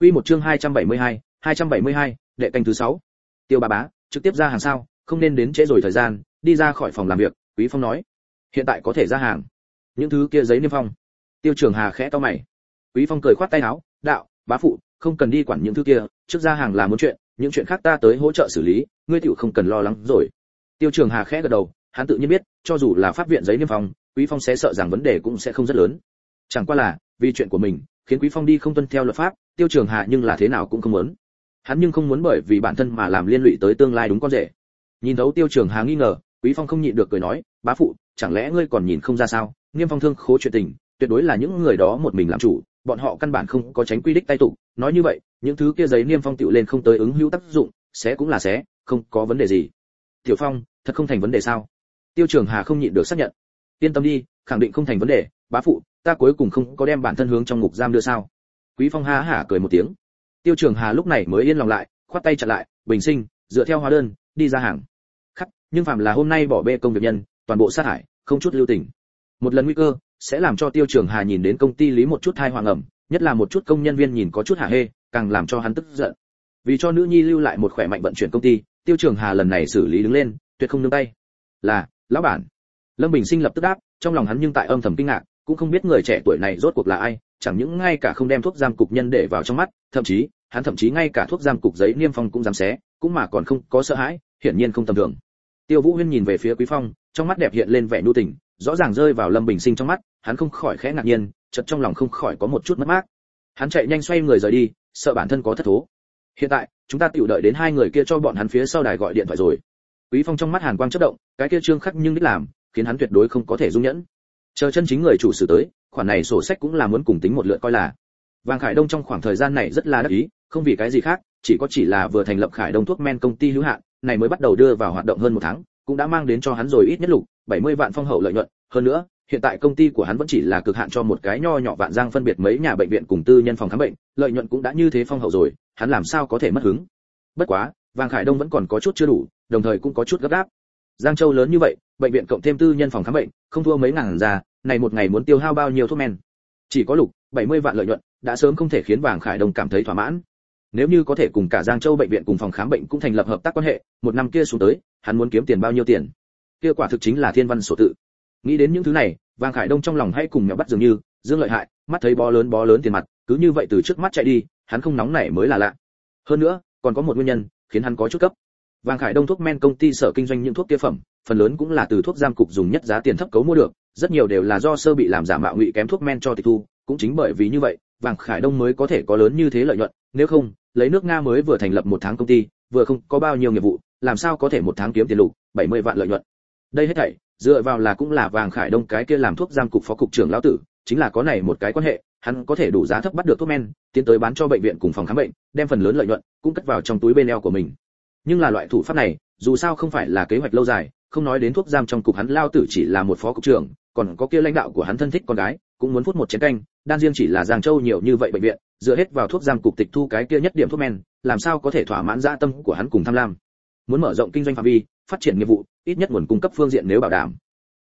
Quy một chương 272, 272, đệ canh thứ 6. Tiêu bà bá, trực tiếp ra hàng sao, không nên đến trễ rồi thời gian, đi ra khỏi phòng làm việc, Quý Phong nói. Hiện tại có thể ra hàng. Những thứ kia giấy niêm phong. Tiêu Trường Hà khẽ to mày. Quý Phong cười khoát tay áo, đạo, bá phụ, không cần đi quản những thứ kia, trước ra hàng là muốn chuyện, những chuyện khác ta tới hỗ trợ xử lý, ngươi tiểu không cần lo lắng rồi. Tiêu Trường Hà khẽ gật đầu, hắn tự nhiên biết, cho dù là pháp viện giấy niêm phong, Quý Phong sẽ sợ rằng vấn đề cũng sẽ không rất lớn. Chẳng qua là, vì chuyện của mình, khiến Quý Phong đi không tuân theo luật pháp, Tiêu Trường Hà nhưng là thế nào cũng không muốn. Hắn nhưng không muốn bởi vì bản thân mà làm liên lụy tới tương lai đúng con rể. Nhìn thấu Tiêu Trường Hà nghi ngờ, Quý Phong không nhịn được cười nói, "Bá phụ, chẳng lẽ ngươi còn nhìn không ra sao? Niêm phong thương khố chuyện tình, tuyệt đối là những người đó một mình làm chủ, bọn họ căn bản không có tránh quy đích tay tụ, nói như vậy, những thứ kia giấy niêm phong tiểu lên không tới ứng hữu tác dụng, sẽ cũng là sẽ, không có vấn đề gì." Tiểu Phong, thật không thành vấn đề sao? Tiêu Trường Hà không nhịn được xác nhận. Yên tâm đi, khẳng định không thành vấn đề, bá phụ, ta cuối cùng không có đem bản thân hướng trong ngục giam đưa sao? Quý Phong ha hả cười một tiếng. Tiêu Trường Hà lúc này mới yên lòng lại, khoát tay chặn lại, bình sinh, dựa theo hóa đơn, đi ra hàng. Khắc, nhưng phạm là hôm nay bỏ bê công việc nhân, toàn bộ sát hại, không chút lưu tình. Một lần nguy cơ, sẽ làm cho Tiêu Trường Hà nhìn đến công ty lý một chút thai hoàng ẩm, nhất là một chút công nhân viên nhìn có chút hả hê, càng làm cho hắn tức giận. Vì cho nữ nhi lưu lại một khỏe mạnh vận chuyển công ty, Tiêu Trường Hà lần này xử lý đứng lên, tuyệt không nương tay. Là, lão bản. Lâm Bình Sinh lập tức đáp, trong lòng hắn nhưng tại âm thầm kinh ngạc, cũng không biết người trẻ tuổi này rốt cuộc là ai, chẳng những ngay cả không đem thuốc giam cục nhân để vào trong mắt, thậm chí, hắn thậm chí ngay cả thuốc giam cục giấy niêm phong cũng dám xé, cũng mà còn không có sợ hãi, hiển nhiên không tầm thường. Tiêu Vũ Huyên nhìn về phía Quý Phong, trong mắt đẹp hiện lên vẻ nhu tình, rõ ràng rơi vào Lâm Bình Sinh trong mắt, hắn không khỏi khẽ ngạc nhiên, chợt trong lòng không khỏi có một chút mất mát. Hắn chạy nhanh xoay người rời đi, sợ bản thân có thất thố. Hiện tại, chúng ta tiểu đợi đến hai người kia cho bọn hắn phía sau đài gọi điện thoại rồi. Quý Phong trong mắt hàn quang chớp động, cái kia trương khắc nhưng đích làm, khiến hắn tuyệt đối không có thể dung nhẫn. Chờ chân chính người chủ sử tới, khoản này sổ sách cũng là muốn cùng tính một lượt coi là. Vàng Khải Đông trong khoảng thời gian này rất là đắc ý, không vì cái gì khác, chỉ có chỉ là vừa thành lập Khải Đông thuốc men công ty hữu hạn, này mới bắt đầu đưa vào hoạt động hơn một tháng, cũng đã mang đến cho hắn rồi ít nhất lục 70 vạn phong hậu lợi nhuận, hơn nữa, hiện tại công ty của hắn vẫn chỉ là cực hạn cho một cái nho nhỏ vạn giang phân biệt mấy nhà bệnh viện cùng tư nhân phòng khám bệnh, lợi nhuận cũng đã như thế phong hậu rồi, hắn làm sao có thể mất hứng. Bất quá, Vàng Khải Đông vẫn còn có chút chưa đủ, đồng thời cũng có chút gấp gáp. Giang Châu lớn như vậy, bệnh viện cộng thêm tư nhân phòng khám bệnh, không thua mấy ngàn ra, này một ngày muốn tiêu hao bao nhiêu thuốc men. Chỉ có lục 70 vạn lợi nhuận, đã sớm không thể khiến Vàng Khải Đông cảm thấy thỏa mãn. Nếu như có thể cùng cả Giang Châu bệnh viện cùng phòng khám bệnh cũng thành lập hợp tác quan hệ, một năm kia xuống tới, hắn muốn kiếm tiền bao nhiêu tiền? Kia quả thực chính là thiên văn sổ tự. Nghĩ đến những thứ này, Vàng Khải Đông trong lòng hay cùng nhỏ bắt dường như, dương lợi hại, mắt thấy bó lớn bó lớn tiền mặt, cứ như vậy từ trước mắt chạy đi, hắn không nóng nảy mới là lạ. Hơn nữa, còn có một nguyên nhân, khiến hắn có chút cấp. Vàng Khải Đông thuốc men công ty sở kinh doanh những thuốc kia phẩm, phần lớn cũng là từ thuốc giam cục dùng nhất giá tiền thấp cấu mua được, rất nhiều đều là do sơ bị làm giả mạo ngụy kém thuốc men cho tịch thu, cũng chính bởi vì như vậy, Vàng Khải Đông mới có thể có lớn như thế lợi nhuận, nếu không, lấy nước Nga mới vừa thành lập một tháng công ty, vừa không có bao nhiêu nghiệp vụ, làm sao có thể một tháng kiếm tiền lục 70 vạn lợi nhuận. Đây hết thảy, dựa vào là cũng là Vàng Khải Đông cái kia làm thuốc giam cục phó cục trưởng lão tử, chính là có này một cái quan hệ, hắn có thể đủ giá thấp bắt được thuốc men, tiến tới bán cho bệnh viện cùng phòng khám bệnh, đem phần lớn lợi nhuận cũng cất vào trong túi bên eo của mình. Nhưng là loại thủ pháp này, dù sao không phải là kế hoạch lâu dài, không nói đến thuốc giam trong cục hắn lao tử chỉ là một phó cục trưởng, còn có kia lãnh đạo của hắn thân thích con gái, cũng muốn phút một chén canh, đan riêng chỉ là Giang Châu nhiều như vậy bệnh viện, dựa hết vào thuốc giam cục tịch thu cái kia nhất điểm thuốc men, làm sao có thể thỏa mãn dạ tâm của hắn cùng tham lam. Muốn mở rộng kinh doanh phạm vi, phát triển nghiệp vụ, ít nhất nguồn cung cấp phương diện nếu bảo đảm.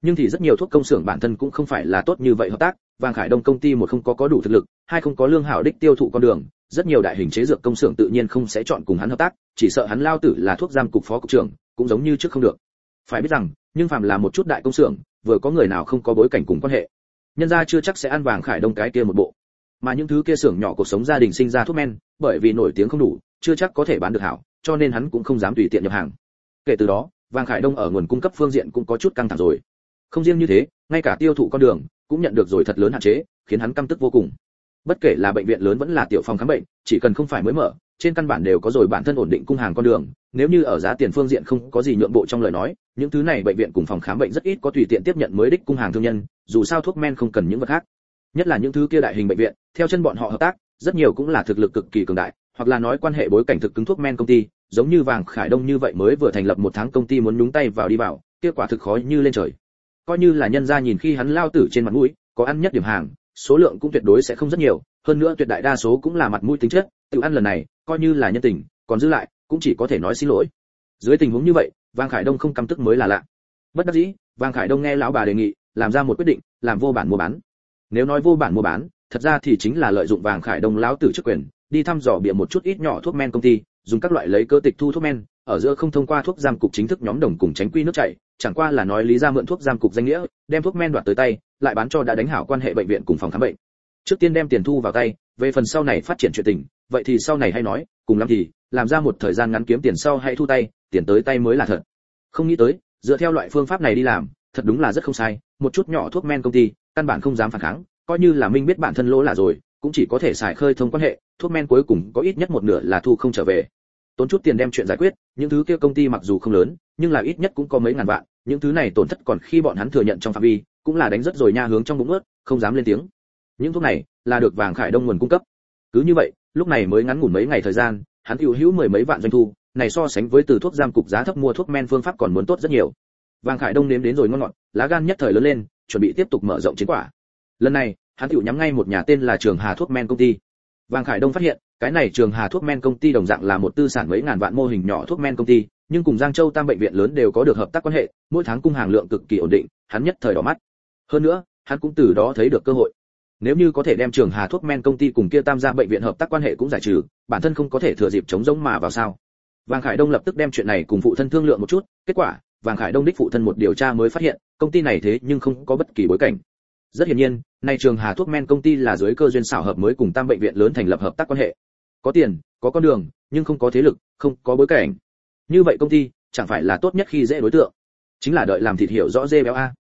Nhưng thì rất nhiều thuốc công xưởng bản thân cũng không phải là tốt như vậy hợp tác, Vàng Khải Đông công ty một không có có đủ thực lực, hai không có lương hảo đích tiêu thụ con đường, rất nhiều đại hình chế dược công xưởng tự nhiên không sẽ chọn cùng hắn hợp tác, chỉ sợ hắn lao tử là thuốc giam cục phó cục trưởng, cũng giống như trước không được. Phải biết rằng, nhưng phàm là một chút đại công xưởng, vừa có người nào không có bối cảnh cùng quan hệ, nhân gia chưa chắc sẽ ăn vàng khải đông cái kia một bộ. Mà những thứ kia xưởng nhỏ cuộc sống gia đình sinh ra thuốc men, bởi vì nổi tiếng không đủ, chưa chắc có thể bán được hảo, cho nên hắn cũng không dám tùy tiện nhập hàng. Kể từ đó, vàng khải đông ở nguồn cung cấp phương diện cũng có chút căng thẳng rồi. Không riêng như thế, ngay cả tiêu thụ con đường cũng nhận được rồi thật lớn hạn chế, khiến hắn căm tức vô cùng bất kể là bệnh viện lớn vẫn là tiểu phòng khám bệnh, chỉ cần không phải mới mở, trên căn bản đều có rồi bản thân ổn định cung hàng con đường. Nếu như ở giá tiền phương diện không có gì nhượng bộ trong lời nói, những thứ này bệnh viện cùng phòng khám bệnh rất ít có tùy tiện tiếp nhận mới đích cung hàng thương nhân, dù sao thuốc men không cần những vật khác. Nhất là những thứ kia đại hình bệnh viện, theo chân bọn họ hợp tác, rất nhiều cũng là thực lực cực kỳ cường đại, hoặc là nói quan hệ bối cảnh thực cứng thuốc men công ty, giống như vàng khải đông như vậy mới vừa thành lập một tháng công ty muốn nhúng tay vào đi vào, kết quả thực khó như lên trời. Coi như là nhân gia nhìn khi hắn lao tử trên mặt mũi, có ăn nhất điểm hàng số lượng cũng tuyệt đối sẽ không rất nhiều, hơn nữa tuyệt đại đa số cũng là mặt mũi tính chất, tự ăn lần này, coi như là nhân tình, còn giữ lại, cũng chỉ có thể nói xin lỗi. Dưới tình huống như vậy, Vàng Khải Đông không căm tức mới là lạ. Bất đắc dĩ, Vàng Khải Đông nghe lão bà đề nghị, làm ra một quyết định, làm vô bản mua bán. Nếu nói vô bản mua bán, thật ra thì chính là lợi dụng Vàng Khải Đông lão tử chức quyền, đi thăm dò bịa một chút ít nhỏ thuốc men công ty dùng các loại lấy cơ tịch thu thuốc men ở giữa không thông qua thuốc giam cục chính thức nhóm đồng cùng tránh quy nước chảy chẳng qua là nói lý ra mượn thuốc giam cục danh nghĩa đem thuốc men đoạt tới tay lại bán cho đã đánh hảo quan hệ bệnh viện cùng phòng khám bệnh. Trước tiên đem tiền thu vào tay, về phần sau này phát triển chuyện tình, vậy thì sau này hay nói, cùng lắm thì, làm ra một thời gian ngắn kiếm tiền sau hãy thu tay, tiền tới tay mới là thật. Không nghĩ tới, dựa theo loại phương pháp này đi làm, thật đúng là rất không sai, một chút nhỏ thuốc men công ty, căn bản không dám phản kháng, coi như là minh biết bản thân lỗ là rồi, cũng chỉ có thể xài khơi thông quan hệ, thuốc men cuối cùng có ít nhất một nửa là thu không trở về. Tốn chút tiền đem chuyện giải quyết, những thứ kia công ty mặc dù không lớn, nhưng là ít nhất cũng có mấy ngàn vạn, những thứ này tổn thất còn khi bọn hắn thừa nhận trong phạm vi cũng là đánh rất rồi nha hướng trong bụng ướt, không dám lên tiếng. Những thuốc này là được vàng khải đông nguồn cung cấp. Cứ như vậy, lúc này mới ngắn ngủn mấy ngày thời gian, hắn tiêu hữu mười mấy vạn doanh thu, này so sánh với từ thuốc giam cục giá thấp mua thuốc men phương pháp còn muốn tốt rất nhiều. Vàng khải đông nếm đến rồi ngon ngọt, lá gan nhất thời lớn lên, chuẩn bị tiếp tục mở rộng chiến quả. Lần này, hắn hữu nhắm ngay một nhà tên là trường hà thuốc men công ty. Vàng khải đông phát hiện, cái này trường hà thuốc men công ty đồng dạng là một tư sản mấy ngàn vạn mô hình nhỏ thuốc men công ty, nhưng cùng giang châu tam bệnh viện lớn đều có được hợp tác quan hệ, mỗi tháng cung hàng lượng cực kỳ ổn định, hắn nhất thời đỏ mắt hơn nữa, hắn cũng từ đó thấy được cơ hội. Nếu như có thể đem trường hà thuốc men công ty cùng kia tam gia bệnh viện hợp tác quan hệ cũng giải trừ, bản thân không có thể thừa dịp chống giống mà vào sao? Vàng khải đông lập tức đem chuyện này cùng phụ thân thương lượng một chút, kết quả, vàng khải đông đích phụ thân một điều tra mới phát hiện, công ty này thế nhưng không có bất kỳ bối cảnh. Rất hiển nhiên, nay trường hà thuốc men công ty là dưới cơ duyên xảo hợp mới cùng tam bệnh viện lớn thành lập hợp tác quan hệ. Có tiền, có con đường, nhưng không có thế lực, không có bối cảnh. Như vậy công ty, chẳng phải là tốt nhất khi dễ đối tượng. Chính là đợi làm thịt hiểu rõ dê béo a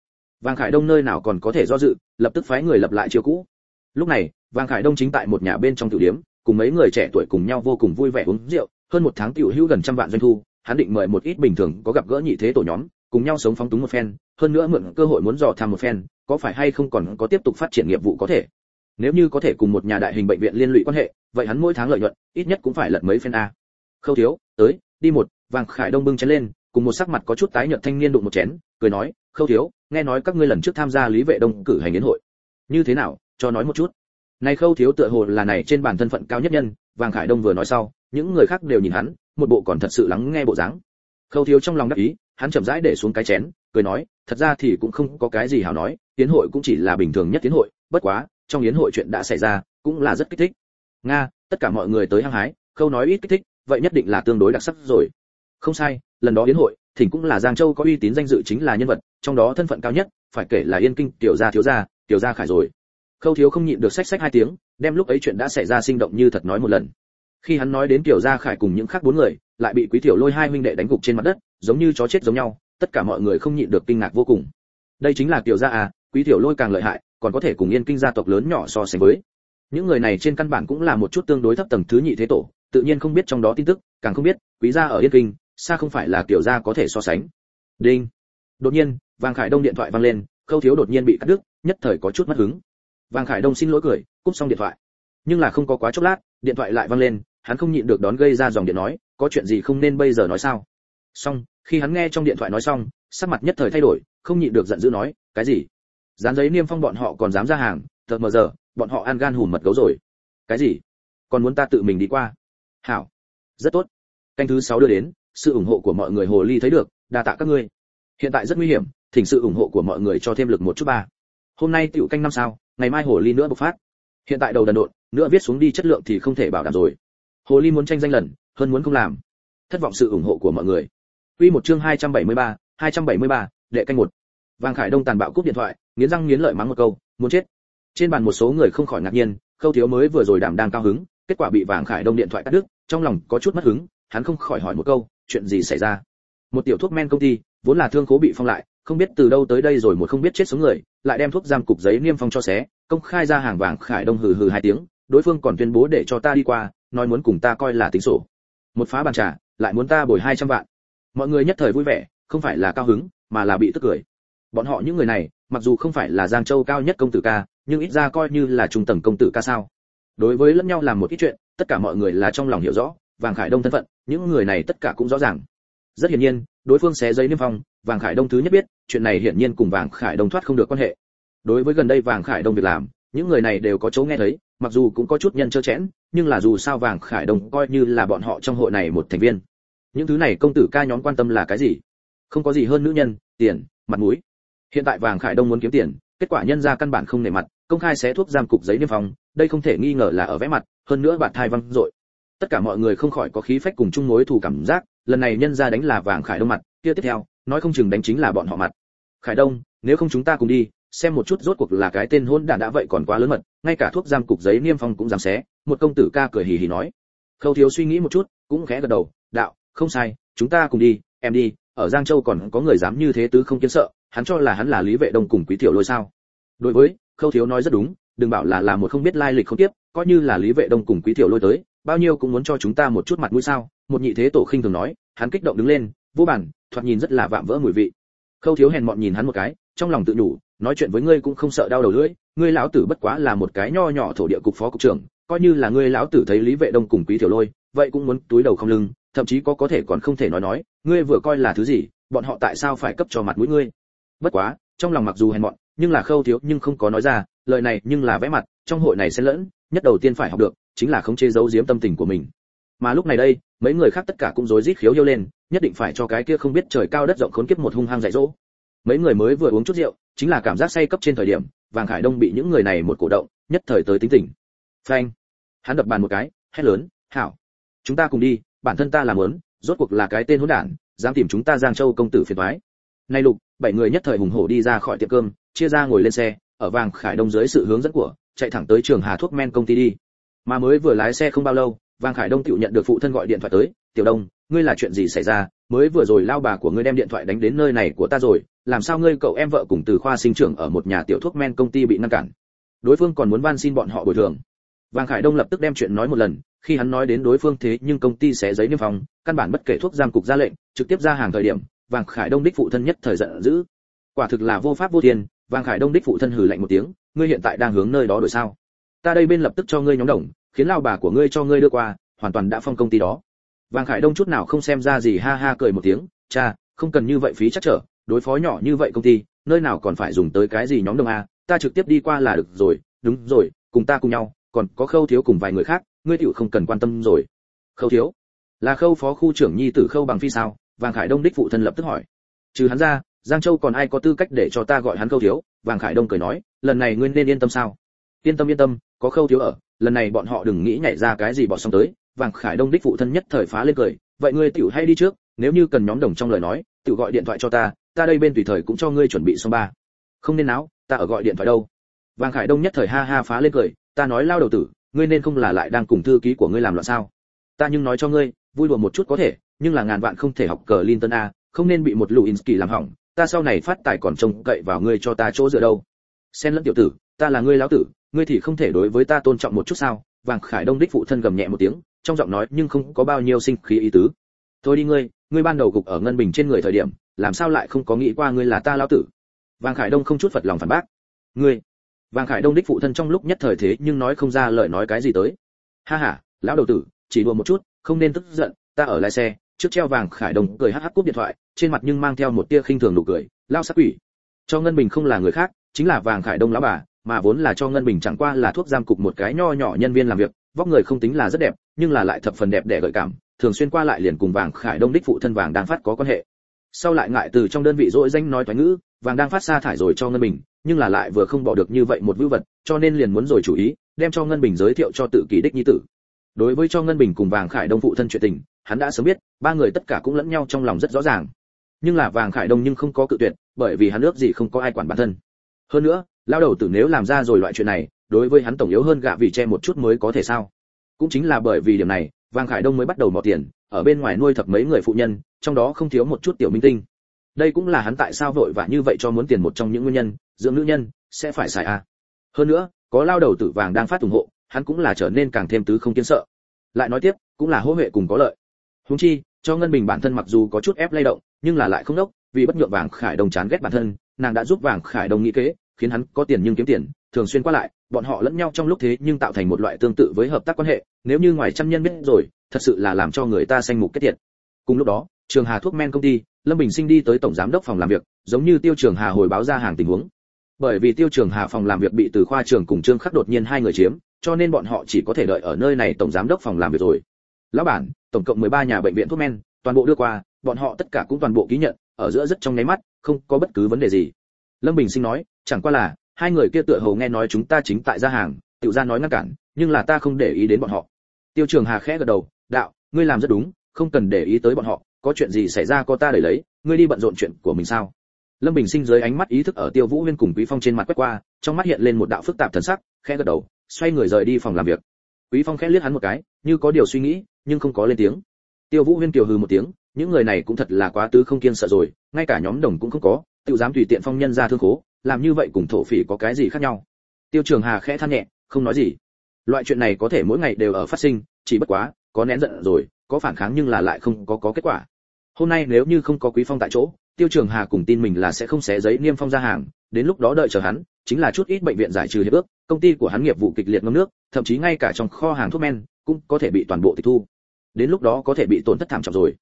vàng khải đông nơi nào còn có thể do dự, lập tức phái người lập lại chiêu cũ. Lúc này, vàng khải đông chính tại một nhà bên trong tiểu điếm, cùng mấy người trẻ tuổi cùng nhau vô cùng vui vẻ uống rượu. Hơn một tháng tiểu hữu gần trăm vạn doanh thu, hắn định mời một ít bình thường có gặp gỡ nhị thế tổ nhóm, cùng nhau sống phóng túng một phen, hơn nữa mượn cơ hội muốn dò tham một phen, có phải hay không còn có tiếp tục phát triển nghiệp vụ có thể. Nếu như có thể cùng một nhà đại hình bệnh viện liên lụy quan hệ, vậy hắn mỗi tháng lợi nhuận, ít nhất cũng phải lật mấy phen a. Khâu thiếu, tới, đi một, vàng khải đông bưng chén lên, cùng một sắc mặt có chút tái nhợt thanh niên đụng một chén, cười nói khâu thiếu, nghe nói các ngươi lần trước tham gia lý vệ đông cử hành yến hội. Như thế nào, cho nói một chút. Này khâu thiếu tựa hồ là này trên bản thân phận cao nhất nhân, vàng khải đông vừa nói sau, những người khác đều nhìn hắn, một bộ còn thật sự lắng nghe bộ dáng. Khâu thiếu trong lòng đắc ý, hắn chậm rãi để xuống cái chén, cười nói, thật ra thì cũng không có cái gì hảo nói, yến hội cũng chỉ là bình thường nhất yến hội, bất quá, trong yến hội chuyện đã xảy ra, cũng là rất kích thích. Nga, tất cả mọi người tới hăng hái, khâu nói ít kích thích, vậy nhất định là tương đối đặc sắc rồi. Không sai, lần đó yến hội thỉnh cũng là giang châu có uy tín danh dự chính là nhân vật, trong đó thân phận cao nhất, phải kể là yên kinh, tiểu gia, thiếu gia, tiểu gia khải rồi. Khâu thiếu không nhịn được sách sách hai tiếng, đem lúc ấy chuyện đã xảy ra sinh động như thật nói một lần. Khi hắn nói đến tiểu gia khải cùng những khác bốn người, lại bị quý tiểu lôi hai huynh đệ đánh gục trên mặt đất, giống như chó chết giống nhau, tất cả mọi người không nhịn được kinh ngạc vô cùng. Đây chính là tiểu gia à quý tiểu lôi càng lợi hại, còn có thể cùng yên kinh gia tộc lớn nhỏ so sánh với. Những người này trên căn bản cũng là một chút tương đối thấp tầng thứ nhị thế tổ, tự nhiên không biết trong đó tin tức, càng không biết, quý gia ở yên kinh xa không phải là tiểu gia có thể so sánh. Đinh. Đột nhiên, vàng khải đông điện thoại vang lên, khâu thiếu đột nhiên bị cắt đứt, nhất thời có chút mất hứng. Vàng khải đông xin lỗi cười, cúp xong điện thoại. Nhưng là không có quá chốc lát, điện thoại lại vang lên, hắn không nhịn được đón gây ra dòng điện nói, có chuyện gì không nên bây giờ nói sao? Xong, khi hắn nghe trong điện thoại nói xong, sắc mặt nhất thời thay đổi, không nhịn được giận dữ nói, cái gì? Dán giấy niêm phong bọn họ còn dám ra hàng, thật mờ giờ, bọn họ ăn gan hùm mật gấu rồi. Cái gì? Còn muốn ta tự mình đi qua? Hảo. Rất tốt. Canh thứ sáu đưa đến sự ủng hộ của mọi người hồ ly thấy được đa tạ các ngươi. Hiện tại rất nguy hiểm thỉnh sự ủng hộ của mọi người cho thêm lực một chút ba. Hôm nay tiểu canh năm sao ngày mai hồ ly nữa bộc phát. Hiện tại đầu đần độn nữa viết xuống đi chất lượng thì không thể bảo đảm rồi. Hồ ly muốn tranh danh lần hơn muốn không làm. Thất vọng sự ủng hộ của mọi người. Quy một chương 273, 273, đệ canh một. Vàng Khải Đông tàn bạo cúp điện thoại, nghiến răng nghiến lợi mắng một câu, muốn chết. Trên bàn một số người không khỏi ngạc nhiên, Khâu Thiếu mới vừa rồi đảm đang cao hứng, kết quả bị Vàng Khải Đông điện thoại cắt đứt, trong lòng có chút mất hứng, hắn không khỏi hỏi một câu, chuyện gì xảy ra? Một tiểu thuốc men công ty, vốn là thương khố bị phong lại, không biết từ đâu tới đây rồi một không biết chết sống người, lại đem thuốc giam cục giấy niêm phong cho xé, công khai ra hàng Vàng Khải Đông hừ hừ hai tiếng, đối phương còn tuyên bố để cho ta đi qua, nói muốn cùng ta coi là tính sổ. Một phá bàn trà, lại muốn ta bồi 200 vạn. Mọi người nhất thời vui vẻ, không phải là cao hứng, mà là bị tức cười. Bọn họ những người này, mặc dù không phải là Giang Châu cao nhất công tử ca, nhưng ít ra coi như là trung tầng công tử ca sao. Đối với lẫn nhau làm một ít chuyện, tất cả mọi người là trong lòng hiểu rõ, Vàng Khải Đông thân phận, những người này tất cả cũng rõ ràng. Rất hiển nhiên, đối phương xé giấy niêm phong, Vàng Khải Đông thứ nhất biết, chuyện này hiển nhiên cùng Vàng Khải Đông thoát không được quan hệ. Đối với gần đây Vàng Khải Đông việc làm, những người này đều có chỗ nghe thấy, mặc dù cũng có chút nhân trơ chẽn, nhưng là dù sao Vàng Khải Đông coi như là bọn họ trong hội này một thành viên. Những thứ này công tử ca nhóm quan tâm là cái gì? Không có gì hơn nữ nhân, tiền, mặt mũi. Hiện tại Vàng Khải Đông muốn kiếm tiền, kết quả nhân ra căn bản không nể mặt, công khai xé thuốc giam cục giấy niêm phong, đây không thể nghi ngờ là ở vẽ mặt, hơn nữa bạn thai văng dội tất cả mọi người không khỏi có khí phách cùng chung mối thù cảm giác, lần này nhân ra đánh là vàng khải đông mặt, kia tiếp theo, nói không chừng đánh chính là bọn họ mặt. Khải đông, nếu không chúng ta cùng đi, xem một chút rốt cuộc là cái tên hôn đản đã vậy còn quá lớn mật, ngay cả thuốc giam cục giấy niêm phong cũng dám xé, một công tử ca cười hì hì nói. Khâu thiếu suy nghĩ một chút, cũng khẽ gật đầu, đạo, không sai, chúng ta cùng đi, em đi, ở giang châu còn có người dám như thế tứ không kiến sợ, hắn cho là hắn là lý vệ đông cùng quý tiểu lôi sao? Đối với, khâu thiếu nói rất đúng, đừng bảo là là một không biết lai lịch không tiếp, coi như là lý vệ đông cùng quý tiểu lôi tới bao nhiêu cũng muốn cho chúng ta một chút mặt mũi sao? Một nhị thế tổ khinh thường nói, hắn kích động đứng lên, vô bản, thoạt nhìn rất là vạm vỡ mùi vị. Khâu thiếu hèn mọn nhìn hắn một cái, trong lòng tự nhủ, nói chuyện với ngươi cũng không sợ đau đầu lưỡi, ngươi lão tử bất quá là một cái nho nhỏ thổ địa cục phó cục trưởng, coi như là ngươi lão tử thấy lý vệ đông cùng quý tiểu lôi, vậy cũng muốn túi đầu không lưng, thậm chí có có thể còn không thể nói nói, ngươi vừa coi là thứ gì, bọn họ tại sao phải cấp cho mặt mũi ngươi? Bất quá, trong lòng mặc dù hèn mọn, nhưng là khâu thiếu nhưng không có nói ra, lời này nhưng là vẽ mặt, trong hội này sẽ lẫn, nhất đầu tiên phải học được chính là không chế giấu giếm tâm tình của mình. Mà lúc này đây, mấy người khác tất cả cũng rối rít khiếu yêu lên, nhất định phải cho cái kia không biết trời cao đất rộng khốn kiếp một hung hăng dạy dỗ. Mấy người mới vừa uống chút rượu, chính là cảm giác say cấp trên thời điểm, vàng khải đông bị những người này một cổ động, nhất thời tới tính tình. Phanh! Hắn đập bàn một cái, hét lớn, hảo! Chúng ta cùng đi, bản thân ta làm muốn rốt cuộc là cái tên hỗn đản, dám tìm chúng ta giang châu công tử phiền toái. Nay lục, bảy người nhất thời hùng hổ đi ra khỏi tiệm cơm, chia ra ngồi lên xe, ở vàng khải đông dưới sự hướng dẫn của, chạy thẳng tới trường hà thuốc men công ty đi mà mới vừa lái xe không bao lâu vàng khải đông tiểu nhận được phụ thân gọi điện thoại tới, tiểu đông, ngươi là chuyện gì xảy ra? Mới vừa rồi lao bà của ngươi đem điện thoại đánh đến nơi này của ta rồi, làm sao ngươi cậu em vợ cùng từ khoa sinh trưởng ở một nhà tiểu thuốc men công ty bị ngăn cản? Đối phương còn muốn van xin bọn họ bồi thường. Vàng khải đông lập tức đem chuyện nói một lần, khi hắn nói đến đối phương thế nhưng công ty sẽ giấy niêm phong, căn bản bất kể thuốc giam cục ra lệnh, trực tiếp ra hàng thời điểm vàng khải đông đích phụ thân nhất thời giận dữ. Quả thực là vô pháp vô thiên vàng khải đông đích phụ thân hừ lạnh một tiếng, ngươi hiện tại đang hướng nơi đó đổi sao? Ta đây bên lập tức cho ngươi nhóm đồng, khiến lao bà của ngươi cho ngươi đưa qua, hoàn toàn đã phong công ty đó. Vàng khải đông chút nào không xem ra gì ha ha cười một tiếng, cha, không cần như vậy phí chắc trở, đối phó nhỏ như vậy công ty, nơi nào còn phải dùng tới cái gì nhóm đồng a, ta trực tiếp đi qua là được rồi, đúng rồi, cùng ta cùng nhau, còn có khâu thiếu cùng vài người khác, ngươi tiểu không cần quan tâm rồi. Khâu thiếu, là khâu phó khu trưởng nhi tử khâu bằng phi sao? Vàng khải đông đích phụ thân lập tức hỏi. Trừ hắn ra, giang châu còn ai có tư cách để cho ta gọi hắn khâu thiếu? Vàng khải đông cười nói, lần này ngươi nên yên tâm sao? Yên tâm yên tâm, có khâu thiếu ở, lần này bọn họ đừng nghĩ nhảy ra cái gì bỏ xong tới. Vàng khải đông đích phụ thân nhất thời phá lên cười, vậy ngươi tiểu hay đi trước, nếu như cần nhóm đồng trong lời nói, tiểu gọi điện thoại cho ta ta đây bên tùy thời cũng cho ngươi chuẩn bị xong ba. Không nên náo, ta ở gọi điện thoại đâu. Vàng khải đông nhất thời ha ha phá lên cười, ta nói lao đầu tử, ngươi nên không là lại đang cùng thư ký của ngươi làm loạn sao? Ta nhưng nói cho ngươi, vui đùa một chút có thể, nhưng là ngàn vạn không thể học cờ Linton a, không nên bị một Luinsky làm hỏng, ta sau này phát tài còn trông cậy vào ngươi cho ta chỗ dựa đâu. Xen lẫn tiểu tử, ta là ngươi lão tử ngươi thì không thể đối với ta tôn trọng một chút sao? Vàng khải đông đích phụ thân gầm nhẹ một tiếng, trong giọng nói nhưng không có bao nhiêu sinh khí ý tứ. Thôi đi ngươi ngươi ban đầu gục ở ngân bình trên người thời điểm, làm sao lại không có nghĩ qua ngươi là ta lão tử? Vàng khải đông không chút phật lòng phản bác. Ngươi, vàng khải đông đích phụ thân trong lúc nhất thời thế nhưng nói không ra lời nói cái gì tới. Ha ha, lão đầu tử, chỉ đùa một chút, không nên tức giận, ta ở lái xe, trước treo vàng khải đông cười hắc hắc cúp điện thoại, trên mặt nhưng mang theo một tia khinh thường nụ cười, lao sắc quỷ. Cho ngân bình không là người khác, chính là vàng khải đông lão bà mà vốn là cho ngân bình chẳng qua là thuốc giam cục một cái nho nhỏ nhân viên làm việc, vóc người không tính là rất đẹp, nhưng là lại thập phần đẹp để gợi cảm, thường xuyên qua lại liền cùng vàng khải đông đích phụ thân vàng đang phát có quan hệ. Sau lại ngại từ trong đơn vị dỗi danh nói toán ngữ, vàng đang phát xa thải rồi cho ngân bình, nhưng là lại vừa không bỏ được như vậy một vưu vật, cho nên liền muốn rồi chủ ý, đem cho ngân bình giới thiệu cho tự kỷ đích nhi tử. Đối với cho ngân bình cùng vàng khải đông phụ thân chuyện tình, hắn đã sớm biết, ba người tất cả cũng lẫn nhau trong lòng rất rõ ràng. Nhưng là vàng khải đông nhưng không có cự tuyệt, bởi vì hắn ước gì không có ai quản bản thân. Hơn nữa lao đầu tử nếu làm ra rồi loại chuyện này, đối với hắn tổng yếu hơn gạ vì che một chút mới có thể sao? Cũng chính là bởi vì điểm này, vàng khải đông mới bắt đầu mò tiền, ở bên ngoài nuôi thập mấy người phụ nhân, trong đó không thiếu một chút tiểu minh tinh. Đây cũng là hắn tại sao vội vã như vậy cho muốn tiền một trong những nguyên nhân, dưỡng nữ nhân, sẽ phải xài a hơn nữa, có lao đầu tử vàng đang phát ủng hộ, hắn cũng là trở nên càng thêm tứ không kiến sợ. Lại nói tiếp, cũng là hỗ huệ cùng có lợi. Húng chi, cho ngân bình bản thân mặc dù có chút ép lay động, nhưng là lại không đốc, vì bất nhượng vàng khải đông chán ghét bản thân, nàng đã giúp vàng khải đông nghĩ kế khiến hắn có tiền nhưng kiếm tiền, thường xuyên qua lại, bọn họ lẫn nhau trong lúc thế nhưng tạo thành một loại tương tự với hợp tác quan hệ, nếu như ngoài trăm nhân biết rồi, thật sự là làm cho người ta xanh mục kết thiệt cùng lúc đó, trường hà thuốc men công ty, lâm bình sinh đi tới tổng giám đốc phòng làm việc, giống như tiêu trường hà hồi báo ra hàng tình huống. Bởi vì tiêu trường hà phòng làm việc bị từ khoa trường cùng trương khắc đột nhiên hai người chiếm, cho nên bọn họ chỉ có thể đợi ở nơi này tổng giám đốc phòng làm việc rồi. Lão bản, tổng cộng 13 nhà bệnh viện thuốc men, toàn bộ đưa qua, bọn họ tất cả cũng toàn bộ ký nhận, ở giữa rất trong nháy mắt, không có bất cứ vấn đề gì. Lâm bình sinh nói chẳng qua là, hai người kia tựa hồ nghe nói chúng ta chính tại gia hàng, tiểu gia nói ngăn cản, nhưng là ta không để ý đến bọn họ. Tiêu trường hà khẽ gật đầu, đạo, ngươi làm rất đúng, không cần để ý tới bọn họ, có chuyện gì xảy ra có ta đẩy lấy, ngươi đi bận rộn chuyện của mình sao? Lâm bình sinh dưới ánh mắt ý thức ở tiêu vũ huyên cùng quý phong trên mặt quét qua, trong mắt hiện lên một đạo phức tạp thần sắc, khẽ gật đầu, xoay người rời đi phòng làm việc. Quý phong khẽ liếc hắn một cái, như có điều suy nghĩ, nhưng không có lên tiếng. Tiêu vũ huyên kiều hừ một tiếng, những người này cũng thật là quá tứ không kiên sợ rồi, ngay cả nhóm đồng cũng không có tự dám tùy tiện phong nhân ra thương khố làm như vậy cùng thổ phỉ có cái gì khác nhau? Tiêu trường hà khẽ than nhẹ, không nói gì. Loại chuyện này có thể mỗi ngày đều ở phát sinh, chỉ bất quá, có nén giận rồi, có phản kháng nhưng là lại không có có kết quả. Hôm nay nếu như không có quý phong tại chỗ, tiêu trường hà cùng tin mình là sẽ không xé giấy niêm phong ra hàng, đến lúc đó đợi chờ hắn, chính là chút ít bệnh viện giải trừ hiệp ước, công ty của hắn nghiệp vụ kịch liệt ngâm nước, thậm chí ngay cả trong kho hàng thuốc men cũng có thể bị toàn bộ tịch thu. Đến lúc đó có thể bị tổn thất thảm trọng rồi.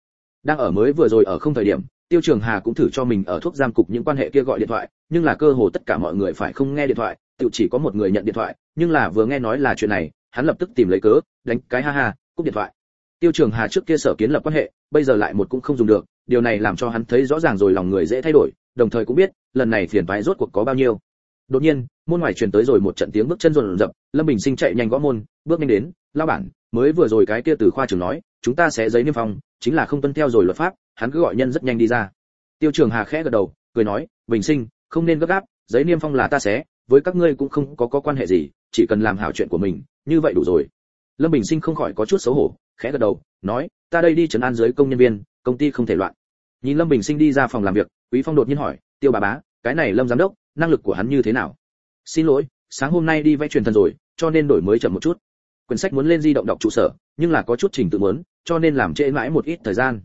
Đang ở mới vừa rồi ở không thời điểm tiêu trường hà cũng thử cho mình ở thuốc giam cục những quan hệ kia gọi điện thoại, nhưng là cơ hồ tất cả mọi người phải không nghe điện thoại, tự chỉ có một người nhận điện thoại, nhưng là vừa nghe nói là chuyện này, hắn lập tức tìm lấy cớ, đánh cái ha ha, cúp điện thoại. Tiêu trường hà trước kia sở kiến lập quan hệ, bây giờ lại một cũng không dùng được, điều này làm cho hắn thấy rõ ràng rồi lòng người dễ thay đổi, đồng thời cũng biết, lần này phiền toái rốt cuộc có bao nhiêu. Đột nhiên, môn ngoài truyền tới rồi một trận tiếng bước chân rộn rập, lâm bình sinh chạy nhanh gõ môn, bước nhanh đến, lão bản, mới vừa rồi cái kia từ khoa trưởng nói, chúng ta sẽ giấy niêm phong, chính là không tuân theo rồi luật pháp hắn cứ gọi nhân rất nhanh đi ra. Tiêu trường hà khẽ gật đầu, cười nói, bình sinh, không nên gấp gáp, giấy niêm phong là ta sẽ với các ngươi cũng không có có quan hệ gì, chỉ cần làm hảo chuyện của mình, như vậy đủ rồi. Lâm bình sinh không khỏi có chút xấu hổ, khẽ gật đầu, nói, ta đây đi trấn an dưới công nhân viên, công ty không thể loạn. Nhìn lâm bình sinh đi ra phòng làm việc, quý phong đột nhiên hỏi, tiêu bà bá, cái này lâm giám đốc, năng lực của hắn như thế nào? Xin lỗi, sáng hôm nay đi vẽ truyền thần rồi, cho nên đổi mới chậm một chút. Quyển sách muốn lên di động đọc trụ sở, nhưng là có chút trình tự muốn, cho nên làm trễ mãi một ít thời gian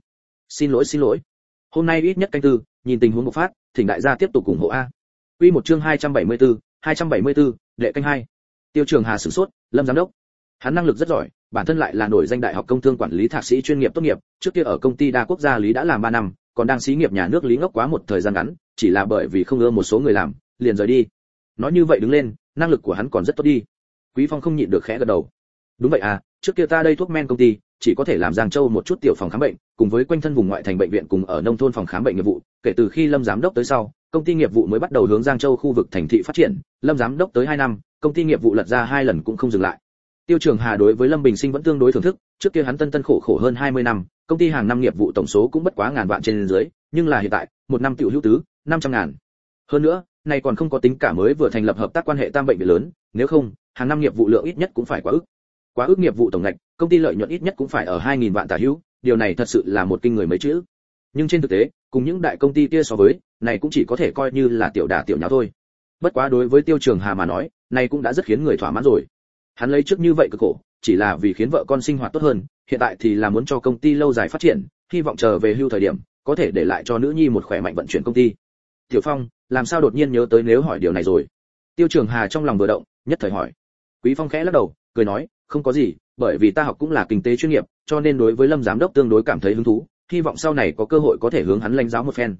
xin lỗi xin lỗi. Hôm nay ít nhất canh tư nhìn tình huống bộc phát thỉnh đại gia tiếp tục ủng hộ a. Quy một chương 274, 274, đệ canh hai. Tiêu trường hà sử sốt lâm giám đốc. Hắn năng lực rất giỏi bản thân lại là nổi danh đại học công thương quản lý thạc sĩ chuyên nghiệp tốt nghiệp trước kia ở công ty đa quốc gia lý đã làm 3 năm còn đang xí nghiệp nhà nước lý ngốc quá một thời gian ngắn chỉ là bởi vì không ưa một số người làm liền rời đi. Nói như vậy đứng lên năng lực của hắn còn rất tốt đi. Quý phong không nhịn được khẽ gật đầu đúng vậy à trước kia ta đây thuốc men công ty, chỉ có thể làm giang châu một chút tiểu phòng khám bệnh, cùng với quanh thân vùng ngoại thành bệnh viện cùng ở nông thôn phòng khám bệnh nghiệp vụ. Kể từ khi lâm giám đốc tới sau, công ty nghiệp vụ mới bắt đầu hướng giang châu khu vực thành thị phát triển. Lâm giám đốc tới hai năm, công ty nghiệp vụ lật ra hai lần cũng không dừng lại. Tiêu trường hà đối với lâm bình sinh vẫn tương đối thưởng thức, trước kia hắn tân tân khổ khổ hơn 20 năm, công ty hàng năm nghiệp vụ tổng số cũng bất quá ngàn vạn trên dưới, nhưng là hiện tại, một năm tiểu hữu tứ 500 ngàn. Hơn nữa này còn không có tính cả mới vừa thành lập hợp tác quan hệ tam bệnh viện lớn, nếu không, hàng năm nghiệp vụ lượng ít nhất cũng phải quá ức quá ước nghiệp vụ tổng ngạch, công ty lợi nhuận ít nhất cũng phải ở 2.000 vạn tả hữu, điều này thật sự là một kinh người mấy chữ. Nhưng trên thực tế, cùng những đại công ty kia so với, này cũng chỉ có thể coi như là tiểu đả tiểu nháo thôi. Bất quá đối với tiêu trường hà mà nói, này cũng đã rất khiến người thỏa mãn rồi. Hắn lấy trước như vậy cực khổ, chỉ là vì khiến vợ con sinh hoạt tốt hơn, hiện tại thì là muốn cho công ty lâu dài phát triển, hy vọng chờ về hưu thời điểm, có thể để lại cho nữ nhi một khỏe mạnh vận chuyển công ty. Tiểu phong, làm sao đột nhiên nhớ tới nếu hỏi điều này rồi? Tiêu trường hà trong lòng vừa động, nhất thời hỏi. Quý phong khẽ lắc đầu, cười nói không có gì, bởi vì ta học cũng là kinh tế chuyên nghiệp, cho nên đối với lâm giám đốc tương đối cảm thấy hứng thú, hy vọng sau này có cơ hội có thể hướng hắn lãnh giáo một phen.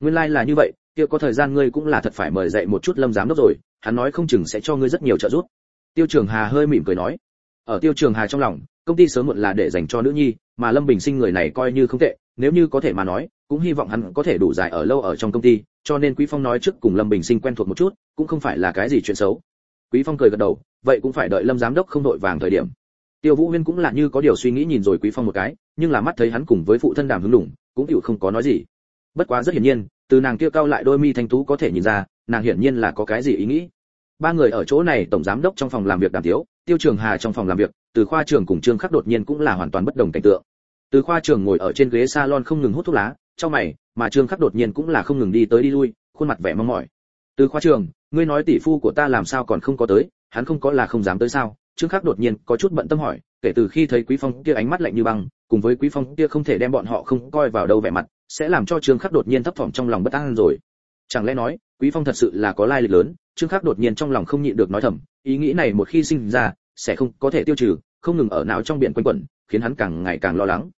Nguyên lai like là như vậy, kia có thời gian ngươi cũng là thật phải mời dạy một chút lâm giám đốc rồi, hắn nói không chừng sẽ cho ngươi rất nhiều trợ giúp. Tiêu trường hà hơi mỉm cười nói. Ở tiêu trường hà trong lòng, công ty sớm muộn là để dành cho nữ nhi, mà lâm bình sinh người này coi như không tệ, nếu như có thể mà nói, cũng hy vọng hắn có thể đủ dài ở lâu ở trong công ty, cho nên quý phong nói trước cùng lâm bình sinh quen thuộc một chút, cũng không phải là cái gì chuyện xấu quý phong cười gật đầu, vậy cũng phải đợi lâm giám đốc không đội vàng thời điểm. Tiêu vũ huyên cũng là như có điều suy nghĩ nhìn rồi quý phong một cái, nhưng là mắt thấy hắn cùng với phụ thân đàm hứng lủng cũng hiểu không có nói gì. Bất quá rất hiển nhiên, từ nàng kia cao lại đôi mi thanh tú có thể nhìn ra, nàng hiển nhiên là có cái gì ý nghĩ. Ba người ở chỗ này, tổng giám đốc trong phòng làm việc đàm tiếu, tiêu trường hà trong phòng làm việc, từ khoa trường cùng trương khắc đột nhiên cũng là hoàn toàn bất đồng cảnh tượng. Từ khoa trường ngồi ở trên ghế salon không ngừng hút thuốc lá, trong mày, mà trương khắc đột nhiên cũng là không ngừng đi tới đi lui, khuôn mặt vẻ mong mỏi. Từ khoa trường ngươi nói tỷ phu của ta làm sao còn không có tới, hắn không có là không dám tới sao? Trương khắc đột nhiên có chút bận tâm hỏi, kể từ khi thấy quý phong kia ánh mắt lạnh như băng, cùng với quý phong kia không thể đem bọn họ không coi vào đâu vẻ mặt, sẽ làm cho trương khắc đột nhiên thấp thỏm trong lòng bất an rồi. Chẳng lẽ nói, quý phong thật sự là có lai lịch lớn? Trương khắc đột nhiên trong lòng không nhịn được nói thầm, ý nghĩ này một khi sinh ra, sẽ không có thể tiêu trừ, không ngừng ở não trong biển quanh quẩn, khiến hắn càng ngày càng lo lắng.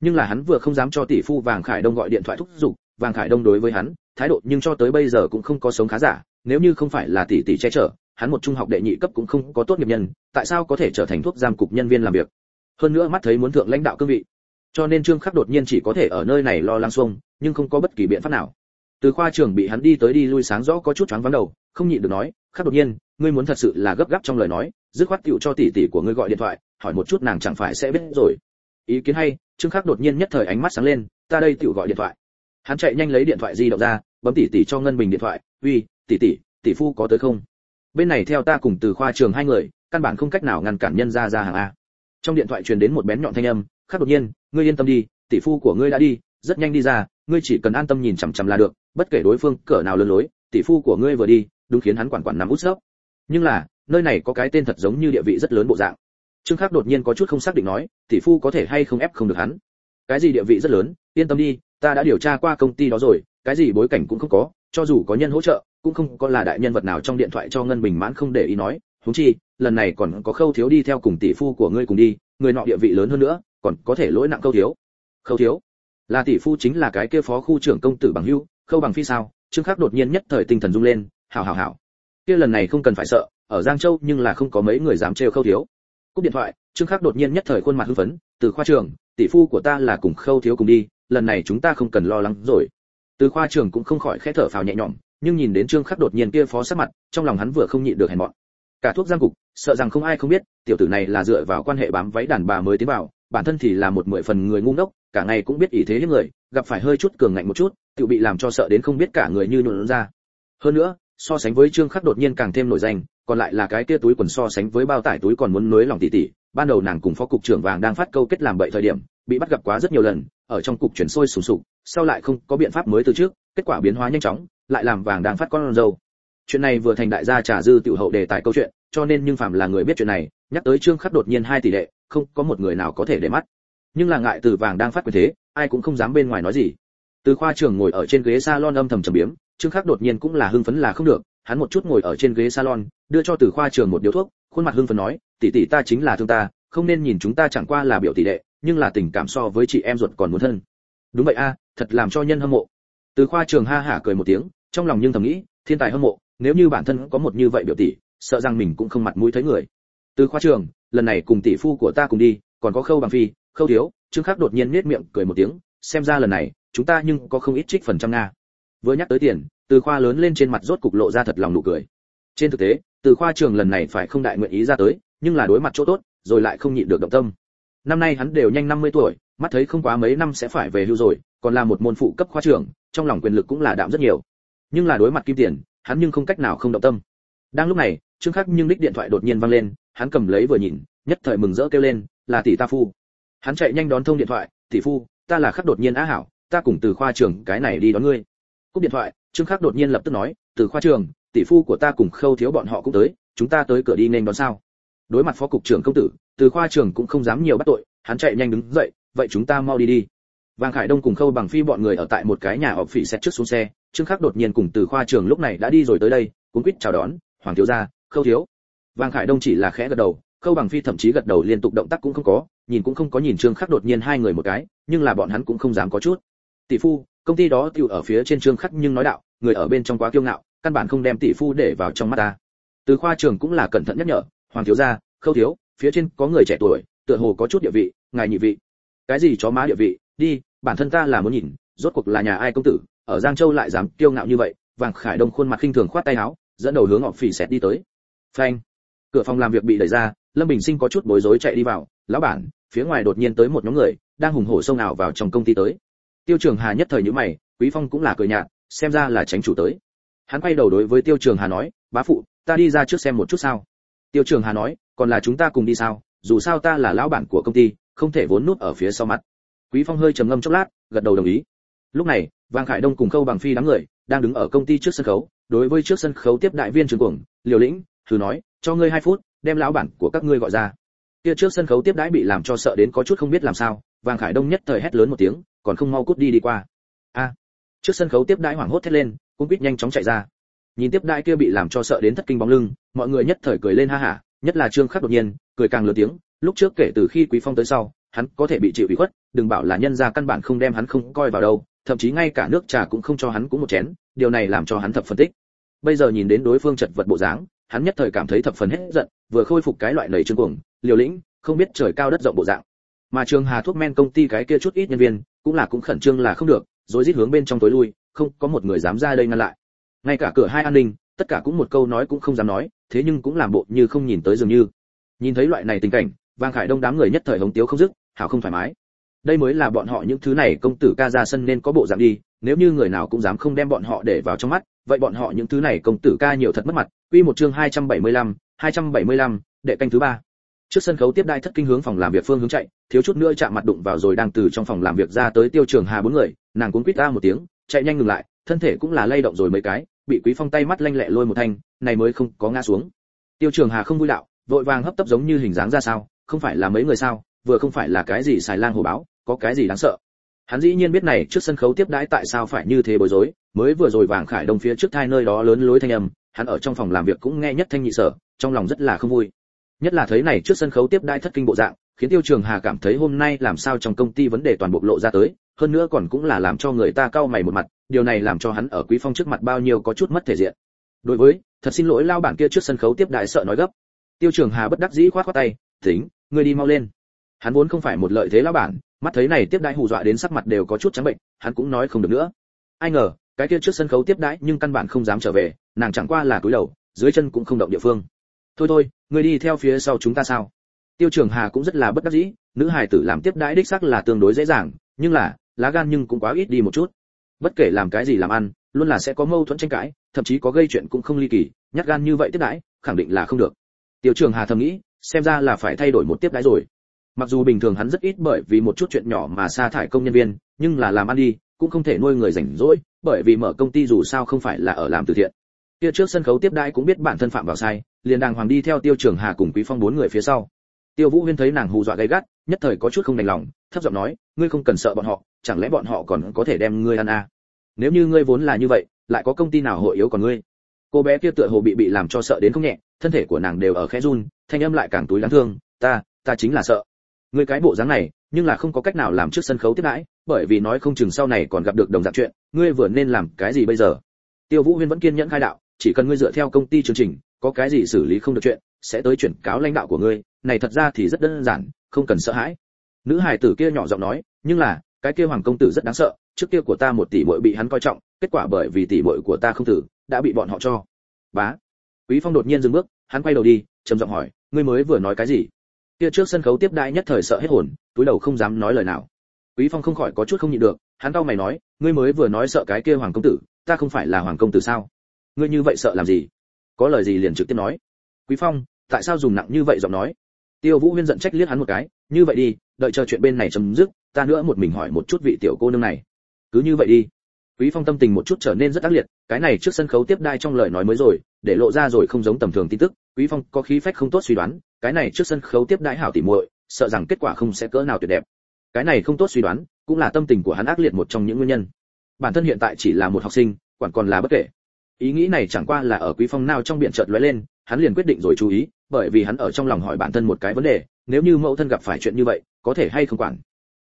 Nhưng là hắn vừa không dám cho tỷ phu vàng khải đông gọi điện thoại thúc giục vàng khải đông đối với hắn, thái độ nhưng cho tới bây giờ cũng không có sống khá giả, nếu như không phải là tỷ tỷ che chở, hắn một trung học đệ nhị cấp cũng không có tốt nghiệp nhân, tại sao có thể trở thành thuốc giam cục nhân viên làm việc? Hơn nữa mắt thấy muốn thượng lãnh đạo cương vị, cho nên trương khắc đột nhiên chỉ có thể ở nơi này lo lắng xuông, nhưng không có bất kỳ biện pháp nào. Từ khoa trường bị hắn đi tới đi lui sáng rõ có chút choáng vắng đầu, không nhịn được nói, khắc đột nhiên, ngươi muốn thật sự là gấp gáp trong lời nói, dứt khoát tựu cho tỷ tỷ của ngươi gọi điện thoại, hỏi một chút nàng chẳng phải sẽ biết rồi. Ý kiến hay, trương khắc đột nhiên nhất thời ánh mắt sáng lên, ta đây tựu gọi điện thoại hắn chạy nhanh lấy điện thoại di động ra bấm tỉ tỉ cho ngân bình điện thoại uy tỉ tỉ, tỷ phu có tới không? Bên này theo ta cùng từ khoa trường hai người căn bản không cách nào ngăn cản nhân ra ra hàng a. Trong điện thoại truyền đến một bén nhọn thanh âm Khác đột nhiên ngươi yên tâm đi tỷ phu của ngươi đã đi rất nhanh đi ra ngươi chỉ cần an tâm nhìn chằm chằm là được bất kể đối phương cỡ nào lớn lối tỷ phu của ngươi vừa đi đúng khiến hắn quản quản nắm út sấp nhưng là nơi này có cái tên thật giống như địa vị rất lớn bộ dạng. Trương khắc đột nhiên có chút không xác định nói tỷ phu có thể hay không ép không được hắn? Cái gì địa vị rất lớn yên tâm đi ta đã điều tra qua công ty đó rồi, cái gì bối cảnh cũng không có, cho dù có nhân hỗ trợ, cũng không có là đại nhân vật nào trong điện thoại cho ngân bình mãn không để ý nói, huống chi, lần này còn có khâu thiếu đi theo cùng tỷ phu của ngươi cùng đi, người nọ địa vị lớn hơn nữa, còn có thể lỗi nặng khâu thiếu. Khâu thiếu, là tỷ phu chính là cái kia phó khu trưởng công tử bằng hưu khâu bằng phi sao? Trương khắc đột nhiên nhất thời tinh thần rung lên, hảo hảo hảo. Kia lần này không cần phải sợ, ở giang châu nhưng là không có mấy người dám trêu khâu thiếu. Cúp điện thoại, trương khắc đột nhiên nhất thời khuôn mặt hưng phấn, từ khoa trường tỷ phu của ta là cùng khâu thiếu cùng đi lần này chúng ta không cần lo lắng rồi. Từ khoa trưởng cũng không khỏi khẽ thở phào nhẹ nhõm, nhưng nhìn đến trương khắc đột nhiên kia phó sát mặt, trong lòng hắn vừa không nhịn được hèn mọn. Cả thuốc giang cục, sợ rằng không ai không biết, tiểu tử này là dựa vào quan hệ bám váy đàn bà mới tiến vào, bản thân thì là một mười phần người ngu ngốc, cả ngày cũng biết ý thế hiếp người, gặp phải hơi chút cường ngạnh một chút, tự bị làm cho sợ đến không biết cả người như nhuộn ra. Hơn nữa, so sánh với trương khắc đột nhiên càng thêm nổi danh, còn lại là cái kia túi quần so sánh với bao tải túi còn muốn nới lòng tỉ tỉ ban đầu nàng cùng phó cục trưởng vàng đang phát câu kết làm bậy thời điểm, bị bắt gặp quá rất nhiều lần, ở trong cục chuyển sôi sùng sục, sau lại không có biện pháp mới từ trước, kết quả biến hóa nhanh chóng, lại làm vàng đang phát con dâu. Chuyện này vừa thành đại gia trả dư tiểu hậu đề tài câu chuyện, cho nên nhưng phạm là người biết chuyện này, nhắc tới trương khắc đột nhiên hai tỷ lệ, không có một người nào có thể để mắt. Nhưng là ngại từ vàng đang phát quyền thế, ai cũng không dám bên ngoài nói gì. Từ khoa trưởng ngồi ở trên ghế salon âm thầm trầm biếm, trương khắc đột nhiên cũng là hưng phấn là không được hắn một chút ngồi ở trên ghế salon, đưa cho từ khoa Trường một điếu thuốc, khuôn mặt hưng phấn nói, tỷ tỷ ta chính là thương ta, không nên nhìn chúng ta chẳng qua là biểu tỷ đệ, nhưng là tình cảm so với chị em ruột còn muốn thân. Đúng vậy a, thật làm cho nhân hâm mộ. Từ khoa trường ha hả cười một tiếng, trong lòng nhưng thầm nghĩ, thiên tài hâm mộ, nếu như bản thân có một như vậy biểu tỷ, sợ rằng mình cũng không mặt mũi thấy người. Từ khoa trường, lần này cùng tỷ phu của ta cùng đi, còn có khâu bằng phi, khâu thiếu. Trương khắc đột nhiên nết miệng cười một tiếng, xem ra lần này, chúng ta nhưng có không ít trích phần trăm nga. Vừa nhắc tới tiền từ khoa lớn lên trên mặt rốt cục lộ ra thật lòng nụ cười. Trên thực tế từ khoa trường lần này phải không đại nguyện ý ra tới nhưng là đối mặt chỗ tốt rồi lại không nhịn được động tâm. Năm nay hắn đều nhanh 50 tuổi mắt thấy không quá mấy năm sẽ phải về hưu rồi còn là một môn phụ cấp khoa trường, trong lòng quyền lực cũng là đạm rất nhiều. Nhưng là đối mặt kim tiền hắn nhưng không cách nào không động tâm. Đang lúc này trương khắc nhưng đích điện thoại đột nhiên vang lên hắn cầm lấy vừa nhìn nhất thời mừng rỡ kêu lên là tỷ ta phu. Hắn chạy nhanh đón thông điện thoại tỷ phu ta là khắc đột nhiên á hảo ta cùng từ khoa trưởng cái này đi đón ngươi cúp điện thoại, trương khắc đột nhiên lập tức nói, từ khoa trưởng tỷ phu của ta cùng khâu thiếu bọn họ cũng tới, chúng ta tới cửa đi nên đón sao? Đối mặt phó cục trưởng công tử, từ khoa trưởng cũng không dám nhiều bắt tội, hắn chạy nhanh đứng dậy, vậy chúng ta mau đi đi. Vàng khải đông cùng khâu bằng phi bọn người ở tại một cái nhà họp phỉ xét trước xuống xe, trương khắc đột nhiên cùng từ khoa trưởng lúc này đã đi rồi tới đây, cuốn quýt chào đón, hoàng thiếu gia, khâu thiếu. Vàng khải đông chỉ là khẽ gật đầu, khâu bằng phi thậm chí gật đầu liên tục động tác cũng không có, nhìn cũng không có nhìn trương khắc đột nhiên hai người một cái, nhưng là bọn hắn cũng không dám có chút. Tỷ phu công ty đó tiêu ở phía trên trương khắc nhưng nói đạo, người ở bên trong quá kiêu ngạo, căn bản không đem tỷ phu để vào trong mắt ta. Từ khoa trưởng cũng là cẩn thận nhắc nhở, hoàng thiếu gia, khâu thiếu, phía trên có người trẻ tuổi, tựa hồ có chút địa vị, ngài nhị vị. Cái gì chó má địa vị, đi, bản thân ta là muốn nhìn, rốt cuộc là nhà ai công tử, ở giang châu lại dám kiêu ngạo như vậy, vàng khải đông khuôn mặt khinh thường khoát tay áo, dẫn đầu hướng họ phỉ xẹt đi tới. Phanh. Cửa phòng làm việc bị đẩy ra, lâm bình sinh có chút bối rối chạy đi vào, lão bản, phía ngoài đột nhiên tới một nhóm người, đang hùng hổ xông ảo vào trong công ty tới tiêu trường hà nhất thời nhíu mày, quý phong cũng là cười nhạt, xem ra là tránh chủ tới. Hắn quay đầu đối với tiêu trường hà nói, bá phụ, ta đi ra trước xem một chút sao. Tiêu trường hà nói, còn là chúng ta cùng đi sao? Dù sao ta là lão bản của công ty, không thể vốn nút ở phía sau mắt quý phong hơi trầm ngâm chốc lát, gật đầu đồng ý. Lúc này, vàng khải đông cùng khâu bằng phi đám người đang đứng ở công ty trước sân khấu, đối với trước sân khấu tiếp đại viên trường cuồng, liều lĩnh, thử nói, cho ngươi hai phút, đem lão bản của các ngươi gọi ra. Kia trước sân khấu tiếp đãi bị làm cho sợ đến có chút không biết làm sao, vàng khải đông nhất thời hét lớn một tiếng còn không mau cút đi đi qua. A. Trước sân khấu tiếp đãi hoảng hốt thét lên cũng biết nhanh chóng chạy ra. Nhìn tiếp đãi kia bị làm cho sợ đến thất kinh bóng lưng, mọi người nhất thời cười lên ha hả, nhất là trương khắc đột nhiên, cười càng lớn tiếng, lúc trước kể từ khi quý phong tới sau, hắn có thể bị chịu ủy khuất, đừng bảo là nhân gia căn bản không đem hắn không coi vào đâu, thậm chí ngay cả nước trà cũng không cho hắn cũng một chén, điều này làm cho hắn thập phân tích bây giờ nhìn đến đối phương chật vật bộ dáng, hắn nhất thời cảm thấy thập phần hết giận, vừa khôi phục cái loại lầy trương cuồng, liều lĩnh, không biết trời cao đất rộng bộ dạng. Mà trường hà thuốc men công ty cái kia chút ít nhân viên cũng là cũng khẩn trương là không được rồi rít hướng bên trong tối lui không có một người dám ra đây ngăn lại. Ngay cả cửa hai an ninh tất cả cũng một câu nói cũng không dám nói thế nhưng cũng làm bộ như không nhìn tới dường như. Nhìn thấy loại này tình cảnh vang khải đông đám người nhất thời hống tiếu không dứt hảo không thoải mái. Đây mới là bọn họ những thứ này công tử ca ra sân nên có bộ dạng đi nếu như người nào cũng dám không đem bọn họ để vào trong mắt vậy bọn họ những thứ này công tử ca nhiều thật mất mặt. Quy một chương 275, 275, đệ canh thứ ba trước sân khấu tiếp đai thất kinh hướng phòng làm việc phương hướng chạy, thiếu chút nữa chạm mặt đụng vào rồi đang từ trong phòng làm việc ra tới tiêu trường hà bốn người, nàng cũng quýt ra một tiếng, chạy nhanh ngừng lại, thân thể cũng là lay động rồi mấy cái, bị quý phong tay mắt lanh lẹ lôi một thanh, này mới không có ngã xuống. Tiêu trường hà không vui đạo, vội vàng hấp tấp giống như hình dáng ra sao, không phải là mấy người sao, vừa không phải là cái gì xài lang hồ báo, có cái gì đáng sợ. Hắn dĩ nhiên biết này, trước sân khấu tiếp đãi tại sao phải như thế bối rối, mới vừa rồi vàng khải đông phía trước thai nơi đó lớn lối thanh âm, hắn ở trong phòng làm việc cũng nghe nhất thanh nhị sở, trong lòng rất là không vui nhất là thấy này trước sân khấu tiếp đãi thất kinh bộ dạng, khiến tiêu trường hà cảm thấy hôm nay làm sao trong công ty vấn đề toàn bộ lộ ra tới, hơn nữa còn cũng là làm cho người ta cau mày một mặt, điều này làm cho hắn ở quý phong trước mặt bao nhiêu có chút mất thể diện. Đối với, thật xin lỗi lao bản kia trước sân khấu tiếp đại sợ nói gấp. Tiêu trường hà bất đắc dĩ khoát khoát tay, tính, ngươi đi mau lên. Hắn vốn không phải một lợi thế lao bản, mắt thấy này tiếp đại hù dọa đến sắc mặt đều có chút trắng bệnh, hắn cũng nói không được nữa. Ai ngờ, cái kia trước sân khấu tiếp đãi nhưng căn bản không dám trở về, nàng chẳng qua là cúi đầu, dưới chân cũng không động địa phương thôi thôi, ngươi đi theo phía sau chúng ta sao? Tiêu trường hà cũng rất là bất đắc dĩ, nữ hài tử làm tiếp đãi đích xác là tương đối dễ dàng, nhưng là, lá gan nhưng cũng quá ít đi một chút. Bất kể làm cái gì làm ăn, luôn là sẽ có mâu thuẫn tranh cãi, thậm chí có gây chuyện cũng không ly kỳ, nhát gan như vậy tiếp đãi, khẳng định là không được. Tiêu trường hà thầm nghĩ, xem ra là phải thay đổi một tiếp đãi rồi. Mặc dù bình thường hắn rất ít bởi vì một chút chuyện nhỏ mà sa thải công nhân viên, nhưng là làm ăn đi, cũng không thể nuôi người rảnh rỗi, bởi vì mở công ty dù sao không phải là ở làm từ thiện kia trước sân khấu tiếp đãi cũng biết bản thân phạm vào sai, liền đàng hoàng đi theo tiêu trường hà cùng quý phong bốn người phía sau. Tiêu vũ huyên thấy nàng hù dọa gay gắt, nhất thời có chút không đành lòng, thấp giọng nói, ngươi không cần sợ bọn họ, chẳng lẽ bọn họ còn có thể đem ngươi ăn à? nếu như ngươi vốn là như vậy, lại có công ty nào hội yếu còn ngươi? Cô bé kia tựa hồ bị bị làm cho sợ đến không nhẹ, thân thể của nàng đều ở khẽ run, thanh âm lại càng túi đáng thương, ta ta chính là sợ. Ngươi cái bộ dáng này, nhưng là không có cách nào làm trước sân khấu tiếp đãi, bởi vì nói không chừng sau này còn gặp được đồng dạng chuyện, ngươi vừa nên làm cái gì bây giờ? Tiêu vũ huyên vẫn kiên nhẫn khai đạo chỉ cần ngươi dựa theo công ty chương trình, có cái gì xử lý không được chuyện, sẽ tới chuyển cáo lãnh đạo của ngươi. Này thật ra thì rất đơn giản, không cần sợ hãi. Nữ hài tử kia nhỏ giọng nói, nhưng là, cái kia hoàng công tử rất đáng sợ, trước kia của ta một tỷ muội bị hắn coi trọng, kết quả bởi vì tỷ muội của ta không tử, đã bị bọn họ cho. Bá. Quý phong đột nhiên dừng bước, hắn quay đầu đi, trầm giọng hỏi, ngươi mới vừa nói cái gì? Kia trước sân khấu tiếp đãi nhất thời sợ hết hồn, túi đầu không dám nói lời nào. Quý phong không khỏi có chút không nhịn được, hắn cau mày nói, ngươi mới vừa nói sợ cái kia hoàng công tử, ta không phải là hoàng công tử sao? Ngươi như vậy sợ làm gì? Có lời gì liền trực tiếp nói. Quý phong, tại sao dùng nặng như vậy giọng nói? Tiêu vũ huyên giận trách liếc hắn một cái, như vậy đi, đợi chờ chuyện bên này chấm dứt, ta nữa một mình hỏi một chút vị tiểu cô nương này. Cứ như vậy đi. Quý phong tâm tình một chút trở nên rất ác liệt, cái này trước sân khấu tiếp đai trong lời nói mới rồi, để lộ ra rồi không giống tầm thường tin tức, quý phong có khí phách không tốt suy đoán, cái này trước sân khấu tiếp đãi hảo tỉ muội, sợ rằng kết quả không sẽ cỡ nào tuyệt đẹp. Cái này không tốt suy đoán, cũng là tâm tình của hắn ác liệt một trong những nguyên nhân. Bản thân hiện tại chỉ là một học sinh, quản còn là bất kể ý nghĩ này chẳng qua là ở quý phong nào trong biện chợt lóe lên, hắn liền quyết định rồi chú ý, bởi vì hắn ở trong lòng hỏi bản thân một cái vấn đề, nếu như mẫu thân gặp phải chuyện như vậy, có thể hay không quản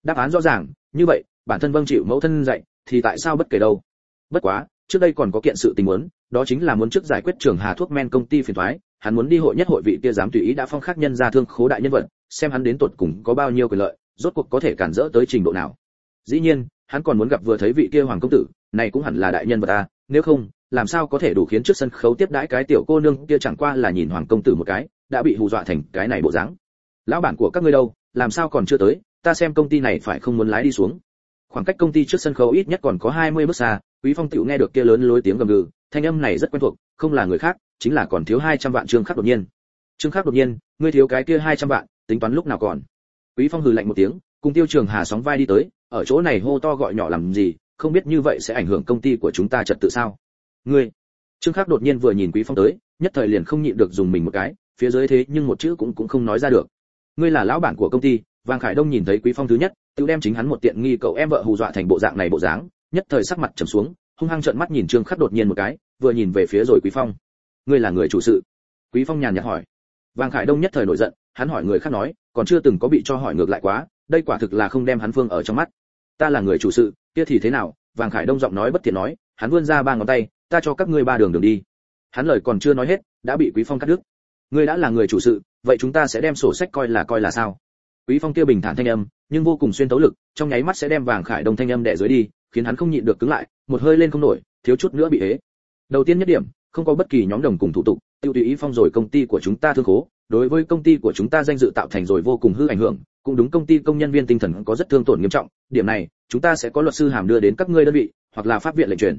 đáp án rõ ràng, như vậy, bản thân vâng chịu mẫu thân dạy, thì tại sao bất kể đâu bất quá, trước đây còn có kiện sự tình muốn, đó chính là muốn trước giải quyết trường hà thuốc men công ty phiền thoái. hắn muốn đi hội nhất hội vị kia dám tùy ý đã phong khắc nhân ra thương khố đại nhân vật, xem hắn đến tuột cùng có bao nhiêu quyền lợi, rốt cuộc có thể cản rỡ tới trình độ nào dĩ nhiên, hắn còn muốn gặp vừa thấy vị kia hoàng công tử, này cũng hẳn là đại nhân vật ta nếu không làm sao có thể đủ khiến trước sân khấu tiếp đãi cái tiểu cô nương kia chẳng qua là nhìn hoàng công tử một cái, đã bị hù dọa thành cái này bộ dáng. Lão bản của các ngươi đâu, làm sao còn chưa tới, ta xem công ty này phải không muốn lái đi xuống. Khoảng cách công ty trước sân khấu ít nhất còn có 20 bước xa, quý phong tiểu nghe được kia lớn lối tiếng gầm gừ, thanh âm này rất quen thuộc, không là người khác, chính là còn thiếu 200 vạn trương khắc đột nhiên. Trương khắc đột nhiên, ngươi thiếu cái kia 200 vạn, tính toán lúc nào còn? Quý phong hừ lạnh một tiếng, cùng tiêu trường hà sóng vai đi tới, ở chỗ này hô to gọi nhỏ làm gì, không biết như vậy sẽ ảnh hưởng công ty của chúng ta trật tự sao? Ngươi. Trương khắc đột nhiên vừa nhìn quý phong tới, nhất thời liền không nhịn được dùng mình một cái, phía dưới thế nhưng một chữ cũng cũng không nói ra được. Ngươi là lão bản của công ty, vàng khải đông nhìn thấy quý phong thứ nhất, tự đem chính hắn một tiện nghi cậu em vợ hù dọa thành bộ dạng này bộ dáng, nhất thời sắc mặt trầm xuống, hung hăng trợn mắt nhìn trương khắc đột nhiên một cái, vừa nhìn về phía rồi quý phong. Ngươi là người chủ sự? Quý phong nhàn nhạt hỏi. Vàng khải đông nhất thời nổi giận, hắn hỏi người khác nói, còn chưa từng có bị cho hỏi ngược lại quá, đây quả thực là không đem hắn phương ở trong mắt. Ta là người chủ sự, kia thì thế nào? Vàng khải đông giọng nói bất thiện nói, hắn vươn ra ba ngón tay ta cho các ngươi ba đường đường đi. Hắn lời còn chưa nói hết, đã bị quý phong cắt đứt. Ngươi đã là người chủ sự, vậy chúng ta sẽ đem sổ sách coi là coi là sao? Quý phong kia bình thản thanh âm, nhưng vô cùng xuyên tấu lực, trong nháy mắt sẽ đem vàng khải đồng thanh âm đè dưới đi, khiến hắn không nhịn được cứng lại, một hơi lên không nổi, thiếu chút nữa bị ế. Đầu tiên nhất điểm, không có bất kỳ nhóm đồng cùng thủ tục, tiêu tùy ý phong rồi công ty của chúng ta thương khố, đối với công ty của chúng ta danh dự tạo thành rồi vô cùng hư ảnh hưởng, cũng đúng công ty công nhân viên tinh thần có rất thương tổn nghiêm trọng, điểm này, chúng ta sẽ có luật sư hàm đưa đến các ngươi đơn vị, hoặc là pháp viện lệnh truyền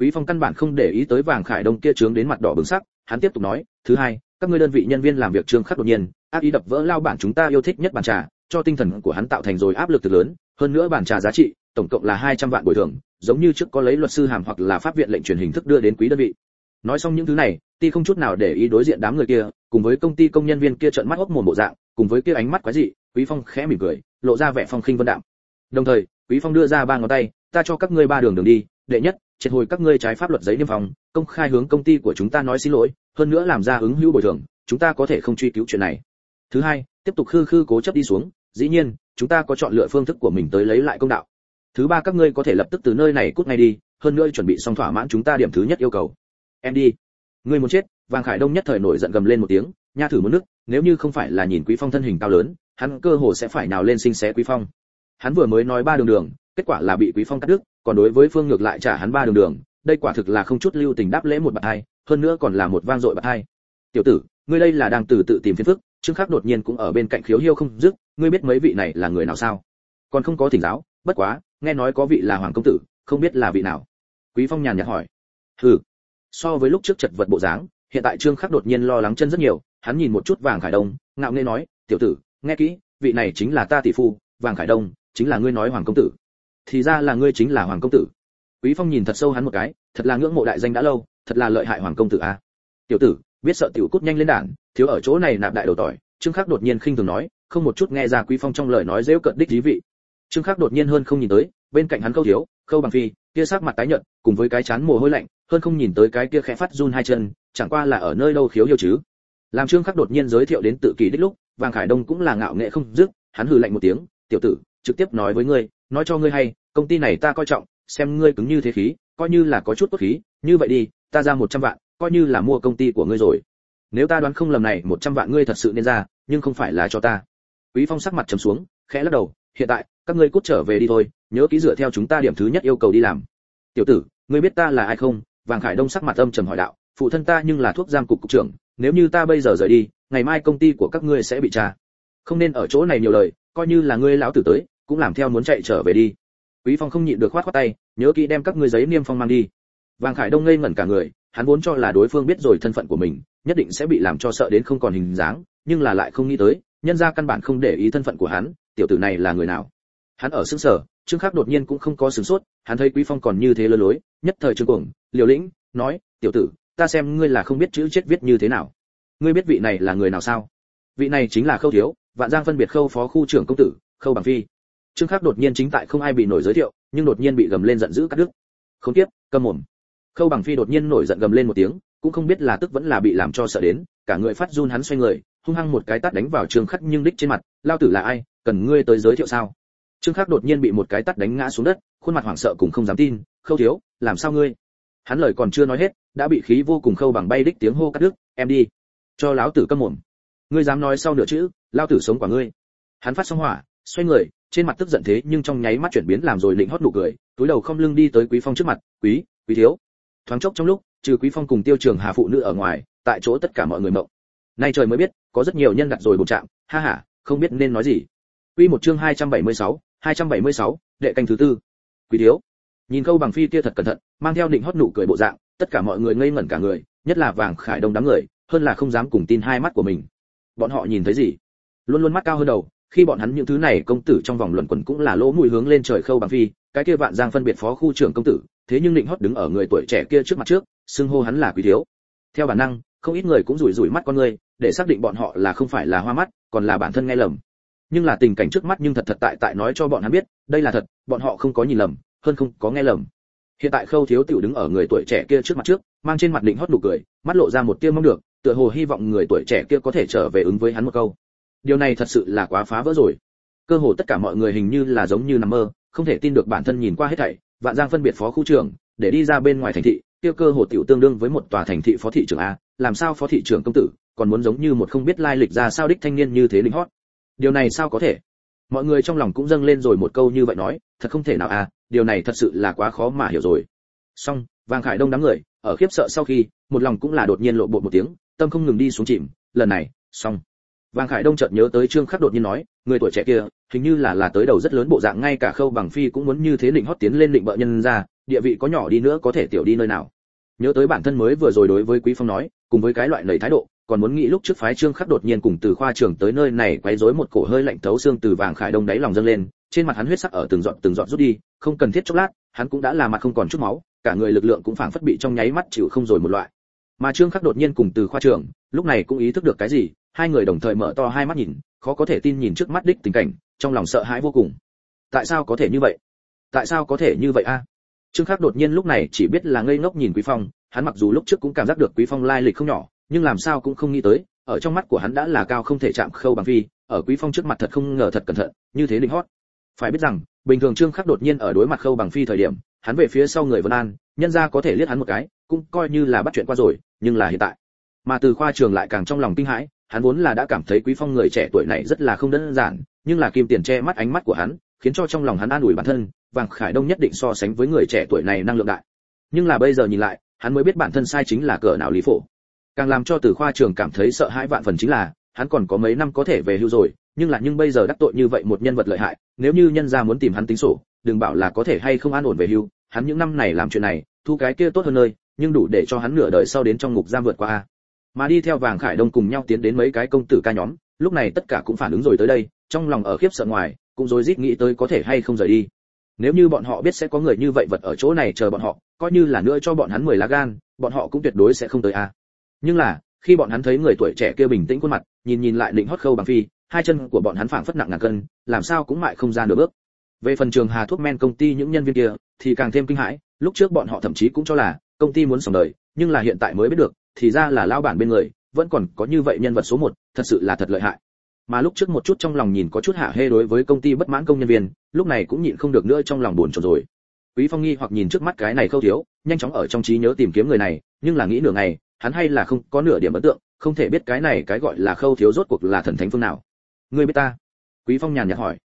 quý phong căn bản không để ý tới vàng khải đông kia trướng đến mặt đỏ bừng sắc, hắn tiếp tục nói, thứ hai, các ngươi đơn vị nhân viên làm việc trương khắc đột nhiên, ác ý đập vỡ lao bản chúng ta yêu thích nhất bàn trà, cho tinh thần của hắn tạo thành rồi áp lực từ lớn, hơn nữa bàn trà giá trị, tổng cộng là 200 vạn bồi thường, giống như trước có lấy luật sư hàm hoặc là pháp viện lệnh truyền hình thức đưa đến quý đơn vị. Nói xong những thứ này, ti không chút nào để ý đối diện đám người kia, cùng với công ty công nhân viên kia trợn mắt hốc mồm bộ dạng, cùng với kia ánh mắt quái dị, quý phong khẽ mỉm cười, lộ ra vẻ phong khinh vân đạm. Đồng thời, quý phong đưa ra ba ngón tay, ta cho các ngươi ba đường đường đi đệ nhất, triệt hồi các ngươi trái pháp luật giấy niêm phòng công khai hướng công ty của chúng ta nói xin lỗi, hơn nữa làm ra ứng hữu bồi thường, chúng ta có thể không truy cứu chuyện này. Thứ hai, tiếp tục khư khư cố chấp đi xuống, dĩ nhiên, chúng ta có chọn lựa phương thức của mình tới lấy lại công đạo. Thứ ba, các ngươi có thể lập tức từ nơi này cút ngay đi, hơn nữa chuẩn bị xong thỏa mãn chúng ta điểm thứ nhất yêu cầu. Em đi. Ngươi muốn chết, vàng khải đông nhất thời nổi giận gầm lên một tiếng, nha thử muốn nước, nếu như không phải là nhìn quý phong thân hình cao lớn, hắn cơ hồ sẽ phải nào lên sinh xé quý phong. Hắn vừa mới nói ba đường đường kết quả là bị quý phong cắt đứt, còn đối với phương ngược lại trả hắn ba đường đường, đây quả thực là không chút lưu tình đáp lễ một bậc hai, hơn nữa còn là một vang dội bậc hai. Tiểu tử, ngươi đây là đang từ tự tìm phiền phức, trương khắc đột nhiên cũng ở bên cạnh khiếu hiêu không dứt, ngươi biết mấy vị này là người nào sao? Còn không có thỉnh giáo, bất quá, nghe nói có vị là hoàng công tử, không biết là vị nào. Quý phong nhàn nhạt hỏi. Hừ. So với lúc trước chật vật bộ dáng, hiện tại trương khắc đột nhiên lo lắng chân rất nhiều, hắn nhìn một chút vàng khải đông, ngạo nghễ nói, tiểu tử, nghe kỹ, vị này chính là ta tỷ phu, vàng khải đông, chính là ngươi nói hoàng công tử thì ra là ngươi chính là hoàng công tử. Quý phong nhìn thật sâu hắn một cái, thật là ngưỡng mộ đại danh đã lâu, thật là lợi hại hoàng công tử a tiểu tử, biết sợ tiểu cút nhanh lên đản thiếu ở chỗ này nạp đại đầu tỏi. Trương khắc đột nhiên khinh thường nói, không một chút nghe ra quý phong trong lời nói dễ cận đích thí vị. Trương khắc đột nhiên hơn không nhìn tới, bên cạnh hắn câu thiếu, khâu bằng phi, kia sắc mặt tái nhợt, cùng với cái chán mồ hôi lạnh, hơn không nhìn tới cái kia khẽ phát run hai chân, chẳng qua là ở nơi đâu khiếu yêu chứ. Làm trương khắc đột nhiên giới thiệu đến tự kỷ đích lúc, vàng khải đông cũng là ngạo nghệ không dứt, hắn hừ lạnh một tiếng, tiểu tử, trực tiếp nói với ngươi nói cho ngươi hay, công ty này ta coi trọng, xem ngươi cứng như thế khí, coi như là có chút tốt khí, như vậy đi, ta ra một trăm vạn, coi như là mua công ty của ngươi rồi. Nếu ta đoán không lầm này, một trăm vạn ngươi thật sự nên ra, nhưng không phải là cho ta. Quý phong sắc mặt trầm xuống, khẽ lắc đầu, hiện tại, các ngươi cút trở về đi thôi, nhớ kỹ dựa theo chúng ta điểm thứ nhất yêu cầu đi làm. Tiểu tử, ngươi biết ta là ai không? Vàng khải đông sắc mặt âm trầm hỏi đạo, phụ thân ta nhưng là thuốc giam cục cục trưởng, nếu như ta bây giờ rời đi, ngày mai công ty của các ngươi sẽ bị tra. Không nên ở chỗ này nhiều lời, coi như là ngươi lão tử tới cũng làm theo muốn chạy trở về đi. Quý phong không nhịn được khoát khoát tay, nhớ kỹ đem các ngươi giấy niêm phong mang đi. Vàng khải đông ngây ngẩn cả người, hắn vốn cho là đối phương biết rồi thân phận của mình, nhất định sẽ bị làm cho sợ đến không còn hình dáng, nhưng là lại không nghĩ tới, nhân ra căn bản không để ý thân phận của hắn, tiểu tử này là người nào. Hắn ở xứng sở, trương khắc đột nhiên cũng không có sửng sốt, hắn thấy quý phong còn như thế lơ lối, nhất thời trương cuồng, liều lĩnh, nói, tiểu tử, ta xem ngươi là không biết chữ chết viết như thế nào. Ngươi biết vị này là người nào sao? Vị này chính là khâu thiếu, vạn giang phân biệt khâu phó khu trưởng công tử, khâu bằng phi trương khắc đột nhiên chính tại không ai bị nổi giới thiệu, nhưng đột nhiên bị gầm lên giận dữ cắt đứt. Không tiếp câm mồm. Khâu bằng phi đột nhiên nổi giận gầm lên một tiếng, cũng không biết là tức vẫn là bị làm cho sợ đến, cả người phát run hắn xoay người, hung hăng một cái tát đánh vào trương khắc nhưng đích trên mặt, lao tử là ai? Cần ngươi tới giới thiệu sao? Trương khắc đột nhiên bị một cái tát đánh ngã xuống đất, khuôn mặt hoảng sợ cùng không dám tin, khâu thiếu, làm sao ngươi? Hắn lời còn chưa nói hết, đã bị khí vô cùng khâu bằng bay đích tiếng hô cắt đứt, em đi, cho lão tử câm mồm. Ngươi dám nói sau nửa chữ, lao tử sống quả ngươi. Hắn phát xong hỏa, xoay người trên mặt tức giận thế nhưng trong nháy mắt chuyển biến làm rồi định hót nụ cười túi đầu không lưng đi tới quý phong trước mặt quý quý thiếu. Thoáng chốc trong lúc trừ quý phong cùng tiêu trường hà phụ nữ ở ngoài tại chỗ tất cả mọi người mộng. Nay trời mới biết có rất nhiều nhân đặt rồi bột chạm ha ha không biết nên nói gì. Quy một chương 276, 276, đệ canh thứ tư. Quý thiếu. Nhìn câu bằng phi kia thật cẩn thận mang theo định hót nụ cười bộ dạng tất cả mọi người ngây ngẩn cả người nhất là vàng khải đông đám người hơn là không dám cùng tin hai mắt của mình. Bọn họ nhìn thấy gì? Luôn luôn mắt cao hơn đầu khi bọn hắn những thứ này công tử trong vòng luận quẩn cũng là lỗ mũi hướng lên trời khâu bằng phi, cái kia vạn giang phân biệt phó khu trưởng công tử, thế nhưng định hót đứng ở người tuổi trẻ kia trước mặt trước, xưng hô hắn là quý thiếu. Theo bản năng, không ít người cũng rủi rủi mắt con người để xác định bọn họ là không phải là hoa mắt, còn là bản thân nghe lầm. Nhưng là tình cảnh trước mắt nhưng thật thật tại tại nói cho bọn hắn biết, đây là thật, bọn họ không có nhìn lầm, hơn không có nghe lầm. Hiện tại khâu thiếu tiểu đứng ở người tuổi trẻ kia trước mặt trước, mang trên mặt định hót nụ cười, mắt lộ ra một tia mong được, tựa hồ hy vọng người tuổi trẻ kia có thể trở về ứng với hắn một câu điều này thật sự là quá phá vỡ rồi. Cơ hồ tất cả mọi người hình như là giống như nằm mơ không thể tin được bản thân nhìn qua hết thảy. Vạn giang phân biệt phó khu trưởng để đi ra bên ngoài thành thị tiêu cơ hồ tiểu tương đương với một tòa thành thị phó thị trưởng a làm sao phó thị trưởng công tử còn muốn giống như một không biết lai lịch ra sao đích thanh niên như thế lính hót? Điều này sao có thể? Mọi người trong lòng cũng dâng lên rồi một câu như vậy nói thật không thể nào à điều này thật sự là quá khó mà hiểu rồi. Song, vàng khải đông đám người ở khiếp sợ sau khi một lòng cũng là đột nhiên lộ bộ một tiếng tâm không ngừng đi xuống chìm. Lần này xong vàng khải đông chợt nhớ tới trương khắc đột nhiên nói, người tuổi trẻ kia, hình như là là tới đầu rất lớn bộ dạng, ngay cả khâu bằng phi cũng muốn như thế định hót tiến lên định bợ nhân ra, địa vị có nhỏ đi nữa có thể tiểu đi nơi nào. Nhớ tới bản thân mới vừa rồi đối với quý phong nói, cùng với cái loại lời thái độ, còn muốn nghĩ lúc trước phái trương khắc đột nhiên cùng từ khoa trưởng tới nơi này quấy rối một cổ hơi lạnh thấu xương từ vàng khải đông đáy lòng dâng lên, trên mặt hắn huyết sắc ở từng giọt từng giọt rút đi, không cần thiết chốc lát, hắn cũng đã là mặt không còn chút máu, cả người lực lượng cũng phảng phất bị trong nháy mắt chịu không rồi một loại. Mà trương khắc đột nhiên cùng từ khoa trưởng, lúc này cũng ý thức được cái gì hai người đồng thời mở to hai mắt nhìn, khó có thể tin nhìn trước mắt đích tình cảnh, trong lòng sợ hãi vô cùng. Tại sao có thể như vậy? Tại sao có thể như vậy a? Trương khắc đột nhiên lúc này chỉ biết là ngây ngốc nhìn quý phong, hắn mặc dù lúc trước cũng cảm giác được quý phong lai lịch không nhỏ, nhưng làm sao cũng không nghĩ tới, ở trong mắt của hắn đã là cao không thể chạm khâu bằng phi, ở quý phong trước mặt thật không ngờ thật cẩn thận, như thế định hót. Phải biết rằng, bình thường trương khắc đột nhiên ở đối mặt khâu bằng phi thời điểm, hắn về phía sau người vân an, nhân ra có thể liếc hắn một cái, cũng coi như là bắt chuyện qua rồi, nhưng là hiện tại. Mà từ khoa trường lại càng trong lòng kinh hãi hắn vốn là đã cảm thấy quý phong người trẻ tuổi này rất là không đơn giản, nhưng là kim tiền che mắt ánh mắt của hắn, khiến cho trong lòng hắn an ủi bản thân, vàng khải đông nhất định so sánh với người trẻ tuổi này năng lượng đại. Nhưng là bây giờ nhìn lại, hắn mới biết bản thân sai chính là cỡ nào lý phổ. Càng làm cho từ khoa trường cảm thấy sợ hãi vạn phần chính là, hắn còn có mấy năm có thể về hưu rồi, nhưng là nhưng bây giờ đắc tội như vậy một nhân vật lợi hại, nếu như nhân gia muốn tìm hắn tính sổ, đừng bảo là có thể hay không an ổn về hưu, hắn những năm này làm chuyện này, thu cái kia tốt hơn nơi, nhưng đủ để cho hắn nửa đời sau đến trong ngục giam vượt qua mà đi theo vàng khải đông cùng nhau tiến đến mấy cái công tử ca nhóm, lúc này tất cả cũng phản ứng rồi tới đây, trong lòng ở khiếp sợ ngoài, cũng rối rít nghĩ tới có thể hay không rời đi. Nếu như bọn họ biết sẽ có người như vậy vật ở chỗ này chờ bọn họ, coi như là nữa cho bọn hắn mười lá gan, bọn họ cũng tuyệt đối sẽ không tới a nhưng là, khi bọn hắn thấy người tuổi trẻ kia bình tĩnh khuôn mặt, nhìn nhìn lại định hót khâu bằng phi, hai chân của bọn hắn phảng phất nặng ngàn cân, làm sao cũng mại không ra nửa bước. Về phần trường hà thuốc men công ty những nhân viên kia, thì càng thêm kinh hãi, lúc trước bọn họ thậm chí cũng cho là công ty muốn sống đời, nhưng là hiện tại mới biết được thì ra là lao bản bên người, vẫn còn có như vậy nhân vật số một, thật sự là thật lợi hại. Mà lúc trước một chút trong lòng nhìn có chút hạ hê đối với công ty bất mãn công nhân viên, lúc này cũng nhịn không được nữa trong lòng buồn chồn rồi. Quý phong nghi hoặc nhìn trước mắt cái này khâu thiếu, nhanh chóng ở trong trí nhớ tìm kiếm người này, nhưng là nghĩ nửa ngày, hắn hay là không có nửa điểm ấn tượng, không thể biết cái này cái gọi là khâu thiếu rốt cuộc là thần thánh phương nào. Ngươi biết ta? Quý phong nhàn nhạt hỏi.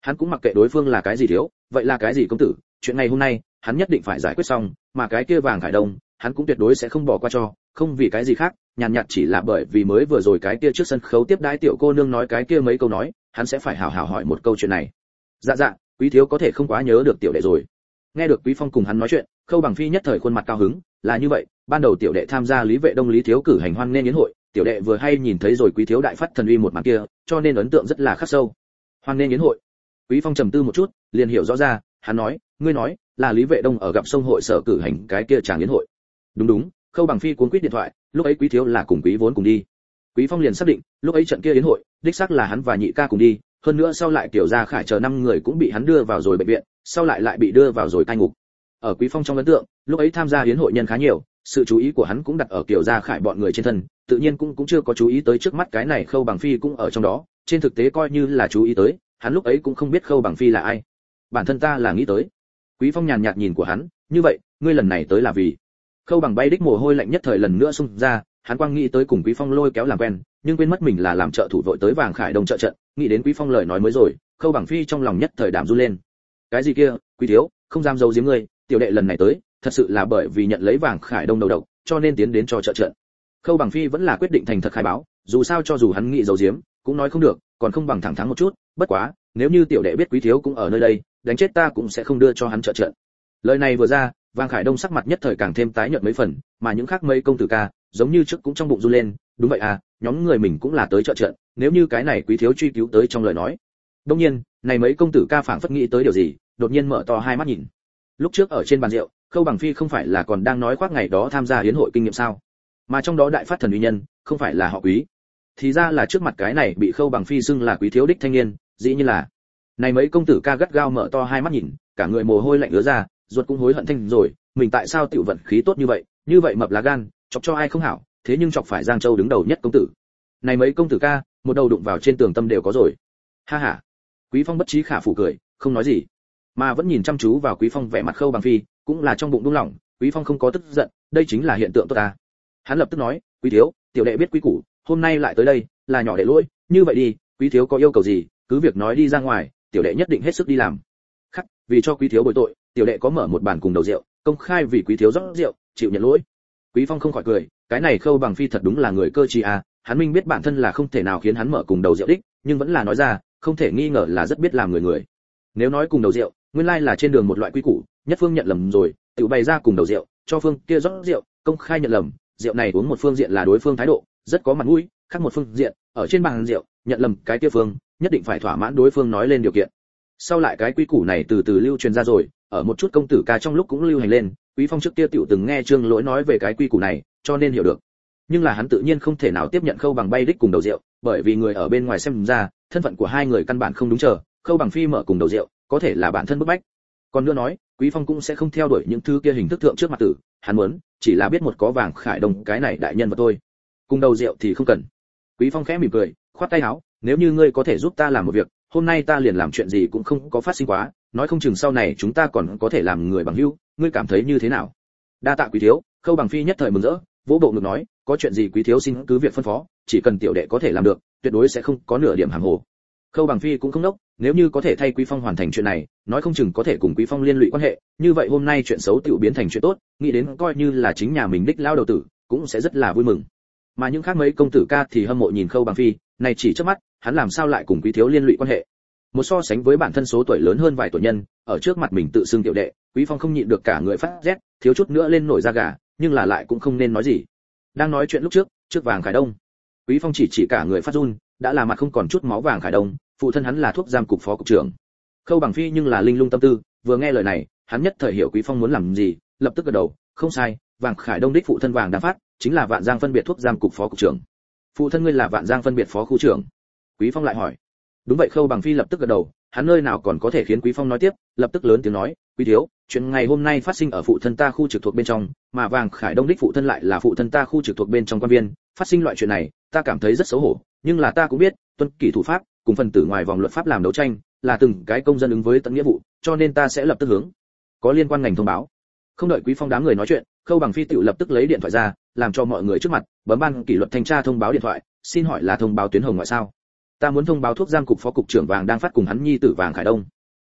Hắn cũng mặc kệ đối phương là cái gì thiếu, vậy là cái gì công tử, chuyện này hôm nay, hắn nhất định phải giải quyết xong, mà cái kia vàng khải đông, hắn cũng tuyệt đối sẽ không bỏ qua cho không vì cái gì khác, nhàn nhạt chỉ là bởi vì mới vừa rồi cái kia trước sân khấu tiếp đái tiểu cô nương nói cái kia mấy câu nói, hắn sẽ phải hào hào hỏi một câu chuyện này. Dạ dạ quý thiếu có thể không quá nhớ được tiểu đệ rồi. Nghe được quý phong cùng hắn nói chuyện, khâu bằng phi nhất thời khuôn mặt cao hứng, là như vậy, ban đầu tiểu đệ tham gia lý vệ đông lý thiếu cử hành hoan nên yến hội, tiểu đệ vừa hay nhìn thấy rồi quý thiếu đại phát thần uy một màn kia, cho nên ấn tượng rất là khắc sâu. Hoan nên yến hội. Quý phong trầm tư một chút, liền hiểu rõ ra, hắn nói, ngươi nói, là lý vệ đông ở gặp sông hội sở cử hành cái kia chàng yến hội. Đúng đúng khâu bằng phi cuốn quýt điện thoại, lúc ấy quý thiếu là cùng quý vốn cùng đi. Quý phong liền xác định, lúc ấy trận kia yến hội, đích xác là hắn và nhị ca cùng đi, hơn nữa sau lại tiểu gia khải chờ năm người cũng bị hắn đưa vào rồi bệnh viện, sau lại lại bị đưa vào rồi cai ngục. Ở quý phong trong ấn tượng, lúc ấy tham gia yến hội nhân khá nhiều, sự chú ý của hắn cũng đặt ở kiểu gia khải bọn người trên thân, tự nhiên cũng cũng chưa có chú ý tới trước mắt cái này khâu bằng phi cũng ở trong đó, trên thực tế coi như là chú ý tới, hắn lúc ấy cũng không biết khâu bằng phi là ai. Bản thân ta là nghĩ tới. Quý phong nhàn nhạt nhìn của hắn, như vậy, ngươi lần này tới là vì? Khâu bằng bay đích mồ hôi lạnh nhất thời lần nữa xung ra, hắn quang nghĩ tới cùng quý phong lôi kéo làm quen, nhưng quên mất mình là làm trợ thủ vội tới vàng khải đồng trợ trận, nghĩ đến quý phong lời nói mới rồi, khâu bằng phi trong lòng nhất thời đảm du lên. Cái gì kia, quý thiếu, không dám giấu giếm ngươi, tiểu đệ lần này tới, thật sự là bởi vì nhận lấy vàng khải đông đầu độc, cho nên tiến đến cho trợ trận. Khâu bằng phi vẫn là quyết định thành thật khai báo, dù sao cho dù hắn nghĩ giấu giếm, cũng nói không được, còn không bằng thẳng thắn một chút, bất quá, nếu như tiểu đệ biết quý thiếu cũng ở nơi đây, đánh chết ta cũng sẽ không đưa cho hắn trợ trận. Lời này vừa ra vàng khải đông sắc mặt nhất thời càng thêm tái nhợt mấy phần, mà những khác mấy công tử ca, giống như trước cũng trong bụng run lên, đúng vậy à nhóm người mình cũng là tới trợ trận, nếu như cái này quý thiếu truy cứu tới trong lời nói. Đương nhiên, này mấy công tử ca phảng phất nghĩ tới điều gì, đột nhiên mở to hai mắt nhìn. Lúc trước ở trên bàn rượu, khâu bằng phi không phải là còn đang nói khoác ngày đó tham gia hiến hội kinh nghiệm sao? Mà trong đó đại phát thần uy nhân, không phải là họ quý. Thì ra là trước mặt cái này bị khâu bằng phi xưng là quý thiếu đích thanh niên, dĩ như là. Này mấy công tử ca gắt gao mở to hai mắt nhìn, cả người mồ hôi lạnh ứa ra ruột cũng hối hận thanh rồi mình tại sao tiểu vận khí tốt như vậy như vậy mập lá gan chọc cho ai không hảo thế nhưng chọc phải giang châu đứng đầu nhất công tử. Này mấy công tử ca một đầu đụng vào trên tường tâm đều có rồi. Ha ha. Quý phong bất trí khả phủ cười không nói gì. Mà vẫn nhìn chăm chú vào quý phong vẻ mặt khâu bằng phi cũng là trong bụng đung lòng, quý phong không có tức giận đây chính là hiện tượng tốt ta. Hắn lập tức nói quý thiếu tiểu đệ biết quý củ hôm nay lại tới đây là nhỏ đệ lỗi như vậy đi quý thiếu có yêu cầu gì cứ việc nói đi ra ngoài tiểu đệ nhất định hết sức đi làm. Khắc vì cho quý thiếu bồi tội tiểu đệ có mở một bàn cùng đầu rượu, công khai vì quý thiếu rót rượu, chịu nhận lỗi. Quý phong không khỏi cười, cái này khâu bằng phi thật đúng là người cơ trí à hắn minh biết bản thân là không thể nào khiến hắn mở cùng đầu rượu đích, nhưng vẫn là nói ra, không thể nghi ngờ là rất biết làm người người. Nếu nói cùng đầu rượu, nguyên lai là trên đường một loại quy củ, nhất phương nhận lầm rồi, tự bày ra cùng đầu rượu, cho phương kia rót rượu, công khai nhận lầm, rượu này uống một phương diện là đối phương thái độ, rất có mặt mũi, khác một phương diện, ở trên bàn rượu, nhận lầm cái kia phương, nhất định phải thỏa mãn đối phương nói lên điều kiện sau lại cái quy củ này từ từ lưu truyền ra rồi, ở một chút công tử ca trong lúc cũng lưu hành lên, quý phong trước kia tiểu từng nghe trương lỗi nói về cái quy củ này, cho nên hiểu được. Nhưng là hắn tự nhiên không thể nào tiếp nhận khâu bằng bay đích cùng đầu rượu, bởi vì người ở bên ngoài xem ra, thân phận của hai người căn bản không đúng chờ, khâu bằng phi mở cùng đầu rượu, có thể là bản thân bức bách. Còn nữa nói, quý phong cũng sẽ không theo đuổi những thứ kia hình thức thượng trước mặt tử, hắn muốn, chỉ là biết một có vàng khải đồng cái này đại nhân mà thôi. Cùng đầu rượu thì không cần. Quý phong khẽ mỉm cười, khoát tay áo, nếu như ngươi có thể giúp ta làm một việc hôm nay ta liền làm chuyện gì cũng không có phát sinh quá, nói không chừng sau này chúng ta còn có thể làm người bằng hữu, ngươi cảm thấy như thế nào? Đa tạ quý thiếu, khâu bằng phi nhất thời mừng rỡ, vỗ bộ ngực nói, có chuyện gì quý thiếu xin cứ việc phân phó, chỉ cần tiểu đệ có thể làm được, tuyệt đối sẽ không có nửa điểm hàng hồ. Khâu bằng phi cũng không nốc, nếu như có thể thay quý phong hoàn thành chuyện này, nói không chừng có thể cùng quý phong liên lụy quan hệ, như vậy hôm nay chuyện xấu tiểu biến thành chuyện tốt, nghĩ đến coi như là chính nhà mình đích lao đầu tử, cũng sẽ rất là vui mừng. Mà những khác mấy công tử ca thì hâm mộ nhìn khâu bằng phi, này chỉ trước mắt hắn làm sao lại cùng quý thiếu liên lụy quan hệ? Một so sánh với bản thân số tuổi lớn hơn vài tuổi nhân, ở trước mặt mình tự xưng tiểu đệ, quý phong không nhịn được cả người phát rét, thiếu chút nữa lên nổi da gà, nhưng là lại cũng không nên nói gì. Đang nói chuyện lúc trước trước vàng khải đông. Quý phong chỉ chỉ cả người phát run, đã là mặt không còn chút máu vàng khải đông, phụ thân hắn là thuốc giam cục phó cục trưởng. Khâu bằng phi nhưng là linh lung tâm tư, vừa nghe lời này, hắn nhất thời hiểu quý phong muốn làm gì, lập tức gật đầu, không sai, vàng khải đông đích phụ thân vàng đang phát, chính là vạn giang phân biệt thuốc giam cục phó cục trưởng. Phụ thân ngươi là vạn giang phân biệt phó khu trưởng quý phong lại hỏi. Đúng vậy, khâu bằng phi lập tức gật đầu, hắn nơi nào còn có thể khiến quý phong nói tiếp, lập tức lớn tiếng nói, quý thiếu, chuyện ngày hôm nay phát sinh ở phụ thân ta khu trực thuộc bên trong, mà vàng khải đông đích phụ thân lại là phụ thân ta khu trực thuộc bên trong quan viên, phát sinh loại chuyện này, ta cảm thấy rất xấu hổ, nhưng là ta cũng biết, tuân kỷ thủ pháp, cùng phần tử ngoài vòng luật pháp làm đấu tranh, là từng cái công dân ứng với tận nghĩa vụ, cho nên ta sẽ lập tức hướng. Có liên quan ngành thông báo. Không đợi quý phong đám người nói chuyện, khâu bằng phi tự lập tức lấy điện thoại ra, làm cho mọi người trước mặt, bấm ban kỷ luật thanh tra thông báo điện thoại, xin hỏi là thông báo tuyến hồng ngoại sao? Ta muốn thông báo thuốc giam cục phó cục trưởng vàng đang phát cùng hắn nhi tử vàng khải đông.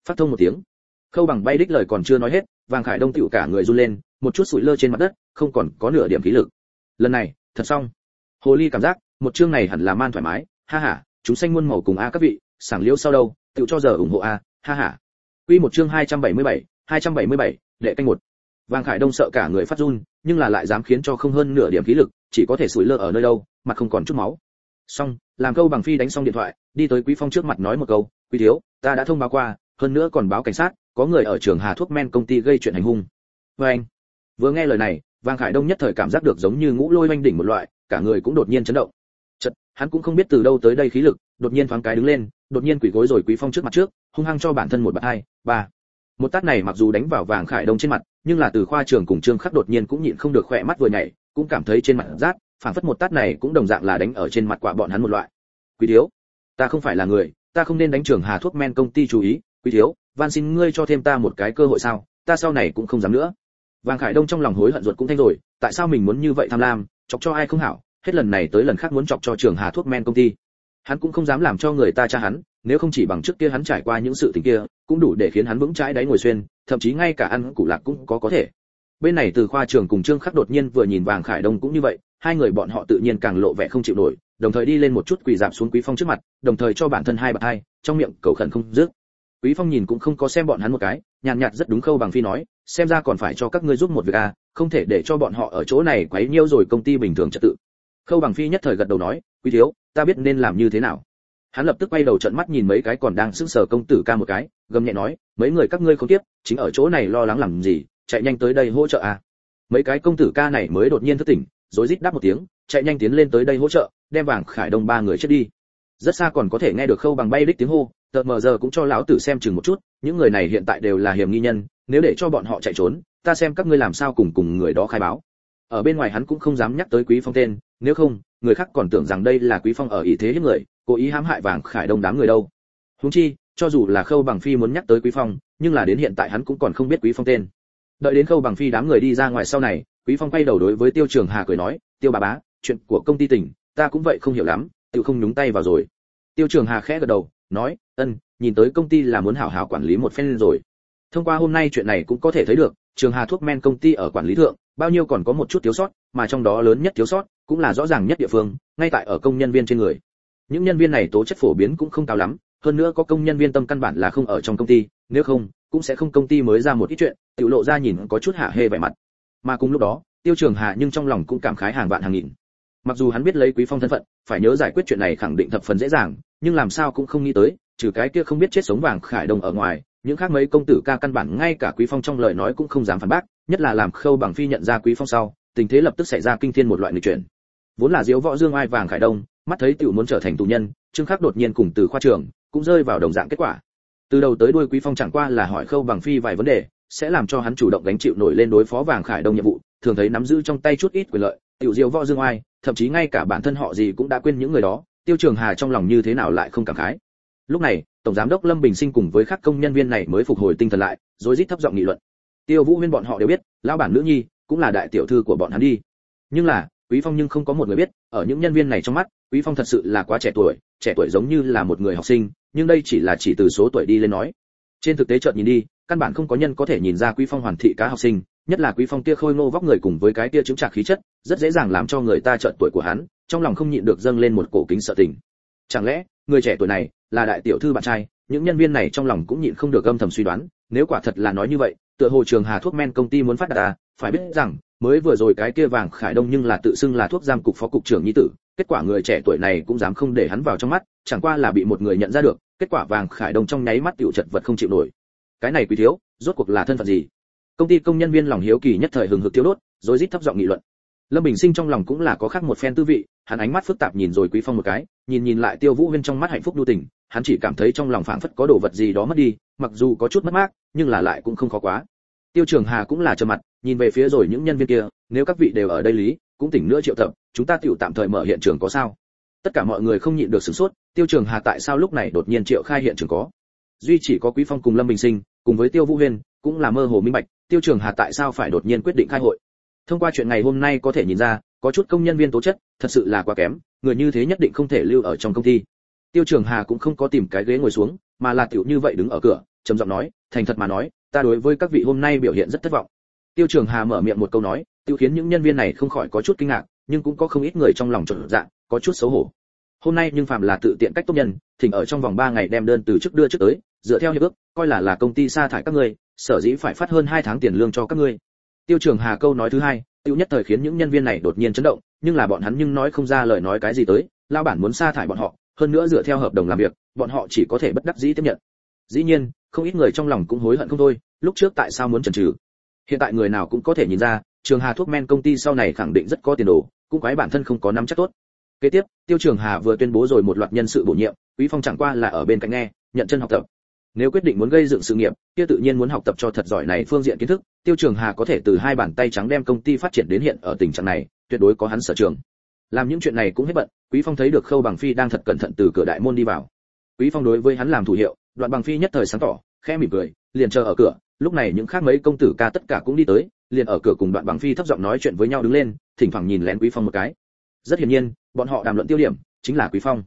Phát thông một tiếng. Khâu bằng bay đích lời còn chưa nói hết vàng khải đông tựu cả người run lên một chút sủi lơ trên mặt đất không còn có nửa điểm khí lực. Lần này thật xong. Hồ ly cảm giác một chương này hẳn là man thoải mái. Ha ha chúng xanh muôn màu cùng a các vị sảng liễu sau đâu tựu cho giờ ủng hộ a ha ha. Quy một chương 277, 277, đệ canh một. Vàng khải đông sợ cả người phát run nhưng là lại dám khiến cho không hơn nửa điểm khí lực chỉ có thể sủi lơ ở nơi đâu mà không còn chút máu xong, làm câu bằng phi đánh xong điện thoại, đi tới quý phong trước mặt nói một câu, quý thiếu, ta đã thông báo qua, hơn nữa còn báo cảnh sát, có người ở trường hà thuốc men công ty gây chuyện hành hung. Với anh, vừa nghe lời này vàng khải đông nhất thời cảm giác được giống như ngũ lôi oanh đỉnh một loại, cả người cũng đột nhiên chấn động. Chật hắn cũng không biết từ đâu tới đây khí lực, đột nhiên thoáng cái đứng lên, đột nhiên quỳ gối rồi quý phong trước mặt trước, hung hăng cho bản thân một bạt hai, ba. Một tát này mặc dù đánh vào vàng khải đông trên mặt, nhưng là từ khoa trường cùng trương khắc đột nhiên cũng nhịn không được khỏe mắt vừa nhảy cũng cảm thấy trên mặt rát phản phất một tát này cũng đồng dạng là đánh ở trên mặt quả bọn hắn một loại. Quý thiếu, ta không phải là người, ta không nên đánh trường hà thuốc men công ty chú ý. Quý thiếu van xin ngươi cho thêm ta một cái cơ hội sao? Ta sau này cũng không dám nữa. Vàng khải đông trong lòng hối hận ruột cũng thanh rồi, tại sao mình muốn như vậy tham lam, chọc cho ai không hảo? Hết lần này tới lần khác muốn chọc cho trường hà thuốc men công ty. Hắn cũng không dám làm cho người ta tra hắn, nếu không chỉ bằng trước kia hắn trải qua những sự tình kia, cũng đủ để khiến hắn vững trái đáy ngồi xuyên, thậm chí ngay cả ăn củ lạc cũng có có thể bên này từ khoa trường cùng trương khắc đột nhiên vừa nhìn vàng khải đông cũng như vậy, hai người bọn họ tự nhiên càng lộ vẻ không chịu nổi, đồng thời đi lên một chút quỳ giảm xuống quý phong trước mặt, đồng thời cho bản thân hai bạc hai, trong miệng cầu khẩn không dứt. Quý phong nhìn cũng không có xem bọn hắn một cái, nhàn nhạt rất đúng khâu bằng phi nói, xem ra còn phải cho các ngươi giúp một việc à không thể để cho bọn họ ở chỗ này quấy nhiêu rồi công ty bình thường trật tự. Khâu bằng phi nhất thời gật đầu nói, quý thiếu, ta biết nên làm như thế nào. Hắn lập tức quay đầu trận mắt nhìn mấy cái còn đang sững sờ công tử ca một cái, gầm nhẹ nói, mấy người các ngươi không tiếp, chính ở chỗ này lo lắng làm gì chạy nhanh tới đây hỗ trợ à? Mấy cái công tử ca này mới đột nhiên thức tỉnh, rối rít đáp một tiếng, chạy nhanh tiến lên tới đây hỗ trợ, đem vàng khải đông ba người chết đi. Rất xa còn có thể nghe được khâu bằng bay đích tiếng hô, tờ mờ giờ cũng cho lão tử xem chừng một chút, những người này hiện tại đều là hiểm nghi nhân, nếu để cho bọn họ chạy trốn, ta xem các ngươi làm sao cùng cùng người đó khai báo. Ở bên ngoài hắn cũng không dám nhắc tới quý phong tên, nếu không, người khác còn tưởng rằng đây là quý phong ở ý thế hiếp người, cố ý hãm hại vàng khải đông đám người đâu. Huống chi, cho dù là khâu bằng phi muốn nhắc tới quý phong, nhưng là đến hiện tại hắn cũng còn không biết quý phong tên đợi đến khâu bằng phi đám người đi ra ngoài sau này, quý phong quay đầu đối với tiêu trường hà cười nói, tiêu bà bá, chuyện của công ty tỉnh, ta cũng vậy không hiểu lắm tự không nhúng tay vào rồi. Tiêu trường hà khẽ gật đầu, nói, ân, nhìn tới công ty là muốn hảo hảo quản lý một phen rồi. Thông qua hôm nay chuyện này cũng có thể thấy được, trường hà thuốc men công ty ở quản lý thượng, bao nhiêu còn có một chút thiếu sót, mà trong đó lớn nhất thiếu sót cũng là rõ ràng nhất địa phương, ngay tại ở công nhân viên trên người. Những nhân viên này tố chất phổ biến cũng không cao lắm, hơn nữa có công nhân viên tâm căn bản là không ở trong công ty nếu không, cũng sẽ không công ty mới ra một ít chuyện, tiểu lộ ra nhìn có chút hạ hê vẻ mặt. Mà cùng lúc đó, tiêu trường hà nhưng trong lòng cũng cảm khái hàng vạn hàng nghìn. Mặc dù hắn biết lấy quý phong thân phận, phải nhớ giải quyết chuyện này khẳng định thập phần dễ dàng, nhưng làm sao cũng không nghĩ tới, trừ cái kia không biết chết sống vàng khải đồng ở ngoài, những khác mấy công tử ca căn bản ngay cả quý phong trong lời nói cũng không dám phản bác, nhất là làm khâu bằng phi nhận ra quý phong sau, tình thế lập tức xảy ra kinh thiên một loại nghịch chuyển. Vốn là diếu võ dương ai vàng khải đông, mắt thấy tiểu muốn trở thành tù nhân, trương khắc đột nhiên cùng từ khoa trường, cũng rơi vào đồng dạng kết quả từ đầu tới đuôi quý phong chẳng qua là hỏi khâu bằng phi vài vấn đề, sẽ làm cho hắn chủ động gánh chịu nổi lên đối phó vàng khải đông nhiệm vụ, thường thấy nắm giữ trong tay chút ít quyền lợi, tiểu diêu võ dương ai thậm chí ngay cả bản thân họ gì cũng đã quên những người đó, tiêu trường hà trong lòng như thế nào lại không cảm khái. Lúc này, tổng giám đốc lâm bình sinh cùng với các công nhân viên này mới phục hồi tinh thần lại rồi rít thấp giọng nghị luận. Tiêu vũ huyên bọn họ đều biết, lão bản nữ nhi cũng là đại tiểu thư của bọn hắn đi. Nhưng là, quý phong nhưng không có một người biết, ở những nhân viên này trong mắt, quý phong thật sự là quá trẻ tuổi trẻ tuổi giống như là một người học sinh nhưng đây chỉ là chỉ từ số tuổi đi lên nói. Trên thực tế chợt nhìn đi, căn bản không có nhân có thể nhìn ra quý phong hoàn thị cá học sinh, nhất là quý phong kia khôi ngô vóc người cùng với cái kia chứng trạc khí chất, rất dễ dàng làm cho người ta chợt tuổi của hắn, trong lòng không nhịn được dâng lên một cổ kính sợ tình. Chẳng lẽ, người trẻ tuổi này là đại tiểu thư bạn trai, những nhân viên này trong lòng cũng nhịn không được âm thầm suy đoán, nếu quả thật là nói như vậy, tựa hồ trường hà thuốc men công ty muốn phát đạt à phải biết rằng, mới vừa rồi cái kia vàng khải đông nhưng là tự xưng là thuốc giam cục phó cục trưởng nhi tử kết quả người trẻ tuổi này cũng dám không để hắn vào trong mắt, chẳng qua là bị một người nhận ra được, kết quả vàng khải đông trong nháy mắt tiểu chật vật không chịu nổi. Cái này quý thiếu, rốt cuộc là thân phận gì? Công ty công nhân viên lòng hiếu kỳ nhất thời hừng hực tiêu đốt rồi rít thấp giọng nghị luận. Lâm bình sinh trong lòng cũng là có khác một phen tư vị, hắn ánh mắt phức tạp nhìn rồi quý phong một cái, nhìn nhìn lại tiêu vũ huyên trong mắt hạnh phúc nhu tình, hắn chỉ cảm thấy trong lòng phảng phất có đồ vật gì đó mất đi, mặc dù có chút mất mát, nhưng là lại cũng không khó quá. Tiêu trường hà cũng là trầm mặt, nhìn về phía rồi những nhân viên kia, nếu các vị đều ở đây lý, cũng tỉnh nữa triệu tập chúng ta tiểu tạm thời mở hiện trường có sao? Tất cả mọi người không nhịn được sửng sốt, tiêu trường hà tại sao lúc này đột nhiên triệu khai hiện trường có? Duy chỉ có quý phong cùng lâm bình sinh, cùng với tiêu vũ huyên, cũng là mơ hồ minh bạch, tiêu trường hà tại sao phải đột nhiên quyết định khai hội? Thông qua chuyện ngày hôm nay có thể nhìn ra, có chút công nhân viên tố chất, thật sự là quá kém, người như thế nhất định không thể lưu ở trong công ty. Tiêu trường hà cũng không có tìm cái ghế ngồi xuống, mà là tiểu như vậy đứng ở cửa, trầm giọng nói, thành thật mà nói, ta đối với các vị hôm nay biểu hiện rất thất vọng. Tiêu trường hà mở miệng một câu nói, tiêu khiến những nhân viên này không khỏi có chút kinh ngạc nhưng cũng có không ít người trong lòng trộn dạng, có chút xấu hổ. Hôm nay nhưng phạm là tự tiện cách tốt nhân, thỉnh ở trong vòng 3 ngày đem đơn từ trước đưa trước tới, dựa theo hiệp ước, coi là là công ty sa thải các ngươi, sở dĩ phải phát hơn 2 tháng tiền lương cho các ngươi. Tiêu trường hà câu nói thứ hai, tiêu nhất thời khiến những nhân viên này đột nhiên chấn động, nhưng là bọn hắn nhưng nói không ra lời nói cái gì tới lao bản muốn sa thải bọn họ, hơn nữa dựa theo hợp đồng làm việc, bọn họ chỉ có thể bất đắc dĩ tiếp nhận. Dĩ nhiên, không ít người trong lòng cũng hối hận không thôi, lúc trước tại sao muốn chần chừ? Hiện tại người nào cũng có thể nhìn ra trường hà thuốc men công ty sau này khẳng định rất có tiền đồ, cũng quái bản thân không có nắm chắc tốt. Kế tiếp, tiêu trường hà vừa tuyên bố rồi một loạt nhân sự bổ nhiệm, quý phong chẳng qua là ở bên cạnh nghe, nhận chân học tập. Nếu quyết định muốn gây dựng sự nghiệp, kia tự nhiên muốn học tập cho thật giỏi này phương diện kiến thức, tiêu trường hà có thể từ hai bàn tay trắng đem công ty phát triển đến hiện ở tình trạng này, tuyệt đối có hắn sở trường. Làm những chuyện này cũng hết bận, quý phong thấy được khâu bằng phi đang thật cẩn thận từ cửa đại môn đi vào. Quý phong đối với hắn làm thủ hiệu, đoạn bằng phi nhất thời sáng tỏ, khẽ mỉm cười, liền chờ ở cửa, lúc này những khác mấy công tử ca tất cả cũng đi tới liền ở cửa cùng đoạn bằng phi thấp giọng nói chuyện với nhau đứng lên, thỉnh thoảng nhìn lén quý phong một cái. Rất hiển nhiên, bọn họ đàm luận tiêu điểm chính là quý phong.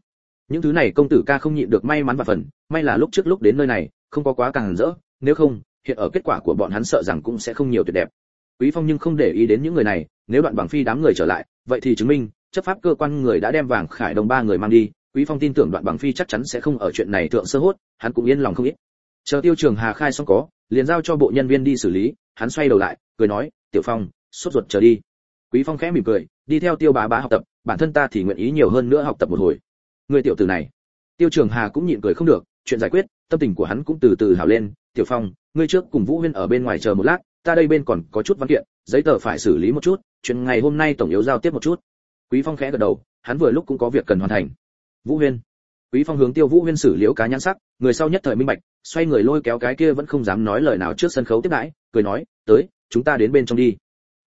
Những thứ này công tử ca không nhịn được may mắn và phần, may là lúc trước lúc đến nơi này, không có quá càng rỡ, nếu không, hiện ở kết quả của bọn hắn sợ rằng cũng sẽ không nhiều tuyệt đẹp. Quý phong nhưng không để ý đến những người này, nếu đoạn bằng phi đám người trở lại, vậy thì chứng minh, chấp pháp cơ quan người đã đem vàng khải đồng ba người mang đi. Quý phong tin tưởng đoạn bằng phi chắc chắn sẽ không ở chuyện này thượng sơ hốt, hắn cũng yên lòng không ít. Chờ tiêu trường hà khai xong có, liền giao cho bộ nhân viên đi xử lý, hắn xoay đầu lại cười nói, tiểu phong, sốt ruột chờ đi. Quý phong khẽ mỉm cười, đi theo tiêu bá bá học tập, bản thân ta thì nguyện ý nhiều hơn nữa học tập một hồi. Người tiểu tử này, tiêu trường hà cũng nhịn cười không được, chuyện giải quyết, tâm tình của hắn cũng từ từ hào lên. Tiểu phong, ngươi trước cùng vũ huyên ở bên ngoài chờ một lát, ta đây bên còn có chút văn kiện, giấy tờ phải xử lý một chút, chuyện ngày hôm nay tổng yếu giao tiếp một chút. Quý phong khẽ gật đầu, hắn vừa lúc cũng có việc cần hoàn thành. Vũ huyên. Quý phong hướng tiêu vũ huyên xử liễu cá nhãn sắc, người sau nhất thời minh bạch, xoay người lôi kéo cái kia vẫn không dám nói lời nào trước sân khấu tiếp đãi, cười nói, tới chúng ta đến bên trong đi.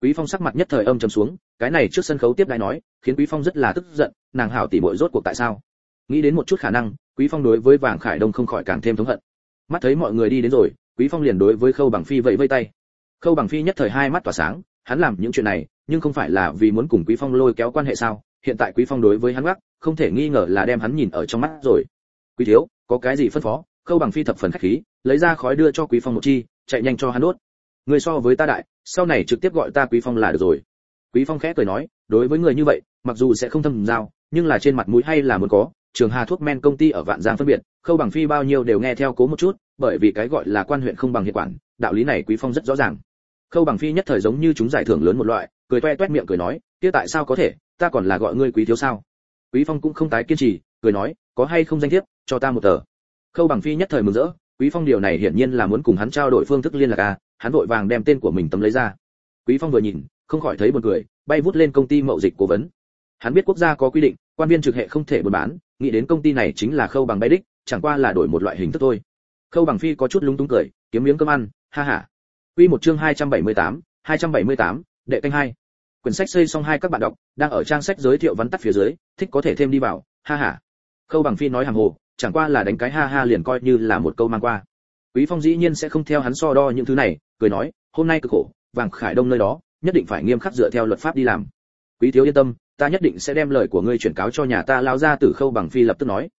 Quý phong sắc mặt nhất thời âm trầm xuống, cái này trước sân khấu tiếp đãi nói, khiến quý phong rất là tức giận, nàng hảo tỷ muội rốt cuộc tại sao? Nghĩ đến một chút khả năng, quý phong đối với vàng khải đông không khỏi càng thêm thống hận. Mắt thấy mọi người đi đến rồi, quý phong liền đối với khâu bằng phi vẫy vây tay. Khâu bằng phi nhất thời hai mắt tỏa sáng, hắn làm những chuyện này, nhưng không phải là vì muốn cùng quý phong lôi kéo quan hệ sao? Hiện tại quý phong đối với hắn gác, không thể nghi ngờ là đem hắn nhìn ở trong mắt rồi. Quý thiếu, có cái gì phân phó? Khâu bằng phi thập phần khách khí, lấy ra khói đưa cho quý phong một chi, chạy nhanh cho hắn đốt người so với ta đại, sau này trực tiếp gọi ta quý phong là được rồi. Quý phong khẽ cười nói, đối với người như vậy, mặc dù sẽ không thâm giao, nhưng là trên mặt mũi hay là muốn có, trường hà thuốc men công ty ở vạn giang phân biệt, khâu bằng phi bao nhiêu đều nghe theo cố một chút, bởi vì cái gọi là quan huyện không bằng hiện quản, đạo lý này quý phong rất rõ ràng. Khâu bằng phi nhất thời giống như chúng giải thưởng lớn một loại, cười toe toét miệng cười nói, kia tại sao có thể, ta còn là gọi ngươi quý thiếu sao? Quý phong cũng không tái kiên trì, cười nói, có hay không danh thiếp, cho ta một tờ. Khâu bằng phi nhất thời mừng rỡ, quý phong điều này hiển nhiên là muốn cùng hắn trao đổi phương thức liên lạc à hắn vội vàng đem tên của mình tấm lấy ra. Quý phong vừa nhìn không khỏi thấy buồn cười bay vút lên công ty mậu dịch cố vấn. Hắn biết quốc gia có quy định quan viên trực hệ không thể buôn bán nghĩ đến công ty này chính là khâu bằng bay đích chẳng qua là đổi một loại hình thức thôi. Khâu bằng phi có chút lúng túng cười kiếm miếng cơm ăn ha ha. Quy một chương 278, 278, đệ canh hai. Quyển sách xây xong hai các bạn đọc đang ở trang sách giới thiệu vắn tắt phía dưới thích có thể thêm đi vào ha ha. Khâu bằng phi nói hàng hồ chẳng qua là đánh cái ha ha liền coi như là một câu mang qua quý phong dĩ nhiên sẽ không theo hắn so đo những thứ này, cười nói, hôm nay cực khổ, vàng khải đông nơi đó, nhất định phải nghiêm khắc dựa theo luật pháp đi làm. Quý thiếu yên tâm, ta nhất định sẽ đem lời của ngươi chuyển cáo cho nhà ta lao ra Tử khâu bằng phi lập tức nói.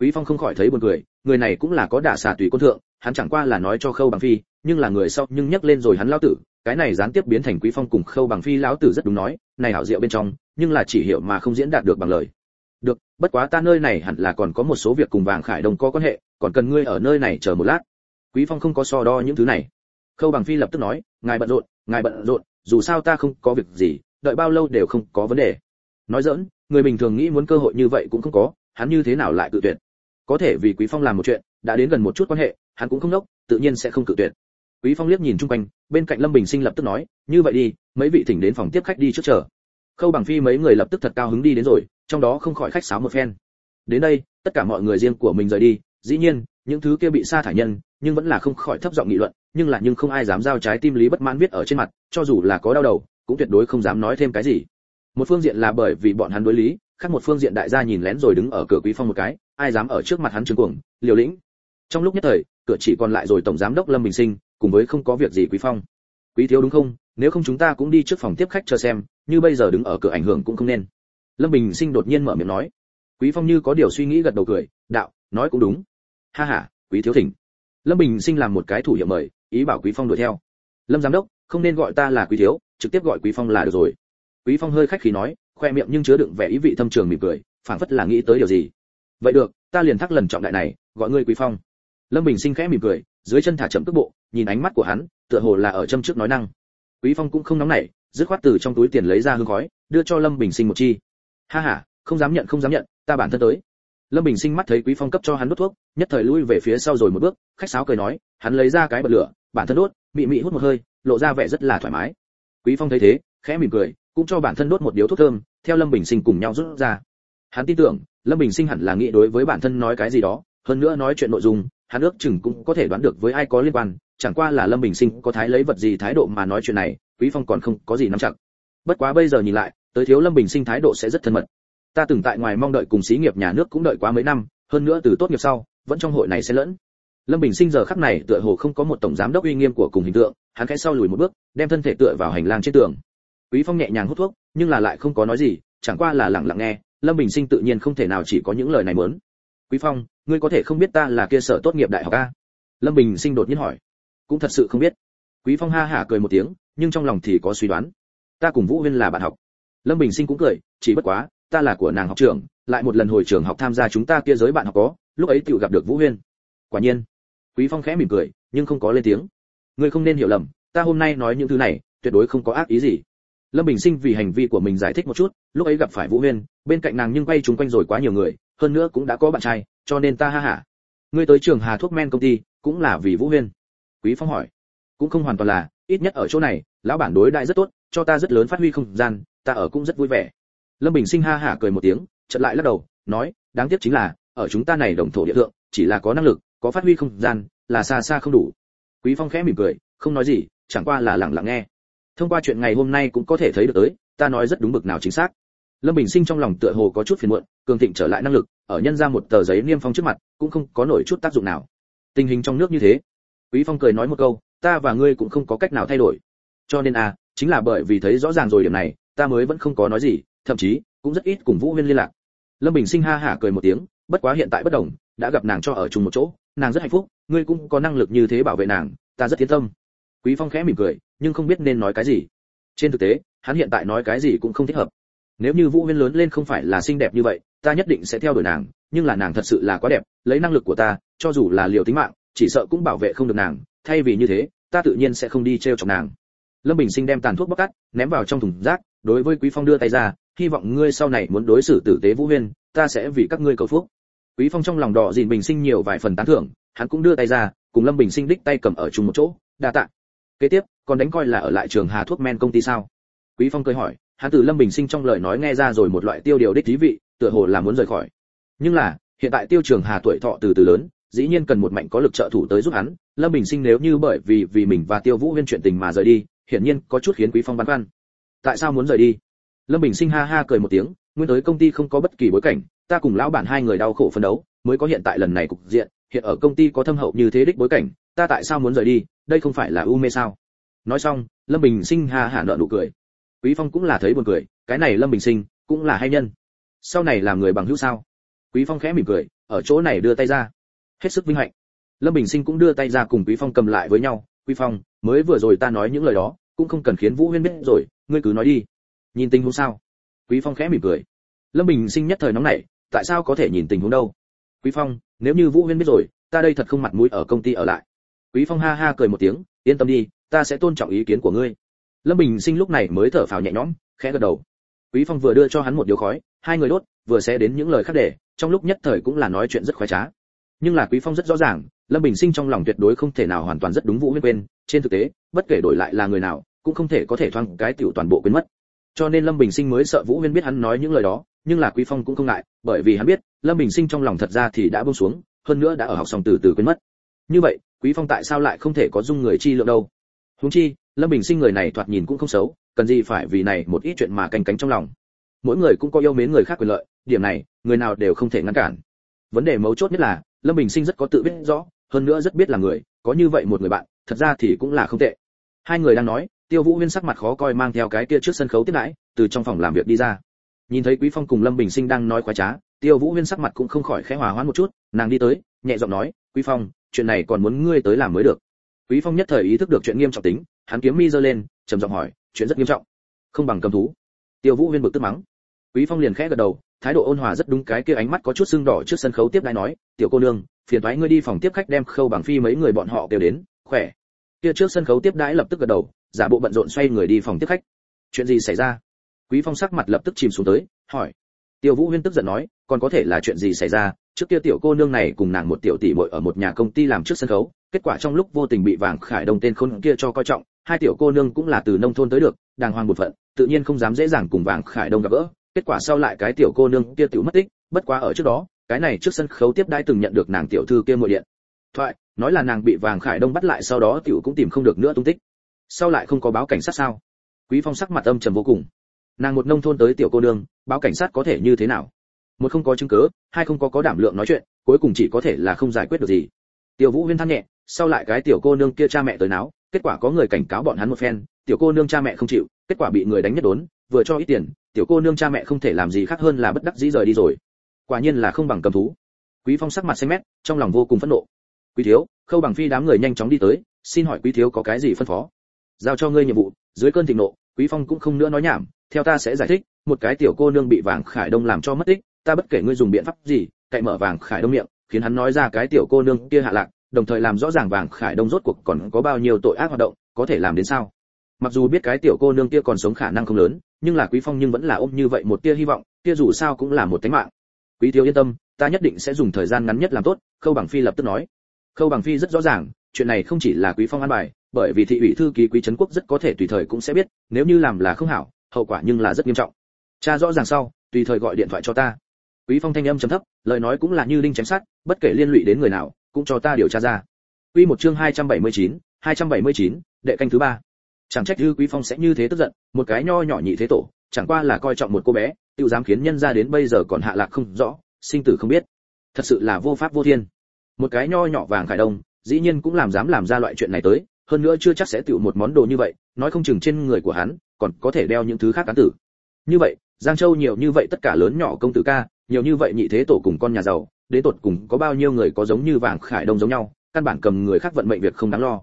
Quý phong không khỏi thấy buồn cười, người này cũng là có đả xà tùy quân thượng, hắn chẳng qua là nói cho khâu bằng phi, nhưng là người sau nhưng nhắc lên rồi hắn lao tử, cái này gián tiếp biến thành quý phong cùng khâu bằng phi lão tử rất đúng nói, này hảo diệu bên trong, nhưng là chỉ hiểu mà không diễn đạt được bằng lời. Được, bất quá ta nơi này hẳn là còn có một số việc cùng vàng khải đông có quan hệ, còn cần ngươi ở nơi này chờ một lát quý phong không có so đo những thứ này. Khâu bằng phi lập tức nói, ngài bận rộn, ngài bận rộn, dù sao ta không có việc gì, đợi bao lâu đều không có vấn đề. Nói dỡn người bình thường nghĩ muốn cơ hội như vậy cũng không có, hắn như thế nào lại cự tuyệt? Có thể vì quý phong làm một chuyện, đã đến gần một chút quan hệ, hắn cũng không đốc, tự nhiên sẽ không cự tuyệt. Quý phong liếc nhìn chung quanh, bên cạnh lâm bình sinh lập tức nói, như vậy đi, mấy vị thỉnh đến phòng tiếp khách đi trước chờ. Khâu bằng phi mấy người lập tức thật cao hứng đi đến rồi, trong đó không khỏi khách sáo một phen. Đến đây, tất cả mọi người riêng của mình rời đi, dĩ nhiên, những thứ kia bị sa thải nhân nhưng vẫn là không khỏi thấp giọng nghị luận, nhưng là nhưng không ai dám giao trái tim lý bất mãn viết ở trên mặt, cho dù là có đau đầu, cũng tuyệt đối không dám nói thêm cái gì. Một phương diện là bởi vì bọn hắn đối lý, khác một phương diện đại gia nhìn lén rồi đứng ở cửa quý phong một cái, ai dám ở trước mặt hắn trương cuồng, liều lĩnh. Trong lúc nhất thời, cửa chỉ còn lại rồi tổng giám đốc lâm bình sinh, cùng với không có việc gì quý phong. Quý thiếu đúng không? Nếu không chúng ta cũng đi trước phòng tiếp khách chờ xem, như bây giờ đứng ở cửa ảnh hưởng cũng không nên. Lâm bình sinh đột nhiên mở miệng nói. Quý phong như có điều suy nghĩ gật đầu cười, đạo, nói cũng đúng. Ha ha, quý thiếu thỉnh lâm bình sinh làm một cái thủ hiệu mời, ý bảo quý phong đuổi theo. Lâm giám đốc, không nên gọi ta là quý thiếu, trực tiếp gọi quý phong là được rồi. Quý phong hơi khách khí nói, khoe miệng nhưng chứa đựng vẻ ý vị thâm trường mỉm cười, phảng phất là nghĩ tới điều gì. Vậy được, ta liền thắc lần trọng đại này, gọi ngươi quý phong. Lâm bình sinh khẽ mỉm cười, dưới chân thả chậm cước bộ, nhìn ánh mắt của hắn, tựa hồ là ở châm trước nói năng. Quý phong cũng không nóng nảy, dứt khoát từ trong túi tiền lấy ra hương khói, đưa cho lâm bình sinh một chi. Ha ha, không dám nhận, không dám nhận, ta bản thân tới lâm bình sinh mắt thấy quý phong cấp cho hắn đốt thuốc, nhất thời lui về phía sau rồi một bước, khách sáo cười nói, hắn lấy ra cái bật lửa, bản thân đốt, mị mị hút một hơi, lộ ra vẻ rất là thoải mái. Quý phong thấy thế, khẽ mỉm cười, cũng cho bản thân đốt một điếu thuốc thơm, theo lâm bình sinh cùng nhau rút ra. Hắn tin tưởng, lâm bình sinh hẳn là nghĩ đối với bản thân nói cái gì đó, hơn nữa nói chuyện nội dung, hắn ước chừng cũng có thể đoán được với ai có liên quan, chẳng qua là lâm bình sinh có thái lấy vật gì thái độ mà nói chuyện này, quý phong còn không có gì nắm chặt. Bất quá bây giờ nhìn lại, tới thiếu lâm bình sinh thái độ sẽ rất thân mật ta từng tại ngoài mong đợi cùng xí nghiệp nhà nước cũng đợi quá mấy năm, hơn nữa từ tốt nghiệp sau, vẫn trong hội này sẽ lẫn. Lâm bình sinh giờ khắc này tựa hồ không có một tổng giám đốc uy nghiêm của cùng hình tượng, hắn khẽ sau lùi một bước, đem thân thể tựa vào hành lang trên tường. Quý phong nhẹ nhàng hút thuốc, nhưng là lại không có nói gì, chẳng qua là lặng lặng nghe, lâm bình sinh tự nhiên không thể nào chỉ có những lời này muốn. Quý phong, ngươi có thể không biết ta là kia sở tốt nghiệp đại học a? Lâm bình sinh đột nhiên hỏi. Cũng thật sự không biết. Quý phong ha hả cười một tiếng, nhưng trong lòng thì có suy đoán. Ta cùng vũ huyên là bạn học. Lâm bình sinh cũng cười, chỉ bất quá ta là của nàng học trưởng, lại một lần hồi trường học tham gia chúng ta kia giới bạn học có, lúc ấy tiểu gặp được vũ huyên. Quả nhiên, quý phong khẽ mỉm cười, nhưng không có lên tiếng. Ngươi không nên hiểu lầm, ta hôm nay nói những thứ này, tuyệt đối không có ác ý gì. Lâm bình sinh vì hành vi của mình giải thích một chút, lúc ấy gặp phải vũ huyên, bên cạnh nàng nhưng quay chúng quanh rồi quá nhiều người, hơn nữa cũng đã có bạn trai, cho nên ta ha hả ngươi tới trường hà thuốc men công ty, cũng là vì vũ huyên. Quý phong hỏi. Cũng không hoàn toàn là, ít nhất ở chỗ này, lão bản đối đại rất tốt, cho ta rất lớn phát huy không gian, ta ở cũng rất vui vẻ lâm bình sinh ha hả cười một tiếng, chợt lại lắc đầu, nói, đáng tiếc chính là, ở chúng ta này đồng thổ địa thượng, chỉ là có năng lực, có phát huy không gian, là xa xa không đủ. Quý phong khẽ mỉm cười, không nói gì, chẳng qua là lặng lặng nghe. Thông qua chuyện ngày hôm nay cũng có thể thấy được tới, ta nói rất đúng bực nào chính xác. Lâm bình sinh trong lòng tựa hồ có chút phiền muộn, cường thịnh trở lại năng lực, ở nhân ra một tờ giấy niêm phong trước mặt, cũng không có nổi chút tác dụng nào. Tình hình trong nước như thế. Quý phong cười nói một câu, ta và ngươi cũng không có cách nào thay đổi. Cho nên à chính là bởi vì thấy rõ ràng rồi điểm này, ta mới vẫn không có nói gì thậm chí cũng rất ít cùng vũ huyên liên lạc. Lâm bình sinh ha hả cười một tiếng, bất quá hiện tại bất đồng, đã gặp nàng cho ở chung một chỗ, nàng rất hạnh phúc, ngươi cũng có năng lực như thế bảo vệ nàng, ta rất yên tâm. Quý phong khẽ mỉm cười, nhưng không biết nên nói cái gì. Trên thực tế, hắn hiện tại nói cái gì cũng không thích hợp. Nếu như vũ huyên lớn lên không phải là xinh đẹp như vậy, ta nhất định sẽ theo đuổi nàng, nhưng là nàng thật sự là quá đẹp, lấy năng lực của ta, cho dù là liều tính mạng, chỉ sợ cũng bảo vệ không được nàng, thay vì như thế, ta tự nhiên sẽ không đi treo chọc nàng. Lâm bình sinh đem tàn thuốc bóc cắt, ném vào trong thùng rác, đối với quý phong đưa tay ra hy vọng ngươi sau này muốn đối xử tử tế vũ huyên, ta sẽ vì các ngươi cầu phúc. Quý phong trong lòng đỏ dìn bình sinh nhiều vài phần tán thưởng, hắn cũng đưa tay ra, cùng lâm bình sinh đích tay cầm ở chung một chỗ, đa tạ. Kế tiếp, còn đánh coi là ở lại trường hà thuốc men công ty sao? Quý phong cười hỏi, hắn từ lâm bình sinh trong lời nói nghe ra rồi một loại tiêu điều đích thí vị, tựa hồ là muốn rời khỏi. Nhưng là, hiện tại tiêu trường hà tuổi thọ từ từ lớn, dĩ nhiên cần một mạnh có lực trợ thủ tới giúp hắn, lâm bình sinh nếu như bởi vì vì mình và tiêu vũ huyên chuyện tình mà rời đi, hiển nhiên có chút khiến quý phong băn khoăn. Tại sao muốn rời đi? Lâm bình sinh ha ha cười một tiếng, nguyên tới công ty không có bất kỳ bối cảnh, ta cùng lão bản hai người đau khổ phấn đấu, mới có hiện tại lần này cục diện, hiện ở công ty có thâm hậu như thế đích bối cảnh, ta tại sao muốn rời đi, đây không phải là u mê sao? Nói xong, lâm bình sinh ha hả nợ nụ cười. Quý phong cũng là thấy buồn cười, cái này lâm bình sinh, cũng là hay nhân. Sau này làm người bằng hữu sao? Quý phong khẽ mỉm cười, ở chỗ này đưa tay ra. Hết sức vinh hạnh. Lâm bình sinh cũng đưa tay ra cùng quý phong cầm lại với nhau. Quý phong, mới vừa rồi ta nói những lời đó, cũng không cần khiến vũ huyên biết rồi, ngươi cứ nói đi nhìn tình huống sao? Quý phong khẽ mỉm cười. Lâm bình sinh nhất thời nóng nảy, tại sao có thể nhìn tình huống đâu? Quý phong, nếu như vũ huyên biết rồi, ta đây thật không mặt mũi ở công ty ở lại. Quý phong ha ha cười một tiếng, yên tâm đi, ta sẽ tôn trọng ý kiến của ngươi. Lâm bình sinh lúc này mới thở phào nhẹ nhõm, khẽ gật đầu. Quý phong vừa đưa cho hắn một điếu khói, hai người đốt, vừa sẽ đến những lời khác để, trong lúc nhất thời cũng là nói chuyện rất khoái trá. Nhưng là quý phong rất rõ ràng, lâm bình sinh trong lòng tuyệt đối không thể nào hoàn toàn rất đúng vũ huyên quên. Trên thực tế, bất kể đổi lại là người nào, cũng không thể có thể thoáng cái tiểu toàn bộ quên mất cho nên lâm bình sinh mới sợ vũ huyên biết hắn nói những lời đó, nhưng là quý phong cũng không ngại, bởi vì hắn biết, lâm bình sinh trong lòng thật ra thì đã buông xuống, hơn nữa đã ở học xong từ từ quên mất. Như vậy, quý phong tại sao lại không thể có dung người chi lượng đâu? Huống chi, lâm bình sinh người này thoạt nhìn cũng không xấu, cần gì phải vì này một ít chuyện mà canh cánh trong lòng. Mỗi người cũng có yêu mến người khác quyền lợi, điểm này, người nào đều không thể ngăn cản. Vấn đề mấu chốt nhất là, lâm bình sinh rất có tự biết rõ, hơn nữa rất biết là người, có như vậy một người bạn, thật ra thì cũng là không tệ. Hai người đang nói tiêu vũ huyên sắc mặt khó coi mang theo cái kia trước sân khấu tiếp đãi, từ trong phòng làm việc đi ra. Nhìn thấy quý phong cùng lâm bình sinh đang nói khoái trá, tiêu vũ huyên sắc mặt cũng không khỏi khẽ hòa hoãn một chút, nàng đi tới, nhẹ giọng nói, quý phong, chuyện này còn muốn ngươi tới làm mới được. Quý phong nhất thời ý thức được chuyện nghiêm trọng tính, hắn kiếm mi giơ lên, trầm giọng hỏi, chuyện rất nghiêm trọng. Không bằng cầm thú. Tiêu vũ huyên bực tức mắng. Quý phong liền khẽ gật đầu, thái độ ôn hòa rất đúng cái kia ánh mắt có chút sưng đỏ trước sân khấu tiếp đãi nói, tiểu cô nương, phiền thoái ngươi đi phòng tiếp khách đem khâu bằng phi mấy người bọn họ kêu đến, khỏe. Kia trước sân khấu tiếp đãi lập tức gật đầu giả bộ bận rộn xoay người đi phòng tiếp khách. Chuyện gì xảy ra? Quý phong sắc mặt lập tức chìm xuống tới, hỏi. Tiêu vũ huyên tức giận nói, còn có thể là chuyện gì xảy ra? Trước kia tiểu cô nương này cùng nàng một tiểu tỷ muội ở một nhà công ty làm trước sân khấu, kết quả trong lúc vô tình bị vàng khải đông tên khôn kia cho coi trọng, hai tiểu cô nương cũng là từ nông thôn tới được, đàng hoàng một phận, tự nhiên không dám dễ dàng cùng vàng khải đông gặp gỡ. Kết quả sau lại cái tiểu cô nương kia tiểu mất tích, bất quá ở trước đó, cái này trước sân khấu tiếp đai từng nhận được nàng tiểu thư kia muội điện. Thoại, nói là nàng bị vàng khải đông bắt lại, sau đó tiểu cũng tìm không được nữa tung tích sau lại không có báo cảnh sát sao? Quý phong sắc mặt âm trầm vô cùng. Nàng một nông thôn tới tiểu cô nương, báo cảnh sát có thể như thế nào? Một không có chứng cứ, hai không có có đảm lượng nói chuyện, cuối cùng chỉ có thể là không giải quyết được gì. Tiểu vũ huyên than nhẹ, sau lại cái tiểu cô nương kia cha mẹ tới náo, kết quả có người cảnh cáo bọn hắn một phen, tiểu cô nương cha mẹ không chịu, kết quả bị người đánh nhất đốn, vừa cho ít tiền, tiểu cô nương cha mẹ không thể làm gì khác hơn là bất đắc dĩ rời đi rồi. Quả nhiên là không bằng cầm thú. Quý phong sắc mặt xanh mét, trong lòng vô cùng phẫn nộ. Quý thiếu, khâu bằng phi đám người nhanh chóng đi tới, xin hỏi quý thiếu có cái gì phân phó? Giao cho ngươi nhiệm vụ, dưới cơn thịnh nộ, quý phong cũng không nữa nói nhảm, theo ta sẽ giải thích, một cái tiểu cô nương bị vàng khải đông làm cho mất tích, ta bất kể ngươi dùng biện pháp gì, cậy mở vàng khải đông miệng, khiến hắn nói ra cái tiểu cô nương kia hạ lạc, đồng thời làm rõ ràng vàng khải đông rốt cuộc còn có bao nhiêu tội ác hoạt động, có thể làm đến sao. Mặc dù biết cái tiểu cô nương kia còn sống khả năng không lớn, nhưng là quý phong nhưng vẫn là ôm như vậy một tia hy vọng, kia dù sao cũng là một tính mạng. Quý thiếu yên tâm, ta nhất định sẽ dùng thời gian ngắn nhất làm tốt, khâu bằng phi lập tức nói. Khâu bằng phi rất rõ ràng, chuyện này không chỉ là quý phong an bài bởi vì thị ủy thư ký quý trấn quốc rất có thể tùy thời cũng sẽ biết nếu như làm là không hảo hậu quả nhưng là rất nghiêm trọng. Cha rõ ràng sau tùy thời gọi điện thoại cho ta. Quý phong thanh âm trầm thấp lời nói cũng là như đinh chém sát bất kể liên lụy đến người nào cũng cho ta điều tra ra. Quy một chương 279, 279, đệ canh thứ ba. Chẳng trách như quý phong sẽ như thế tức giận một cái nho nhỏ nhị thế tổ chẳng qua là coi trọng một cô bé tự dám khiến nhân ra đến bây giờ còn hạ lạc không rõ sinh tử không biết. Thật sự là vô pháp vô thiên. Một cái nho nhỏ vàng khải đông dĩ nhiên cũng làm dám làm ra loại chuyện này tới hơn nữa chưa chắc sẽ tựu một món đồ như vậy, nói không chừng trên người của hắn còn có thể đeo những thứ khác cán tử. Như vậy, giang châu nhiều như vậy tất cả lớn nhỏ công tử ca, nhiều như vậy nhị thế tổ cùng con nhà giàu, đến tột cùng có bao nhiêu người có giống như vàng khải đông giống nhau, căn bản cầm người khác vận mệnh việc không đáng lo.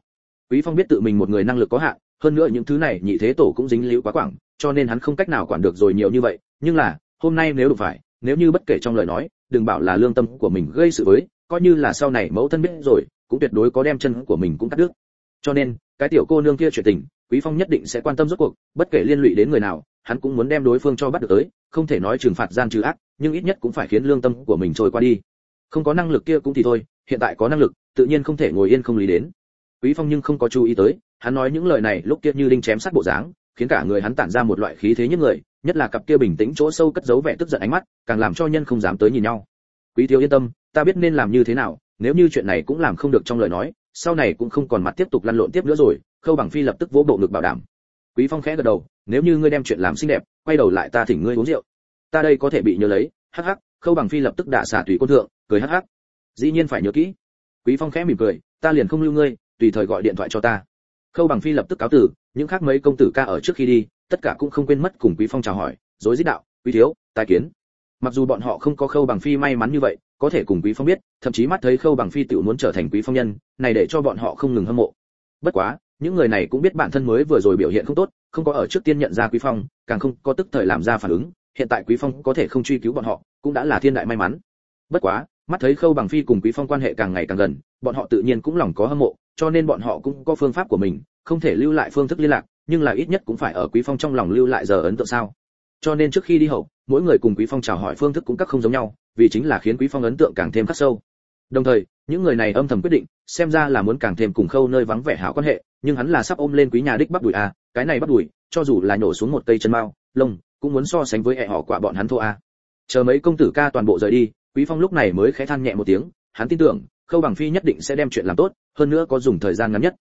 Quý phong biết tự mình một người năng lực có hạn, hơn nữa những thứ này nhị thế tổ cũng dính liễu quá quảng, cho nên hắn không cách nào quản được rồi nhiều như vậy. Nhưng là, hôm nay nếu được phải, nếu như bất kể trong lời nói, đừng bảo là lương tâm của mình gây sự với, coi như là sau này mẫu thân biết rồi, cũng tuyệt đối có đem chân của mình cũng cắt đứt cho nên, cái tiểu cô nương kia chuyện tình, quý phong nhất định sẽ quan tâm rốt cuộc, bất kể liên lụy đến người nào, hắn cũng muốn đem đối phương cho bắt được tới, không thể nói trừng phạt gian trừ ác, nhưng ít nhất cũng phải khiến lương tâm của mình trôi qua đi. Không có năng lực kia cũng thì thôi, hiện tại có năng lực, tự nhiên không thể ngồi yên không lý đến. Quý phong nhưng không có chú ý tới, hắn nói những lời này lúc kia như đinh chém sát bộ dáng, khiến cả người hắn tản ra một loại khí thế nhất người, nhất là cặp kia bình tĩnh chỗ sâu cất giấu vẻ tức giận ánh mắt, càng làm cho nhân không dám tới nhìn nhau. Quý thiếu yên tâm, ta biết nên làm như thế nào, nếu như chuyện này cũng làm không được trong lời nói sau này cũng không còn mặt tiếp tục lăn lộn tiếp nữa rồi, khâu bằng phi lập tức vỗ bộ ngực bảo đảm. Quý phong khẽ gật đầu, nếu như ngươi đem chuyện làm xinh đẹp, quay đầu lại ta thỉnh ngươi uống rượu. Ta đây có thể bị nhớ lấy. Hắc hắc, khâu bằng phi lập tức đả xả tùy côn thượng, cười hắc hắc. Dĩ nhiên phải nhớ kỹ. Quý phong khẽ mỉm cười, ta liền không lưu ngươi, tùy thời gọi điện thoại cho ta. Khâu bằng phi lập tức cáo tử những khác mấy công tử ca ở trước khi đi, tất cả cũng không quên mất cùng quý phong chào hỏi, rối rít đạo, quý thiếu tài kiến mặc dù bọn họ không có khâu bằng phi may mắn như vậy, có thể cùng quý phong biết, thậm chí mắt thấy khâu bằng phi tự muốn trở thành quý phong nhân, này để cho bọn họ không ngừng hâm mộ. Bất quá, những người này cũng biết bản thân mới vừa rồi biểu hiện không tốt, không có ở trước tiên nhận ra quý phong, càng không có tức thời làm ra phản ứng, hiện tại quý phong có thể không truy cứu bọn họ, cũng đã là thiên đại may mắn. Bất quá, mắt thấy khâu bằng phi cùng quý phong quan hệ càng ngày càng gần, bọn họ tự nhiên cũng lòng có hâm mộ, cho nên bọn họ cũng có phương pháp của mình, không thể lưu lại phương thức liên lạc, nhưng là ít nhất cũng phải ở quý phong trong lòng lưu lại giờ ấn tượng sao. Cho nên trước khi đi hậu mỗi người cùng quý phong chào hỏi phương thức cũng các không giống nhau, vì chính là khiến quý phong ấn tượng càng thêm khắc sâu. Đồng thời, những người này âm thầm quyết định, xem ra là muốn càng thêm cùng khâu nơi vắng vẻ hảo quan hệ, nhưng hắn là sắp ôm lên quý nhà đích bắt đùi à cái này bắt đùi, cho dù là nhổ xuống một cây chân mao, lông, cũng muốn so sánh với ẹ họ quả bọn hắn thua à. Chờ mấy công tử ca toàn bộ rời đi, quý phong lúc này mới khẽ than nhẹ một tiếng, hắn tin tưởng, khâu bằng phi nhất định sẽ đem chuyện làm tốt, hơn nữa có dùng thời gian ngắn nhất.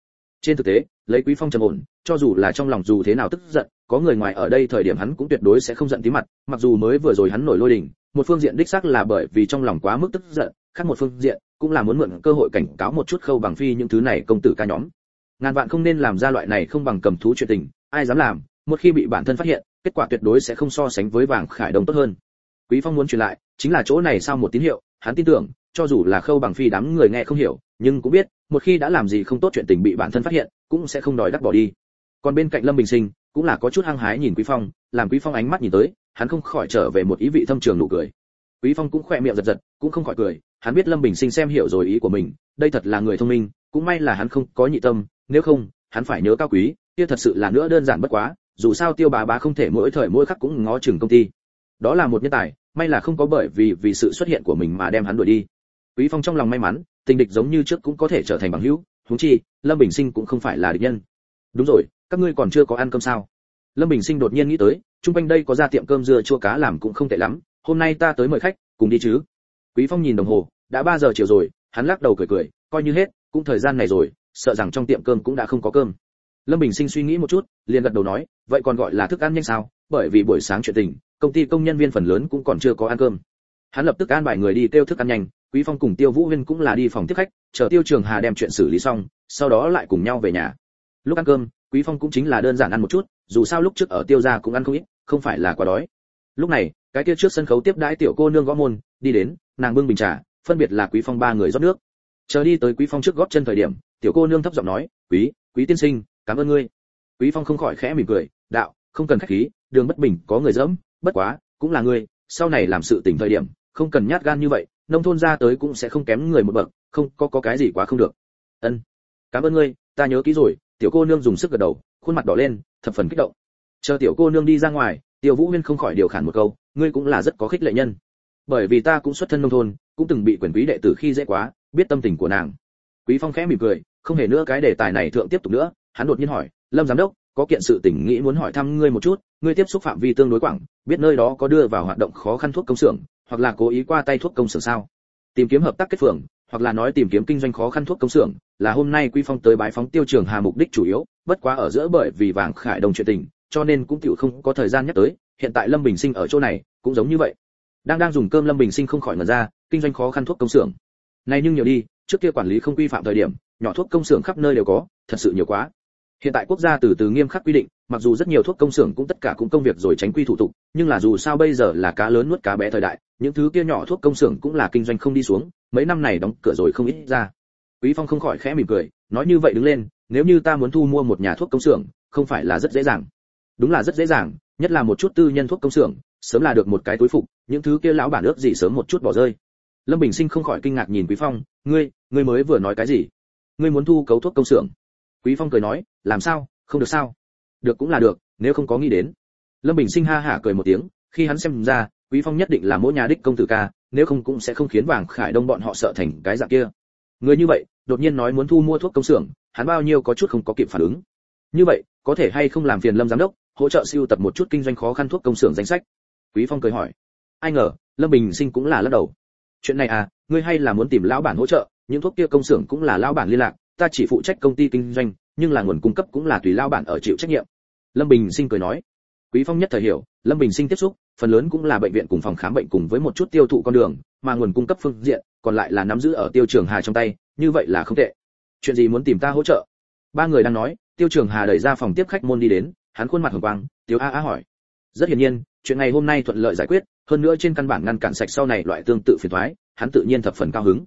Trên thực tế, lấy quý phong trầm ổn, cho dù là trong lòng dù thế nào tức giận có người ngoài ở đây thời điểm hắn cũng tuyệt đối sẽ không giận tí mặt, mặc dù mới vừa rồi hắn nổi lôi đình, một phương diện đích xác là bởi vì trong lòng quá mức tức giận, khác một phương diện cũng là muốn mượn cơ hội cảnh cáo một chút khâu bằng phi những thứ này công tử ca nhóm. Ngàn vạn không nên làm ra loại này không bằng cầm thú chuyện tình, ai dám làm, một khi bị bản thân phát hiện, kết quả tuyệt đối sẽ không so sánh với vàng khải đồng tốt hơn. Quý phong muốn truyền lại, chính là chỗ này sao một tín hiệu, hắn tin tưởng, cho dù là khâu bằng phi đám người nghe không hiểu, nhưng cũng biết, một khi đã làm gì không tốt chuyện tình bị bản thân phát hiện, cũng sẽ không đòi đắc bỏ đi. Còn bên cạnh lâm bình sinh cũng là có chút hăng hái nhìn quý phong, làm quý phong ánh mắt nhìn tới, hắn không khỏi trở về một ý vị thâm trường nụ cười. Quý phong cũng khỏe miệng giật giật, cũng không khỏi cười, hắn biết lâm bình sinh xem hiểu rồi ý của mình, đây thật là người thông minh, cũng may là hắn không có nhị tâm, nếu không, hắn phải nhớ cao quý, kia thật sự là nữa đơn giản bất quá, dù sao tiêu bà bá không thể mỗi thời mỗi khắc cũng ngó chừng công ty. Đó là một nhân tài, may là không có bởi vì vì sự xuất hiện của mình mà đem hắn đuổi đi. Quý phong trong lòng may mắn, tình địch giống như trước cũng có thể trở thành bằng hữu, huống chi, lâm bình sinh cũng không phải là địch nhân. Đúng rồi các ngươi còn chưa có ăn cơm sao? Lâm bình sinh đột nhiên nghĩ tới, chung quanh đây có ra tiệm cơm dưa chua cá làm cũng không tệ lắm, hôm nay ta tới mời khách, cùng đi chứ. Quý phong nhìn đồng hồ, đã ba giờ chiều rồi, hắn lắc đầu cười cười, coi như hết, cũng thời gian này rồi, sợ rằng trong tiệm cơm cũng đã không có cơm. Lâm bình sinh suy nghĩ một chút, liền gật đầu nói, vậy còn gọi là thức ăn nhanh sao? Bởi vì buổi sáng chuyện tình, công ty công nhân viên phần lớn cũng còn chưa có ăn cơm. Hắn lập tức an bài người đi tiêu thức ăn nhanh, quý phong cùng tiêu vũ huyên cũng là đi phòng tiếp khách, chờ tiêu trường hà đem chuyện xử lý xong, sau đó lại cùng nhau về nhà. Lúc ăn cơm quý phong cũng chính là đơn giản ăn một chút, dù sao lúc trước ở tiêu gia cũng ăn không ít, không phải là quá đói. Lúc này, cái kia trước sân khấu tiếp đãi tiểu cô nương gõ môn, đi đến, nàng bưng bình trà, phân biệt là quý phong ba người rót nước. Chờ đi tới quý phong trước góp chân thời điểm, tiểu cô nương thấp giọng nói, quý quý tiên sinh, cảm ơn ngươi. Quý phong không khỏi khẽ mỉm cười, đạo, không cần khách khí, đường bất bình có người dẫm, bất quá, cũng là ngươi, sau này làm sự tỉnh thời điểm, không cần nhát gan như vậy, nông thôn ra tới cũng sẽ không kém người một bậc, không, có có cái gì quá không được. Ân, cảm ơn ngươi, ta nhớ kỹ rồi tiểu cô nương dùng sức gật đầu, khuôn mặt đỏ lên, thập phần kích động. Chờ tiểu cô nương đi ra ngoài tiểu vũ huyên không khỏi điều khản một câu, ngươi cũng là rất có khích lệ nhân. Bởi vì ta cũng xuất thân nông thôn, cũng từng bị quyền quý đệ tử khi dễ quá, biết tâm tình của nàng. Quý phong khẽ mỉm cười, không hề nữa cái đề tài này thượng tiếp tục nữa, hắn đột nhiên hỏi, lâm giám đốc, có kiện sự tình nghĩ muốn hỏi thăm ngươi một chút, ngươi tiếp xúc phạm vi tương đối quảng, biết nơi đó có đưa vào hoạt động khó khăn thuốc công xưởng, hoặc là cố ý qua tay thuốc công xưởng sao? Tìm kiếm hợp tác kết phường, hoặc là nói tìm kiếm kinh doanh khó khăn thuốc công xưởng là hôm nay quy phong tới bái phóng tiêu trường hà mục đích chủ yếu, bất quá ở giữa bởi vì vàng khải đồng chuyện tình, cho nên cũng tiểu không có thời gian nhắc tới, hiện tại lâm bình sinh ở chỗ này, cũng giống như vậy. Đang đang dùng cơm lâm bình sinh không khỏi ngẩn ra, kinh doanh khó khăn thuốc công xưởng. Này nhưng nhiều đi, trước kia quản lý không quy phạm thời điểm, nhỏ thuốc công xưởng khắp nơi đều có, thật sự nhiều quá. Hiện tại quốc gia từ từ nghiêm khắc quy định, mặc dù rất nhiều thuốc công xưởng cũng tất cả cũng công việc rồi tránh quy thủ tục, nhưng là dù sao bây giờ là cá lớn nuốt cá bé thời đại, những thứ kia nhỏ thuốc công xưởng cũng là kinh doanh không đi xuống, mấy năm này đóng cửa rồi không ít ra quý phong không khỏi khẽ mỉm cười, nói như vậy đứng lên, nếu như ta muốn thu mua một nhà thuốc công xưởng, không phải là rất dễ dàng. Đúng là rất dễ dàng, nhất là một chút tư nhân thuốc công xưởng, sớm là được một cái túi phục, những thứ kia lão bản ước gì sớm một chút bỏ rơi. Lâm bình sinh không khỏi kinh ngạc nhìn quý phong, ngươi ngươi mới vừa nói cái gì? Ngươi muốn thu cấu thuốc công xưởng? Quý phong cười nói, làm sao, không được sao? Được cũng là được, nếu không có nghĩ đến. Lâm bình sinh ha hả cười một tiếng, khi hắn xem ra, quý phong nhất định là mỗi nhà đích công tử ca, nếu không cũng sẽ không khiến vàng khải đông bọn họ sợ thành cái dạng kia người như vậy, đột nhiên nói muốn thu mua thuốc công xưởng, hắn bao nhiêu có chút không có kịp phản ứng. Như vậy, có thể hay không làm phiền lâm giám đốc, hỗ trợ siêu tập một chút kinh doanh khó khăn thuốc công xưởng danh sách? Quý phong cười hỏi. Ai ngờ, lâm bình sinh cũng là lắc đầu. Chuyện này à ngươi hay là muốn tìm lão bản hỗ trợ, những thuốc kia công xưởng cũng là lão bản liên lạc, ta chỉ phụ trách công ty kinh doanh, nhưng là nguồn cung cấp cũng là tùy lão bản ở chịu trách nhiệm. Lâm bình sinh cười nói. Quý phong nhất thời hiểu, lâm bình sinh tiếp xúc, phần lớn cũng là bệnh viện cùng phòng khám bệnh cùng với một chút tiêu thụ con đường mà nguồn cung cấp phương diện còn lại là nắm giữ ở tiêu trường hà trong tay, như vậy là không tệ. Chuyện gì muốn tìm ta hỗ trợ? Ba người đang nói, tiêu trường hà đẩy ra phòng tiếp khách môn đi đến, hắn khuôn mặt hồng quang, tiêu a a hỏi. Rất hiển nhiên, chuyện này hôm nay thuận lợi giải quyết, hơn nữa trên căn bản ngăn cản sạch sau này loại tương tự phiền toái, hắn tự nhiên thập phần cao hứng.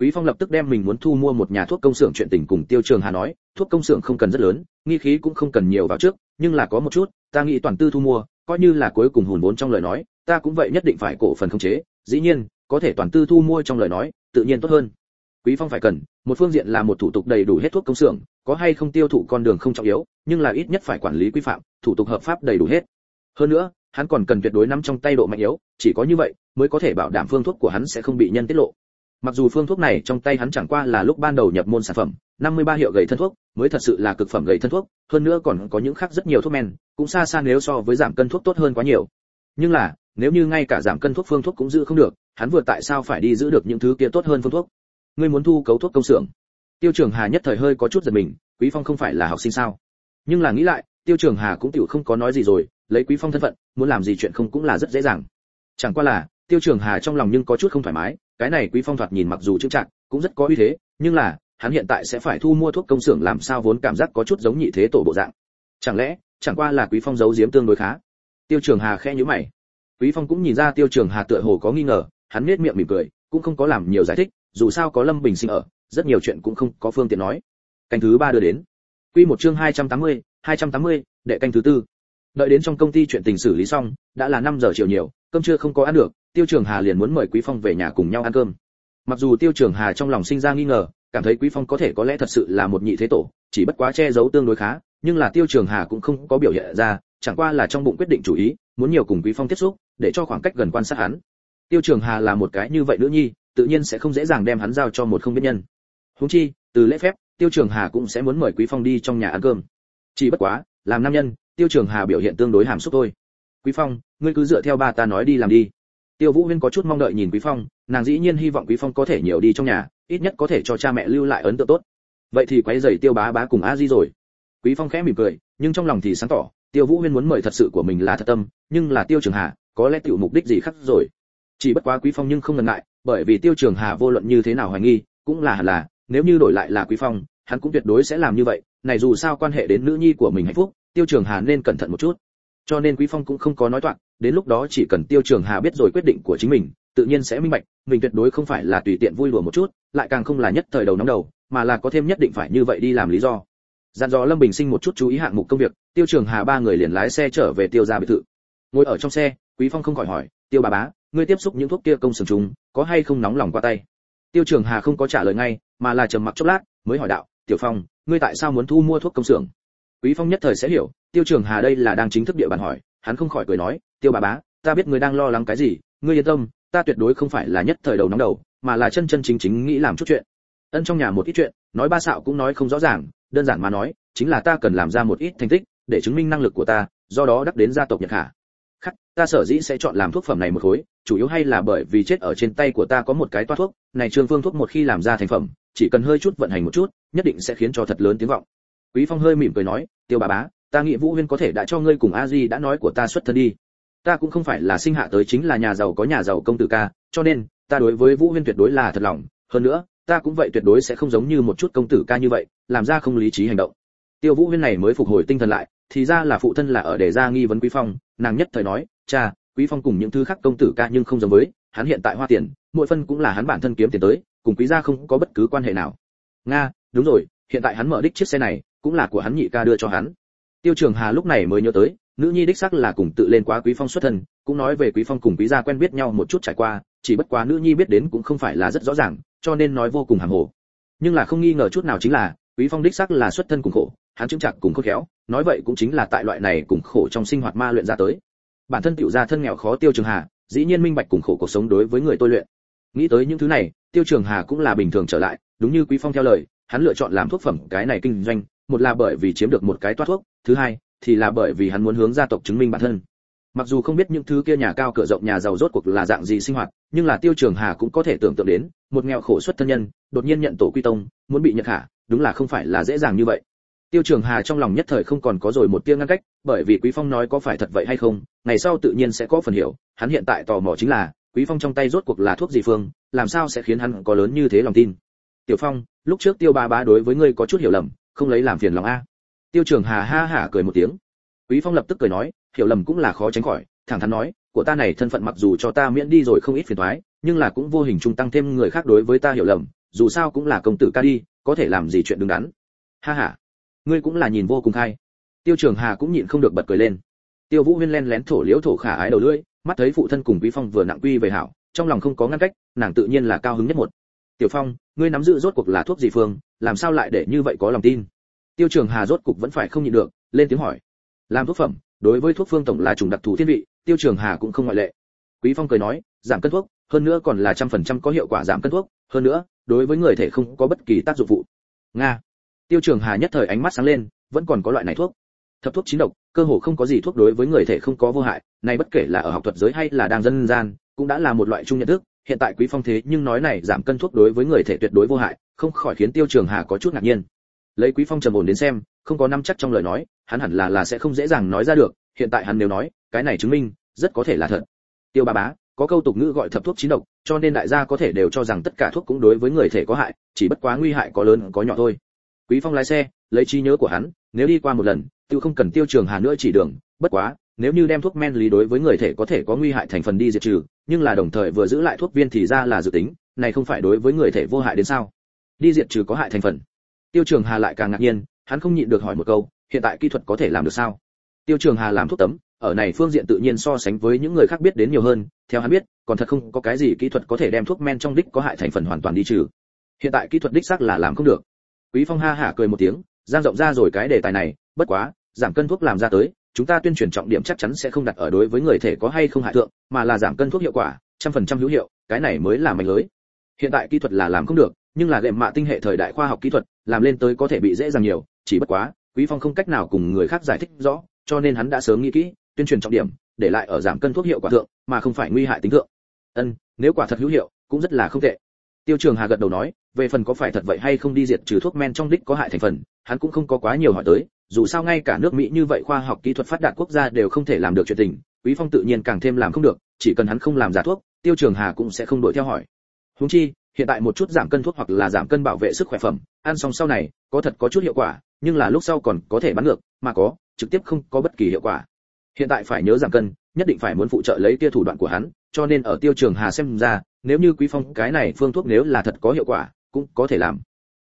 Quý phong lập tức đem mình muốn thu mua một nhà thuốc công xưởng chuyện tình cùng tiêu trường hà nói, thuốc công xưởng không cần rất lớn, nghi khí cũng không cần nhiều vào trước, nhưng là có một chút, ta nghĩ toàn tư thu mua, coi như là cuối cùng hùn vốn trong lời nói, ta cũng vậy nhất định phải cổ phần khống chế. Dĩ nhiên có thể toàn tư thu mua trong lời nói, tự nhiên tốt hơn. Quý phong phải cần, một phương diện là một thủ tục đầy đủ hết thuốc công xưởng, có hay không tiêu thụ con đường không trọng yếu, nhưng là ít nhất phải quản lý quy phạm, thủ tục hợp pháp đầy đủ hết. Hơn nữa, hắn còn cần tuyệt đối nắm trong tay độ mạnh yếu, chỉ có như vậy mới có thể bảo đảm phương thuốc của hắn sẽ không bị nhân tiết lộ. Mặc dù phương thuốc này trong tay hắn chẳng qua là lúc ban đầu nhập môn sản phẩm 53 hiệu gầy thân thuốc, mới thật sự là cực phẩm gầy thân thuốc, hơn nữa còn có những khác rất nhiều thuốc men, cũng xa xa nếu so với giảm cân thuốc tốt hơn quá nhiều. Nhưng là nếu như ngay cả giảm cân thuốc phương thuốc cũng giữ không được, hắn vừa tại sao phải đi giữ được những thứ kia tốt hơn phương thuốc? Ngươi muốn thu cấu thuốc công xưởng. Tiêu trường hà nhất thời hơi có chút giật mình, quý phong không phải là học sinh sao? Nhưng là nghĩ lại, tiêu trường hà cũng tiểu không có nói gì rồi, lấy quý phong thân phận, muốn làm gì chuyện không cũng là rất dễ dàng. Chẳng qua là, tiêu trường hà trong lòng nhưng có chút không thoải mái, cái này quý phong thoạt nhìn mặc dù chững trạng cũng rất có uy thế, nhưng là, hắn hiện tại sẽ phải thu mua thuốc công xưởng làm sao vốn cảm giác có chút giống nhị thế tổ bộ dạng. Chẳng lẽ, chẳng qua là quý phong giấu giếm tương đối khá? Tiêu trường hà khẽ nhíu mày quý phong cũng nhìn ra tiêu trường hà tựa hồ có nghi ngờ hắn nhếch miệng mỉm cười cũng không có làm nhiều giải thích dù sao có lâm bình sinh ở rất nhiều chuyện cũng không có phương tiện nói. Canh thứ ba đưa đến. Quy một chương 280, 280, đệ canh thứ tư. Đợi đến trong công ty chuyện tình xử lý xong đã là 5 giờ chiều nhiều cơm trưa không có ăn được tiêu trường hà liền muốn mời quý phong về nhà cùng nhau ăn cơm. Mặc dù tiêu trường hà trong lòng sinh ra nghi ngờ cảm thấy quý phong có thể có lẽ thật sự là một nhị thế tổ chỉ bất quá che giấu tương đối khá nhưng là tiêu trường hà cũng không có biểu hiện ra chẳng qua là trong bụng quyết định chủ ý muốn nhiều cùng quý phong tiếp xúc, để cho khoảng cách gần quan sát hắn. Tiêu trường hà là một cái như vậy nữ nhi, tự nhiên sẽ không dễ dàng đem hắn giao cho một không biết nhân. Huống chi, từ lễ phép, tiêu trường hà cũng sẽ muốn mời quý phong đi trong nhà ăn cơm. Chỉ bất quá, làm nam nhân, tiêu trường hà biểu hiện tương đối hàm xúc thôi. Quý phong, ngươi cứ dựa theo ba ta nói đi làm đi. Tiêu vũ huyên có chút mong đợi nhìn quý phong, nàng dĩ nhiên hy vọng quý phong có thể nhiều đi trong nhà, ít nhất có thể cho cha mẹ lưu lại ấn tượng tốt. Vậy thì quấy giày tiêu bá bá cùng a di rồi. Quý phong khẽ mỉm cười, nhưng trong lòng thì sáng tỏ tiêu vũ huyên muốn mời thật sự của mình là thật tâm, nhưng là tiêu trường hà, có lẽ tiểu mục đích gì khác rồi. Chỉ bất quá quý phong nhưng không ngần ngại, bởi vì tiêu trường hà vô luận như thế nào hoài nghi, cũng là hẳn là, nếu như đổi lại là quý phong, hắn cũng tuyệt đối sẽ làm như vậy. Này dù sao quan hệ đến nữ nhi của mình hạnh phúc, tiêu trường hà nên cẩn thận một chút. Cho nên quý phong cũng không có nói toạc, đến lúc đó chỉ cần tiêu trường hà biết rồi quyết định của chính mình, tự nhiên sẽ minh bạch, mình tuyệt đối không phải là tùy tiện vui đùa một chút, lại càng không là nhất thời đầu nóng đầu, mà là có thêm nhất định phải như vậy đi làm lý do dặn dò lâm bình sinh một chút chú ý hạng mục công việc, tiêu trường hà ba người liền lái xe trở về tiêu gia biệt thự. Ngồi ở trong xe, quý phong không khỏi hỏi, tiêu bà bá, ngươi tiếp xúc những thuốc kia công sừng chúng, có hay không nóng lòng qua tay? Tiêu trường hà không có trả lời ngay, mà là trầm mặc chốc lát, mới hỏi đạo, tiểu phong, ngươi tại sao muốn thu mua thuốc công xưởng? Quý phong nhất thời sẽ hiểu, tiêu trường hà đây là đang chính thức địa bàn hỏi, hắn không khỏi cười nói, tiêu bà bá, ta biết ngươi đang lo lắng cái gì, ngươi yên tâm, ta tuyệt đối không phải là nhất thời đầu nóng đầu, mà là chân chân chính chính nghĩ làm chút chuyện. Ân trong nhà một ít chuyện, nói ba xạo cũng nói không rõ ràng đơn giản mà nói, chính là ta cần làm ra một ít thành tích để chứng minh năng lực của ta, do đó đắc đến gia tộc nhật hạ khắc, ta sở dĩ sẽ chọn làm thuốc phẩm này một khối, chủ yếu hay là bởi vì chết ở trên tay của ta có một cái toa thuốc, này trương phương thuốc một khi làm ra thành phẩm, chỉ cần hơi chút vận hành một chút, nhất định sẽ khiến cho thật lớn tiếng vọng. Quý phong hơi mỉm cười nói, tiêu bà bá, ta nghĩ vũ huyên có thể đã cho ngươi cùng a di đã nói của ta xuất thân đi. Ta cũng không phải là sinh hạ tới chính là nhà giàu có nhà giàu công tử ca, cho nên, ta đối với vũ huyên tuyệt đối là thật lòng. Hơn nữa ta cũng vậy tuyệt đối sẽ không giống như một chút công tử ca như vậy, làm ra không lý trí hành động. Tiêu vũ huyên này mới phục hồi tinh thần lại, thì ra là phụ thân là ở để ra nghi vấn quý phong, nàng nhất thời nói, cha, quý phong cùng những thứ khác công tử ca nhưng không giống với, hắn hiện tại hoa tiền, mỗi phân cũng là hắn bản thân kiếm tiền tới, cùng quý gia không có bất cứ quan hệ nào. Nga, đúng rồi, hiện tại hắn mở đích chiếc xe này, cũng là của hắn nhị ca đưa cho hắn. Tiêu trường hà lúc này mới nhớ tới nữ nhi đích sắc là cùng tự lên quá quý phong xuất thân, cũng nói về quý phong cùng quý gia quen biết nhau một chút trải qua, chỉ bất quá nữ nhi biết đến cũng không phải là rất rõ ràng, cho nên nói vô cùng hàm hồ. Nhưng là không nghi ngờ chút nào chính là, quý phong đích sắc là xuất thân cùng khổ, hắn chứng chặt cùng khôn khéo, nói vậy cũng chính là tại loại này cùng khổ trong sinh hoạt ma luyện ra tới. Bản thân tiểu gia thân nghèo khó tiêu trường hà, dĩ nhiên minh bạch cùng khổ cuộc sống đối với người tôi luyện. Nghĩ tới những thứ này, tiêu trường hà cũng là bình thường trở lại, đúng như quý phong theo lời, hắn lựa chọn làm thuốc phẩm cái này kinh doanh, một là bởi vì chiếm được một cái toát thuốc, thứ hai thì là bởi vì hắn muốn hướng gia tộc chứng minh bản thân. Mặc dù không biết những thứ kia nhà cao cửa rộng, nhà giàu rốt cuộc là dạng gì sinh hoạt, nhưng là tiêu trường hà cũng có thể tưởng tượng đến, một nghèo khổ xuất thân nhân, đột nhiên nhận tổ quy tông, muốn bị nhận hạ, đúng là không phải là dễ dàng như vậy. Tiêu trường hà trong lòng nhất thời không còn có rồi một tia ngăn cách, bởi vì quý phong nói có phải thật vậy hay không, ngày sau tự nhiên sẽ có phần hiểu, hắn hiện tại tò mò chính là, quý phong trong tay rốt cuộc là thuốc gì phương, làm sao sẽ khiến hắn có lớn như thế lòng tin. Tiểu phong, lúc trước tiêu ba bá đối với ngươi có chút hiểu lầm, không lấy làm phiền lòng a tiêu trường hà ha hả cười một tiếng. Quý phong lập tức cười nói, hiểu lầm cũng là khó tránh khỏi, thẳng thắn nói, của ta này thân phận mặc dù cho ta miễn đi rồi không ít phiền toái, nhưng là cũng vô hình trung tăng thêm người khác đối với ta hiểu lầm, dù sao cũng là công tử ca đi, có thể làm gì chuyện đứng đắn. Ha ha. Ngươi cũng là nhìn vô cùng hay. tiêu trường hà cũng nhịn không được bật cười lên. Tiêu vũ huyên len lén thổ liễu thổ khả ái đầu lưỡi, mắt thấy phụ thân cùng quý phong vừa nặng quy về hảo, trong lòng không có ngăn cách, nàng tự nhiên là cao hứng nhất một. Tiểu phong, ngươi nắm giữ rốt cuộc là thuốc gì phương, làm sao lại để như vậy có lòng tin? Tiêu trường hà rốt cục vẫn phải không nhịn được, lên tiếng hỏi. Làm thuốc phẩm, đối với thuốc phương tổng là trùng đặc thù thiên vị, tiêu trường hà cũng không ngoại lệ. Quý phong cười nói, giảm cân thuốc, hơn nữa còn là trăm phần trăm có hiệu quả giảm cân thuốc, hơn nữa, đối với người thể không có bất kỳ tác dụng phụ. Nga. Tiêu trường hà nhất thời ánh mắt sáng lên, vẫn còn có loại này thuốc. Thập thuốc chín độc, cơ hồ không có gì thuốc đối với người thể không có vô hại, này bất kể là ở học thuật giới hay là đang dân gian, cũng đã là một loại chung nhận thức, hiện tại quý phong thế nhưng nói này giảm cân thuốc đối với người thể tuyệt đối vô hại, không khỏi khiến tiêu trường hà có chút ngạc nhiên lấy quý phong trầm ổn đến xem, không có năm chắc trong lời nói, hắn hẳn là là sẽ không dễ dàng nói ra được, hiện tại hắn nếu nói, cái này chứng minh, rất có thể là thật. Tiêu ba bá, có câu tục ngữ gọi thập thuốc chín độc, cho nên đại gia có thể đều cho rằng tất cả thuốc cũng đối với người thể có hại, chỉ bất quá nguy hại có lớn, có nhỏ thôi. Quý phong lái xe, lấy trí nhớ của hắn, nếu đi qua một lần, tự không cần tiêu trường hà nữa chỉ đường, bất quá, nếu như đem thuốc men lý đối với người thể có thể có nguy hại thành phần đi diệt trừ, nhưng là đồng thời vừa giữ lại thuốc viên thì ra là dự tính, này không phải đối với người thể vô hại đến sao? Đi diệt trừ có hại thành phần tiêu trường hà lại càng ngạc nhiên, hắn không nhịn được hỏi một câu, hiện tại kỹ thuật có thể làm được sao? Tiêu trường hà làm thuốc tấm, ở này phương diện tự nhiên so sánh với những người khác biết đến nhiều hơn, theo hắn biết, còn thật không có cái gì kỹ thuật có thể đem thuốc men trong đích có hại thành phần hoàn toàn đi trừ. Hiện tại kỹ thuật đích xác là làm không được. Quý phong ha hả cười một tiếng, giang rộng ra rồi cái đề tài này, bất quá, giảm cân thuốc làm ra tới, chúng ta tuyên truyền trọng điểm chắc chắn sẽ không đặt ở đối với người thể có hay không hại thượng, mà là giảm cân thuốc hiệu quả, trăm phần trăm hữu hiệu, cái này mới là mạnh lưới. Hiện tại kỹ thuật là làm không được nhưng là lệm mạ tinh hệ thời đại khoa học kỹ thuật, làm lên tới có thể bị dễ dàng nhiều, chỉ bất quá, quý phong không cách nào cùng người khác giải thích rõ, cho nên hắn đã sớm nghĩ kỹ, tuyên truyền trọng điểm, để lại ở giảm cân thuốc hiệu quả thượng, mà không phải nguy hại tính thượng. Ân, nếu quả thật hữu hiệu, cũng rất là không tệ. Tiêu trường hà gật đầu nói, về phần có phải thật vậy hay không đi diệt trừ thuốc men trong đích có hại thành phần, hắn cũng không có quá nhiều hỏi tới, dù sao ngay cả nước mỹ như vậy khoa học kỹ thuật phát đạt quốc gia đều không thể làm được chuyện tình, quý phong tự nhiên càng thêm làm không được, chỉ cần hắn không làm giả thuốc, tiêu trường hà cũng sẽ không đuổi theo hỏi. Huống chi hiện tại một chút giảm cân thuốc hoặc là giảm cân bảo vệ sức khỏe phẩm, ăn xong sau này, có thật có chút hiệu quả, nhưng là lúc sau còn có thể bắn ngược, mà có, trực tiếp không có bất kỳ hiệu quả. Hiện tại phải nhớ giảm cân, nhất định phải muốn phụ trợ lấy tia thủ đoạn của hắn, cho nên ở tiêu trường hà xem ra, nếu như quý phong cái này phương thuốc nếu là thật có hiệu quả, cũng có thể làm.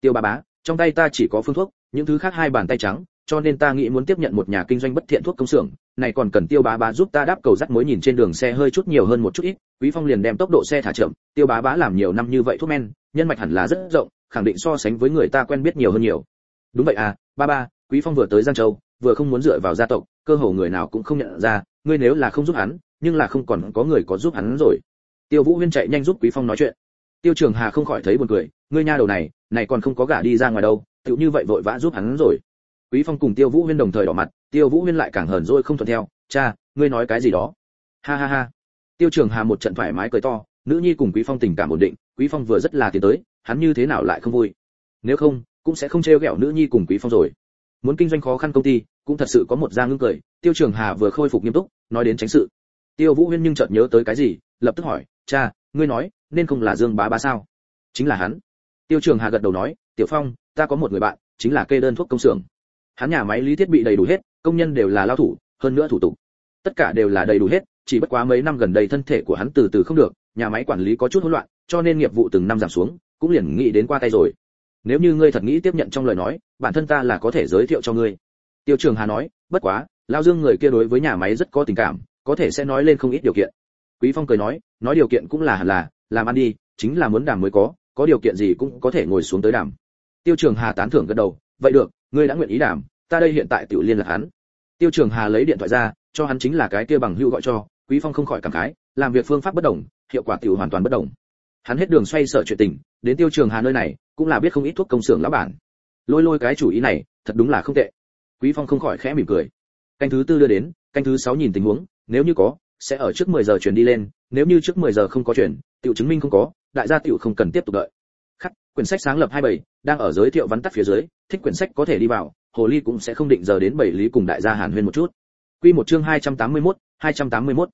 Tiêu ba bá, trong tay ta chỉ có phương thuốc, những thứ khác hai bàn tay trắng cho nên ta nghĩ muốn tiếp nhận một nhà kinh doanh bất thiện thuốc công xưởng, này còn cần tiêu bá bá giúp ta đáp cầu dắt mối nhìn trên đường xe hơi chút nhiều hơn một chút ít, quý phong liền đem tốc độ xe thả chậm, tiêu bá bá làm nhiều năm như vậy thuốc men, nhân mạch hẳn là rất rộng, khẳng định so sánh với người ta quen biết nhiều hơn nhiều. Đúng vậy à ba ba, quý phong vừa tới giang châu, vừa không muốn dựa vào gia tộc, cơ hồ người nào cũng không nhận ra, ngươi nếu là không giúp hắn, nhưng là không còn có người có giúp hắn rồi. Tiêu vũ huyên chạy nhanh giúp quý phong nói chuyện. Tiêu trường hà không khỏi thấy buồn cười, ngươi nha đầu này này còn không có gả đi ra ngoài đâu, tựu như vậy vội vã giúp hắn rồi quý phong cùng tiêu vũ huyên đồng thời đỏ mặt, tiêu vũ huyên lại càng hờn dỗi không thuận theo, cha, ngươi nói cái gì đó? Ha ha ha. Tiêu trường hà một trận thoải mái cười to, nữ nhi cùng quý phong tình cảm ổn định, quý phong vừa rất là tiến tới, hắn như thế nào lại không vui? Nếu không, cũng sẽ không trêu ghẹo nữ nhi cùng quý phong rồi. Muốn kinh doanh khó khăn công ty, cũng thật sự có một gia ngưng cười, tiêu trường hà vừa khôi phục nghiêm túc, nói đến tránh sự. Tiêu vũ huyên nhưng chợt nhớ tới cái gì, lập tức hỏi, cha, ngươi nói, nên không là dương bá bá sao? Chính là hắn. Tiêu trường hà gật đầu nói, tiểu phong, ta có một người bạn, chính là kê đơn thuốc công xưởng hắn nhà máy lý thiết bị đầy đủ hết, công nhân đều là lao thủ, hơn nữa thủ tục. Tất cả đều là đầy đủ hết, chỉ bất quá mấy năm gần đây thân thể của hắn từ từ không được, nhà máy quản lý có chút hỗn loạn, cho nên nghiệp vụ từng năm giảm xuống, cũng liền nghĩ đến qua tay rồi. Nếu như ngươi thật nghĩ tiếp nhận trong lời nói, bản thân ta là có thể giới thiệu cho ngươi. Tiêu trường hà nói, bất quá, lao dương người kia đối với nhà máy rất có tình cảm, có thể sẽ nói lên không ít điều kiện. Quý phong cười nói nói điều kiện cũng là hẳn là, làm ăn đi, chính là muốn đảm mới có có điều kiện gì cũng có thể ngồi xuống tới đàm. Tiêu trường hà tán thưởng gật đầu, vậy được, ngươi đã nguyện ý đảm ta đây hiện tại tiểu liên lạc hắn. Tiêu trường hà lấy điện thoại ra cho hắn chính là cái kia bằng hữu gọi cho quý phong không khỏi cảm khái làm việc phương pháp bất đồng hiệu quả tiểu hoàn toàn bất đồng. Hắn hết đường xoay sở chuyện tình đến tiêu trường hà nơi này cũng là biết không ít thuốc công xưởng lão bản. Lôi lôi cái chủ ý này thật đúng là không tệ. Quý phong không khỏi khẽ mỉm cười. Canh thứ tư đưa đến canh thứ sáu nhìn tình huống nếu như có sẽ ở trước 10 giờ chuyển đi lên nếu như trước 10 giờ không có chuyển tiểu chứng minh không có đại gia tiểu không cần tiếp tục đợi. Khắc quyển sách sáng lập 27, đang ở giới thiệu vắn tắt phía dưới thích quyển sách có thể đi vào hồ ly cũng sẽ không định giờ đến bảy lý cùng đại gia hàn huyên một chút. Quy một chương 281, 281.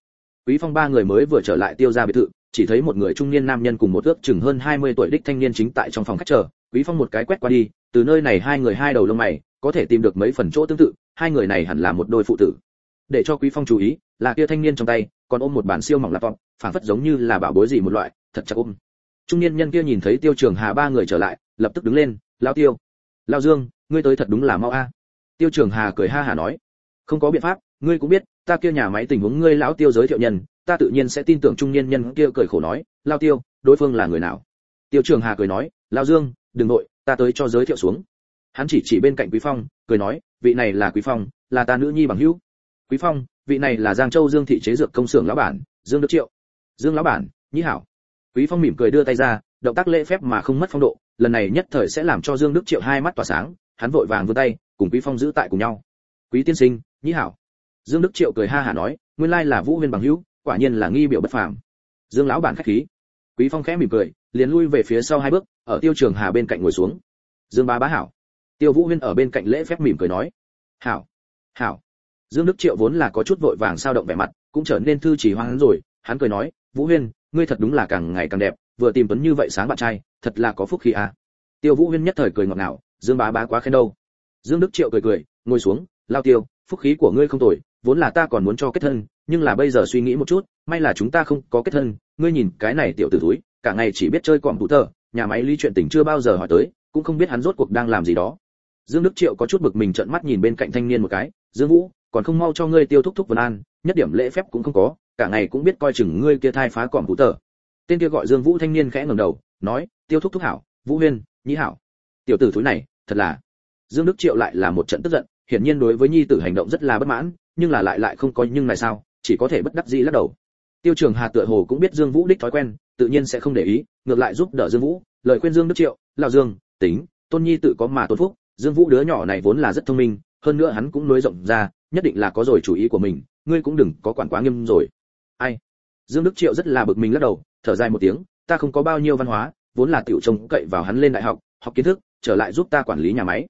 quý phong ba người mới vừa trở lại tiêu gia biệt thự chỉ thấy một người trung niên nam nhân cùng một ước chừng hơn 20 tuổi đích thanh niên chính tại trong phòng khách chờ. Quý phong một cái quét qua đi từ nơi này hai người hai đầu lông mày có thể tìm được mấy phần chỗ tương tự hai người này hẳn là một đôi phụ tử. Để cho quý phong chú ý là kia thanh niên trong tay còn ôm một bản siêu mỏng laptop phản phất giống như là bảo bối gì một loại thật chặt ôm. Trung niên nhân kia nhìn thấy tiêu trường hà ba người trở lại lập tức đứng lên lao tiêu lao dương ngươi tới thật đúng là mau a. Tiêu trường hà cười ha hà nói, không có biện pháp, ngươi cũng biết, ta kia nhà máy tình huống ngươi lão tiêu giới thiệu nhân, ta tự nhiên sẽ tin tưởng trung niên nhân kia cười khổ nói lao tiêu, đối phương là người nào? Tiêu trường hà cười nói lao dương, đừng nội, ta tới cho giới thiệu xuống. Hắn chỉ chỉ bên cạnh quý phong, cười nói, vị này là quý phong, là ta nữ nhi bằng hữu. Quý phong, vị này là giang châu dương thị chế dược công xưởng lão bản, dương đức triệu. Dương lão bản, nhĩ hảo. Quý phong mỉm cười đưa tay ra, động tác lễ phép mà không mất phong độ, lần này nhất thời sẽ làm cho dương đức triệu hai mắt tỏa sáng hắn vội vàng vươn tay, cùng quý phong giữ tại cùng nhau. Quý tiên sinh, nhĩ hảo. Dương đức triệu cười ha hả nói, nguyên lai là vũ huyên bằng hữu, quả nhiên là nghi biểu bất phàm. Dương lão bản khách khí. Quý phong khẽ mỉm cười, liền lui về phía sau hai bước, ở tiêu trường hà bên cạnh ngồi xuống. Dương bá bá hảo. Tiêu vũ huyên ở bên cạnh lễ phép mỉm cười nói, hảo hảo. Dương đức triệu vốn là có chút vội vàng sao động vẻ mặt, cũng trở nên thư chỉ hoang rồi, hắn cười nói, vũ huyên, ngươi thật đúng là càng ngày càng đẹp, vừa tìm tuấn như vậy sáng bạn trai, thật là có phúc khí à. Tiêu vũ huyên nhất thời cười ngọt ngào dương bá bá quá khen đâu. Dương đức triệu cười cười, ngồi xuống, lao tiêu, phúc khí của ngươi không tồi, vốn là ta còn muốn cho kết thân, nhưng là bây giờ suy nghĩ một chút, may là chúng ta không có kết thân, ngươi nhìn cái này tiểu tử túi cả ngày chỉ biết chơi cọm thủ tờ, nhà máy lý chuyện tình chưa bao giờ hỏi tới, cũng không biết hắn rốt cuộc đang làm gì đó. Dương đức triệu có chút bực mình trợn mắt nhìn bên cạnh thanh niên một cái, dương vũ, còn không mau cho ngươi tiêu thúc thúc vân an, nhất điểm lễ phép cũng không có, cả ngày cũng biết coi chừng ngươi kia thai phá cọm thủ tờ. Tên kia gọi dương vũ thanh niên khẽ ngẩng đầu, nói, tiêu thúc thúc hảo, vũ huyên, nhĩ hảo tiểu tử thúi này, thật là. Dương đức triệu lại là một trận tức giận, hiển nhiên đối với nhi tử hành động rất là bất mãn, nhưng là lại lại không có nhưng này sao, chỉ có thể bất đắc dĩ lắc đầu. Tiêu trường hà tựa hồ cũng biết dương vũ đích thói quen, tự nhiên sẽ không để ý, ngược lại giúp đỡ dương vũ, lời khuyên dương đức triệu, lão dương, tính, tôn nhi tự có mà tôn phúc, dương vũ đứa nhỏ này vốn là rất thông minh, hơn nữa hắn cũng nối rộng ra, nhất định là có rồi chủ ý của mình, ngươi cũng đừng có quản quá nghiêm rồi. Ai? Dương đức triệu rất là bực mình lắc đầu, thở dài một tiếng, ta không có bao nhiêu văn hóa, vốn là tiểu trông cậy vào hắn lên đại học học kiến thức trở lại giúp ta quản lý nhà máy.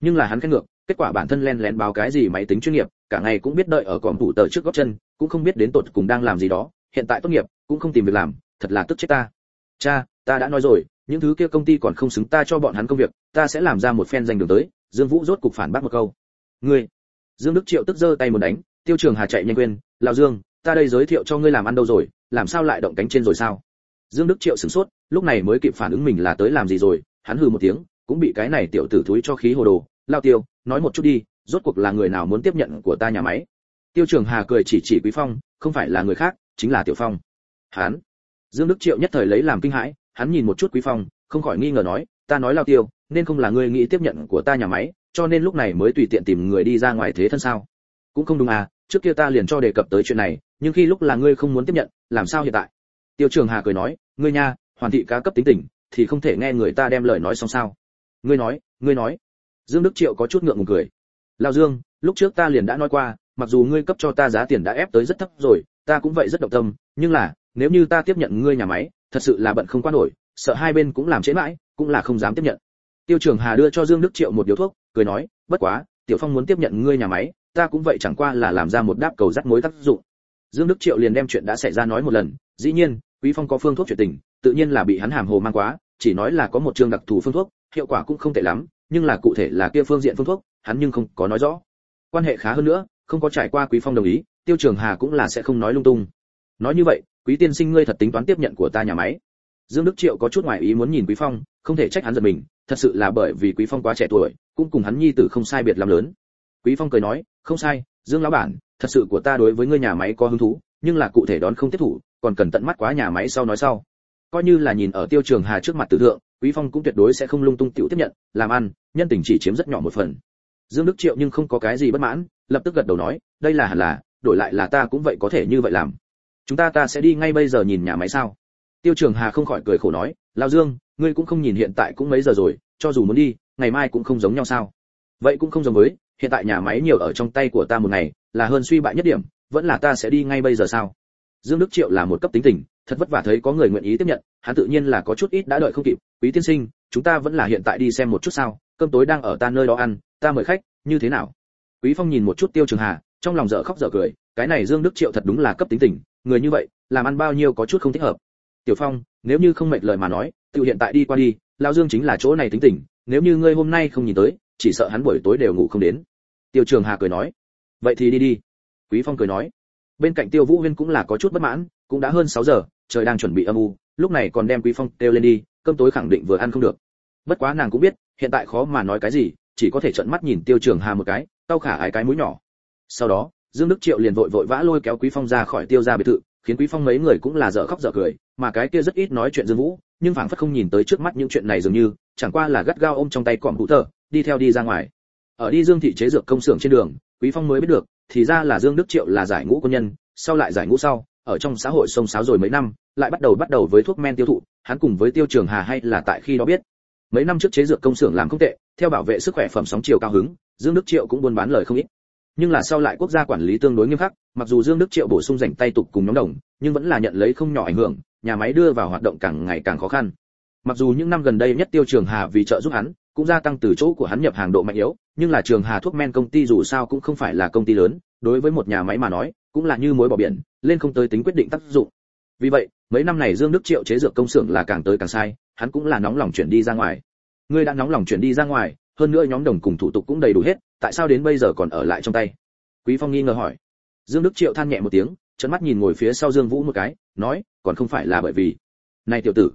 Nhưng là hắn khen ngược, kết quả bản thân len lén báo cái gì máy tính chuyên nghiệp, cả ngày cũng biết đợi ở còm thủ tờ trước góc chân, cũng không biết đến tột cùng đang làm gì đó, hiện tại tốt nghiệp, cũng không tìm việc làm, thật là tức chết ta. Cha, ta đã nói rồi, những thứ kia công ty còn không xứng ta cho bọn hắn công việc, ta sẽ làm ra một phen giành đường tới. Dương vũ rốt cục phản bác một câu. Ngươi, dương đức triệu tức giơ tay muốn đánh, tiêu trường hà chạy nhanh quên, lão dương, ta đây giới thiệu cho ngươi làm ăn đâu rồi, làm sao lại động cánh trên rồi sao? Dương đức triệu sửng sốt, lúc này mới kịp phản ứng mình là tới làm gì rồi, hắn hừ một tiếng cũng bị cái này tiểu tử thúi cho khí hồ đồ. Lao tiêu, nói một chút đi, rốt cuộc là người nào muốn tiếp nhận của ta nhà máy? Tiêu trường hà cười chỉ chỉ quý phong, không phải là người khác, chính là tiểu phong. Hắn dương đức triệu nhất thời lấy làm kinh hãi, hắn nhìn một chút quý phong, không khỏi nghi ngờ nói, ta nói lao tiêu, nên không là ngươi nghĩ tiếp nhận của ta nhà máy, cho nên lúc này mới tùy tiện tìm người đi ra ngoài thế thân sao? Cũng không đúng à trước kia ta liền cho đề cập tới chuyện này, nhưng khi lúc là ngươi không muốn tiếp nhận, làm sao hiện tại? Tiêu trường hà cười nói, ngươi nha, hoàn thị cá cấp tính tình, thì không thể nghe người ta đem lời nói xong sao? Ngươi nói ngươi nói. Dương đức triệu có chút ngượng ngùng cười. Lao dương, lúc trước ta liền đã nói qua, mặc dù ngươi cấp cho ta giá tiền đã ép tới rất thấp rồi, ta cũng vậy rất động tâm, nhưng là, nếu như ta tiếp nhận ngươi nhà máy, thật sự là bận không qua nổi, sợ hai bên cũng làm trễ mãi, cũng là không dám tiếp nhận. Tiêu trường hà đưa cho dương đức triệu một điếu thuốc, cười nói, bất quá, tiểu phong muốn tiếp nhận ngươi nhà máy, ta cũng vậy chẳng qua là làm ra một đáp cầu rắc mối tác dụng. Dương đức triệu liền đem chuyện đã xảy ra nói một lần, dĩ nhiên, quý phong có phương thuốc chuyện tình, tự nhiên là bị hắn hàm hồ mang quá, chỉ nói là có một chương đặc thù phương thuốc hiệu quả cũng không tệ lắm, nhưng là cụ thể là kia phương diện phương thuốc, hắn nhưng không có nói rõ. Quan hệ khá hơn nữa, không có trải qua quý phong đồng ý, tiêu trường hà cũng là sẽ không nói lung tung. Nói như vậy, quý tiên sinh ngươi thật tính toán tiếp nhận của ta nhà máy. Dương đức triệu có chút ngoài ý muốn nhìn quý phong, không thể trách hắn giật mình, thật sự là bởi vì quý phong quá trẻ tuổi, cũng cùng hắn nhi tử không sai biệt lắm lớn. Quý phong cười nói, không sai, dương lão bản, thật sự của ta đối với ngươi nhà máy có hứng thú, nhưng là cụ thể đón không tiếp thủ, còn cần tận mắt quá nhà máy sau nói sau coi như là nhìn ở tiêu trường hà trước mặt tử thượng, quý phong cũng tuyệt đối sẽ không lung tung tiểu tiếp nhận, làm ăn, nhân tình chỉ chiếm rất nhỏ một phần. Dương đức triệu nhưng không có cái gì bất mãn, lập tức gật đầu nói, đây là hẳn là, đổi lại là ta cũng vậy có thể như vậy làm. Chúng ta ta sẽ đi ngay bây giờ nhìn nhà máy sao? Tiêu trường hà không khỏi cười khổ nói, lao dương, ngươi cũng không nhìn hiện tại cũng mấy giờ rồi, cho dù muốn đi, ngày mai cũng không giống nhau sao? Vậy cũng không giống với, hiện tại nhà máy nhiều ở trong tay của ta một ngày, là hơn suy bại nhất điểm, vẫn là ta sẽ đi ngay bây giờ sao? Dương đức triệu là một cấp tính tình, thật vất vả thấy có người nguyện ý tiếp nhận, hắn tự nhiên là có chút ít đã đợi không kịp, quý tiên sinh, chúng ta vẫn là hiện tại đi xem một chút sao, cơm tối đang ở ta nơi đó ăn, ta mời khách, như thế nào? Quý phong nhìn một chút tiêu trường hà, trong lòng dở khóc dở cười, cái này dương đức triệu thật đúng là cấp tính tình, người như vậy, làm ăn bao nhiêu có chút không thích hợp. Tiểu phong, nếu như không mệt lời mà nói, tự hiện tại đi qua đi, lão dương chính là chỗ này tính tình, nếu như ngươi hôm nay không nhìn tới, chỉ sợ hắn buổi tối đều ngủ không đến. Tiêu trường hà cười nói, vậy thì đi đi. Quý phong cười nói bên cạnh tiêu vũ huyên cũng là có chút bất mãn, cũng đã hơn 6 giờ, trời đang chuẩn bị âm u, lúc này còn đem quý phong kêu lên đi, cơm tối khẳng định vừa ăn không được. Bất quá nàng cũng biết, hiện tại khó mà nói cái gì, chỉ có thể trợn mắt nhìn tiêu trường hà một cái tao khả ái cái mũi nhỏ. Sau đó, dương đức triệu liền vội vội vã lôi kéo quý phong ra khỏi tiêu gia biệt thự, khiến quý phong mấy người cũng là dở khóc dở cười, mà cái kia rất ít nói chuyện dương vũ, nhưng phảng phất không nhìn tới trước mắt những chuyện này dường như, chẳng qua là gắt gao ôm trong tay cọm hũ tờ đi theo đi ra ngoài. Ở đi dương thị chế dược công xưởng trên đường, quý phong mới biết được thì ra là dương đức triệu là giải ngũ quân nhân, sau lại giải ngũ sau, ở trong xã hội sông sáo rồi mấy năm, lại bắt đầu bắt đầu với thuốc men tiêu thụ, hắn cùng với tiêu trường hà hay là tại khi đó biết. Mấy năm trước chế dược công xưởng làm không tệ, theo bảo vệ sức khỏe phẩm sóng chiều cao hứng, dương đức triệu cũng buôn bán lời không ít. Nhưng là sau lại quốc gia quản lý tương đối nghiêm khắc, mặc dù dương đức triệu bổ sung rảnh tay tục cùng nhóm đồng, nhưng vẫn là nhận lấy không nhỏ ảnh hưởng, nhà máy đưa vào hoạt động càng ngày càng khó khăn. Mặc dù những năm gần đây nhất tiêu trường hà vì trợ giúp hắn, cũng gia tăng từ chỗ của hắn nhập hàng độ mạnh yếu nhưng là trường hà thuốc men công ty dù sao cũng không phải là công ty lớn, đối với một nhà máy mà nói, cũng là như mối bỏ biển, lên không tới tính quyết định tác dụng. Vì vậy, mấy năm này dương đức triệu chế dược công xưởng là càng tới càng sai, hắn cũng là nóng lòng chuyển đi ra ngoài. Ngươi đã nóng lòng chuyển đi ra ngoài, hơn nữa nhóm đồng cùng thủ tục cũng đầy đủ hết, tại sao đến bây giờ còn ở lại trong tay? Quý phong nghi ngờ hỏi. Dương đức triệu than nhẹ một tiếng chấn mắt nhìn ngồi phía sau dương vũ một cái, nói, còn không phải là bởi vì. Này tiểu tử.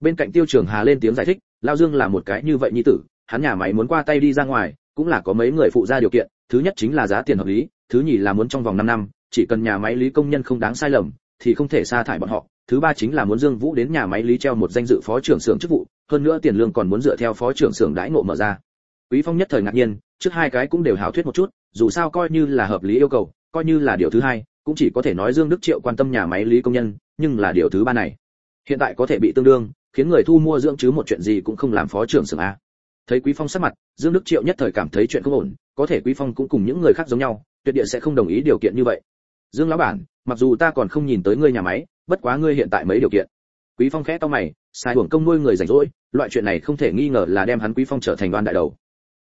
Bên cạnh tiêu trường hà lên tiếng giải thích, lao dương là một cái như vậy nhi tử, hắn nhà máy muốn qua tay đi ra ngoài cũng là có mấy người phụ ra điều kiện, thứ nhất chính là giá tiền hợp lý, thứ nhì là muốn trong vòng 5 năm, chỉ cần nhà máy lý công nhân không đáng sai lầm, thì không thể sa thải bọn họ. Thứ ba chính là muốn dương vũ đến nhà máy lý treo một danh dự phó trưởng xưởng chức vụ, hơn nữa tiền lương còn muốn dựa theo phó trưởng xưởng đãi ngộ mở ra. Quý phong nhất thời ngạc nhiên, trước hai cái cũng đều hảo thuyết một chút, dù sao coi như là hợp lý yêu cầu, coi như là điều thứ hai, cũng chỉ có thể nói dương đức triệu quan tâm nhà máy lý công nhân, nhưng là điều thứ ba này, hiện tại có thể bị tương đương, khiến người thu mua dưỡng chứ một chuyện gì cũng không làm phó trưởng xưởng a thấy quý phong sắc mặt, dương đức triệu nhất thời cảm thấy chuyện không ổn, có thể quý phong cũng cùng những người khác giống nhau, tuyệt địa sẽ không đồng ý điều kiện như vậy. Dương lão bản, mặc dù ta còn không nhìn tới ngươi nhà máy, bất quá ngươi hiện tại mấy điều kiện. Quý phong khẽ to mày, sai hưởng công nuôi người rảnh rỗi, loại chuyện này không thể nghi ngờ là đem hắn quý phong trở thành đoan đại đầu.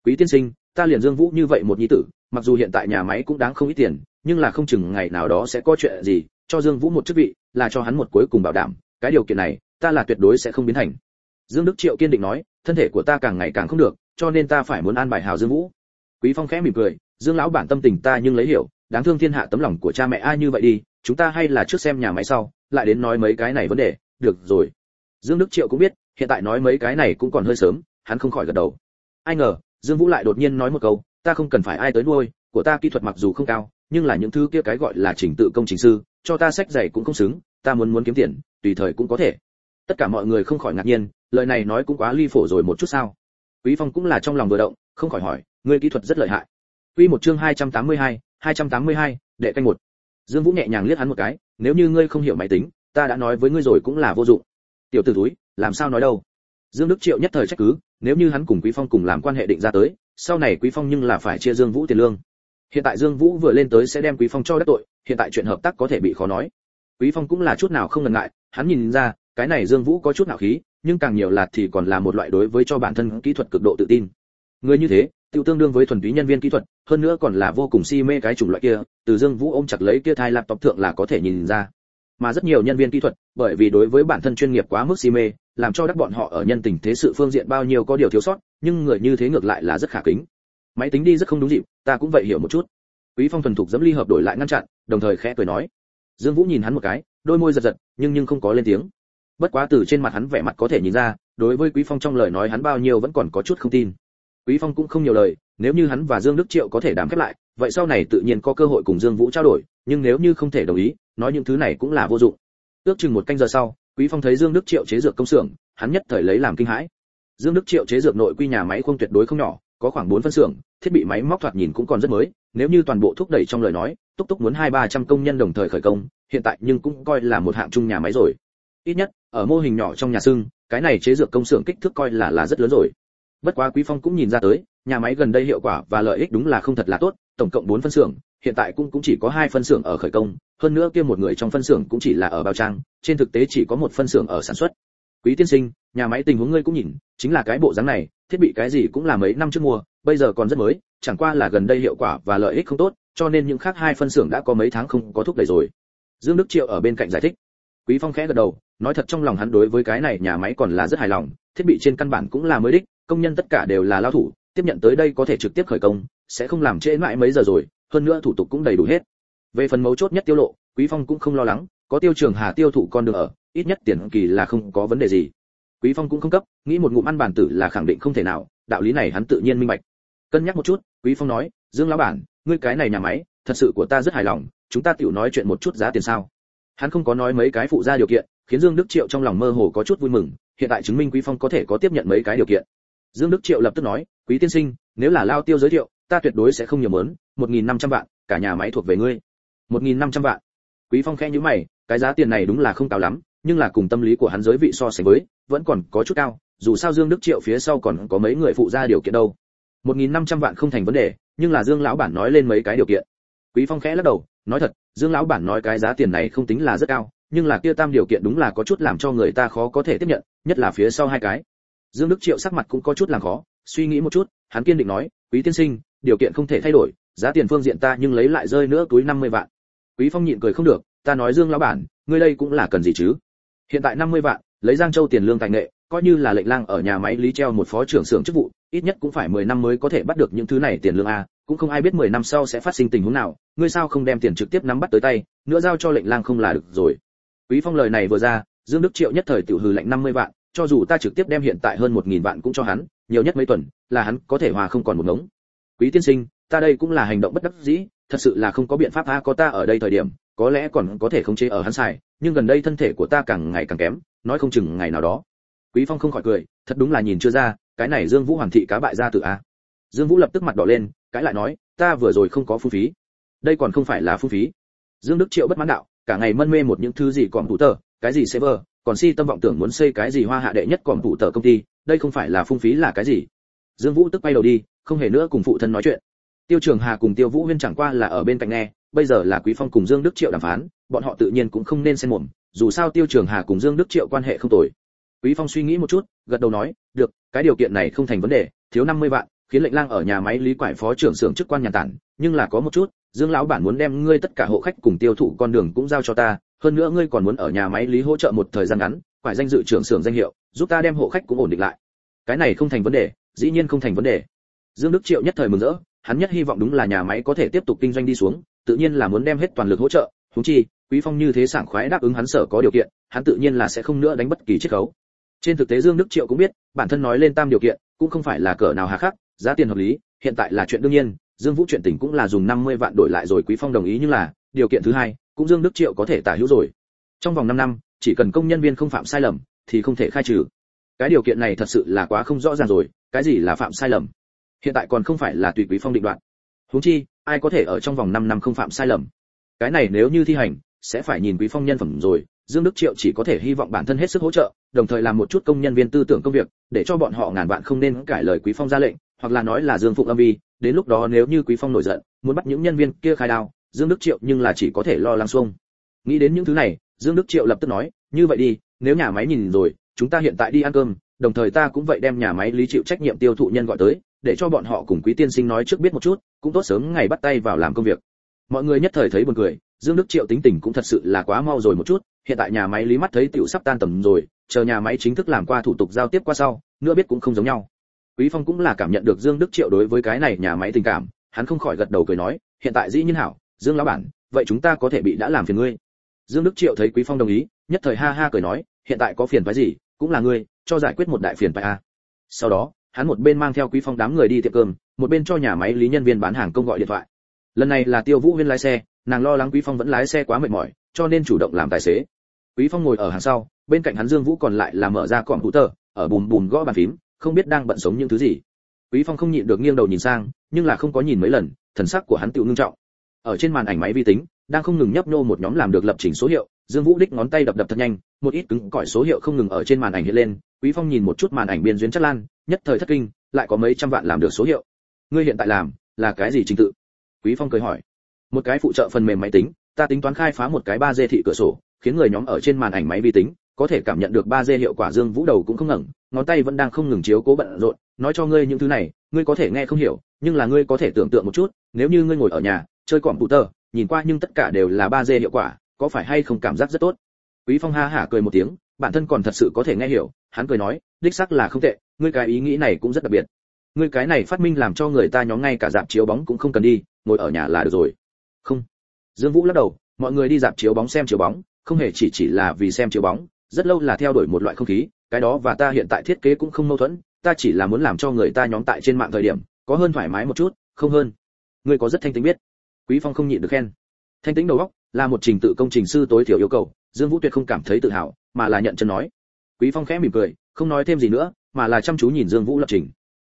Quý tiên sinh, ta liền dương vũ như vậy một nhi tử, mặc dù hiện tại nhà máy cũng đáng không ít tiền, nhưng là không chừng ngày nào đó sẽ có chuyện gì, cho dương vũ một chức vị, là cho hắn một cuối cùng bảo đảm, cái điều kiện này, ta là tuyệt đối sẽ không biến thành. Dương đức triệu kiên định nói thân thể của ta càng ngày càng không được, cho nên ta phải muốn an bài hào dương vũ. Quý phong khẽ mỉm cười, dương lão bản tâm tình ta nhưng lấy hiểu, đáng thương thiên hạ tấm lòng của cha mẹ ai như vậy đi, chúng ta hay là trước xem nhà máy sau, lại đến nói mấy cái này vấn đề, được rồi. Dương đức triệu cũng biết, hiện tại nói mấy cái này cũng còn hơi sớm, hắn không khỏi gật đầu. Ai ngờ, dương vũ lại đột nhiên nói một câu, ta không cần phải ai tới nuôi, của ta kỹ thuật mặc dù không cao, nhưng là những thứ kia cái gọi là trình tự công trình sư, cho ta sách dạy cũng không xứng, ta muốn muốn kiếm tiền, tùy thời cũng có thể tất cả mọi người không khỏi ngạc nhiên lời này nói cũng quá ly phổ rồi một chút sao? Quý phong cũng là trong lòng vừa động không khỏi hỏi ngươi kỹ thuật rất lợi hại. Quy một chương 282, 282, đệ canh một. Dương vũ nhẹ nhàng liếc hắn một cái nếu như ngươi không hiểu máy tính ta đã nói với ngươi rồi cũng là vô dụng. Tiểu tử túi làm sao nói đâu? Dương đức triệu nhất thời trách cứ nếu như hắn cùng quý phong cùng làm quan hệ định ra tới sau này quý phong nhưng là phải chia dương vũ tiền lương. Hiện tại dương vũ vừa lên tới sẽ đem quý phong cho đắc tội hiện tại chuyện hợp tác có thể bị khó nói. Quý phong cũng là chút nào không ngần ngại hắn nhìn ra cái này dương vũ có chút nạo khí, nhưng càng nhiều là thì còn là một loại đối với cho bản thân kỹ thuật cực độ tự tin. Người như thế tiêu tương đương với thuần túy nhân viên kỹ thuật, hơn nữa còn là vô cùng si mê cái chủng loại kia, từ dương vũ ôm chặt lấy kia thai laptop thượng là có thể nhìn ra. Mà rất nhiều nhân viên kỹ thuật, bởi vì đối với bản thân chuyên nghiệp quá mức si mê, làm cho đắc bọn họ ở nhân tình thế sự phương diện bao nhiêu có điều thiếu sót, nhưng người như thế ngược lại là rất khả kính. Máy tính đi rất không đúng dịp, ta cũng vậy hiểu một chút. Quý phong thuần thục dẫm ly hợp đổi lại ngăn chặn, đồng thời khẽ cười nói. Dương vũ nhìn hắn một cái, đôi môi giật giật, nhưng nhưng không có lên tiếng bất quá từ trên mặt hắn vẻ mặt có thể nhìn ra, đối với quý phong trong lời nói hắn bao nhiêu vẫn còn có chút không tin. Quý phong cũng không nhiều lời, nếu như hắn và dương đức triệu có thể đàm phép lại, vậy sau này tự nhiên có cơ hội cùng dương vũ trao đổi, nhưng nếu như không thể đồng ý, nói những thứ này cũng là vô dụng. Ước chừng một canh giờ sau, quý phong thấy dương đức triệu chế dược công xưởng, hắn nhất thời lấy làm kinh hãi. Dương đức triệu chế dược nội quy nhà máy không tuyệt đối không nhỏ, có khoảng 4 phân xưởng, thiết bị máy móc thoạt nhìn cũng còn rất mới, nếu như toàn bộ thúc đẩy trong lời nói, túc túc muốn hai ba trăm công nhân đồng thời khởi công, hiện tại nhưng cũng coi là một hạng chung nhà máy rồi. Ít nhất ở mô hình nhỏ trong nhà xương cái này chế dược công xưởng kích thước coi là là rất lớn rồi. Bất quá quý phong cũng nhìn ra tới, nhà máy gần đây hiệu quả và lợi ích đúng là không thật là tốt, tổng cộng 4 phân xưởng, hiện tại cũng cũng chỉ có hai phân xưởng ở khởi công, hơn nữa kia một người trong phân xưởng cũng chỉ là ở bao trang, trên thực tế chỉ có một phân xưởng ở sản xuất. Quý tiên sinh, nhà máy tình huống ngươi cũng nhìn, chính là cái bộ dáng này, thiết bị cái gì cũng là mấy năm trước mua, bây giờ còn rất mới, chẳng qua là gần đây hiệu quả và lợi ích không tốt, cho nên những khác hai phân xưởng đã có mấy tháng không có thúc đẩy rồi. Dương đức triệu ở bên cạnh giải thích quý phong khẽ gật đầu, nói thật trong lòng hắn đối với cái này nhà máy còn là rất hài lòng, thiết bị trên căn bản cũng là mới đích, công nhân tất cả đều là lao thủ, tiếp nhận tới đây có thể trực tiếp khởi công, sẽ không làm trễ mãi mấy giờ rồi, hơn nữa thủ tục cũng đầy đủ hết. Về phần mấu chốt nhất tiêu lộ, quý phong cũng không lo lắng, có tiêu trường hà tiêu thụ con đường ở, ít nhất tiền kỳ là không có vấn đề gì. Quý phong cũng không cấp, nghĩ một ngụm ăn bản tử là khẳng định không thể nào, đạo lý này hắn tự nhiên minh bạch. Cân nhắc một chút, quý phong nói, dương lão bản, ngươi cái này nhà máy, thật sự của ta rất hài lòng, chúng ta tiểu nói chuyện một chút giá tiền sao? Hắn không có nói mấy cái phụ gia điều kiện, khiến dương đức triệu trong lòng mơ hồ có chút vui mừng, hiện tại chứng minh quý phong có thể có tiếp nhận mấy cái điều kiện. Dương đức triệu lập tức nói, quý tiên sinh, nếu là lao tiêu giới thiệu, ta tuyệt đối sẽ không nhiều mớn, một nghìn năm trăm vạn, cả nhà máy thuộc về ngươi. một nghìn năm trăm vạn. Quý phong khẽ nhíu mày, cái giá tiền này đúng là không cao lắm, nhưng là cùng tâm lý của hắn giới vị so sánh với, vẫn còn có chút cao, dù sao dương đức triệu phía sau còn có mấy người phụ gia điều kiện đâu. một nghìn năm trăm vạn không thành vấn đề, nhưng là dương lão bản nói lên mấy cái điều kiện. Quý phong khẽ lắc đầu, nói thật dương lão bản nói cái giá tiền này không tính là rất cao, nhưng là kia tam điều kiện đúng là có chút làm cho người ta khó có thể tiếp nhận, nhất là phía sau hai cái. Dương đức triệu sắc mặt cũng có chút làm khó, suy nghĩ một chút, hắn kiên định nói, quý tiên sinh, điều kiện không thể thay đổi, giá tiền phương diện ta nhưng lấy lại rơi nữa túi 50 vạn. Quý phong nhịn cười không được, ta nói dương lão bản, ngươi đây cũng là cần gì chứ? Hiện tại 50 vạn, lấy giang châu tiền lương tài nghệ, coi như là lệnh lang ở nhà máy lý treo một phó trưởng xưởng chức vụ, ít nhất cũng phải 10 năm mới có thể bắt được những thứ này tiền lương a cũng không ai biết 10 năm sau sẽ phát sinh tình huống nào, ngươi sao không đem tiền trực tiếp nắm bắt tới tay, nữa giao cho lệnh lang không là được rồi. Quý phong lời này vừa ra, dương đức triệu nhất thời tiểu hừ lệnh 50 vạn, cho dù ta trực tiếp đem hiện tại hơn 1000 vạn cũng cho hắn, nhiều nhất mấy tuần, là hắn có thể hòa không còn một ngống. Quý tiên sinh, ta đây cũng là hành động bất đắc dĩ, thật sự là không có biện pháp a, có ta ở đây thời điểm, có lẽ còn có thể khống chế ở hắn xài, nhưng gần đây thân thể của ta càng ngày càng kém, nói không chừng ngày nào đó. Quý phong không khỏi cười, thật đúng là nhìn chưa ra, cái này dương vũ hoàng thị cá bại ra tự a. Dương vũ lập tức mặt đỏ lên cãi lại nói, ta vừa rồi không có phung phí. Đây còn không phải là phung phí. Dương đức triệu bất mãn đạo, cả ngày mân mê một những thứ gì còn tủ tờ, cái gì server, còn si tâm vọng tưởng muốn xây cái gì hoa hạ đệ nhất còn tủ tờ công ty, đây không phải là phung phí là cái gì? Dương vũ tức bay đầu đi, không hề nữa cùng phụ thân nói chuyện. Tiêu trường hà cùng tiêu vũ huyên chẳng qua là ở bên cạnh nghe, bây giờ là quý phong cùng dương đức triệu đàm phán, bọn họ tự nhiên cũng không nên xen mồm, dù sao tiêu trường hà cùng dương đức triệu quan hệ không tồi. Quý phong suy nghĩ một chút, gật đầu nói, được, cái điều kiện này không thành vấn đề, thiếu 50 vạn khiến lệnh lang ở nhà máy lý quải phó trưởng xưởng chức quan nhà tản, nhưng là có một chút, dương lão bản muốn đem ngươi tất cả hộ khách cùng tiêu thụ con đường cũng giao cho ta, hơn nữa ngươi còn muốn ở nhà máy lý hỗ trợ một thời gian ngắn, phải danh dự trưởng xưởng danh hiệu, giúp ta đem hộ khách cũng ổn định lại. Cái này không thành vấn đề, dĩ nhiên không thành vấn đề. Dương đức triệu nhất thời mừng rỡ, hắn nhất hy vọng đúng là nhà máy có thể tiếp tục kinh doanh đi xuống, tự nhiên là muốn đem hết toàn lực hỗ trợ húng chi, quý phong như thế sảng khoái đáp ứng hắn sở có điều kiện, hắn tự nhiên là sẽ không nữa đánh bất kỳ chiết khấu. Trên thực tế dương đức triệu cũng biết, bản thân nói lên tam điều kiện, cũng không phải là cỡ nào hà khắc giá tiền hợp lý, hiện tại là chuyện đương nhiên, dương vũ chuyện tình cũng là dùng 50 vạn đổi lại rồi, quý phong đồng ý nhưng là, điều kiện thứ hai, cũng dương đức triệu có thể tả hữu rồi. Trong vòng 5 năm, chỉ cần công nhân viên không phạm sai lầm, thì không thể khai trừ. Cái điều kiện này thật sự là quá không rõ ràng rồi, cái gì là phạm sai lầm? Hiện tại còn không phải là tùy quý phong định đoạn huống chi, ai có thể ở trong vòng 5 năm không phạm sai lầm? Cái này nếu như thi hành, sẽ phải nhìn quý phong nhân phẩm rồi, dương đức triệu chỉ có thể hy vọng bản thân hết sức hỗ trợ, đồng thời làm một chút công nhân viên tư tưởng công việc, để cho bọn họ ngàn vạn không nên cãi lời quý phong ra lệnh hoặc là nói là dương phụng âm vi, đến lúc đó nếu như quý phong nổi giận, muốn bắt những nhân viên kia khai đao, dương đức triệu nhưng là chỉ có thể lo lắng xuông. Nghĩ đến những thứ này, dương đức triệu lập tức nói, như vậy đi, nếu nhà máy nhìn rồi, chúng ta hiện tại đi ăn cơm, đồng thời ta cũng vậy đem nhà máy lý chịu trách nhiệm tiêu thụ nhân gọi tới, để cho bọn họ cùng quý tiên sinh nói trước biết một chút, cũng tốt sớm ngày bắt tay vào làm công việc. Mọi người nhất thời thấy buồn cười, dương đức triệu tính tình cũng thật sự là quá mau rồi một chút, hiện tại nhà máy lý mắt thấy tiểu sắp tan tầm rồi, chờ nhà máy chính thức làm qua thủ tục giao tiếp qua sau, nữa biết cũng không giống nhau quý phong cũng là cảm nhận được dương đức triệu đối với cái này nhà máy tình cảm, hắn không khỏi gật đầu cười nói, hiện tại dĩ nhiên hảo, dương lão bản, vậy chúng ta có thể bị đã làm phiền ngươi. Dương đức triệu thấy quý phong đồng ý, nhất thời ha ha cười nói, hiện tại có phiền phái gì, cũng là ngươi, cho giải quyết một đại phiền phải a. Sau đó, hắn một bên mang theo quý phong đám người đi tiệm cơm, một bên cho nhà máy lý nhân viên bán hàng công gọi điện thoại. Lần này là tiêu vũ huyên lái xe, nàng lo lắng quý phong vẫn lái xe quá mệt mỏi, cho nên chủ động làm tài xế. Quý phong ngồi ở hàng sau, bên cạnh hắn dương vũ còn lại là mở ra cọm hữu tờ, ở bùm bùm gõ bàn phím không biết đang bận sống những thứ gì. Quý phong không nhịn được nghiêng đầu nhìn sang nhưng là không có nhìn mấy lần thần sắc của hắn tự ngưng trọng. Ở trên màn ảnh máy vi tính đang không ngừng nhấp nhô một nhóm làm được lập trình số hiệu dương vũ đích ngón tay đập đập thật nhanh một ít cứng cỏi số hiệu không ngừng ở trên màn ảnh hiện lên quý phong nhìn một chút màn ảnh biên duyên chất lan nhất thời thất kinh lại có mấy trăm vạn làm được số hiệu. Ngươi hiện tại làm là cái gì trình tự? Quý phong cười hỏi. Một cái phụ trợ phần mềm máy tính ta tính toán khai phá một cái 3D thị cửa sổ khiến người nhóm ở trên màn ảnh máy vi tính có thể cảm nhận được 3D hiệu quả Dương Vũ đầu cũng không ngẩng, ngón tay vẫn đang không ngừng chiếu cố bận rộn, nói cho ngươi những thứ này, ngươi có thể nghe không hiểu, nhưng là ngươi có thể tưởng tượng một chút, nếu như ngươi ngồi ở nhà, chơi computer, nhìn qua nhưng tất cả đều là 3D hiệu quả, có phải hay không cảm giác rất tốt. Quý Phong ha hả cười một tiếng, bản thân còn thật sự có thể nghe hiểu, hắn cười nói, đích xác là không tệ, ngươi cái ý nghĩ này cũng rất đặc biệt. Ngươi cái này phát minh làm cho người ta nhóm ngay cả dạp chiếu bóng cũng không cần đi, ngồi ở nhà là được rồi. Không. Dương Vũ lắc đầu, mọi người đi dạp chiếu bóng xem chiếu bóng, không hề chỉ chỉ là vì xem chiếu bóng, rất lâu là theo đuổi một loại không khí, cái đó và ta hiện tại thiết kế cũng không mâu thuẫn, ta chỉ là muốn làm cho người ta nhóm tại trên mạng thời điểm, có hơn thoải mái một chút, không hơn. Ngươi có rất thanh tính biết. Quý Phong không nhịn được khen. Thanh tính đầu óc là một trình tự công trình sư tối thiểu yêu cầu, Dương Vũ Tuyệt không cảm thấy tự hào, mà là nhận chân nói. Quý Phong khẽ mỉm cười, không nói thêm gì nữa, mà là chăm chú nhìn Dương Vũ lập trình.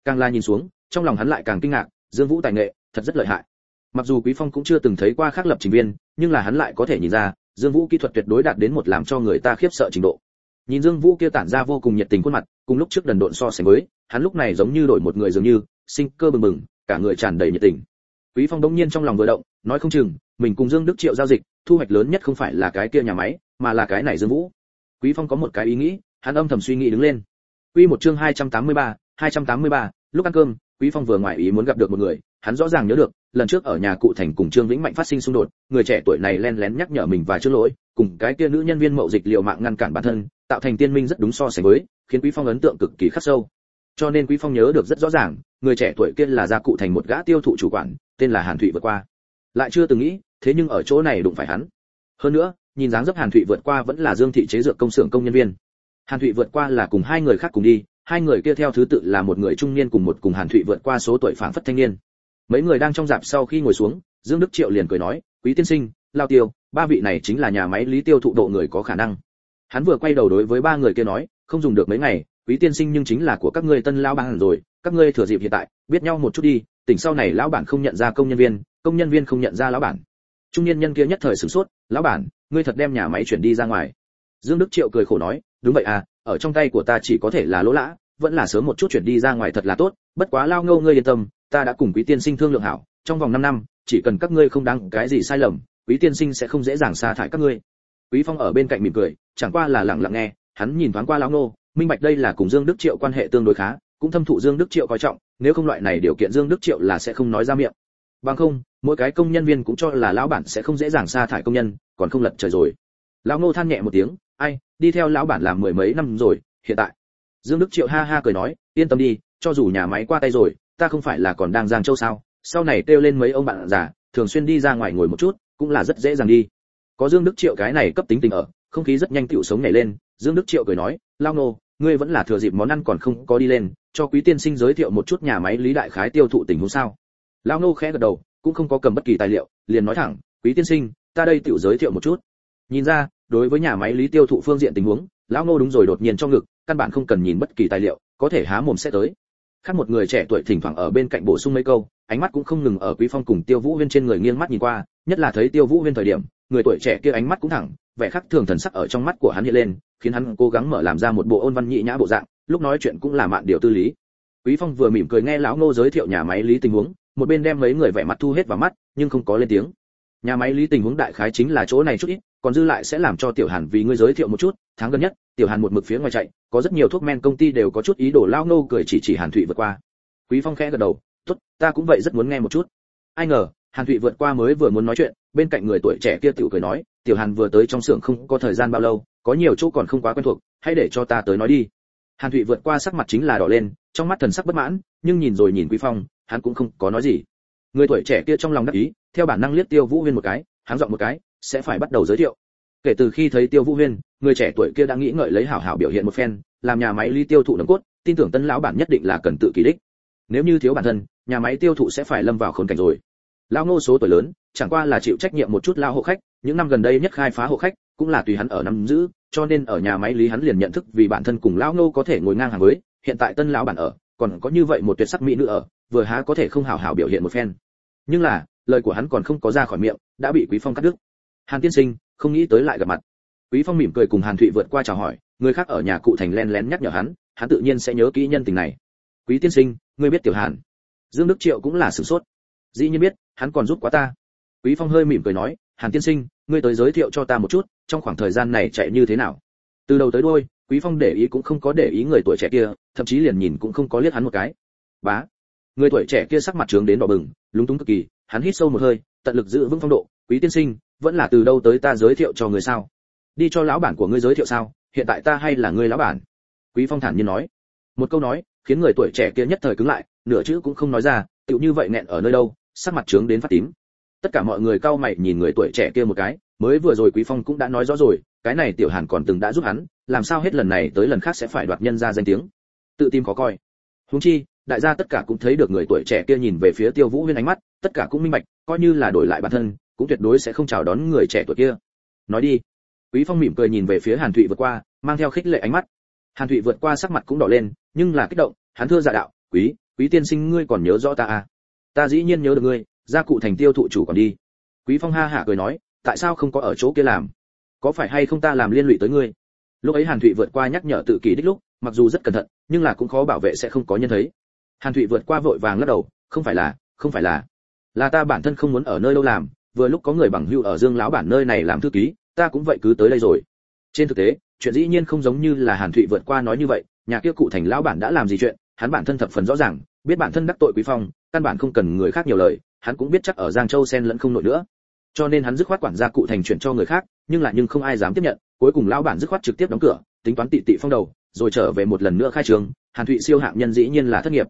Càng la nhìn xuống, trong lòng hắn lại càng kinh ngạc, Dương Vũ tài nghệ, thật rất lợi hại. Mặc dù Quý Phong cũng chưa từng thấy qua khác lập trình viên, nhưng là hắn lại có thể nhìn ra, Dương Vũ kỹ thuật tuyệt đối đạt đến một làm cho người ta khiếp sợ trình độ. Nhìn Dương Vũ kia tản ra vô cùng nhiệt tình khuôn mặt, cùng lúc trước đần độn so sánh với, hắn lúc này giống như đổi một người dường như, sinh cơ bừng bừng, cả người tràn đầy nhiệt tình. Quý Phong đống nhiên trong lòng vừa động, nói không chừng, mình cùng Dương Đức Triệu giao dịch, thu hoạch lớn nhất không phải là cái kia nhà máy, mà là cái này Dương Vũ. Quý Phong có một cái ý nghĩ, hắn âm thầm suy nghĩ đứng lên. Quy một chương 283, 283, lúc ăn cơm, Quý Phong vừa ngoài ý muốn gặp được một người, hắn rõ ràng nhớ được, lần trước ở nhà cụ thành cùng Trương Vĩnh Mạnh phát sinh xung đột, người trẻ tuổi này len lén nhắc nhở mình và trước lỗi, cùng cái kia nữ nhân viên mậu dịch liều mạng ngăn cản bản thân, tạo thành tiên minh rất đúng so sánh với, khiến Quý Phong ấn tượng cực kỳ khắc sâu. Cho nên Quý Phong nhớ được rất rõ ràng, người trẻ tuổi kia là gia cụ thành một gã tiêu thụ chủ quản, tên là Hàn Thụy vượt qua. Lại chưa từng nghĩ, thế nhưng ở chỗ này đụng phải hắn. Hơn nữa, nhìn dáng dấp Hàn Thụy vượt qua vẫn là Dương thị chế dược công xưởng công nhân viên. Hàn Thụy vượt qua là cùng hai người khác cùng đi, hai người kia theo thứ tự là một người trung niên cùng một cùng Hàn Thụy vượt qua số tuổi phảng phất thanh niên mấy người đang trong dạp sau khi ngồi xuống dương đức triệu liền cười nói quý tiên sinh lao tiêu ba vị này chính là nhà máy lý tiêu thụ độ người có khả năng hắn vừa quay đầu đối với ba người kia nói, không dùng được mấy ngày, quý tiên sinh nhưng chính là của các ngươi tân lao bản rồi, các ngươi thừa dịp hiện tại, biết nhau một chút đi, tỉnh sau này lão bản không nhận ra công nhân viên, công nhân viên không nhận ra lão bản. Trung niên nhân kia nhất thời sửng sốt, lão bản, ngươi thật đem nhà máy chuyển đi ra ngoài. Dương đức triệu cười khổ nói, đúng vậy à ở trong tay của ta chỉ có thể là lỗ lã, vẫn là sớm một chút chuyển đi ra ngoài thật là tốt, bất quá lao ngâu ngươi yên tâm, ta đã cùng quý tiên sinh thương lượng hảo, trong vòng 5 năm, chỉ cần các ngươi không đáng cái gì sai lầm, quý tiên sinh sẽ không dễ dàng sa thải các ngươi. Quý phong ở bên cạnh mỉm cười chẳng qua là lặng lặng nghe, hắn nhìn thoáng qua lão nô minh bạch đây là cùng dương đức triệu quan hệ tương đối khá, cũng thâm thụ dương đức triệu coi trọng, nếu không loại này điều kiện dương đức triệu là sẽ không nói ra miệng. Bằng không, mỗi cái công nhân viên cũng cho là lão bản sẽ không dễ dàng sa thải công nhân, còn không lật trời rồi. Lão nô than nhẹ một tiếng, ai, đi theo lão bản làm mười mấy năm rồi, hiện tại. Dương đức triệu ha ha cười nói, yên tâm đi, cho dù nhà máy qua tay rồi, ta không phải là còn đang giang châu sao? Sau này kêu lên mấy ông bạn già, thường xuyên đi ra ngoài ngồi một chút, cũng là rất dễ dàng đi. Có dương đức triệu cái này cấp tính tình ở không khí rất nhanh tựu sống nhảy lên, dương đức triệu cười nói, lao nô, ngươi vẫn là thừa dịp món ăn còn không có đi lên, cho quý tiên sinh giới thiệu một chút nhà máy lý đại khái tiêu thụ tình huống sao? Lao nô khẽ gật đầu, cũng không có cầm bất kỳ tài liệu, liền nói thẳng, quý tiên sinh, ta đây tựu giới thiệu một chút. Nhìn ra, đối với nhà máy lý tiêu thụ phương diện tình huống lão nô đúng rồi đột nhiên trong ngực, căn bản không cần nhìn bất kỳ tài liệu, có thể há mồm sẽ tới. Khác một người trẻ tuổi thỉnh thoảng ở bên cạnh bổ sung mấy câu, ánh mắt cũng không ngừng ở quý phong cùng tiêu vũ huyên trên người nghiêng mắt nhìn qua, nhất là thấy tiêu vũ huyên thời điểm, người tuổi trẻ kia ánh mắt cũng thẳng vẻ khác thường thần sắc ở trong mắt của hắn hiện lên, khiến hắn cố gắng mở làm ra một bộ ôn văn nhị nhã bộ dạng, lúc nói chuyện cũng là mạn điều tư lý. Quý phong vừa mỉm cười nghe lão ngô giới thiệu nhà máy lý tình huống, một bên đem mấy người vẻ mặt thu hết vào mắt, nhưng không có lên tiếng. Nhà máy lý tình huống đại khái chính là chỗ này chút ít, còn dư lại sẽ làm cho tiểu hàn vì ngươi giới thiệu một chút, tháng gần nhất, tiểu hàn một mực phía ngoài chạy, có rất nhiều thuốc men công ty đều có chút ý đồ lao Ngô cười chỉ chỉ hàn thụy vượt qua. Quý phong khẽ gật đầu, tốt, ta cũng vậy rất muốn nghe một chút. Ai ngờ, hàn thụy vượt qua mới vừa muốn nói chuyện, bên cạnh người tuổi trẻ kia tiểu cười nói tiểu hàn vừa tới trong xưởng không có thời gian bao lâu, có nhiều chỗ còn không quá quen thuộc, hãy để cho ta tới nói đi. Hàn thụy vượt qua sắc mặt chính là đỏ lên, trong mắt thần sắc bất mãn, nhưng nhìn rồi nhìn quý phong, hắn cũng không có nói gì. Người tuổi trẻ kia trong lòng đắc ý, theo bản năng liếc tiêu vũ huyên một cái, hắn giọng một cái, sẽ phải bắt đầu giới thiệu. Kể từ khi thấy tiêu vũ huyên, người trẻ tuổi kia đã nghĩ ngợi lấy hảo hảo biểu hiện một phen, làm nhà máy ly tiêu thụ nấm cốt, tin tưởng tân lão bản nhất định là cần tự kỳ đích. Nếu như thiếu bản thân, nhà máy tiêu thụ sẽ phải lâm vào khốn cảnh rồi lão ngô số tuổi lớn, chẳng qua là chịu trách nhiệm một chút lao hộ khách, những năm gần đây nhất khai phá hộ khách, cũng là tùy hắn ở nắm giữ, cho nên ở nhà máy lý hắn liền nhận thức vì bản thân cùng lão ngô có thể ngồi ngang hàng với, hiện tại tân lão bản ở, còn có như vậy một tuyệt sắc mỹ nữ ở, vừa há có thể không hảo hảo biểu hiện một phen. Nhưng là, lời của hắn còn không có ra khỏi miệng, đã bị quý phong cắt đứt. Hàn tiên sinh, không nghĩ tới lại gặp mặt. Quý phong mỉm cười cùng hàn thụy vượt qua chào hỏi, người khác ở nhà cụ thành len lén nhắc nhở hắn hắn tự nhiên sẽ nhớ kỹ nhân tình này. Quý tiên sinh, ngươi biết tiểu hàn. Dương đức triệu cũng là sửng sốt. Dĩ nhiên biết hắn còn giúp quá ta. Quý phong hơi mỉm cười nói, hàn tiên sinh, ngươi tới giới thiệu cho ta một chút, trong khoảng thời gian này chạy như thế nào? Từ đầu tới đuôi, quý phong để ý cũng không có để ý người tuổi trẻ kia, thậm chí liền nhìn cũng không có liếc hắn một cái. Bá. Người tuổi trẻ kia sắc mặt trướng đến đỏ bừng, lúng túng cực kỳ, hắn hít sâu một hơi, tận lực giữ vững phong độ. Quý tiên sinh, vẫn là từ đâu tới ta giới thiệu cho người sao? Đi cho lão bản của ngươi giới thiệu sao? Hiện tại ta hay là ngươi lão bản? Quý phong thản nhiên nói. Một câu nói, khiến người tuổi trẻ kia nhất thời cứng lại, nửa chữ cũng không nói ra, tựu như vậy nghẹn ở nơi đâu? Sắc mặt trướng đến phát tím. Tất cả mọi người cau mày nhìn người tuổi trẻ kia một cái, mới vừa rồi quý phong cũng đã nói rõ rồi, cái này tiểu hàn còn từng đã giúp hắn, làm sao hết lần này tới lần khác sẽ phải đoạt nhân ra danh tiếng. Tự tin khó coi. Huống chi, đại gia tất cả cũng thấy được người tuổi trẻ kia nhìn về phía tiêu vũ huyên ánh mắt, tất cả cũng minh bạch, coi như là đổi lại bản thân, cũng tuyệt đối sẽ không chào đón người trẻ tuổi kia. Nói đi. Quý phong mỉm cười nhìn về phía hàn thụy vượt qua, mang theo khích lệ ánh mắt. Hàn thụy vượt qua sắc mặt cũng đỏ lên, nhưng là kích động, hắn thưa giả đạo, quý quý tiên sinh ngươi còn nhớ rõ ta à? Ta dĩ nhiên nhớ được ngươi, gia cụ thành tiêu thụ chủ còn đi. Quý phong ha hạ cười nói, tại sao không có ở chỗ kia làm? Có phải hay không ta làm liên lụy tới ngươi? Lúc ấy hàn thụy vượt qua nhắc nhở tự kỷ đích lúc, mặc dù rất cẩn thận, nhưng là cũng khó bảo vệ sẽ không có nhân thấy. Hàn thụy vượt qua vội vàng lắc đầu, không phải là, không phải là. Là ta bản thân không muốn ở nơi đâu làm, vừa lúc có người bằng hưu ở dương lão bản nơi này làm thư ký, ta cũng vậy cứ tới đây rồi. Trên thực tế, chuyện dĩ nhiên không giống như là hàn thụy vượt qua nói như vậy, nhà kia cụ thành lão bản đã làm gì chuyện, hắn bản thân thập phần rõ ràng, biết bản thân đắc tội quý phong căn bản không cần người khác nhiều lời, hắn cũng biết chắc ở giang châu sen lẫn không nổi nữa. Cho nên hắn dứt khoát quản gia cụ thành chuyển cho người khác, nhưng lại nhưng không ai dám tiếp nhận, cuối cùng lão bản dứt khoát trực tiếp đóng cửa, tính toán tị tị phong đầu, rồi trở về một lần nữa khai trường, hàn thụy siêu hạng nhân dĩ nhiên là thất nghiệp.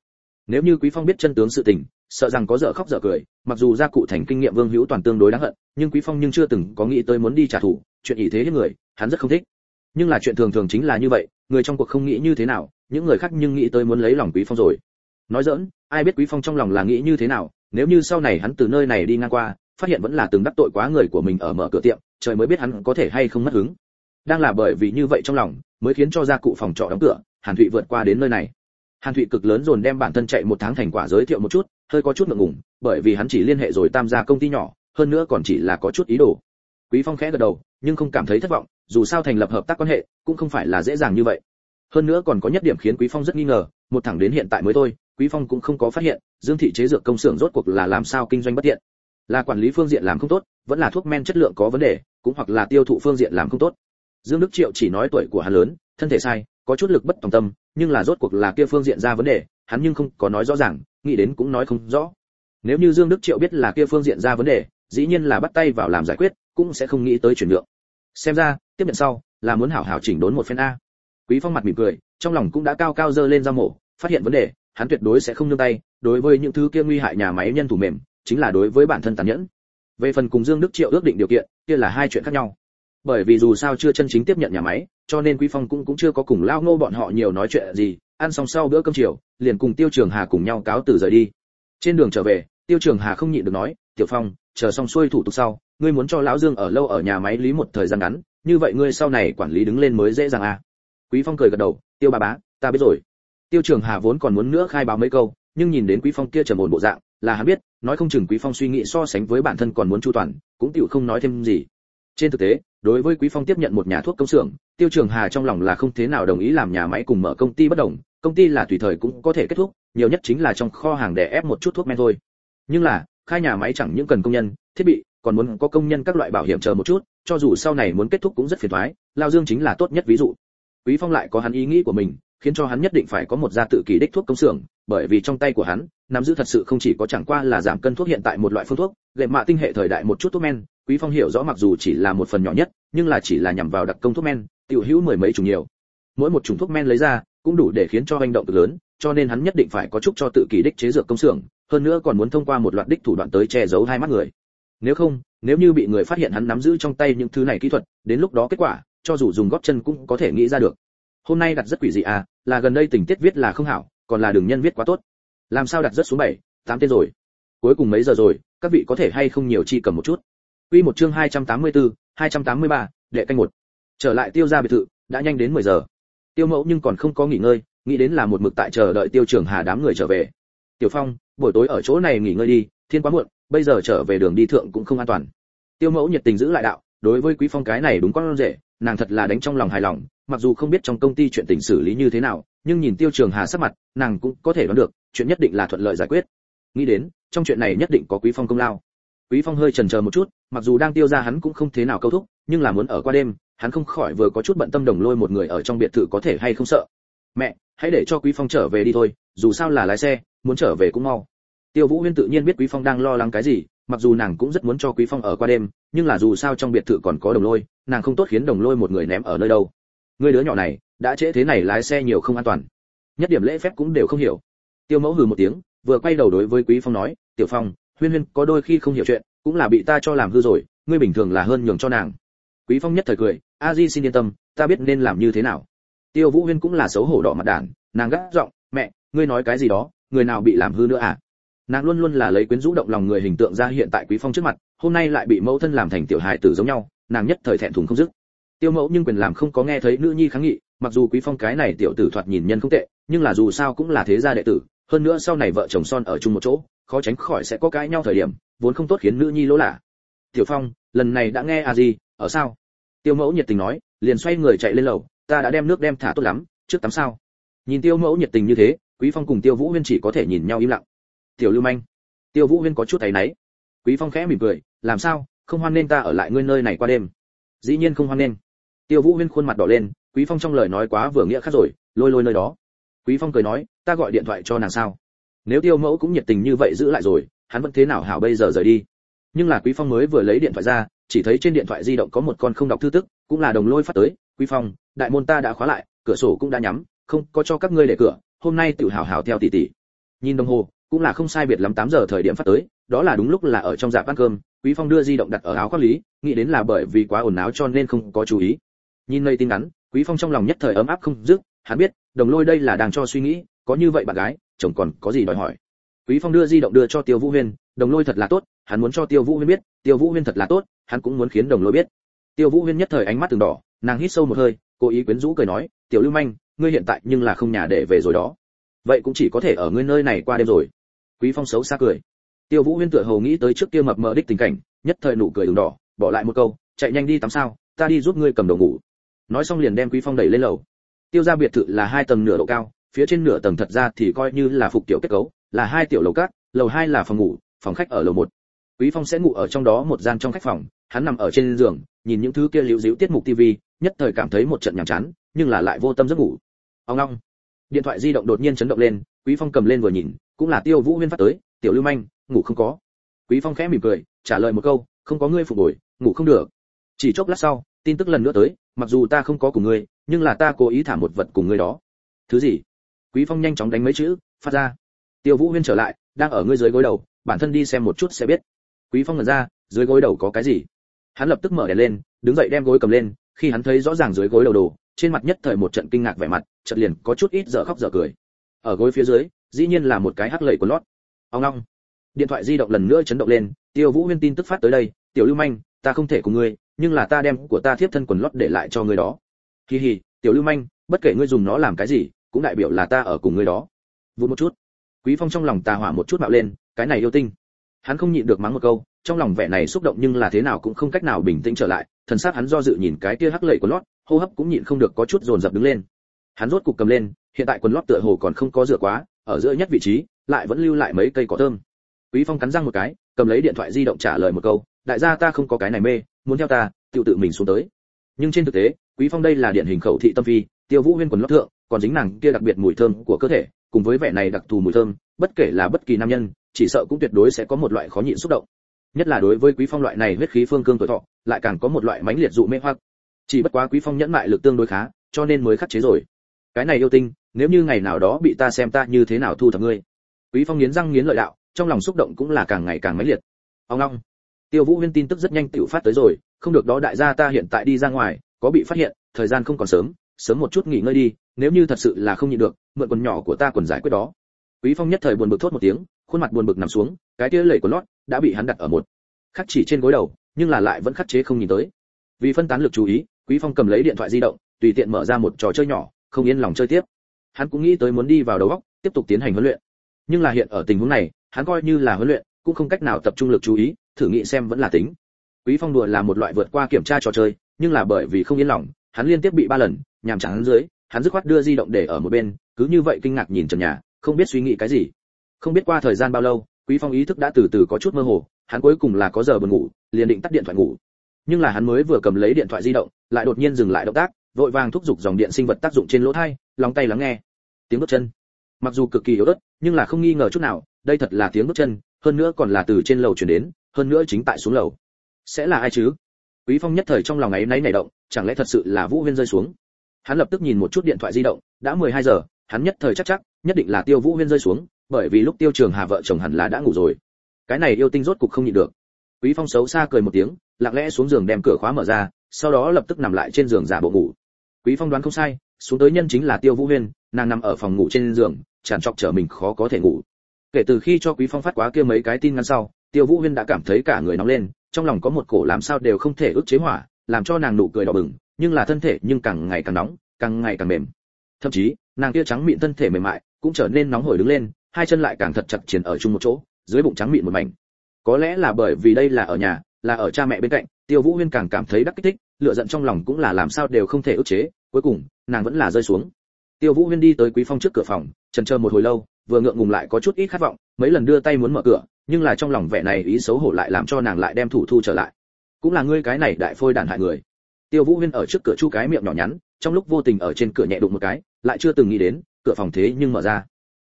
Nếu như quý phong biết chân tướng sự tình, sợ rằng có dở khóc dở cười, mặc dù gia cụ thành kinh nghiệm vương hữu toàn tương đối đáng hận, nhưng quý phong nhưng chưa từng có nghĩ tới muốn đi trả thù, chuyện ý thế hết người, hắn rất không thích. Nhưng là chuyện thường thường chính là như vậy, người trong cuộc không nghĩ như thế nào, những người khác nhưng nghĩ tới muốn lấy lòng quý phong rồi nói dỡn ai biết quý phong trong lòng là nghĩ như thế nào, nếu như sau này hắn từ nơi này đi ngang qua, phát hiện vẫn là từng đắc tội quá người của mình ở mở cửa tiệm, trời mới biết hắn có thể hay không mất hứng. Đang là bởi vì như vậy trong lòng, mới khiến cho gia cụ phòng trọ đóng cửa, hàn thụy vượt qua đến nơi này. Hàn thụy cực lớn dồn đem bản thân chạy một tháng thành quả giới thiệu một chút, hơi có chút ngượng ngùng, bởi vì hắn chỉ liên hệ rồi tam gia công ty nhỏ, hơn nữa còn chỉ là có chút ý đồ. Quý phong khẽ gật đầu, nhưng không cảm thấy thất vọng, dù sao thành lập hợp tác quan hệ, cũng không phải là dễ dàng như vậy. Hơn nữa còn có nhất điểm khiến quý phong rất nghi ngờ, một thẳng đến hiện tại mới thôi quý phong cũng không có phát hiện, dương thị chế dược công xưởng rốt cuộc là làm sao kinh doanh bất tiện. Là quản lý phương diện làm không tốt, vẫn là thuốc men chất lượng có vấn đề, cũng hoặc là tiêu thụ phương diện làm không tốt. Dương đức triệu chỉ nói tuổi của hắn lớn, thân thể sai, có chút lực bất tòng tâm, nhưng là rốt cuộc là kia phương diện ra vấn đề, hắn nhưng không có nói rõ ràng, nghĩ đến cũng nói không rõ. Nếu như dương đức triệu biết là kia phương diện ra vấn đề, dĩ nhiên là bắt tay vào làm giải quyết, cũng sẽ không nghĩ tới chuyển nhượng. Xem ra, tiếp nhận sau, là muốn hảo hảo chỉnh đốn một phen a. Quý phong mặt mỉm cười, trong lòng cũng đã cao cao dơ lên ra mổ, phát hiện vấn đề hắn tuyệt đối sẽ không nương tay, đối với những thứ kia nguy hại nhà máy nhân thủ mềm, chính là đối với bản thân tàn nhẫn. Về phần cùng dương đức triệu ước định điều kiện, kia là hai chuyện khác nhau. Bởi vì dù sao chưa chân chính tiếp nhận nhà máy, cho nên quý phong cũng cũng chưa có cùng lao ngô bọn họ nhiều nói chuyện gì, ăn xong sau bữa cơm chiều, liền cùng tiêu trường hà cùng nhau cáo từ rời đi. Trên đường trở về, tiêu trường hà không nhịn được nói, tiểu phong, chờ xong xuôi thủ tục sau, ngươi muốn cho lão dương ở lâu ở nhà máy lý một thời gian ngắn, như vậy ngươi sau này quản lý đứng lên mới dễ dàng à. Quý phong cười gật đầu, tiêu bà bá, ta biết rồi tiêu trường hà vốn còn muốn nữa khai báo mấy câu, nhưng nhìn đến quý phong kia trầm ổn bộ dạng, là hắn biết, nói không chừng quý phong suy nghĩ so sánh với bản thân còn muốn chu toàn, cũng tiểu không nói thêm gì. Trên thực tế, đối với quý phong tiếp nhận một nhà thuốc công xưởng, tiêu trường hà trong lòng là không thế nào đồng ý làm nhà máy cùng mở công ty bất đồng, công ty là tùy thời cũng có thể kết thúc, nhiều nhất chính là trong kho hàng để ép một chút thuốc men thôi. Nhưng là, khai nhà máy chẳng những cần công nhân, thiết bị, còn muốn có công nhân các loại bảo hiểm chờ một chút, cho dù sau này muốn kết thúc cũng rất phiền toái lao dương chính là tốt nhất ví dụ. Quý phong lại có hắn ý nghĩ của mình khiến cho hắn nhất định phải có một gia tự kỳ đích thuốc công xưởng, bởi vì trong tay của hắn, nắm giữ thật sự không chỉ có chẳng qua là giảm cân thuốc hiện tại một loại phương thuốc, lệ mạ tinh hệ thời đại một chút thuốc men, quý phong hiểu rõ mặc dù chỉ là một phần nhỏ nhất, nhưng là chỉ là nhằm vào đặc công thuốc men, tiểu hữu mười mấy chủng nhiều. Mỗi một chủng thuốc men lấy ra, cũng đủ để khiến cho hành động lớn, cho nên hắn nhất định phải có chút cho tự kỳ đích chế dược công xưởng, hơn nữa còn muốn thông qua một loạt đích thủ đoạn tới che giấu hai mắt người. Nếu không, nếu như bị người phát hiện hắn nắm giữ trong tay những thứ này kỹ thuật, đến lúc đó kết quả, cho dù dùng gót chân cũng có thể nghĩ ra được hôm nay đặt rất quỷ dị à là gần đây tình tiết viết là không hảo còn là đường nhân viết quá tốt làm sao đặt rất xuống bảy tám tên rồi cuối cùng mấy giờ rồi các vị có thể hay không nhiều chi cầm một chút Quy một chương 284, 283, đệ canh một. Trở lại tiêu gia biệt thự, đã nhanh đến 10 giờ. Tiêu Mẫu nhưng còn không có nghỉ ngơi, nghĩ đến là một mực tại chờ đợi Tiêu trưởng Hà đám người trở về. Tiểu Phong, buổi tối ở chỗ này nghỉ ngơi đi, thiên quá muộn, bây giờ trở về đường đi thượng cũng không an toàn. Tiêu Mẫu nhiệt tình giữ lại đạo, đối với Quý Phong cái này đúng con rể, nàng thật là đánh trong lòng hài lòng, mặc dù không biết trong công ty chuyện tình xử lý như thế nào, nhưng nhìn Tiêu Trường Hà sắc mặt, nàng cũng có thể đoán được, chuyện nhất định là thuận lợi giải quyết. Nghĩ đến, trong chuyện này nhất định có Quý Phong công lao. Quý Phong hơi chần chờ một chút, mặc dù đang tiêu ra hắn cũng không thế nào câu thúc, nhưng là muốn ở qua đêm, hắn không khỏi vừa có chút bận tâm đồng lôi một người ở trong biệt thự có thể hay không sợ. Mẹ, hãy để cho Quý Phong trở về đi thôi, dù sao là lái xe, muốn trở về cũng mau. Tiêu Vũ Huyên tự nhiên biết Quý Phong đang lo lắng cái gì, mặc dù nàng cũng rất muốn cho Quý Phong ở qua đêm, nhưng là dù sao trong biệt thự còn có đồng lôi, nàng không tốt khiến đồng lôi một người ném ở nơi đâu. Người đứa nhỏ này, đã trễ thế này lái xe nhiều không an toàn. Nhất điểm lễ phép cũng đều không hiểu. Tiêu Mẫu hừ một tiếng, vừa quay đầu đối với Quý Phong nói, "Tiểu Phong, Huyên Huyên có đôi khi không hiểu chuyện, cũng là bị ta cho làm hư rồi ngươi bình thường là hơn nhường cho nàng quý phong nhất thời cười a di xin yên tâm ta biết nên làm như thế nào tiêu vũ huyên cũng là xấu hổ đỏ mặt đản nàng gắt giọng mẹ ngươi nói cái gì đó người nào bị làm hư nữa à nàng luôn luôn là lấy quyến rũ động lòng người hình tượng ra hiện tại quý phong trước mặt, hôm nay lại bị mẫu thân làm thành tiểu hài tử giống nhau, nàng nhất thời thẹn thùng không dứt. Tiêu mẫu nhưng quyền làm không có nghe thấy nữ nhi kháng nghị, mặc dù quý phong cái này tiểu tử thoạt nhìn nhân không tệ, nhưng là dù sao cũng là thế gia đệ tử, hơn nữa sau này vợ chồng son ở chung một chỗ, khó tránh khỏi sẽ có cãi nhau thời điểm, vốn không tốt khiến nữ nhi lỗ lạ. Tiểu phong, lần này đã nghe à gì, ở sao? Tiêu mẫu nhiệt tình nói, liền xoay người chạy lên lầu, ta đã đem nước đem thả tốt lắm, trước tắm sao? Nhìn tiêu mẫu nhiệt tình như thế, quý phong cùng tiêu vũ huyên chỉ có thể nhìn nhau im lặng tiểu lưu manh. Tiêu vũ huyên có chút thấy náy. Quý phong khẽ mỉm cười, làm sao? Không hoan nên ta ở lại ngươi nơi này qua đêm. Dĩ nhiên không hoan nên. Tiêu vũ huyên khuôn mặt đỏ lên, quý phong trong lời nói quá vừa nghĩa khác rồi, lôi lôi nơi đó. Quý phong cười nói, ta gọi điện thoại cho nàng sao? Nếu tiêu mẫu cũng nhiệt tình như vậy giữ lại rồi, hắn vẫn thế nào hảo bây giờ rời đi? Nhưng là quý phong mới vừa lấy điện thoại ra, chỉ thấy trên điện thoại di động có một con không đọc thư tức, cũng là đồng lôi phát tới. Quý phong, đại môn ta đã khóa lại, cửa sổ cũng đã nhắm, không có cho các ngươi để cửa, hôm nay tự hào hào theo tỷ tỷ. Nhìn đồng hồ cũng là không sai biệt lắm 8 giờ thời điểm phát tới, đó là đúng lúc là ở trong dạp ăn cơm, quý phong đưa di động đặt ở áo khoác lý, nghĩ đến là bởi vì quá ồn áo cho nên không có chú ý. Nhìn nơi tin ngắn, quý phong trong lòng nhất thời ấm áp không dứt, hắn biết, đồng lôi đây là đang cho suy nghĩ, có như vậy bạn gái, chồng còn có gì đòi hỏi. Quý phong đưa di động đưa cho tiêu vũ huyên, đồng lôi thật là tốt, hắn muốn cho tiêu vũ huyên biết, tiêu vũ huyên thật là tốt, hắn cũng muốn khiến đồng lôi biết. Tiêu vũ huyên nhất thời ánh mắt từng đỏ, nàng hít sâu một hơi, cố ý quyến rũ cười nói, tiểu lưu manh, ngươi hiện tại nhưng là không nhà để về rồi đó. Vậy cũng chỉ có thể ở ngươi nơi này qua đêm rồi quý phong xấu xa cười. Tiêu vũ huyên tựa hồ nghĩ tới trước kia mập mờ đích tình cảnh nhất thời nụ cười đường đỏ bỏ lại một câu chạy nhanh đi tắm sao ta đi giúp ngươi cầm đồ ngủ. Nói xong liền đem quý phong đẩy lên lầu. Tiêu gia biệt thự là hai tầng nửa độ cao phía trên nửa tầng thật ra thì coi như là phục tiểu kết cấu là hai tiểu lầu cát lầu hai là phòng ngủ phòng khách ở lầu một. Quý phong sẽ ngủ ở trong đó một gian trong khách phòng hắn nằm ở trên giường nhìn những thứ kia liễu diễu tiết mục TV, nhất thời cảm thấy một trận nhàm chán nhưng là lại vô tâm giấc ngủ. Ông long. Điện thoại di động đột nhiên chấn động lên quý phong cầm lên vừa nhìn cũng là tiêu vũ huyên phát tới, tiểu lưu manh, ngủ không có? Quý phong khẽ mỉm cười, trả lời một câu, không có ngươi phục hồi, ngủ không được. Chỉ chốc lát sau, tin tức lần nữa tới, mặc dù ta không có cùng ngươi, nhưng là ta cố ý thả một vật cùng ngươi đó. Thứ gì? Quý phong nhanh chóng đánh mấy chữ, phát ra. Tiêu vũ huyên trở lại, đang ở ngươi dưới gối đầu, bản thân đi xem một chút sẽ biết. Quý phong ngẩn ra, dưới gối đầu có cái gì? Hắn lập tức mở đèn lên, đứng dậy đem gối cầm lên, khi hắn thấy rõ ràng dưới gối đầu đồ, trên mặt nhất thời một trận kinh ngạc vẻ mặt, chợt liền có chút ít dở khóc dở cười ở gối phía dưới, dĩ nhiên là một cái hắc lẩy của lót. Ông long điện thoại di động lần nữa chấn động lên, tiêu vũ huyên tin tức phát tới đây, tiểu lưu manh, ta không thể cùng ngươi, nhưng là ta đem của ta thiếp thân quần lót để lại cho ngươi đó. Hi hì tiểu lưu manh, bất kể ngươi dùng nó làm cái gì, cũng đại biểu là ta ở cùng ngươi đó. Vụt một chút. Quý phong trong lòng tà hỏa một chút bạo lên, cái này yêu tinh. Hắn không nhịn được mắng một câu, trong lòng vẻ này xúc động nhưng là thế nào cũng không cách nào bình tĩnh trở lại, thần sát hắn do dự nhìn cái kia hắc lệ của lót, hô hấp cũng nhịn không được có chút dồn dập đứng lên. Hắn rốt cục cầm lên hiện tại quần lót tựa hồ còn không có rửa quá, ở giữa nhất vị trí, lại vẫn lưu lại mấy cây cỏ thơm. Quý phong cắn răng một cái, cầm lấy điện thoại di động trả lời một câu, đại gia ta không có cái này mê, muốn theo ta tự tự mình xuống tới. Nhưng trên thực tế, quý phong đây là điển hình khẩu thị tâm phi, tiêu vũ huyên quần lót thượng, còn dính nàng kia đặc biệt mùi thơm của cơ thể, cùng với vẻ này đặc thù mùi thơm, bất kể là bất kỳ nam nhân, chỉ sợ cũng tuyệt đối sẽ có một loại khó nhịn xúc động. Nhất là đối với quý phong loại này huyết khí phương cương tuổi thọ, lại càng có một loại mãnh liệt dụ mê hoặc. Chỉ bất quá quý phong nhẫn mại lực tương đối khá, cho nên mới khắc chế rồi. Cái này yêu tinh nếu như ngày nào đó bị ta xem ta như thế nào thu thập ngươi. Quý phong nghiến răng nghiến lợi đạo, trong lòng xúc động cũng là càng ngày càng mãnh liệt. Ông long, tiêu vũ huyên tin tức rất nhanh tiểu phát tới rồi, không được đó đại gia ta hiện tại đi ra ngoài, có bị phát hiện, thời gian không còn sớm sớm một chút nghỉ ngơi đi, nếu như thật sự là không nhịn được, mượn quần nhỏ của ta quần giải quyết đó. Quý phong nhất thời buồn bực thốt một tiếng, khuôn mặt buồn bực nằm xuống, cái tia lẩy của lót đã bị hắn đặt ở một khắc chỉ trên gối đầu, nhưng là lại vẫn khắc chế không nhìn tới. Vì phân tán lực chú ý, quý phong cầm lấy điện thoại di động, tùy tiện mở ra một trò chơi nhỏ, không yên lòng chơi tiếp hắn cũng nghĩ tới muốn đi vào đầu góc tiếp tục tiến hành huấn luyện. Nhưng là hiện ở tình huống này, hắn coi như là huấn luyện, cũng không cách nào tập trung lực chú ý, thử nghĩ xem vẫn là tính. Quý phong đùa là một loại vượt qua kiểm tra trò chơi, nhưng là bởi vì không yên lòng, hắn liên tiếp bị ba lần, nhàm chán dưới, hắn dứt khoát đưa di động để ở một bên, cứ như vậy kinh ngạc nhìn trần nhà, không biết suy nghĩ cái gì. Không biết qua thời gian bao lâu, quý phong ý thức đã từ từ có chút mơ hồ, hắn cuối cùng là có giờ buồn ngủ, liền định tắt điện thoại ngủ. Nhưng là hắn mới vừa cầm lấy điện thoại di động, lại đột nhiên dừng lại động tác, vội vàng thúc giục dòng điện sinh vật tác dụng trên lỗ tai lòng tay lắng nghe tiếng bước chân. Mặc dù cực kỳ yếu ớt, nhưng là không nghi ngờ chút nào, đây thật là tiếng bước chân, hơn nữa còn là từ trên lầu chuyển đến, hơn nữa chính tại xuống lầu. Sẽ là ai chứ? Quý phong nhất thời trong lòng ấy nấy nảy động, chẳng lẽ thật sự là vũ huyên rơi xuống? Hắn lập tức nhìn một chút điện thoại di động, đã 12 giờ, hắn nhất thời chắc chắc, nhất định là tiêu vũ huyên rơi xuống, bởi vì lúc tiêu trường hà vợ chồng hẳn là đã ngủ rồi. Cái này yêu tinh rốt cục không nhịn được. Quý phong xấu xa cười một tiếng, lặng lẽ xuống giường đem cửa khóa mở ra, sau đó lập tức nằm lại trên giường giả bộ ngủ. Quý phong đoán không sai xuống tới nhân chính là tiêu vũ huyên, nàng nằm ở phòng ngủ trên giường, tràn trọc trở mình khó có thể ngủ. Kể từ khi cho quý phong phát quá kia mấy cái tin ngắn sau, tiêu vũ huyên đã cảm thấy cả người nóng lên, trong lòng có một cổ làm sao đều không thể ức chế hỏa, làm cho nàng nụ cười đỏ bừng, nhưng là thân thể nhưng càng ngày càng nóng, càng ngày càng mềm. Thậm chí, nàng kia trắng mịn thân thể mềm mại cũng trở nên nóng hổi đứng lên, hai chân lại càng thật chặt chiến ở chung một chỗ, dưới bụng trắng mịn một mảnh. Có lẽ là bởi vì đây là ở nhà, là ở cha mẹ bên cạnh, tiêu vũ huyên càng cảm thấy đắc kích thích lựa giận trong lòng cũng là làm sao đều không thể ức chế cuối cùng, nàng vẫn là rơi xuống. Tiêu vũ huyên đi tới quý phong trước cửa phòng chần chờ một hồi lâu, vừa ngượng ngùng lại có chút ít khát vọng, mấy lần đưa tay muốn mở cửa, nhưng là trong lòng vẻ này ý xấu hổ lại làm cho nàng lại đem thủ thu trở lại. Cũng là ngươi cái này đại phôi đàn hại người. Tiêu vũ huyên ở trước cửa chu cái miệng nhỏ nhắn, trong lúc vô tình ở trên cửa nhẹ đụng một cái, lại chưa từng nghĩ đến, cửa phòng thế nhưng mở ra.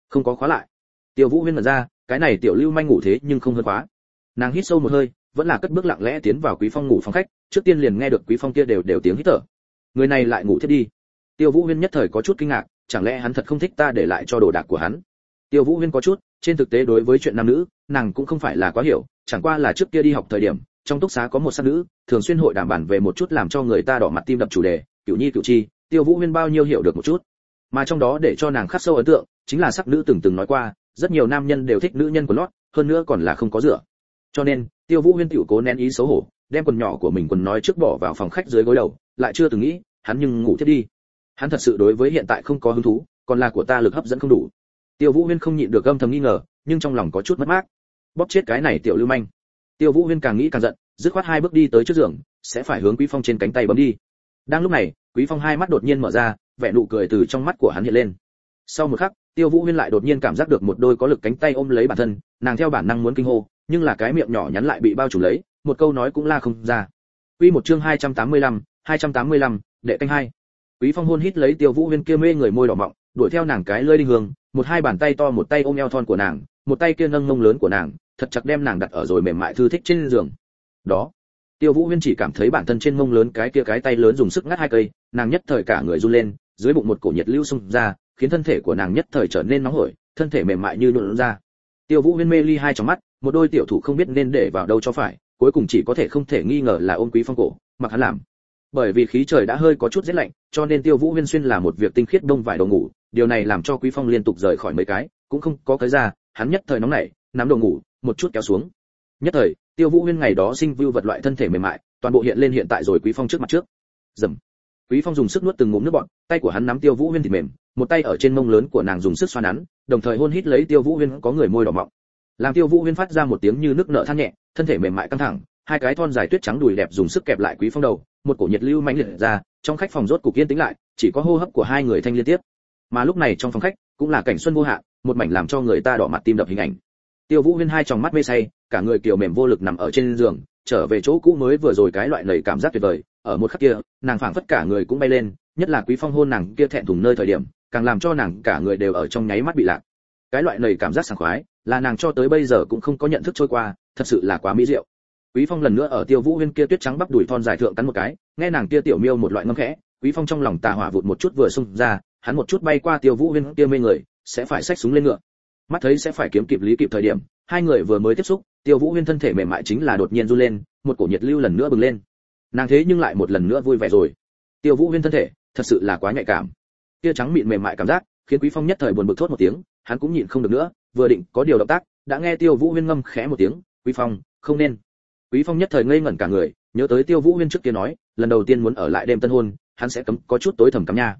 Không có khóa lại. Tiêu vũ huyên mở ra, cái này tiểu lưu manh ngủ thế nhưng không hơn khóa. Nàng hít sâu một hơi, vẫn là cất bước lặng lẽ tiến vào quý phong ngủ phòng khách, trước tiên liền nghe được quý phong kia đều đều tiếng hít thở người này lại ngủ thiết đi. Tiêu vũ huyên nhất thời có chút kinh ngạc, chẳng lẽ hắn thật không thích ta để lại cho đồ đạc của hắn? Tiêu vũ huyên có chút, trên thực tế đối với chuyện nam nữ, nàng cũng không phải là quá hiểu, chẳng qua là trước kia đi học thời điểm, trong túc xá có một sát nữ, thường xuyên hội đảm bản về một chút làm cho người ta đỏ mặt tim đập chủ đề, cửu nhi, cửu chi, tiêu vũ huyên bao nhiêu hiểu được một chút. Mà trong đó để cho nàng khắc sâu ấn tượng, chính là sắc nữ từng từng nói qua, rất nhiều nam nhân đều thích nữ nhân của lót, hơn nữa còn là không có rửa. Cho nên, tiêu vũ huyên tiểu cố nén ý xấu hổ đem quần nhỏ của mình quần nói trước bỏ vào phòng khách dưới gối đầu, lại chưa từng nghĩ, hắn nhưng ngủ thiết đi. Hắn thật sự đối với hiện tại không có hứng thú, còn là của ta lực hấp dẫn không đủ. Tiêu vũ huyên không nhịn được âm thầm nghi ngờ, nhưng trong lòng có chút mất mát. Bóp chết cái này tiểu lưu manh. Tiêu vũ huyên càng nghĩ càng giận, dứt khoát hai bước đi tới trước giường, sẽ phải hướng quý phong trên cánh tay bấm đi. Đang lúc này, quý phong hai mắt đột nhiên mở ra, vẻ nụ cười từ trong mắt của hắn hiện lên. Sau một khắc, tiêu vũ huyên lại đột nhiên cảm giác được một đôi có lực cánh tay ôm lấy bản thân, nàng theo bản năng muốn kinh hô, nhưng là cái miệng nhỏ nhắn lại bị bao trùm lấy một câu nói cũng la không ra Quy một chương 285, 285, đệ canh hai. Quý Phong hôn hít lấy Tiêu Vũ Huyên kia mê người môi đỏ mọng, đuổi theo nàng cái lưỡi đinh hương, một hai bàn tay to một tay ôm eo thon của nàng, một tay kia nâng mông lớn của nàng, thật chặt đem nàng đặt ở rồi mềm mại thư thích trên giường. Đó, Tiêu Vũ Huyên chỉ cảm thấy bản thân trên mông lớn cái kia cái tay lớn dùng sức ngắt hai cây, nàng nhất thời cả người run lên, dưới bụng một cổ nhiệt lưu xung ra, khiến thân thể của nàng nhất thời trở nên nóng hổi, thân thể mềm mại như nhũn ra. Tiêu Vũ Huyên mê ly hai trong mắt, một đôi tiểu thủ không biết nên để vào đâu cho phải, cuối cùng chỉ có thể không thể nghi ngờ là ôm Quý Phong cổ, mặc hắn làm. Bởi vì khí trời đã hơi có chút rét lạnh, cho nên Tiêu Vũ Huyên xuyên là một việc tinh khiết đông vải đồ ngủ, điều này làm cho Quý Phong liên tục rời khỏi mấy cái, cũng không có cái ra, hắn nhất thời nóng nảy, nắm đồ ngủ, một chút kéo xuống. Nhất thời, Tiêu Vũ Huyên ngày đó sinh vưu vật loại thân thể mềm mại, toàn bộ hiện lên hiện tại rồi Quý Phong trước mặt trước. Dầm. Quý Phong dùng sức nuốt từng ngụm nước bọt, tay của hắn nắm Tiêu Vũ Huyên thì mềm, một tay ở trên mông lớn của nàng dùng sức xoa nắn, đồng thời hôn hít lấy Tiêu Vũ Huyên có người môi đỏ mọng. Làm Tiêu Vũ Huyên phát ra một tiếng như nước nở than nhẹ, thân thể mềm mại căng thẳng, hai cái thon dài tuyết trắng đùi đẹp dùng sức kẹp lại Quý Phong đầu, một cổ nhiệt lưu mãnh liệt ra, trong khách phòng rốt cục yên tĩnh lại, chỉ có hô hấp của hai người thanh liên tiếp. Mà lúc này trong phòng khách, cũng là cảnh xuân vô hạn, một mảnh làm cho người ta đỏ mặt tim đập hình ảnh. Tiêu Vũ Huyên hai tròng mắt mê say, cả người kiều mềm vô lực nằm ở trên giường, trở về chỗ cũ mới vừa rồi cái loại lầy cảm giác tuyệt vời, ở một khắc kia, nàng phảng phất cả người cũng bay lên, nhất là Quý Phong hôn nàng kia thẹn thùng nơi thời điểm, càng làm cho nàng cả người đều ở trong nháy mắt bị lạc. Cái loại lầy cảm giác sảng khoái, là nàng cho tới bây giờ cũng không có nhận thức trôi qua, thật sự là quá mỹ diệu. Quý Phong lần nữa ở Tiêu Vũ Huyên kia tuyết trắng bắp đùi thon dài thượng cắn một cái, nghe nàng kia tiểu miêu một loại ngâm khẽ, Quý Phong trong lòng tà hỏa vụt một chút vừa xung ra, hắn một chút bay qua Tiêu Vũ Huyên kia mê người, sẽ phải xách súng lên ngựa. Mắt thấy sẽ phải kiếm kịp lý kịp thời điểm, hai người vừa mới tiếp xúc, tiêu vũ huyên thân thể mềm mại chính là đột nhiên du lên một cổ nhiệt lưu lần nữa bừng lên nàng thế nhưng lại một lần nữa vui vẻ rồi tiêu vũ huyên thân thể thật sự là quá nhạy cảm kia trắng mịn mềm mại cảm giác khiến quý phong nhất thời buồn bực thốt một tiếng hắn cũng nhịn không được nữa vừa định có điều động tác đã nghe tiêu vũ huyên ngâm khẽ một tiếng quý phong, không nên. Quý phong nhất thời ngây ngẩn cả người, nhớ tới tiêu vũ huyên trước kia nói, lần đầu tiên muốn ở lại đêm tân hôn, hắn sẽ cấm, có chút tối thầm cắm nha.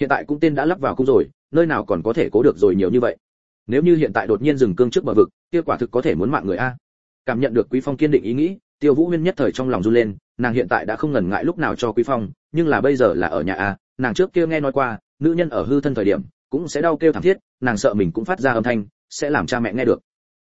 Hiện tại cũng tên đã lắp vào cung rồi, nơi nào còn có thể cố được rồi nhiều như vậy. Nếu như hiện tại đột nhiên dừng cương trước bờ vực, kia quả thực có thể muốn mạng người a. Cảm nhận được quý phong kiên định ý nghĩ, tiêu vũ huyên nhất thời trong lòng run lên, nàng hiện tại đã không ngần ngại lúc nào cho quý phong, nhưng là bây giờ là ở nhà a, nàng trước kia nghe nói qua, nữ nhân ở hư thân thời điểm, cũng sẽ đau kêu thảm thiết, nàng sợ mình cũng phát ra âm thanh, sẽ làm cha mẹ nghe được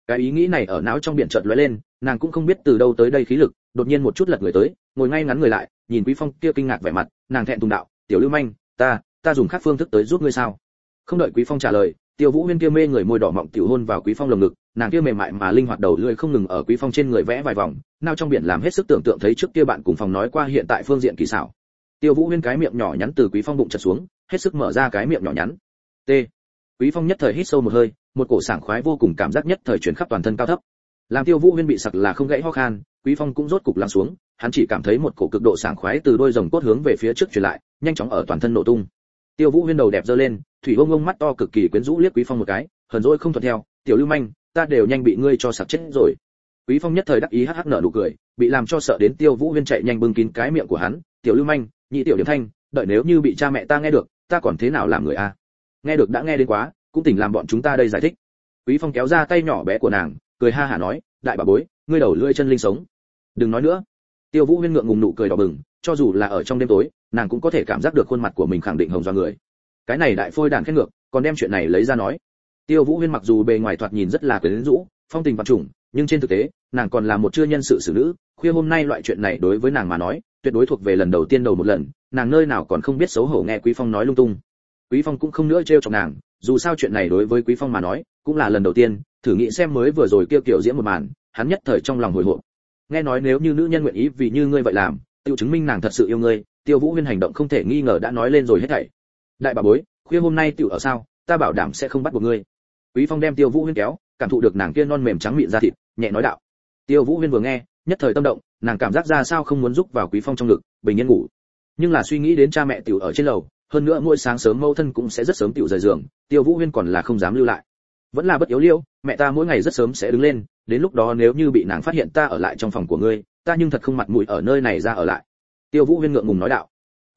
cái ý nghĩ này ở não trong biển chợt lóe lên, nàng cũng không biết từ đâu tới đây khí lực, đột nhiên một chút lật người tới, ngồi ngay ngắn người lại, nhìn quý phong kia kinh ngạc vẻ mặt, nàng thẹn thùng đạo, tiểu lưu manh, ta ta dùng khác phương thức tới giúp ngươi sao? Không đợi quý phong trả lời, tiêu vũ huyên kia mê người môi đỏ mọng tiểu hôn vào quý phong lồng ngực, nàng kia mềm mại mà linh hoạt đầu lưỡi không ngừng ở quý phong trên người vẽ vài vòng nao trong biển làm hết sức tưởng tượng thấy trước kia bạn cùng phòng nói qua hiện tại phương diện kỳ xảo. Tiêu vũ huyên cái miệng nhỏ nhắn từ quý phong bụng chật xuống, hết sức mở ra cái miệng nhỏ nhắn. T quý phong nhất thời hít sâu một hơi, một cổ sảng khoái vô cùng cảm giác nhất thời chuyển khắp toàn thân cao thấp. Làm tiêu vũ huyên bị sặc là không gãy ho khan, quý phong cũng rốt cục lắng xuống, hắn chỉ cảm thấy một cổ cực độ sảng khoái từ đôi rồng cốt hướng về phía trước truyền lại, nhanh chóng ở toàn thân nổ tung. Tiêu vũ huyên đầu đẹp dơ lên, thủy ông ông mắt to cực kỳ quyến rũ liếc quý phong một cái, hờn dỗi không thuận theo, tiểu lưu manh, ta đều nhanh bị ngươi cho sặc chết rồi. Quý phong nhất thời đắc ý hắc hắc nở nụ cười, bị làm cho sợ đến tiêu vũ huyên chạy nhanh bưng kín cái miệng của hắn, tiểu lưu manh, nhị tiểu điểm thanh, đợi nếu như bị cha mẹ ta nghe được, ta còn thế nào làm người a? Nghe được đã nghe đến quá, cũng tỉnh làm bọn chúng ta đây giải thích. Quý phong kéo ra tay nhỏ bé của nàng, cười ha hả nói, đại bà bối, ngươi đầu lưỡi chân linh sống. Đừng nói nữa. Tiêu vũ huyên ngượng ngùng nụ cười đỏ bừng, cho dù là ở trong đêm tối, nàng cũng có thể cảm giác được khuôn mặt của mình khẳng định hồng do người. Cái này đại phôi đàn khét ngược, còn đem chuyện này lấy ra nói. Tiêu vũ huyên mặc dù bề ngoài thoạt nhìn rất là quyến rũ, phong tình vật chủng nhưng trên thực tế, nàng còn là một chưa nhân sự xử nữ, khuya hôm nay loại chuyện này đối với nàng mà nói, tuyệt đối thuộc về lần đầu tiên đầu một lần, nàng nơi nào còn không biết xấu hổ nghe quý phong nói lung tung quý phong cũng không nữa trêu chọc nàng, dù sao chuyện này đối với quý phong mà nói, cũng là lần đầu tiên, thử nghĩ xem mới vừa rồi kia kiểu diễn một màn, hắn nhất thời trong lòng hồi hộp. Nghe nói nếu như nữ nhân nguyện ý vì như ngươi vậy làm, tiêu chứng minh nàng thật sự yêu ngươi, tiêu vũ huyên hành động không thể nghi ngờ đã nói lên rồi hết thảy. Đại bà bối, khuya hôm nay tiểu ở sao, ta bảo đảm sẽ không bắt buộc ngươi. Quý phong đem tiêu vũ huyên kéo, cảm thụ được nàng kia non mềm trắng mịn da thịt, nhẹ nói đạo. Tiêu vũ huyên vừa nghe, nhất thời tâm động, nàng cảm giác ra sao không muốn giúp vào quý phong trong ngực, bình yên ngủ. Nhưng là suy nghĩ đến cha mẹ tiểu ở trên lầu hơn nữa mỗi sáng sớm mâu thân cũng sẽ rất sớm tiểu rời giường, tiêu vũ huyên còn là không dám lưu lại. Vẫn là bất yếu liêu, mẹ ta mỗi ngày rất sớm sẽ đứng lên, đến lúc đó nếu như bị nàng phát hiện ta ở lại trong phòng của ngươi, ta nhưng thật không mặt mũi ở nơi này ra ở lại. Tiêu vũ huyên ngượng ngùng nói đạo.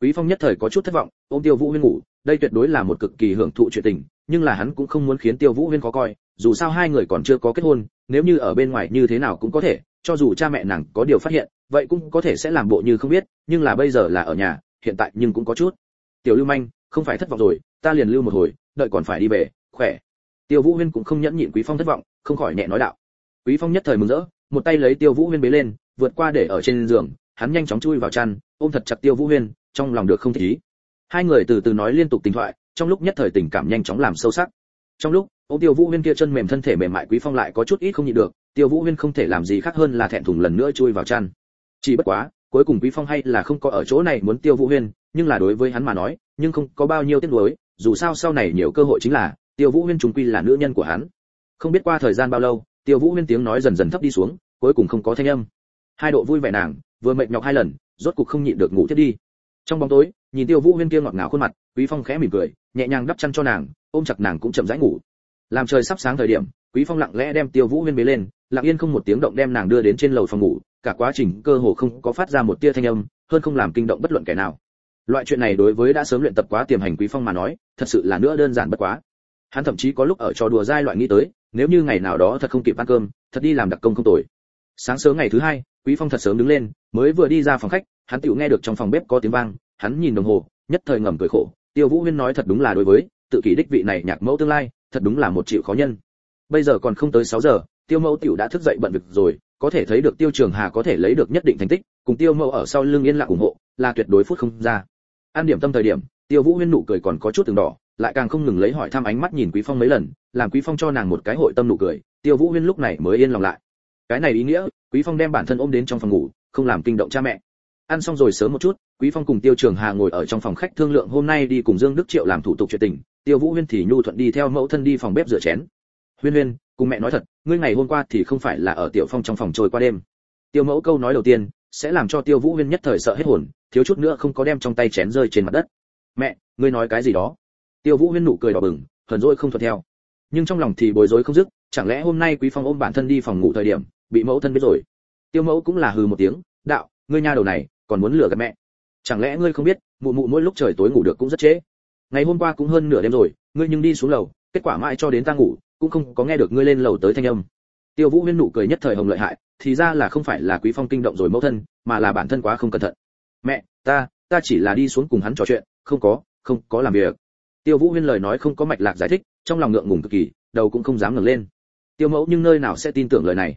Quý phong nhất thời có chút thất vọng, ôm tiêu vũ huyên ngủ, đây tuyệt đối là một cực kỳ hưởng thụ chuyện tình, nhưng là hắn cũng không muốn khiến tiêu vũ huyên khó coi, dù sao hai người còn chưa có kết hôn, nếu như ở bên ngoài như thế nào cũng có thể, cho dù cha mẹ nàng có điều phát hiện, vậy cũng có thể sẽ làm bộ như không biết, nhưng là bây giờ là ở nhà, hiện tại nhưng cũng có chút tiểu lưu manh, không phải thất vọng rồi, ta liền lưu một hồi, đợi còn phải đi về, khỏe. Tiêu vũ huyên cũng không nhẫn nhịn quý phong thất vọng, không khỏi nhẹ nói đạo. Quý phong nhất thời mừng rỡ, một tay lấy tiêu vũ huyên bế lên, vượt qua để ở trên giường, hắn nhanh chóng chui vào chăn, ôm thật chặt tiêu vũ huyên, trong lòng được không thích ý. Hai người từ từ nói liên tục tình thoại, trong lúc nhất thời tình cảm nhanh chóng làm sâu sắc. Trong lúc, ôm tiêu vũ huyên kia chân mềm thân thể mềm mại quý phong lại có chút ít không nhịn được, tiêu vũ huyên không thể làm gì khác hơn là thẹn thùng lần nữa chui vào chăn. Chỉ bất quá cuối cùng quý phong hay là không có ở chỗ này muốn tiêu vũ huyên, nhưng là đối với hắn mà nói, nhưng không có bao nhiêu tiếc nuối, dù sao sau này nhiều cơ hội chính là, tiêu vũ huyên trùng quy là nữ nhân của hắn. Không biết qua thời gian bao lâu, tiêu vũ huyên tiếng nói dần dần thấp đi xuống, cuối cùng không có thanh âm. Hai độ vui vẻ nàng, vừa mệt nhọc hai lần, rốt cục không nhịn được ngủ thiết đi. Trong bóng tối, nhìn tiêu vũ huyên kia ngọt ngào khuôn mặt, quý phong khẽ mỉm cười, nhẹ nhàng đắp chăn cho nàng, ôm chặt nàng cũng chậm rãi ngủ. Làm trời sắp sáng thời điểm, quý phong lặng lẽ đem tiêu vũ huyên bế lên lặng yên không một tiếng động đem nàng đưa đến trên lầu phòng ngủ, cả quá trình cơ hồ không có phát ra một tia thanh âm, hơn không làm kinh động bất luận kẻ nào. Loại chuyện này đối với đã sớm luyện tập quá tiềm hành quý phong mà nói, thật sự là nữa đơn giản bất quá. Hắn thậm chí có lúc ở trò đùa dai loại nghĩ tới, nếu như ngày nào đó thật không kịp ăn cơm, thật đi làm đặc công không tồi. Sáng sớm ngày thứ hai, quý phong thật sớm đứng lên, mới vừa đi ra phòng khách, hắn tựu nghe được trong phòng bếp có tiếng vang, hắn nhìn đồng hồ, nhất thời ngầm cười khổ, tiêu vũ huyên nói thật đúng là đối với, tự kỷ đích vị này nhạc mẫu tương lai, thật đúng là một triệu khó nhân. Bây giờ còn không tới 6 giờ tiêu mẫu tiểu đã thức dậy bận việc rồi, có thể thấy được tiêu trường hà có thể lấy được nhất định thành tích, cùng tiêu mẫu ở sau lưng yên lặng ủng hộ, là tuyệt đối phút không ra. An điểm tâm thời điểm, tiêu vũ huyên nụ cười còn có chút từng đỏ, lại càng không ngừng lấy hỏi thăm ánh mắt nhìn quý phong mấy lần, làm quý phong cho nàng một cái hội tâm nụ cười, tiêu vũ huyên lúc này mới yên lòng lại. Cái này ý nghĩa, quý phong đem bản thân ôm đến trong phòng ngủ, không làm kinh động cha mẹ. Ăn xong rồi sớm một chút, quý phong cùng tiêu trường hà ngồi ở trong phòng khách thương lượng hôm nay đi cùng dương đức triệu làm thủ tục chuyện tình, tiêu vũ huyên thì nhu thuận đi theo mẫu thân đi phòng bếp rửa chén. Huyên huyên cùng mẹ nói thật, ngươi ngày hôm qua thì không phải là ở tiểu phong trong phòng trôi qua đêm. Tiêu mẫu câu nói đầu tiên, sẽ làm cho tiêu vũ huyên nhất thời sợ hết hồn, thiếu chút nữa không có đem trong tay chén rơi trên mặt đất. Mẹ, ngươi nói cái gì đó? Tiêu vũ huyên nụ cười đỏ bừng, hờn dỗi không thuận theo. Nhưng trong lòng thì bối rối không dứt, chẳng lẽ hôm nay quý phong ôm bản thân đi phòng ngủ thời điểm, bị mẫu thân biết rồi? Tiêu mẫu cũng là hừ một tiếng, đạo, ngươi nha đầu này, còn muốn lừa gạt mẹ. Chẳng lẽ ngươi không biết, mụ mụ mỗi lúc trời tối ngủ được cũng rất trễ? Ngày hôm qua cũng hơn nửa đêm rồi, ngươi nhưng đi xuống lầu, kết quả mãi cho đến ta ngủ cũng không có nghe được ngươi lên lầu tới thanh âm. Tiêu vũ huyên nụ cười nhất thời hồng lợi hại, thì ra là không phải là quý phong kinh động rồi mẫu thân, mà là bản thân quá không cẩn thận. Mẹ, ta ta chỉ là đi xuống cùng hắn trò chuyện, không có không có làm việc. Tiêu vũ huyên lời nói không có mạch lạc giải thích, trong lòng ngượng ngùng cực kỳ, đầu cũng không dám ngẩng lên. Tiêu mẫu nhưng nơi nào sẽ tin tưởng lời này?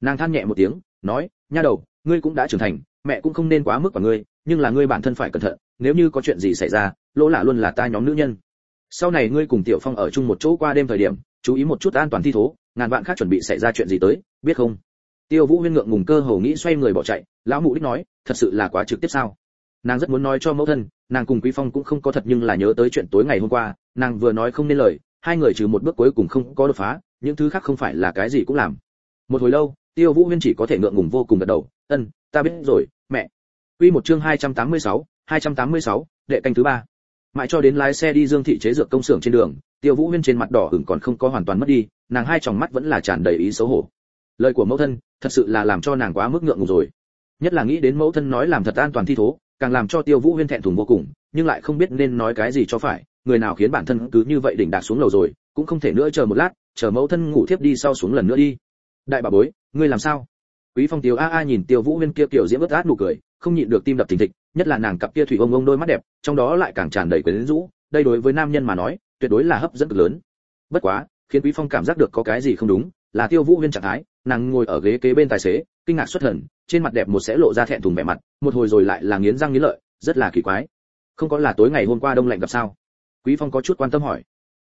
Nàng than nhẹ một tiếng, nói, nha đầu, ngươi cũng đã trưởng thành, mẹ cũng không nên quá mức vào ngươi, nhưng là ngươi bản thân phải cẩn thận, nếu như có chuyện gì xảy ra, lỗ lạ luôn là ta nhóm nữ nhân. Sau này ngươi cùng tiểu phong ở chung một chỗ qua đêm thời điểm chú ý một chút an toàn thi thố ngàn vạn khác chuẩn bị xảy ra chuyện gì tới biết không? Tiêu vũ huyên ngượng ngùng cơ hồ nghĩ xoay người bỏ chạy lão mụ đích nói thật sự là quá trực tiếp sao? Nàng rất muốn nói cho mẫu thân nàng cùng quý phong cũng không có thật nhưng là nhớ tới chuyện tối ngày hôm qua nàng vừa nói không nên lời hai người trừ một bước cuối cùng không có đột phá những thứ khác không phải là cái gì cũng làm. Một hồi lâu tiêu vũ huyên chỉ có thể ngượng ngùng vô cùng gật đầu ân ta biết rồi mẹ. Quy một chương 286, 286, đệ canh thứ ba. Mãi cho đến lái xe đi Dương thị chế dược công xưởng trên đường, Tiêu Vũ Huyên trên mặt đỏ ửng còn không có hoàn toàn mất đi, nàng hai tròng mắt vẫn là tràn đầy ý xấu hổ. Lời của mẫu thân, thật sự là làm cho nàng quá mức ngượng ngùng rồi. Nhất là nghĩ đến mẫu thân nói làm thật an toàn thi thố, càng làm cho Tiêu Vũ Huyên thẹn thùng vô cùng, nhưng lại không biết nên nói cái gì cho phải, người nào khiến bản thân cứ như vậy đỉnh đạt xuống lầu rồi, cũng không thể nữa chờ một lát, chờ mẫu thân ngủ thiếp đi sau xuống lần nữa đi. Đại bà bối, ngươi làm sao? Quý Phong Tiêu a a nhìn Tiêu Vũ Huyên kia kiểu diễm ướt át nụ cười, không nhịn được tim đập thình thịch, nhất là nàng cặp kia thủy ông ông đôi mắt đẹp, trong đó lại càng tràn đầy quyến rũ, đây đối với nam nhân mà nói, tuyệt đối là hấp dẫn cực lớn. Bất quá, khiến Quý Phong cảm giác được có cái gì không đúng, là Tiêu Vũ Huyên trạng thái, nàng ngồi ở ghế kế bên tài xế, kinh ngạc xuất thần, trên mặt đẹp một sẽ lộ ra thẹn thùng vẻ mặt, một hồi rồi lại là nghiến răng nghiến lợi, rất là kỳ quái. Không có là tối ngày hôm qua đông lạnh gặp sao? Quý Phong có chút quan tâm hỏi.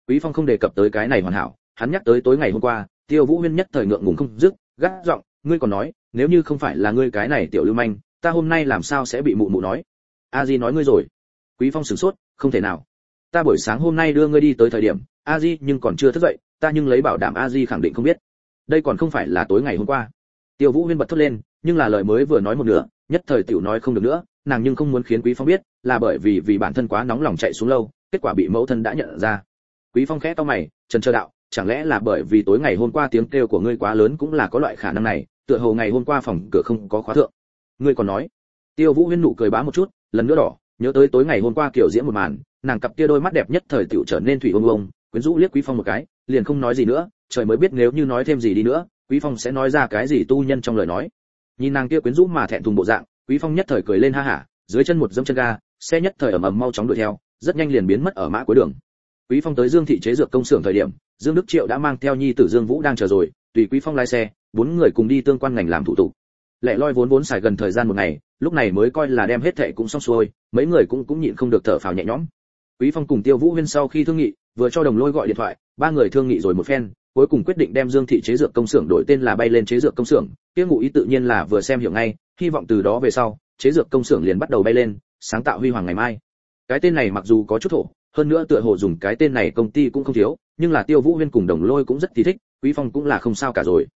Quý Phong không đề cập tới cái này hoàn hảo, hắn nhắc tới tối ngày hôm qua, Tiêu Vũ Huyên nhất thời ngượng ngùng không dứt, gắt giọng, ngươi còn nói, nếu như không phải là ngươi cái này tiểu lưu manh, ta hôm nay làm sao sẽ bị mụ mụ nói? A Di nói ngươi rồi. Quý Phong sửng sốt, không thể nào. Ta buổi sáng hôm nay đưa ngươi đi tới thời điểm, A Di nhưng còn chưa thức dậy, ta nhưng lấy bảo đảm A Di khẳng định không biết. Đây còn không phải là tối ngày hôm qua. Tiêu Vũ Huyên bật thốt lên, nhưng là lời mới vừa nói một nửa, nhất thời tiểu nói không được nữa, nàng nhưng không muốn khiến Quý Phong biết, là bởi vì vì bản thân quá nóng lòng chạy xuống lâu, kết quả bị mẫu thân đã nhận ra. Quý Phong khẽ to mày, trần chờ đạo, chẳng lẽ là bởi vì tối ngày hôm qua tiếng kêu của ngươi quá lớn cũng là có loại khả năng này, tựa hồ ngày hôm qua phòng cửa không có khóa thượng. Ngươi còn nói? Tiêu Vũ Huyên nụ cười bá một chút, lần nữa đỏ, nhớ tới tối ngày hôm qua kiểu diễn một màn, nàng cặp kia đôi mắt đẹp nhất thời tiểu trở nên thủy ung ung quyến rũ liếc Quý Phong một cái, liền không nói gì nữa, trời mới biết nếu như nói thêm gì đi nữa, Quý Phong sẽ nói ra cái gì tu nhân trong lời nói. Nhìn nàng kia quyến rũ mà thẹn thùng bộ dạng, Quý Phong nhất thời cười lên ha hả, dưới chân một dẫm chân ga, xe nhất thời ầm ầm mau chóng đuổi theo, rất nhanh liền biến mất ở mã cuối đường. Quý Phong tới Dương thị chế dược công xưởng thời điểm, Dương Đức Triệu đã mang theo nhi tử Dương Vũ đang chờ rồi, tùy Quý Phong lái xe, bốn người cùng đi tương quan ngành làm thủ tục. lẻ loi vốn vốn xài gần thời gian một ngày, lúc này mới coi là đem hết thệ cũng xong xuôi, mấy người cũng cũng nhịn không được thở phào nhẹ nhõm. Quý Phong cùng Tiêu Vũ Huyên sau khi thương nghị, vừa cho Đồng Lôi gọi điện thoại, ba người thương nghị rồi một phen, cuối cùng quyết định đem Dương thị chế dược công xưởng đổi tên là bay lên chế dược công xưởng, kia ngụ ý tự nhiên là vừa xem hiểu ngay, hy vọng từ đó về sau, chế dược công xưởng liền bắt đầu bay lên, sáng tạo huy hoàng ngày mai. Cái tên này mặc dù có chút thổ, hơn nữa tựa hồ dùng cái tên này công ty cũng không thiếu, nhưng là Tiêu Vũ Huyên cùng Đồng Lôi cũng rất thích, Quý Phong cũng là không sao cả rồi.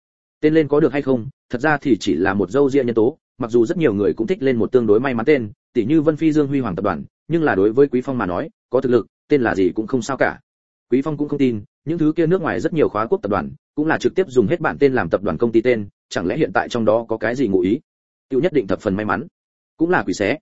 Tên lên có được hay không, thật ra thì chỉ là một dâu riêng nhân tố, mặc dù rất nhiều người cũng thích lên một tương đối may mắn tên, tỷ như Vân Phi Dương Huy Hoàng tập đoàn, nhưng là đối với Quý Phong mà nói, có thực lực, tên là gì cũng không sao cả. Quý Phong cũng không tin, những thứ kia nước ngoài rất nhiều khóa quốc tập đoàn, cũng là trực tiếp dùng hết bản tên làm tập đoàn công ty tên, chẳng lẽ hiện tại trong đó có cái gì ngụ ý? Tiêu nhất định thập phần may mắn, cũng là quỷ xé.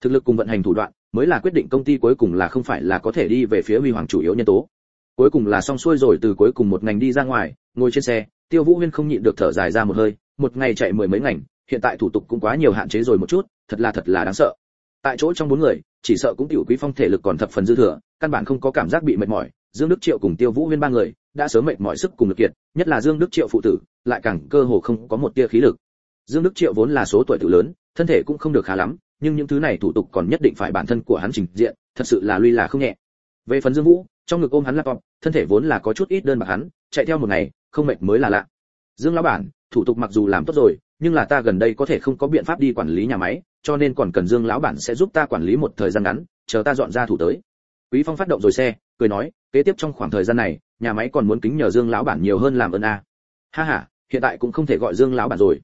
Thực lực cùng vận hành thủ đoạn, mới là quyết định công ty cuối cùng là không phải là có thể đi về phía huy hoàng chủ yếu nhân tố. Cuối cùng là xong xuôi rồi từ cuối cùng một ngành đi ra ngoài, ngồi trên xe, Tiêu Vũ Huyên không nhịn được thở dài ra một hơi, một ngày chạy mười mấy ngành, hiện tại thủ tục cũng quá nhiều hạn chế rồi một chút, thật là thật là đáng sợ. Tại chỗ trong bốn người, chỉ sợ cũng tiểu quý phong thể lực còn thập phần dư thừa, căn bản không có cảm giác bị mệt mỏi, Dương Đức Triệu cùng Tiêu Vũ Huyên ba người đã sớm mệt mỏi sức cùng lực kiệt, nhất là Dương Đức Triệu phụ tử, lại càng cơ hồ không có một tia khí lực. Dương Đức Triệu vốn là số tuổi tự lớn, thân thể cũng không được khá lắm, nhưng những thứ này thủ tục còn nhất định phải bản thân của hắn trình diện, thật sự là lui là không nhẹ. Về phần Dương Vũ, trong ngực ôm hắn laptop, thân thể vốn là có chút ít đơn bạc hắn, chạy theo một ngày, không mệt mới là lạ. Dương lão bản, thủ tục mặc dù làm tốt rồi, nhưng là ta gần đây có thể không có biện pháp đi quản lý nhà máy, cho nên còn cần Dương lão bản sẽ giúp ta quản lý một thời gian ngắn, chờ ta dọn ra thủ tới. Quý Phong phát động rồi xe, cười nói, kế tiếp trong khoảng thời gian này, nhà máy còn muốn kính nhờ Dương lão bản nhiều hơn làm ơn a. ha ha hiện tại cũng không thể gọi dương lão bản rồi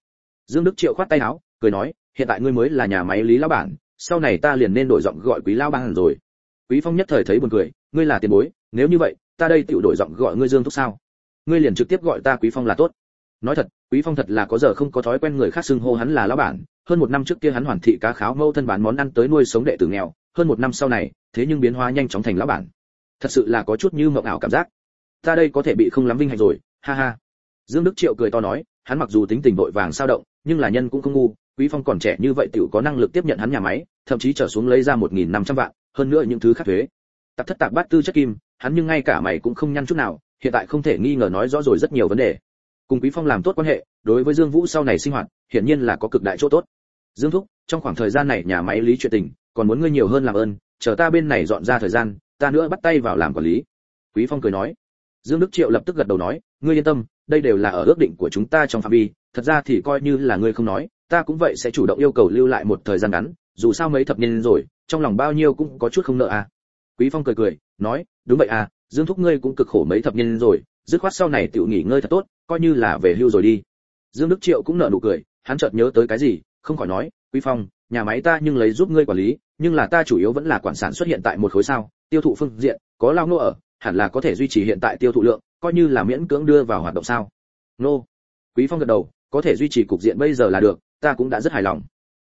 dương đức triệu khoát tay áo cười nói hiện tại ngươi mới là nhà máy lý lão bản sau này ta liền nên đổi giọng gọi quý lão bản rồi quý phong nhất thời thấy buồn cười ngươi là tiền bối nếu như vậy ta đây tự đổi giọng gọi ngươi dương thúc sao ngươi liền trực tiếp gọi ta quý phong là tốt nói thật quý phong thật là có giờ không có thói quen người khác xưng hô hắn là lão bản, hơn một năm trước kia hắn hoàn thị cá kháo mâu thân bán món ăn tới nuôi sống đệ tử nghèo, hơn một năm sau này, thế nhưng biến hóa nhanh chóng thành lão bản. Thật sự là có chút như mộng ảo cảm giác. Ta đây có thể bị không lắm vinh hạnh rồi, ha ha. Dương đức triệu cười to nói, hắn mặc dù tính tình vội vàng sao động, nhưng là nhân cũng không ngu, quý phong còn trẻ như vậy tiểu có năng lực tiếp nhận hắn nhà máy, thậm chí trở xuống lấy ra một nghìn năm trăm vạn, hơn nữa những thứ khác thuế. Tạp thất tạp bát tư chất kim, hắn nhưng ngay cả mày cũng không nhăn chút nào, hiện tại không thể nghi ngờ nói rõ rồi rất nhiều vấn đề cùng quý phong làm tốt quan hệ, đối với dương vũ sau này sinh hoạt, hiển nhiên là có cực đại chỗ tốt. Dương thúc, trong khoảng thời gian này nhà máy lý chuyện tình, còn muốn ngươi nhiều hơn làm ơn, chờ ta bên này dọn ra thời gian, ta nữa bắt tay vào làm quản lý. Quý phong cười nói. Dương đức triệu lập tức gật đầu nói, ngươi yên tâm, đây đều là ở ước định của chúng ta trong phạm vi, thật ra thì coi như là ngươi không nói, ta cũng vậy sẽ chủ động yêu cầu lưu lại một thời gian ngắn, dù sao mấy thập niên rồi, trong lòng bao nhiêu cũng có chút không nợ à. Quý phong cười cười, nói, đúng vậy à dương thúc ngươi cũng cực khổ mấy thập niên rồi dứt khoát sau này tiểu nghỉ ngơi thật tốt, coi như là về hưu rồi đi. Dương đức triệu cũng nở nụ cười, hắn chợt nhớ tới cái gì, không khỏi nói, quý phong, nhà máy ta nhưng lấy giúp ngươi quản lý, nhưng là ta chủ yếu vẫn là quản sản xuất hiện tại một khối sao, tiêu thụ phương diện, có lao nô ở, hẳn là có thể duy trì hiện tại tiêu thụ lượng, coi như là miễn cưỡng đưa vào hoạt động sao? Nô. Quý phong gật đầu, có thể duy trì cục diện bây giờ là được, ta cũng đã rất hài lòng.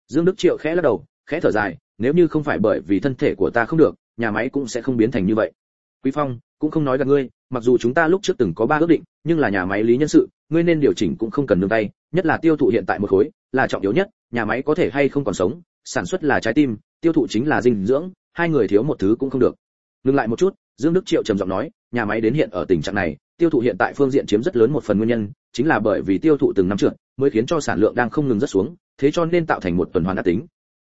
Dương đức triệu khẽ lắc đầu, khẽ thở dài, nếu như không phải bởi vì thân thể của ta không được, nhà máy cũng sẽ không biến thành như vậy. Quý phong cũng không nói gặp ngươi, mặc dù chúng ta lúc trước từng có ba ước định, nhưng là nhà máy lý nhân sự, ngươi nên điều chỉnh cũng không cần nương tay, nhất là tiêu thụ hiện tại một khối, là trọng yếu nhất, nhà máy có thể hay không còn sống, sản xuất là trái tim, tiêu thụ chính là dinh dưỡng, hai người thiếu một thứ cũng không được. Ngừng lại một chút, dương đức triệu trầm giọng nói, nhà máy đến hiện ở tình trạng này, tiêu thụ hiện tại phương diện chiếm rất lớn một phần nguyên nhân, chính là bởi vì tiêu thụ từng năm trượt, mới khiến cho sản lượng đang không ngừng rất xuống, thế cho nên tạo thành một tuần hoàn đã tính.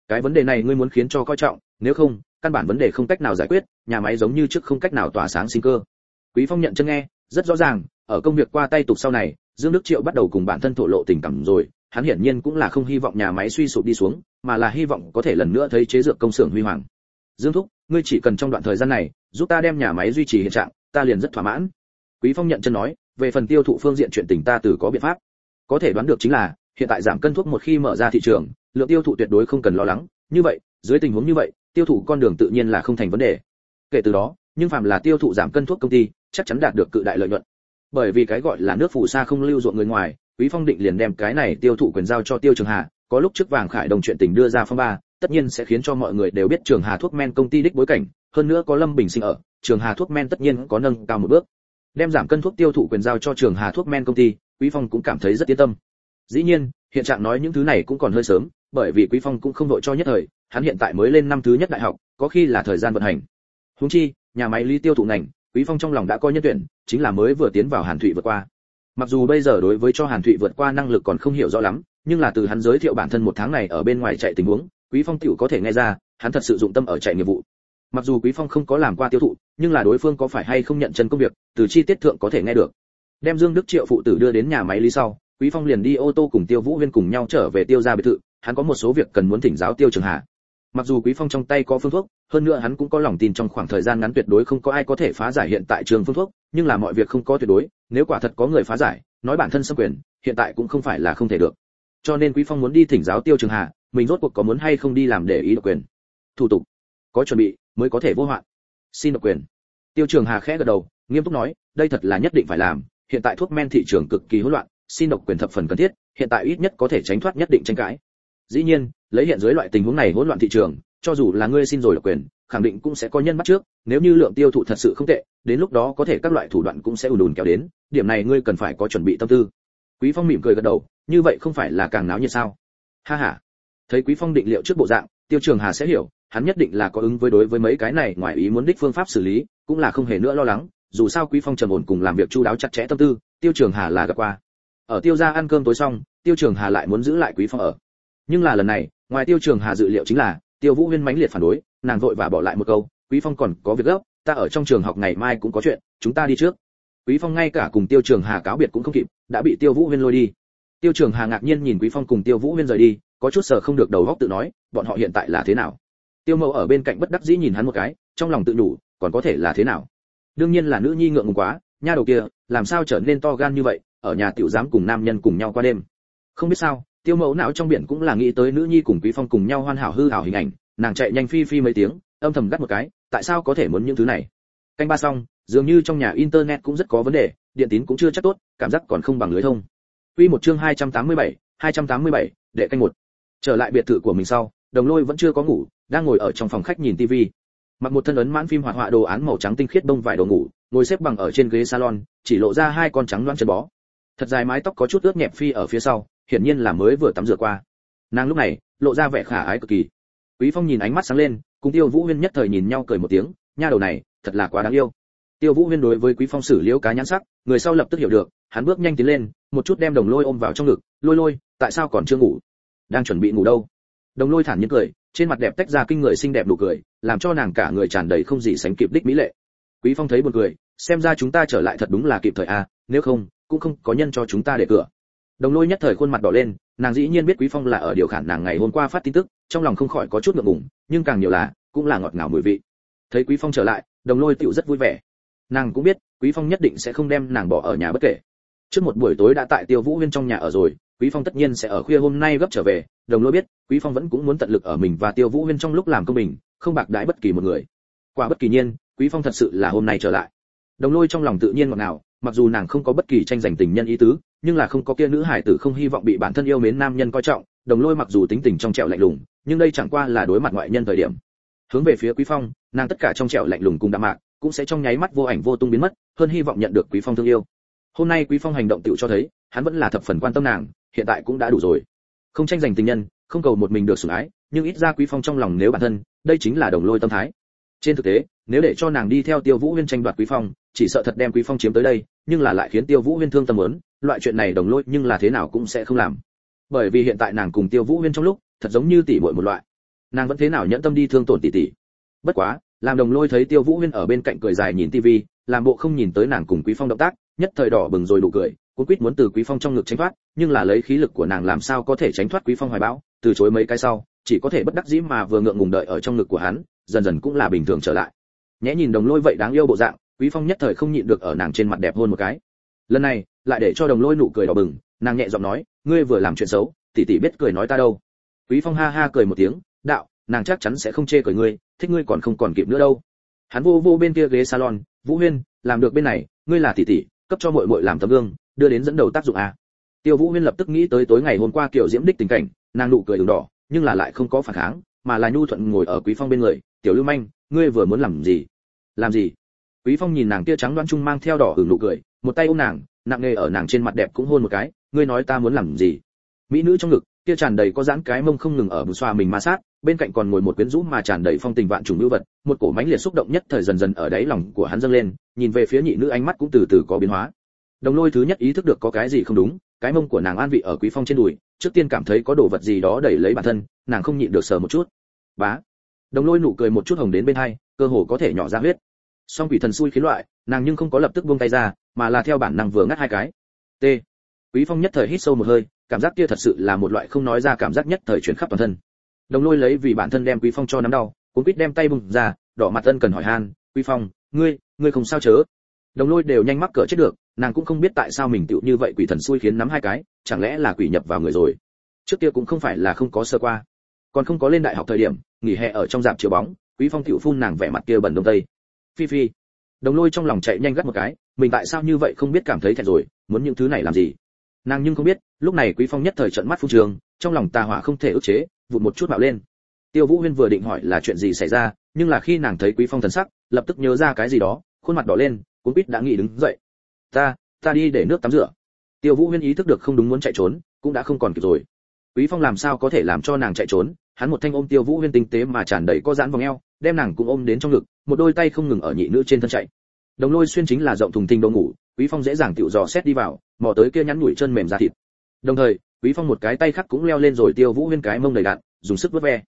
Cái vấn đề này ngươi muốn khiến cho coi trọng, nếu không căn bản vấn đề không cách nào giải quyết, nhà máy giống như trước không cách nào tỏa sáng sinh cơ. Quý phong nhận chân nghe, rất rõ ràng, ở công việc qua tay tục sau này, dương đức triệu bắt đầu cùng bản thân thổ lộ tình cảm rồi, hắn hiển nhiên cũng là không hy vọng nhà máy suy sụp đi xuống, mà là hy vọng có thể lần nữa thấy chế dược công xưởng huy hoàng. Dương thúc, ngươi chỉ cần trong đoạn thời gian này, giúp ta đem nhà máy duy trì hiện trạng, ta liền rất thỏa mãn. Quý phong nhận chân nói, về phần tiêu thụ phương diện chuyện tình ta từ có biện pháp. Có thể đoán được chính là, hiện tại giảm cân thuốc một khi mở ra thị trường, lượng tiêu thụ tuyệt đối không cần lo lắng. Như vậy, dưới tình huống như vậy tiêu thụ con đường tự nhiên là không thành vấn đề. Kể từ đó, nhưng phàm là tiêu thụ giảm cân thuốc công ty, chắc chắn đạt được cự đại lợi nhuận. Bởi vì cái gọi là nước phù sa không lưu ruộng người ngoài, quý phong định liền đem cái này tiêu thụ quyền giao cho tiêu trường hà, có lúc trước vàng khải đồng chuyện tình đưa ra phong ba, tất nhiên sẽ khiến cho mọi người đều biết trường hà thuốc men công ty đích bối cảnh, hơn nữa có lâm bình sinh ở, trường hà thuốc men tất nhiên có nâng cao một bước. Đem giảm cân thuốc tiêu thụ quyền giao cho trường hà thuốc men công ty, quý phong cũng cảm thấy rất yên tâm. Dĩ nhiên, hiện trạng nói những thứ này cũng còn hơi sớm, bởi vì quý phong cũng không đội cho nhất thời hắn hiện tại mới lên năm thứ nhất đại học, có khi là thời gian vận hành. Huống chi, nhà máy lý tiêu thụ ngành, quý phong trong lòng đã coi nhân tuyển, chính là mới vừa tiến vào hàn thụy vượt qua. Mặc dù bây giờ đối với cho hàn thụy vượt qua năng lực còn không hiểu rõ lắm, nhưng là từ hắn giới thiệu bản thân một tháng này ở bên ngoài chạy tình huống, quý phong tiểu có thể nghe ra, hắn thật sự dụng tâm ở chạy nghiệp vụ. Mặc dù quý phong không có làm qua tiêu thụ, nhưng là đối phương có phải hay không nhận chân công việc, từ chi tiết thượng có thể nghe được. Đem dương đức triệu phụ tử đưa đến nhà máy lý sau, quý phong liền đi ô tô cùng tiêu vũ huyên cùng nhau trở về tiêu gia biệt thự, hắn có một số việc cần muốn thỉnh giáo tiêu trường hà mặc dù quý phong trong tay có phương thuốc, hơn nữa hắn cũng có lòng tin trong khoảng thời gian ngắn tuyệt đối không có ai có thể phá giải hiện tại trường phương thuốc, nhưng là mọi việc không có tuyệt đối, nếu quả thật có người phá giải, nói bản thân xâm quyền, hiện tại cũng không phải là không thể được. Cho nên quý phong muốn đi thỉnh giáo tiêu trường hà, mình rốt cuộc có muốn hay không đi làm để ý độc quyền. Thủ tục. Có chuẩn bị, mới có thể vô hoạn. Xin độc quyền. Tiêu trường hà khẽ gật đầu, nghiêm túc nói, đây thật là nhất định phải làm, hiện tại thuốc men thị trường cực kỳ hỗn loạn, xin độc quyền thập phần cần thiết, hiện tại ít nhất có thể tránh thoát nhất định tranh cãi dĩ nhiên, lấy hiện dưới loại tình huống này hỗn loạn thị trường, cho dù là ngươi xin rồi độc quyền, khẳng định cũng sẽ có nhân bắt trước, nếu như lượng tiêu thụ thật sự không tệ, đến lúc đó có thể các loại thủ đoạn cũng sẽ ùn ùn kéo đến, điểm này ngươi cần phải có chuẩn bị tâm tư. Quý phong mỉm cười gật đầu, như vậy không phải là càng náo nhiệt sao? Ha ha. Thấy quý phong định liệu trước bộ dạng, tiêu trường hà sẽ hiểu, hắn nhất định là có ứng với đối với mấy cái này ngoài ý muốn đích phương pháp xử lý, cũng là không hề nữa lo lắng, dù sao quý phong trầm ổn cùng làm việc chu đáo chặt chẽ tâm tư, tiêu trường hà là gặp qua. Ở tiêu gia ăn cơm tối xong, tiêu trường hà lại muốn giữ lại quý phong ở nhưng là lần này, ngoài tiêu trường hà dự liệu chính là, tiêu vũ huyên mãnh liệt phản đối, nàng vội và bỏ lại một câu, quý phong còn có việc gấp, ta ở trong trường học ngày mai cũng có chuyện, chúng ta đi trước. Quý phong ngay cả cùng tiêu trường hà cáo biệt cũng không kịp, đã bị tiêu vũ huyên lôi đi. Tiêu trường hà ngạc nhiên nhìn quý phong cùng tiêu vũ huyên rời đi, có chút sợ không được đầu óc tự nói, bọn họ hiện tại là thế nào? Tiêu mẫu ở bên cạnh bất đắc dĩ nhìn hắn một cái, trong lòng tự đủ, còn có thể là thế nào? Đương nhiên là nữ nhi ngượng ngùng quá, nha đầu kia, làm sao trở nên to gan như vậy, ở nhà tiểu dám cùng nam nhân cùng nhau qua đêm? Không biết sao tiêu mẫu não trong biển cũng là nghĩ tới nữ nhi cùng quý phong cùng nhau hoàn hảo hư hảo hình ảnh nàng chạy nhanh phi phi mấy tiếng âm thầm gắt một cái tại sao có thể muốn những thứ này canh ba xong dường như trong nhà internet cũng rất có vấn đề điện tín cũng chưa chắc tốt cảm giác còn không bằng lưới thông Quy một chương 287, 287, đệ canh một. Trở lại biệt thự của mình sau, Đồng Lôi vẫn chưa có ngủ, đang ngồi ở trong phòng khách nhìn TV. Mặc một thân ấn mãn phim hoạt họa đồ án màu trắng tinh khiết bông vải đồ ngủ, ngồi xếp bằng ở trên ghế salon, chỉ lộ ra hai con trắng loáng chân bó. Thật dài mái tóc có chút ướt nhẹp phi ở phía sau, hiển nhiên là mới vừa tắm rửa qua. Nàng lúc này, lộ ra vẻ khả ái cực kỳ. Quý Phong nhìn ánh mắt sáng lên, cùng Tiêu Vũ Huyên nhất thời nhìn nhau cười một tiếng, nha đầu này, thật là quá đáng yêu. Tiêu Vũ Huyên đối với Quý Phong xử liễu cá nhãn sắc, người sau lập tức hiểu được, hắn bước nhanh tiến lên, một chút đem Đồng Lôi ôm vào trong ngực, "Lôi Lôi, tại sao còn chưa ngủ? Đang chuẩn bị ngủ đâu?" Đồng Lôi thản nhiên cười, trên mặt đẹp tách ra kinh người xinh đẹp nụ cười, làm cho nàng cả người tràn đầy không gì sánh kịp đích mỹ lệ. Quý Phong thấy buồn cười, xem ra chúng ta trở lại thật đúng là kịp thời a, à, nếu không, cũng không có nhân cho chúng ta để cửa. Đồng Lôi nhất thời khuôn mặt đỏ lên, nàng dĩ nhiên biết Quý Phong là ở điều khản nàng ngày hôm qua phát tin tức, trong lòng không khỏi có chút ngượng ngùng, nhưng càng nhiều là cũng là ngọt ngào mùi vị. Thấy Quý Phong trở lại, Đồng Lôi tựu rất vui vẻ. Nàng cũng biết, Quý Phong nhất định sẽ không đem nàng bỏ ở nhà bất kể. Trước một buổi tối đã tại Tiêu Vũ Huyên trong nhà ở rồi, Quý Phong tất nhiên sẽ ở khuya hôm nay gấp trở về, Đồng Lôi biết, Quý Phong vẫn cũng muốn tận lực ở mình và Tiêu Vũ Huyên trong lúc làm công mình, không bạc đãi bất kỳ một người. Qua bất kỳ nhiên, Quý Phong thật sự là hôm nay trở lại. Đồng Lôi trong lòng tự nhiên ngọt ngào, mặc dù nàng không có bất kỳ tranh giành tình nhân ý tứ, nhưng là không có kia nữ hải tử không hy vọng bị bản thân yêu mến nam nhân coi trọng, Đồng Lôi mặc dù tính tình trong trẻo lạnh lùng, nhưng đây chẳng qua là đối mặt ngoại nhân thời điểm. Hướng về phía Quý Phong, nàng tất cả trong trẻo lạnh lùng cùng đạm mạc, cũng sẽ trong nháy mắt vô ảnh vô tung biến mất, hơn hy vọng nhận được Quý Phong thương yêu. Hôm nay Quý Phong hành động tựu cho thấy, hắn vẫn là thập phần quan tâm nàng, hiện tại cũng đã đủ rồi. Không tranh giành tình nhân, không cầu một mình được sủng ái, nhưng ít ra Quý Phong trong lòng nếu bản thân, đây chính là đồng lôi tâm thái. Trên thực tế, nếu để cho nàng đi theo Tiêu Vũ Huyên tranh đoạt Quý Phong, chỉ sợ thật đem Quý Phong chiếm tới đây, nhưng là lại khiến Tiêu Vũ Huyên thương tâm lớn, loại chuyện này đồng lôi nhưng là thế nào cũng sẽ không làm. Bởi vì hiện tại nàng cùng Tiêu Vũ Huyên trong lúc, thật giống như tỷ muội một loại. Nàng vẫn thế nào nhẫn tâm đi thương tổn tỷ tỷ. Bất quá, làm đồng lôi thấy Tiêu Vũ Huyên ở bên cạnh cười dài nhìn tivi, làm bộ không nhìn tới nàng cùng Quý Phong động tác, nhất thời đỏ bừng rồi đủ cười, cuốn quýt muốn từ Quý Phong trong ngực tránh thoát, nhưng là lấy khí lực của nàng làm sao có thể tránh thoát Quý Phong hoài bão, từ chối mấy cái sau, chỉ có thể bất đắc dĩ mà vừa ngượng ngùng đợi ở trong ngực của hắn, dần dần cũng là bình thường trở lại. Nhẽ nhìn đồng lôi vậy đáng yêu bộ dạng, Quý Phong nhất thời không nhịn được ở nàng trên mặt đẹp hôn một cái. Lần này, lại để cho đồng lôi nụ cười đỏ bừng, nàng nhẹ giọng nói, ngươi vừa làm chuyện xấu, tỷ tỷ biết cười nói ta đâu. Quý Phong ha ha cười một tiếng, đạo, nàng chắc chắn sẽ không chê cười ngươi, thích ngươi còn không còn kịp nữa đâu. Hắn vô vô bên kia ghế salon, Vũ Huyên, làm được bên này, ngươi là tỷ tỷ, cấp cho muội muội làm tấm gương, đưa đến dẫn đầu tác dụng à. Tiêu Vũ Huyên lập tức nghĩ tới tối ngày hôm qua kiểu diễm đích tình cảnh, nàng nụ cười đỏ, nhưng là lại không có phản kháng, mà là nhu thuận ngồi ở Quý Phong bên người, "Tiểu Lưu Manh, ngươi vừa muốn làm gì?" "Làm gì?" Quý Phong nhìn nàng kia trắng đoan trung mang theo đỏ ửng nụ cười, một tay ôm nàng, nặng nề ở nàng trên mặt đẹp cũng hôn một cái, "Ngươi nói ta muốn làm gì?" Mỹ nữ trong ngực, kia tràn đầy có giãn cái mông không ngừng ở bù xoa mình ma sát, bên cạnh còn ngồi một quyến rũ mà tràn đầy phong tình vạn trùng lưu vật, một cổ mãnh liệt xúc động nhất thời dần dần ở đáy lòng của hắn dâng lên, nhìn về phía nhị nữ ánh mắt cũng từ từ có biến hóa. Đồng Lôi thứ nhất ý thức được có cái gì không đúng, cái mông của nàng an vị ở Quý Phong trên đùi, trước tiên cảm thấy có đồ vật gì đó đẩy lấy bản thân, nàng không nhịn được sờ một chút. Bá. Đồng Lôi nụ cười một chút hồng đến bên hai, cơ hồ có thể nhỏ ra huyết. Song quỷ thần xui khiến loại, nàng nhưng không có lập tức buông tay ra, mà là theo bản năng vừa ngắt hai cái. T. Quý Phong nhất thời hít sâu một hơi, cảm giác kia thật sự là một loại không nói ra cảm giác nhất thời chuyển khắp toàn thân. Đồng Lôi lấy vì bản thân đem Quý Phong cho nắm đau, cũng quýt đem tay bùng ra, đỏ mặt ân cần hỏi han, "Quý Phong, ngươi, ngươi không sao chớ?" Đồng Lôi đều nhanh mắc cỡ chết được, nàng cũng không biết tại sao mình tựu như vậy quỷ thần xui khiến nắm hai cái, chẳng lẽ là quỷ nhập vào người rồi. Trước kia cũng không phải là không có sơ qua, còn không có lên đại học thời điểm, nghỉ hè ở trong dạp chiếu bóng, Quý Phong tiểu phun nàng vẻ mặt kia bẩn đông tây. Phi phi. Đồng Lôi trong lòng chạy nhanh gắt một cái, mình tại sao như vậy không biết cảm thấy thẹn rồi, muốn những thứ này làm gì? Nàng nhưng không biết, lúc này Quý Phong nhất thời trợn mắt phun trường, trong lòng tà hỏa không thể ức chế, vụt một chút bạo lên. Tiêu Vũ Huyên vừa định hỏi là chuyện gì xảy ra, nhưng là khi nàng thấy Quý Phong thần sắc, lập tức nhớ ra cái gì đó, khuôn mặt đỏ lên, cuốn quýt đã nghĩ đứng dậy. "Ta, ta đi để nước tắm rửa." Tiêu Vũ Huyên ý thức được không đúng muốn chạy trốn, cũng đã không còn kịp rồi. Quý Phong làm sao có thể làm cho nàng chạy trốn, hắn một thanh ôm Tiêu Vũ Huyên tinh tế mà tràn đầy có giãn vòng eo, đem nàng cũng ôm đến trong ngực, một đôi tay không ngừng ở nhị nữ trên thân chạy. Đồng Lôi xuyên chính là rộng thùng thình đồ ngủ, Quý Phong dễ dàng tiểu dò xét đi vào, mò tới kia nhắn nhủi chân mềm ra thịt. Đồng thời, Quý Phong một cái tay khác cũng leo lên rồi Tiêu Vũ Huyên cái mông đầy đạn, dùng sức vớt ve.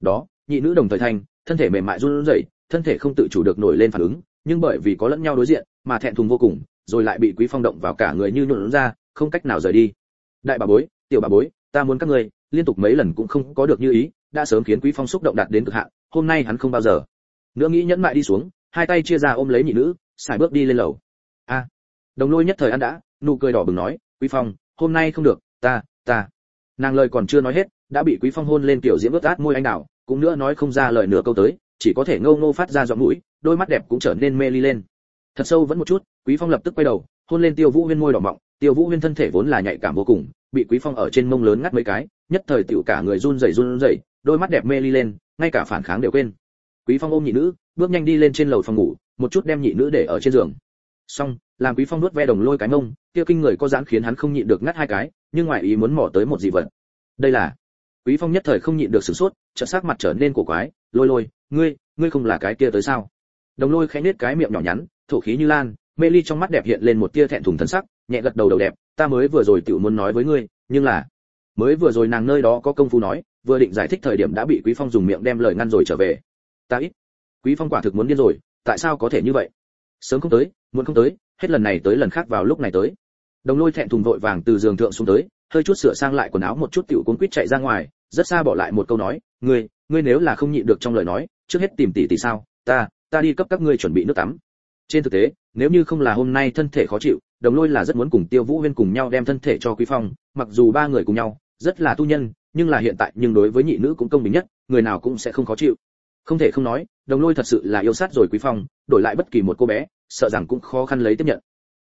Đó, nhị nữ đồng thời thành, thân thể mềm mại run rẩy, thân thể không tự chủ được nổi lên phản ứng, nhưng bởi vì có lẫn nhau đối diện, mà thẹn thùng vô cùng, rồi lại bị Quý Phong động vào cả người như nhuộn ra, không cách nào rời đi. Đại bà bối, tiểu bà bối, ta muốn các ngươi, liên tục mấy lần cũng không có được như ý, đã sớm khiến Quý Phong xúc động đạt đến cực hạn, hôm nay hắn không bao giờ. Nữa nghĩ nhẫn mại đi xuống, hai tay chia ra ôm lấy nhị nữ, xài bước đi lên lầu. A. đồng lôi nhất thời ăn đã, nụ cười đỏ bừng nói quý phong hôm nay không được ta ta nàng lời còn chưa nói hết đã bị quý phong hôn lên tiểu diễm ướt át môi anh đào cũng nữa nói không ra lời nửa câu tới chỉ có thể ngâu ngô phát ra giọng mũi đôi mắt đẹp cũng trở nên mê ly lên thật sâu vẫn một chút quý phong lập tức quay đầu hôn lên tiêu vũ huyên môi đỏ mọng tiêu vũ huyên thân thể vốn là nhạy cảm vô cùng bị quý phong ở trên mông lớn ngắt mấy cái nhất thời tiểu cả người run rẩy run rẩy đôi mắt đẹp mê ly lên ngay cả phản kháng đều quên quý phong ôm nhị nữ, bước nhanh đi lên trên lầu phòng ngủ, một chút đem nhị nữ để ở trên giường. Xong, làm quý phong nuốt ve đồng lôi cái mông, kia kinh người có dáng khiến hắn không nhịn được ngắt hai cái, nhưng ngoài ý muốn mò tới một dị vật. Đây là, quý phong nhất thời không nhịn được sửng sốt, chợt sắc mặt trở nên cổ quái, lôi lôi, ngươi ngươi không là cái kia tới sao? Đồng lôi khẽ nết cái miệng nhỏ nhắn, thổ khí như lan, mê ly trong mắt đẹp hiện lên một tia thẹn thùng thân sắc, nhẹ gật đầu đầu đẹp, ta mới vừa rồi tự muốn nói với ngươi, nhưng là, mới vừa rồi nàng nơi đó có công phu nói, vừa định giải thích thời điểm đã bị quý phong dùng miệng đem lời ngăn rồi trở về ta ít. Quý phong quả thực muốn điên rồi, tại sao có thể như vậy? Sớm không tới, muộn không tới, hết lần này tới lần khác vào lúc này tới. Đồng lôi thẹn thùng vội vàng từ giường thượng xuống tới, hơi chút sửa sang lại quần áo một chút tiểu cuốn quýt chạy ra ngoài, rất xa bỏ lại một câu nói, ngươi ngươi nếu là không nhịn được trong lời nói, trước hết tìm tỷ tỷ sao? Ta ta đi cấp các ngươi chuẩn bị nước tắm. Trên thực tế, nếu như không là hôm nay thân thể khó chịu, đồng lôi là rất muốn cùng tiêu vũ huyên cùng nhau đem thân thể cho quý phong, mặc dù ba người cùng nhau, rất là tu nhân, nhưng là hiện tại, nhưng đối với nhị nữ cũng công bình nhất, người nào cũng sẽ không khó chịu không thể không nói, đồng lôi thật sự là yêu sát rồi quý phong, đổi lại bất kỳ một cô bé, sợ rằng cũng khó khăn lấy tiếp nhận.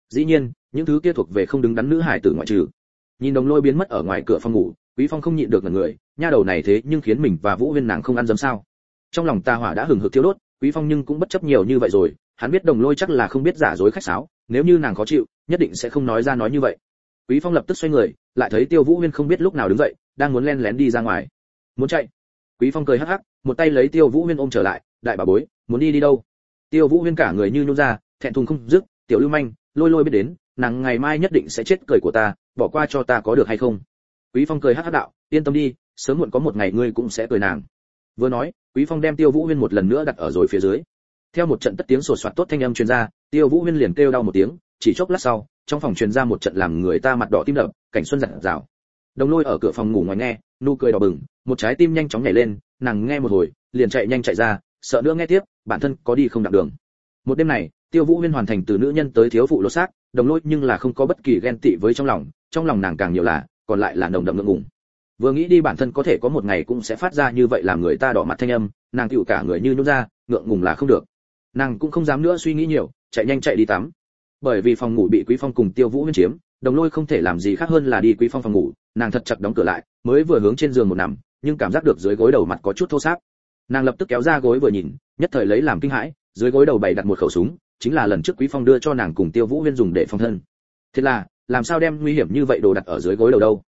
Dĩ nhiên, những thứ kia thuộc về không đứng đắn nữ hải tử ngoại trừ. Nhìn đồng lôi biến mất ở ngoài cửa phòng ngủ, quý phong không nhịn được ngẩn người, nha đầu này thế nhưng khiến mình và vũ huyên nàng không ăn dấm sao. Trong lòng ta hỏa đã hừng hực thiêu đốt, quý phong nhưng cũng bất chấp nhiều như vậy rồi, hắn biết đồng lôi chắc là không biết giả dối khách sáo, nếu như nàng khó chịu, nhất định sẽ không nói ra nói như vậy. Quý phong lập tức xoay người, lại thấy tiêu vũ huyên không biết lúc nào đứng dậy, đang muốn len lén đi ra ngoài. Muốn chạy? Quý phong cười hắc hắc một tay lấy tiêu vũ huyên ôm trở lại, đại bà bối, muốn đi đi đâu? Tiêu vũ huyên cả người như nhún ra, thẹn thùng không dứt, tiểu lưu manh, lôi lôi biết đến, nàng ngày mai nhất định sẽ chết cười của ta, bỏ qua cho ta có được hay không? Quý phong cười hắc hắc đạo, yên tâm đi, sớm muộn có một ngày ngươi cũng sẽ cười nàng. Vừa nói, quý phong đem tiêu vũ huyên một lần nữa đặt ở rồi phía dưới. Theo một trận tất tiếng sột soạt tốt thanh âm truyền ra, tiêu vũ huyên liền kêu đau một tiếng, chỉ chốc lát sau, trong phòng truyền ra một trận làm người ta mặt đỏ tim đập, cảnh xuân giặt rào đồng lôi ở cửa phòng ngủ ngoài nghe nụ cười đỏ bừng, một trái tim nhanh chóng nhảy lên, nàng nghe một hồi, liền chạy nhanh chạy ra, sợ nữa nghe tiếp, bản thân có đi không đặng đường. Một đêm này, tiêu vũ huyên hoàn thành từ nữ nhân tới thiếu phụ lột xác, đồng lôi nhưng là không có bất kỳ ghen tị với trong lòng trong lòng nàng càng nhiều là, còn lại là nồng đậm ngượng ngùng. Vừa nghĩ đi bản thân có thể có một ngày cũng sẽ phát ra như vậy làm người ta đỏ mặt thanh âm, nàng tựu cả người như nhún ra, ngượng ngùng là không được. Nàng cũng không dám nữa suy nghĩ nhiều, chạy nhanh chạy đi tắm. Bởi vì phòng ngủ bị quý phong cùng tiêu vũ huyên chiếm, đồng lôi không thể làm gì khác hơn là đi quý phong phòng ngủ nàng thật chặt đóng cửa lại mới vừa hướng trên giường một nằm nhưng cảm giác được dưới gối đầu mặt có chút thô sáp. Nàng lập tức kéo ra gối vừa nhìn nhất thời lấy làm kinh hãi dưới gối đầu bày đặt một khẩu súng chính là lần trước quý phong đưa cho nàng cùng tiêu vũ huyên dùng để phòng thân. Thế là làm sao đem nguy hiểm như vậy đồ đặt ở dưới gối đầu đâu?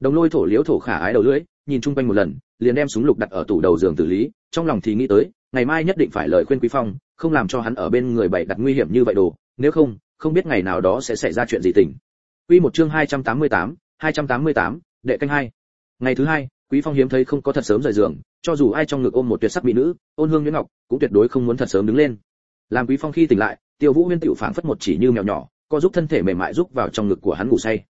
Đồng lôi thổ liếu thổ khả ái đầu lưỡi nhìn chung quanh một lần liền đem súng lục đặt ở tủ đầu giường tử lý trong lòng thì nghĩ tới ngày mai nhất định phải lời khuyên quý phong không làm cho hắn ở bên người bày đặt nguy hiểm như vậy đồ nếu không không biết ngày nào đó sẽ xảy ra chuyện gì tình. Quy một chương 288, 288, đệ canh hai. Ngày thứ hai quý phong hiếm thấy không có thật sớm rời giường cho dù ai trong ngực ôm một tuyệt sắc mỹ nữ ôn hương nhuyễn ngọc cũng tuyệt đối không muốn thật sớm đứng lên. Làm quý phong khi tỉnh lại tiêu vũ huyên tiểu phảng phất một chỉ như mèo nhỏ co giúp thân thể mềm mại giúp vào trong ngực của hắn ngủ say.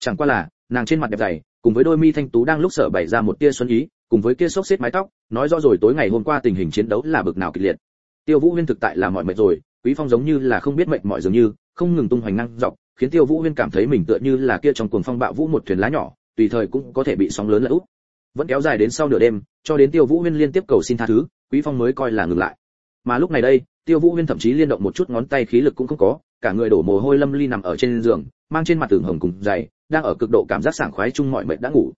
Chẳng qua là nàng trên mặt đẹp dày cùng với đôi mi thanh tú đang lúc sở bày ra một tia xuân ý cùng với kia xốc xếp mái tóc nói rõ rồi tối ngày hôm qua tình hình chiến đấu là bực nào kịch liệt. Tiêu vũ huyên thực tại là mọi mệt rồi quý phong giống như là không biết mệt mỏi dường như không ngừng tung hoành năng dọc khiến tiêu vũ huyên cảm thấy mình tựa như là kia trong cuồng phong bạo vũ một thuyền lá nhỏ, tùy thời cũng có thể bị sóng lớn lật úp. Vẫn kéo dài đến sau nửa đêm, cho đến tiêu vũ huyên liên tiếp cầu xin tha thứ, quý phong mới coi là ngừng lại. Mà lúc này đây, tiêu vũ huyên thậm chí liên động một chút ngón tay khí lực cũng không có, cả người đổ mồ hôi lâm ly nằm ở trên giường, mang trên mặt tường hồng cùng dày, đang ở cực độ cảm giác sảng khoái chung mọi mệt đã ngủ.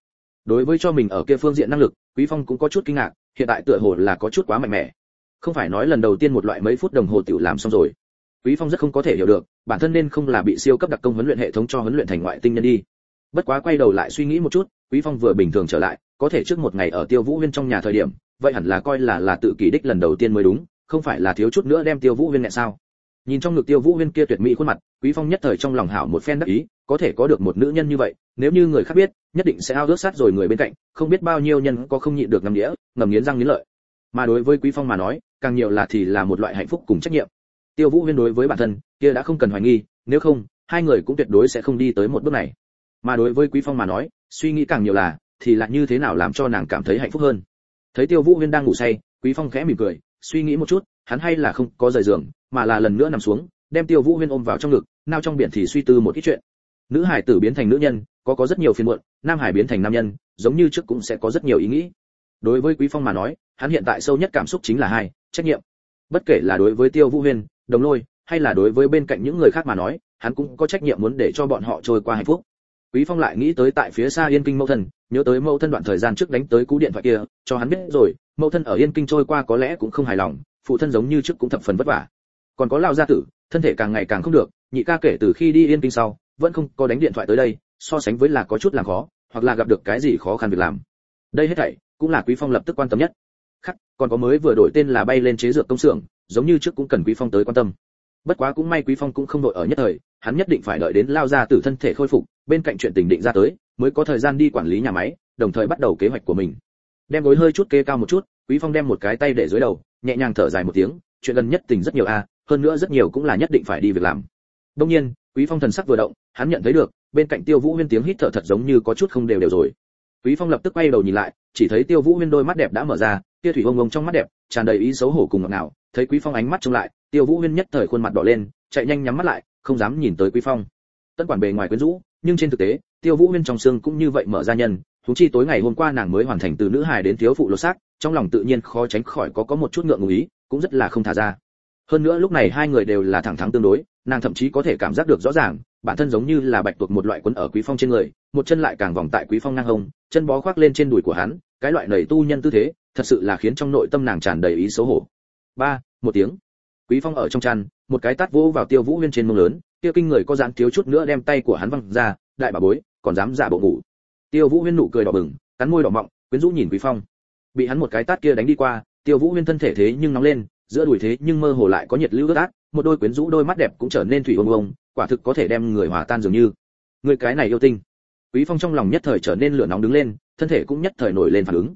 Đối với cho mình ở kia phương diện năng lực, quý phong cũng có chút kinh ngạc, hiện tại tựa hồ là có chút quá mạnh mẽ. Không phải nói lần đầu tiên một loại mấy phút đồng hồ tiểu làm xong rồi quý phong rất không có thể hiểu được, bản thân nên không là bị siêu cấp đặc công huấn luyện hệ thống cho huấn luyện thành ngoại tinh nhân đi. Bất quá quay đầu lại suy nghĩ một chút, quý phong vừa bình thường trở lại, có thể trước một ngày ở tiêu vũ huyên trong nhà thời điểm, vậy hẳn là coi là là tự kỷ đích lần đầu tiên mới đúng, không phải là thiếu chút nữa đem tiêu vũ huyên nhẹ sao? Nhìn trong ngực tiêu vũ huyên kia tuyệt mỹ khuôn mặt, quý phong nhất thời trong lòng hảo một phen đắc ý, có thể có được một nữ nhân như vậy, nếu như người khác biết, nhất định sẽ ao ước sát rồi người bên cạnh, không biết bao nhiêu nhân có không nhịn được ngầm nghĩa ngầm nghiến răng nghiến lợi. Mà đối với quý phong mà nói, càng nhiều là thì là một loại hạnh phúc cùng trách nhiệm tiêu vũ huyên đối với bản thân, kia đã không cần hoài nghi, nếu không, hai người cũng tuyệt đối sẽ không đi tới một bước này. Mà đối với quý phong mà nói, suy nghĩ càng nhiều là, thì là như thế nào làm cho nàng cảm thấy hạnh phúc hơn? Thấy tiêu vũ huyên đang ngủ say, quý phong khẽ mỉm cười, suy nghĩ một chút, hắn hay là không có rời giường, mà là lần nữa nằm xuống, đem tiêu vũ huyên ôm vào trong ngực, nao trong biển thì suy tư một ít chuyện. Nữ hải tử biến thành nữ nhân, có có rất nhiều phiền muộn, nam hải biến thành nam nhân, giống như trước cũng sẽ có rất nhiều ý nghĩ. Đối với quý phong mà nói, hắn hiện tại sâu nhất cảm xúc chính là hai, trách nhiệm. Bất kể là đối với tiêu vũ huyên đồng lôi, hay là đối với bên cạnh những người khác mà nói, hắn cũng có trách nhiệm muốn để cho bọn họ trôi qua hạnh phúc. Quý phong lại nghĩ tới tại phía xa yên kinh mẫu thân, nhớ tới mẫu thân đoạn thời gian trước đánh tới cú điện thoại kia, cho hắn biết rồi, mẫu thân ở yên kinh trôi qua có lẽ cũng không hài lòng, phụ thân giống như trước cũng thập phần vất vả. Còn có lao gia tử, thân thể càng ngày càng không được, nhị ca kể từ khi đi yên kinh sau, vẫn không có đánh điện thoại tới đây, so sánh với là có chút làm khó, hoặc là gặp được cái gì khó khăn việc làm. Đây hết thảy, cũng là quý phong lập tức quan tâm nhất. Khắc, còn có mới vừa đổi tên là bay lên chế dược công xưởng giống như trước cũng cần quý phong tới quan tâm. Bất quá cũng may quý phong cũng không đội ở nhất thời, hắn nhất định phải đợi đến lao ra từ thân thể khôi phục, bên cạnh chuyện tình định ra tới, mới có thời gian đi quản lý nhà máy, đồng thời bắt đầu kế hoạch của mình. Đem gối hơi chút kê cao một chút, quý phong đem một cái tay để dưới đầu, nhẹ nhàng thở dài một tiếng, chuyện gần nhất tình rất nhiều a, hơn nữa rất nhiều cũng là nhất định phải đi việc làm. Đông nhiên, quý phong thần sắc vừa động, hắn nhận thấy được, bên cạnh tiêu vũ huyên tiếng hít thở thật giống như có chút không đều đều rồi. Quý phong lập tức quay đầu nhìn lại, chỉ thấy tiêu vũ huyên đôi mắt đẹp đã mở ra kia thủy ông ông trong mắt đẹp, tràn đầy ý xấu hổ cùng ngọt ngào thấy quý phong ánh mắt trông lại, tiêu vũ huyên nhất thời khuôn mặt đỏ lên, chạy nhanh nhắm mắt lại, không dám nhìn tới quý phong. Tất quản bề ngoài quyến rũ, nhưng trên thực tế, tiêu vũ huyên trong xương cũng như vậy mở ra nhân chúng chi tối ngày hôm qua nàng mới hoàn thành từ nữ hài đến thiếu phụ lột xác, trong lòng tự nhiên khó tránh khỏi có có một chút ngượng ngùng ý, cũng rất là không thả ra. Hơn nữa lúc này hai người đều là thẳng thắn tương đối, nàng thậm chí có thể cảm giác được rõ ràng, bản thân giống như là bạch tuộc một loại quấn ở quý phong trên người, một chân lại càng vòng tại quý phong ngang hông, chân bó khoác lên trên đùi của hắn, cái loại nầy tu nhân tư thế, thật sự là khiến trong nội tâm nàng tràn đầy ý xấu hổ ba, một tiếng. Quý phong ở trong chăn, một cái tát vỗ vào tiêu vũ huyên trên mông lớn, kia kinh người có dán thiếu chút nữa đem tay của hắn văng ra, đại bà bối, còn dám giả bộ ngủ. Tiêu vũ huyên nụ cười đỏ bừng, cắn môi đỏ mọng, quyến rũ nhìn quý phong. Bị hắn một cái tát kia đánh đi qua, tiêu vũ huyên thân thể thế nhưng nóng lên, giữa đùi thế nhưng mơ hồ lại có nhiệt lưu ướt át, một đôi quyến rũ đôi mắt đẹp cũng trở nên thủy ông ông quả thực có thể đem người hòa tan dường như. Người cái này yêu tinh. Quý phong trong lòng nhất thời trở nên lửa nóng đứng lên, thân thể cũng nhất thời nổi lên phản ứng.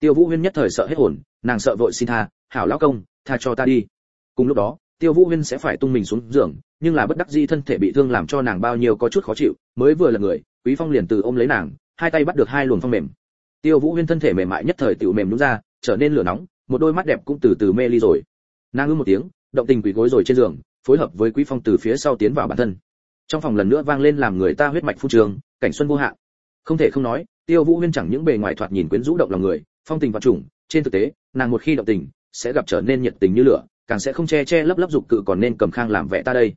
Tiêu vũ huyên nhất thời sợ hết hồn, nàng sợ vội xin tha, hảo lão công tha cho ta đi. Cùng lúc đó, tiêu vũ huyên sẽ phải tung mình xuống giường, nhưng là bất đắc dĩ thân thể bị thương làm cho nàng bao nhiêu có chút khó chịu, mới vừa là người, quý phong liền từ ôm lấy nàng, hai tay bắt được hai luồng phong mềm. Tiêu vũ huyên thân thể mềm mại nhất thời tiểu mềm đúng ra, trở nên lửa nóng, một đôi mắt đẹp cũng từ từ mê ly rồi. Nàng ư một tiếng, động tình quỳ gối rồi trên giường, phối hợp với quý phong từ phía sau tiến vào bản thân. Trong phòng lần nữa vang lên làm người ta huyết mạch phu trường, cảnh xuân vô hạn. Không thể không nói, tiêu vũ huyên chẳng những bề ngoài thoạt nhìn quyến rũ động lòng người, phong tình và trùng, trên thực tế, nàng một khi động tình sẽ gặp trở nên nhiệt tình như lửa, càng sẽ không che che lấp lấp dục cự còn nên cầm khang làm vẻ ta đây.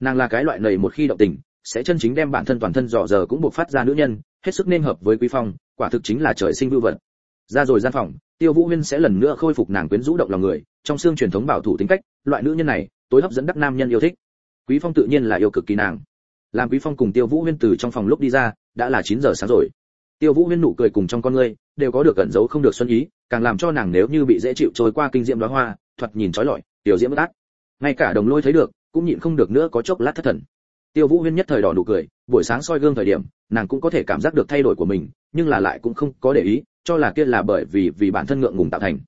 Nàng là cái loại nầy một khi động tình, sẽ chân chính đem bản thân toàn thân dò dờ cũng buộc phát ra nữ nhân, hết sức nên hợp với quý phong, quả thực chính là trời sinh vưu vật. Ra rồi gian phòng, tiêu vũ huyên sẽ lần nữa khôi phục nàng quyến rũ động lòng người, trong xương truyền thống bảo thủ tính cách, loại nữ nhân này, tối hấp dẫn đắc nam nhân yêu thích. Quý phong tự nhiên là yêu cực kỳ nàng. Làm quý phong cùng tiêu vũ huyên từ trong phòng lúc đi ra, đã là 9 giờ sáng rồi. Tiêu vũ huyên nụ cười cùng trong con ngươi, đều có được cẩn giấu không được xuân ý càng làm cho nàng nếu như bị dễ chịu trôi qua kinh diệm đóa hoa, thoạt nhìn chói lọi, tiểu diễm bất ác. Ngay cả đồng lôi thấy được, cũng nhịn không được nữa có chốc lát thất thần. Tiêu vũ huyên nhất thời đỏ nụ cười, buổi sáng soi gương thời điểm, nàng cũng có thể cảm giác được thay đổi của mình, nhưng là lại cũng không có để ý, cho là kia là bởi vì vì bản thân ngượng ngùng tạo thành.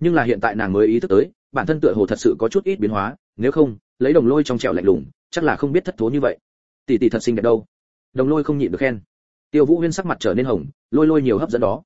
Nhưng là hiện tại nàng mới ý thức tới, bản thân tựa hồ thật sự có chút ít biến hóa, nếu không, lấy đồng lôi trong trẻo lạnh lùng, chắc là không biết thất thố như vậy. Tỷ tỷ thật xinh đẹp đâu. Đồng lôi không nhịn được khen. Tiêu vũ huyên sắc mặt trở nên hồng, lôi lôi nhiều hấp dẫn đó.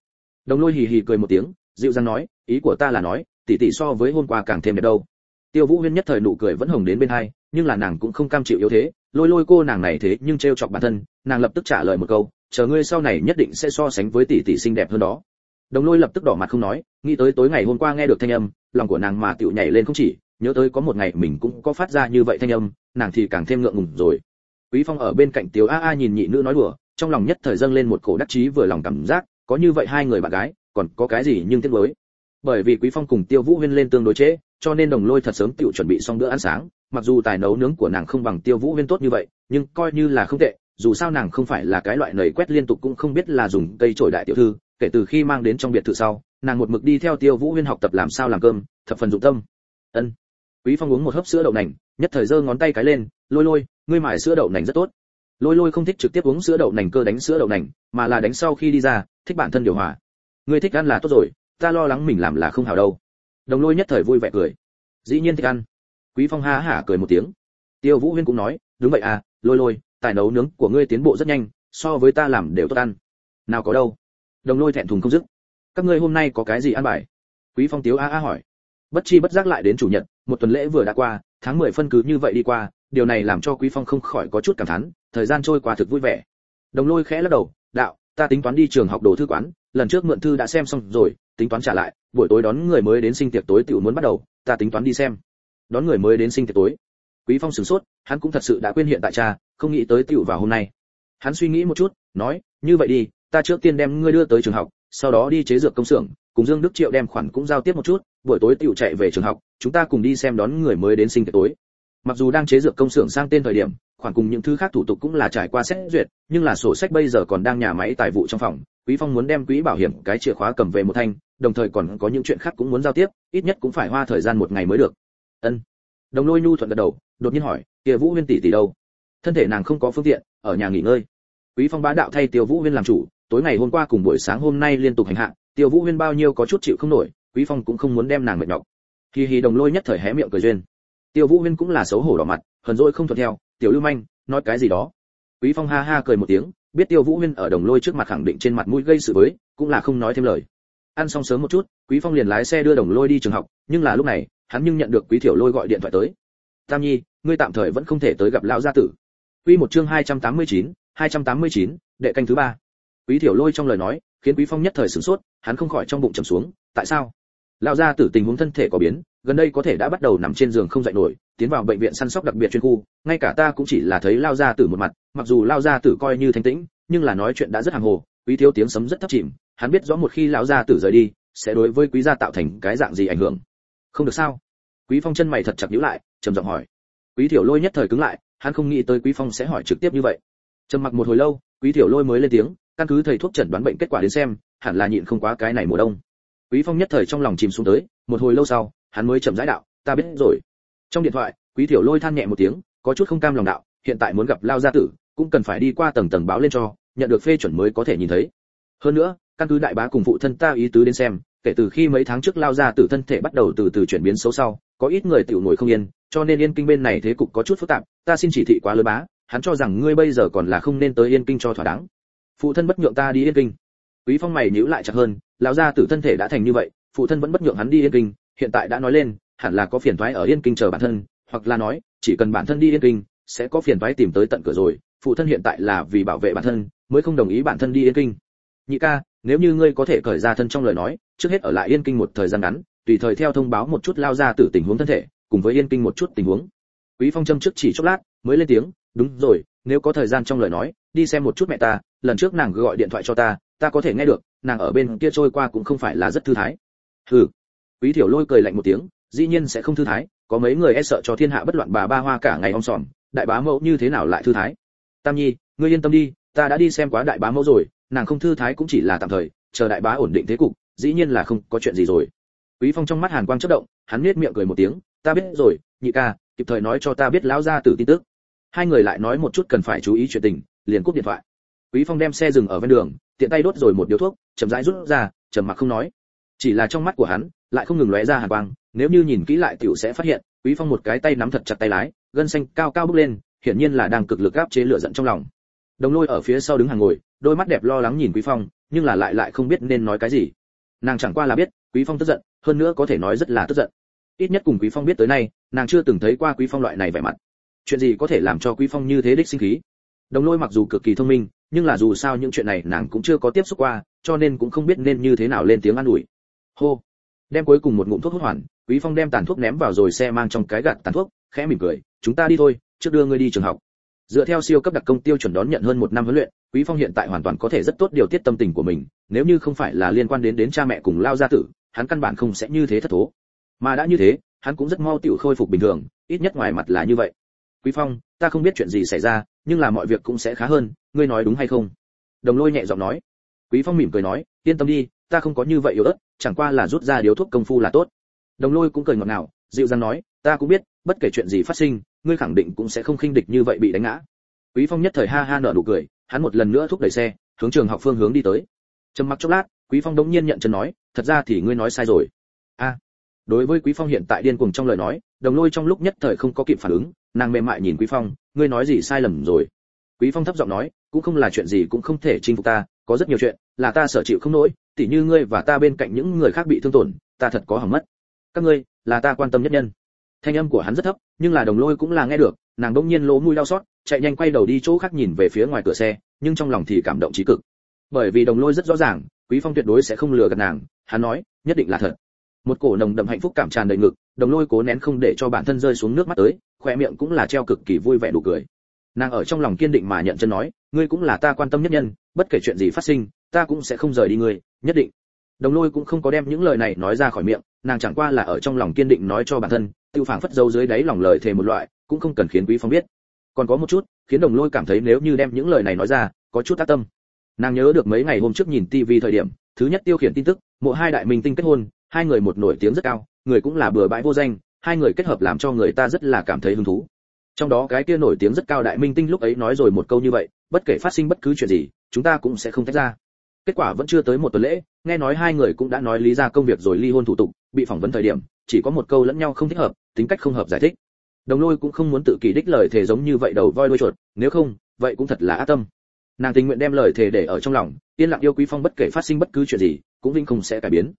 Đồng lôi hì hì cười một tiếng dịu dàng nói, ý của ta là nói, tỷ tỷ so với hôm qua càng thêm đẹp đâu. Tiêu vũ huyên nhất thời nụ cười vẫn hồng đến bên hai, nhưng là nàng cũng không cam chịu yếu thế. Lôi lôi cô nàng này thế nhưng trêu chọc bản thân, nàng lập tức trả lời một câu, chờ ngươi sau này nhất định sẽ so sánh với tỷ tỷ xinh đẹp hơn đó. Đồng lôi lập tức đỏ mặt không nói, nghĩ tới tối ngày hôm qua nghe được thanh âm, lòng của nàng mà tiểu nhảy lên không chỉ, nhớ tới có một ngày mình cũng có phát ra như vậy thanh âm, nàng thì càng thêm ngượng ngùng rồi. Quý phong ở bên cạnh tiểu a a nhìn nhị nữ nói đùa, trong lòng nhất thời dâng lên một cổ đắc chí vừa lòng cảm giác, có như vậy hai người bạn gái còn có cái gì nhưng tiếc nuối. Bởi vì quý phong cùng tiêu vũ huyên lên tương đối chế, cho nên đồng lôi thật sớm tự chuẩn bị xong bữa ăn sáng. Mặc dù tài nấu nướng của nàng không bằng tiêu vũ huyên tốt như vậy, nhưng coi như là không tệ, dù sao nàng không phải là cái loại nầy quét liên tục cũng không biết là dùng cây trổi đại tiểu thư, kể từ khi mang đến trong biệt thự sau, nàng một mực đi theo tiêu vũ huyên học tập làm sao làm cơm, thập phần dụng tâm. Ân. Quý phong uống một hớp sữa đậu nành, nhất thời giơ ngón tay cái lên, lôi lôi, ngươi mải sữa đậu nành rất tốt. Lôi lôi không thích trực tiếp uống sữa đậu nành cơ đánh sữa đậu nành, mà là đánh sau khi đi ra, thích bản thân điều hòa ngươi thích ăn là tốt rồi, ta lo lắng mình làm là không hảo đâu. Đồng lôi nhất thời vui vẻ cười. Dĩ nhiên thích ăn. Quý phong ha hả cười một tiếng. Tiêu vũ huyên cũng nói, đúng vậy à lôi lôi, tài nấu nướng của ngươi tiến bộ rất nhanh, so với ta làm đều tốt ăn. Nào có đâu. Đồng lôi thẹn thùng không dứt. Các ngươi hôm nay có cái gì ăn bài? Quý phong tiếu a a hỏi. Bất chi bất giác lại đến chủ nhật, một tuần lễ vừa đã qua, tháng 10 phân cứ như vậy đi qua, điều này làm cho quý phong không khỏi có chút cảm thán, thời gian trôi qua thực vui vẻ. Đồng lôi khẽ lắc đầu, đạo ta tính toán đi trường học đồ thư quán, lần trước mượn thư đã xem xong rồi, tính toán trả lại, buổi tối đón người mới đến sinh tiệc tối tiểu muốn bắt đầu, ta tính toán đi xem. Đón người mới đến sinh tiệc tối. Quý phong sửng sốt, hắn cũng thật sự đã quên hiện tại cha, không nghĩ tới tiểu vào hôm nay. Hắn suy nghĩ một chút, nói, như vậy đi, ta trước tiên đem ngươi đưa tới trường học, sau đó đi chế dược công xưởng, cùng dương đức triệu đem khoản cũng giao tiếp một chút, buổi tối tiểu chạy về trường học, chúng ta cùng đi xem đón người mới đến sinh tiệc tối. Mặc dù đang chế dược công xưởng sang tên thời điểm khoản cùng những thứ khác thủ tục cũng là trải qua xét duyệt, nhưng là sổ sách bây giờ còn đang nhà máy tài vụ trong phòng. Quý phong muốn đem quỹ bảo hiểm cái chìa khóa cầm về một thanh, đồng thời còn có những chuyện khác cũng muốn giao tiếp, ít nhất cũng phải hoa thời gian một ngày mới được. Ân. Đồng lôi nhu thuận gật đầu, đột nhiên hỏi kia vũ huyên tỷ tỷ đâu? Thân thể nàng không có phương tiện, ở nhà nghỉ ngơi. Quý phong bá đạo thay tiêu vũ huyên làm chủ, tối ngày hôm qua cùng buổi sáng hôm nay liên tục hành hạ, tiêu vũ huyên bao nhiêu có chút chịu không nổi, quý phong cũng không muốn đem nàng mệt nhọc. Khi hi, đồng lôi nhất thời hé miệng cười duyên. Tiêu vũ huyên cũng là xấu hổ đỏ mặt, hờn dỗi không thuận theo tiểu lưu manh nói cái gì đó. Quý phong ha ha cười một tiếng biết tiêu vũ huyên ở đồng lôi trước mặt khẳng định trên mặt mũi gây sự với cũng là không nói thêm lời. Ăn xong sớm một chút quý phong liền lái xe đưa đồng lôi đi trường học nhưng là lúc này hắn nhưng nhận được quý Tiểu lôi gọi điện thoại tới. Tam nhi ngươi tạm thời vẫn không thể tới gặp lão gia tử. Quy một chương 289, 289, đệ canh thứ ba. Quý Tiểu lôi trong lời nói khiến quý phong nhất thời sửng sốt hắn không khỏi trong bụng trầm xuống tại sao? Lão gia tử tình huống thân thể có biến gần đây có thể đã bắt đầu nằm trên giường không dậy nổi tiến vào bệnh viện săn sóc đặc biệt chuyên khu, ngay cả ta cũng chỉ là thấy lao gia tử một mặt, mặc dù lao gia tử coi như thanh tĩnh, nhưng là nói chuyện đã rất hàng hồ, quý thiếu tiếng sấm rất thấp chìm, hắn biết rõ một khi lão gia tử rời đi, sẽ đối với quý gia tạo thành cái dạng gì ảnh hưởng. Không được sao? Quý phong chân mày thật chặt nhíu lại, trầm giọng hỏi. Quý thiểu lôi nhất thời cứng lại, hắn không nghĩ tới quý phong sẽ hỏi trực tiếp như vậy. Trầm mặc một hồi lâu, quý thiểu lôi mới lên tiếng, căn cứ thầy thuốc chẩn đoán bệnh kết quả đến xem, hẳn là nhịn không quá cái này mùa đông. Quý phong nhất thời trong lòng chìm xuống tới, một hồi lâu sau, hắn mới chậm rãi đạo, ta biết rồi trong điện thoại, quý thiểu lôi than nhẹ một tiếng, có chút không cam lòng đạo, hiện tại muốn gặp lao gia tử, cũng cần phải đi qua tầng tầng báo lên cho, nhận được phê chuẩn mới có thể nhìn thấy. Hơn nữa, căn cứ đại bá cùng phụ thân ta ý tứ đến xem, kể từ khi mấy tháng trước lao gia tử thân thể bắt đầu từ từ chuyển biến xấu sau, có ít người tiểu ngồi không yên, cho nên yên kinh bên này thế cục có chút phức tạp, ta xin chỉ thị quá lớn bá, hắn cho rằng ngươi bây giờ còn là không nên tới yên kinh cho thỏa đáng. Phụ thân bất nhượng ta đi yên kinh. Quý phong mày nhíu lại chặt hơn lão gia tử thân thể đã thành như vậy, phụ thân vẫn bất nhượng hắn đi yên kinh, hiện tại đã nói lên hẳn là có phiền toái ở yên kinh chờ bản thân, hoặc là nói, chỉ cần bản thân đi yên kinh, sẽ có phiền toái tìm tới tận cửa rồi, phụ thân hiện tại là vì bảo vệ bản thân, mới không đồng ý bản thân đi yên kinh. Nhị ca, nếu như ngươi có thể cởi ra thân trong lời nói, trước hết ở lại yên kinh một thời gian ngắn, tùy thời theo thông báo một chút lao ra từ tình huống thân thể, cùng với yên kinh một chút tình huống. Quý phong châm trước chỉ chốc lát, mới lên tiếng, đúng rồi, nếu có thời gian trong lời nói, đi xem một chút mẹ ta, lần trước nàng gọi điện thoại cho ta ta có thể nghe được, nàng ở bên kia trôi qua cũng không phải là rất thư thái. Hừ. Quý thiểu lôi cười lạnh một tiếng dĩ nhiên sẽ không thư thái, có mấy người e sợ cho thiên hạ bất loạn bà ba hoa cả ngày om sòm, đại bá mẫu như thế nào lại thư thái? Tam nhi, ngươi yên tâm đi, ta đã đi xem quá đại bá mẫu rồi, nàng không thư thái cũng chỉ là tạm thời, chờ đại bá ổn định thế cục, dĩ nhiên là không có chuyện gì rồi. Quý phong trong mắt hàn quang chớp động, hắn nhếch miệng cười một tiếng, ta biết rồi, nhị ca, kịp thời nói cho ta biết lão gia tử tin tức. Hai người lại nói một chút cần phải chú ý chuyện tình, liền cúp điện thoại. Quý phong đem xe dừng ở ven đường, tiện tay đốt rồi một điếu thuốc, chậm rãi rút ra, trầm mặc không nói. Chỉ là trong mắt của hắn lại không ngừng lóe ra hàn quang, nếu như nhìn kỹ lại tiểu sẽ phát hiện, quý phong một cái tay nắm thật chặt tay lái, gân xanh cao cao bước lên, hiển nhiên là đang cực lực áp chế lửa giận trong lòng. Đồng lôi ở phía sau đứng hàng ngồi, đôi mắt đẹp lo lắng nhìn quý phong, nhưng là lại lại không biết nên nói cái gì. Nàng chẳng qua là biết, quý phong tức giận, hơn nữa có thể nói rất là tức giận. Ít nhất cùng quý phong biết tới nay, nàng chưa từng thấy qua quý phong loại này vẻ mặt. Chuyện gì có thể làm cho quý phong như thế đích sinh khí? Đồng lôi mặc dù cực kỳ thông minh, nhưng là dù sao những chuyện này nàng cũng chưa có tiếp xúc qua, cho nên cũng không biết nên như thế nào lên tiếng an ủi. Hô! Đem cuối cùng một ngụm thuốc hút hoàn, quý phong đem tàn thuốc ném vào rồi xe mang trong cái gạt tàn thuốc, khẽ mỉm cười, chúng ta đi thôi, trước đưa ngươi đi trường học. Dựa theo siêu cấp đặc công tiêu chuẩn đón nhận hơn một năm huấn luyện, quý phong hiện tại hoàn toàn có thể rất tốt điều tiết tâm tình của mình, nếu như không phải là liên quan đến đến cha mẹ cùng lao gia tử, hắn căn bản không sẽ như thế thất thố. Mà đã như thế, hắn cũng rất mau tiểu khôi phục bình thường, ít nhất ngoài mặt là như vậy. Quý phong, ta không biết chuyện gì xảy ra, nhưng là mọi việc cũng sẽ khá hơn, ngươi nói đúng hay không? Đồng lôi nhẹ giọng nói quý phong mỉm cười nói, yên tâm đi, ta không có như vậy yếu ớt, chẳng qua là rút ra điếu thuốc công phu là tốt. Đồng lôi cũng cười ngọt ngào, dịu dàng nói, ta cũng biết, bất kể chuyện gì phát sinh, ngươi khẳng định cũng sẽ không khinh địch như vậy bị đánh ngã. Quý phong nhất thời ha ha nở nụ cười, hắn một lần nữa thúc đẩy xe, hướng trường học phương hướng đi tới. Trầm mặc chốc lát, quý phong đống nhiên nhận chân nói, thật ra thì ngươi nói sai rồi. A. Đối với quý phong hiện tại điên cuồng trong lời nói, đồng lôi trong lúc nhất thời không có kịp phản ứng, nàng mềm mại nhìn quý phong, ngươi nói gì sai lầm rồi? Quý phong thấp giọng nói, cũng không là chuyện gì cũng không thể chinh phục ta có rất nhiều chuyện, là ta sở chịu không nổi, tỉ như ngươi và ta bên cạnh những người khác bị thương tổn, ta thật có hỏng mất. Các ngươi, là ta quan tâm nhất nhân. Thanh âm của hắn rất thấp, nhưng là đồng lôi cũng là nghe được, nàng đông nhiên lỗ mũi đau xót, chạy nhanh quay đầu đi chỗ khác nhìn về phía ngoài cửa xe, nhưng trong lòng thì cảm động trí cực. Bởi vì đồng lôi rất rõ ràng, quý phong tuyệt đối sẽ không lừa gạt nàng, hắn nói, nhất định là thật. Một cổ nồng đậm hạnh phúc cảm tràn đầy ngực, đồng lôi cố nén không để cho bản thân rơi xuống nước mắt tới, khoe miệng cũng là treo cực kỳ vui vẻ đủ cười. Nàng ở trong lòng kiên định mà nhận chân nói ngươi cũng là ta quan tâm nhất nhân, bất kể chuyện gì phát sinh, ta cũng sẽ không rời đi ngươi, nhất định. Đồng lôi cũng không có đem những lời này nói ra khỏi miệng, nàng chẳng qua là ở trong lòng kiên định nói cho bản thân, tiêu phảng phất dấu dưới đáy lòng lời thề một loại, cũng không cần khiến quý phong biết. Còn có một chút, khiến đồng lôi cảm thấy nếu như đem những lời này nói ra, có chút tác tâm. Nàng nhớ được mấy ngày hôm trước nhìn tivi thời điểm, thứ nhất tiêu khiển tin tức, mộ hai đại minh tinh kết hôn, hai người một nổi tiếng rất cao, người cũng là bừa bãi vô danh, hai người kết hợp làm cho người ta rất là cảm thấy hứng thú trong đó cái kia nổi tiếng rất cao đại minh tinh lúc ấy nói rồi một câu như vậy, bất kể phát sinh bất cứ chuyện gì, chúng ta cũng sẽ không tách ra. Kết quả vẫn chưa tới một tuần lễ, nghe nói hai người cũng đã nói lý ra công việc rồi ly hôn thủ tục, bị phỏng vấn thời điểm, chỉ có một câu lẫn nhau không thích hợp, tính cách không hợp giải thích. Đồng lôi cũng không muốn tự kỳ đích lời thề giống như vậy đầu voi đuôi chuột, nếu không, vậy cũng thật là ác tâm. Nàng tình nguyện đem lời thề để ở trong lòng, yên lặng yêu quý phong bất kể phát sinh bất cứ chuyện gì, cũng vinh không sẽ cải biến.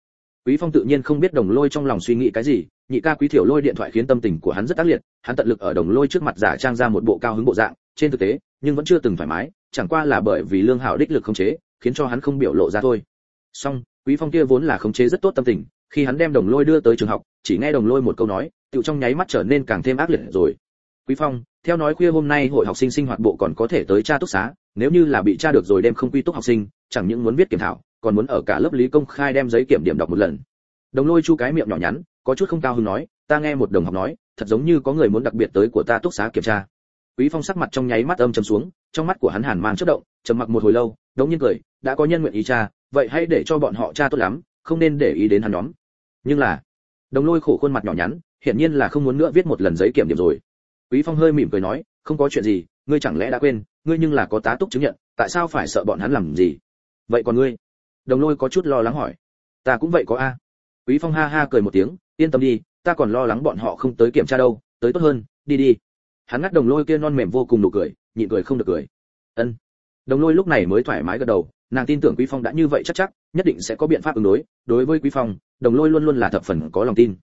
Quý phong tự nhiên không biết đồng lôi trong lòng suy nghĩ cái gì nhị ca quý thiểu lôi điện thoại khiến tâm tình của hắn rất ác liệt, hắn tận lực ở đồng lôi trước mặt giả trang ra một bộ cao hứng bộ dạng, trên thực tế, nhưng vẫn chưa từng thoải mái, chẳng qua là bởi vì lương hảo đích lực không chế, khiến cho hắn không biểu lộ ra thôi. Song, quý phong kia vốn là khống chế rất tốt tâm tình, khi hắn đem đồng lôi đưa tới trường học, chỉ nghe đồng lôi một câu nói tự trong nháy mắt trở nên càng thêm ác liệt rồi. Quý phong, theo nói khuya hôm nay hội học sinh sinh hoạt bộ còn có thể tới tra túc xá, nếu như là bị tra được rồi đem không quy túc học sinh, chẳng những muốn viết kiểm thảo, còn muốn ở cả lớp lý công khai đem giấy kiểm điểm đọc một lần. Đồng lôi chu cái miệng nhỏ nhắn có chút không cao hứng nói, ta nghe một đồng học nói, thật giống như có người muốn đặc biệt tới của ta túc xá kiểm tra. Quý phong sắc mặt trong nháy mắt âm trầm xuống, trong mắt của hắn hàn mang chớp động, trầm mặc một hồi lâu, đống nhiên cười, đã có nhân nguyện ý tra vậy hãy để cho bọn họ tra tốt lắm, không nên để ý đến hắn nhóm. Nhưng là, đồng lôi khổ khuôn mặt nhỏ nhắn, hiển nhiên là không muốn nữa viết một lần giấy kiểm điểm rồi. Quý phong hơi mỉm cười nói, không có chuyện gì, ngươi chẳng lẽ đã quên, ngươi nhưng là có tá túc chứng nhận, tại sao phải sợ bọn hắn làm gì? Vậy còn ngươi? Đồng lôi có chút lo lắng hỏi. Ta cũng vậy có a. Quý phong ha ha cười một tiếng yên tâm đi, ta còn lo lắng bọn họ không tới kiểm tra đâu, tới tốt hơn, đi đi. Hắn ngắt đồng lôi kia non mềm vô cùng nụ cười, nhịn cười không được cười. Ân. Đồng lôi lúc này mới thoải mái gật đầu, nàng tin tưởng quý phong đã như vậy chắc chắc, nhất định sẽ có biện pháp ứng đối. Đối với quý phong, đồng lôi luôn luôn là thập phần có lòng tin.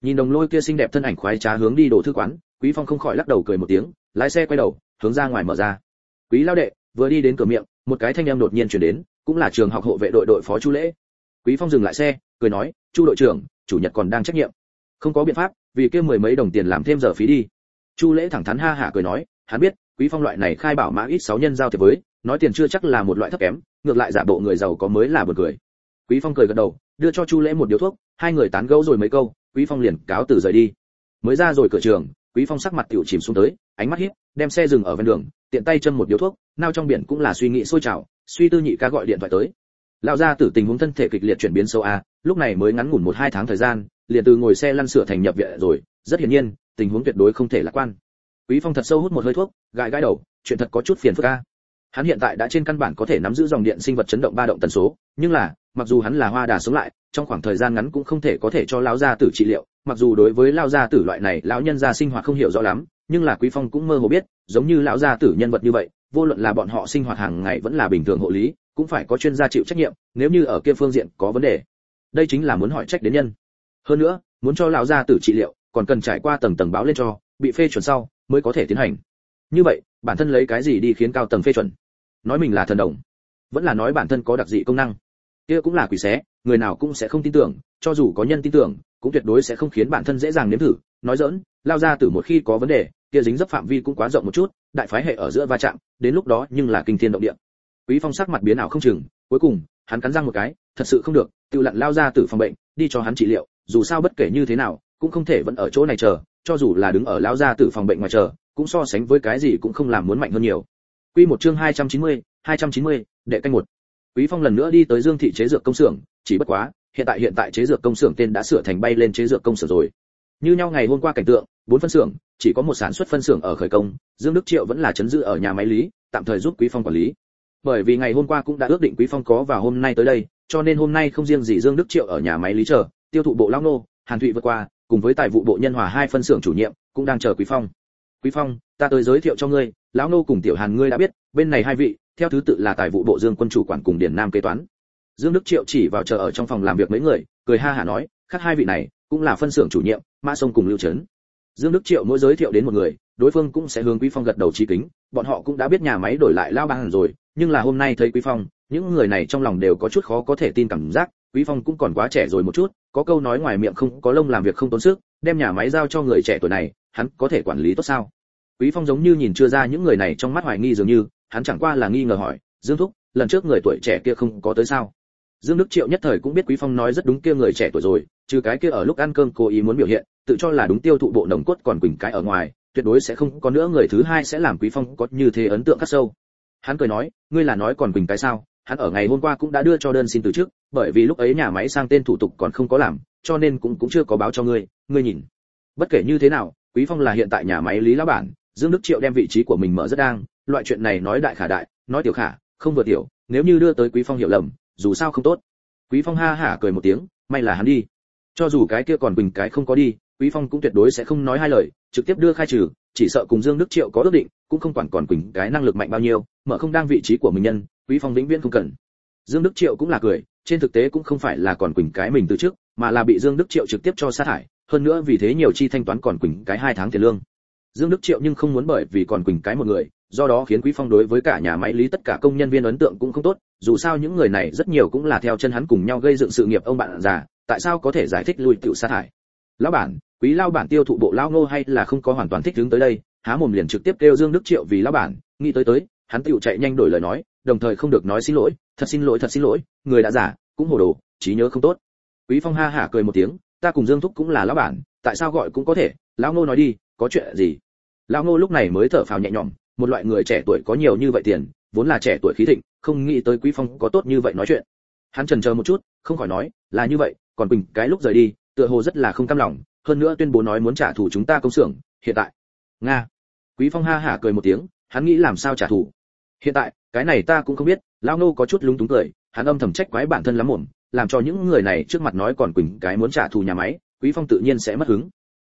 Nhìn đồng lôi kia xinh đẹp thân ảnh khoái trá hướng đi đồ thư quán, quý phong không khỏi lắc đầu cười một tiếng, lái xe quay đầu, hướng ra ngoài mở ra. Quý lao đệ, vừa đi đến cửa miệng, một cái thanh âm đột nhiên chuyển đến, cũng là trường học hộ vệ đội đội phó chu lễ. Quý phong dừng lại xe, cười nói, chu đội trưởng chủ nhật còn đang trách nhiệm. Không có biện pháp vì kia mười mấy đồng tiền làm thêm giờ phí đi. Chu lễ thẳng thắn ha hả cười nói hắn biết quý phong loại này khai bảo mã ít sáu nhân giao thiệp với nói tiền chưa chắc là một loại thấp kém ngược lại giả bộ người giàu có mới là buồn cười. Quý phong cười gật đầu đưa cho chu lễ một điếu thuốc hai người tán gẫu rồi mấy câu quý phong liền cáo từ rời đi. Mới ra rồi cửa trường quý phong sắc mặt tiểu chìm xuống tới ánh mắt hiếp, đem xe dừng ở ven đường tiện tay châm một điếu thuốc nao trong biển cũng là suy nghĩ sôi trào suy tư nhị ca gọi điện thoại tới. Lão gia tử tình huống thân thể kịch liệt chuyển biến sâu a lúc này mới ngắn ngủn một hai tháng thời gian, liền từ ngồi xe lăn sửa thành nhập viện rồi, rất hiển nhiên, tình huống tuyệt đối không thể lạc quan. Quý phong thật sâu hút một hơi thuốc, gãi gãi đầu, chuyện thật có chút phiền phức a. Hắn hiện tại đã trên căn bản có thể nắm giữ dòng điện sinh vật chấn động ba động tần số, nhưng là, mặc dù hắn là hoa đà sống lại, trong khoảng thời gian ngắn cũng không thể có thể cho lão gia tử trị liệu, mặc dù đối với lão gia tử loại này, lão nhân gia sinh hoạt không hiểu rõ lắm, nhưng là quý phong cũng mơ hồ biết, giống như lão gia tử nhân vật như vậy, vô luận là bọn họ sinh hoạt hàng ngày vẫn là bình thường hộ lý, cũng phải có chuyên gia chịu trách nhiệm, nếu như ở kia phương diện có vấn đề đây chính là muốn hỏi trách đến nhân. Hơn nữa, muốn cho lão gia tử trị liệu, còn cần trải qua tầng tầng báo lên cho, bị phê chuẩn sau, mới có thể tiến hành. Như vậy, bản thân lấy cái gì đi khiến cao tầng phê chuẩn? Nói mình là thần đồng, vẫn là nói bản thân có đặc dị công năng. Kia cũng là quỷ xé, người nào cũng sẽ không tin tưởng, cho dù có nhân tin tưởng, cũng tuyệt đối sẽ không khiến bản thân dễ dàng nếm thử. Nói dỡn lao ra từ một khi có vấn đề, kia dính dấp phạm vi cũng quá rộng một chút, đại phái hệ ở giữa va chạm, đến lúc đó nhưng là kinh thiên động địa. Quý phong sắc mặt biến ảo không chừng, cuối cùng, hắn cắn răng một cái, thật sự không được tự lặn lao ra từ phòng bệnh đi cho hắn trị liệu dù sao bất kể như thế nào cũng không thể vẫn ở chỗ này chờ cho dù là đứng ở lao ra từ phòng bệnh ngoài chờ cũng so sánh với cái gì cũng không làm muốn mạnh hơn nhiều. Quy một chương 290, 290, đệ canh một. Quý phong lần nữa đi tới dương thị chế dược công xưởng chỉ bất quá hiện tại hiện tại chế dược công xưởng tên đã sửa thành bay lên chế dược công xưởng rồi. Như nhau ngày hôm qua cảnh tượng bốn phân xưởng chỉ có một sản xuất phân xưởng ở khởi công dương đức triệu vẫn là chấn giữ ở nhà máy lý tạm thời giúp quý phong quản lý. Bởi vì ngày hôm qua cũng đã ước định quý phong có vào hôm nay tới đây cho nên hôm nay không riêng gì dương đức triệu ở nhà máy lý chờ, tiêu thụ bộ lao nô, hàn thụy vượt qua, cùng với tài vụ bộ nhân hòa hai phân xưởng chủ nhiệm, cũng đang chờ quý phong. Quý phong, ta tới giới thiệu cho ngươi, lão nô cùng tiểu hàn ngươi đã biết, bên này hai vị, theo thứ tự là tài vụ bộ dương quân chủ quản cùng Điền nam kế toán. Dương đức triệu chỉ vào chờ ở trong phòng làm việc mấy người, cười ha hả nói, khác hai vị này, cũng là phân xưởng chủ nhiệm, mã sông cùng lưu trấn. Dương đức triệu mỗi giới thiệu đến một người, đối phương cũng sẽ hướng quý phong gật đầu trí kính, bọn họ cũng đã biết nhà máy đổi lại lao bằng rồi, nhưng là hôm nay thấy quý phong những người này trong lòng đều có chút khó có thể tin cảm giác, quý phong cũng còn quá trẻ rồi một chút, có câu nói ngoài miệng không có lông làm việc không tốn sức, đem nhà máy giao cho người trẻ tuổi này, hắn có thể quản lý tốt sao? Quý phong giống như nhìn chưa ra những người này trong mắt hoài nghi dường như, hắn chẳng qua là nghi ngờ hỏi, dương thúc, lần trước người tuổi trẻ kia không có tới sao? Dương đức triệu nhất thời cũng biết quý phong nói rất đúng kia người trẻ tuổi rồi, trừ cái kia ở lúc ăn cơm cố ý muốn biểu hiện, tự cho là đúng tiêu thụ bộ nồng cốt còn quỳnh cái ở ngoài, tuyệt đối sẽ không có nữa, người thứ hai sẽ làm quý phong có như thế ấn tượng khắc sâu. Hắn cười nói, ngươi là nói còn quỳnh cái sao? Hắn ở ngày hôm qua cũng đã đưa cho đơn xin từ trước bởi vì lúc ấy nhà máy sang tên thủ tục còn không có làm, cho nên cũng cũng chưa có báo cho ngươi ngươi nhìn. Bất kể như thế nào, quý phong là hiện tại nhà máy lý lão bản, dương đức triệu đem vị trí của mình mở rất đang, loại chuyện này nói đại khả đại, nói tiểu khả, không vừa tiểu, nếu như đưa tới quý phong hiểu lầm, dù sao không tốt. Quý phong ha hả cười một tiếng, may là hắn đi. Cho dù cái kia còn bình cái không có đi, quý phong cũng tuyệt đối sẽ không nói hai lời, trực tiếp đưa khai trừ, chỉ sợ cùng dương đức triệu có ước định cũng không quản còn quỳnh cái năng lực mạnh bao nhiêu, mở không đang vị trí của mình nhân, quý phong vĩnh viễn không cần. Dương đức triệu cũng là cười, trên thực tế cũng không phải là còn quỳnh cái mình từ trước, mà là bị dương đức triệu trực tiếp cho sát hại, hơn nữa vì thế nhiều chi thanh toán còn quỳnh cái hai tháng tiền lương. Dương đức triệu nhưng không muốn bởi vì còn quỳnh cái một người, do đó khiến quý phong đối với cả nhà máy lý tất cả công nhân viên ấn tượng cũng không tốt, dù sao những người này rất nhiều cũng là theo chân hắn cùng nhau gây dựng sự nghiệp ông bạn già, tại sao có thể giải thích lùi tiểu sát hại? Lão bản, quý lao bản tiêu thụ bộ lao ngô hay là không có hoàn toàn thích đứng tới đây? Há mồm liền trực tiếp kêu dương đức triệu vì lão bản, nghĩ tới tới, hắn tiểu chạy nhanh đổi lời nói, đồng thời không được nói xin lỗi, thật xin lỗi, thật xin lỗi, người đã giả, cũng hồ đồ, trí nhớ không tốt. Quý phong ha hả cười một tiếng, ta cùng dương thúc cũng là lão bản, tại sao gọi cũng có thể, lão ngô nói đi, có chuyện gì? Lão ngô lúc này mới thở phào nhẹ nhõm, một loại người trẻ tuổi có nhiều như vậy tiền, vốn là trẻ tuổi khí thịnh, không nghĩ tới quý phong có tốt như vậy nói chuyện. Hắn chần chờ một chút, không khỏi nói, là như vậy, còn bình cái lúc rời đi, tựa hồ rất là không cam lòng, hơn nữa tuyên bố nói muốn trả thù chúng ta công xưởng, hiện tại nga. Quý phong ha hả cười một tiếng, hắn nghĩ làm sao trả thù. Hiện tại, cái này ta cũng không biết lao nô có chút lúng túng cười, hắn âm thầm trách quái bản thân lắm mồm làm cho những người này trước mặt nói còn quỳnh cái muốn trả thù nhà máy, quý phong tự nhiên sẽ mất hứng.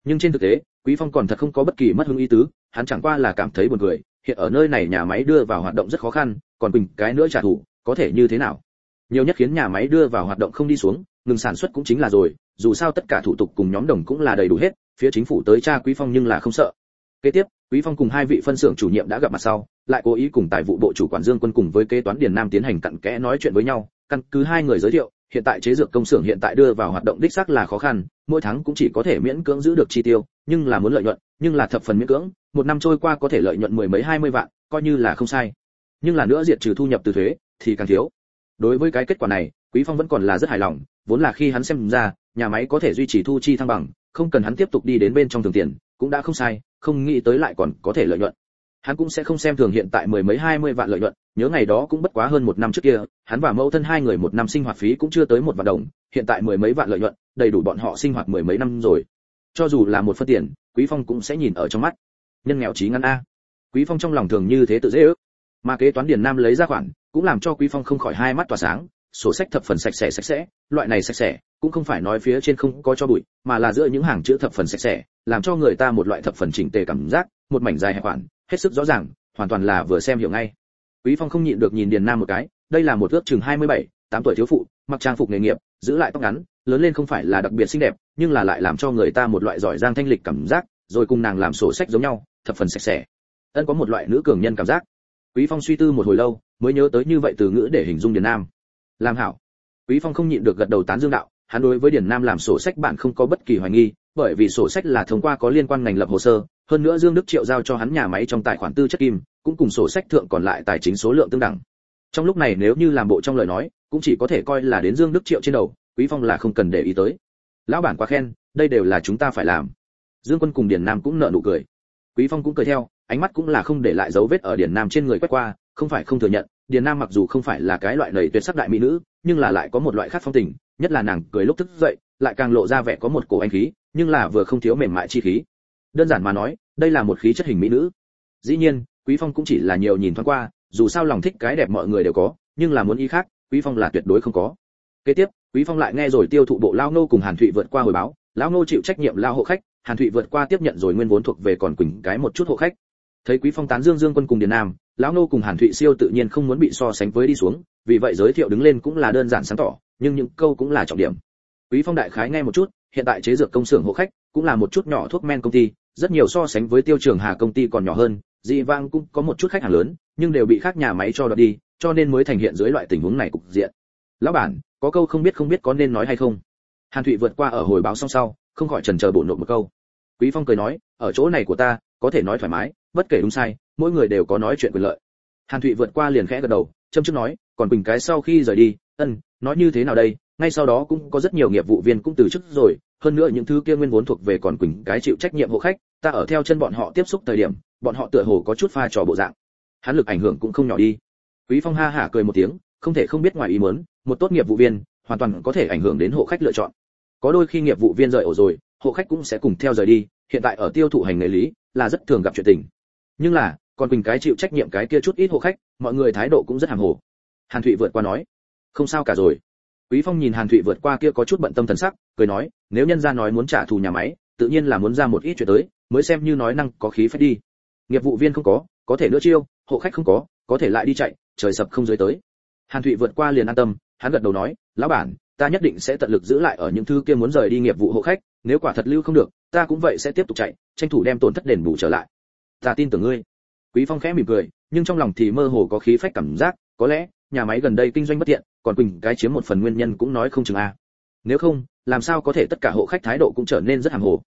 Nhưng trên thực tế, quý phong còn thật không có bất kỳ mất hứng ý tứ, hắn chẳng qua là cảm thấy buồn cười, hiện ở nơi này nhà máy đưa vào hoạt động rất khó khăn, còn quỳnh cái nữa trả thù, có thể như thế nào? Nhiều nhất khiến nhà máy đưa vào hoạt động không đi xuống, ngừng sản xuất cũng chính là rồi, dù sao tất cả thủ tục cùng nhóm đồng cũng là đầy đủ hết, phía chính phủ tới tra quý phong nhưng là không sợ kế tiếp, quý phong cùng hai vị phân xưởng chủ nhiệm đã gặp mặt sau, lại cố ý cùng tài vụ bộ chủ quản dương quân cùng với kế toán điền nam tiến hành cặn kẽ nói chuyện với nhau. Căn cứ hai người giới thiệu, hiện tại chế dược công xưởng hiện tại đưa vào hoạt động đích xác là khó khăn, mỗi tháng cũng chỉ có thể miễn cưỡng giữ được chi tiêu, nhưng là muốn lợi nhuận, nhưng là thập phần miễn cưỡng, một năm trôi qua có thể lợi nhuận mười mấy hai mươi vạn, coi như là không sai. Nhưng là nữa diệt trừ thu nhập từ thuế, thì càng thiếu. Đối với cái kết quả này, quý phong vẫn còn là rất hài lòng, vốn là khi hắn xem ra, nhà máy có thể duy trì thu chi thăng bằng, không cần hắn tiếp tục đi đến bên trong thường tiền cũng đã không sai, không nghĩ tới lại còn có thể lợi nhuận. Hắn cũng sẽ không xem thường hiện tại mười mấy hai mươi vạn lợi nhuận, nhớ ngày đó cũng bất quá hơn một năm trước kia, hắn và mẫu thân hai người một năm sinh hoạt phí cũng chưa tới một vạn đồng, hiện tại mười mấy vạn lợi nhuận, đầy đủ bọn họ sinh hoạt mười mấy năm rồi. Cho dù là một phân tiền, quý phong cũng sẽ nhìn ở trong mắt. Nhân nghèo trí ngăn a. Quý phong trong lòng thường như thế tự dễ ước. Mà kế toán điền nam lấy ra khoản, cũng làm cho quý phong không khỏi hai mắt tỏa sáng, sổ sách thập phần sạch sẽ sạch sẽ, loại này sạch sẽ cũng không phải nói phía trên không có cho bụi mà là giữa những hàng chữ thập phần sạch sẽ làm cho người ta một loại thập phần chỉnh tề cảm giác một mảnh dài hẹp khoản hết sức rõ ràng hoàn toàn là vừa xem hiểu ngay. Quý phong không nhịn được nhìn điền nam một cái đây là một ước chừng 27, 8 tuổi thiếu phụ mặc trang phục nghề nghiệp giữ lại tóc ngắn lớn lên không phải là đặc biệt xinh đẹp nhưng là lại làm cho người ta một loại giỏi giang thanh lịch cảm giác rồi cùng nàng làm sổ sách giống nhau thập phần sạch sẽ. Ân có một loại nữ cường nhân cảm giác. Quý phong suy tư một hồi lâu mới nhớ tới như vậy từ ngữ để hình dung điền nam. Làm hảo. Quý phong không nhịn được gật đầu tán dương đạo hắn đối với điền nam làm sổ sách bạn không có bất kỳ hoài nghi, bởi vì sổ sách là thông qua có liên quan ngành lập hồ sơ, hơn nữa dương đức triệu giao cho hắn nhà máy trong tài khoản tư chất kim, cũng cùng sổ sách thượng còn lại tài chính số lượng tương đẳng. Trong lúc này nếu như làm bộ trong lời nói, cũng chỉ có thể coi là đến dương đức triệu trên đầu, quý phong là không cần để ý tới. Lão bản quá khen, đây đều là chúng ta phải làm. Dương quân cùng điền nam cũng nợ nụ cười. Quý phong cũng cười theo, ánh mắt cũng là không để lại dấu vết ở điền nam trên người quét qua, không phải không thừa nhận, điền nam mặc dù không phải là cái loại lầy tuyệt sắc đại mỹ nữ, nhưng là lại có một loại khác phong tình nhất là nàng cười lúc thức dậy, lại càng lộ ra vẻ có một cổ anh khí, nhưng là vừa không thiếu mềm mại chi khí. Đơn giản mà nói, đây là một khí chất hình mỹ nữ. Dĩ nhiên, quý phong cũng chỉ là nhiều nhìn thoáng qua, dù sao lòng thích cái đẹp mọi người đều có, nhưng là muốn ý khác, quý phong là tuyệt đối không có. Kế tiếp, quý phong lại nghe rồi tiêu thụ bộ lao nô cùng hàn thụy vượt qua hồi báo lão nô chịu trách nhiệm lao hộ khách, hàn thụy vượt qua tiếp nhận rồi nguyên vốn thuộc về còn quỳnh cái một chút hộ khách. Thấy quý phong tán dương dương quân cùng điền nam lão nô cùng hàn thụy siêu tự nhiên không muốn bị so sánh với đi xuống, vì vậy giới thiệu đứng lên cũng là đơn giản sáng tỏ nhưng những câu cũng là trọng điểm. Quý phong đại khái nghe một chút, hiện tại chế dược công xưởng hộ khách cũng là một chút nhỏ thuốc men công ty, rất nhiều so sánh với tiêu trường hà công ty còn nhỏ hơn, dị vang cũng có một chút khách hàng lớn, nhưng đều bị khác nhà máy cho đoạt đi, cho nên mới thành hiện dưới loại tình huống này cục diện. Lão bản, có câu không biết không biết có nên nói hay không? Hàn thụy vượt qua ở hồi báo xong sau, không khỏi chần chờ bộ nộp một câu. Quý phong cười nói, ở chỗ này của ta, có thể nói thoải mái, bất kể đúng sai, mỗi người đều có nói chuyện quyền lợi. Hàn thụy vượt qua liền khẽ gật đầu, châm trước nói, còn quỳnh cái sau khi rời đi ân, nói như thế nào đây? Ngay sau đó cũng có rất nhiều nghiệp vụ viên cũng từ chức rồi. Hơn nữa những thứ kia nguyên vốn thuộc về còn quỳnh cái chịu trách nhiệm hộ khách. Ta ở theo chân bọn họ tiếp xúc thời điểm, bọn họ tựa hồ có chút pha trò bộ dạng. Hắn lực ảnh hưởng cũng không nhỏ đi. Quý phong ha hả cười một tiếng, không thể không biết ngoài ý muốn, một tốt nghiệp vụ viên hoàn toàn có thể ảnh hưởng đến hộ khách lựa chọn. Có đôi khi nghiệp vụ viên rời ổ rồi, hộ khách cũng sẽ cùng theo rời đi. Hiện tại ở tiêu thụ hành nghề lý là rất thường gặp chuyện tình. Nhưng là, còn quỳnh cái chịu trách nhiệm cái kia chút ít hộ khách, mọi người thái độ cũng rất hàng hồ. Hàn thụy vượt qua nói không sao cả rồi. Quý phong nhìn hàn thụy vượt qua kia có chút bận tâm thần sắc, cười nói, nếu nhân gia nói muốn trả thù nhà máy, tự nhiên là muốn ra một ít chuyện tới, mới xem như nói năng có khí phách đi. Nghiệp vụ viên không có có thể nữa chiêu, hộ khách không có có thể lại đi chạy, trời sập không dưới tới. Hàn thụy vượt qua liền an tâm, hắn gật đầu nói, lão bản, ta nhất định sẽ tận lực giữ lại ở những thứ kia muốn rời đi nghiệp vụ hộ khách, nếu quả thật lưu không được, ta cũng vậy sẽ tiếp tục chạy, tranh thủ đem tổn thất đền bù trở lại. Ta tin tưởng ngươi. Quý phong khẽ mỉm cười, nhưng trong lòng thì mơ hồ có khí phách cảm giác, có lẽ nhà máy gần đây kinh doanh bất tiện, còn quỳnh cái chiếm một phần nguyên nhân cũng nói không chừng a. Nếu không, làm sao có thể tất cả hộ khách thái độ cũng trở nên rất hàm hồ?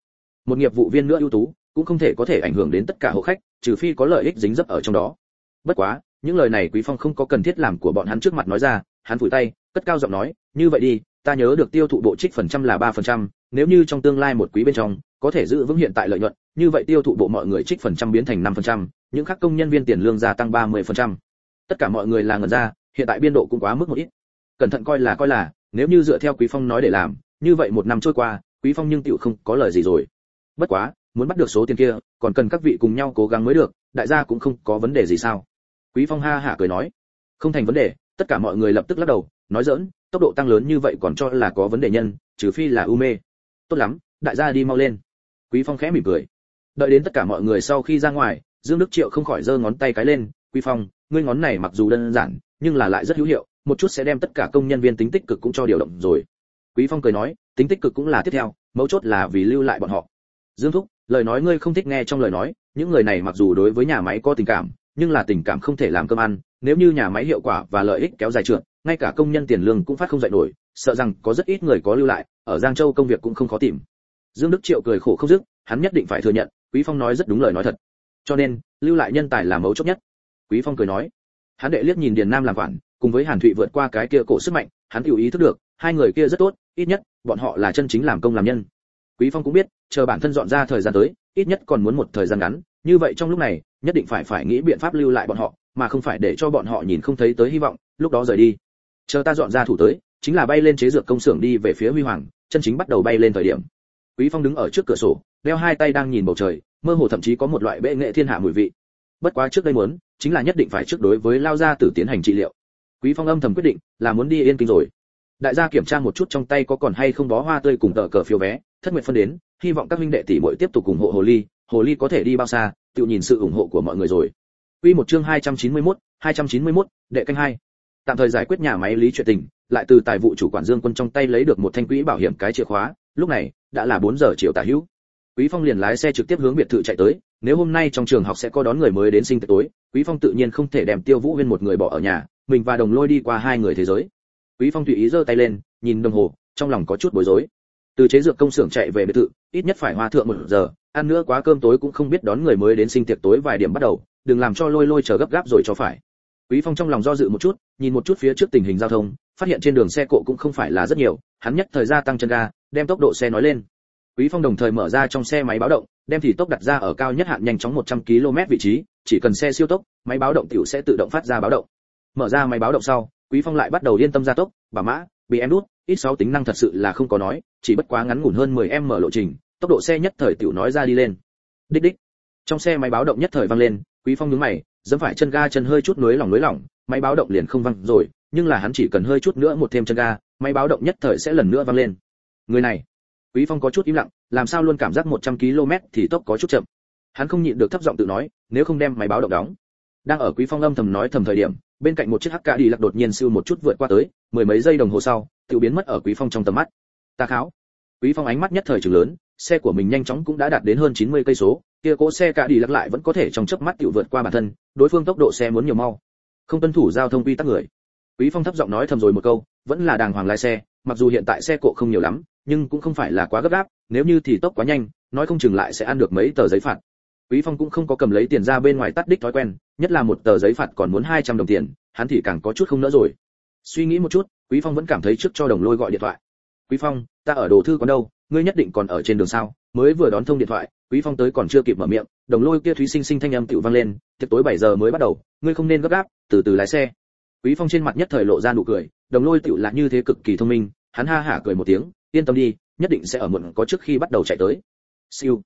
Một nghiệp vụ viên nữa ưu tú, cũng không thể có thể ảnh hưởng đến tất cả hộ khách, trừ phi có lợi ích dính dấp ở trong đó. Bất quá, những lời này quý phong không có cần thiết làm của bọn hắn trước mặt nói ra, hắn phủi tay, cất cao giọng nói, như vậy đi, ta nhớ được tiêu thụ bộ trích phần trăm là ba phần trăm, nếu như trong tương lai một quý bên trong, có thể giữ vững hiện tại lợi nhuận, như vậy tiêu thụ bộ mọi người trích phần trăm biến thành năm phần trăm, những khác công nhân viên tiền lương gia tăng ba mươi phần trăm. Tất cả mọi người là ngẩn ra hiện tại biên độ cũng quá mức một ít. Cẩn thận coi là coi là, nếu như dựa theo quý phong nói để làm, như vậy một năm trôi qua, quý phong nhưng tiểu không có lời gì rồi. Bất quá, muốn bắt được số tiền kia, còn cần các vị cùng nhau cố gắng mới được, đại gia cũng không có vấn đề gì sao? Quý phong ha hả cười nói. Không thành vấn đề, tất cả mọi người lập tức lắc đầu, nói dỡn tốc độ tăng lớn như vậy còn cho là có vấn đề nhân, trừ phi là u mê. Tốt lắm, đại gia đi mau lên. Quý phong khẽ mỉm cười. Đợi đến tất cả mọi người sau khi ra ngoài, dương đức triệu không khỏi giơ ngón tay cái lên, quý phong, ngươi ngón này mặc dù đơn giản nhưng là lại rất hữu hiệu, một chút sẽ đem tất cả công nhân viên tính tích cực cũng cho điều động rồi. Quý phong cười nói, tính tích cực cũng là tiếp theo, mấu chốt là vì lưu lại bọn họ. Dương thúc, lời nói ngươi không thích nghe trong lời nói, những người này mặc dù đối với nhà máy có tình cảm, nhưng là tình cảm không thể làm cơm ăn, nếu như nhà máy hiệu quả và lợi ích kéo dài trượt, ngay cả công nhân tiền lương cũng phát không dậy nổi, sợ rằng có rất ít người có lưu lại, ở giang châu công việc cũng không khó tìm. Dương đức triệu cười khổ không dứt, hắn nhất định phải thừa nhận, quý phong nói rất đúng lời nói thật. Cho nên, lưu lại nhân tài là mấu chốt nhất. Quý phong cười nói hắn đệ liếc nhìn điền nam làm quản, cùng với hàn thụy vượt qua cái kia cổ sức mạnh, hắn tự ý thức được, hai người kia rất tốt, ít nhất, bọn họ là chân chính làm công làm nhân. Quý phong cũng biết, chờ bản thân dọn ra thời gian tới, ít nhất còn muốn một thời gian ngắn, như vậy trong lúc này, nhất định phải phải nghĩ biện pháp lưu lại bọn họ, mà không phải để cho bọn họ nhìn không thấy tới hy vọng, lúc đó rời đi. Chờ ta dọn ra thủ tới, chính là bay lên chế dược công xưởng đi về phía huy hoàng, chân chính bắt đầu bay lên thời điểm. Quý phong đứng ở trước cửa sổ, đeo hai tay đang nhìn bầu trời, mơ hồ thậm chí có một loại bệ nghệ thiên hạ mùi vị bất quá trước đây muốn chính là nhất định phải trước đối với lao gia tử tiến hành trị liệu quý phong âm thầm quyết định là muốn đi yên kinh rồi đại gia kiểm tra một chút trong tay có còn hay không bó hoa tươi cùng tờ cờ phiếu vé thất nguyện phân đến hy vọng các huynh đệ tỷ muội tiếp tục ủng hộ hồ ly hồ ly có thể đi bao xa tự nhìn sự ủng hộ của mọi người rồi Quy một chương 291, 291, đệ canh hai. Tạm thời giải quyết nhà máy lý chuyện tình, lại từ tài vụ chủ quản Dương Quân trong tay lấy được một thanh quỹ bảo hiểm cái chìa khóa, lúc này đã là 4 giờ chiều tả hữu. Quý Phong liền lái xe trực tiếp hướng biệt thự chạy tới, nếu hôm nay trong trường học sẽ có đón người mới đến sinh tối, Quý Phong tự nhiên không thể đem Tiêu Vũ Huyên một người bỏ ở nhà, mình và Đồng Lôi đi qua hai người thế giới. Quý Phong tùy ý giơ tay lên, nhìn đồng hồ, trong lòng có chút bối rối. Từ chế dược công xưởng chạy về biệt thự, ít nhất phải hoa thượng một giờ, ăn nữa quá cơm tối cũng không biết đón người mới đến sinh tiệc tối vài điểm bắt đầu, đừng làm cho lôi lôi chờ gấp gáp rồi cho phải quý phong trong lòng do dự một chút nhìn một chút phía trước tình hình giao thông phát hiện trên đường xe cộ cũng không phải là rất nhiều hắn nhất thời gia tăng chân ga đem tốc độ xe nói lên quý phong đồng thời mở ra trong xe máy báo động đem thì tốc đặt ra ở cao nhất hạn nhanh chóng 100 km vị trí chỉ cần xe siêu tốc máy báo động tiểu sẽ tự động phát ra báo động. Mở ra máy báo động sau quý phong lại bắt đầu yên tâm gia tốc bà mã bị em đút ít 6 tính năng thật sự là không có nói chỉ bất quá ngắn ngủn hơn 10 m lộ trình tốc độ xe nhất thời tiểu nói ra đi lên. Đích đích. Trong xe máy báo động nhất thời vang lên quý phong nhướng mày giẫm phải chân ga chân hơi chút nuối lòng nuối lòng, máy báo động liền không vang rồi nhưng là hắn chỉ cần hơi chút nữa một thêm chân ga máy báo động nhất thời sẽ lần nữa vang lên. Người này quý phong có chút im lặng, làm sao luôn cảm giác 100 km thì tốc có chút chậm. Hắn không nhịn được thấp giọng tự nói, nếu không đem máy báo động đóng. Đang ở quý phong âm thầm nói thầm thời điểm, bên cạnh một chiếc hắc đi lạc đột nhiên siêu một chút vượt qua tới, mười mấy giây đồng hồ sau tiêu biến mất ở quý phong trong tầm mắt. Ta kháo. Quý phong ánh mắt nhất thời trừng lớn, xe của mình nhanh chóng cũng đã đạt đến hơn 90 cây số, kia cỗ xe cả đi lắc lại vẫn có thể trong chớp mắt tiểu vượt qua bản thân, đối phương tốc độ xe muốn nhiều mau. Không tuân thủ giao thông quy tắc người. Quý phong thấp giọng nói thầm rồi một câu, vẫn là đàng hoàng lái xe, mặc dù hiện tại xe cộ không nhiều lắm nhưng cũng không phải là quá gấp gáp, nếu như thì tốc quá nhanh, nói không chừng lại sẽ ăn được mấy tờ giấy phạt. Quý phong cũng không có cầm lấy tiền ra bên ngoài tắt đích thói quen, nhất là một tờ giấy phạt còn muốn 200 đồng tiền, hắn thì càng có chút không nỡ rồi. Suy nghĩ một chút, quý phong vẫn cảm thấy trước cho đồng lôi gọi điện thoại. Quý phong, ta ở đồ thư quán đâu, ngươi nhất định còn ở trên đường sao? Mới vừa đón thông điện thoại, quý phong tới còn chưa kịp mở miệng, đồng lôi kia thúy sinh sinh thanh âm tiểu vang lên, tiệc tối 7 giờ mới bắt đầu, ngươi không nên gấp gáp, từ từ lái xe. Quý phong trên mặt nhất thời lộ ra nụ cười, đồng lôi tiểu là như thế cực kỳ thông minh, hắn ha hả cười một tiếng yên tâm đi, nhất định sẽ ở muộn có trước khi bắt đầu chạy tới. Siêu.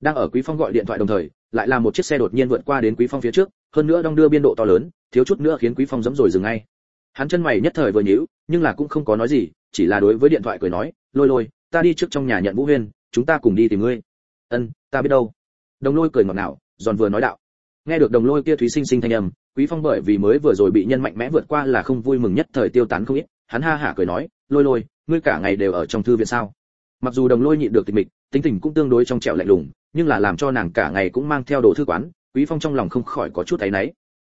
Đang ở quý phong gọi điện thoại đồng thời, lại là một chiếc xe đột nhiên vượt qua đến quý phong phía trước, hơn nữa đong đưa biên độ to lớn, thiếu chút nữa khiến quý phong giẫm rồi dừng ngay. Hắn chân mày nhất thời vừa nhíu, nhưng là cũng không có nói gì, chỉ là đối với điện thoại cười nói, lôi lôi, ta đi trước trong nhà nhận vũ huyên, chúng ta cùng đi tìm ngươi. Ân, ta biết đâu. Đồng lôi cười ngọt ngào, giòn vừa nói đạo. Nghe được đồng lôi kia thúy sinh sinh thanh âm, quý phong bởi vì mới vừa rồi bị nhân mạnh mẽ vượt qua là không vui mừng nhất thời tiêu tán không ít. Hắn ha hả cười nói, lôi lôi ngươi cả ngày đều ở trong thư viện sao? Mặc dù đồng lôi nhịn được tịch mịch, tính tình cũng tương đối trong trẻo lạnh lùng, nhưng là làm cho nàng cả ngày cũng mang theo đồ thư quán, quý phong trong lòng không khỏi có chút thấy nấy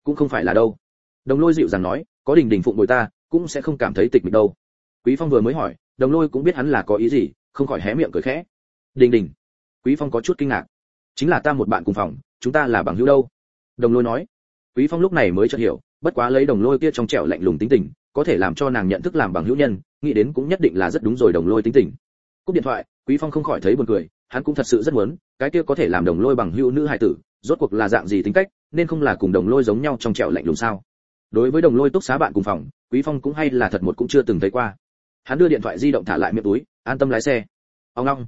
cũng không phải là đâu. Đồng lôi dịu dàng nói, có đình đình phụng bồi ta, cũng sẽ không cảm thấy tịch mịch đâu. Quý phong vừa mới hỏi, đồng lôi cũng biết hắn là có ý gì, không khỏi hé miệng cười khẽ. Đình đình. Quý phong có chút kinh ngạc. Chính là ta một bạn cùng phòng, chúng ta là bằng hữu đâu? Đồng lôi nói. Quý phong lúc này mới chợt hiểu, bất quá lấy đồng lôi kia trong trẻo lạnh lùng tính tình, có thể làm cho nàng nhận thức làm bằng hữu nhân nghĩ đến cũng nhất định là rất đúng rồi đồng lôi tính tình. Cúp điện thoại, quý phong không khỏi thấy buồn cười, hắn cũng thật sự rất muốn, cái kia có thể làm đồng lôi bằng hữu nữ hài tử, rốt cuộc là dạng gì tính cách, nên không là cùng đồng lôi giống nhau trong trẻo lạnh lùng sao? Đối với đồng lôi túc xá bạn cùng phòng, quý phong cũng hay là thật một cũng chưa từng thấy qua. Hắn đưa điện thoại di động thả lại miệng túi, an tâm lái xe. Ông long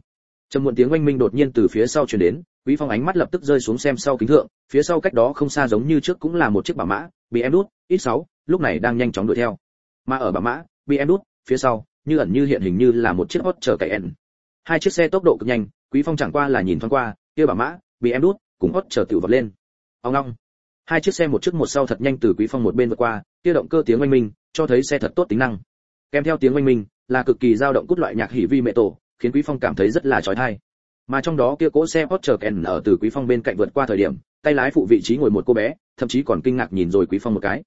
trầm muộn tiếng oanh minh đột nhiên từ phía sau truyền đến, quý phong ánh mắt lập tức rơi xuống xem sau kính thượng, phía sau cách đó không xa giống như trước cũng là một chiếc bảo mã bị em đút ít sáu, lúc này đang nhanh chóng đuổi theo. Mà ở bảo mã bị em đút phía sau, như ẩn như hiện hình như là một chiếc hot chờ cậy ẩn. Hai chiếc xe tốc độ cực nhanh, quý phong chẳng qua là nhìn thoáng qua, kia bà mã, bị em đút, cùng hot chờ tiểu vật lên. Ông long hai chiếc xe một trước một sau thật nhanh từ quý phong một bên vượt qua, kia động cơ tiếng oanh minh, cho thấy xe thật tốt tính năng. Kèm theo tiếng oanh minh, là cực kỳ dao động cút loại nhạc hỉ vi mẹ tổ, khiến quý phong cảm thấy rất là chói tai. Mà trong đó kia cỗ xe Porsche kèn ở từ quý phong bên cạnh vượt qua thời điểm, tay lái phụ vị trí ngồi một cô bé, thậm chí còn kinh ngạc nhìn rồi quý phong một cái.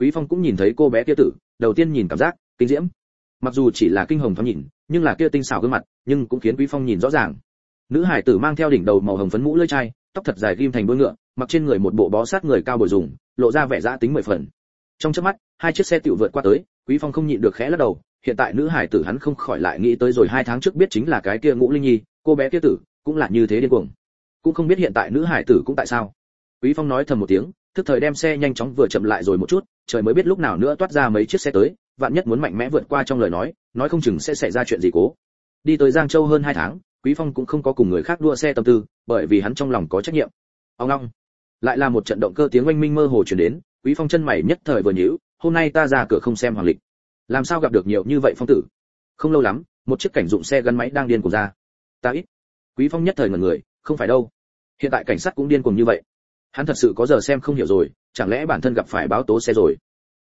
Quý phong cũng nhìn thấy cô bé kia tử, đầu tiên nhìn cảm giác, kinh diễm mặc dù chỉ là kinh hồng thoáng nhìn, nhưng là kia tinh xảo gương mặt, nhưng cũng khiến quý phong nhìn rõ ràng. Nữ hải tử mang theo đỉnh đầu màu hồng phấn mũ lưỡi chai, tóc thật dài ghim thành đuôi ngựa, mặc trên người một bộ bó sát người cao bồi dùng, lộ ra vẻ dã tính mười phần. Trong chớp mắt, hai chiếc xe tiểu vượt qua tới, quý phong không nhịn được khẽ lắc đầu, hiện tại nữ hải tử hắn không khỏi lại nghĩ tới rồi hai tháng trước biết chính là cái kia ngũ linh nhi, cô bé kia tử, cũng là như thế điên cuồng. Cũng không biết hiện tại nữ hải tử cũng tại sao. Quý phong nói thầm một tiếng, thức thời đem xe nhanh chóng vừa chậm lại rồi một chút, trời mới biết lúc nào nữa toát ra mấy chiếc xe tới vạn nhất muốn mạnh mẽ vượt qua trong lời nói nói không chừng sẽ xảy ra chuyện gì cố. Đi tới giang châu hơn hai tháng, quý phong cũng không có cùng người khác đua xe tâm tư, bởi vì hắn trong lòng có trách nhiệm. Ông long. Lại là một trận động cơ tiếng oanh minh mơ hồ truyền đến, quý phong chân mày nhất thời vừa nhíu, hôm nay ta ra cửa không xem hoàng lịch. Làm sao gặp được nhiều như vậy phong tử? Không lâu lắm, một chiếc cảnh dụng xe gắn máy đang điên cuồng ra. Ta ít. Quý phong nhất thời ngẩn người, không phải đâu. Hiện tại cảnh sát cũng điên cuồng như vậy. Hắn thật sự có giờ xem không hiểu rồi, chẳng lẽ bản thân gặp phải báo tố xe rồi?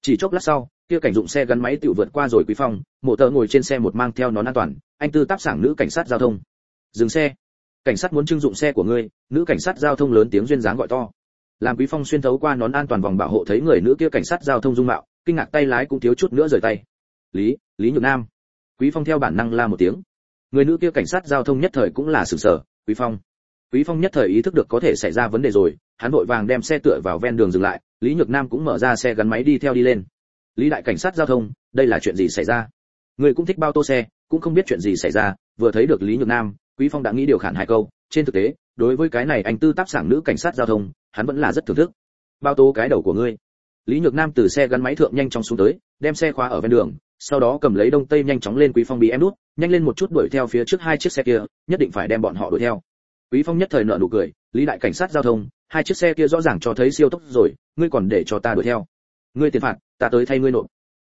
Chỉ chốc lát sau kia cảnh dụng xe gắn máy tiểu vượt qua rồi quý phong, mộ tờ ngồi trên xe một mang theo nón an toàn, anh tư tác sảng nữ cảnh sát giao thông. Dừng xe. Cảnh sát muốn trưng dụng xe của ngươi, nữ cảnh sát giao thông lớn tiếng duyên dáng gọi to. Làm quý phong xuyên thấu qua nón an toàn vòng bảo hộ thấy người nữ kia cảnh sát giao thông dung mạo, kinh ngạc tay lái cũng thiếu chút nữa rời tay. Lý lý nhược nam. Quý phong theo bản năng la một tiếng. Người nữ kia cảnh sát giao thông nhất thời cũng là sửng sở, quý phong. Quý phong nhất thời ý thức được có thể xảy ra vấn đề rồi, hắn vội vàng đem xe tựa vào ven đường dừng lại, lý nhược nam cũng mở ra xe gắn máy đi theo đi lên lý đại cảnh sát giao thông, đây là chuyện gì xảy ra? Người cũng thích bao tô xe, cũng không biết chuyện gì xảy ra, vừa thấy được lý nhược nam, quý phong đã nghĩ điều khản hai câu. Trên thực tế, đối với cái này anh tư tác sản nữ cảnh sát giao thông, hắn vẫn là rất thưởng thức. Bao tô cái đầu của ngươi. Lý nhược nam từ xe gắn máy thượng nhanh chóng xuống tới, đem xe khóa ở ven đường, sau đó cầm lấy đông tây nhanh chóng lên quý phong bị em đút, nhanh lên một chút đuổi theo phía trước hai chiếc xe kia, nhất định phải đem bọn họ đuổi theo. Quý phong nhất thời nợ nụ cười, lý đại cảnh sát giao thông, hai chiếc xe kia rõ ràng cho thấy siêu tốc rồi, ngươi còn để cho ta đuổi theo ngươi tiền phạt, ta tới thay ngươi nộp.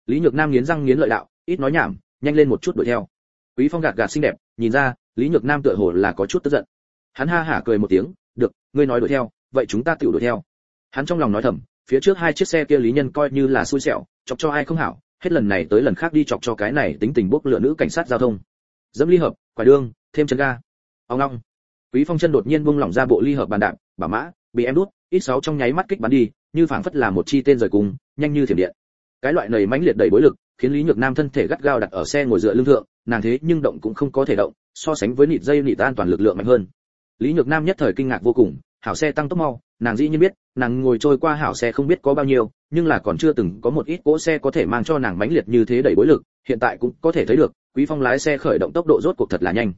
Lý nhược nam nghiến răng nghiến lợi đạo, ít nói nhảm, nhanh lên một chút đuổi theo. Quý phong gạt gạt xinh đẹp, nhìn ra, lý nhược nam tựa hồ là có chút tức giận. Hắn ha hả cười một tiếng, được, ngươi nói đuổi theo, vậy chúng ta tự đuổi theo. Hắn trong lòng nói thầm, phía trước hai chiếc xe kia lý nhân coi như là xui xẻo, chọc cho ai không hảo, hết lần này tới lần khác đi chọc cho cái này tính tình bốc lửa nữ cảnh sát giao thông. Dẫm ly hợp quả đương, thêm chân ga. Ông long quý phong chân đột nhiên buông lỏng ra bộ ly hợp bàn đạp bà mã, bị em đút, ít sáu trong nháy mắt kích bắn đi, như phảng phất là một chi tên rời cùng nhanh như thiểm điện. Cái loại nầy mãnh liệt đầy bối lực, khiến lý nhược nam thân thể gắt gao đặt ở xe ngồi dựa lưng thượng, nàng thế nhưng động cũng không có thể động, so sánh với nịt dây nịt an toàn lực lượng mạnh hơn. Lý nhược nam nhất thời kinh ngạc vô cùng, hảo xe tăng tốc mau, nàng dĩ nhiên biết, nàng ngồi trôi qua hảo xe không biết có bao nhiêu, nhưng là còn chưa từng có một ít cỗ xe có thể mang cho nàng mãnh liệt như thế đẩy bối lực, hiện tại cũng có thể thấy được, quý phong lái xe khởi động tốc độ rốt cuộc thật là nhanh.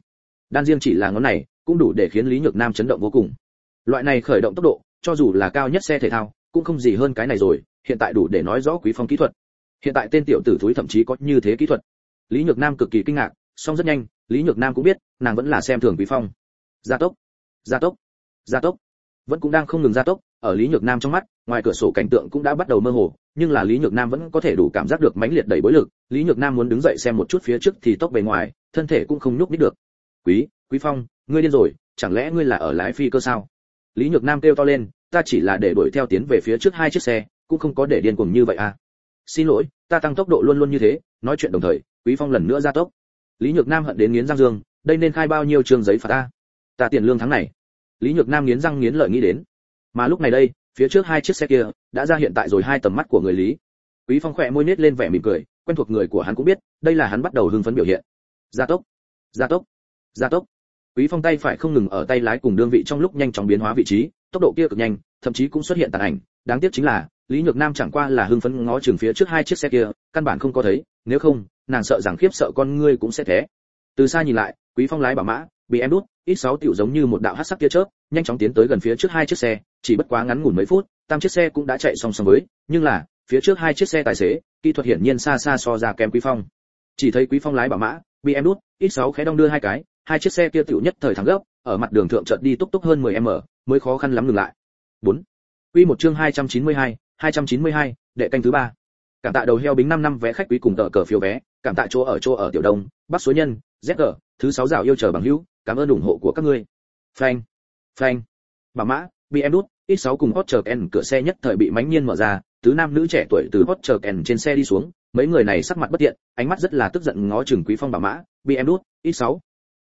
Đan riêng chỉ là ngón này, cũng đủ để khiến lý nhược nam chấn động vô cùng. Loại này khởi động tốc độ, cho dù là cao nhất xe thể thao, cũng không gì hơn cái này rồi hiện tại đủ để nói rõ quý phong kỹ thuật. Hiện tại tên tiểu tử thúi thậm chí có như thế kỹ thuật. Lý nhược nam cực kỳ kinh ngạc, song rất nhanh, lý nhược nam cũng biết, nàng vẫn là xem thường quý phong. Gia tốc gia tốc gia tốc. Vẫn cũng đang không ngừng gia tốc, ở lý nhược nam trong mắt, ngoài cửa sổ cảnh tượng cũng đã bắt đầu mơ hồ, nhưng là lý nhược nam vẫn có thể đủ cảm giác được mãnh liệt đẩy bối lực. Lý nhược nam muốn đứng dậy xem một chút phía trước thì tốc bề ngoài, thân thể cũng không nhúc nhích được. Quý quý phong, ngươi điên rồi, chẳng lẽ ngươi là ở lái phi cơ sao? Lý nhược nam kêu to lên, ta chỉ là để đuổi theo tiến về phía trước hai chiếc xe cũng không có để điên cuồng như vậy à. Xin lỗi, ta tăng tốc độ luôn luôn như thế, nói chuyện đồng thời, quý phong lần nữa gia tốc. Lý nhược nam hận đến nghiến răng dương, đây nên khai bao nhiêu trường giấy phạt ta? Ta tiền lương tháng này. Lý nhược nam nghiến răng nghiến lợi nghĩ đến. Mà lúc này đây, phía trước hai chiếc xe kia, đã ra hiện tại rồi hai tầm mắt của người lý. Quý phong khỏe môi nết lên vẻ mỉm cười, quen thuộc người của hắn cũng biết, đây là hắn bắt đầu hưng phấn biểu hiện. Gia tốc gia tốc gia tốc. Quý phong tay phải không ngừng ở tay lái cùng đương vị trong lúc nhanh chóng biến hóa vị trí, tốc độ kia cực nhanh thậm chí cũng xuất hiện tàn ảnh. Đáng tiếc chính là, lý nhược nam chẳng qua là hưng phấn ngó chừng phía trước hai chiếc xe kia, căn bản không có thấy, nếu không, nàng sợ rằng khiếp sợ con ngươi cũng sẽ thế từ xa nhìn lại, quý phong lái bảo mã, bị em đút, ít sáu tiểu giống như một đạo hắc sắc tia chớp, nhanh chóng tiến tới gần phía trước hai chiếc xe, chỉ bất quá ngắn ngủn mấy phút, tam chiếc xe cũng đã chạy song song với, nhưng là, phía trước hai chiếc xe tài xế, kỹ thuật hiển nhiên xa xa so ra kém quý phong. Chỉ thấy quý phong lái bảo mã, bị em đút, ít sáu khẽ đong đưa hai cái, hai chiếc xe kia tiểu nhất thời thắng gấp, ở mặt đường thượng chợt đi túc túc hơn 10 m mới khó khăn lắm ngừng lại. 4. Quy một chương 292, 292, đệ canh thứ ba. Cảm tạ đầu heo bính 5 năm vé khách quý cùng tờ cờ phiếu vé, cảm tạ chỗ ở chỗ ở tiểu đông, Bắc số nhân, ZG, thứ sáu rào yêu chờ bằng hữu, cảm ơn ủng hộ của các ngươi. Phanh, phanh. Bà mã, bị em đút, X6 cùng Hot N cửa xe nhất thời bị mãnh nhiên mở ra, tứ nam nữ trẻ tuổi từ Hot N trên xe đi xuống, mấy người này sắc mặt bất tiện, ánh mắt rất là tức giận ngó chừng Quý Phong bà mã, bị em đút, X6.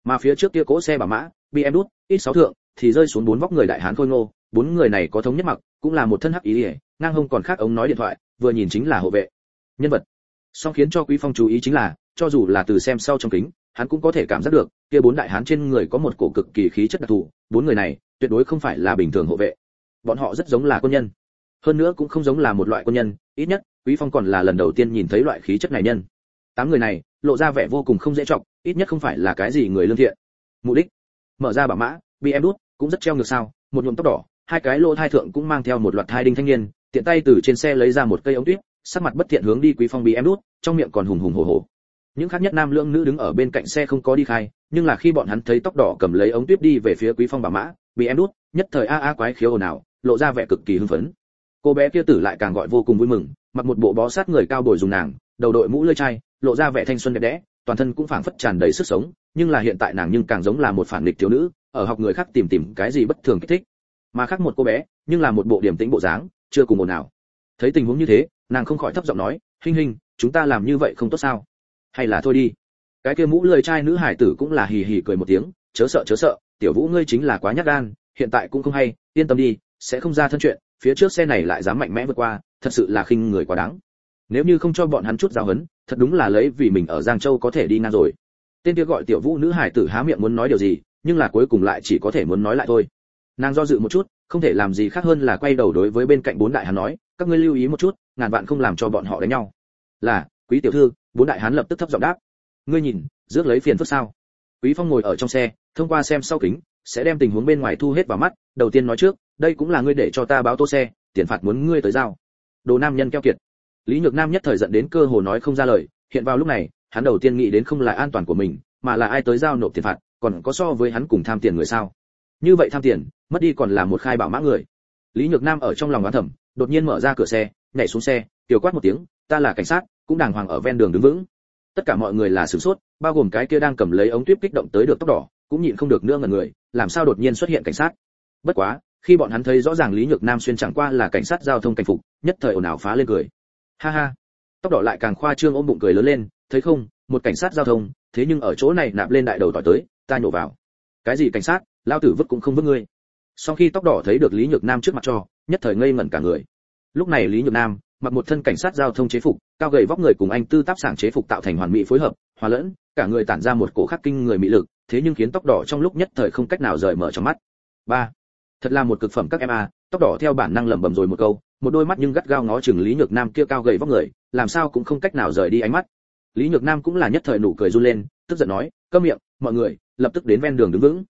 Mà phía trước kia cố xe bà mã, bị em đút, X6 thượng thì rơi xuống bốn vóc người đại hán khôi ngô, bốn người này có thống nhất mặc, cũng là một thân hắc ý, ngang hông còn khác ống nói điện thoại, vừa nhìn chính là hộ vệ. Nhân vật. Song khiến cho Quý Phong chú ý chính là, cho dù là từ xem sau trong kính, hắn cũng có thể cảm giác được, kia bốn đại hán trên người có một cổ cực kỳ khí chất đặc thù, bốn người này tuyệt đối không phải là bình thường hộ vệ. Bọn họ rất giống là quân nhân. Hơn nữa cũng không giống là một loại quân nhân, ít nhất, Quý Phong còn là lần đầu tiên nhìn thấy loại khí chất này nhân. Tám người này, lộ ra vẻ vô cùng không dễ trọng, ít nhất không phải là cái gì người lương thiện. Mục đích, mở ra bảo mã, bị em đút, cũng rất treo ngược sao, một nhuộm tóc đỏ, hai cái lô thai thượng cũng mang theo một loạt thai đinh thanh niên, tiện tay từ trên xe lấy ra một cây ống tuyết, sắc mặt bất thiện hướng đi Quý Phong bị em đút, trong miệng còn hùng hùng hổ hổ. Những khác nhất nam lưỡng nữ đứng ở bên cạnh xe không có đi khai nhưng là khi bọn hắn thấy tóc đỏ cầm lấy ống tuyết đi về phía quý phong bà mã bị em đút nhất thời a a quái khiếu ồn ào lộ ra vẻ cực kỳ hưng phấn. Cô bé kia tử lại càng gọi vô cùng vui mừng mặc một bộ bó sát người cao bồi dùng nàng đầu đội mũ lưỡi chai lộ ra vẻ thanh xuân đẹp đẽ toàn thân cũng phảng phất tràn đầy sức sống nhưng là hiện tại nàng nhưng càng giống là một phản nghịch thiếu nữ ở học người khác tìm tìm cái gì bất thường kích thích mà khác một cô bé, nhưng là một bộ điểm tĩnh bộ dáng, chưa cùng một nào thấy tình huống như thế, nàng không khỏi thấp giọng nói, hinh hinh, chúng ta làm như vậy không tốt sao? Hay là thôi đi. Cái kia mũ lười trai nữ hải tử cũng là hì hì cười một tiếng, chớ sợ chớ sợ, tiểu vũ ngươi chính là quá nhát gan, hiện tại cũng không hay, yên tâm đi, sẽ không ra thân chuyện, phía trước xe này lại dám mạnh mẽ vượt qua, thật sự là khinh người quá đáng. Nếu như không cho bọn hắn chút giáo hấn thật đúng là lấy vì mình ở giang châu có thể đi ngang rồi. Tên kia gọi tiểu vũ nữ hải tử há miệng muốn nói điều gì, nhưng là cuối cùng lại chỉ có thể muốn nói lại thôi nàng do dự một chút, không thể làm gì khác hơn là quay đầu đối với bên cạnh bốn đại hán nói, các ngươi lưu ý một chút, ngàn vạn không làm cho bọn họ đánh nhau. Là, quý tiểu thư, bốn đại hán lập tức thấp giọng đáp. Ngươi nhìn, rước lấy phiền phức sao? Quý phong ngồi ở trong xe, thông qua xem sau kính, sẽ đem tình huống bên ngoài thu hết vào mắt, đầu tiên nói trước, đây cũng là ngươi để cho ta báo tô xe, tiền phạt muốn ngươi tới giao. Đồ nam nhân keo kiệt. Lý nhược nam nhất thời giận đến cơ hồ nói không ra lời, hiện vào lúc này, hắn đầu tiên nghĩ đến không là an toàn của mình, mà là ai tới giao nộp tiền phạt, còn có so với hắn cùng tham tiền người sao? Như vậy tham tiền, mất đi còn là một khai bảo mã người. Lý nhược nam ở trong lòng oán thầm, đột nhiên mở ra cửa xe, nhảy xuống xe, tiểu quát một tiếng, ta là cảnh sát, cũng đàng hoàng ở ven đường đứng vững. Tất cả mọi người là sửng sốt, bao gồm cái kia đang cầm lấy ống tuyếp kích động tới được tóc đỏ, cũng nhịn không được nữa ngẩn người, làm sao đột nhiên xuất hiện cảnh sát? Bất quá, khi bọn hắn thấy rõ ràng lý nhược nam xuyên chẳng qua là cảnh sát giao thông cảnh phục, nhất thời ồn ào phá lên cười. Ha ha. Tóc đỏ lại càng khoa trương ôm bụng cười lớn lên, thấy không, một cảnh sát giao thông, thế nhưng ở chỗ này nạp lên đại đầu tỏi tới, ta nhổ vào. Cái gì cảnh sát? Lao tử vứt cũng không vứt ngươi. Sau khi tóc đỏ thấy được lý nhược nam trước mặt cho, nhất thời ngây ngẩn cả người. Lúc này lý nhược nam mặc một thân cảnh sát giao thông chế phục, cao gầy vóc người cùng anh tư táp sảng chế phục tạo thành hoàn mỹ phối hợp, hòa lẫn, cả người tản ra một cổ khắc kinh người mỹ lực, thế nhưng khiến tóc đỏ trong lúc nhất thời không cách nào rời mở trong mắt. Ba, thật là một cực phẩm các em a, tóc đỏ theo bản năng lẩm bẩm rồi một câu, một đôi mắt nhưng gắt gao ngó chừng lý nhược nam kia cao gầy vóc người, làm sao cũng không cách nào rời đi ánh mắt. Lý nhược nam cũng là nhất thời nụ cười run lên, tức giận nói, câm miệng, mọi người, lập tức đến ven đường đứng vững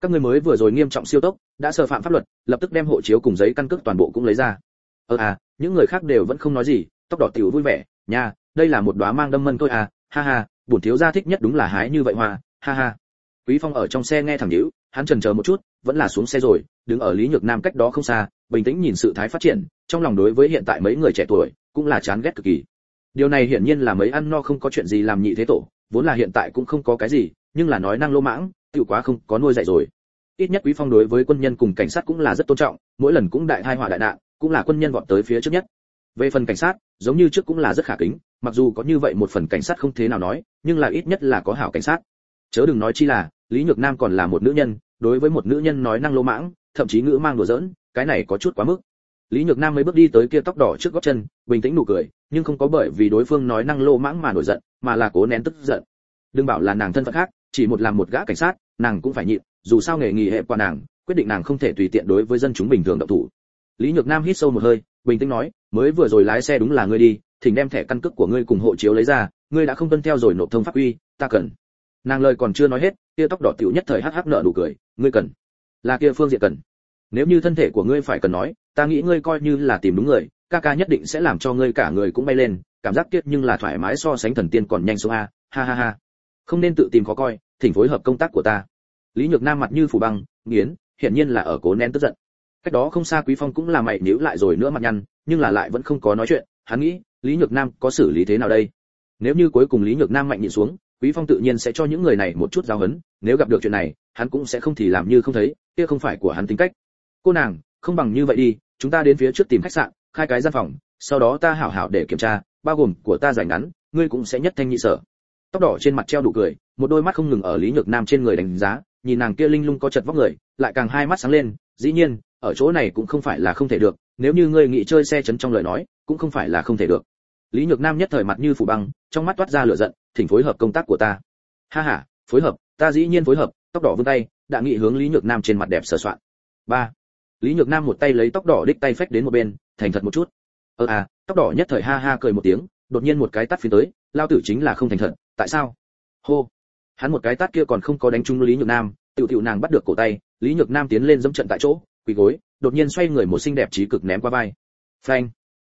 các ngươi mới vừa rồi nghiêm trọng siêu tốc, đã sơ phạm pháp luật, lập tức đem hộ chiếu cùng giấy căn cước toàn bộ cũng lấy ra. Ờ à những người khác đều vẫn không nói gì, tóc đỏ tiểu vui vẻ, nha, đây là một đóa mang đâm mân tôi à ha ha, bổn thiếu gia thích nhất đúng là hái như vậy hoa, ha ha. Quý phong ở trong xe nghe thẳng nhíu, hắn chần chờ một chút, vẫn là xuống xe rồi, đứng ở lý nhược nam cách đó không xa, bình tĩnh nhìn sự thái phát triển, trong lòng đối với hiện tại mấy người trẻ tuổi, cũng là chán ghét cực kỳ. Điều này hiển nhiên là mấy ăn no không có chuyện gì làm nhị thế tổ, vốn là hiện tại cũng không có cái gì, nhưng là nói năng lô mãng tự quá không có nuôi dạy rồi. Ít nhất quý phong đối với quân nhân cùng cảnh sát cũng là rất tôn trọng, mỗi lần cũng đại hai họa đại nạn, cũng là quân nhân vọt tới phía trước nhất. Về phần cảnh sát, giống như trước cũng là rất khả kính, mặc dù có như vậy một phần cảnh sát không thế nào nói, nhưng là ít nhất là có hảo cảnh sát. Chớ đừng nói chi là, lý nhược nam còn là một nữ nhân, đối với một nữ nhân nói năng lô mãng, thậm chí ngữ mang đùa giỡn, cái này có chút quá mức. Lý nhược nam mới bước đi tới kia tóc đỏ trước gót chân, bình tĩnh nụ cười, nhưng không có bởi vì đối phương nói năng lô mãng mà nổi giận, mà là cố nén tức giận. Đừng bảo là nàng thân phận khác chỉ một làm một gã cảnh sát nàng cũng phải nhịn dù sao nghề nghỉ hệ qua nàng quyết định nàng không thể tùy tiện đối với dân chúng bình thường động thủ. Lý nhược nam hít sâu một hơi bình tĩnh nói mới vừa rồi lái xe đúng là ngươi đi thỉnh đem thẻ căn cước của ngươi cùng hộ chiếu lấy ra ngươi đã không tuân theo rồi nộp thông pháp uy, ta cần. Nàng lời còn chưa nói hết kia tóc đỏ tiểu nhất thời hắc hắc nở nụ cười ngươi cần. Là kia phương diện cần. Nếu như thân thể của ngươi phải cần nói ta nghĩ ngươi coi như là tìm đúng người ca ca nhất định sẽ làm cho ngươi cả người cũng bay lên cảm giác tiếc nhưng là thoải mái so sánh thần tiên còn nhanh số a. Ha ha ha không nên tự tìm khó coi, thỉnh phối hợp công tác của ta. Lý nhược nam mặt như phủ băng, nghiến, hiển nhiên là ở cố nén tức giận. Cách đó không xa quý phong cũng là mày níu lại rồi nữa mặt nhăn, nhưng là lại vẫn không có nói chuyện. Hắn nghĩ, lý nhược nam có xử lý thế nào đây? Nếu như cuối cùng lý nhược nam mạnh nhịn xuống, quý phong tự nhiên sẽ cho những người này một chút giáo huấn. Nếu gặp được chuyện này, hắn cũng sẽ không thì làm như không thấy, kia không phải của hắn tính cách. Cô nàng, không bằng như vậy đi, chúng ta đến phía trước tìm khách sạn, khai cái gian phòng, sau đó ta hảo hảo để kiểm tra, bao gồm của ta giải ngắn, ngươi cũng sẽ nhất thanh nhị sở tóc đỏ trên mặt treo đủ cười, một đôi mắt không ngừng ở lý nhược nam trên người đánh giá, nhìn nàng kia linh lung có chật vóc người, lại càng hai mắt sáng lên, dĩ nhiên, ở chỗ này cũng không phải là không thể được, nếu như ngươi nghĩ chơi xe chấn trong lời nói, cũng không phải là không thể được. Lý nhược nam nhất thời mặt như phủ băng, trong mắt toát ra lửa giận, thỉnh phối hợp công tác của ta. Ha ha, phối hợp, ta dĩ nhiên phối hợp, tóc đỏ vươn tay, đã nghị hướng lý nhược nam trên mặt đẹp sờ soạn. Ba. Lý nhược nam một tay lấy tóc đỏ đích tay phách đến một bên, thành thật một chút. Ơ à tóc đỏ nhất thời ha ha cười một tiếng, đột nhiên một cái tắt phiến tới, lao tử chính là không thành thật tại sao? Hô. Hắn một cái tát kia còn không có đánh trúng lý nhược nam, tiểu tiểu nàng bắt được cổ tay, lý nhược nam tiến lên dẫm trận tại chỗ, quỳ gối, đột nhiên xoay người một xinh đẹp trí cực ném qua vai. Phanh.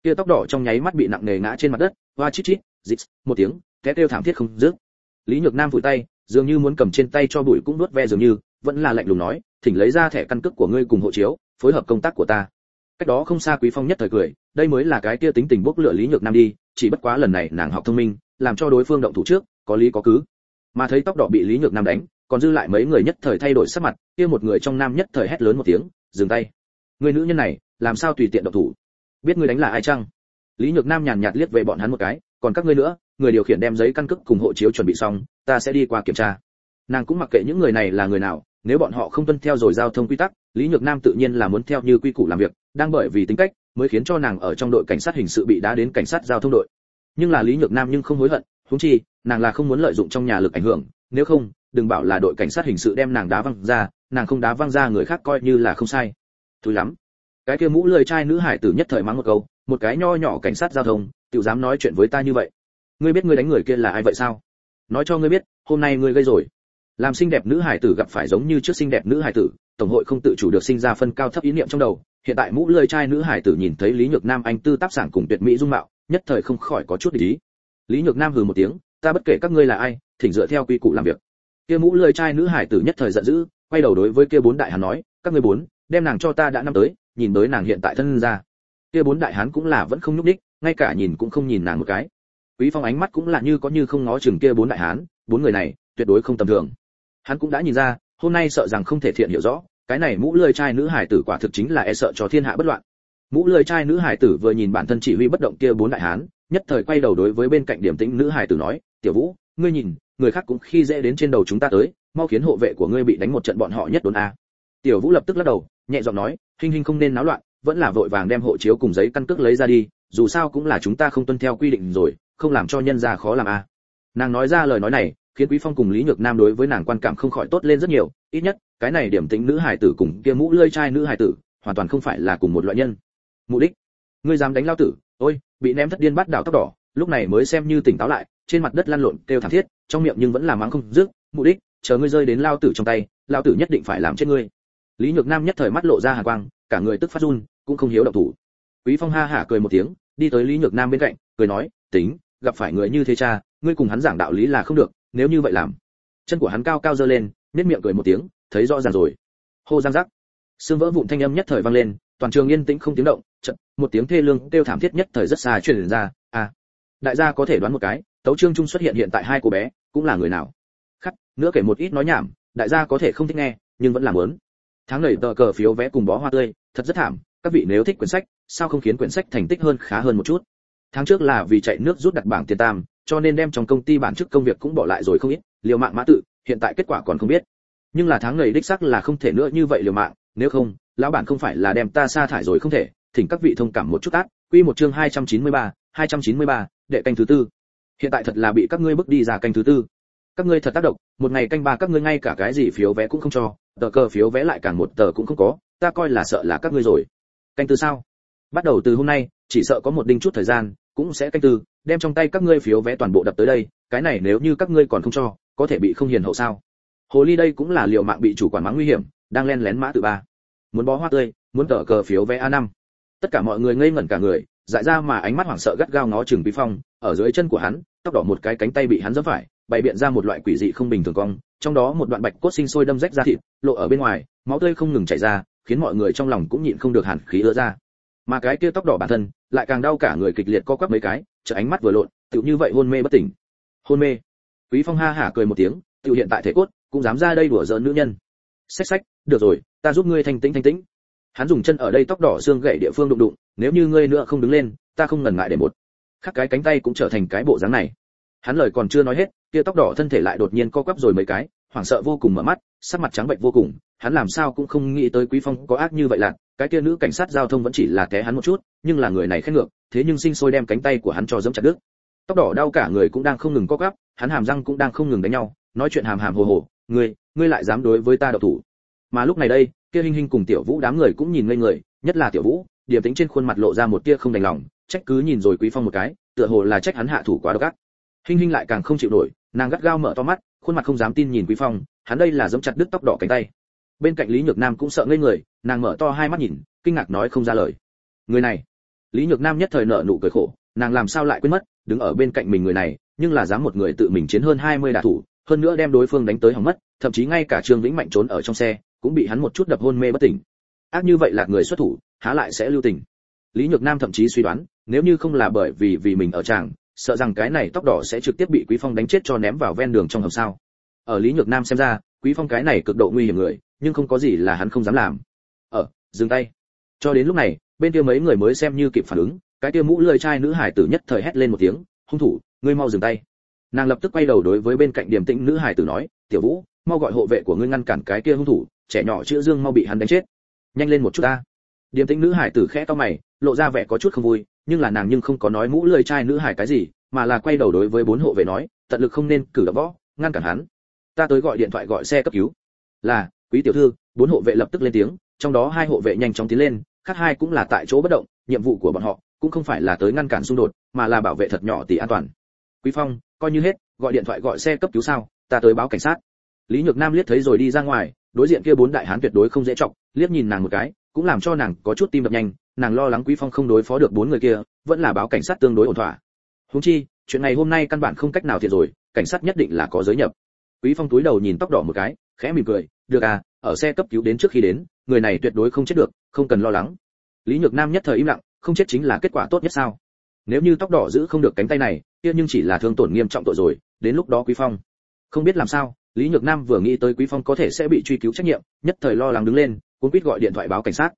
Kia tóc đỏ trong nháy mắt bị nặng nề ngã trên mặt đất, hoa chít chít dịt một tiếng, té kêu thảm thiết không dứt. Lý nhược nam vùi tay, dường như muốn cầm trên tay cho bụi cũng nuốt ve dường như, vẫn là lạnh lùng nói, thỉnh lấy ra thẻ căn cước của ngươi cùng hộ chiếu, phối hợp công tác của ta. Cách đó không xa quý phong nhất thời cười, đây mới là cái kia tính tình bốc lửa lý nhược nam đi, chỉ bất quá lần này nàng học thông minh làm cho đối phương động thủ trước, có lý có cứ. Mà thấy tóc đỏ bị lý nhược nam đánh, còn dư lại mấy người nhất thời thay đổi sắc mặt, kia một người trong nam nhất thời hét lớn một tiếng, dừng tay. Người nữ nhân này, làm sao tùy tiện động thủ? Biết người đánh là ai chăng? Lý nhược nam nhàn nhạt liếc về bọn hắn một cái, còn các ngươi nữa, người điều khiển đem giấy căn cước cùng hộ chiếu chuẩn bị xong, ta sẽ đi qua kiểm tra. Nàng cũng mặc kệ những người này là người nào, nếu bọn họ không tuân theo rồi giao thông quy tắc, lý nhược nam tự nhiên là muốn theo như quy củ làm việc, đang bởi vì tính cách, mới khiến cho nàng ở trong đội cảnh sát hình sự bị đá đến cảnh sát giao thông đội nhưng là lý nhược nam nhưng không hối hận, huống chi, nàng là không muốn lợi dụng trong nhà lực ảnh hưởng, nếu không, đừng bảo là đội cảnh sát hình sự đem nàng đá văng ra, nàng không đá văng ra người khác coi như là không sai. Thúi lắm. Cái kia mũ lười trai nữ hải tử nhất thời mắng một câu, một cái nho nhỏ cảnh sát giao thông tự dám nói chuyện với ta như vậy. Ngươi biết ngươi đánh người kia là ai vậy sao? Nói cho ngươi biết, hôm nay ngươi gây rồi. Làm xinh đẹp nữ hải tử gặp phải giống như trước xinh đẹp nữ hải tử, tổng hội không tự chủ được sinh ra phân cao thấp ý niệm trong đầu. Hiện tại mũ lười trai nữ hải tử nhìn thấy lý nhược nam anh tư tác sản cùng tuyệt mỹ dung mạo nhất thời không khỏi có chút ý. Lý nhược nam hừ một tiếng, ta bất kể các ngươi là ai, thỉnh dựa theo quy củ làm việc. Kia mũ lười trai nữ hải tử nhất thời giận dữ, quay đầu đối với kia bốn đại hán nói, các ngươi bốn, đem nàng cho ta đã năm tới, nhìn tới nàng hiện tại thân ra. Kia bốn đại hán cũng là vẫn không nhúc đích ngay cả nhìn cũng không nhìn nàng một cái. Quý phong ánh mắt cũng là như có như không ngó chừng kia bốn đại hán, bốn người này, tuyệt đối không tầm thường. Hắn cũng đã nhìn ra, hôm nay sợ rằng không thể thiện hiểu rõ, cái này mũ lười trai nữ hải tử quả thực chính là e sợ cho thiên hạ bất loạn mũ lười trai nữ hải tử vừa nhìn bản thân chỉ huy bất động kia bốn đại hán, nhất thời quay đầu đối với bên cạnh điểm tĩnh nữ hải tử nói, tiểu vũ, ngươi nhìn, người khác cũng khi dễ đến trên đầu chúng ta tới, mau khiến hộ vệ của ngươi bị đánh một trận bọn họ nhất đốn a. Tiểu vũ lập tức lắc đầu, nhẹ giọng nói hình hình không nên náo loạn, vẫn là vội vàng đem hộ chiếu cùng giấy căn cước lấy ra đi, dù sao cũng là chúng ta không tuân theo quy định rồi, không làm cho nhân gia khó làm a. Nàng nói ra lời nói này, khiến quý phong cùng lý nhược nam đối với nàng quan cảm không khỏi tốt lên rất nhiều, ít nhất, cái này điểm tính nữ hài tử cùng kia mũ lơi trai nữ hài tử, hoàn toàn không phải là cùng một loại nhân mục đích. Ngươi dám đánh lao tử, ôi, bị ném thất điên bắt đảo tóc đỏ, lúc này mới xem như tỉnh táo lại, trên mặt đất lăn lộn, kêu thảm thiết, trong miệng nhưng vẫn là mắng không dứt, mục đích, chờ ngươi rơi đến lao tử trong tay, lao tử nhất định phải làm chết ngươi. Lý nhược nam nhất thời mắt lộ ra hàn quang, cả người tức phát run, cũng không hiếu động thủ. Quý phong ha hả cười một tiếng, đi tới lý nhược nam bên cạnh, cười nói, tính, gặp phải người như thế cha, ngươi cùng hắn giảng đạo lý là không được, nếu như vậy làm. Chân của hắn cao cao giơ lên nét miệng cười một tiếng, thấy rõ ràng rồi. Hô giang giác. Xương vỡ vụn thanh âm nhất thời vang lên, toàn trường yên tĩnh không tiếng động một tiếng thê lương kêu thảm thiết nhất thời rất xa truyền ra à đại gia có thể đoán một cái, tấu trương trung xuất hiện hiện tại hai cô bé, cũng là người nào? Khắc, nữa kể một ít nói nhảm, đại gia có thể không thích nghe, nhưng vẫn làm muốn. Tháng này tờ cờ phiếu vé cùng bó hoa tươi, thật rất thảm, các vị nếu thích quyển sách, sao không khiến quyển sách thành tích hơn khá hơn một chút? Tháng trước là vì chạy nước rút đặt bảng tiền tam, cho nên đem trong công ty bản chức công việc cũng bỏ lại rồi không ít, liều mạng mã tự, hiện tại kết quả còn không biết. Nhưng là tháng này đích xác là không thể nữa như vậy liều mạng, nếu không, lão bản không phải là đem ta sa thải rồi không thể thỉnh các vị thông cảm một chút tác quy một chương 293, 293, đệ canh thứ tư. Hiện tại thật là bị các ngươi bước đi ra canh thứ tư. Các ngươi thật tác động một ngày canh ba các ngươi ngay cả cái gì phiếu vé cũng không cho tờ cờ phiếu vé lại càng một tờ cũng không có ta coi là sợ là các ngươi rồi. Canh tư sao? Bắt đầu từ hôm nay chỉ sợ có một đinh chút thời gian cũng sẽ canh tư đem trong tay các ngươi phiếu vé toàn bộ đập tới đây cái này nếu như các ngươi còn không cho có thể bị không hiền hậu sao? Hồ ly đây cũng là liều mạng bị chủ quản mắng nguy hiểm đang len lén mã tự ba. Muốn bó hoa tươi muốn tờ cờ phiếu vé a năm tất cả mọi người ngây ngẩn cả người, dại ra mà ánh mắt hoảng sợ gắt gao ngó chừng bí phong, ở dưới chân của hắn, tóc đỏ một cái cánh tay bị hắn giẫm phải, bày biện ra một loại quỷ dị không bình thường cong, trong đó một đoạn bạch cốt sinh sôi đâm rách ra thịt, lộ ở bên ngoài, máu tươi không ngừng chảy ra, khiến mọi người trong lòng cũng nhịn không được hàn khí ứa ra. Mà cái kia tóc đỏ bản thân, lại càng đau cả người kịch liệt co quắp mấy cái chợ ánh mắt vừa lộn, tựu như vậy hôn mê bất tỉnh. Hôn mê. Quý phong ha hả cười một tiếng, tựu hiện tại thể cốt, cũng dám ra đây đùa giỡn nữ nhân. Xách xách, được rồi, ta giúp ngươi thanh tĩnh thanh tĩnh hắn dùng chân ở đây tóc đỏ xương gậy địa phương đụng đụng, nếu như ngươi nữa không đứng lên, ta không ngần ngại để một khắc cái cánh tay cũng trở thành cái bộ dáng này. Hắn lời còn chưa nói hết kia tóc đỏ thân thể lại đột nhiên co quắp rồi mấy cái, hoảng sợ vô cùng mở mắt, sắc mặt trắng bệnh vô cùng, hắn làm sao cũng không nghĩ tới quý phong có ác như vậy là cái kia nữ cảnh sát giao thông vẫn chỉ là té hắn một chút, nhưng là người này khét ngược, thế nhưng sinh sôi đem cánh tay của hắn cho giẫm chặt đứt. Tóc đỏ đau cả người cũng đang không ngừng co quắp, hắn hàm răng cũng đang không ngừng đánh nhau, nói chuyện hàm hàm hồ hồ, ngươi ngươi lại dám đối với ta độc thủ? Mà lúc này đây kia hình hình cùng tiểu vũ đám người cũng nhìn ngây người, nhất là tiểu vũ điểm tính trên khuôn mặt lộ ra một tia không đành lòng, trách cứ nhìn rồi quý phong một cái, tựa hồ là trách hắn hạ thủ quá độc ác. Hình hình lại càng không chịu nổi, nàng gắt gao mở to mắt, khuôn mặt không dám tin nhìn quý phong, hắn đây là giống chặt đứt tóc đỏ cánh tay. Bên cạnh lý nhược nam cũng sợ ngây người, nàng mở to hai mắt nhìn, kinh ngạc nói không ra lời. Người này. Lý nhược nam nhất thời nở nụ cười khổ, nàng làm sao lại quên mất, đứng ở bên cạnh mình người này, nhưng là dám một người tự mình chiến hơn 20 đả thủ, hơn nữa đem đối phương đánh tới hỏng mất, thậm chí ngay cả trương vĩnh mạnh trốn ở trong xe cũng bị hắn một chút đập hôn mê bất tỉnh. Ác như vậy là người xuất thủ, há lại sẽ lưu tình. Lý nhược nam thậm chí suy đoán, nếu như không là bởi vì vì mình ở tràng, sợ rằng cái này tóc đỏ sẽ trực tiếp bị quý phong đánh chết cho ném vào ven đường trong hầm sao. Ở lý nhược nam xem ra, quý phong cái này cực độ nguy hiểm người, nhưng không có gì là hắn không dám làm. Ở dừng tay. Cho đến lúc này, bên kia mấy người mới xem như kịp phản ứng, cái kia mũ lười trai nữ hải tử nhất thời hét lên một tiếng, hung thủ, ngươi mau dừng tay. Nàng lập tức quay đầu đối với bên cạnh điểm tĩnh nữ hải tử nói, tiểu vũ, mau gọi hộ vệ của ngươi ngăn cản cái kia hung thủ trẻ nhỏ chữa dương mau bị hắn đánh chết. Nhanh lên một chút ta. Điềm tĩnh nữ hải tử khẽ to mày, lộ ra vẻ có chút không vui, nhưng là nàng nhưng không có nói mũ lười trai nữ hải cái gì, mà là quay đầu đối với bốn hộ vệ nói, tận lực không nên cử động võ, ngăn cản hắn. Ta tới gọi điện thoại gọi xe cấp cứu. Là, quý tiểu thư, bốn hộ vệ lập tức lên tiếng, trong đó hai hộ vệ nhanh chóng tiến lên, khác hai cũng là tại chỗ bất động, nhiệm vụ của bọn họ cũng không phải là tới ngăn cản xung đột, mà là bảo vệ thật nhỏ tỷ an toàn. Quý phong, coi như hết, gọi điện thoại gọi xe cấp cứu sao, ta tới báo cảnh sát. Lý nhược nam liếc thấy rồi đi ra ngoài đối diện kia bốn đại hán tuyệt đối không dễ trọng liếc nhìn nàng một cái, cũng làm cho nàng có chút tim đập nhanh, nàng lo lắng quý phong không đối phó được bốn người kia, vẫn là báo cảnh sát tương đối ổn thỏa. Huống chi, chuyện này hôm nay căn bản không cách nào thiệt rồi, cảnh sát nhất định là có giới nhập. Quý phong túi đầu nhìn tóc đỏ một cái, khẽ mỉm cười, được à ở xe cấp cứu đến trước khi đến, người này tuyệt đối không chết được, không cần lo lắng. Lý nhược nam nhất thời im lặng, không chết chính là kết quả tốt nhất sao? Nếu như tóc đỏ giữ không được cánh tay này, kia nhưng chỉ là thương tổn nghiêm trọng tội rồi, đến lúc đó quý phong không biết làm sao lý nhược nam vừa nghĩ tới quý phong có thể sẽ bị truy cứu trách nhiệm, nhất thời lo lắng đứng lên, cuốn quýt gọi điện thoại báo cảnh sát.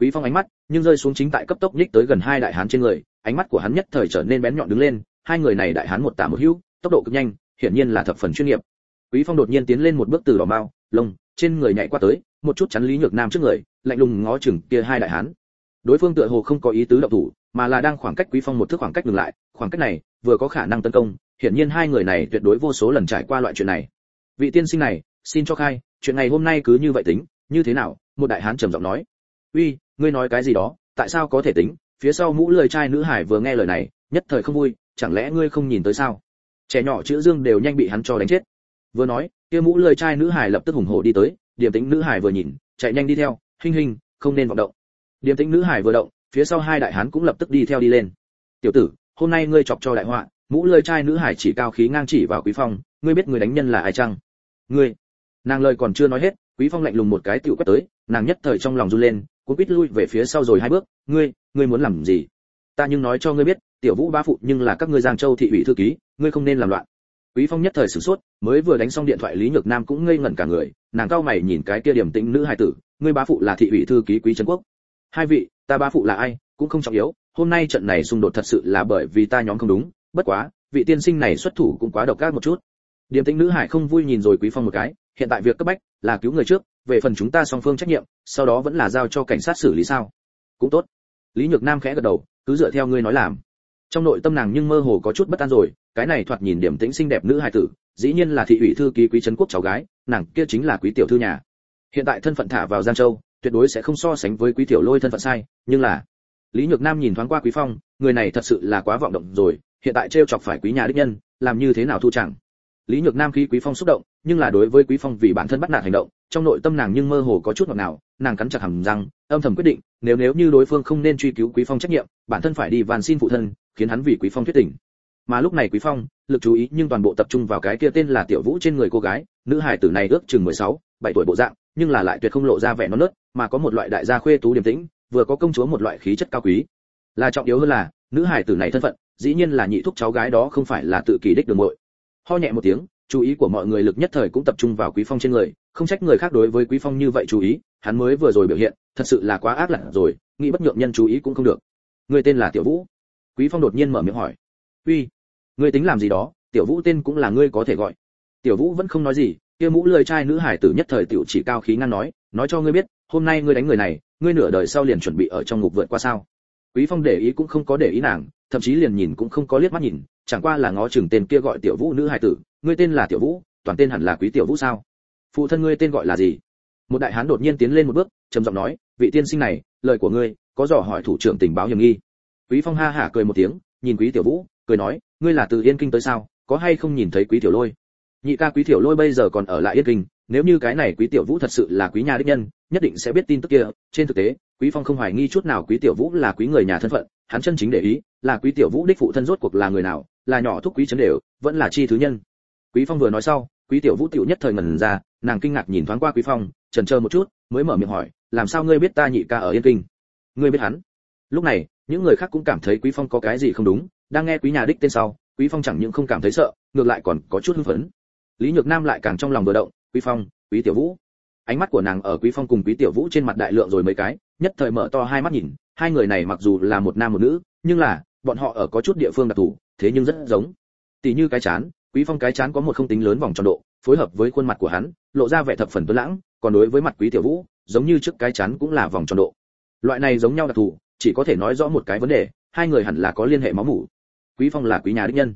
Quý phong ánh mắt, nhưng rơi xuống chính tại cấp tốc nhích tới gần hai đại hán trên người, ánh mắt của hắn nhất thời trở nên bén nhọn đứng lên, hai người này đại hán một tả một hữu, tốc độ cực nhanh, hiển nhiên là thập phần chuyên nghiệp. Quý phong đột nhiên tiến lên một bước từ đỏ mao lông, trên người nhảy qua tới, một chút chắn lý nhược nam trước người, lạnh lùng ngó chừng kia hai đại hán. Đối phương tựa hồ không có ý tứ động thủ, mà là đang khoảng cách quý phong một thước khoảng cách dừng lại, khoảng cách này vừa có khả năng tấn công, hiển nhiên hai người này tuyệt đối vô số lần trải qua loại chuyện này vị tiên sinh này, xin cho khai, chuyện này hôm nay cứ như vậy tính, như thế nào? Một đại hán trầm giọng nói. Uy, ngươi nói cái gì đó? Tại sao có thể tính? Phía sau mũ lười trai nữ hải vừa nghe lời này, nhất thời không vui, chẳng lẽ ngươi không nhìn tới sao? Trẻ nhỏ chữ dương đều nhanh bị hắn cho đánh chết. Vừa nói, kia mũ lười trai nữ hải lập tức hùng hổ đi tới điểm tính nữ hải vừa nhìn, chạy nhanh đi theo hình hình không nên vọng động. Điểm tính nữ hải vừa động, phía sau hai đại hán cũng lập tức đi theo đi lên. Tiểu tử, hôm nay ngươi chọc cho đại họa, mũ lơi trai nữ hải chỉ cao khí ngang chỉ vào quý phong, ngươi biết người đánh nhân là ai chăng? Ngươi. Nàng lời còn chưa nói hết, quý phong lạnh lùng một cái tiểu quét tới, nàng nhất thời trong lòng run lên, cuốn quýt lui về phía sau rồi hai bước, ngươi ngươi muốn làm gì? Ta nhưng nói cho ngươi biết, tiểu vũ bá phụ nhưng là các ngươi giang châu thị ủy thư ký, ngươi không nên làm loạn. Quý phong nhất thời sửng sốt, mới vừa đánh xong điện thoại lý nhược nam cũng ngây ngẩn cả người, nàng cao mày nhìn cái kia điểm tĩnh nữ hài tử, ngươi bá phụ là thị ủy thư ký quý trấn quốc. Hai vị, ta bá phụ là ai, cũng không trọng yếu, hôm nay trận này xung đột thật sự là bởi vì ta nhóm không đúng, bất quá, vị tiên sinh này xuất thủ cũng quá độc ác một chút. Điềm tĩnh nữ hải không vui nhìn rồi quý phong một cái, hiện tại việc cấp bách là cứu người trước, về phần chúng ta song phương trách nhiệm, sau đó vẫn là giao cho cảnh sát xử lý sao? Cũng tốt. Lý nhược nam khẽ gật đầu, cứ dựa theo ngươi nói làm. Trong nội tâm nàng nhưng mơ hồ có chút bất an rồi, cái này thoạt nhìn điểm tĩnh xinh đẹp nữ hài tử, dĩ nhiên là thị ủy thư ký quý trấn quốc cháu gái, nàng kia chính là quý tiểu thư nhà. Hiện tại thân phận thả vào giang châu, tuyệt đối sẽ không so sánh với quý tiểu lôi thân phận sai, nhưng là, lý nhược nam nhìn thoáng qua quý phong, người này thật sự là quá vọng động rồi, hiện tại trêu chọc phải quý nhà đích nhân, làm như thế nào thu chẳng? Lý nhược nam khi quý phong xúc động nhưng là đối với quý phong vì bản thân bắt nạt hành động trong nội tâm nàng nhưng mơ hồ có chút ngọt nào nàng cắn chặt hàm răng âm thầm quyết định nếu nếu như đối phương không nên truy cứu quý phong trách nhiệm bản thân phải đi van xin phụ thân khiến hắn vì quý phong thuyết tình. mà lúc này quý phong lực chú ý nhưng toàn bộ tập trung vào cái kia tên là tiểu vũ trên người cô gái nữ hải tử này ước chừng 16, 7 tuổi bộ dạng nhưng là lại tuyệt không lộ ra vẻ non nớt mà có một loại đại gia khuê tú điềm tĩnh vừa có công chúa một loại khí chất cao quý là trọng yếu hơn là nữ hải tử này thân phận dĩ nhiên là nhị thúc cháu gái đó không phải là tự kỳ đích đường muội ho nhẹ một tiếng, chú ý của mọi người lực nhất thời cũng tập trung vào quý phong trên người, không trách người khác đối với quý phong như vậy chú ý, hắn mới vừa rồi biểu hiện, thật sự là quá ác lạnh rồi, nghĩ bất nhượng nhân chú ý cũng không được. Người tên là tiểu vũ. Quý phong đột nhiên mở miệng hỏi. Uy ngươi tính làm gì đó, tiểu vũ tên cũng là ngươi có thể gọi. Tiểu vũ vẫn không nói gì, kia mũ lười trai nữ hải tử nhất thời tiểu chỉ cao khí ngăn nói nói cho ngươi biết, hôm nay ngươi đánh người này, ngươi nửa đời sau liền chuẩn bị ở trong ngục vượt qua sao? Quý phong để ý cũng không có để ý nàng, thậm chí liền nhìn cũng không có liếc mắt nhìn chẳng qua là ngó chừng tên kia gọi tiểu vũ nữ hải tử, ngươi tên là tiểu vũ, toàn tên hẳn là quý tiểu vũ sao? Phụ thân ngươi tên gọi là gì? Một đại hán đột nhiên tiến lên một bước, trầm giọng nói, vị tiên sinh này, lời của ngươi, có dò hỏi thủ trưởng tình báo hiểm nghi. Quý phong ha hả cười một tiếng, nhìn quý tiểu vũ, cười nói, ngươi là từ yên kinh tới sao, có hay không nhìn thấy quý tiểu lôi? Nhị ca quý tiểu lôi bây giờ còn ở lại yên kinh nếu như cái này quý tiểu vũ thật sự là quý nhà đích nhân, nhất định sẽ biết tin tức kia. Trên thực tế, quý phong không hoài nghi chút nào quý tiểu vũ là quý người nhà thân phận, hắn chân chính để ý là quý tiểu vũ đích phụ thân rốt cuộc là người nào, là nhỏ thúc quý chấn đều, vẫn là chi thứ nhân. Quý phong vừa nói sau, quý tiểu vũ tiểu nhất thời ngẩn ra, nàng kinh ngạc nhìn thoáng qua quý phong, chần chờ một chút, mới mở miệng hỏi, làm sao ngươi biết ta nhị ca ở yên kinh? Ngươi biết hắn. Lúc này, những người khác cũng cảm thấy quý phong có cái gì không đúng, đang nghe quý nhà đích tên sau, quý phong chẳng những không cảm thấy sợ, ngược lại còn có chút hưng phấn. Lý nhược nam lại càng trong lòng vừa động quý phong, quý tiểu vũ. Ánh mắt của nàng ở quý phong cùng quý tiểu vũ trên mặt đại lượng rồi mấy cái, nhất thời mở to hai mắt nhìn, hai người này mặc dù là một nam một nữ, nhưng là, bọn họ ở có chút địa phương đặc thù, thế nhưng rất giống. Tỷ như cái chán, quý phong cái chán có một không tính lớn vòng tròn độ, phối hợp với khuôn mặt của hắn, lộ ra vẻ thập phần tuấn lãng, còn đối với mặt quý tiểu vũ, giống như trước cái chán cũng là vòng tròn độ. Loại này giống nhau đặc thù, chỉ có thể nói rõ một cái vấn đề, hai người hẳn là có liên hệ máu mủ. Quý phong là quý nhà đích nhân.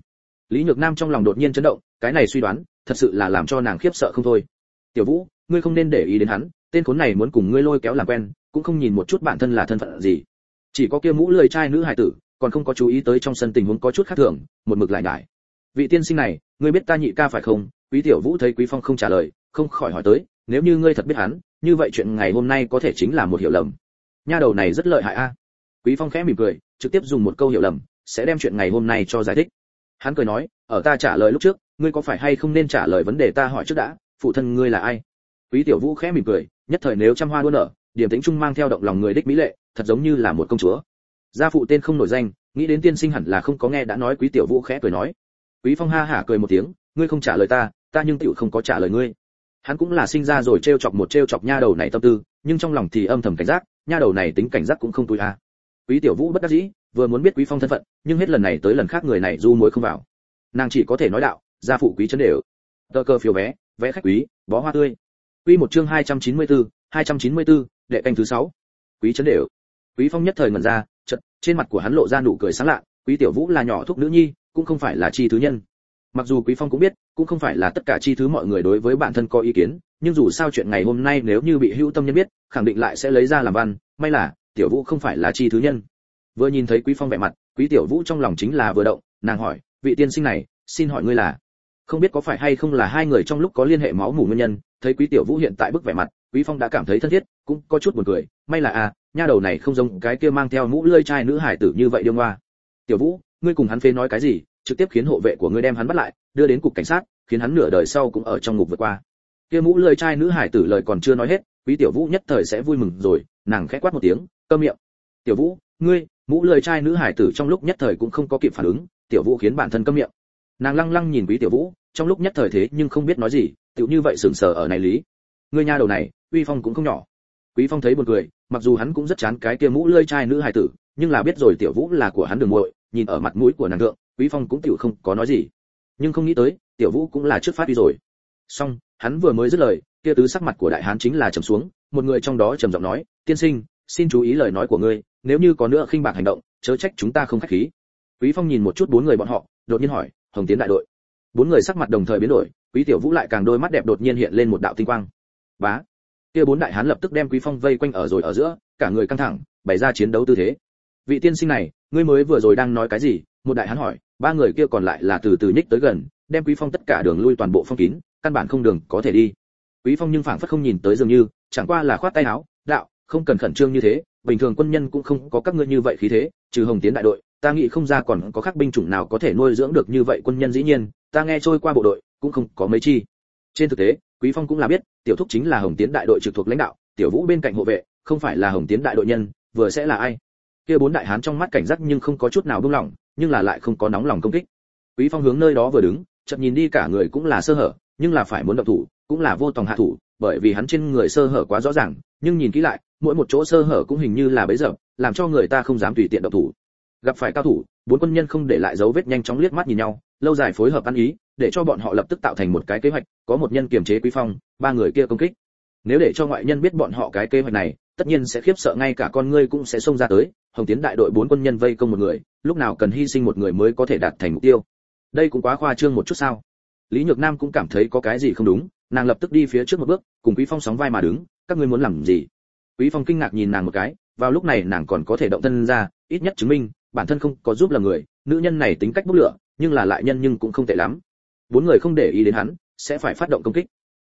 Lý nhược nam trong lòng đột nhiên chấn động, cái này suy đoán thật sự là làm cho nàng khiếp sợ không thôi. Tiểu vũ, ngươi không nên để ý đến hắn, tên khốn này muốn cùng ngươi lôi kéo làm quen, cũng không nhìn một chút bản thân là thân phận gì. Chỉ có kia mũ lười trai nữ hài tử, còn không có chú ý tới trong sân tình huống có chút khác thường, một mực lại nhải. Vị tiên sinh này, ngươi biết ta nhị ca phải không? Quý tiểu vũ thấy quý phong không trả lời, không khỏi hỏi tới, nếu như ngươi thật biết hắn, như vậy chuyện ngày hôm nay có thể chính là một hiểu lầm. Nha đầu này rất lợi hại a. Quý phong khẽ mỉm cười, trực tiếp dùng một câu hiểu lầm, sẽ đem chuyện ngày hôm nay cho giải thích. Hắn cười nói, ở ta trả lời lúc trước ngươi có phải hay không nên trả lời vấn đề ta hỏi trước đã, phụ thân ngươi là ai? Quý tiểu vũ khẽ mỉm cười, nhất thời nếu trăm hoa đua nở điểm tính trung mang theo động lòng người đích mỹ lệ, thật giống như là một công chúa. Gia phụ tên không nổi danh, nghĩ đến tiên sinh hẳn là không có nghe đã nói, quý tiểu vũ khẽ cười nói. Quý phong ha hả cười một tiếng, ngươi không trả lời ta ta nhưng tiểu không có trả lời ngươi. Hắn cũng là sinh ra rồi trêu chọc một trêu chọc nha đầu này tâm tư, nhưng trong lòng thì âm thầm cảnh giác, nha đầu này tính cảnh giác cũng không tùy a à. quý tiểu vũ bất đắc dĩ, vừa muốn biết quý phong thân phận, nhưng hết lần này tới lần khác người này du muối không vào. Nàng chỉ có thể nói đạo gia phụ quý chấn đều. Tờ cơ phiếu vé vẽ khách quý bó hoa tươi. Quy một chương 294, 294, đệ canh thứ 6. quý chấn đều. Quý phong nhất thời ngẩn ra chợt trên mặt của hắn lộ ra nụ cười sáng lạ quý tiểu vũ là nhỏ thúc nữ nhi cũng không phải là chi thứ nhân. Mặc dù quý phong cũng biết cũng không phải là tất cả chi thứ mọi người đối với bản thân có ý kiến nhưng dù sao chuyện ngày hôm nay nếu như bị hữu tâm nhân biết khẳng định lại sẽ lấy ra làm văn may là tiểu vũ không phải là chi thứ nhân. Vừa nhìn thấy quý phong vẻ mặt quý tiểu vũ trong lòng chính là vừa động nàng hỏi vị tiên sinh này xin hỏi ngươi là? Không biết có phải hay không là hai người trong lúc có liên hệ máu mủ nguyên nhân, thấy quý tiểu vũ hiện tại bức vẻ mặt, quý phong đã cảm thấy thân thiết, cũng có chút buồn cười. May là à nha đầu này không giống cái kia mang theo mũ lươi trai nữ hải tử như vậy điêu ngoa. Tiểu vũ, ngươi cùng hắn phê nói cái gì, trực tiếp khiến hộ vệ của ngươi đem hắn bắt lại, đưa đến cục cảnh sát, khiến hắn nửa đời sau cũng ở trong ngục vượt qua. Kia mũ lươi trai nữ hải tử lời còn chưa nói hết, quý tiểu vũ nhất thời sẽ vui mừng rồi, nàng khẽ quát một tiếng, câm miệng. Tiểu vũ, ngươi, mũ lười trai nữ hải tử trong lúc nhất thời cũng không có kịp phản ứng, tiểu vũ khiến bản thân câm miệng nàng lăng lăng nhìn quý tiểu vũ, trong lúc nhất thời thế nhưng không biết nói gì tiểu như vậy sừng sờ ở này lý. Người nha đầu này, uy phong cũng không nhỏ. Quý phong thấy buồn cười, mặc dù hắn cũng rất chán cái kia mũ lơi trai nữ hài tử, nhưng là biết rồi tiểu vũ là của hắn đường muội, nhìn ở mặt mũi của nàng thượng, quý phong cũng tiểu không có nói gì. Nhưng không nghĩ tới, tiểu vũ cũng là trước phát đi rồi. Xong, hắn vừa mới dứt lời, kia tứ sắc mặt của đại hán chính là trầm xuống, một người trong đó trầm giọng nói, tiên sinh, xin chú ý lời nói của ngươi, nếu như có nữa khinh bạc hành động, chớ trách chúng ta không khách khí. Quý phong nhìn một chút bốn người bọn họ, đột nhiên hỏi hồng tiến đại đội. Bốn người sắc mặt đồng thời biến đổi, quý tiểu vũ lại càng đôi mắt đẹp đột nhiên hiện lên một đạo tinh quang. Bá! Kia bốn đại hán lập tức đem quý phong vây quanh ở rồi ở giữa, cả người căng thẳng, bày ra chiến đấu tư thế. Vị tiên sinh này, ngươi mới vừa rồi đang nói cái gì? Một đại hán hỏi, ba người kia còn lại là từ từ nhích tới gần, đem quý phong tất cả đường lui toàn bộ phong kín, căn bản không đường có thể đi. Quý phong nhưng phảng phất không nhìn tới dường như, chẳng qua là khoát tay áo, đạo, không cần khẩn trương như thế, bình thường quân nhân cũng không có các ngươi như vậy khí thế, trừ hồng tiến đại đội ta nghĩ không ra còn có khác binh chủng nào có thể nuôi dưỡng được như vậy quân nhân dĩ nhiên, ta nghe trôi qua bộ đội, cũng không có mấy chi. Trên thực tế, quý phong cũng là biết, tiểu thúc chính là hồng tiến đại đội trực thuộc lãnh đạo, tiểu vũ bên cạnh hộ vệ, không phải là hồng tiến đại đội nhân, vừa sẽ là ai? Kia bốn đại hán trong mắt cảnh giác nhưng không có chút nào buông lỏng nhưng là lại không có nóng lòng công kích. Quý phong hướng nơi đó vừa đứng, chợt nhìn đi cả người cũng là sơ hở, nhưng là phải muốn động thủ, cũng là vô tòng hạ thủ, bởi vì hắn trên người sơ hở quá rõ ràng, nhưng nhìn kỹ lại, mỗi một chỗ sơ hở cũng hình như là bấy giờ, làm cho người ta không dám tùy tiện động thủ gặp phải cao thủ, bốn quân nhân không để lại dấu vết nhanh chóng liếc mắt nhìn nhau, lâu dài phối hợp ăn ý, để cho bọn họ lập tức tạo thành một cái kế hoạch, có một nhân kiềm chế quý phong, ba người kia công kích. Nếu để cho ngoại nhân biết bọn họ cái kế hoạch này, tất nhiên sẽ khiếp sợ ngay cả con ngươi cũng sẽ xông ra tới, hồng tiến đại đội bốn quân nhân vây công một người, lúc nào cần hy sinh một người mới có thể đạt thành mục tiêu. Đây cũng quá khoa trương một chút sao? Lý nhược nam cũng cảm thấy có cái gì không đúng, nàng lập tức đi phía trước một bước, cùng quý phong sóng vai mà đứng, các ngươi muốn làm gì? Quý phong kinh ngạc nhìn nàng một cái, vào lúc này nàng còn có thể động thân ra, ít nhất chứng minh bản thân không có giúp là người, nữ nhân này tính cách bốc lửa, nhưng là lại nhân nhưng cũng không tệ lắm. Bốn người không để ý đến hắn, sẽ phải phát động công kích.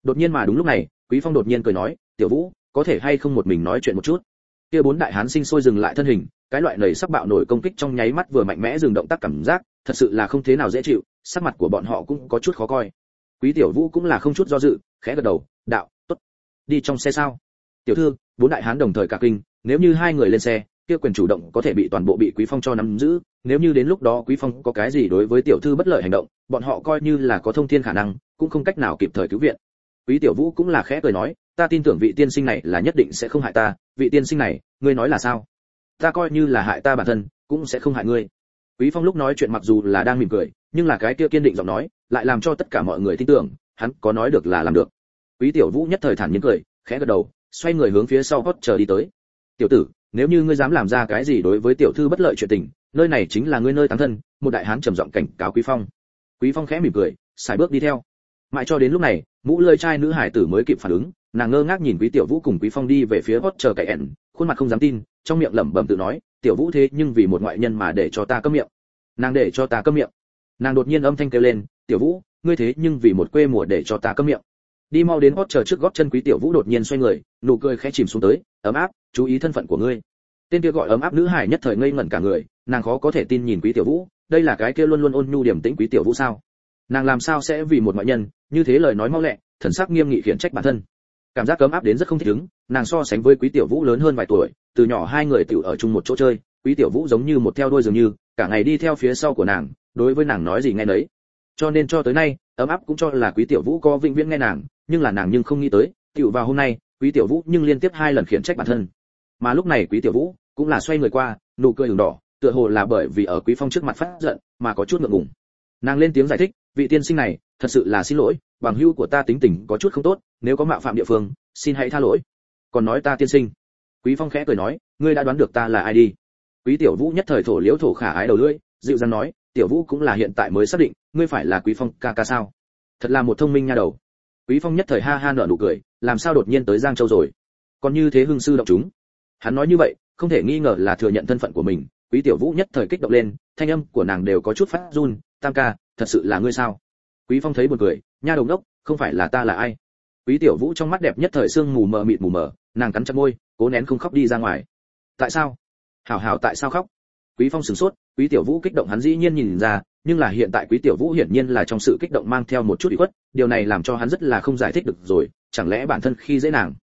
Đột nhiên mà đúng lúc này, quý phong đột nhiên cười nói, tiểu vũ, có thể hay không một mình nói chuyện một chút? Kia bốn đại hán sinh sôi dừng lại thân hình, cái loại nầy sắc bạo nổi công kích trong nháy mắt vừa mạnh mẽ dừng động tác cảm giác, thật sự là không thế nào dễ chịu, sắc mặt của bọn họ cũng có chút khó coi. Quý tiểu vũ cũng là không chút do dự, khẽ gật đầu, đạo, tốt. Đi trong xe sao? Tiểu thư, bốn đại hán đồng thời cả kinh, nếu như hai người lên xe kia quyền chủ động có thể bị toàn bộ bị quý phong cho nắm giữ, nếu như đến lúc đó quý phong có cái gì đối với tiểu thư bất lợi hành động, bọn họ coi như là có thông thiên khả năng, cũng không cách nào kịp thời cứu viện. Quý tiểu vũ cũng là khẽ cười nói, ta tin tưởng vị tiên sinh này là nhất định sẽ không hại ta, vị tiên sinh này, ngươi nói là sao? Ta coi như là hại ta bản thân, cũng sẽ không hại ngươi. Quý phong lúc nói chuyện mặc dù là đang mỉm cười, nhưng là cái kia kiên định giọng nói, lại làm cho tất cả mọi người tin tưởng, hắn có nói được là làm được. Quý tiểu vũ nhất thời thản nhiên cười, khẽ gật đầu, xoay người hướng phía sau hót chờ đi tới. Tiểu tử nếu như ngươi dám làm ra cái gì đối với tiểu thư bất lợi chuyện tình, nơi này chính là ngươi nơi táng thân, một đại hán trầm giọng cảnh cáo quý phong. Quý phong khẽ mỉm cười xài bước đi theo. Mãi cho đến lúc này, mũ lơi trai nữ hải tử mới kịp phản ứng, nàng ngơ ngác nhìn quý tiểu vũ cùng quý phong đi về phía hót chờ cậy ẻn khuôn mặt không dám tin, trong miệng lẩm bẩm tự nói, tiểu vũ thế nhưng vì một ngoại nhân mà để cho ta câm miệng. Nàng để cho ta câm miệng. Nàng đột nhiên âm thanh kêu lên, tiểu vũ, ngươi thế nhưng vì một quê mùa để cho ta câm miệng đi mau đến hót chờ trước gót chân quý tiểu vũ đột nhiên xoay người, nụ cười khẽ chìm xuống tới, ấm áp, chú ý thân phận của ngươi. Tên kia gọi ấm áp nữ hải nhất thời ngây ngẩn cả người, nàng khó có thể tin nhìn quý tiểu vũ, đây là cái kia luôn luôn ôn nhu điểm tĩnh quý tiểu vũ sao? Nàng làm sao sẽ vì một ngoại nhân, như thế lời nói mau lẹ, thần sắc nghiêm nghị khiển trách bản thân? Cảm giác cấm áp đến rất không thích ứng, nàng so sánh với quý tiểu vũ lớn hơn vài tuổi, từ nhỏ hai người tiểu ở chung một chỗ chơi, quý tiểu vũ giống như một theo đuôi dường như, cả ngày đi theo phía sau của nàng, đối với nàng nói gì nghe nấy cho nên cho tới nay, ấm áp cũng cho là quý tiểu vũ có vĩnh viễn nghe nàng, nhưng là nàng nhưng không nghĩ tới, tiểu vào hôm nay, quý tiểu vũ nhưng liên tiếp hai lần khiển trách bản thân. Mà lúc này quý tiểu vũ cũng là xoay người qua, nụ cười ửng đỏ, tựa hồ là bởi vì ở quý phong trước mặt phát giận, mà có chút ngượng ngùng. Nàng lên tiếng giải thích, vị tiên sinh này, thật sự là xin lỗi, bằng hữu của ta tính tình có chút không tốt, nếu có mạo phạm địa phương, xin hãy tha lỗi. Còn nói ta tiên sinh. Quý phong khẽ cười nói, ngươi đã đoán được ta là ai đi. Quý tiểu vũ nhất thời thổ liễu thổ khả ái đầu lưỡi, dịu dàng nói tiểu vũ cũng là hiện tại mới xác định, ngươi phải là quý phong ca ca sao? Thật là một thông minh nha đầu. Quý phong nhất thời ha ha nở nụ cười, làm sao đột nhiên tới giang châu rồi? Còn như thế hương sư động chúng. Hắn nói như vậy, không thể nghi ngờ là thừa nhận thân phận của mình. Quý tiểu vũ nhất thời kích động lên, thanh âm của nàng đều có chút phát run, tam ca, thật sự là ngươi sao? Quý phong thấy buồn cười, nha đầu đốc không phải là ta là ai? Quý tiểu vũ trong mắt đẹp nhất thời sương mù mờ mịt mù mờ, nàng cắn chặt môi, cố nén không khóc đi ra ngoài. Tại sao? Hảo hảo tại sao khóc? Quý phong sửng sốt quý tiểu vũ kích động hắn dĩ nhiên nhìn ra, nhưng là hiện tại quý tiểu vũ hiển nhiên là trong sự kích động mang theo một chút ủy khuất, điều này làm cho hắn rất là không giải thích được rồi, chẳng lẽ bản thân khi dễ nàng?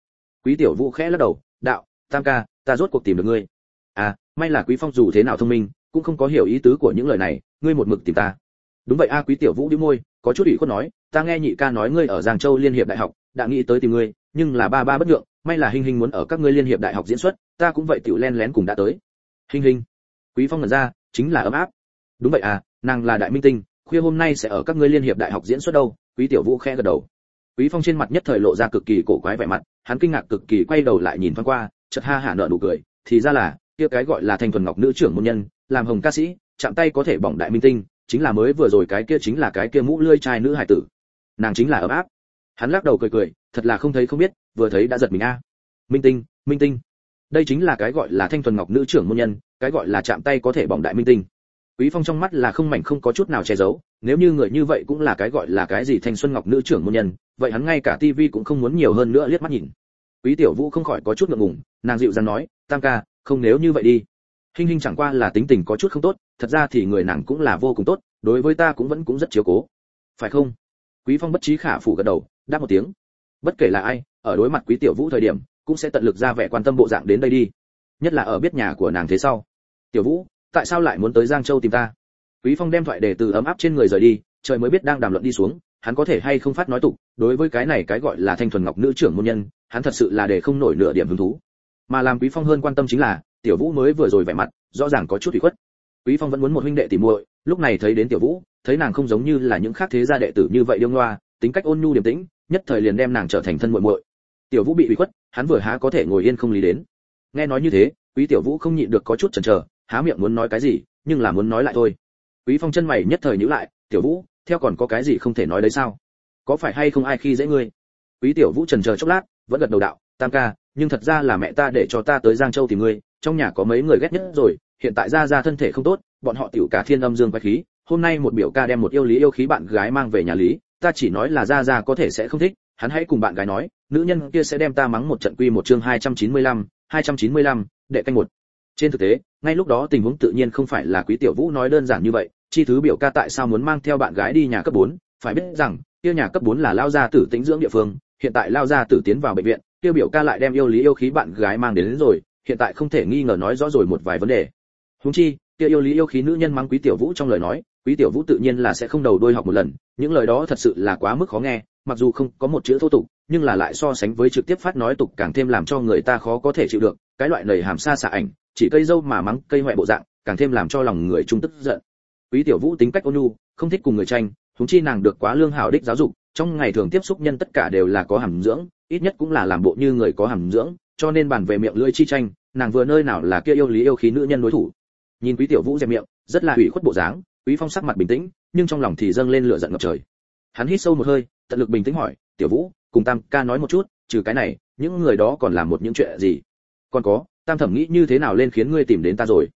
Quý tiểu vũ khẽ lắc đầu, đạo, tam ca, ta rốt cuộc tìm được ngươi. À may là quý phong dù thế nào thông minh, cũng không có hiểu ý tứ của những lời này, ngươi một mực tìm ta. Đúng vậy a, quý tiểu vũ đĩu môi, có chút ủy khuất nói, ta nghe nhị ca nói ngươi ở giang châu liên hiệp đại học, đã nghĩ tới tìm ngươi, nhưng là ba ba bất nhượng, may là hình hình muốn ở các ngươi liên hiệp đại học diễn xuất, ta cũng vậy tiểu len lén cùng đã tới. Hình hình quý phong ngẩn ra chính là ấm áp. Đúng vậy à nàng là đại minh tinh, khuya hôm nay sẽ ở các ngươi liên hiệp đại học diễn xuất đâu, quý tiểu vũ khẽ gật đầu. Quý phong trên mặt nhất thời lộ ra cực kỳ cổ quái vẻ mặt, hắn kinh ngạc cực kỳ quay đầu lại nhìn thoáng qua, chợt ha hả nở nụ cười, thì ra là, kia cái gọi là thanh thuần ngọc nữ trưởng môn nhân, làm hồng ca sĩ, chạm tay có thể bỏng đại minh tinh, chính là mới vừa rồi cái kia chính là cái kia mũ lươi trai nữ hải tử. Nàng chính là ấm áp. Hắn lắc đầu cười cười, thật là không thấy không biết, vừa thấy đã giật mình a. Minh tinh minh tinh. Đây chính là cái gọi là thanh thuần ngọc nữ trưởng môn nhân cái gọi là chạm tay có thể bỏng đại minh tinh. Quý phong trong mắt là không mảnh không có chút nào che giấu, nếu như người như vậy cũng là cái gọi là cái gì thanh xuân ngọc nữ trưởng môn nhân, vậy hắn ngay cả tivi cũng không muốn nhiều hơn nữa liếc mắt nhìn. Quý tiểu vũ không khỏi có chút ngượng ngùng, nàng dịu dàng nói, tam ca, không nếu như vậy đi. Hinh hinh chẳng qua là tính tình có chút không tốt, thật ra thì người nàng cũng là vô cùng tốt, đối với ta cũng vẫn cũng rất chiếu cố. Phải không? Quý phong bất trí khả phủ gật đầu, đáp một tiếng. Bất kể là ai, ở đối mặt quý tiểu vũ thời điểm, cũng sẽ tận lực ra vẻ quan tâm bộ dạng đến đây đi. Nhất là ở biết nhà của nàng thế sau tiểu vũ, tại sao lại muốn tới giang châu tìm ta? Quý phong đem thoại để từ ấm áp trên người rời đi, trời mới biết đang đàm luận đi xuống, hắn có thể hay không phát nói tục, đối với cái này cái gọi là thanh thuần ngọc nữ trưởng môn nhân, hắn thật sự là để không nổi nửa điểm hứng thú. Mà làm quý phong hơn quan tâm chính là, tiểu vũ mới vừa rồi vẻ mặt, rõ ràng có chút ủy khuất. Quý phong vẫn muốn một huynh đệ tìm muội, lúc này thấy đến tiểu vũ, thấy nàng không giống như là những khác thế gia đệ tử như vậy điêu ngoa, tính cách ôn nhu điềm tĩnh, nhất thời liền đem nàng trở thành thân muội muội. Tiểu vũ bị ủy khuất, hắn vừa há có thể ngồi yên không lý đến. Nghe nói như thế, quý tiểu vũ không nhịn được có chút chần chờ há miệng muốn nói cái gì nhưng là muốn nói lại thôi. Quý phong chân mày nhất thời nhíu lại tiểu vũ theo còn có cái gì không thể nói đấy sao? Có phải hay không ai khi dễ ngươi? Quý tiểu vũ trần chờ chốc lát vẫn gật đầu đạo tam ca nhưng thật ra là mẹ ta để cho ta tới giang châu tìm ngươi trong nhà có mấy người ghét nhất rồi hiện tại ra ra thân thể không tốt bọn họ tiểu cả thiên âm dương quái khí hôm nay một biểu ca đem một yêu lý yêu khí bạn gái mang về nhà lý ta chỉ nói là ra ra có thể sẽ không thích hắn hãy cùng bạn gái nói nữ nhân kia sẽ đem ta mắng một trận quy một chương 295, 295, đệ canh một. Trên thực tế ngay lúc đó tình huống tự nhiên không phải là quý tiểu vũ nói đơn giản như vậy chi thứ biểu ca tại sao muốn mang theo bạn gái đi nhà cấp 4, phải biết rằng kia nhà cấp 4 là lao gia tử tĩnh dưỡng địa phương hiện tại lao gia tử tiến vào bệnh viện kia biểu ca lại đem yêu lý yêu khí bạn gái mang đến, đến rồi hiện tại không thể nghi ngờ nói rõ rồi một vài vấn đề. Huống chi kia yêu lý yêu khí nữ nhân mắng quý tiểu vũ trong lời nói quý tiểu vũ tự nhiên là sẽ không đầu đôi học một lần những lời đó thật sự là quá mức khó nghe mặc dù không có một chữ thô tục nhưng là lại so sánh với trực tiếp phát nói tục càng thêm làm cho người ta khó có thể chịu được cái loại lời hàm xa xạ ảnh chỉ cây dâu mà mắng cây hoại bộ dạng, càng thêm làm cho lòng người trung tức giận. Quý tiểu vũ tính cách ôn nhu, không thích cùng người tranh thúng chi nàng được quá lương hảo đích giáo dục, trong ngày thường tiếp xúc nhân tất cả đều là có hàm dưỡng, ít nhất cũng là làm bộ như người có hàm dưỡng, cho nên bàn về miệng lưỡi chi tranh, nàng vừa nơi nào là kia yêu lý yêu khí nữ nhân đối thủ. Nhìn quý tiểu vũ dẹp miệng, rất là ủy khuất bộ dáng, quý phong sắc mặt bình tĩnh, nhưng trong lòng thì dâng lên lửa giận ngập trời. Hắn hít sâu một hơi, tận lực bình tĩnh hỏi, tiểu vũ, cùng tam ca nói một chút, trừ cái này, những người đó còn làm một những chuyện gì? Còn có tam thẩm nghĩ như thế nào lên khiến ngươi tìm đến ta rồi?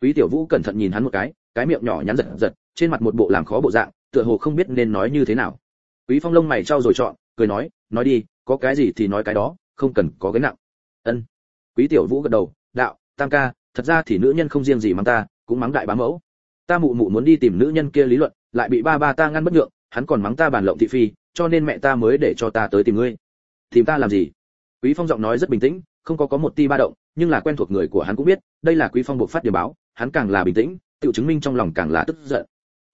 Quý tiểu vũ cẩn thận nhìn hắn một cái cái miệng nhỏ nhắn giật giật, trên mặt một bộ làm khó bộ dạng, tựa hồ không biết nên nói như thế nào. Quý phong lông mày trao rồi chọn, cười nói nói đi, có cái gì thì nói cái đó, không cần có cái nặng. Ân. Quý tiểu vũ gật đầu, đạo, tam ca, thật ra thì nữ nhân không riêng gì mắng ta, cũng mắng đại bá mẫu. Ta mụ mụ muốn đi tìm nữ nhân kia lý luận, lại bị ba ba ta ngăn bất nhượng, hắn còn mắng ta bàn lộng thị phi, cho nên mẹ ta mới để cho ta tới tìm ngươi. Tìm ta làm gì? Quý phong giọng nói rất bình tĩnh không có có một ti ba động, nhưng là quen thuộc người của hắn cũng biết, đây là quý phong buộc phát điều báo, hắn càng là bình tĩnh, tự chứng minh trong lòng càng là tức giận.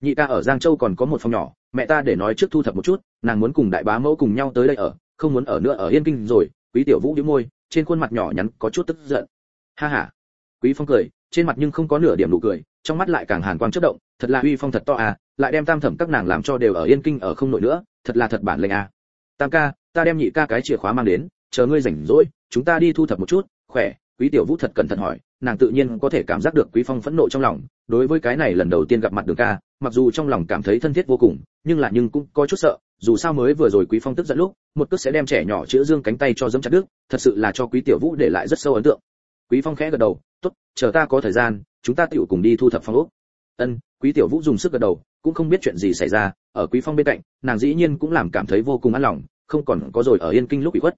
Nhị ca ở giang châu còn có một phòng nhỏ, mẹ ta để nói trước thu thập một chút, nàng muốn cùng đại bá mẫu cùng nhau tới đây ở, không muốn ở nữa ở yên kinh rồi, quý tiểu vũ nhếch môi, trên khuôn mặt nhỏ nhắn có chút tức giận. Ha ha. Quý phong cười, trên mặt nhưng không có nửa điểm nụ cười, trong mắt lại càng hàn quang chớp động, thật là uy phong thật to à lại đem tam thẩm các nàng làm cho đều ở yên kinh ở không nổi nữa, thật là thật bản lĩnh à. Tam ca, ta đem nhị ca cái chìa khóa mang đến, chờ ngươi rảnh rỗi chúng ta đi thu thập một chút, khỏe, quý tiểu vũ thật cẩn thận hỏi, nàng tự nhiên có thể cảm giác được quý phong phẫn nộ trong lòng, đối với cái này lần đầu tiên gặp mặt đường ca, mặc dù trong lòng cảm thấy thân thiết vô cùng, nhưng là nhưng cũng có chút sợ, dù sao mới vừa rồi quý phong tức giận lúc, một cước sẽ đem trẻ nhỏ chữa dương cánh tay cho dẫm chặt đứt, thật sự là cho quý tiểu vũ để lại rất sâu ấn tượng. Quý phong khẽ gật đầu, tốt, chờ ta có thời gian, chúng ta tiểu cùng đi thu thập phong ốc. Ân, quý tiểu vũ dùng sức gật đầu, cũng không biết chuyện gì xảy ra, ở quý phong bên cạnh, nàng dĩ nhiên cũng làm cảm thấy vô cùng an lòng, không còn có rồi ở yên kinh lúc bị khuất.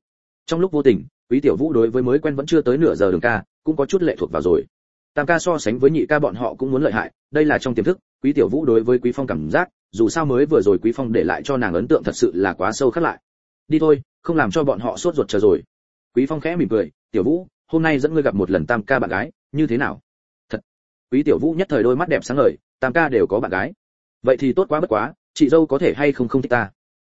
Trong lúc vô tình quý tiểu vũ đối với mới quen vẫn chưa tới nửa giờ đường ca, cũng có chút lệ thuộc vào rồi. Tam ca so sánh với nhị ca bọn họ cũng muốn lợi hại, đây là trong tiềm thức, quý tiểu vũ đối với quý phong cảm giác, dù sao mới vừa rồi quý phong để lại cho nàng ấn tượng thật sự là quá sâu khắc lại. Đi thôi, không làm cho bọn họ sốt ruột chờ rồi. Quý phong khẽ mỉm cười, tiểu vũ, hôm nay dẫn ngươi gặp một lần tam ca bạn gái, như thế nào? Thật. Quý tiểu vũ nhất thời đôi mắt đẹp sáng ngời, tam ca đều có bạn gái. Vậy thì tốt quá bất quá, chị dâu có thể hay không không thích ta?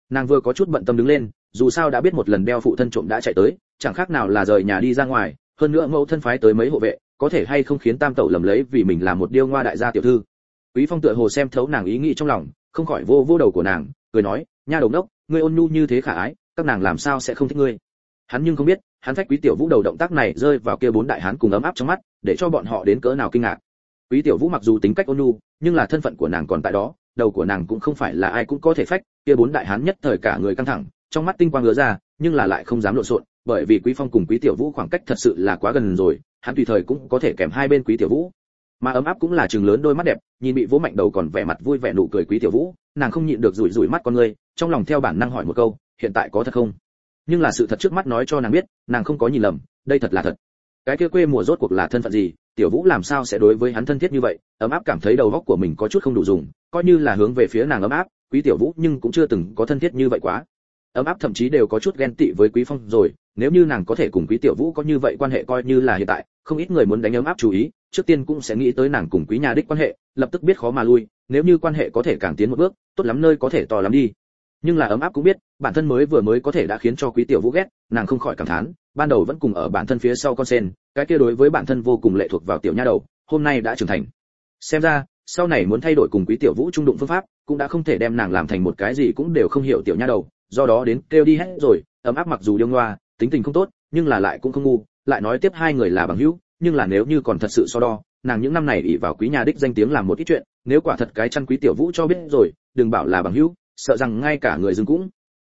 Nàng vừa có chút bận tâm đứng lên, dù sao đã biết một lần đeo phụ thân trộm đã chạy tới chẳng khác nào là rời nhà đi ra ngoài, hơn nữa mẫu thân phái tới mấy hộ vệ, có thể hay không khiến tam tẩu lầm lấy vì mình là một điêu ngoa đại gia tiểu thư. Quý phong tựa hồ xem thấu nàng ý nghĩ trong lòng, không khỏi vô vô đầu của nàng, cười nói, nha đồng đốc ngươi ôn nhu như thế khả ái, các nàng làm sao sẽ không thích ngươi? Hắn nhưng không biết, hắn phách quý tiểu vũ đầu động tác này rơi vào kia bốn đại hán cùng ấm áp trong mắt, để cho bọn họ đến cỡ nào kinh ngạc. Quý tiểu vũ mặc dù tính cách ôn nhu, nhưng là thân phận của nàng còn tại đó, đầu của nàng cũng không phải là ai cũng có thể phách, kia bốn đại hán nhất thời cả người căng thẳng, trong mắt tinh quang ngứa ra, nhưng là lại không dám lộn xộn bởi vì quý phong cùng quý tiểu vũ khoảng cách thật sự là quá gần rồi, hắn tùy thời cũng có thể kèm hai bên quý tiểu vũ. Mà ấm áp cũng là trường lớn đôi mắt đẹp, nhìn bị vỗ mạnh đầu còn vẻ mặt vui vẻ nụ cười quý tiểu vũ, nàng không nhịn được rủi rủi mắt con người, trong lòng theo bản năng hỏi một câu, hiện tại có thật không? Nhưng là sự thật trước mắt nói cho nàng biết, nàng không có nhìn lầm, đây thật là thật. Cái kia quê mùa rốt cuộc là thân phận gì, tiểu vũ làm sao sẽ đối với hắn thân thiết như vậy, ấm áp cảm thấy đầu óc của mình có chút không đủ dùng, coi như là hướng về phía nàng ấm áp, quý tiểu vũ nhưng cũng chưa từng có thân thiết như vậy quá ấm áp thậm chí đều có chút ghen tị với quý phong rồi, nếu như nàng có thể cùng quý tiểu vũ có như vậy quan hệ coi như là hiện tại, không ít người muốn đánh ấm áp chú ý, trước tiên cũng sẽ nghĩ tới nàng cùng quý nhà đích quan hệ, lập tức biết khó mà lui, nếu như quan hệ có thể càng tiến một bước, tốt lắm nơi có thể to lắm đi. Nhưng là ấm áp cũng biết, bản thân mới vừa mới có thể đã khiến cho quý tiểu vũ ghét, nàng không khỏi cảm thán, ban đầu vẫn cùng ở bản thân phía sau con sen, cái kia đối với bản thân vô cùng lệ thuộc vào tiểu nha đầu, hôm nay đã trưởng thành. Xem ra, sau này muốn thay đổi cùng quý tiểu vũ trung đụng phương pháp, cũng đã không thể đem nàng làm thành một cái gì cũng đều không hiểu tiểu nha đầu do đó đến kêu đi hết rồi, ấm áp mặc dù điêu ngoa, tính tình không tốt, nhưng là lại cũng không ngu, lại nói tiếp hai người là bằng hữu, nhưng là nếu như còn thật sự so đo, nàng những năm này ỷ vào quý nhà đích danh tiếng làm một ít chuyện, nếu quả thật cái chăn quý tiểu vũ cho biết rồi, đừng bảo là bằng hữu, sợ rằng ngay cả người dưng cũng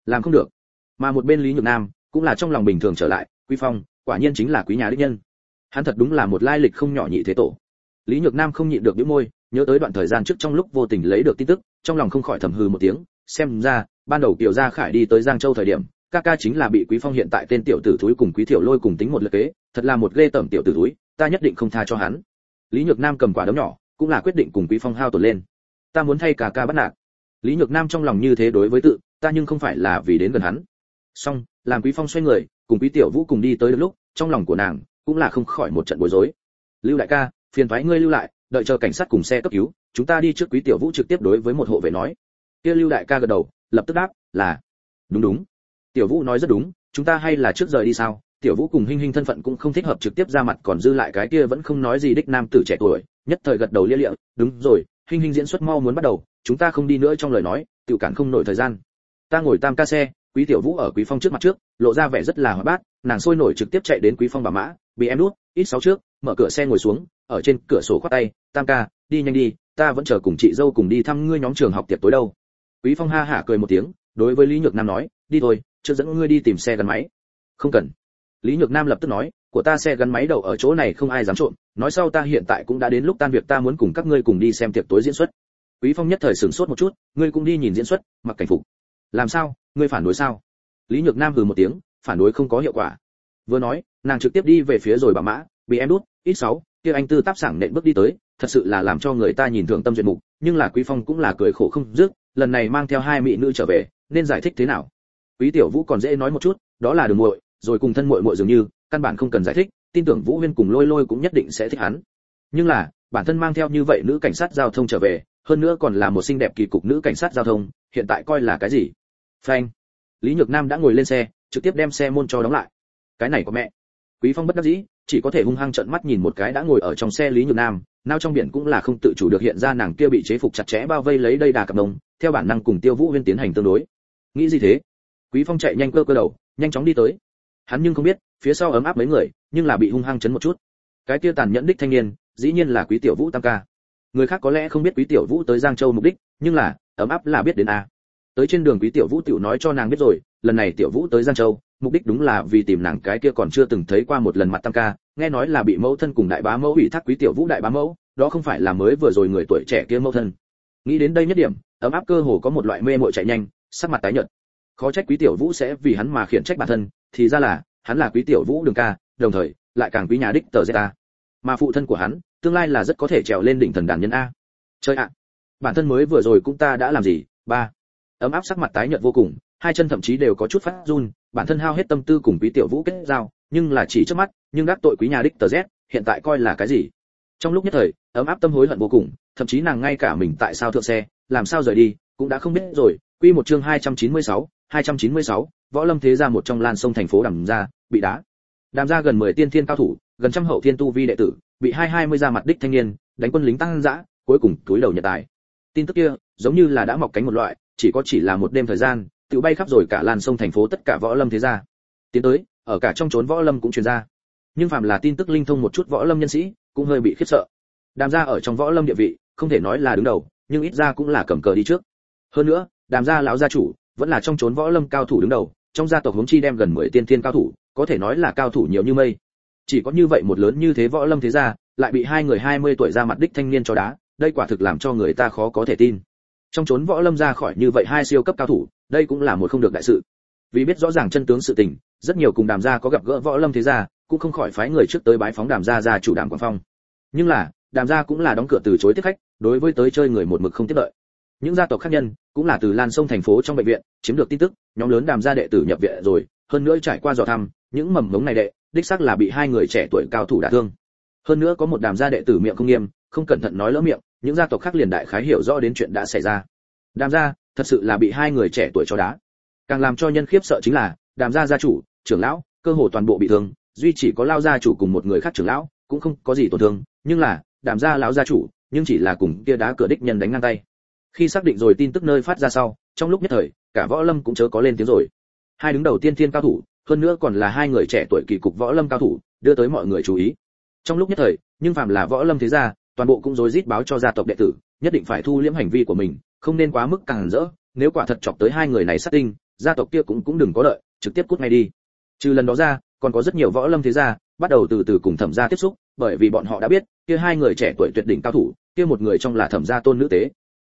làm không được. Mà một bên lý nhược nam cũng là trong lòng bình thường trở lại quý phong, quả nhiên chính là quý nhà đích nhân. Hắn thật đúng là một lai lịch không nhỏ nhị thế tổ. Lý nhược nam không nhịn được bĩu môi, nhớ tới đoạn thời gian trước trong lúc vô tình lấy được tin tức, trong lòng không khỏi thầm hừ một tiếng, xem ra ban đầu tiểu gia khải đi tới giang châu thời điểm, ca ca chính là bị quý phong hiện tại tên tiểu tử thúi cùng quý tiểu lôi cùng tính một lượt kế, thật là một ghê tởm tiểu tử thúi, ta nhất định không tha cho hắn. Lý nhược nam cầm quả đấm nhỏ, cũng là quyết định cùng quý phong hao tổn lên. Ta muốn thay ca ca bắt nạt. Lý nhược nam trong lòng như thế đối với tự, ta nhưng không phải là vì đến gần hắn. Song làm quý phong xoay người, cùng quý tiểu vũ cùng đi tới được lúc, trong lòng của nàng cũng là không khỏi một trận bối rối. Lưu đại ca, phiền thoái ngươi lưu lại, đợi chờ cảnh sát cùng xe cấp cứu, chúng ta đi trước quý tiểu vũ trực tiếp đối với một hộ vệ nói. Kia lưu đại ca gật đầu lập tức đáp, là, đúng đúng. Tiểu vũ nói rất đúng, chúng ta hay là trước rời đi sao? Tiểu vũ cùng hinh hinh thân phận cũng không thích hợp trực tiếp ra mặt, còn dư lại cái kia vẫn không nói gì đích nam tử trẻ tuổi, nhất thời gật đầu lia lịa, đúng rồi, hinh hinh diễn xuất mau muốn bắt đầu, chúng ta không đi nữa trong lời nói tự cản không nổi thời gian. Ta ngồi tam ca xe, quý tiểu vũ ở quý phong trước mặt trước, lộ ra vẻ rất là hoa bát, nàng sôi nổi trực tiếp chạy đến quý phong bà mã, bị em đút ít sáu trước, mở cửa xe ngồi xuống, ở trên cửa sổ khoát tay, tam ca, đi nhanh đi, ta vẫn chờ cùng chị dâu cùng đi thăm ngươi nhóm trường học tiệc tối đâu quý phong ha hả cười một tiếng, đối với lý nhược nam nói, đi thôi chưa dẫn ngươi đi tìm xe gắn máy. Không cần. Lý nhược nam lập tức nói, của ta xe gắn máy đậu ở chỗ này không ai dám trộm, nói sau ta hiện tại cũng đã đến lúc tan việc, ta muốn cùng các ngươi cùng đi xem tiệc tối diễn xuất. Quý phong nhất thời sửng sốt một chút, ngươi cũng đi nhìn diễn xuất, mặc cảnh phục. Làm sao? Ngươi phản đối sao? Lý nhược nam hừ một tiếng, phản đối không có hiệu quả. Vừa nói, nàng trực tiếp đi về phía rồi bà mã, bị em đút, ít sáu, kia anh tư táp sảng nện bước đi tới, thật sự là làm cho người ta nhìn thường tâm duyệt mục, nhưng là quý phong cũng là cười khổ không dứt lần này mang theo hai mỹ nữ trở về, nên giải thích thế nào? Quý tiểu vũ còn dễ nói một chút, đó là đường muội, rồi cùng thân muội muội dường như, căn bản không cần giải thích, tin tưởng vũ huyên cùng lôi lôi cũng nhất định sẽ thích hắn. Nhưng là, bản thân mang theo như vậy nữ cảnh sát giao thông trở về, hơn nữa còn là một xinh đẹp kỳ cục nữ cảnh sát giao thông, hiện tại coi là cái gì? Phanh. Lý nhược nam đã ngồi lên xe, trực tiếp đem xe môn cho đóng lại. Cái này của mẹ. Quý phong bất đắc dĩ, chỉ có thể hung hăng trợn mắt nhìn một cái đã ngồi ở trong xe lý nhược nam, nao trong biển cũng là không tự chủ được hiện ra nàng kia bị chế phục chặt chẽ bao vây lấy đây đà cặp đồng theo bản năng cùng tiêu vũ huyên tiến hành tương đối. Nghĩ gì thế? Quý phong chạy nhanh cơ cơ đầu, nhanh chóng đi tới. Hắn nhưng không biết, phía sau ấm áp mấy người, nhưng là bị hung hăng chấn một chút. Cái kia tàn nhẫn đích thanh niên, dĩ nhiên là quý tiểu vũ tam ca. Người khác có lẽ không biết quý tiểu vũ tới giang châu mục đích, nhưng là, ấm áp là biết đến a. Tới trên đường quý tiểu vũ tiểu nói cho nàng biết rồi, lần này tiểu vũ tới giang châu, mục đích đúng là vì tìm nàng cái kia còn chưa từng thấy qua một lần mặt tam ca, nghe nói là bị mẫu thân cùng đại bá mẫu ủy thác quý tiểu vũ đại bá mẫu, đó không phải là mới vừa rồi người tuổi trẻ kia mẫu thân nghĩ đến đây nhất điểm, ấm áp cơ hồ có một loại mê mội chạy nhanh, sắc mặt tái nhợt. Khó trách quý tiểu vũ sẽ vì hắn mà khiển trách bản thân, thì ra là, hắn là quý tiểu vũ đường ca, đồng thời, lại càng quý nhà đích tờ zeta mà phụ thân của hắn, tương lai là rất có thể trèo lên đỉnh thần đàn nhân a. Chơi ạ! Bản thân mới vừa rồi cũng ta đã làm gì? Ba. Ấm áp sắc mặt tái nhợt vô cùng, hai chân thậm chí đều có chút phát run, bản thân hao hết tâm tư cùng quý tiểu vũ kết giao, nhưng là chỉ trước mắt, nhưng đắc tội quý nhà đích tờ z, hiện tại coi là cái gì? Trong lúc nhất thời, ấm áp tâm hối hận vô cùng thậm chí nàng ngay cả mình tại sao thượng xe làm sao rời đi cũng đã không biết rồi. Quy một chương 296, 296, võ lâm thế gia một trong lan sông thành phố đàm gia bị đá. Đàm gia gần 10 tiên thiên cao thủ gần trăm hậu thiên tu vi đệ tử bị hai hai mươi ra mặt đích thanh niên đánh quân lính tăng dã cuối cùng túi đầu nhật tài. Tin tức kia giống như là đã mọc cánh một loại chỉ có chỉ là một đêm thời gian tự bay khắp rồi cả làn sông thành phố tất cả võ lâm thế gia. Tiến tới ở cả trong chốn võ lâm cũng truyền ra. Nhưng phàm là tin tức linh thông một chút võ lâm nhân sĩ cũng hơi bị khiếp sợ. Đàm gia ở trong võ lâm địa vị không thể nói là đứng đầu, nhưng ít ra cũng là cầm cờ đi trước. Hơn nữa, đàm gia lão gia chủ vẫn là trong chốn võ lâm cao thủ đứng đầu, trong gia tộc hướng chi đem gần 10 tiên thiên cao thủ, có thể nói là cao thủ nhiều như mây. Chỉ có như vậy một lớn như thế võ lâm thế gia, lại bị hai người 20 tuổi ra mặt đích thanh niên cho đá, đây quả thực làm cho người ta khó có thể tin. Trong chốn võ lâm ra khỏi như vậy hai siêu cấp cao thủ, đây cũng là một không được đại sự. Vì biết rõ ràng chân tướng sự tình, rất nhiều cùng đàm gia có gặp gỡ võ lâm thế gia, cũng không khỏi phái người trước tới bái phóng đàm gia gia chủ đàm quang phong. Nhưng là, đàm gia cũng là đóng cửa từ chối tiếp khách đối với tới chơi người một mực không tiếp đợi. Những gia tộc khác nhân cũng là từ lan sông thành phố trong bệnh viện chiếm được tin tức, nhóm lớn đàm gia đệ tử nhập viện rồi, hơn nữa trải qua dò thăm, những mầm ngống này đệ, đích xác là bị hai người trẻ tuổi cao thủ đả thương. Hơn nữa có một đàm gia đệ tử miệng không nghiêm, không cẩn thận nói lỡ miệng, những gia tộc khác liền đại khái hiểu rõ đến chuyện đã xảy ra. Đàm gia thật sự là bị hai người trẻ tuổi cho đá. Càng làm cho nhân khiếp sợ chính là, đàm gia gia chủ, trưởng lão, cơ hồ toàn bộ bị thương, duy chỉ có lao gia chủ cùng một người khác trưởng lão, cũng không có gì tổn thương, nhưng là, đàm gia lão gia chủ nhưng chỉ là cùng kia đá cửa đích nhân đánh ngang tay. Khi xác định rồi tin tức nơi phát ra sau, trong lúc nhất thời, cả võ lâm cũng chớ có lên tiếng rồi. Hai đứng đầu tiên thiên cao thủ, hơn nữa còn là hai người trẻ tuổi kỳ cục võ lâm cao thủ, đưa tới mọi người chú ý. Trong lúc nhất thời, nhưng phàm là võ lâm thế gia, toàn bộ cũng rối rít báo cho gia tộc đệ tử, nhất định phải thu liễm hành vi của mình, không nên quá mức càng rỡ, nếu quả thật chọc tới hai người này sát tinh, gia tộc kia cũng cũng đừng có đợi, trực tiếp cút ngay đi. Trừ lần đó ra, còn có rất nhiều võ lâm thế gia, bắt đầu từ từ cùng thẩm gia tiếp xúc, bởi vì bọn họ đã biết, kia hai người trẻ tuổi tuyệt đỉnh cao thủ kia một người trong là thẩm gia tôn nữ tế.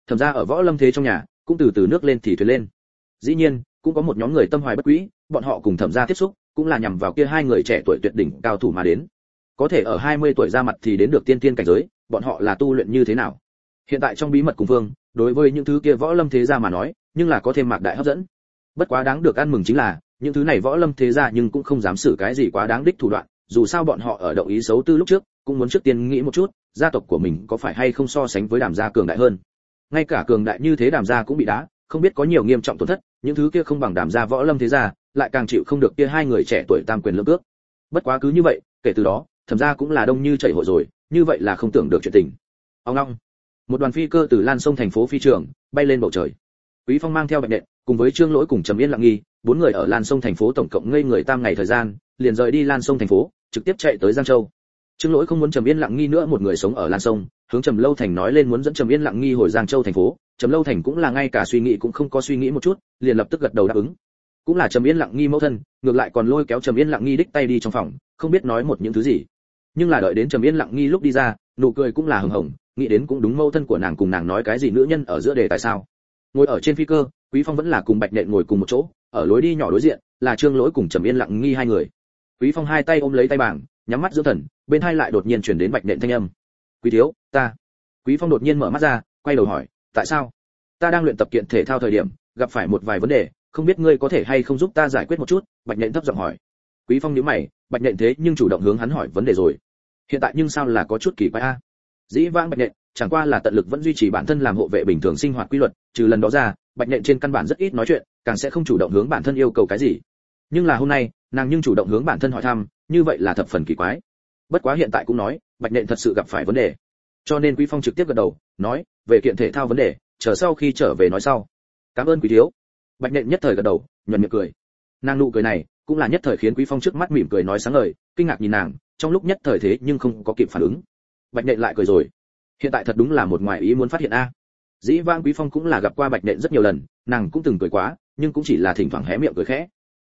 Thẩm gia ở võ lâm thế trong nhà, cũng từ từ nước lên thì thuyền lên. Dĩ nhiên, cũng có một nhóm người tâm hoài bất quý, bọn họ cùng thẩm gia tiếp xúc, cũng là nhằm vào kia hai người trẻ tuổi tuyệt đỉnh cao thủ mà đến. Có thể ở 20 tuổi ra mặt thì đến được tiên tiên cảnh giới, bọn họ là tu luyện như thế nào? Hiện tại trong bí mật cùng vương, đối với những thứ kia võ lâm thế gia mà nói, nhưng là có thêm mạc đại hấp dẫn. Bất quá đáng được ăn mừng chính là, những thứ này võ lâm thế gia nhưng cũng không dám xử cái gì quá đáng đích thủ đoạn, dù sao bọn họ ở động ý xấu tư lúc trước, cũng muốn trước tiên nghĩ một chút gia tộc của mình có phải hay không so sánh với đàm gia cường đại hơn? Ngay cả cường đại như thế đàm gia cũng bị đá, không biết có nhiều nghiêm trọng tổn thất, những thứ kia không bằng đàm gia võ lâm thế gia, lại càng chịu không được kia hai người trẻ tuổi tam quyền lưỡng cước. Bất quá cứ như vậy, kể từ đó, thẩm gia cũng là đông như chảy hội rồi, như vậy là không tưởng được chuyện tình. Ông long, một đoàn phi cơ từ lan sông thành phố phi trường, bay lên bầu trời. Quý phong mang theo bệnh nện, cùng với trương lỗi cùng trầm yên lặng nghi, bốn người ở lan sông thành phố tổng cộng ngây người tam ngày thời gian, liền rời đi lan sông thành phố, trực tiếp chạy tới giang châu trương lỗi không muốn trầm yên lặng nghi nữa, một người sống ở lan sông, hướng trầm lâu thành nói lên muốn dẫn trầm yên lặng nghi hồi giang châu thành phố. Trầm lâu thành cũng là ngay cả suy nghĩ cũng không có suy nghĩ một chút, liền lập tức gật đầu đáp ứng. Cũng là trầm yên lặng nghi mẫu thân, ngược lại còn lôi kéo trầm yên lặng nghi đích tay đi trong phòng, không biết nói một những thứ gì. Nhưng là đợi đến trầm yên lặng nghi lúc đi ra, nụ cười cũng là hừng hồng, nghĩ đến cũng đúng mẫu thân của nàng cùng nàng nói cái gì nữ nhân ở giữa đề tại sao. Ngồi ở trên phi cơ, quý phong vẫn là cùng bạch nện ngồi cùng một chỗ, ở lối đi nhỏ đối diện, là trương lỗi cùng trầm yên lặng nghi hai người. Quý phong hai tay ôm lấy tay bảng nhắm mắt dưỡng thần, bên hai lại đột nhiên chuyển đến bạch nện thanh âm. Quý thiếu, ta. Quý phong đột nhiên mở mắt ra, quay đầu hỏi, tại sao? Ta đang luyện tập kiện thể thao thời điểm, gặp phải một vài vấn đề, không biết ngươi có thể hay không giúp ta giải quyết một chút? Bạch nện thấp giọng hỏi. Quý phong nhíu mày, bạch nện thế nhưng chủ động hướng hắn hỏi vấn đề rồi. Hiện tại nhưng sao là có chút kỳ quái a? Dĩ vãng bạch nện, chẳng qua là tận lực vẫn duy trì bản thân làm hộ vệ bình thường sinh hoạt quy luật, trừ lần đó ra, bạch nện trên căn bản rất ít nói chuyện, càng sẽ không chủ động hướng bản thân yêu cầu cái gì. Nhưng là hôm nay, nàng nhưng chủ động hướng bản thân hỏi thăm như vậy là thập phần kỳ quái. Bất quá hiện tại cũng nói, bạch nện thật sự gặp phải vấn đề. Cho nên quý phong trực tiếp gật đầu, nói, về kiện thể thao vấn đề, chờ sau khi trở về nói sau. Cảm ơn quý thiếu. Bạch nện nhất thời gật đầu, nhuận miệng cười. Nàng nụ cười này, cũng là nhất thời khiến quý phong trước mắt mỉm cười nói sáng ngời kinh ngạc nhìn nàng, trong lúc nhất thời thế nhưng không có kịp phản ứng. Bạch nện lại cười rồi. Hiện tại thật đúng là một ngoại ý muốn phát hiện a. Dĩ vãng quý phong cũng là gặp qua bạch nện rất nhiều lần, nàng cũng từng cười quá, nhưng cũng chỉ là thỉnh thoảng hé miệng cười khẽ.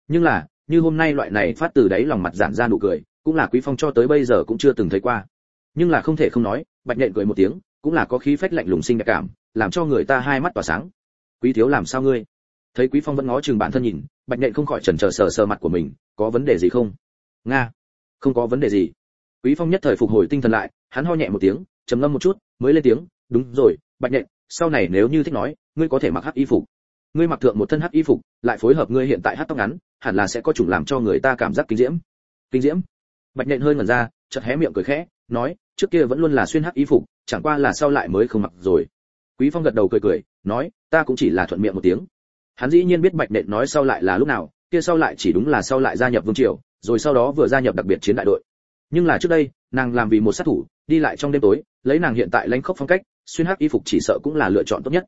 Nhưng là như hôm nay loại này phát từ đáy lòng mặt giản ra nụ cười, cũng là quý phong cho tới bây giờ cũng chưa từng thấy qua. Nhưng là không thể không nói, bạch nhện cười một tiếng, cũng là có khí phách lạnh lùng sinh đẹp cảm, làm cho người ta hai mắt tỏa sáng. Quý thiếu làm sao ngươi? Thấy quý phong vẫn ngó chừng bản thân nhìn, bạch nhện không khỏi chần chờ sờ sờ mặt của mình, có vấn đề gì không? Nga, không có vấn đề gì. Quý phong nhất thời phục hồi tinh thần lại, hắn ho nhẹ một tiếng, trầm ngâm một chút, mới lên tiếng, đúng rồi, bạch nhện, sau này nếu như thích nói, ngươi có thể mặc hắc y phục ngươi mặc thượng một thân hắc y phục, lại phối hợp ngươi hiện tại hắc tóc ngắn, hẳn là sẽ có chủng làm cho người ta cảm giác kinh diễm. Kinh diễm? Bạch nện hơi ngẩn ra, chợt hé miệng cười khẽ, nói, trước kia vẫn luôn là xuyên hắc y phục, chẳng qua là sau lại mới không mặc rồi. Quý phong gật đầu cười cười, nói, ta cũng chỉ là thuận miệng một tiếng. Hắn dĩ nhiên biết bạch nện nói sau lại là lúc nào, kia sau lại chỉ đúng là sau lại gia nhập vương triều, rồi sau đó vừa gia nhập đặc biệt chiến đại đội. Nhưng là trước đây, nàng làm vì một sát thủ, đi lại trong đêm tối, lấy nàng hiện tại lãnh khốc phong cách, xuyên hắc y phục chỉ sợ cũng là lựa chọn tốt nhất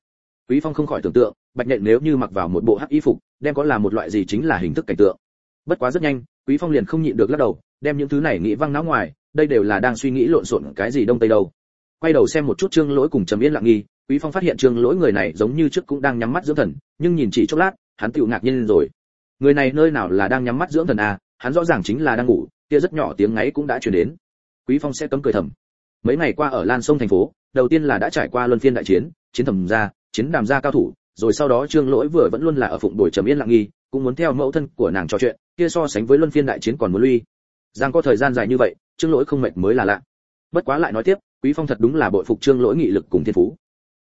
quý phong không khỏi tưởng tượng, bạch Nhạn nếu như mặc vào một bộ hắc y phục, đem có là một loại gì chính là hình thức cảnh tượng. Bất quá rất nhanh, quý phong liền không nhịn được lắc đầu, đem những thứ này nghĩ văng não ngoài, đây đều là đang suy nghĩ lộn xộn cái gì đông tây đâu. Quay đầu xem một chút trương lỗi cùng trầm yên lặng nghi, quý phong phát hiện trương lỗi người này giống như trước cũng đang nhắm mắt dưỡng thần, nhưng nhìn chỉ chốc lát, hắn tựu ngạc nhiên rồi. Người này nơi nào là đang nhắm mắt dưỡng thần à hắn rõ ràng chính là đang ngủ, kia rất nhỏ tiếng ngáy cũng đã truyền đến. Quý phong sẽ cấm cười thầm. Mấy ngày qua ở lan sông thành phố, đầu tiên là đã trải qua luân phiên đại chiến chiến thầm ra chiến đàm gia cao thủ, rồi sau đó trương lỗi vừa vẫn luôn là ở phụng đổi trầm yên lặng nghi, cũng muốn theo mẫu thân của nàng trò chuyện, kia so sánh với luân phiên đại chiến còn muốn lui. Giang có thời gian dài như vậy, trương lỗi không mệt mới là lạ. Bất quá lại nói tiếp, quý phong thật đúng là bội phục trương lỗi nghị lực cùng thiên phú.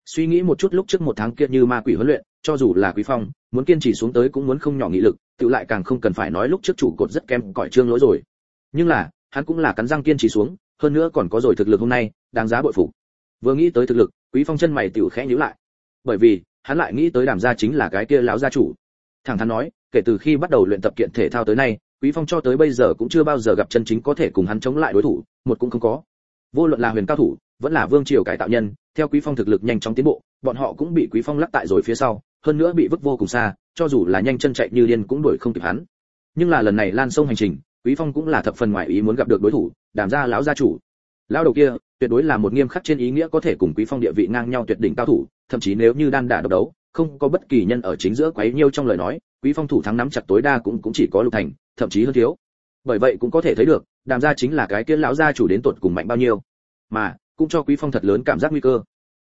Suy nghĩ một chút lúc trước một tháng kia như ma quỷ huấn luyện, cho dù là quý phong, muốn kiên trì xuống tới cũng muốn không nhỏ nghị lực, tự lại càng không cần phải nói lúc trước chủ cột rất kém cỏi trương lỗi rồi. Nhưng là, hắn cũng là cắn răng kiên trì xuống, hơn nữa còn có rồi thực lực hôm nay, đáng giá bội phục. Vừa nghĩ tới thực lực, quý phong chân mày tiểu khẽ nhíu lại bởi vì, hắn lại nghĩ tới đàm gia chính là cái kia lão gia chủ. Thẳng thắn nói, kể từ khi bắt đầu luyện tập kiện thể thao tới nay, quý phong cho tới bây giờ cũng chưa bao giờ gặp chân chính có thể cùng hắn chống lại đối thủ, một cũng không có. Vô luận là huyền cao thủ, vẫn là vương triều cải tạo nhân, theo quý phong thực lực nhanh chóng tiến bộ, bọn họ cũng bị quý phong lắc tại rồi phía sau, hơn nữa bị vứt vô cùng xa, cho dù là nhanh chân chạy như điên cũng đuổi không kịp hắn. Nhưng là lần này lan sông hành trình, quý phong cũng là thập phần ngoại ý muốn gặp được đối thủ, đàm gia lão gia chủ lão đầu kia, tuyệt đối là một nghiêm khắc trên ý nghĩa có thể cùng quý phong địa vị ngang nhau tuyệt đỉnh cao thủ, thậm chí nếu như đan đả độc đấu, không có bất kỳ nhân ở chính giữa quấy nhiêu trong lời nói, quý phong thủ thắng nắm chặt tối đa cũng cũng chỉ có lục thành, thậm chí hơn thiếu. Bởi vậy cũng có thể thấy được, đàm gia chính là cái kia lão gia chủ đến tuột cùng mạnh bao nhiêu. Mà, cũng cho quý phong thật lớn cảm giác nguy cơ.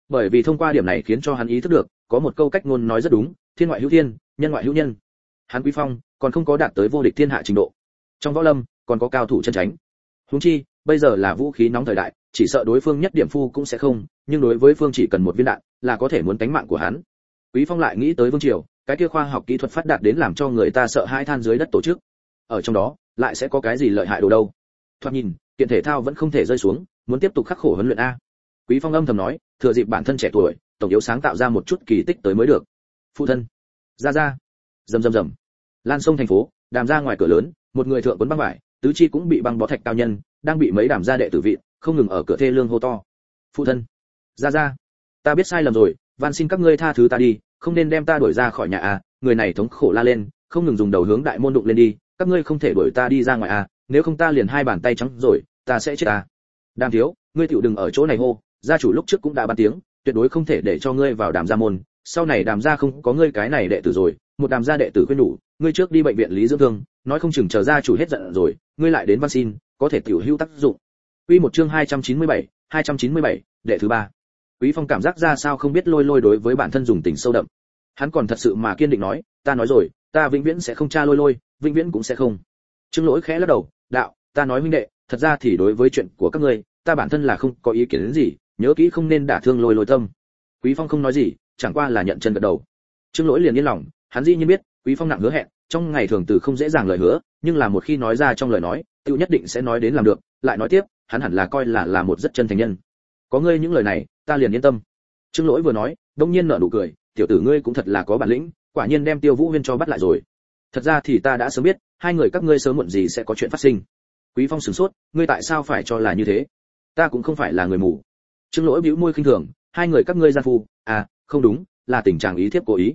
Bởi vì thông qua điểm này khiến cho hắn ý thức được, có một câu cách ngôn nói rất đúng, thiên ngoại hữu thiên, nhân ngoại hữu nhân. Hắn quý phong còn không có đạt tới vô địch thiên hạ trình độ. Trong võ lâm, còn có cao thủ chân tránh. Huống chi bây giờ là vũ khí nóng thời đại, chỉ sợ đối phương nhất điểm phu cũng sẽ không, nhưng đối với phương chỉ cần một viên đạn, là có thể muốn tánh mạng của hắn. Quý phong lại nghĩ tới vương triều, cái kia khoa học kỹ thuật phát đạt đến làm cho người ta sợ hai than dưới đất tổ chức. Ở trong đó, lại sẽ có cái gì lợi hại đồ đâu? Thoạt nhìn, kiện thể thao vẫn không thể rơi xuống, muốn tiếp tục khắc khổ huấn luyện a. Quý phong âm thầm nói, thừa dịp bản thân trẻ tuổi, tổng yếu sáng tạo ra một chút kỳ tích tới mới được. Phụ thân. Ra ra. Rầm rầm rầm. Lan sông thành phố, đàm ra ngoài cửa lớn, một người thượng quấn băng vải tứ chi cũng bị băng bó thạch cao nhân, đang bị mấy đàm gia đệ tử vị không ngừng ở cửa thê lương hô to. Phụ thân, ra ra, ta biết sai lầm rồi, van xin các ngươi tha thứ ta đi, không nên đem ta đuổi ra khỏi nhà à người này thống khổ la lên, không ngừng dùng đầu hướng đại môn đụng lên đi, các ngươi không thể đuổi ta đi ra ngoài à nếu không ta liền hai bàn tay trắng rồi, ta sẽ chết à đàm thiếu, ngươi tiểu đừng ở chỗ này hô, gia chủ lúc trước cũng đã ban tiếng, tuyệt đối không thể để cho ngươi vào đàm gia môn, sau này đàm gia không có ngươi cái này đệ tử rồi một đàm gia đệ tử khuyên đủ ngươi trước đi bệnh viện lý dưỡng thương nói không chừng chờ gia chủ hết giận rồi ngươi lại đến văn xin có thể tiểu hữu tác dụng Quy một chương 297, 297, đệ thứ ba. Quý Phong cảm giác ra sao không biết lôi lôi đối với bản thân dùng tình sâu đậm. Hắn còn thật sự mà kiên định nói, ta nói rồi, ta vĩnh viễn sẽ không tra lôi lôi, vĩnh viễn cũng sẽ không. Trương Lỗi khẽ lắc đầu, đạo, ta nói huynh đệ, thật ra thì đối với chuyện của các ngươi, ta bản thân là không có ý kiến đến gì, nhớ kỹ không nên đả thương lôi lôi tâm. Quý Phong không nói gì, chẳng qua là nhận chân gật đầu. Trương Lỗi liền yên lòng, hắn dĩ nhiên biết, Quý Phong nặng hứa hẹn, trong ngày thường từ không dễ dàng lời hứa, nhưng là một khi nói ra trong lời nói, tiêu nhất định sẽ nói đến làm được, lại nói tiếp, hắn hẳn là coi là là một rất chân thành nhân. Có ngươi những lời này, ta liền yên tâm. Trương Lỗi vừa nói, đông nhiên nở nụ cười, tiểu tử ngươi cũng thật là có bản lĩnh, quả nhiên đem Tiêu Vũ Huyên cho bắt lại rồi. Thật ra thì ta đã sớm biết, hai người các ngươi sớm muộn gì sẽ có chuyện phát sinh. Quý Phong sửng sốt, ngươi tại sao phải cho là như thế? Ta cũng không phải là người mù. trương lỗi bĩu môi khinh thường hai người các ngươi gian phu à không đúng là tình trạng ý thiếp cố ý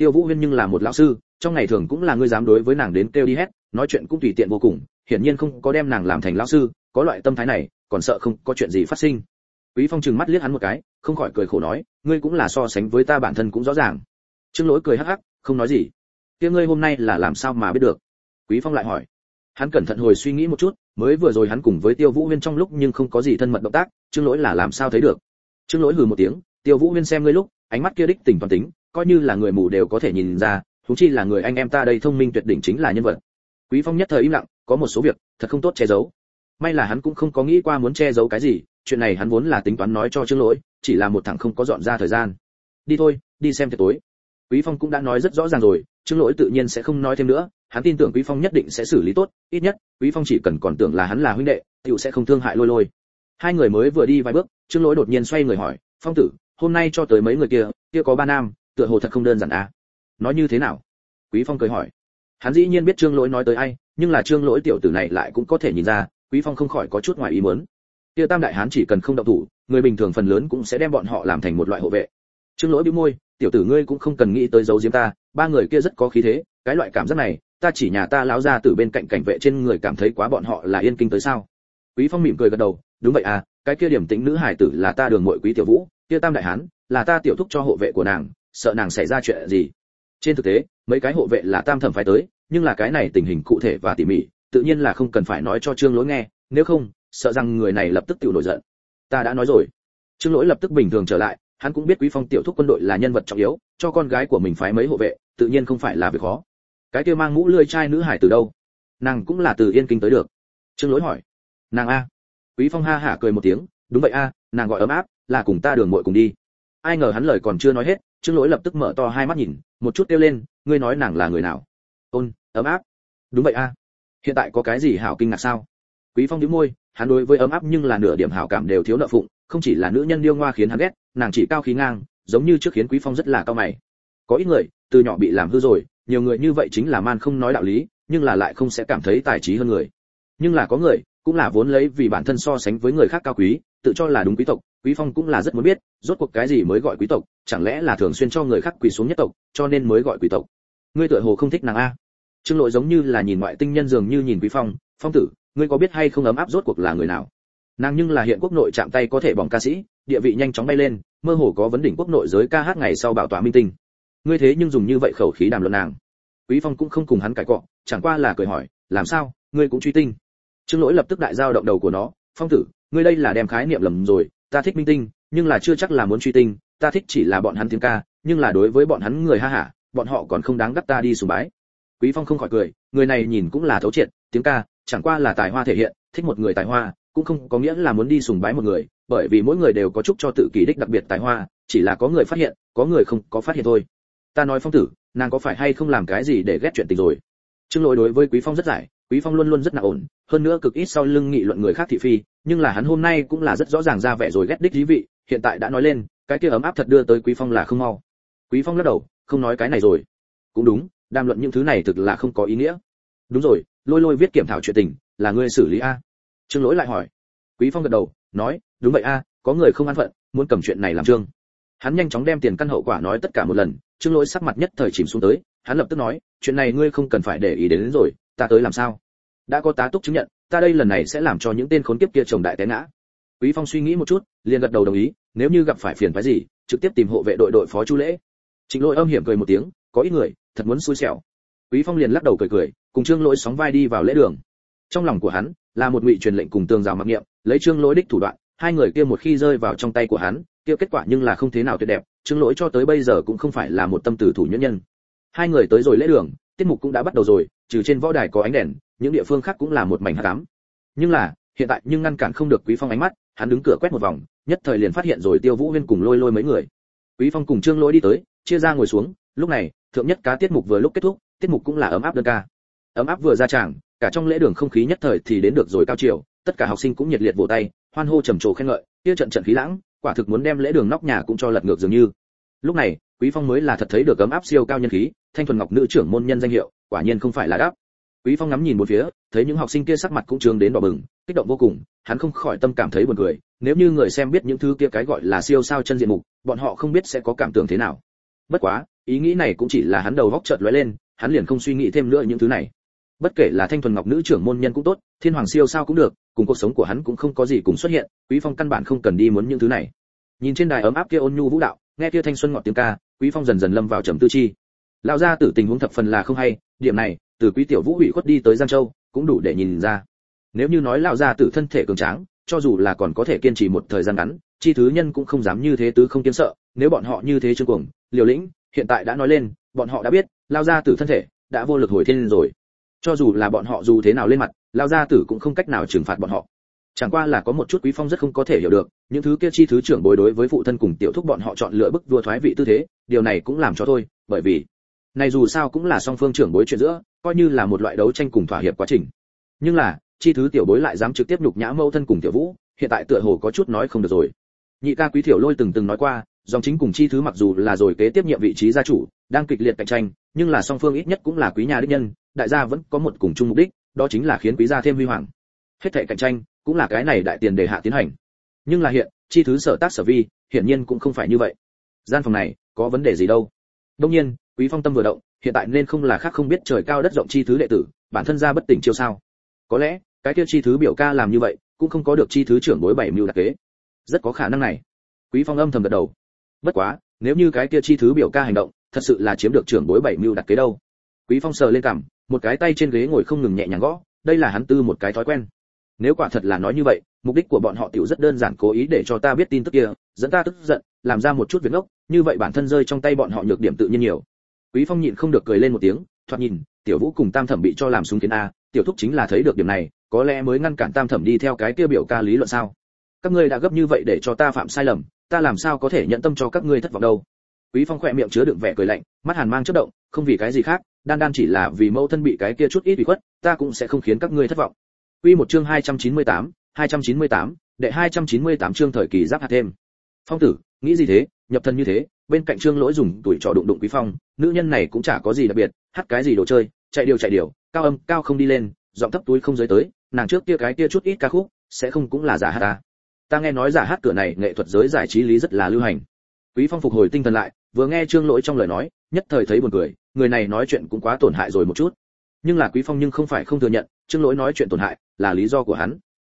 tiêu vũ huyên nhưng là một lão sư, trong ngày thường cũng là ngươi dám đối với nàng đến kêu đi hết, nói chuyện cũng tùy tiện vô cùng, hiển nhiên không có đem nàng làm thành lão sư, có loại tâm thái này, còn sợ không có chuyện gì phát sinh. Quý phong trừng mắt liếc hắn một cái, không khỏi cười khổ nói, ngươi cũng là so sánh với ta bản thân cũng rõ ràng. Trương lỗi cười hắc hắc, không nói gì. Kia ngươi hôm nay là làm sao mà biết được? Quý phong lại hỏi. Hắn cẩn thận hồi suy nghĩ một chút, mới vừa rồi hắn cùng với tiêu vũ huyên trong lúc nhưng không có gì thân mật động tác, trương lỗi là làm sao thấy được? Trương lỗi hừ một tiếng, tiêu vũ huyên xem ngươi lúc, ánh mắt kia đích tỉnh toàn tính coi như là người mù đều có thể nhìn ra thú chi là người anh em ta đây thông minh tuyệt đỉnh chính là nhân vật. Quý phong nhất thời im lặng, có một số việc, thật không tốt che giấu. May là hắn cũng không có nghĩ qua muốn che giấu cái gì, chuyện này hắn vốn là tính toán nói cho trương lỗi, chỉ là một thằng không có dọn ra thời gian. Đi thôi, đi xem tiệc tối. Quý phong cũng đã nói rất rõ ràng rồi, trương lỗi tự nhiên sẽ không nói thêm nữa, hắn tin tưởng quý phong nhất định sẽ xử lý tốt, ít nhất, quý phong chỉ cần còn tưởng là hắn là huynh đệ, tiểu sẽ không thương hại lôi lôi. Hai người mới vừa đi vài bước, trương lỗi đột nhiên xoay người hỏi, phong tử, hôm nay cho tới mấy người kia kia có ba nam tựa hồ thật không đơn giản à? Nói như thế nào? Quý phong cười hỏi. Hắn dĩ nhiên biết trương lỗi nói tới ai, nhưng là trương lỗi tiểu tử này lại cũng có thể nhìn ra, quý phong không khỏi có chút ngoài ý muốn. Tiêu tam đại hán chỉ cần không động thủ, người bình thường phần lớn cũng sẽ đem bọn họ làm thành một loại hộ vệ. Trương lỗi bĩu môi, tiểu tử ngươi cũng không cần nghĩ tới giấu giếm ta, ba người kia rất có khí thế, cái loại cảm giác này, ta chỉ nhà ta láo ra từ bên cạnh cảnh vệ trên người cảm thấy quá bọn họ là yên kinh tới sao? Quý phong mỉm cười gật đầu, đúng vậy à cái kia điểm tĩnh nữ hải tử là ta đường muội quý tiểu vũ kia tam đại hán, là ta tiểu thúc cho hộ vệ của nàng sợ nàng xảy ra chuyện gì. Trên thực tế, mấy cái hộ vệ là tam thẩm phải tới, nhưng là cái này tình hình cụ thể và tỉ mỉ, tự nhiên là không cần phải nói cho trương lỗi nghe, nếu không, sợ rằng người này lập tức tự nổi giận. Ta đã nói rồi. Trương lỗi lập tức bình thường trở lại, hắn cũng biết quý phong tiểu thúc quân đội là nhân vật trọng yếu, cho con gái của mình phái mấy hộ vệ, tự nhiên không phải là việc khó. Cái kia mang mũ lươi trai nữ hải từ đâu? Nàng cũng là từ yên kinh tới được. Trương lỗi hỏi. Nàng a. Quý phong ha hả cười một tiếng. Đúng vậy a, nàng gọi ấm áp, là cùng ta đường muội cùng đi. Ai ngờ hắn lời còn chưa nói hết trương lỗi lập tức mở to hai mắt nhìn, một chút kêu lên, ngươi nói nàng là người nào? Ôn, ấm áp. Đúng vậy a. Hiện tại có cái gì hảo kinh ngạc sao? Quý phong nhíu môi, hắn đối với ấm áp nhưng là nửa điểm hảo cảm đều thiếu nợ phụng, không chỉ là nữ nhân điêu ngoa khiến hắn ghét, nàng chỉ cao khí ngang, giống như trước khiến quý phong rất là cao mày. Có ít người, từ nhỏ bị làm hư rồi, nhiều người như vậy chính là man không nói đạo lý, nhưng là lại không sẽ cảm thấy tài trí hơn người. Nhưng là có người, cũng là vốn lấy vì bản thân so sánh với người khác cao quý tự cho là đúng quý tộc, quý phong cũng là rất muốn biết, rốt cuộc cái gì mới gọi quý tộc, chẳng lẽ là thường xuyên cho người khác quỳ xuống nhất tộc, cho nên mới gọi quý tộc? Ngươi tựa hồ không thích nàng a. Trương lỗi giống như là nhìn ngoại tinh nhân dường như nhìn quý phong phong tử, ngươi có biết hay không ấm áp rốt cuộc là người nào? Nàng nhưng là hiện quốc nội chạm tay có thể bỏng ca sĩ, địa vị nhanh chóng bay lên, mơ hồ có vấn đỉnh quốc nội giới ca hát ngày sau bảo tỏa minh tinh. Ngươi thế nhưng dùng như vậy khẩu khí đàm luận nàng. Quý phong cũng không cùng hắn cãi cọ, chẳng qua là cười hỏi, làm sao? Ngươi cũng truy tinh. Trương lỗi lập tức đại giao động đầu của nó, phong tử ngươi đây là đem khái niệm lầm rồi, ta thích minh tinh, nhưng là chưa chắc là muốn truy tinh, ta thích chỉ là bọn hắn tiếng ca, nhưng là đối với bọn hắn người ha hả, bọn họ còn không đáng đắc ta đi sùng bái. Quý phong không khỏi cười, người này nhìn cũng là thấu triệt, tiếng ca, chẳng qua là tài hoa thể hiện, thích một người tài hoa, cũng không có nghĩa là muốn đi sùng bái một người, bởi vì mỗi người đều có chúc cho tự kỳ đích đặc biệt tài hoa, chỉ là có người phát hiện, có người không có phát hiện thôi. Ta nói phong tử, nàng có phải hay không làm cái gì để ghét chuyện tình rồi? Trương lỗi đối với quý phong rất giải, quý phong luôn luôn rất là ổn, hơn nữa cực ít sau lưng nghị luận người khác thị phi nhưng là hắn hôm nay cũng là rất rõ ràng ra vẻ rồi ghét đích dí vị hiện tại đã nói lên cái kia ấm áp thật đưa tới quý phong là không mau. Quý phong lắc đầu không nói cái này rồi. Cũng đúng đàm luận những thứ này thực là không có ý nghĩa. Đúng rồi lôi lôi viết kiểm thảo chuyện tình là ngươi xử lý a. Trương lỗi lại hỏi. Quý phong gật đầu nói đúng vậy a có người không an phận muốn cầm chuyện này làm trương. Hắn nhanh chóng đem tiền căn hậu quả nói tất cả một lần trương lỗi sắc mặt nhất thời chìm xuống tới hắn lập tức nói chuyện này ngươi không cần phải để ý đến, đến rồi ta tới làm sao? Đã có tá túc chứng nhận ta đây lần này sẽ làm cho những tên khốn kiếp kia chồng đại té ngã. Quý phong suy nghĩ một chút, liền gật đầu đồng ý, nếu như gặp phải phiền phức gì, trực tiếp tìm hộ vệ đội đội phó chu lễ. Trịnh lỗi âm hiểm cười một tiếng, có ít người, thật muốn xui xẻo. Quý phong liền lắc đầu cười cười, cùng trương lỗi sóng vai đi vào lễ đường. Trong lòng của hắn, là một ngụy truyền lệnh cùng tường rào mặc niệm, lấy trương lỗi đích thủ đoạn, hai người kia một khi rơi vào trong tay của hắn, kia kết quả nhưng là không thế nào tuyệt đẹp, trương lỗi cho tới bây giờ cũng không phải là một tâm tử thủ nhân nhân. Hai người tới rồi lễ đường, tiết mục cũng đã bắt đầu rồi, trừ trên võ đài có ánh đèn những địa phương khác cũng là một mảnh hắc ám. Nhưng là, hiện tại nhưng ngăn cản không được quý phong ánh mắt, hắn đứng cửa quét một vòng, nhất thời liền phát hiện rồi tiêu vũ huyên cùng lôi lôi mấy người. Quý phong cùng trương lôi đi tới, chia ra ngồi xuống, lúc này, thượng nhất cá tiết mục vừa lúc kết thúc, tiết mục cũng là ấm áp đơn ca. Ấm áp vừa ra tràng, cả trong lễ đường không khí nhất thời thì đến được rồi cao chiều, tất cả học sinh cũng nhiệt liệt vỗ tay, hoan hô trầm trồ khen ngợi, kia trận trận khí lãng, quả thực muốn đem lễ đường nóc nhà cũng cho lật ngược dường như. Lúc này, quý phong mới là thật thấy được ấm áp siêu cao nhân khí, thanh thuần ngọc nữ trưởng môn nhân danh hiệu, quả nhiên không phải là đáp quý phong ngắm nhìn một phía, thấy những học sinh kia sắc mặt cũng trường đến đỏ bừng, kích động vô cùng, hắn không khỏi tâm cảm thấy buồn cười. Nếu như người xem biết những thứ kia cái gọi là siêu sao chân diện mục, bọn họ không biết sẽ có cảm tưởng thế nào. Bất quá, ý nghĩ này cũng chỉ là hắn đầu góc chợt lóe lên, hắn liền không suy nghĩ thêm nữa những thứ này. Bất kể là thanh thuần ngọc nữ trưởng môn nhân cũng tốt, thiên hoàng siêu sao cũng được, cùng cuộc sống của hắn cũng không có gì cùng xuất hiện, quý phong căn bản không cần đi muốn những thứ này. Nhìn trên đài ấm áp kia ôn nhu vũ đạo, nghe kia thanh xuân ngọt tiếng ca, quý phong dần dần lâm vào trầm tư chi. Lão gia tử tình huống thập phần là không hay, điểm này từ quý tiểu vũ ủy khuất đi tới giang châu, cũng đủ để nhìn ra. Nếu như nói lão gia tử thân thể cường tráng, cho dù là còn có thể kiên trì một thời gian ngắn, chi thứ nhân cũng không dám như thế tứ không kiên sợ, nếu bọn họ như thế chưa cuồng, liều lĩnh, hiện tại đã nói lên, bọn họ đã biết lao gia tử thân thể đã vô lực hồi thiên rồi. Cho dù là bọn họ dù thế nào lên mặt lao gia tử cũng không cách nào trừng phạt bọn họ. Chẳng qua là có một chút quý phong rất không có thể hiểu được, những thứ kia chi thứ trưởng bối đối với phụ thân cùng tiểu thúc bọn họ chọn lựa bức vua thoái vị tư thế, điều này cũng làm cho thôi, bởi vì này dù sao cũng là song phương trưởng bối chuyện giữa, coi như là một loại đấu tranh cùng thỏa hiệp quá trình. Nhưng là, chi thứ tiểu bối lại dám trực tiếp nhục nhã mâu thân cùng tiểu vũ, hiện tại tựa hồ có chút nói không được rồi. Nhị ca quý tiểu lôi từng từng nói qua, dòng chính cùng chi thứ mặc dù là rồi kế tiếp nhiệm vị trí gia chủ, đang kịch liệt cạnh tranh, nhưng là song phương ít nhất cũng là quý nhà đích nhân, đại gia vẫn có một cùng chung mục đích, đó chính là khiến quý gia thêm huy hoàng. Hết thảy cạnh tranh, cũng là cái này đại tiền đề hạ tiến hành. Nhưng là hiện, chi thứ sở tác sở vi, hiển nhiên cũng không phải như vậy. Gian phòng này, có vấn đề gì đâu? Đông nhiên quý phong tâm vừa động, hiện tại nên không là khác không biết trời cao đất rộng chi thứ đệ tử, bản thân ra bất tỉnh chiêu sao. Có lẽ, cái kia chi thứ biểu ca làm như vậy, cũng không có được chi thứ trưởng bối bảy mưu đặc kế. Rất có khả năng này. Quý phong âm thầm gật đầu. Bất quá, nếu như cái kia chi thứ biểu ca hành động, thật sự là chiếm được trưởng bối bảy mưu đặc kế đâu. Quý phong sờ lên cằm, một cái tay trên ghế ngồi không ngừng nhẹ nhàng gõ, đây là hắn tư một cái thói quen. Nếu quả thật là nói như vậy, mục đích của bọn họ tiểu rất đơn giản cố ý để cho ta biết tin tức kia, dẫn ta tức giận, làm ra một chút việc ngốc, như vậy bản thân rơi trong tay bọn họ nhược điểm tự nhiên nhiều quý phong nhịn không được cười lên một tiếng thoạt nhìn tiểu vũ cùng tam thẩm bị cho làm súng kiến a tiểu thúc chính là thấy được điểm này có lẽ mới ngăn cản tam thẩm đi theo cái kia biểu ca lý luận sao? Các ngươi đã gấp như vậy để cho ta phạm sai lầm ta làm sao có thể nhận tâm cho các ngươi thất vọng đâu? Quý phong khỏe miệng chứa đựng vẻ cười lạnh mắt hàn mang chớp động không vì cái gì khác đan đan chỉ là vì mẫu thân bị cái kia chút ít ủy khuất ta cũng sẽ không khiến các ngươi thất vọng. Quy một chương 298, 298, đệ 298 chương thời kỳ giáp hạt thêm. Phong tử, nghĩ gì thế, nhập thân như thế, bên cạnh Trương Lỗi dùng tuổi trò đụng đụng Quý Phong, nữ nhân này cũng chả có gì đặc biệt, hát cái gì đồ chơi, chạy điều chạy điều, cao âm cao không đi lên, giọng thấp túi không giới tới, nàng trước kia cái kia chút ít ca khúc, sẽ không cũng là giả hát ta. Ta nghe nói giả hát cửa này nghệ thuật giới giải trí lý rất là lưu hành. Quý Phong phục hồi tinh thần lại, vừa nghe Trương Lỗi trong lời nói, nhất thời thấy buồn cười, người này nói chuyện cũng quá tổn hại rồi một chút. Nhưng là Quý Phong nhưng không phải không thừa nhận, Trương Lỗi nói chuyện tổn hại, là lý do của hắn.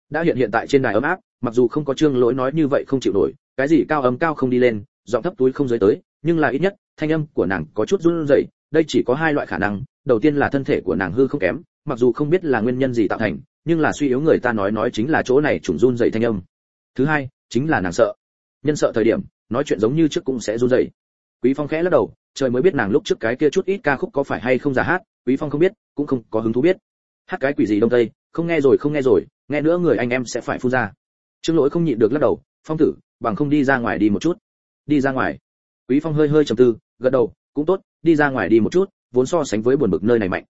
Đã hiện hiện tại trên đài ấm áp, mặc dù không có Trương Lỗi nói như vậy không chịu nổi, cái gì cao âm cao không đi lên, giọng thấp túi không giới tới, nhưng là ít nhất, thanh âm của nàng có chút run rẩy, đây chỉ có hai loại khả năng, đầu tiên là thân thể của nàng hư không kém, mặc dù không biết là nguyên nhân gì tạo thành, nhưng là suy yếu người ta nói nói chính là chỗ này trùng run rẩy thanh âm. Thứ hai, chính là nàng sợ. Nhân sợ thời điểm, nói chuyện giống như trước cũng sẽ run rẩy. Quý Phong khẽ lắc đầu, trời mới biết nàng lúc trước cái kia chút ít ca khúc có phải hay không giả hát, Quý Phong không biết, cũng không có hứng thú biết. Hát cái quỷ gì đông tây, không nghe rồi không nghe rồi, nghe nữa người anh em sẽ phải phun ra. Trương Lỗi không nhịn được lắc đầu, "Phong tử, bằng không đi ra ngoài đi một chút." "Đi ra ngoài?" Quý Phong hơi hơi trầm tư, gật đầu, "Cũng tốt, đi ra ngoài đi một chút, vốn so sánh với buồn bực nơi này mạnh."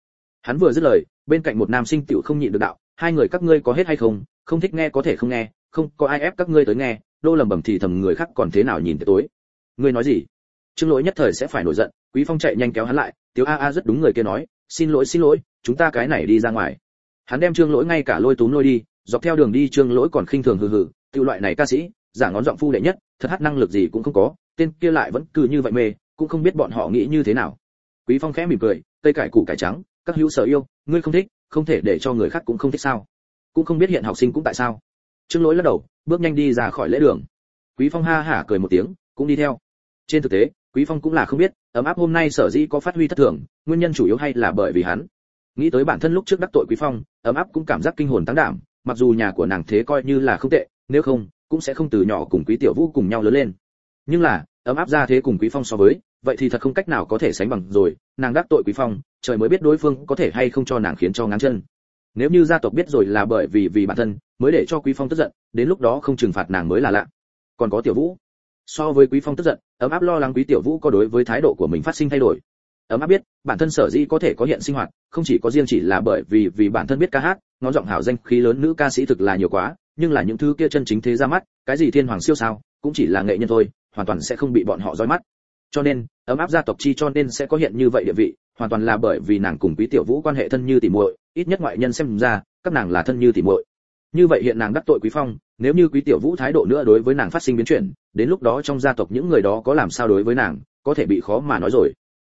Hắn vừa dứt lời, bên cạnh một nam sinh tiểu không nhịn được đạo, "Hai người các ngươi có hết hay không, không thích nghe có thể không nghe, không có ai ép các ngươi tới nghe, đô lầm bầm thì thầm người khác còn thế nào nhìn tới tối." "Ngươi nói gì?" Trương Lỗi nhất thời sẽ phải nổi giận, Quý Phong chạy nhanh kéo hắn lại, "Tiếu a a rất đúng người kia nói, xin lỗi xin lỗi, chúng ta cái này đi ra ngoài." Hắn đem Trương Lỗi ngay cả lôi túm lôi đi, dọc theo đường đi Trương Lỗi còn khinh thường hừ hừ, tiêu loại này ca sĩ, giả ngón giọng phu đệ nhất, thật hát năng lực gì cũng không có, tên kia lại vẫn cứ như vậy mê, cũng không biết bọn họ nghĩ như thế nào. Quý Phong khẽ mỉm cười, cây cải củ cải trắng, các hữu sở yêu, ngươi không thích, không thể để cho người khác cũng không thích sao? Cũng không biết hiện học sinh cũng tại sao. Trương Lỗi lắc đầu, bước nhanh đi ra khỏi lễ đường. Quý Phong ha hả cười một tiếng, cũng đi theo. Trên thực tế, Quý Phong cũng là không biết, ấm áp hôm nay sở dĩ có phát huy thất thường, nguyên nhân chủ yếu hay là bởi vì hắn. Nghĩ tới bản thân lúc trước đắc tội Quý Phong, ấm áp cũng cảm giác kinh hồn tăng đảm, mặc dù nhà của nàng thế coi như là không tệ, nếu không, cũng sẽ không từ nhỏ cùng Quý Tiểu Vũ cùng nhau lớn lên. Nhưng là, ấm áp ra thế cùng Quý Phong so với, vậy thì thật không cách nào có thể sánh bằng rồi, nàng đắc tội Quý Phong, trời mới biết đối phương có thể hay không cho nàng khiến cho ngáng chân. Nếu như gia tộc biết rồi là bởi vì vì bản thân, mới để cho Quý Phong tức giận, đến lúc đó không trừng phạt nàng mới là lạ. Còn có Tiểu Vũ, so với quý phong tức giận ấm áp lo lắng quý tiểu vũ có đối với thái độ của mình phát sinh thay đổi ấm áp biết, bản thân sở dĩ có thể có hiện sinh hoạt, không chỉ có riêng chỉ là bởi vì vì bản thân biết ca hát, ngón giọng hảo danh khí lớn nữ ca sĩ thực là nhiều quá, nhưng là những thứ kia chân chính thế ra mắt, cái gì thiên hoàng siêu sao, cũng chỉ là nghệ nhân thôi, hoàn toàn sẽ không bị bọn họ dõi mắt. Cho nên, ấm áp gia tộc chi cho nên sẽ có hiện như vậy địa vị, hoàn toàn là bởi vì nàng cùng quý tiểu vũ quan hệ thân như tỉ muội, ít nhất ngoại nhân xem ra, các nàng là thân như tỉ muội. Như vậy hiện nàng đắc tội quý phong, nếu như quý tiểu vũ thái độ nữa đối với nàng phát sinh biến chuyển, đến lúc đó trong gia tộc những người đó có làm sao đối với nàng, có thể bị khó mà nói rồi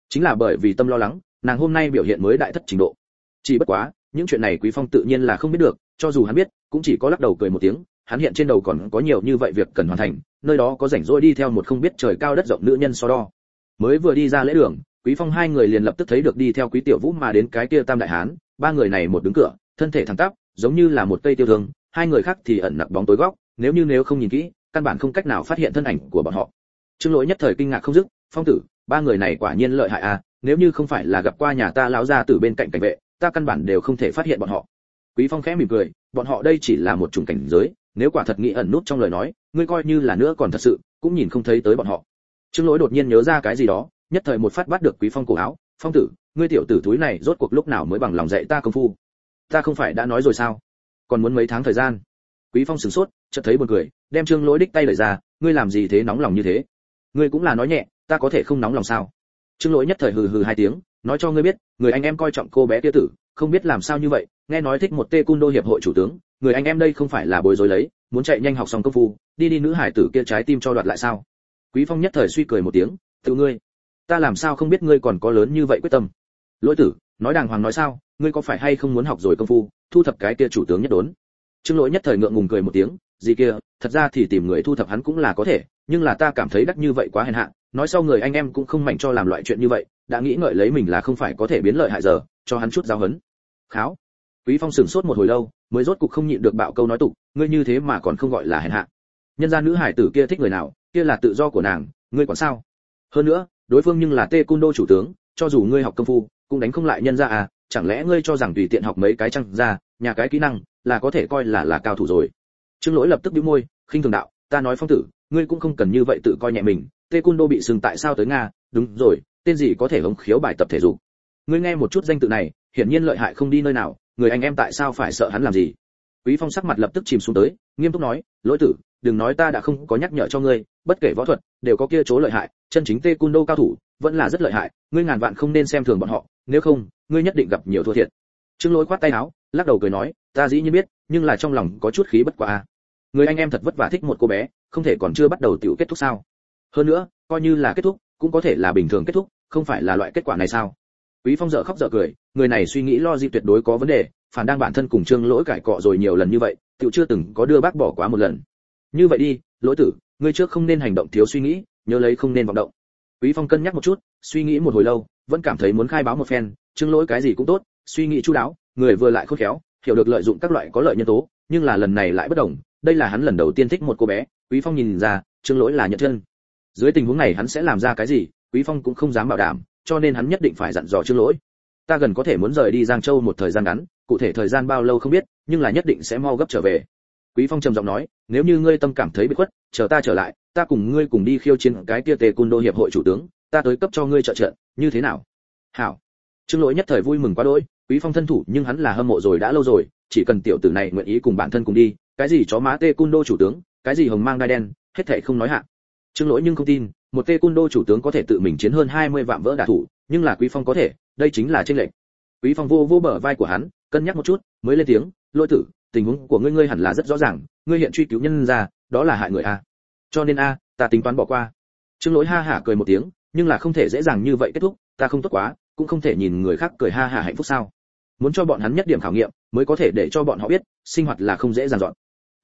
chính là bởi vì tâm lo lắng, nàng hôm nay biểu hiện mới đại thất trình độ. Chỉ bất quá, những chuyện này quý phong tự nhiên là không biết được, cho dù hắn biết, cũng chỉ có lắc đầu cười một tiếng, hắn hiện trên đầu còn có nhiều như vậy việc cần hoàn thành, nơi đó có rảnh rỗi đi theo một không biết trời cao đất rộng nữ nhân so đo. Mới vừa đi ra lễ đường, quý phong hai người liền lập tức thấy được đi theo quý tiểu vũ mà đến cái kia tam đại hán, ba người này một đứng cửa, thân thể thẳng tắp, giống như là một cây tiêu thương, hai người khác thì ẩn nặc bóng tối góc, nếu như nếu không nhìn kỹ, căn bản không cách nào phát hiện thân ảnh của bọn họ. Trương lỗi nhất thời kinh ngạc không dứt, phong tử ba người này quả nhiên lợi hại à nếu như không phải là gặp qua nhà ta lão gia tử bên cạnh cảnh vệ, ta căn bản đều không thể phát hiện bọn họ. Quý phong khẽ mỉm cười, bọn họ đây chỉ là một chủng cảnh giới, nếu quả thật nghĩ ẩn nút trong lời nói, ngươi coi như là nữa còn thật sự, cũng nhìn không thấy tới bọn họ. Trương lỗi đột nhiên nhớ ra cái gì đó, nhất thời một phát bắt được quý phong cổ áo, phong tử, ngươi tiểu tử túi này rốt cuộc lúc nào mới bằng lòng dạy ta công phu? Ta không phải đã nói rồi sao? Còn muốn mấy tháng thời gian? Quý phong sửng sốt, chợt thấy buồn cười, đem trương lỗi đích tay lời ra, ngươi làm gì thế nóng lòng như thế? Ngươi cũng là nói nhẹ ta có thể không nóng lòng sao? Trương lỗi nhất thời hừ hừ hai tiếng, nói cho ngươi biết, người anh em coi trọng cô bé kia tử, không biết làm sao như vậy, nghe nói thích một tê cun đô hiệp hội chủ tướng, người anh em đây không phải là bối rối lấy, muốn chạy nhanh học xong công phu, đi đi nữ hải tử kia trái tim cho đoạt lại sao? Quý phong nhất thời suy cười một tiếng, tự ngươi, ta làm sao không biết ngươi còn có lớn như vậy quyết tâm? Lỗi tử, nói đàng hoàng nói sao, ngươi có phải hay không muốn học rồi công phu, thu thập cái kia chủ tướng nhất đốn? Trương lỗi nhất thời ngượng ngùng cười một tiếng, gì kia, thật ra thì tìm người thu thập hắn cũng là có thể, nhưng là ta cảm thấy đắt như vậy quá hèn hạ nói sau người anh em cũng không mạnh cho làm loại chuyện như vậy, đã nghĩ ngợi lấy mình là không phải có thể biến lợi hại giờ, cho hắn chút giáo hấn. Kháo. Quý phong sửng sốt một hồi lâu, mới rốt cục không nhịn được bạo câu nói tục, ngươi như thế mà còn không gọi là hèn hạ. Nhân gia nữ hải tử kia thích người nào, kia là tự do của nàng, ngươi còn sao? Hơn nữa, đối phương nhưng là tê cung đô chủ tướng, cho dù ngươi học công phu, cũng đánh không lại nhân gia à chẳng lẽ ngươi cho rằng tùy tiện học mấy cái chăng ra, nhà cái kỹ năng, là có thể coi là là cao thủ rồi? Trương lỗi lập tức bĩu môi, khinh thường đạo, ta nói phong tử, ngươi cũng không cần như vậy tự coi nhẹ mình tê cung đô bị sừng tại sao tới nga? Đúng rồi, tên gì có thể hống khiếu bài tập thể dục? Ngươi nghe một chút danh tự này, hiển nhiên lợi hại không đi nơi nào, người anh em tại sao phải sợ hắn làm gì? Quý phong sắc mặt lập tức chìm xuống tới, nghiêm túc nói, lỗi tử, đừng nói ta đã không có nhắc nhở cho ngươi, bất kể võ thuật, đều có kia chỗ lợi hại, chân chính tê cung đô cao thủ, vẫn là rất lợi hại, ngươi ngàn vạn không nên xem thường bọn họ, nếu không, ngươi nhất định gặp nhiều thua thiệt. Trương lỗi khoát tay áo, lắc đầu cười nói, ta dĩ nhiên biết, nhưng là trong lòng có chút khí bất quá người anh em thật vất vả thích một cô bé, không thể còn chưa bắt đầu tiểu kết thúc sao? Hơn nữa, coi như là kết thúc, cũng có thể là bình thường kết thúc, không phải là loại kết quả này sao? Quý phong dở khóc dở cười, người này suy nghĩ lo gì tuyệt đối có vấn đề, phản đang bản thân cùng trương lỗi cải cọ rồi nhiều lần như vậy tiểu chưa từng có đưa bác bỏ quá một lần. Như vậy đi, lỗi tử, ngươi trước không nên hành động thiếu suy nghĩ, nhớ lấy không nên vọng động. Quý phong cân nhắc một chút, suy nghĩ một hồi lâu, vẫn cảm thấy muốn khai báo một phen, trương lỗi cái gì cũng tốt, suy nghĩ chu đáo, người vừa lại khôn khéo, hiểu được lợi dụng các loại có lợi nhân tố, nhưng là lần này lại bất đồng, đây là hắn lần đầu tiên thích một cô bé, quý phong nhìn ra, trương lỗi là nhận chân dưới tình huống này hắn sẽ làm ra cái gì, quý phong cũng không dám bảo đảm, cho nên hắn nhất định phải dặn dò trương lỗi. Ta gần có thể muốn rời đi giang châu một thời gian ngắn, cụ thể thời gian bao lâu không biết, nhưng là nhất định sẽ mau gấp trở về. Quý phong trầm giọng nói, nếu như ngươi tâm cảm thấy bị khuất, chờ ta trở lại, ta cùng ngươi cùng đi khiêu chiến cái kia tề côn đô hiệp hội chủ tướng, ta tới cấp cho ngươi trợ trận như thế nào? Hảo. Trương lỗi nhất thời vui mừng quá đỗi, quý phong thân thủ nhưng hắn là hâm mộ rồi đã lâu rồi, chỉ cần tiểu tử này nguyện ý cùng bản thân cùng đi, cái gì chó má tê cun đô chủ tướng, cái gì hồng mang đai đen, hết thảy không nói hạ trương lỗi nhưng không tin, một tê cun đô chủ tướng có thể tự mình chiến hơn 20 vạn vỡ đả thủ, nhưng là quý phong có thể, đây chính là tranh lệch. Quý phong vô vô bờ vai của hắn, cân nhắc một chút, mới lên tiếng, lỗi tử, tình huống của ngươi ngươi hẳn là rất rõ ràng, ngươi hiện truy cứu nhân ra, đó là hại người a. Cho nên a, ta tính toán bỏ qua. Trương lỗi ha hả cười một tiếng, nhưng là không thể dễ dàng như vậy kết thúc, ta không tốt quá, cũng không thể nhìn người khác cười ha hả hạnh phúc sao. Muốn cho bọn hắn nhất điểm khảo nghiệm, mới có thể để cho bọn họ biết, sinh hoạt là không dễ dàng dọn.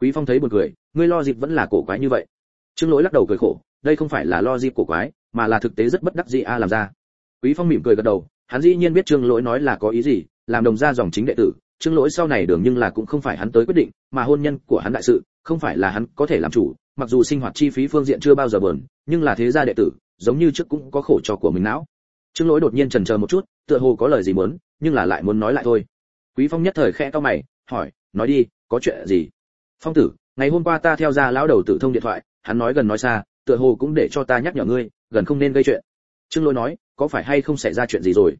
Quý phong thấy buồn cười, ngươi lo dịp vẫn là cổ quái như vậy trương lỗi lắc đầu cười khổ đây không phải là lo của quái mà là thực tế rất bất đắc dĩ a làm ra. Quý phong mỉm cười gật đầu hắn dĩ nhiên biết trương lỗi nói là có ý gì làm đồng gia dòng chính đệ tử trương lỗi sau này đường nhưng là cũng không phải hắn tới quyết định mà hôn nhân của hắn đại sự không phải là hắn có thể làm chủ mặc dù sinh hoạt chi phí phương diện chưa bao giờ buồn, nhưng là thế gia đệ tử giống như trước cũng có khổ cho của mình não. Trương lỗi đột nhiên chần chờ một chút tựa hồ có lời gì muốn nhưng là lại muốn nói lại thôi. Quý phong nhất thời khẽ cau mày hỏi nói đi có chuyện gì? Phong tử ngày hôm qua ta theo ra lão đầu tử thông điện thoại hắn nói gần nói xa, tựa hồ cũng để cho ta nhắc nhở ngươi, gần không nên gây chuyện. Trương lỗi nói, có phải hay không xảy ra chuyện gì rồi?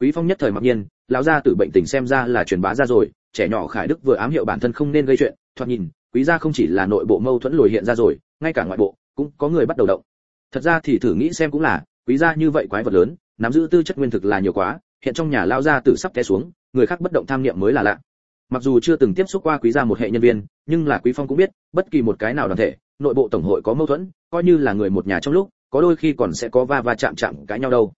Quý phong nhất thời mặc nhiên, lão gia tử bệnh tình xem ra là truyền bá ra rồi, trẻ nhỏ khải đức vừa ám hiệu bản thân không nên gây chuyện, thoạt nhìn, quý gia không chỉ là nội bộ mâu thuẫn lồi hiện ra rồi, ngay cả ngoại bộ, cũng có người bắt đầu động. Thật ra thì thử nghĩ xem cũng là, quý gia như vậy quái vật lớn, nắm giữ tư chất nguyên thực là nhiều quá, hiện trong nhà lao gia tử sắp té xuống, người khác bất động tham niệm mới là lạ. Mặc dù chưa từng tiếp xúc qua quý gia một hệ nhân viên, nhưng là quý phong cũng biết, bất kỳ một cái nào đoàn thể nội bộ tổng hội có mâu thuẫn, coi như là người một nhà trong lúc, có đôi khi còn sẽ có va va chạm chạm cãi nhau đâu.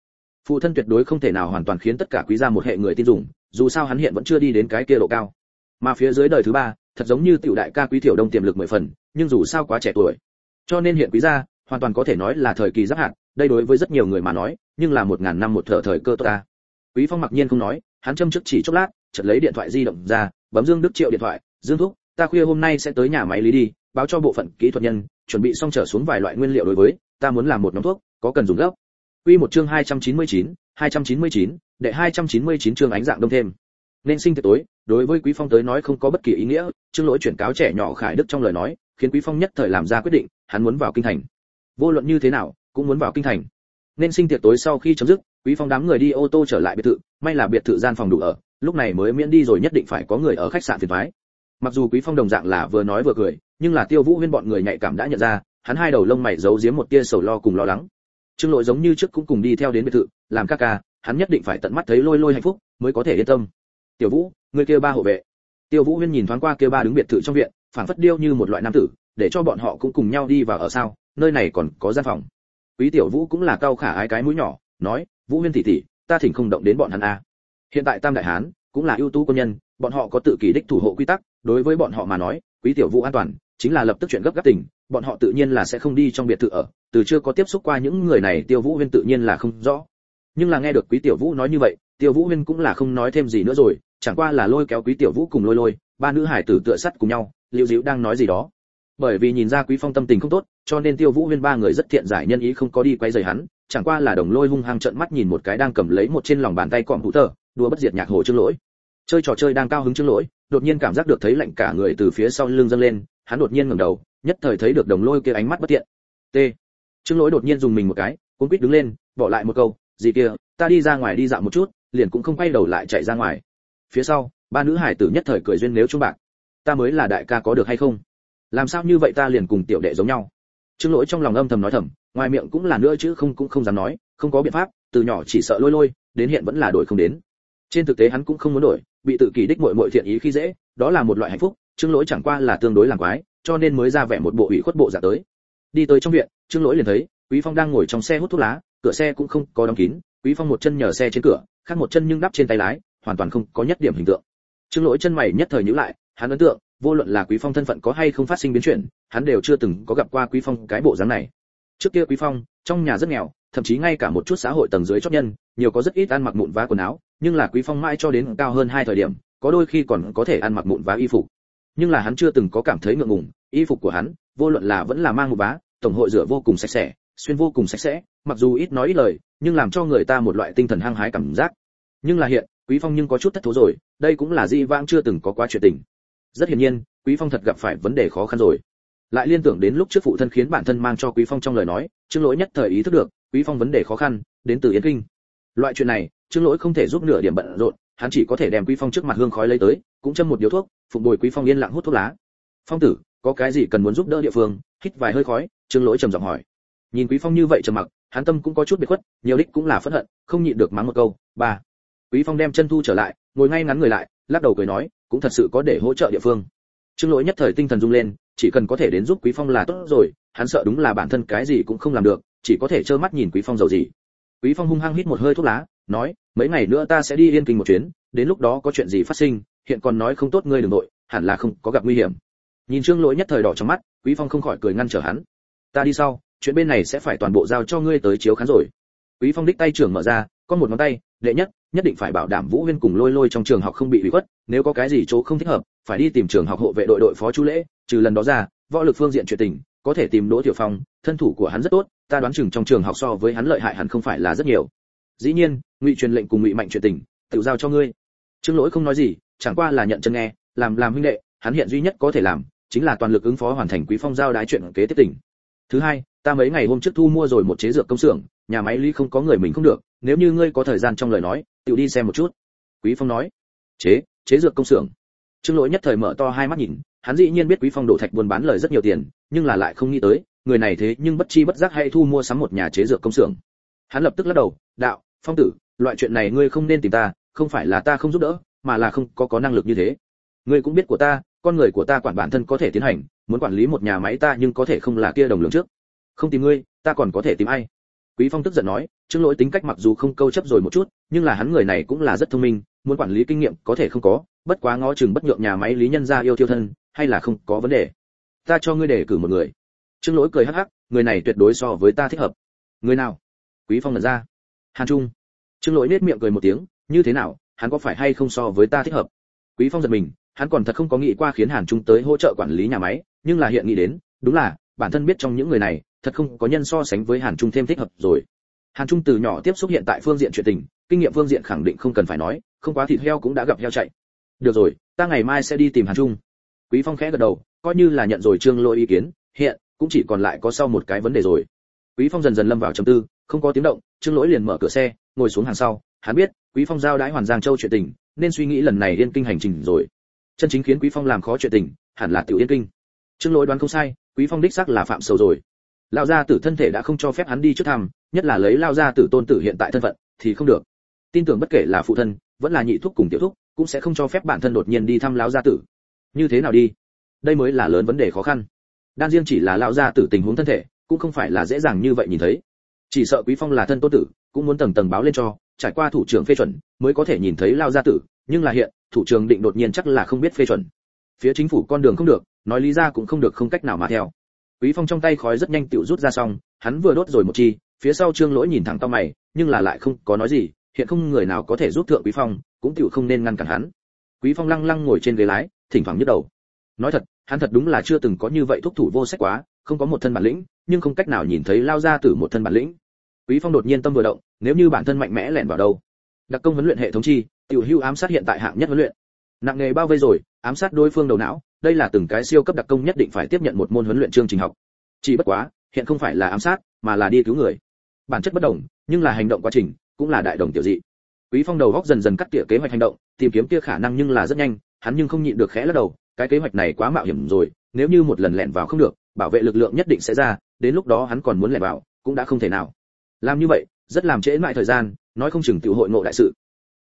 Phụ thân tuyệt đối không thể nào hoàn toàn khiến tất cả quý gia một hệ người tin dùng, dù sao hắn hiện vẫn chưa đi đến cái kia độ cao. Mà phía dưới đời thứ ba, thật giống như tiểu đại ca quý tiểu đông tiềm lực mười phần, nhưng dù sao quá trẻ tuổi. Cho nên hiện quý gia, hoàn toàn có thể nói là thời kỳ giáp hạt, đây đối với rất nhiều người mà nói, nhưng là một ngàn năm một thở thời cơ tốt ta. Quý phong mặc nhiên không nói, hắn châm trước chỉ chốc lát, chợt lấy điện thoại di động ra, bấm dương đức triệu điện thoại, dương thúc, ta khuya hôm nay sẽ tới nhà máy lý đi báo cho bộ phận kỹ thuật nhân chuẩn bị xong trở xuống vài loại nguyên liệu đối với ta muốn làm một nhóm thuốc có cần dùng gấp Quy một chương 299, 299, đệ 299 chương ánh dạng đông thêm. Nên sinh tiệc tối, đối với Quý Phong tới nói không có bất kỳ ý nghĩa, chương lỗi chuyển cáo trẻ nhỏ Khải Đức trong lời nói, khiến Quý Phong nhất thời làm ra quyết định, hắn muốn vào kinh thành. Vô luận như thế nào, cũng muốn vào kinh thành. Nên sinh tiệc tối sau khi chấm dứt, Quý Phong đám người đi ô tô trở lại biệt thự, may là biệt thự gian phòng đủ ở, lúc này mới miễn đi rồi nhất định phải có người ở khách sạn phiền toái. Mặc dù Quý Phong đồng dạng là vừa nói vừa cười, nhưng là Tiêu Vũ Huyên bọn người nhạy cảm đã nhận ra, hắn hai đầu lông mày giấu giếm một tia sầu lo cùng lo lắng. Trương Lỗi giống như trước cũng cùng đi theo đến biệt thự, làm ca ca, hắn nhất định phải tận mắt thấy Lôi Lôi hạnh phúc, mới có thể yên tâm. Tiểu Vũ, người kia ba hộ vệ. Tiêu Vũ Huyên nhìn thoáng qua kia ba đứng biệt thự trong viện, phản phất điêu như một loại nam tử, để cho bọn họ cũng cùng nhau đi vào ở sao, nơi này còn có gian phòng. Quý Tiểu Vũ cũng là cao khả ái cái mũi nhỏ, nói, Vũ Huyên tỷ tỷ, ta thỉnh không động đến bọn hắn a. Hiện tại Tam đại hán cũng là ưu tú quân nhân, bọn họ có tự kỷ đích thủ hộ quy tắc, đối với bọn họ mà nói, Quý Tiểu Vũ an toàn chính là lập tức chuyện gấp gáp tình, bọn họ tự nhiên là sẽ không đi trong biệt thự ở, từ chưa có tiếp xúc qua những người này Tiêu Vũ Huyên tự nhiên là không rõ. Nhưng là nghe được Quý Tiểu Vũ nói như vậy, Tiêu Vũ Huyên cũng là không nói thêm gì nữa rồi, chẳng qua là lôi kéo Quý Tiểu Vũ cùng lôi lôi, ba nữ hải tử tựa sắt cùng nhau, Liễu diễu đang nói gì đó. Bởi vì nhìn ra Quý Phong tâm tình không tốt, cho nên Tiêu Vũ Huyên ba người rất thiện giải nhân ý không có đi quay rầy hắn, chẳng qua là đồng lôi hung hăng trợn mắt nhìn một cái đang cầm lấy một trên lòng bàn tay cọm hũ tờ, đùa bất diệt nhạc hồ chương lỗi. Chơi trò chơi đang cao hứng chứng lỗi, đột nhiên cảm giác được thấy lạnh cả người từ phía sau lưng dâng lên, hắn đột nhiên ngẩng đầu, nhất thời thấy được đồng lôi kia ánh mắt bất tiện. T. chứng Lỗi đột nhiên dùng mình một cái, cũng quýt đứng lên, bỏ lại một câu, "Gì kia, ta đi ra ngoài đi dạo một chút." liền cũng không quay đầu lại chạy ra ngoài. Phía sau, ba nữ hải tử nhất thời cười duyên nếu trung bạc. "Ta mới là đại ca có được hay không? Làm sao như vậy ta liền cùng tiểu đệ giống nhau?" chứng Lỗi trong lòng âm thầm nói thầm, ngoài miệng cũng là nữa chứ không cũng không dám nói, không có biện pháp, từ nhỏ chỉ sợ lôi lôi, đến hiện vẫn là đổi không đến. Trên thực tế hắn cũng không muốn đổi, bị tự kỷ đích muội muội thiện ý khi dễ, đó là một loại hạnh phúc, Trương Lỗi chẳng qua là tương đối làm quái, cho nên mới ra vẻ một bộ ủy khuất bộ dạng tới. Đi tới trong viện, Trương Lỗi liền thấy, Quý Phong đang ngồi trong xe hút thuốc lá, cửa xe cũng không có đóng kín, Quý Phong một chân nhờ xe trên cửa, khác một chân nhưng đắp trên tay lái, hoàn toàn không có nhất điểm hình tượng. Trương Lỗi chân mày nhất thời nhíu lại, hắn ấn tượng, vô luận là Quý Phong thân phận có hay không phát sinh biến chuyển, hắn đều chưa từng có gặp qua Quý Phong cái bộ dáng này. Trước kia Quý Phong, trong nhà rất nghèo, thậm chí ngay cả một chút xã hội tầng dưới chót nhân, nhiều có rất ít ăn mặc mụn vá quần áo, nhưng là Quý Phong mãi cho đến cao hơn hai thời điểm, có đôi khi còn có thể ăn mặc mụn vá y phục. Nhưng là hắn chưa từng có cảm thấy ngượng ngùng, y phục của hắn, vô luận là vẫn là mang một vá, tổng hội rửa vô cùng sạch sẽ, xuyên vô cùng sạch sẽ, mặc dù ít nói ít lời, nhưng làm cho người ta một loại tinh thần hăng hái cảm giác. Nhưng là hiện, Quý Phong nhưng có chút thất thố rồi, đây cũng là di vãng chưa từng có quá chuyện tình. Rất hiển nhiên, Quý Phong thật gặp phải vấn đề khó khăn rồi. Lại liên tưởng đến lúc trước phụ thân khiến bản thân mang cho Quý Phong trong lời nói, Trương Lỗi nhất thời ý thức được, Quý Phong vấn đề khó khăn đến từ Yến Kinh. Loại chuyện này, Trương Lỗi không thể giúp nửa điểm bận rộn, hắn chỉ có thể đem Quý Phong trước mặt hương khói lấy tới, cũng châm một điếu thuốc, phụng bồi Quý Phong yên lặng hút thuốc lá. "Phong tử, có cái gì cần muốn giúp đỡ địa phương?" Hít vài hơi khói, Trương Lỗi trầm giọng hỏi. Nhìn Quý Phong như vậy trầm mặc, hắn tâm cũng có chút biệt khuất, nhiều đích cũng là phẫn hận, không nhịn được mắng một câu, "Ba." Quý Phong đem chân thu trở lại, ngồi ngay ngắn người lại, lắc đầu cười nói, cũng thật sự có để hỗ trợ địa phương. Trương Lỗi nhất thời tinh thần rung lên, chỉ cần có thể đến giúp Quý Phong là tốt rồi, hắn sợ đúng là bản thân cái gì cũng không làm được, chỉ có thể trơ mắt nhìn Quý Phong giàu gì. Quý Phong hung hăng hít một hơi thuốc lá, nói, mấy ngày nữa ta sẽ đi Yên Kinh một chuyến, đến lúc đó có chuyện gì phát sinh, hiện còn nói không tốt ngươi đừng nội, hẳn là không có gặp nguy hiểm. Nhìn Trương Lỗi nhất thời đỏ trong mắt, Quý Phong không khỏi cười ngăn trở hắn. Ta đi sau, chuyện bên này sẽ phải toàn bộ giao cho ngươi tới chiếu khán rồi. Quý Phong đích tay trưởng mở ra, con một ngón tay, đệ nhất, nhất định phải bảo đảm Vũ Huyên cùng Lôi Lôi trong trường học không bị ủy khuất, nếu có cái gì chỗ không thích hợp, phải đi tìm trường học hộ vệ đội đội phó chú lễ, trừ lần đó ra, võ lực phương diện chuyện tình, có thể tìm Đỗ Tiểu Phong, thân thủ của hắn rất tốt, ta đoán chừng trong trường học so với hắn lợi hại hẳn không phải là rất nhiều. Dĩ nhiên, ngụy truyền lệnh cùng ngụy mạnh chuyện tình, tự giao cho ngươi. Trương Lỗi không nói gì, chẳng qua là nhận chân nghe, làm làm huynh đệ, hắn hiện duy nhất có thể làm, chính là toàn lực ứng phó hoàn thành Quý Phong giao đái chuyện kế tiếp tỉnh. Thứ hai, ta mấy ngày hôm trước thu mua rồi một chế dược công xưởng, nhà máy lý không có người mình không được, nếu như ngươi có thời gian trong lời nói, tự đi xem một chút. Quý Phong nói. Chế, chế dược công xưởng. Trương Lỗi nhất thời mở to hai mắt nhìn, hắn dĩ nhiên biết Quý Phong đổ thạch buôn bán lời rất nhiều tiền, nhưng là lại không nghĩ tới, người này thế nhưng bất chi bất giác hay thu mua sắm một nhà chế dược công xưởng. Hắn lập tức lắc đầu, "Đạo, Phong tử, loại chuyện này ngươi không nên tìm ta, không phải là ta không giúp đỡ, mà là không có có năng lực như thế." ngươi cũng biết của ta con người của ta quản bản thân có thể tiến hành muốn quản lý một nhà máy ta nhưng có thể không là kia đồng lượng trước. Không tìm ngươi ta còn có thể tìm ai? Quý phong tức giận nói trương lỗi tính cách mặc dù không câu chấp rồi một chút nhưng là hắn người này cũng là rất thông minh muốn quản lý kinh nghiệm có thể không có bất quá ngó chừng bất nhượng nhà máy lý nhân gia yêu thiêu thân hay là không có vấn đề. Ta cho ngươi để cử một người. Trương lỗi cười hắc hắc người này tuyệt đối so với ta thích hợp. Người nào? Quý phong lần ra hàn trung. Trương lỗi nết miệng cười một tiếng, như thế nào, hắn có phải hay không so với ta thích hợp? Quý phong giật mình, hắn còn thật không có nghĩ qua khiến hàn trung tới hỗ trợ quản lý nhà máy, nhưng là hiện nghĩ đến, đúng là, bản thân biết trong những người này, thật không có nhân so sánh với hàn trung thêm thích hợp rồi. Hàn trung từ nhỏ tiếp xúc hiện tại phương diện chuyện tình, kinh nghiệm phương diện khẳng định không cần phải nói, không quá thịt heo cũng đã gặp heo chạy. Được rồi, ta ngày mai sẽ đi tìm hàn trung. Quý phong khẽ gật đầu, coi như là nhận rồi trương lỗi ý kiến, hiện, cũng chỉ còn lại có sau một cái vấn đề rồi. Quý phong dần dần lâm vào trầm tư không có tiếng động, trương lỗi liền mở cửa xe, ngồi xuống hàng sau, hắn biết, quý phong giao đái hoàn giang châu chuyện tình, nên suy nghĩ lần này yên kinh hành trình rồi. Chân chính khiến quý phong làm khó chuyện tình, hẳn là tiểu yên kinh. Trương lỗi đoán không sai, quý phong đích xác là phạm sầu rồi. Lao gia tử thân thể đã không cho phép hắn đi trước thăm, nhất là lấy lao gia tử tôn tử hiện tại thân phận, thì không được. Tin tưởng bất kể là phụ thân, vẫn là nhị thúc cùng tiểu thúc, cũng sẽ không cho phép bản thân đột nhiên đi thăm lão gia tử. Như thế nào đi? Đây mới là lớn vấn đề khó khăn. Đan riêng chỉ là lão gia tử tình huống thân thể, cũng không phải là dễ dàng như vậy nhìn thấy chỉ sợ quý phong là thân tôn tử, cũng muốn tầng tầng báo lên cho, trải qua thủ trưởng phê chuẩn mới có thể nhìn thấy lao gia tử, nhưng là hiện, thủ trưởng định đột nhiên chắc là không biết phê chuẩn. Phía chính phủ con đường không được, nói lý ra cũng không được không cách nào mà theo. Quý phong trong tay khói rất nhanh tiểu rút ra xong, hắn vừa đốt rồi một chi, phía sau trương lỗi nhìn thẳng tao mày, nhưng là lại không có nói gì, hiện không người nào có thể giúp thượng quý phong, cũng tiểu không nên ngăn cản hắn. Quý phong lăng lăng ngồi trên ghế lái, thỉnh thoảng nhức đầu. Nói thật, hắn thật đúng là chưa từng có như vậy thúc thủ vô sách quá không có một thân bản lĩnh, nhưng không cách nào nhìn thấy lao ra từ một thân bản lĩnh. Quý phong đột nhiên tâm vừa động, nếu như bản thân mạnh mẽ lẻn vào đâu? Đặc công huấn luyện hệ thống chi, tiểu hưu ám sát hiện tại hạng nhất huấn luyện. Nặng nghề bao vây rồi, ám sát đối phương đầu não, đây là từng cái siêu cấp đặc công nhất định phải tiếp nhận một môn huấn luyện chương trình học. Chỉ bất quá, hiện không phải là ám sát, mà là đi cứu người. Bản chất bất đồng, nhưng là hành động quá trình, cũng là đại đồng tiểu dị. Quý phong đầu góc dần dần cắt tỉa kế hoạch hành động, tìm kiếm kia khả năng nhưng là rất nhanh, hắn nhưng không nhịn được khẽ lắc đầu, cái kế hoạch này quá mạo hiểm rồi, nếu như một lần lẻn vào không được bảo vệ lực lượng nhất định sẽ ra, đến lúc đó hắn còn muốn lẻn vào, cũng đã không thể nào. Làm như vậy, rất làm trễ mãi thời gian, nói không chừng tiểu hội ngộ đại sự.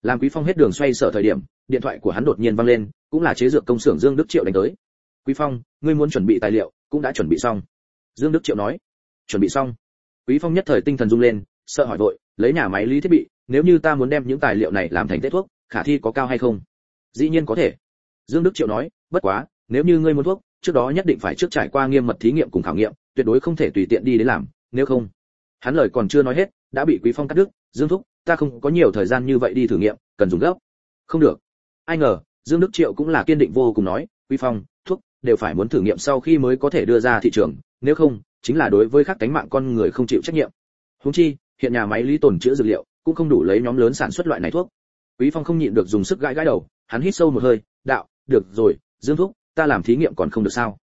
Làm quý phong hết đường xoay sở thời điểm, điện thoại của hắn đột nhiên vang lên, cũng là chế dược công xưởng dương đức triệu đánh tới. Quý phong, ngươi muốn chuẩn bị tài liệu, cũng đã chuẩn bị xong. Dương đức triệu nói. Chuẩn bị xong. Quý phong nhất thời tinh thần rung lên, sợ hỏi vội, lấy nhà máy lý thiết bị, nếu như ta muốn đem những tài liệu này làm thành tết thuốc, khả thi có cao hay không? Dĩ nhiên có thể. Dương đức triệu nói, bất quá, nếu như ngươi muốn thuốc trước đó nhất định phải trước trải qua nghiêm mật thí nghiệm cùng khảo nghiệm, tuyệt đối không thể tùy tiện đi đến làm, nếu không. Hắn lời còn chưa nói hết, đã bị quý phong cắt đứt. Dương thúc, ta không có nhiều thời gian như vậy đi thử nghiệm, cần dùng gấp. Không được. Ai ngờ, dương đức triệu cũng là kiên định vô cùng nói, quý phong, thuốc đều phải muốn thử nghiệm sau khi mới có thể đưa ra thị trường, nếu không, chính là đối với các cánh mạng con người không chịu trách nhiệm. Huống chi, hiện nhà máy lý tồn chữa dược liệu cũng không đủ lấy nhóm lớn sản xuất loại này thuốc. Quý phong không nhịn được dùng sức gãi gãi đầu, hắn hít sâu một hơi, đạo, được rồi, dương thúc ta làm thí nghiệm còn không được sao?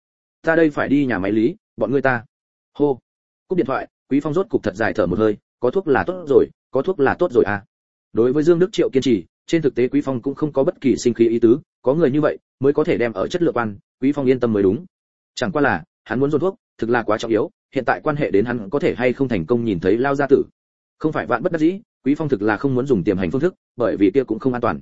Ta đây phải đi nhà máy lý, bọn ngươi ta. Hô. Cúp điện thoại, quý phong rốt cục thật dài thở một hơi, có thuốc là tốt rồi, có thuốc là tốt rồi à? Đối với dương đức triệu kiên trì, trên thực tế quý phong cũng không có bất kỳ sinh khí ý tứ, có người như vậy mới có thể đem ở chất lượng quan, quý phong yên tâm mới đúng. Chẳng qua là, hắn muốn dồn thuốc, thực là quá trọng yếu, hiện tại quan hệ đến hắn có thể hay không thành công nhìn thấy lao gia tử. Không phải vạn bất đắc dĩ, quý phong thực là không muốn dùng tiềm hành phương thức, bởi vì kia cũng không an toàn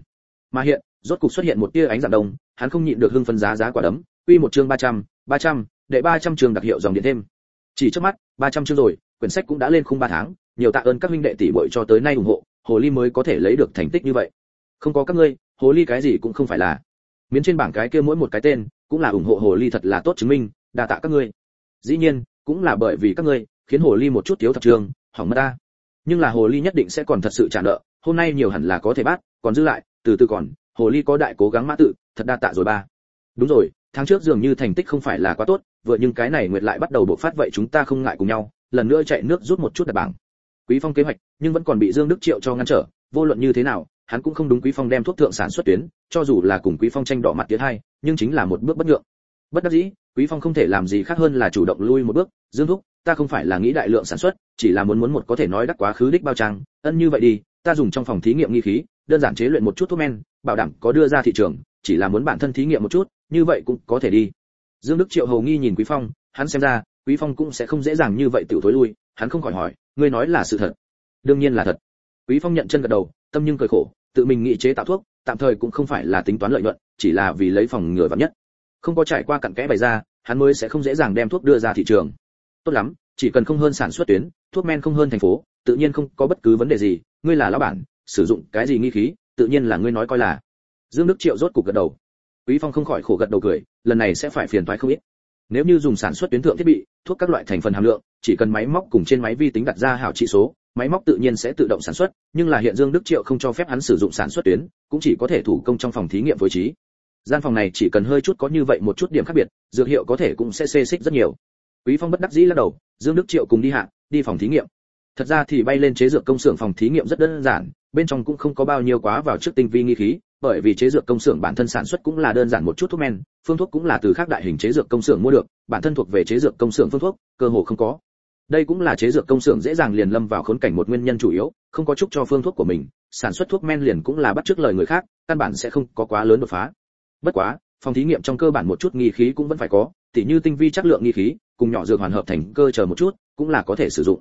mà hiện rốt cục xuất hiện một tia ánh dạng đông hắn không nhịn được hưng phân giá giá quả đấm. Quy một chương 300, 300, đệ 300 trường đặc hiệu dòng điện thêm. Chỉ trước mắt 300 chương rồi quyển sách cũng đã lên khung 3 tháng nhiều tạ ơn các huynh đệ tỷ muội cho tới nay ủng hộ hồ ly mới có thể lấy được thành tích như vậy. Không có các ngươi hồ ly cái gì cũng không phải là. Miến trên bảng cái kia mỗi một cái tên cũng là ủng hộ hồ ly thật là tốt chứng minh đa tạ các ngươi. Dĩ nhiên cũng là bởi vì các ngươi khiến hồ ly một chút thiếu thật trường hỏng mất ta. Nhưng là hồ ly nhất định sẽ còn thật sự trả nợ hôm nay nhiều hẳn là có thể bắt còn giữ lại từ từ còn, hồ ly có đại cố gắng mã tự, thật đa tạ rồi ba. Đúng rồi, tháng trước dường như thành tích không phải là quá tốt, vừa nhưng cái này nguyệt lại bắt đầu bộc phát vậy chúng ta không ngại cùng nhau, lần nữa chạy nước rút một chút đặt bảng. Quý phong kế hoạch, nhưng vẫn còn bị dương đức triệu cho ngăn trở, vô luận như thế nào, hắn cũng không đúng quý phong đem thuốc thượng sản xuất tuyến, cho dù là cùng quý phong tranh đỏ mặt tiến hai, nhưng chính là một bước bất nhượng. Bất đắc dĩ, quý phong không thể làm gì khác hơn là chủ động lui một bước, dương thúc, ta không phải là nghĩ đại lượng sản xuất, chỉ là muốn muốn một có thể nói đắc quá khứ đích bao trang, ân như vậy đi ta dùng trong phòng thí nghiệm nghi khí, đơn giản chế luyện một chút thuốc men, bảo đảm có đưa ra thị trường, chỉ là muốn bản thân thí nghiệm một chút, như vậy cũng có thể đi. Dương đức triệu hầu nghi nhìn quý phong, hắn xem ra, quý phong cũng sẽ không dễ dàng như vậy tiểu thối lui, hắn không khỏi hỏi, ngươi nói là sự thật. Đương nhiên là thật. Quý phong nhận chân gật đầu, tâm nhưng cười khổ, tự mình nghĩ chế tạo thuốc, tạm thời cũng không phải là tính toán lợi nhuận, chỉ là vì lấy phòng ngừa vạn nhất. Không có trải qua cặn kẽ bày ra, hắn mới sẽ không dễ dàng đem thuốc đưa ra thị trường. Tốt lắm, chỉ cần không hơn sản xuất tuyến, thuốc men không hơn thành phố tự nhiên không có bất cứ vấn đề gì, ngươi là lão bản, sử dụng cái gì nghi khí, tự nhiên là ngươi nói coi là. Dương đức triệu rốt cục gật đầu. Quý phong không khỏi khổ gật đầu cười, lần này sẽ phải phiền toái không ít. Nếu như dùng sản xuất tuyến thượng thiết bị, thuốc các loại thành phần hàm lượng, chỉ cần máy móc cùng trên máy vi tính đặt ra hảo trị số, máy móc tự nhiên sẽ tự động sản xuất, nhưng là hiện dương đức triệu không cho phép hắn sử dụng sản xuất tuyến, cũng chỉ có thể thủ công trong phòng thí nghiệm phối trí. Gian phòng này chỉ cần hơi chút có như vậy một chút điểm khác biệt, dược hiệu có thể cũng sẽ xê xích rất nhiều. Quý phong bất đắc dĩ lắc đầu, dương đức triệu cùng đi hạ, đi phòng thí nghiệm thật ra thì bay lên chế dược công xưởng phòng thí nghiệm rất đơn giản, bên trong cũng không có bao nhiêu quá vào trước tinh vi nghi khí, bởi vì chế dược công xưởng bản thân sản xuất cũng là đơn giản một chút thuốc men, phương thuốc cũng là từ các đại hình chế dược công xưởng mua được, bản thân thuộc về chế dược công xưởng phương thuốc, cơ hồ không có. Đây cũng là chế dược công xưởng dễ dàng liền lâm vào khốn cảnh một nguyên nhân chủ yếu, không có chúc cho phương thuốc của mình, sản xuất thuốc men liền cũng là bắt chước lời người khác, căn bản sẽ không có quá lớn đột phá. Bất quá, phòng thí nghiệm trong cơ bản một chút nghi khí cũng vẫn phải có, tỉ như tinh vi chất lượng nghi khí, cùng nhỏ dược hoàn hợp thành cơ chờ một chút, cũng là có thể sử dụng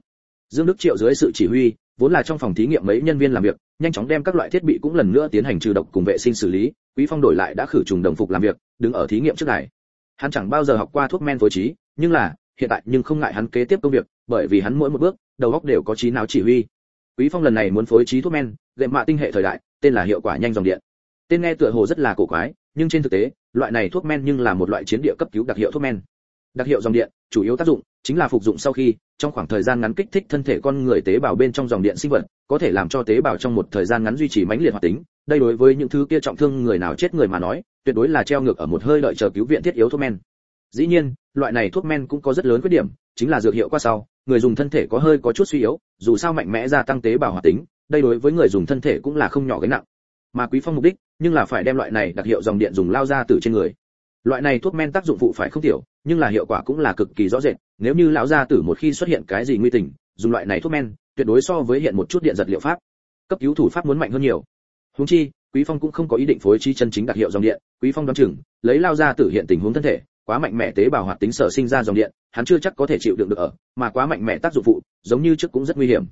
dương đức triệu dưới sự chỉ huy, vốn là trong phòng thí nghiệm mấy nhân viên làm việc, nhanh chóng đem các loại thiết bị cũng lần nữa tiến hành trừ độc cùng vệ sinh xử lý, quý phong đổi lại đã khử trùng đồng phục làm việc, đứng ở thí nghiệm trước này hắn chẳng bao giờ học qua thuốc men phối trí, nhưng là, hiện tại nhưng không ngại hắn kế tiếp công việc, bởi vì hắn mỗi một bước, đầu óc đều có trí não chỉ huy. Quý phong lần này muốn phối trí thuốc men, gệm mạ tinh hệ thời đại, tên là hiệu quả nhanh dòng điện. Tên nghe tựa hồ rất là cổ quái, nhưng trên thực tế, loại này thuốc men nhưng là một loại chiến địa cấp cứu đặc hiệu thuốc men. Đặc hiệu dòng điện, chủ yếu tác dụng chính là phục dụng sau khi trong khoảng thời gian ngắn kích thích thân thể con người tế bào bên trong dòng điện sinh vật, có thể làm cho tế bào trong một thời gian ngắn duy trì mãnh liệt hoạt tính. Đây đối với những thứ kia trọng thương người nào chết người mà nói, tuyệt đối là treo ngược ở một hơi đợi chờ cứu viện thiết yếu thuốc men. Dĩ nhiên, loại này thuốc men cũng có rất lớn khuyết điểm, chính là dược hiệu qua sau, người dùng thân thể có hơi có chút suy yếu, dù sao mạnh mẽ gia tăng tế bào hoạt tính, đây đối với người dùng thân thể cũng là không nhỏ gánh nặng. Mà quý phong mục đích, nhưng là phải đem loại này đặc hiệu dòng điện dùng lao ra từ trên người. Loại này thuốc men tác dụng phụ phải không tiểu, nhưng là hiệu quả cũng là cực kỳ rõ rệt nếu như lão gia tử một khi xuất hiện cái gì nguy tình, dùng loại này thuốc men, tuyệt đối so với hiện một chút điện giật liệu pháp. Cấp cứu thủ pháp muốn mạnh hơn nhiều. Huống chi, quý phong cũng không có ý định phối trí chân chính đặc hiệu dòng điện, quý phong đoán chừng, lấy lao ra tử hiện tình huống thân thể, quá mạnh mẽ tế bào hoạt tính sở sinh ra dòng điện, hắn chưa chắc có thể chịu đựng được ở, mà quá mạnh mẽ tác dụng phụ, giống như trước cũng rất nguy hiểm.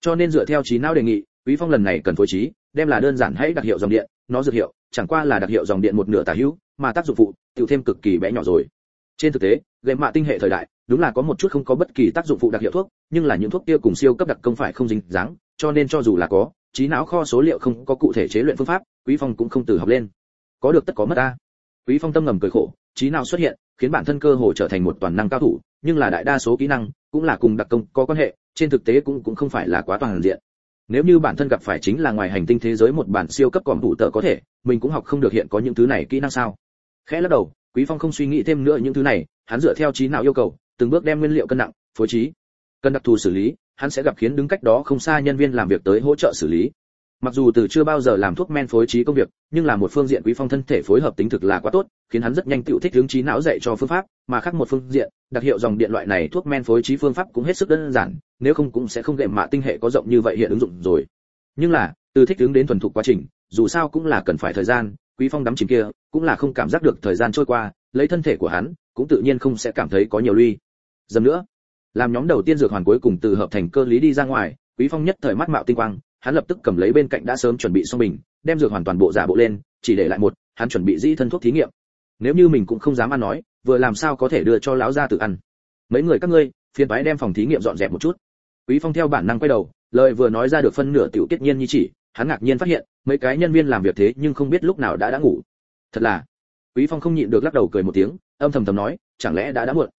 Cho nên dựa theo trí não đề nghị, quý phong lần này cần phối trí, đem là đơn giản hãy đặc hiệu dòng điện, nó dược hiệu, chẳng qua là đặc hiệu dòng điện một nửa tả hữu, mà tác dụng phụ, tiểu thêm cực kỳ bé nhỏ rồi trên thực tế gây mạ tinh hệ thời đại, đúng là có một chút không có bất kỳ tác dụng phụ đặc hiệu thuốc, nhưng là những thuốc kia cùng siêu cấp đặc công phải không dính dáng, cho nên cho dù là có, trí não kho số liệu không có cụ thể chế luyện phương pháp, quý phong cũng không từ học lên. Có được tất có mất ta. Quý phong tâm ngầm cười khổ, trí não xuất hiện, khiến bản thân cơ hồ trở thành một toàn năng cao thủ, nhưng là đại đa số kỹ năng cũng là cùng đặc công có quan hệ, trên thực tế cũng cũng không phải là quá toàn diện. Nếu như bản thân gặp phải chính là ngoài hành tinh thế giới một bản siêu cấp còn đủ tợ có thể, mình cũng học không được hiện có những thứ này kỹ năng sao? Khẽ lắc đầu quý phong không suy nghĩ thêm nữa những thứ này, hắn dựa theo trí nào yêu cầu, từng bước đem nguyên liệu cân nặng, phối trí. Cần đặc thù xử lý, hắn sẽ gặp khiến đứng cách đó không xa nhân viên làm việc tới hỗ trợ xử lý. Mặc dù từ chưa bao giờ làm thuốc men phối trí công việc, nhưng là một phương diện quý phong thân thể phối hợp tính thực là quá tốt, khiến hắn rất nhanh tự thích hướng trí não dạy cho phương pháp, mà khác một phương diện, đặc hiệu dòng điện loại này thuốc men phối trí phương pháp cũng hết sức đơn giản, nếu không cũng sẽ không gệm mạ tinh hệ có rộng như vậy hiện ứng dụng rồi. Nhưng là, từ thích ứng đến thuần thục quá trình, dù sao cũng là cần phải thời gian, quý phong đắm chìm kia cũng là không cảm giác được thời gian trôi qua, lấy thân thể của hắn, cũng tự nhiên không sẽ cảm thấy có nhiều ly dầm nữa, làm nhóm đầu tiên dược hoàn cuối cùng từ hợp thành cơ lý đi ra ngoài, quý phong nhất thời mắt mạo tinh quang, hắn lập tức cầm lấy bên cạnh đã sớm chuẩn bị xong bình, đem dược hoàn toàn bộ giả bộ lên, chỉ để lại một, hắn chuẩn bị dĩ thân thuốc thí nghiệm. Nếu như mình cũng không dám ăn nói, vừa làm sao có thể đưa cho lão gia tự ăn? Mấy người các ngươi, phiền bái đem phòng thí nghiệm dọn dẹp một chút. Quý phong theo bản năng quay đầu, lời vừa nói ra được phân nửa tiểu tiết nhiên như chỉ, hắn ngạc nhiên phát hiện, mấy cái nhân viên làm việc thế nhưng không biết lúc nào đã đã ngủ thật là. Quý phong không nhịn được lắc đầu cười một tiếng, âm thầm thầm nói, chẳng lẽ đã đã muộn?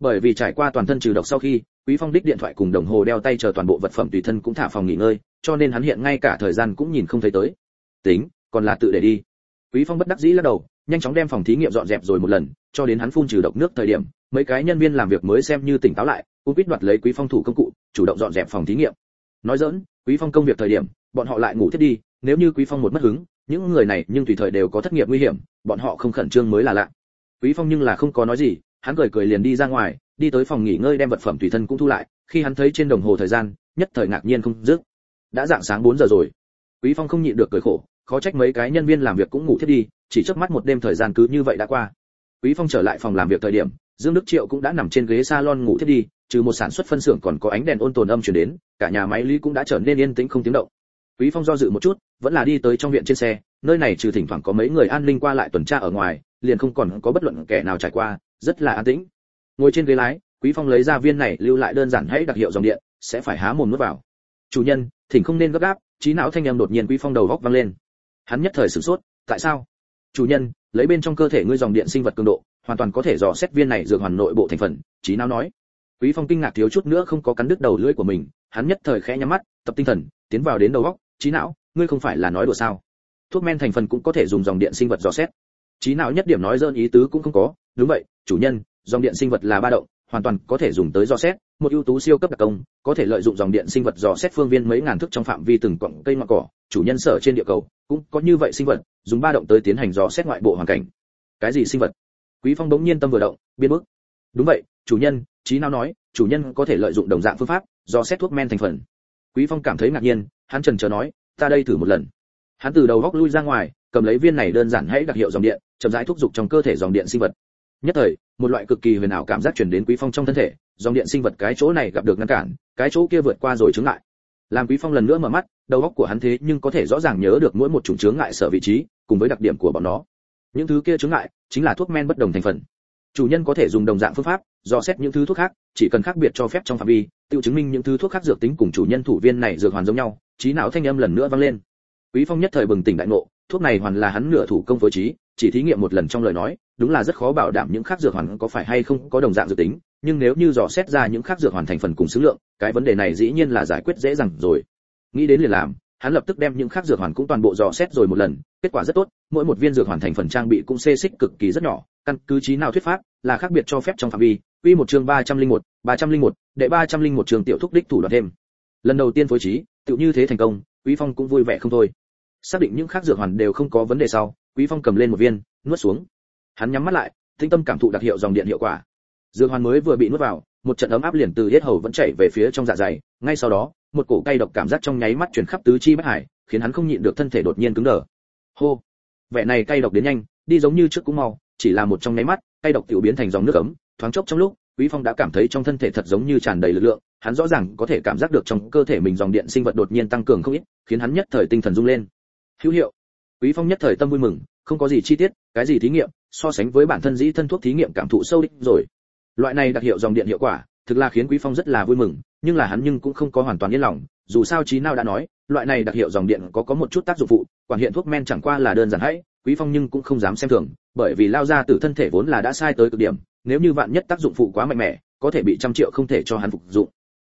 Bởi vì trải qua toàn thân trừ độc sau khi, quý phong đích điện thoại cùng đồng hồ đeo tay chờ toàn bộ vật phẩm tùy thân cũng thả phòng nghỉ ngơi, cho nên hắn hiện ngay cả thời gian cũng nhìn không thấy tới. Tính, còn là tự để đi. Quý phong bất đắc dĩ lắc đầu, nhanh chóng đem phòng thí nghiệm dọn dẹp rồi một lần, cho đến hắn phun trừ độc nước thời điểm, mấy cái nhân viên làm việc mới xem như tỉnh táo lại, cũng biết đoạt lấy quý phong thủ công cụ, chủ động dọn dẹp phòng thí nghiệm. Nói dỡn quý phong công việc thời điểm, bọn họ lại ngủ thiết đi, nếu như quý phong một mất hứng những người này nhưng tùy thời đều có thất nghiệp nguy hiểm, bọn họ không khẩn trương mới là lạ. Quý phong nhưng là không có nói gì, hắn cười cười liền đi ra ngoài, đi tới phòng nghỉ ngơi đem vật phẩm tùy thân cũng thu lại, khi hắn thấy trên đồng hồ thời gian, nhất thời ngạc nhiên không dứt. Đã dạng sáng 4 giờ rồi. Quý phong không nhịn được cười khổ, khó trách mấy cái nhân viên làm việc cũng ngủ thiết đi, chỉ chớp mắt một đêm thời gian cứ như vậy đã qua. Quý phong trở lại phòng làm việc thời điểm, dương đức triệu cũng đã nằm trên ghế salon ngủ thiết đi, trừ một sản xuất phân xưởng còn có ánh đèn ôn tồn âm truyền đến, cả nhà máy lý cũng đã trở nên yên tĩnh không tiếng động quý phong do dự một chút, vẫn là đi tới trong viện trên xe, nơi này trừ thỉnh thoảng có mấy người an ninh qua lại tuần tra ở ngoài, liền không còn có bất luận kẻ nào trải qua, rất là an tĩnh. Ngồi trên ghế lái, quý phong lấy ra viên này lưu lại đơn giản hãy đặc hiệu dòng điện, sẽ phải há mồm nuốt vào. Chủ nhân, thỉnh không nên gấp gáp, trí não thanh em đột nhiên quý phong đầu góc vang lên. Hắn nhất thời sửng sốt, tại sao? Chủ nhân, lấy bên trong cơ thể ngươi dòng điện sinh vật cường độ, hoàn toàn có thể dò xét viên này dược hoàn nội bộ thành phần trí não nói. Quý phong kinh ngạc thiếu chút nữa không có cắn đứt đầu lưỡi của mình, hắn nhất thời khẽ nhắm mắt, tập tinh thần, tiến vào đến đầu góc trí não, ngươi không phải là nói đùa sao? Thuốc men thành phần cũng có thể dùng dòng điện sinh vật dò xét. Trí não nhất điểm nói dơn ý tứ cũng không có. Đúng vậy, chủ nhân, dòng điện sinh vật là ba động, hoàn toàn có thể dùng tới dò xét, một ưu tú siêu cấp đặc công, có thể lợi dụng dòng điện sinh vật dò xét phương viên mấy ngàn thước trong phạm vi từng cọng cây ngọn cỏ. Chủ nhân sở trên địa cầu, cũng có như vậy sinh vật, dùng ba động tới tiến hành dò xét ngoại bộ hoàn cảnh. Cái gì sinh vật? Quý phong bỗng nhiên tâm vừa động, biến bước. đúng vậy, chủ nhân trí não nói, chủ nhân có thể lợi dụng đồng dạng phương pháp dò xét thuốc men thành phần. Quý phong cảm thấy ngạc nhiên hắn trần chờ nói, ta đây thử một lần. Hắn từ đầu góc lui ra ngoài, cầm lấy viên này đơn giản hãy đặc hiệu dòng điện, chậm rãi thúc giục trong cơ thể dòng điện sinh vật. Nhất thời, một loại cực kỳ huyền ảo cảm giác truyền đến quý phong trong thân thể, dòng điện sinh vật cái chỗ này gặp được ngăn cản, cái chỗ kia vượt qua rồi chứng lại làm quý phong lần nữa mở mắt, đầu óc của hắn thế nhưng có thể rõ ràng nhớ được mỗi một chủng chướng ngại sở vị trí, cùng với đặc điểm của bọn nó. Những thứ kia chướng ngại chính là thuốc men bất đồng thành phần. Chủ nhân có thể dùng đồng dạng phương pháp, do xét những thứ thuốc khác, chỉ cần khác biệt cho phép trong phạm vi, tự chứng minh những thứ thuốc khác dược tính cùng chủ nhân thủ viên này dược hoàn giống nhau trí não thanh âm lần nữa vang lên. Quý phong nhất thời bừng tỉnh đại ngộ thuốc này hoàn là hắn nửa thủ công phối trí chỉ thí nghiệm một lần trong lời nói đúng là rất khó bảo đảm những khác dược hoàn có phải hay không có đồng dạng dược tính nhưng nếu như dò xét ra những khác dược hoàn thành phần cùng số lượng cái vấn đề này dĩ nhiên là giải quyết dễ dàng rồi. Nghĩ đến liền làm hắn lập tức đem những khác dược hoàn cũng toàn bộ dò xét rồi một lần kết quả rất tốt mỗi một viên dược hoàn thành phần trang bị cũng xê xích cực kỳ rất nhỏ căn cứ trí nào thuyết pháp là khác biệt cho phép trong phạm vi quy một chương 301, 301, đệ 301 trường tiểu thúc đích thủ đoạn thêm. Lần đầu tiên phối trí tự như thế thành công, quý phong cũng vui vẻ không thôi. Xác định những khác dược hoàn đều không có vấn đề sau, quý phong cầm lên một viên, nuốt xuống. Hắn nhắm mắt lại tinh tâm cảm thụ đặc hiệu dòng điện hiệu quả. Dược hoàn mới vừa bị nuốt vào, một trận ấm áp liền từ hết hầu vẫn chảy về phía trong dạ dày. Ngay sau đó, một cổ cay độc cảm giác trong nháy mắt chuyển khắp tứ chi bất hải, khiến hắn không nhịn được thân thể đột nhiên cứng đờ. Hô! Vẻ này cay độc đến nhanh, đi giống như trước cũng mau, chỉ là một trong nháy mắt, cay độc tiểu biến thành dòng nước ấm, thoáng chốc trong lúc quý phong đã cảm thấy trong thân thể thật giống như tràn đầy lực lượng, hắn rõ ràng có thể cảm giác được trong cơ thể mình dòng điện sinh vật đột nhiên tăng cường không ít, khiến hắn nhất thời tinh thần rung lên. Hữu hiệu. Quý phong nhất thời tâm vui mừng, không có gì chi tiết, cái gì thí nghiệm, so sánh với bản thân dĩ thân thuốc thí nghiệm cảm thụ sâu đích rồi. Loại này đặc hiệu dòng điện hiệu quả, thực là khiến quý phong rất là vui mừng, nhưng là hắn nhưng cũng không có hoàn toàn yên lòng, dù sao trí nào đã nói, loại này đặc hiệu dòng điện có có một chút tác dụng phụ, quản hiện thuốc men chẳng qua là đơn giản hãy quý phong nhưng cũng không dám xem thường, bởi vì lao ra tử thân thể vốn là đã sai tới cực điểm, nếu như vạn nhất tác dụng phụ quá mạnh mẽ, có thể bị trăm triệu không thể cho hắn phục dụng.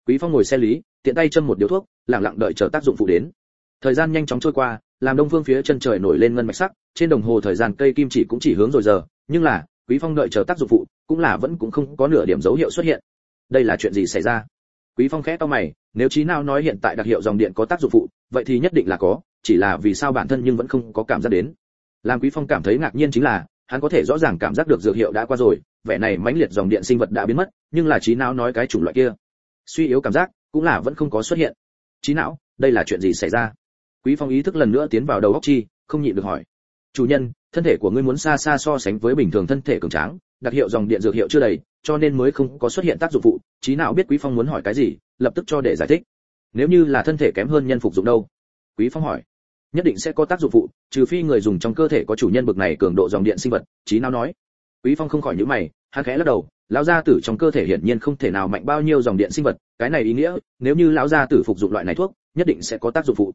Quý phong ngồi xe lý, tiện tay châm một điếu thuốc lặng lặng đợi chờ tác dụng phụ đến. Thời gian nhanh chóng trôi qua, làm đông phương phía chân trời nổi lên ngân mạch sắc, trên đồng hồ thời gian cây kim chỉ cũng chỉ hướng rồi giờ, nhưng là, quý phong đợi chờ tác dụng phụ, cũng là vẫn cũng không có nửa điểm dấu hiệu xuất hiện. Đây là chuyện gì xảy ra? Quý phong khẽ to mày, nếu trí nào nói hiện tại đặc hiệu dòng điện có tác dụng phụ, vậy thì nhất định là có, chỉ là vì sao bản thân nhưng vẫn không có cảm giác đến làm quý phong cảm thấy ngạc nhiên chính là, hắn có thể rõ ràng cảm giác được dược hiệu đã qua rồi, vẻ này mãnh liệt dòng điện sinh vật đã biến mất, nhưng là trí não nói cái chủng loại kia. Suy yếu cảm giác, cũng là vẫn không có xuất hiện. Trí não, đây là chuyện gì xảy ra? Quý phong ý thức lần nữa tiến vào đầu óc chi, không nhịn được hỏi. Chủ nhân, thân thể của ngươi muốn xa xa so sánh với bình thường thân thể cường tráng, đặc hiệu dòng điện dược hiệu chưa đầy, cho nên mới không có xuất hiện tác dụng phụ. Trí não biết quý phong muốn hỏi cái gì, lập tức cho để giải thích. Nếu như là thân thể kém hơn nhân phục dụng đâu? Quý phong hỏi nhất định sẽ có tác dụng phụ, trừ phi người dùng trong cơ thể có chủ nhân bực này cường độ dòng điện sinh vật trí nào nói. Quý phong không khỏi nhíu mày, hắn khẽ lắc đầu, lão gia tử trong cơ thể hiển nhiên không thể nào mạnh bao nhiêu dòng điện sinh vật, cái này ý nghĩa, nếu như lão gia tử phục dụng loại này thuốc, nhất định sẽ có tác dụng phụ.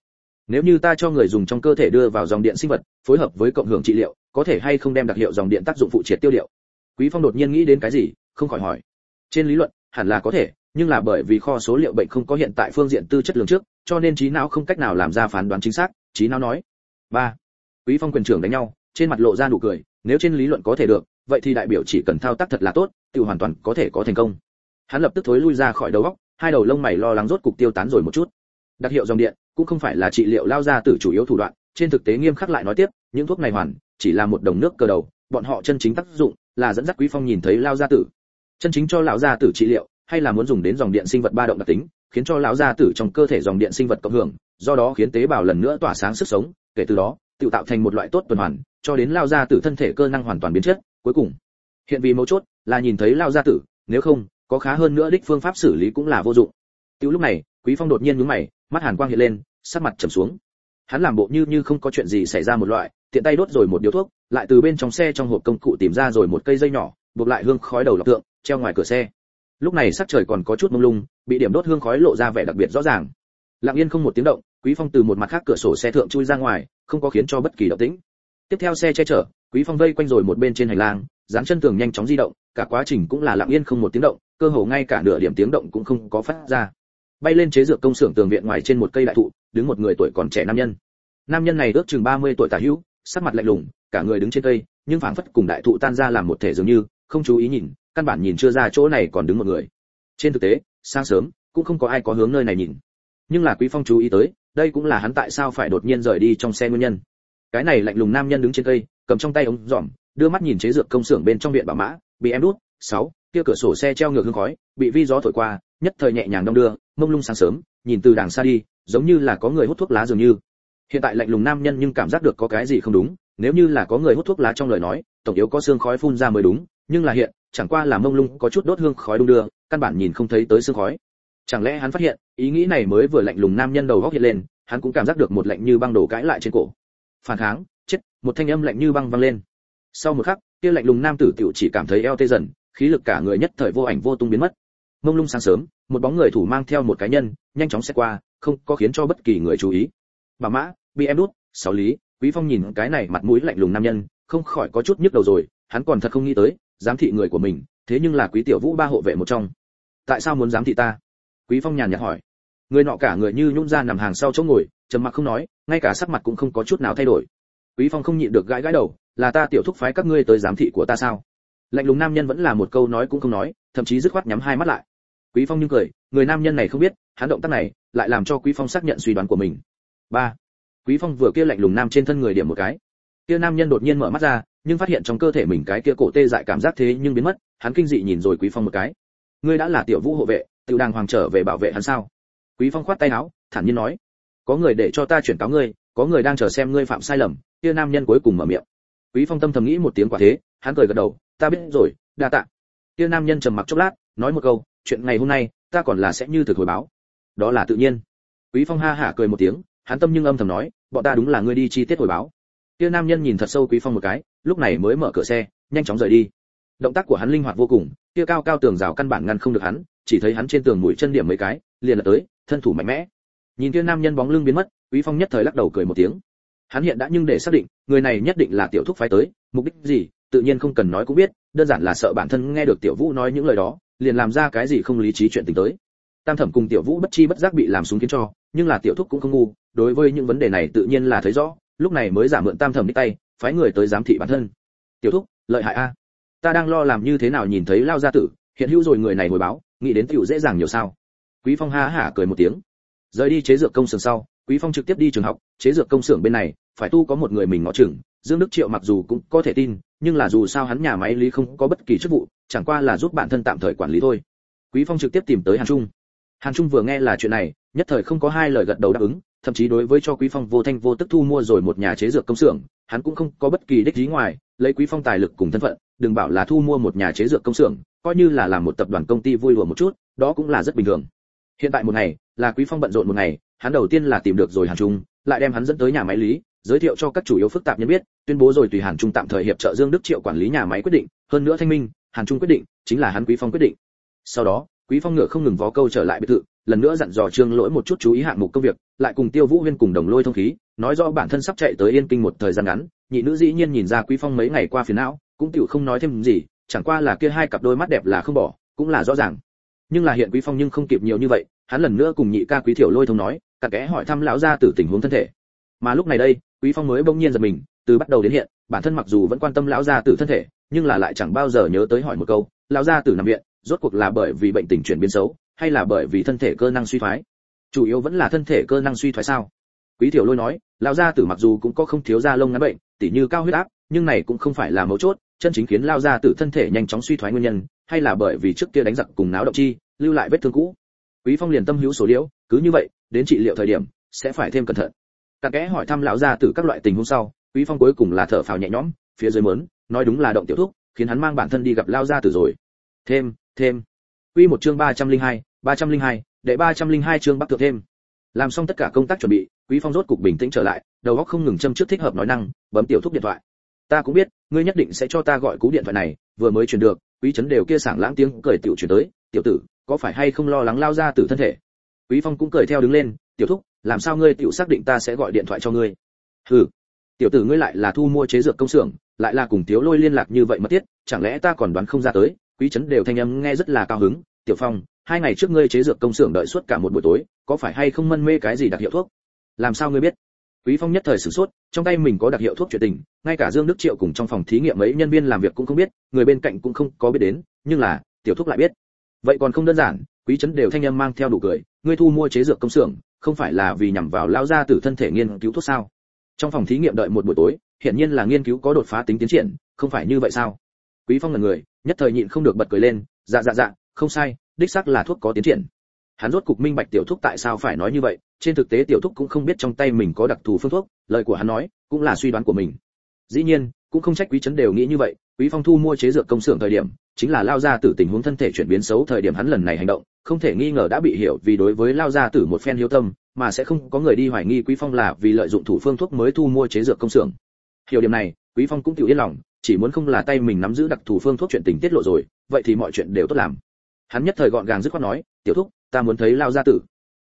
Nếu như ta cho người dùng trong cơ thể đưa vào dòng điện sinh vật, phối hợp với cộng hưởng trị liệu, có thể hay không đem đặc hiệu dòng điện tác dụng phụ triệt tiêu điệu quý phong đột nhiên nghĩ đến cái gì, không khỏi hỏi. Trên lý luận, hẳn là có thể nhưng là bởi vì kho số liệu bệnh không có hiện tại phương diện tư chất lượng trước, cho nên trí não không cách nào làm ra phán đoán chính xác, trí não nói. Ba, quý phong quyền trưởng đánh nhau, trên mặt lộ ra nụ cười, nếu trên lý luận có thể được, vậy thì đại biểu chỉ cần thao tác thật là tốt, tự hoàn toàn có thể có thành công. Hắn lập tức thối lui ra khỏi đầu góc hai đầu lông mày lo lắng rốt cục tiêu tán rồi một chút. Đặc hiệu dòng điện, cũng không phải là trị liệu lao ra tử chủ yếu thủ đoạn, trên thực tế nghiêm khắc lại nói tiếp, những thuốc này hoàn, chỉ là một đồng nước cơ đầu, bọn họ chân chính tác dụng là dẫn dắt quý phong nhìn thấy lao gia tử. Chân chính cho lão gia tử trị liệu hay là muốn dùng đến dòng điện sinh vật ba động đặc tính khiến cho lão gia tử trong cơ thể dòng điện sinh vật cộng hưởng do đó khiến tế bào lần nữa tỏa sáng sức sống kể từ đó tự tạo thành một loại tốt tuần hoàn cho đến lao gia tử thân thể cơ năng hoàn toàn biến chất. Cuối cùng hiện vì mấu chốt là nhìn thấy lao gia tử nếu không có khá hơn nữa đích phương pháp xử lý cũng là vô dụng. Tiểu lúc này, Quý Phong đột nhiên nhướng mày, mắt hàn quang hiện lên, sắc mặt trầm xuống. Hắn làm bộ như như không có chuyện gì xảy ra một loại tiện tay đốt rồi một điếu thuốc lại từ bên trong xe trong hộp công cụ tìm ra rồi một cây dây nhỏ buộc lại hương khói đầu lọc tượng treo ngoài cửa xe lúc này sắc trời còn có chút mông lung, bị điểm đốt hương khói lộ ra vẻ đặc biệt rõ ràng. Lặng yên không một tiếng động, quý phong từ một mặt khác cửa sổ xe thượng chui ra ngoài, không có khiến cho bất kỳ động tĩnh. Tiếp theo xe che chở, quý phong vây quanh rồi một bên trên hành lang dán chân tường nhanh chóng di động, cả quá trình cũng là lặng yên không một tiếng động, cơ hồ ngay cả nửa điểm tiếng động cũng không có phát ra. Bay lên chế dược công xưởng tường viện ngoài trên một cây đại thụ, đứng một người tuổi còn trẻ nam nhân. Nam nhân này ước chừng 30 tuổi tả hữu, sắc mặt lạnh lùng, cả người đứng trên cây, nhưng phảng phất cùng đại thụ tan ra làm một thể dường như, không chú ý nhìn căn bản nhìn chưa ra chỗ này còn đứng một người. Trên thực tế, sáng sớm, cũng không có ai có hướng nơi này nhìn. Nhưng là quý phong chú ý tới, đây cũng là hắn tại sao phải đột nhiên rời đi trong xe nguyên nhân. Cái này lạnh lùng nam nhân đứng trên cây, cầm trong tay ống dòm đưa mắt nhìn chế dược công xưởng bên trong viện bảo mã, bị em đút, sáu, kia cửa sổ xe treo ngược hương khói, bị vi gió thổi qua, nhất thời nhẹ nhàng đông đưa, mông lung sáng sớm, nhìn từ đằng xa đi, giống như là có người hút thuốc lá dường như. Hiện tại lạnh lùng nam nhân nhưng cảm giác được có cái gì không đúng, nếu như là có người hút thuốc lá trong lời nói, tổng yếu có xương khói phun ra mới đúng, nhưng là hiện chẳng qua là mông lung có chút đốt hương khói đung đưa, căn bản nhìn không thấy tới xương khói. Chẳng lẽ hắn phát hiện, ý nghĩ này mới vừa lạnh lùng nam nhân đầu góc hiện lên, hắn cũng cảm giác được một lạnh như băng đổ cãi lại trên cổ. Phản kháng, chết, một thanh âm lạnh như băng vang lên. Sau một khắc, kia lạnh lùng nam tử tiểu chỉ cảm thấy eo tê dần, khí lực cả người nhất thời vô ảnh vô tung biến mất. Mông lung sáng sớm, một bóng người thủ mang theo một cá nhân, nhanh chóng xe qua, không có khiến cho bất kỳ người chú ý. Bà mã, bị em đút sáu lý, quý phong nhìn cái này mặt mũi lạnh lùng nam nhân, không khỏi có chút nhức đầu rồi, hắn còn thật không nghĩ tới giám thị người của mình, thế nhưng là quý tiểu vũ ba hộ vệ một trong. Tại sao muốn giám thị ta? Quý phong nhàn nhạt hỏi. Người nọ cả người như nhún ra nằm hàng sau chỗ ngồi, trầm mặc không nói, ngay cả sắc mặt cũng không có chút nào thay đổi. Quý phong không nhịn được gãi gãi đầu, là ta tiểu thúc phái các ngươi tới giám thị của ta sao? Lạnh lùng nam nhân vẫn là một câu nói cũng không nói, thậm chí dứt khoát nhắm hai mắt lại. Quý phong nhưng cười, người nam nhân này không biết, hắn động tác này lại làm cho quý phong xác nhận suy đoán của mình. Ba. Quý phong vừa kia lạnh lùng nam trên thân người điểm một cái. Kia nam nhân đột nhiên mở mắt ra nhưng phát hiện trong cơ thể mình cái kia cổ tê dại cảm giác thế nhưng biến mất, hắn kinh dị nhìn rồi quý phong một cái. Ngươi đã là tiểu vũ hộ vệ, tiểu đàng hoàng trở về bảo vệ hắn sao? Quý phong khoát tay áo, thản nhiên nói. Có người để cho ta chuyển cáo ngươi, có người đang chờ xem ngươi phạm sai lầm, kia nam nhân cuối cùng mở miệng. Quý phong tâm thầm nghĩ một tiếng quả thế, hắn cười gật đầu, ta biết rồi, đa tạ. Kia nam nhân trầm mặc chốc lát, nói một câu, chuyện ngày hôm nay, ta còn là sẽ như thực hồi báo. Đó là tự nhiên. Quý phong ha hả cười một tiếng, hắn tâm nhưng âm thầm nói, bọn ta đúng là ngươi đi chi tiết hồi báo kia nam nhân nhìn thật sâu quý phong một cái, lúc này mới mở cửa xe, nhanh chóng rời đi. Động tác của hắn linh hoạt vô cùng, kia cao cao tường rào căn bản ngăn không được hắn, chỉ thấy hắn trên tường mũi chân điểm mấy cái, liền là tới, thân thủ mạnh mẽ. Nhìn kia nam nhân bóng lưng biến mất, quý phong nhất thời lắc đầu cười một tiếng. Hắn hiện đã nhưng để xác định, người này nhất định là tiểu thúc phái tới, mục đích gì, tự nhiên không cần nói cũng biết, đơn giản là sợ bản thân nghe được tiểu vũ nói những lời đó, liền làm ra cái gì không lý trí chuyện tình tới. Tam thẩm cùng tiểu vũ bất chi bất giác bị làm xuống kiến cho, nhưng là tiểu thúc cũng không ngu, đối với những vấn đề này tự nhiên là thấy rõ lúc này mới giả mượn tam thẩm đích tay, phái người tới giám thị bản thân. Tiểu thúc, lợi hại a. Ta đang lo làm như thế nào nhìn thấy lao gia tử, hiện hữu rồi người này hồi báo, nghĩ đến tiểu dễ dàng nhiều sao. Quý phong ha hả cười một tiếng. Rời đi chế dược công xưởng sau, quý phong trực tiếp đi trường học, chế dược công xưởng bên này, phải tu có một người mình ngó chừng dương đức triệu mặc dù cũng có thể tin, nhưng là dù sao hắn nhà máy lý không có bất kỳ chức vụ, chẳng qua là giúp bản thân tạm thời quản lý thôi. Quý phong trực tiếp tìm tới hàn trung. Hàn trung vừa nghe là chuyện này nhất thời không có hai lời gật đầu đáp ứng, thậm chí đối với cho quý phong vô thanh vô tức thu mua rồi một nhà chế dược công xưởng, hắn cũng không có bất kỳ đích ý ngoài, lấy quý phong tài lực cùng thân phận, đừng bảo là thu mua một nhà chế dược công xưởng, coi như là làm một tập đoàn công ty vui đùa một chút, đó cũng là rất bình thường. Hiện tại một ngày, là quý phong bận rộn một ngày, hắn đầu tiên là tìm được rồi hàn trung, lại đem hắn dẫn tới nhà máy lý, giới thiệu cho các chủ yếu phức tạp nhân biết, tuyên bố rồi tùy hàn trung tạm thời hiệp trợ dương đức triệu quản lý nhà máy quyết định, hơn nữa thanh minh, hàn trung quyết định, chính là hắn quý phong quyết định. Sau đó quý phong ngựa không ngừng vó câu trở lại biệt thự, lần nữa dặn dò trương lỗi một chút chú ý hạng mục công việc, lại cùng tiêu vũ huyên cùng đồng lôi thông khí, nói rõ bản thân sắp chạy tới yên kinh một thời gian ngắn, nhị nữ dĩ nhiên nhìn ra quý phong mấy ngày qua phiền não, cũng tiểu không nói thêm gì, chẳng qua là kia hai cặp đôi mắt đẹp là không bỏ, cũng là rõ ràng. Nhưng là hiện quý phong nhưng không kịp nhiều như vậy, hắn lần nữa cùng nhị ca quý thiểu lôi thông nói cặn kẽ hỏi thăm lão gia tử tình huống thân thể. Mà lúc này đây, quý phong mới bỗng nhiên giật mình, từ bắt đầu đến hiện, bản thân mặc dù vẫn quan tâm lão gia tử thân thể, nhưng là lại chẳng bao giờ nhớ tới hỏi một câu, lão gia tử nằm viện rốt cuộc là bởi vì bệnh tình chuyển biến xấu, hay là bởi vì thân thể cơ năng suy thoái? Chủ yếu vẫn là thân thể cơ năng suy thoái sao? Quý tiểu lôi nói, lão gia tử mặc dù cũng có không thiếu da lông ngắn bệnh, tỉ như cao huyết áp, nhưng này cũng không phải là mấu chốt, chân chính khiến lão gia tử thân thể nhanh chóng suy thoái nguyên nhân, hay là bởi vì trước kia đánh giặc cùng náo động chi, lưu lại vết thương cũ. Quý phong liền tâm hữu số liễu cứ như vậy, đến trị liệu thời điểm, sẽ phải thêm cẩn thận. Cả kẽ hỏi thăm lão gia tử các loại tình huống sau, quý phong cuối cùng là thở phào nhẹ nhõm, phía dưới mớn nói đúng là động tiểu thúc, khiến hắn mang bản thân đi gặp lao gia tử rồi. Thêm thêm. Quy một chương 302, 302, đệ 302 chương bắc thượng thêm. Làm xong tất cả công tác chuẩn bị quý phong rốt cục bình tĩnh trở lại đầu óc không ngừng châm trước thích hợp nói năng bấm tiểu thúc điện thoại. Ta cũng biết ngươi nhất định sẽ cho ta gọi cú điện thoại này vừa mới truyền được quý trấn đều kia sảng lãng tiếng cười tiểu truyền tới tiểu tử có phải hay không lo lắng lao ra từ thân thể? Quý phong cũng cười theo đứng lên tiểu thúc làm sao ngươi tiểu xác định ta sẽ gọi điện thoại cho ngươi? Hừ tiểu tử ngươi lại là thu mua chế dược công xưởng lại là cùng tiểu lôi liên lạc như vậy mất tiết chẳng lẽ ta còn đoán không ra tới? Quý trấn đều thanh âm nghe rất là cao hứng, tiểu phong, hai ngày trước ngươi chế dược công xưởng đợi suốt cả một buổi tối, có phải hay không mân mê cái gì đặc hiệu thuốc? Làm sao ngươi biết? Quý phong nhất thời sửng sốt, trong tay mình có đặc hiệu thuốc chuyện tình, ngay cả dương đức triệu cùng trong phòng thí nghiệm mấy nhân viên làm việc cũng không biết, người bên cạnh cũng không có biết đến, nhưng là, tiểu thuốc lại biết. Vậy còn không đơn giản, quý trấn đều thanh âm mang theo đủ cười, ngươi thu mua chế dược công xưởng, không phải là vì nhằm vào lao ra từ thân thể nghiên cứu thuốc sao? Trong phòng thí nghiệm đợi một buổi tối, hiển nhiên là nghiên cứu có đột phá tính tiến triển, không phải như vậy sao? Quý phong là người nhất thời nhịn không được bật cười lên dạ dạ dạ không sai, đích xác là thuốc có tiến triển. Hắn rốt cục minh bạch tiểu thúc tại sao phải nói như vậy, trên thực tế tiểu thúc cũng không biết trong tay mình có đặc thù phương thuốc, lời của hắn nói, cũng là suy đoán của mình. Dĩ nhiên, cũng không trách quý trấn đều nghĩ như vậy, quý phong thu mua chế dược công xưởng thời điểm, chính là lao gia tử tình huống thân thể chuyển biến xấu thời điểm hắn lần này hành động, không thể nghi ngờ đã bị hiểu vì đối với lao gia tử một phen hiếu tâm, mà sẽ không có người đi hoài nghi quý phong là vì lợi dụng thủ phương thuốc mới thu mua chế dược công xưởng. Hiểu điểm này, quý phong cũng tự yên lòng chỉ muốn không là tay mình nắm giữ đặc thù phương thuốc chuyện tình tiết lộ rồi, vậy thì mọi chuyện đều tốt làm. Hắn nhất thời gọn gàng dứt khoát nói, tiểu thúc, ta muốn thấy lao gia tử.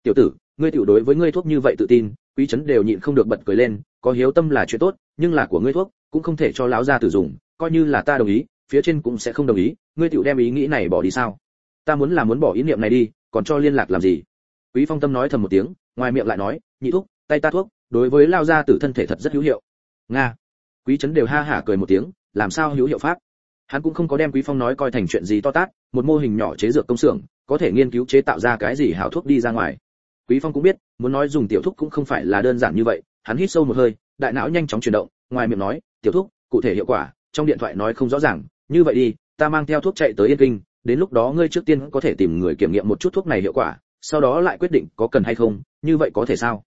Tiểu tử, ngươi tiểu đối với ngươi thuốc như vậy tự tin, quý trấn đều nhịn không được bật cười lên, có hiếu tâm là chuyện tốt, nhưng là của ngươi thuốc cũng không thể cho lão gia tử dùng, coi như là ta đồng ý, phía trên cũng sẽ không đồng ý, ngươi tiểu đem ý nghĩ này bỏ đi sao? Ta muốn là muốn bỏ ý niệm này đi, còn cho liên lạc làm gì? Quý phong tâm nói thầm một tiếng, ngoài miệng lại nói, nhị thuốc tay ta thuốc, đối với lao gia tử thân thể thật rất hữu hiệu. Nga. Quý trấn đều ha hả cười một tiếng làm sao hữu hiệu pháp? Hắn cũng không có đem quý phong nói coi thành chuyện gì to tát, một mô hình nhỏ chế dược công xưởng, có thể nghiên cứu chế tạo ra cái gì hảo thuốc đi ra ngoài. Quý phong cũng biết, muốn nói dùng tiểu thuốc cũng không phải là đơn giản như vậy, hắn hít sâu một hơi, đại não nhanh chóng chuyển động, ngoài miệng nói, tiểu thuốc, cụ thể hiệu quả, trong điện thoại nói không rõ ràng, như vậy đi, ta mang theo thuốc chạy tới yên kinh, đến lúc đó ngươi trước tiên có thể tìm người kiểm nghiệm một chút thuốc này hiệu quả, sau đó lại quyết định có cần hay không, như vậy có thể sao?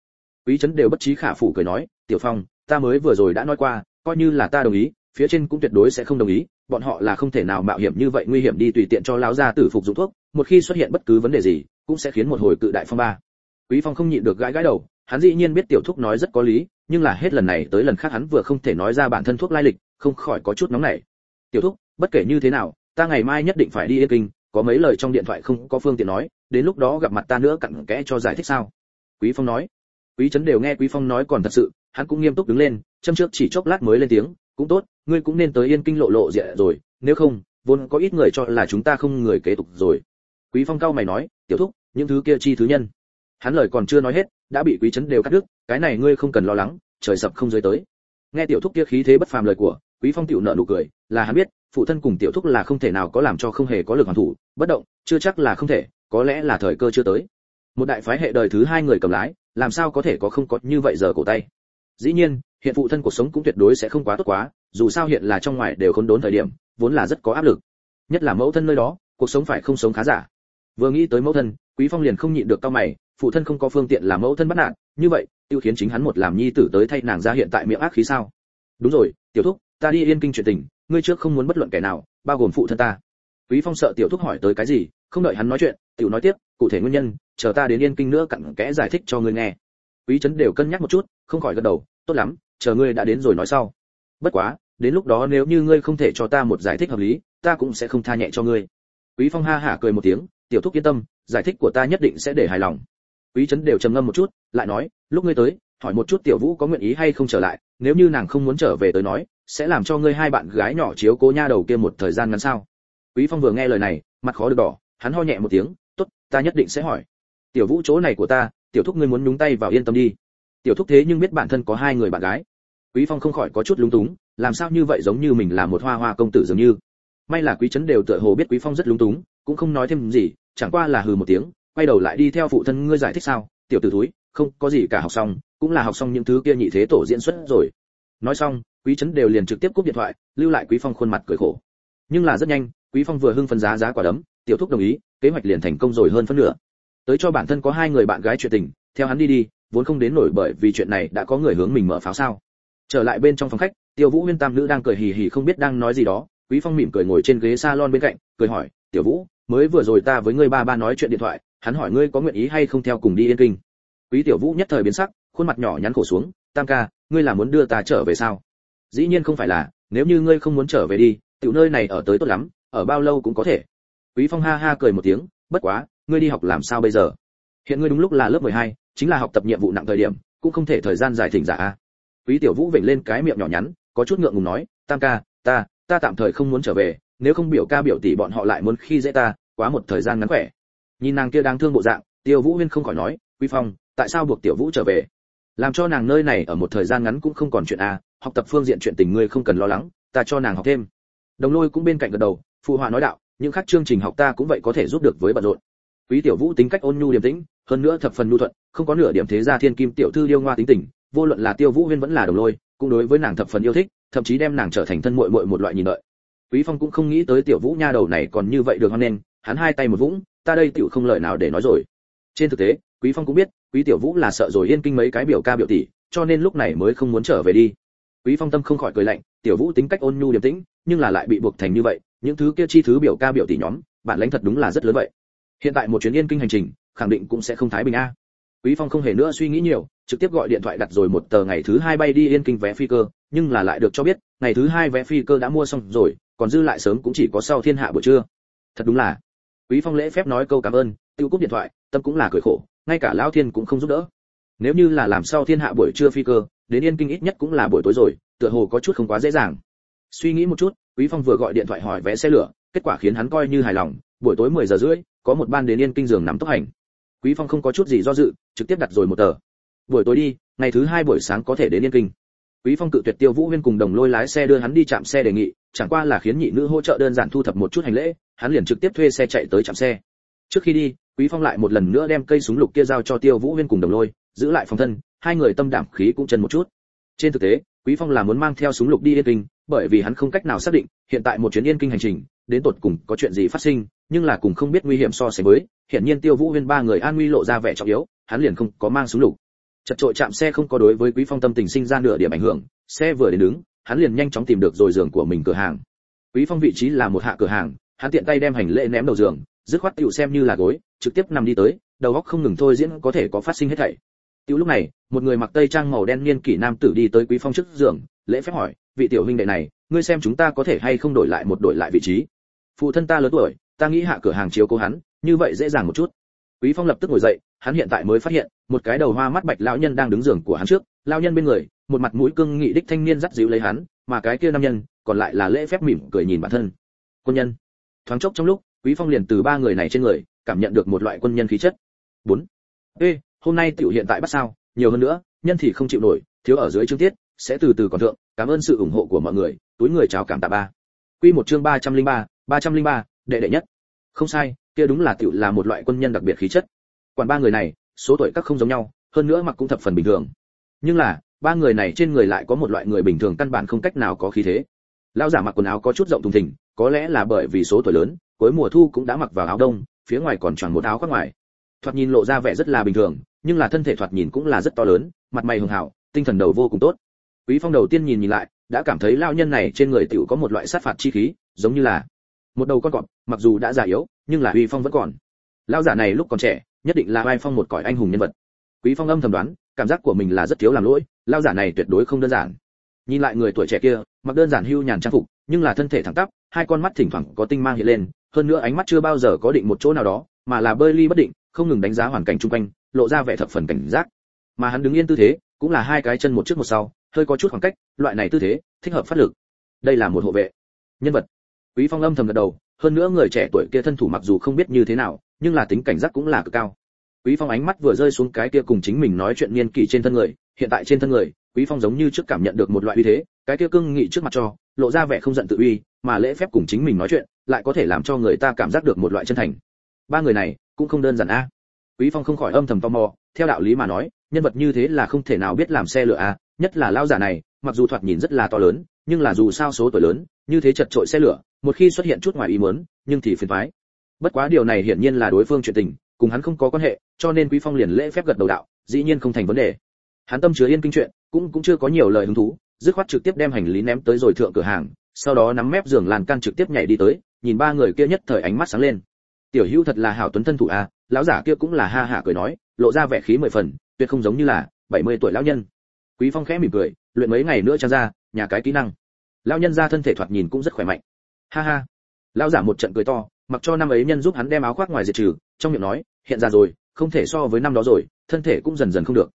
Quý trấn đều bất trí khả phủ cười nói, tiểu phong, ta mới vừa rồi đã nói qua, coi như là ta đồng ý phía trên cũng tuyệt đối sẽ không đồng ý, bọn họ là không thể nào mạo hiểm như vậy, nguy hiểm đi tùy tiện cho lão gia tử phục dụng thuốc, một khi xuất hiện bất cứ vấn đề gì, cũng sẽ khiến một hồi cự đại phong ba. Quý phong không nhịn được gãi gãi đầu, hắn dĩ nhiên biết tiểu thúc nói rất có lý, nhưng là hết lần này tới lần khác hắn vừa không thể nói ra bản thân thuốc lai lịch, không khỏi có chút nóng nảy. Tiểu thúc, bất kể như thế nào, ta ngày mai nhất định phải đi yên kinh, có mấy lời trong điện thoại không có phương tiện nói, đến lúc đó gặp mặt ta nữa cặn kẽ cho giải thích sao? Quý phong nói. Quý trấn đều nghe quý phong nói còn thật sự, hắn cũng nghiêm túc đứng lên, châm trước chỉ chốc lát mới lên tiếng cũng tốt, ngươi cũng nên tới yên kinh lộ lộ diện rồi, nếu không, vốn có ít người cho là chúng ta không người kế tục rồi. Quý phong cao mày nói, tiểu thúc, những thứ kia chi thứ nhân? Hắn lời còn chưa nói hết, đã bị quý trấn đều cắt đứt, cái này ngươi không cần lo lắng, trời sập không rơi tới. Nghe tiểu thúc kia khí thế bất phàm lời của, quý phong tiểu nợ nụ cười, là hắn biết, phụ thân cùng tiểu thúc là không thể nào có làm cho không hề có lực hoàn thủ, bất động, chưa chắc là không thể, có lẽ là thời cơ chưa tới. Một đại phái hệ đời thứ hai người cầm lái, làm sao có thể có không có như vậy giờ cổ tay? Dĩ nhiên hiện phụ thân cuộc sống cũng tuyệt đối sẽ không quá tốt quá, dù sao hiện là trong ngoài đều khốn đốn thời điểm, vốn là rất có áp lực. Nhất là mẫu thân nơi đó, cuộc sống phải không sống khá giả. Vừa nghĩ tới mẫu thân, quý phong liền không nhịn được cao mày, phụ thân không có phương tiện làm mẫu thân bắt nạn như vậy, tiêu khiến chính hắn một làm nhi tử tới thay nàng ra hiện tại miệng ác khí sao? Đúng rồi, tiểu thúc, ta đi yên kinh chuyện tình, ngươi trước không muốn bất luận kẻ nào, bao gồm phụ thân ta. Quý phong sợ tiểu thúc hỏi tới cái gì, không đợi hắn nói chuyện, tiểu nói tiếp, cụ thể nguyên nhân, chờ ta đến yên kinh nữa cặn kẽ giải thích cho ngươi nghe. Quý trấn đều cân nhắc một chút, không khỏi gật đầu, tốt lắm chờ ngươi đã đến rồi nói sau. Bất quá, đến lúc đó nếu như ngươi không thể cho ta một giải thích hợp lý, ta cũng sẽ không tha nhẹ cho ngươi. Quý phong ha hả cười một tiếng, tiểu thúc yên tâm, giải thích của ta nhất định sẽ để hài lòng. Quý trấn đều trầm ngâm một chút, lại nói, lúc ngươi tới, hỏi một chút tiểu vũ có nguyện ý hay không trở lại, nếu như nàng không muốn trở về tới nói, sẽ làm cho ngươi hai bạn gái nhỏ chiếu cố nha đầu kia một thời gian ngắn sao? Quý phong vừa nghe lời này, mặt khó được đỏ, hắn ho nhẹ một tiếng, tốt, ta nhất định sẽ hỏi. Tiểu vũ chỗ này của ta, tiểu thúc ngươi muốn nhúng tay vào yên tâm đi tiểu thúc thế nhưng biết bản thân có hai người bạn gái. Quý phong không khỏi có chút lúng túng, làm sao như vậy giống như mình là một hoa hoa công tử dường như. May là quý trấn đều tựa hồ biết quý phong rất lúng túng, cũng không nói thêm gì, chẳng qua là hừ một tiếng, quay đầu lại đi theo phụ thân ngươi giải thích sao, tiểu tử thúi, không có gì cả học xong, cũng là học xong những thứ kia nhị thế tổ diễn xuất rồi. Nói xong, quý trấn đều liền trực tiếp cúp điện thoại, lưu lại quý phong khuôn mặt cười khổ. Nhưng là rất nhanh, quý phong vừa hưng phân giá giá quả đấm, tiểu thúc đồng ý, kế hoạch liền thành công rồi hơn phân nửa. Tới cho bản thân có hai người bạn gái chuyện tình, theo hắn đi đi vốn không đến nổi bởi vì chuyện này đã có người hướng mình mở pháo sao. Trở lại bên trong phòng khách tiêu vũ huyên tam nữ đang cười hì hì không biết đang nói gì đó. Quý phong mỉm cười ngồi trên ghế salon bên cạnh cười hỏi tiểu vũ mới vừa rồi ta với ngươi ba ba nói chuyện điện thoại hắn hỏi ngươi có nguyện ý hay không theo cùng đi yên kinh? Quý tiểu vũ nhất thời biến sắc khuôn mặt nhỏ nhắn khổ xuống tam ca ngươi là muốn đưa ta trở về sao? Dĩ nhiên không phải là nếu như ngươi không muốn trở về đi tiểu nơi này ở tới tốt lắm ở bao lâu cũng có thể. Quý phong ha ha cười một tiếng bất quá ngươi đi học làm sao bây giờ? Hiện ngươi đúng lúc là lớp 12, chính là học tập nhiệm vụ nặng thời điểm, cũng không thể thời gian dài thỉnh giả. A quý tiểu vũ vểnh lên cái miệng nhỏ nhắn, có chút ngượng ngùng nói, tam ca, ta ta tạm thời không muốn trở về, nếu không biểu ca biểu tỷ bọn họ lại muốn khi dễ ta, quá một thời gian ngắn khỏe. Nhìn nàng kia đang thương bộ dạng, tiêu vũ huyên không khỏi nói, quý phong, tại sao buộc tiểu vũ trở về? Làm cho nàng nơi này ở một thời gian ngắn cũng không còn chuyện a học tập phương diện chuyện tình ngươi không cần lo lắng, ta cho nàng học thêm. Đồng lôi cũng bên cạnh gật đầu, phụ họa nói đạo, những khác chương trình học ta cũng vậy có thể giúp được với bận rộn quý tiểu vũ tính cách ôn nhu điềm tĩnh, hơn nữa thập phần nhu thuận, không có nửa điểm thế gia thiên kim tiểu thư điêu ngoa tính tình, vô luận là tiêu vũ huyên vẫn là đồng lôi, cũng đối với nàng thập phần yêu thích, thậm chí đem nàng trở thành thân muội muội một loại nhìn đợi. Quý phong cũng không nghĩ tới tiểu vũ nha đầu này còn như vậy được hoan nên hắn hai tay một vũng, ta đây tiểu không lời nào để nói rồi. Trên thực tế, quý phong cũng biết, quý tiểu vũ là sợ rồi yên kinh mấy cái biểu ca biểu tỷ, cho nên lúc này mới không muốn trở về đi. Quý phong tâm không khỏi cười lạnh, tiểu vũ tính cách ôn nhu điềm tĩnh, nhưng là lại bị buộc thành như vậy, những thứ kia chi thứ biểu ca biểu tỷ nhóm, bản lãnh thật đúng là rất lớn vậy hiện tại một chuyến yên kinh hành trình, khẳng định cũng sẽ không thái bình a. Quý phong không hề nữa suy nghĩ nhiều, trực tiếp gọi điện thoại đặt rồi một tờ ngày thứ hai bay đi yên kinh vé phi cơ, nhưng là lại được cho biết, ngày thứ hai vé phi cơ đã mua xong rồi, còn dư lại sớm cũng chỉ có sau thiên hạ buổi trưa. Thật đúng là. Quý phong lễ phép nói câu cảm ơn tiêu cúp điện thoại, tâm cũng là cười khổ, ngay cả lão thiên cũng không giúp đỡ. Nếu như là làm sau thiên hạ buổi trưa phi cơ, đến yên kinh ít nhất cũng là buổi tối rồi, tựa hồ có chút không quá dễ dàng. Suy nghĩ một chút, quý phong vừa gọi điện thoại hỏi vé xe lửa, kết quả khiến hắn coi như hài lòng, buổi tối 10 giờ rưỡi có một ban đến yên kinh giường nắm tốc hành. Quý phong không có chút gì do dự, trực tiếp đặt rồi một tờ. Buổi tối đi, ngày thứ hai buổi sáng có thể đến yên kinh. Quý phong cự tuyệt tiêu vũ huyên cùng đồng lôi lái xe đưa hắn đi chạm xe đề nghị, chẳng qua là khiến nhị nữ hỗ trợ đơn giản thu thập một chút hành lễ, hắn liền trực tiếp thuê xe chạy tới chạm xe. Trước khi đi, quý phong lại một lần nữa đem cây súng lục kia giao cho tiêu vũ huyên cùng đồng lôi, giữ lại phòng thân, hai người tâm đảm khí cũng chân một chút. Trên thực tế, quý phong là muốn mang theo súng lục đi yên kinh, bởi vì hắn không cách nào xác định, hiện tại một chuyến yên kinh hành trình, đến tột cùng có chuyện gì phát sinh nhưng là cùng không biết nguy hiểm so sánh với hiện nhiên tiêu vũ huyên ba người an nguy lộ ra vẻ trọng yếu, hắn liền không có mang súng lục. Chật trội chạm xe không có đối với quý phong tâm tình sinh ra nửa điểm ảnh hưởng, xe vừa đến đứng, hắn liền nhanh chóng tìm được rồi giường của mình cửa hàng. Quý phong vị trí là một hạ cửa hàng, hắn tiện tay đem hành lễ ném đầu giường, dứt khoát tựu xem như là gối, trực tiếp nằm đi tới, đầu óc không ngừng thôi diễn có thể có phát sinh hết thảy. Tiểu lúc này, một người mặc tây trang màu đen niên kỷ nam tử đi tới quý phong trước giường, lễ phép hỏi, vị tiểu huynh đệ này, ngươi xem chúng ta có thể hay không đổi lại một đổi lại vị trí? Phụ thân ta lớn tuổi ta nghĩ hạ cửa hàng chiếu cố hắn như vậy dễ dàng một chút. Quý phong lập tức ngồi dậy hắn hiện tại mới phát hiện một cái đầu hoa mắt bạch lão nhân đang đứng giường của hắn trước lão nhân bên người một mặt mũi cương nghị đích thanh niên dắt dịu lấy hắn mà cái kia nam nhân còn lại là lễ phép mỉm cười nhìn bản thân. Quân nhân. Thoáng chốc trong lúc quý phong liền từ ba người này trên người cảm nhận được một loại quân nhân khí chất. 4. ê hôm nay tiểu hiện tại bắt sao? Nhiều hơn nữa nhân thì không chịu nổi thiếu ở dưới chương tiết sẽ từ từ còn thượng. Cảm ơn sự ủng hộ của mọi người túi người chào cảm tạ ba. Quy một chương 303, 303, đệ đệ nhất. Không sai, kia đúng là tiểu là một loại quân nhân đặc biệt khí chất. Quản ba người này, số tuổi các không giống nhau, hơn nữa mặc cũng thập phần bình thường. Nhưng là, ba người này trên người lại có một loại người bình thường căn bản không cách nào có khí thế. Lão giả mặc quần áo có chút rộng thùng thình, có lẽ là bởi vì số tuổi lớn, cuối mùa thu cũng đã mặc vào áo đông, phía ngoài còn choàng một áo khoác ngoài. Thoạt nhìn lộ ra vẻ rất là bình thường, nhưng là thân thể thoạt nhìn cũng là rất to lớn, mặt mày hường hảo, tinh thần đầu vô cùng tốt. Quý phong đầu tiên nhìn nhìn lại, đã cảm thấy lao nhân này trên người tiểu có một loại sát phạt chi khí, giống như là một đầu con cọp, mặc dù đã già yếu, nhưng là uy phong vẫn còn. Lão giả này lúc còn trẻ, nhất định là vai phong một cõi anh hùng nhân vật. Quý phong âm thầm đoán, cảm giác của mình là rất thiếu làm lỗi, Lão giả này tuyệt đối không đơn giản. Nhìn lại người tuổi trẻ kia, mặc đơn giản hưu nhàn trang phục, nhưng là thân thể thẳng tắp, hai con mắt thỉnh thoảng có tinh mang hiện lên, hơn nữa ánh mắt chưa bao giờ có định một chỗ nào đó, mà là bơi ly bất định, không ngừng đánh giá hoàn cảnh chung quanh, lộ ra vẻ thập phần cảnh giác. Mà hắn đứng yên tư thế, cũng là hai cái chân một trước một sau, hơi có chút khoảng cách, loại này tư thế, thích hợp phát lực. Đây là một hộ vệ. Nhân vật quý phong âm thầm gật đầu, hơn nữa người trẻ tuổi kia thân thủ mặc dù không biết như thế nào, nhưng là tính cảnh giác cũng là cực cao. Quý phong ánh mắt vừa rơi xuống cái kia cùng chính mình nói chuyện niên kỷ trên thân người, hiện tại trên thân người, quý phong giống như trước cảm nhận được một loại uy thế, cái kia cương nghị trước mặt cho, lộ ra vẻ không giận tự uy, mà lễ phép cùng chính mình nói chuyện, lại có thể làm cho người ta cảm giác được một loại chân thành. Ba người này, cũng không đơn giản a. Quý phong không khỏi âm thầm tò mò, theo đạo lý mà nói, nhân vật như thế là không thể nào biết làm xe lửa a, nhất là lao giả này, mặc dù thoạt nhìn rất là to lớn nhưng là dù sao số tuổi lớn, như thế chật trội xe lửa, một khi xuất hiện chút ngoài ý muốn, nhưng thì phiền toái. Bất quá điều này hiển nhiên là đối phương chuyện tình, cùng hắn không có quan hệ, cho nên quý phong liền lễ phép gật đầu đạo, dĩ nhiên không thành vấn đề. Hắn tâm chứa yên kinh chuyện, cũng cũng chưa có nhiều lời hứng thú, dứt khoát trực tiếp đem hành lý ném tới rồi thượng cửa hàng, sau đó nắm mép giường làn can trực tiếp nhảy đi tới, nhìn ba người kia nhất thời ánh mắt sáng lên. Tiểu hữu thật là hảo tuấn thân thủ à lão giả kia cũng là ha hả cười nói, lộ ra vẻ khí mười phần, tuyệt không giống như là 70 tuổi lão nhân. Quý phong khẽ mỉm cười, luyện mấy ngày nữa trang ra nhà cái kỹ năng. Lão nhân ra thân thể thoạt nhìn cũng rất khỏe mạnh. Ha ha. Lão giả một trận cười to, mặc cho năm ấy nhân giúp hắn đem áo khoác ngoài diệt trừ, trong miệng nói, hiện ra rồi, không thể so với năm đó rồi, thân thể cũng dần dần không được.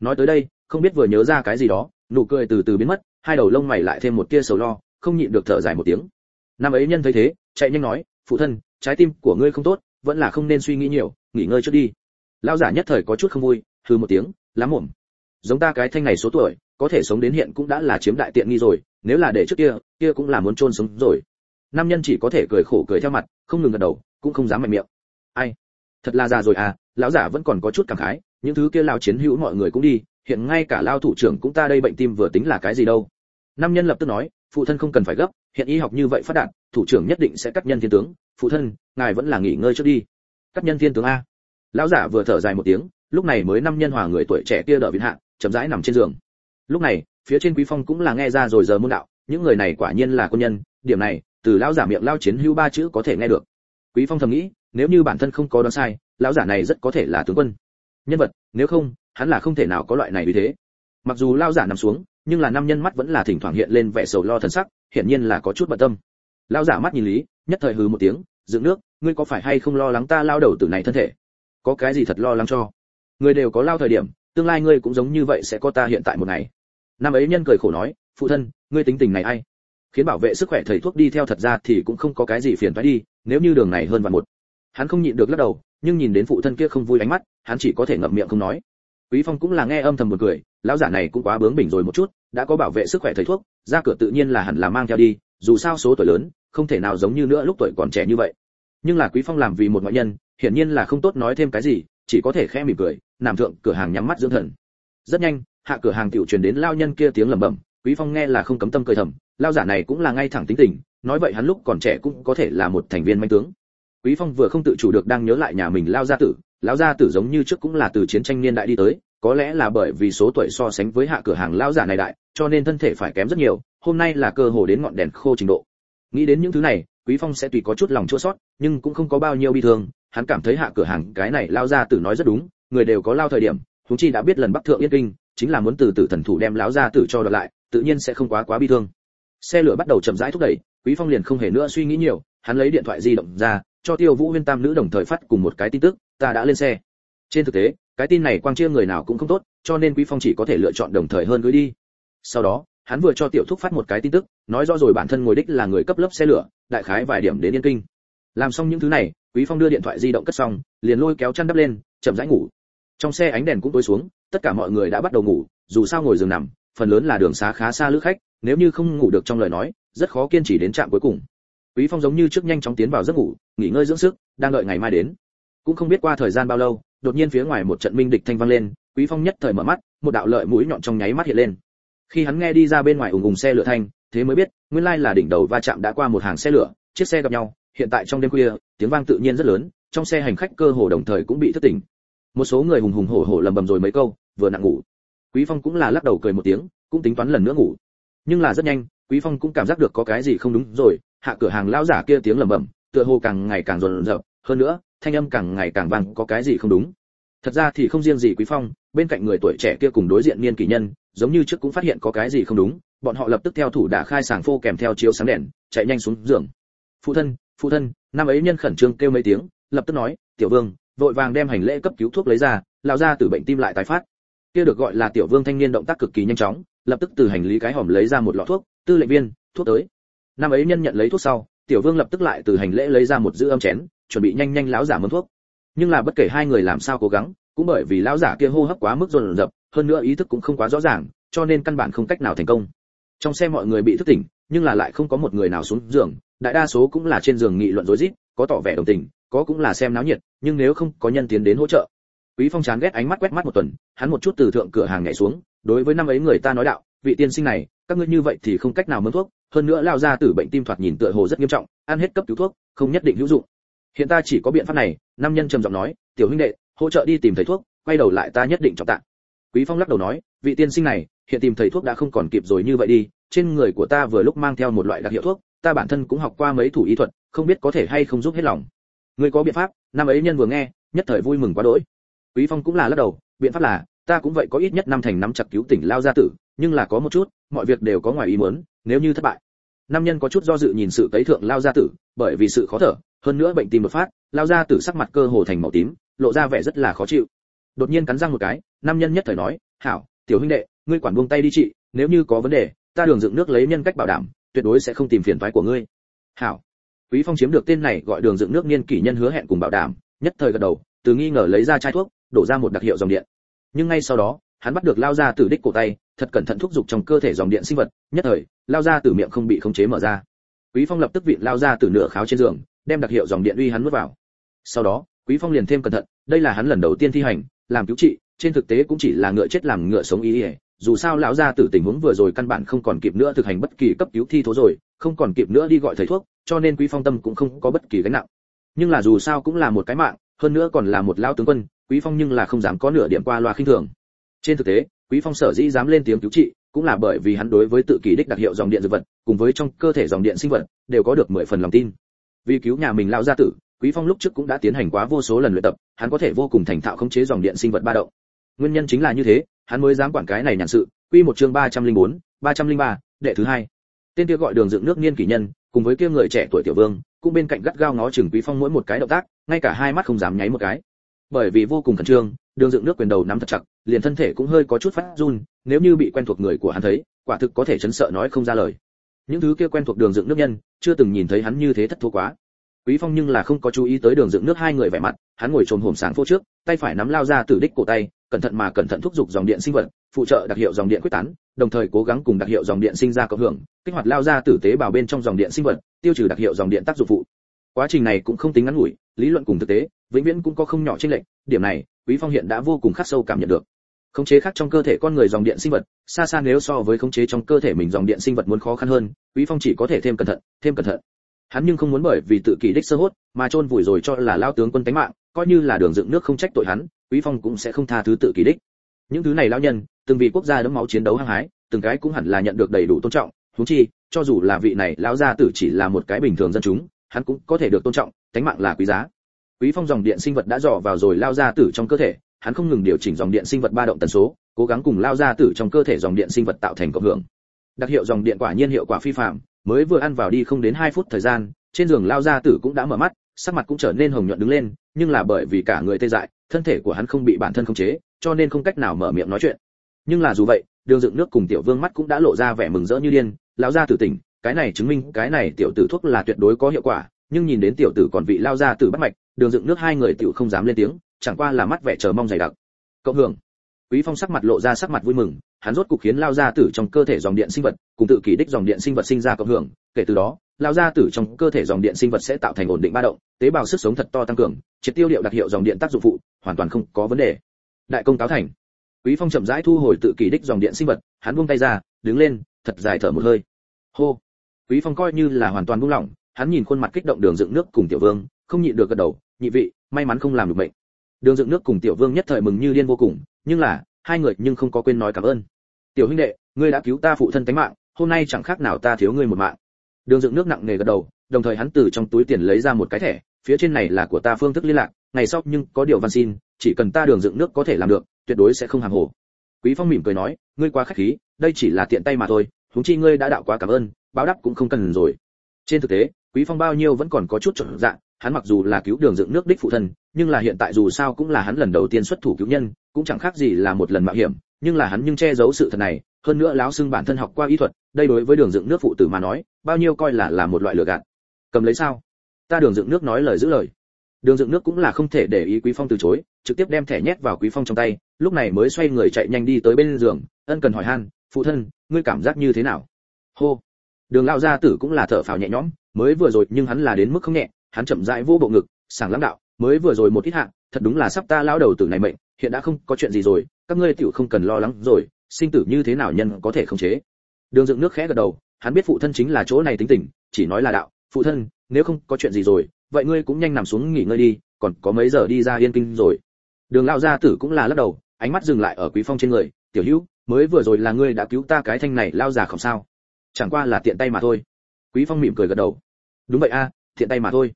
Nói tới đây, không biết vừa nhớ ra cái gì đó, nụ cười từ từ biến mất, hai đầu lông mày lại thêm một tia sầu lo, không nhịn được thở dài một tiếng. Năm ấy nhân thấy thế, chạy nhanh nói, phụ thân, trái tim của ngươi không tốt, vẫn là không nên suy nghĩ nhiều, nghỉ ngơi trước đi. Lão giả nhất thời có chút không vui, hừ một tiếng, lắm mồm giống ta cái thanh này số tuổi có thể sống đến hiện cũng đã là chiếm đại tiện nghi rồi, nếu là để trước kia kia cũng là muốn chôn sống rồi. Nam nhân chỉ có thể cười khổ cười theo mặt, không ngừng gật đầu, cũng không dám mạnh miệng. Ai? Thật là già rồi à lão giả vẫn còn có chút cảm khái, những thứ kia lao chiến hữu mọi người cũng đi, hiện ngay cả lao thủ trưởng cũng ta đây bệnh tim vừa tính là cái gì đâu. Nam nhân lập tức nói, phụ thân không cần phải gấp, hiện y học như vậy phát đạt, thủ trưởng nhất định sẽ cắt nhân thiên tướng. Phụ thân, ngài vẫn là nghỉ ngơi trước đi. Cắt nhân thiên tướng a. Lão giả vừa thở dài một tiếng, lúc này mới năm nhân hòa người tuổi trẻ kia đỡ viện hạ, chậm rãi nằm trên giường lúc này, phía trên quý phong cũng là nghe ra rồi giờ môn đạo, những người này quả nhiên là quân nhân, điểm này, từ lão giả miệng lao chiến hưu ba chữ có thể nghe được. Quý phong thầm nghĩ, nếu như bản thân không có đoán sai, lão giả này rất có thể là tướng quân. Nhân vật, nếu không, hắn là không thể nào có loại này như thế. Mặc dù lao giả nằm xuống, nhưng là năm nhân mắt vẫn là thỉnh thoảng hiện lên vẻ sầu lo thần sắc, hiển nhiên là có chút bận tâm. Lao giả mắt nhìn lý, nhất thời hừ một tiếng, dựng nước, ngươi có phải hay không lo lắng ta lao đầu tử này thân thể? Có cái gì thật lo lắng cho? Người đều có lao thời điểm, tương lai ngươi cũng giống như vậy sẽ có ta hiện tại một ngày năm ấy nhân cười khổ nói, phụ thân, ngươi tính tình này ai? Khiến bảo vệ sức khỏe thầy thuốc đi theo thật ra thì cũng không có cái gì phiền phải đi, nếu như đường này hơn vạn một. Hắn không nhịn được lắc đầu, nhưng nhìn đến phụ thân kia không vui ánh mắt, hắn chỉ có thể ngậm miệng không nói. Quý phong cũng là nghe âm thầm một cười, lão giả này cũng quá bướng bỉnh rồi một chút, đã có bảo vệ sức khỏe thầy thuốc, ra cửa tự nhiên là hẳn là mang theo đi, dù sao số tuổi lớn, không thể nào giống như nữa lúc tuổi còn trẻ như vậy. Nhưng là quý phong làm vì một ngoại nhân, hiển nhiên là không tốt nói thêm cái gì, chỉ có thể khẽ mỉm cười, nằm thượng cửa hàng nhắm mắt dưỡng thần. Rất nhanh hạ cửa hàng tiểu truyền đến lao nhân kia tiếng lẩm bẩm, quý phong nghe là không cấm tâm cười thầm, lao giả này cũng là ngay thẳng tính tình, nói vậy hắn lúc còn trẻ cũng có thể là một thành viên manh tướng. Quý phong vừa không tự chủ được đang nhớ lại nhà mình lao gia tử lão gia tử giống như trước cũng là từ chiến tranh niên đại đi tới, có lẽ là bởi vì số tuổi so sánh với hạ cửa hàng lão giả này đại, cho nên thân thể phải kém rất nhiều, hôm nay là cơ hồ đến ngọn đèn khô trình độ. Nghĩ đến những thứ này, quý phong sẽ tùy có chút lòng chua sót nhưng cũng không có bao nhiêu bi thương, hắn cảm thấy hạ cửa hàng cái này lao gia tử nói rất đúng, người đều có lao thời điểm, huống chi đã biết lần bắc thượng yên kinh chính là muốn từ từ thần thủ đem lão gia tử cho đoạt lại, tự nhiên sẽ không quá quá bi thương. Xe lửa bắt đầu chậm rãi thúc đẩy, quý phong liền không hề nữa suy nghĩ nhiều, hắn lấy điện thoại di động ra, cho tiêu vũ huyên tam nữ đồng thời phát cùng một cái tin tức, ta đã lên xe. Trên thực tế, cái tin này quang chia người nào cũng không tốt, cho nên quý phong chỉ có thể lựa chọn đồng thời hơn gửi đi. Sau đó, hắn vừa cho tiểu thúc phát một cái tin tức, nói rõ rồi bản thân ngồi đích là người cấp lớp xe lửa, đại khái vài điểm đến yên kinh. Làm xong những thứ này, quý phong đưa điện thoại di động cất xong, liền lôi kéo chăn đắp lên, chậm rãi ngủ. Trong xe ánh đèn cũng tối xuống tất cả mọi người đã bắt đầu ngủ, dù sao ngồi giường nằm, phần lớn là đường xá khá xa lữ khách, nếu như không ngủ được trong lời nói, rất khó kiên trì đến trạm cuối cùng. Quý phong giống như trước nhanh chóng tiến vào giấc ngủ, nghỉ ngơi dưỡng sức, đang đợi ngày mai đến. Cũng không biết qua thời gian bao lâu, đột nhiên phía ngoài một trận minh địch thanh vang lên, quý phong nhất thời mở mắt, một đạo lợi mũi nhọn trong nháy mắt hiện lên. Khi hắn nghe đi ra bên ngoài ùng ùng xe lửa thanh, thế mới biết, nguyên lai là đỉnh đầu va chạm đã qua một hàng xe lửa, chiếc xe gặp nhau, hiện tại trong đêm khuya, tiếng vang tự nhiên rất lớn, trong xe hành khách cơ hồ đồng thời cũng bị thức tỉnh. Một số người hùng hùng hổ hổ lầm bầm rồi mấy câu vừa nặng ngủ. Quý phong cũng là lắc đầu cười một tiếng cũng tính toán lần nữa ngủ. Nhưng là rất nhanh quý phong cũng cảm giác được có cái gì không đúng rồi hạ cửa hàng lão giả kia tiếng lầm bầm tựa hồ càng ngày càng rồn rập, hơn nữa thanh âm càng ngày càng vang có cái gì không đúng. Thật ra thì không riêng gì quý phong bên cạnh người tuổi trẻ kia cùng đối diện niên kỷ nhân giống như trước cũng phát hiện có cái gì không đúng bọn họ lập tức theo thủ đã khai sàng phô kèm theo chiếu sáng đèn chạy nhanh xuống giường. Phụ thân phụ thân năm ấy nhân khẩn trương kêu mấy tiếng lập tức nói tiểu vương vội vàng đem hành lễ cấp cứu thuốc lấy ra lão gia tử bệnh tim lại tái phát kia được gọi là tiểu vương thanh niên động tác cực kỳ nhanh chóng, lập tức từ hành lý cái hòm lấy ra một lọ thuốc, tư lệnh viên, thuốc tới. Năm ấy nhân nhận lấy thuốc sau, tiểu vương lập tức lại từ hành lễ lấy ra một giữ âm chén, chuẩn bị nhanh nhanh lão giả mâm thuốc. Nhưng là bất kể hai người làm sao cố gắng, cũng bởi vì lão giả kia hô hấp quá mức dồn dập hơn nữa ý thức cũng không quá rõ ràng, cho nên căn bản không cách nào thành công. Trong xe mọi người bị thức tỉnh, nhưng là lại không có một người nào xuống giường, đại đa số cũng là trên giường nghị luận rối rít, có tỏ vẻ đồng tình, có cũng là xem náo nhiệt, nhưng nếu không có nhân tiến đến hỗ trợ quý phong chán ghét ánh mắt quét mắt một tuần, hắn một chút từ thượng cửa hàng nhảy xuống, đối với năm ấy người ta nói đạo, vị tiên sinh này, các ngươi như vậy thì không cách nào mượn thuốc, hơn nữa lao ra tử bệnh tim thoạt nhìn tựa hồ rất nghiêm trọng, ăn hết cấp cứu thuốc, không nhất định hữu dụng. Hiện ta chỉ có biện pháp này, nam nhân trầm giọng nói, tiểu huynh đệ, hỗ trợ đi tìm thầy thuốc, quay đầu lại ta nhất định trọng tạng. Quý phong lắc đầu nói, vị tiên sinh này, hiện tìm thầy thuốc đã không còn kịp rồi như vậy đi, trên người của ta vừa lúc mang theo một loại đặc hiệu thuốc, ta bản thân cũng học qua mấy thủ y thuật, không biết có thể hay không giúp hết lòng. Ngươi có biện pháp? Năm ấy nhân vừa nghe, nhất thời vui mừng quá đỗi quý phong cũng là lắc đầu, biện pháp là, ta cũng vậy có ít nhất năm thành năm chặt cứu tỉnh lao gia tử, nhưng là có một chút, mọi việc đều có ngoài ý muốn, nếu như thất bại. Nam nhân có chút do dự nhìn sự tấy thượng lao gia tử, bởi vì sự khó thở, hơn nữa bệnh tim đột phát, lao gia tử sắc mặt cơ hồ thành màu tím, lộ ra vẻ rất là khó chịu. Đột nhiên cắn răng một cái, nam nhân nhất thời nói, hảo, tiểu huynh đệ, ngươi quản buông tay đi chị, nếu như có vấn đề, ta đường dựng nước lấy nhân cách bảo đảm, tuyệt đối sẽ không tìm phiền toái của ngươi. Hảo. Quý phong chiếm được tên này gọi đường dựng nước niên kỷ nhân hứa hẹn cùng bảo đảm, nhất thời gật đầu, từ nghi ngờ lấy ra chai thuốc đổ ra một đặc hiệu dòng điện. Nhưng ngay sau đó, hắn bắt được lao ra từ đích cổ tay, thật cẩn thận thúc giục trong cơ thể dòng điện sinh vật, nhất thời, lao ra từ miệng không bị khống chế mở ra. Quý phong lập tức vịn lao ra từ nửa kháo trên giường, đem đặc hiệu dòng điện uy hắn nuốt vào. Sau đó, quý phong liền thêm cẩn thận, đây là hắn lần đầu tiên thi hành, làm cứu trị, trên thực tế cũng chỉ là ngựa chết làm ngựa sống ý ỉa dù sao lão gia tử tình huống vừa rồi căn bản không còn kịp nữa thực hành bất kỳ cấp cứu thi thố rồi, không còn kịp nữa đi gọi thầy thuốc, cho nên quý phong tâm cũng không có bất kỳ gánh nặng. Nhưng là dù sao cũng là một cái mạng, hơn nữa còn là một lão tướng quân quý phong nhưng là không dám có nửa điểm qua loa khinh thường. Trên thực tế quý phong sở dĩ dám lên tiếng cứu trị cũng là bởi vì hắn đối với tự kỷ đích đặc hiệu dòng điện dược vật cùng với trong cơ thể dòng điện sinh vật đều có được mười phần lòng tin. Vì cứu nhà mình lão gia tử quý phong lúc trước cũng đã tiến hành quá vô số lần luyện tập hắn có thể vô cùng thành thạo khống chế dòng điện sinh vật ba động. Nguyên nhân chính là như thế hắn mới dám quản cái này nhàn sự. Quy một chương 304, 303, đệ thứ hai. Tên kia gọi đường dựng nước niên kỷ nhân cùng với kia người trẻ tuổi tiểu vương cũng bên cạnh gắt gao ngó chừng quý phong mỗi một cái động tác ngay cả hai mắt không dám nháy một cái bởi vì vô cùng khẩn trương, đường dựng nước quyền đầu nắm thật chặt, liền thân thể cũng hơi có chút phát run, nếu như bị quen thuộc người của hắn thấy, quả thực có thể chấn sợ nói không ra lời. Những thứ kia quen thuộc đường dựng nước nhân, chưa từng nhìn thấy hắn như thế thất thua quá. Quý phong nhưng là không có chú ý tới đường dựng nước hai người vẻ mặt, hắn ngồi trồm hổm sáng phô trước, tay phải nắm lao ra từ đích cổ tay, cẩn thận mà cẩn thận thúc giục dòng điện sinh vật, phụ trợ đặc hiệu dòng điện quyết tán, đồng thời cố gắng cùng đặc hiệu dòng điện sinh ra cộng hưởng, kích hoạt lao ra tử tế bào bên trong dòng điện sinh vật, tiêu trừ đặc hiệu dòng điện tác dụng phụ. Quá trình này cũng không tính ngắn ngủi lý luận cùng thực tế, vĩnh viễn cũng có không nhỏ chênh lệch, điểm này, quý phong hiện đã vô cùng khắc sâu cảm nhận được. Khống chế khác trong cơ thể con người dòng điện sinh vật, xa xa nếu so với khống chế trong cơ thể mình dòng điện sinh vật muốn khó khăn hơn, quý phong chỉ có thể thêm cẩn thận, thêm cẩn thận. Hắn nhưng không muốn bởi vì tự kỷ đích sơ hốt, mà chôn vùi rồi cho là lao tướng quân tánh mạng, coi như là đường dựng nước không trách tội hắn, quý phong cũng sẽ không tha thứ tự kỷ đích. Những thứ này lao nhân, từng vì quốc gia đẫm máu chiến đấu hăng hái, từng cái cũng hẳn là nhận được đầy đủ tôn trọng. Thú chi, cho dù là vị này lão gia tử chỉ là một cái bình thường dân chúng hắn cũng có thể được tôn trọng, thánh mạng là quý giá. Quý phong dòng điện sinh vật đã dò vào rồi lao ra tử trong cơ thể, hắn không ngừng điều chỉnh dòng điện sinh vật ba động tần số, cố gắng cùng lao ra tử trong cơ thể dòng điện sinh vật tạo thành cộng hưởng. Đặc hiệu dòng điện quả nhiên hiệu quả phi phạm mới vừa ăn vào đi không đến 2 phút thời gian, trên giường lao ra tử cũng đã mở mắt, sắc mặt cũng trở nên hồng nhuận đứng lên, nhưng là bởi vì cả người tê dại, thân thể của hắn không bị bản thân khống chế, cho nên không cách nào mở miệng nói chuyện. Nhưng là dù vậy, đường dựng nước cùng tiểu vương mắt cũng đã lộ ra vẻ mừng rỡ như điên lão gia tử tỉnh cái này chứng minh cái này tiểu tử thuốc là tuyệt đối có hiệu quả, nhưng nhìn đến tiểu tử còn vị lao gia tử bắt mạch, đường dựng nước hai người tiểu không dám lên tiếng, chẳng qua là mắt vẻ chờ mong dày đặc. Cộng hưởng. Quý phong sắc mặt lộ ra sắc mặt vui mừng, hắn rốt cục khiến lao gia tử trong cơ thể dòng điện sinh vật, cùng tự kỷ đích dòng điện sinh vật sinh ra cộng hưởng. Kể từ đó, lao gia tử trong cơ thể dòng điện sinh vật sẽ tạo thành ổn định ba động, tế bào sức sống thật to tăng cường, triệt tiêu điệu đặc hiệu dòng điện tác dụng phụ, hoàn toàn không có vấn đề. Đại công cáo thành. Quý phong chậm rãi thu hồi tự kỷ đích dòng điện sinh vật, hắn buông tay ra, đứng lên, thật dài thở một hơi. Hô quý phong coi như là hoàn toàn buông lỏng, hắn nhìn khuôn mặt kích động đường dựng nước cùng tiểu vương, không nhịn được gật đầu, nhị vị, may mắn không làm được bệnh đường dựng nước cùng tiểu vương nhất thời mừng như điên vô cùng, nhưng là, hai người nhưng không có quên nói cảm ơn. Tiểu huynh đệ, ngươi đã cứu ta phụ thân cái mạng, hôm nay chẳng khác nào ta thiếu ngươi một mạng. Đường dựng nước nặng nề gật đầu, đồng thời hắn từ trong túi tiền lấy ra một cái thẻ, phía trên này là của ta phương thức liên lạc, ngày sau nhưng có điều văn xin, chỉ cần ta đường dựng nước có thể làm được, tuyệt đối sẽ không hàng hồ. Quý phong mỉm cười nói, ngươi quá khách khí, đây chỉ là tiện tay mà thôi chúng chi ngươi đã đạo quá cảm ơn báo đáp cũng không cần rồi. Trên thực tế, quý phong bao nhiêu vẫn còn có chút trở dạng hắn mặc dù là cứu đường dựng nước đích phụ thân, nhưng là hiện tại dù sao cũng là hắn lần đầu tiên xuất thủ cứu nhân, cũng chẳng khác gì là một lần mạo hiểm, nhưng là hắn nhưng che giấu sự thật này, hơn nữa láo xưng bản thân học qua y thuật, đây đối với đường dựng nước phụ tử mà nói, bao nhiêu coi là là một loại lừa gạt. Cầm lấy sao? Ta đường dựng nước nói lời giữ lời. Đường dựng nước cũng là không thể để ý quý phong từ chối, trực tiếp đem thẻ nhét vào quý phong trong tay, lúc này mới xoay người chạy nhanh đi tới bên giường, ân cần hỏi han, phụ thân, ngươi cảm giác như thế nào? Hô đường lão gia tử cũng là thở phào nhẹ nhõm, mới vừa rồi nhưng hắn là đến mức không nhẹ, hắn chậm rãi vô bộ ngực, sảng lãng đạo, mới vừa rồi một ít hạ, thật đúng là sắp ta lão đầu tử này mệnh, hiện đã không có chuyện gì rồi, các ngươi tiểu không cần lo lắng rồi, sinh tử như thế nào nhân có thể khống chế. Đường dựng nước khẽ gật đầu, hắn biết phụ thân chính là chỗ này tính tình, chỉ nói là đạo, phụ thân, nếu không có chuyện gì rồi, vậy ngươi cũng nhanh nằm xuống nghỉ ngơi đi, còn có mấy giờ đi ra yên kinh rồi. Đường lão gia tử cũng là lắc đầu, ánh mắt dừng lại ở quý phong trên người, tiểu hữu, mới vừa rồi là ngươi đã cứu ta cái thanh này, lao già không sao chẳng qua là tiện tay mà thôi. Quý phong mỉm cười gật đầu. Đúng vậy a, tiện tay mà thôi.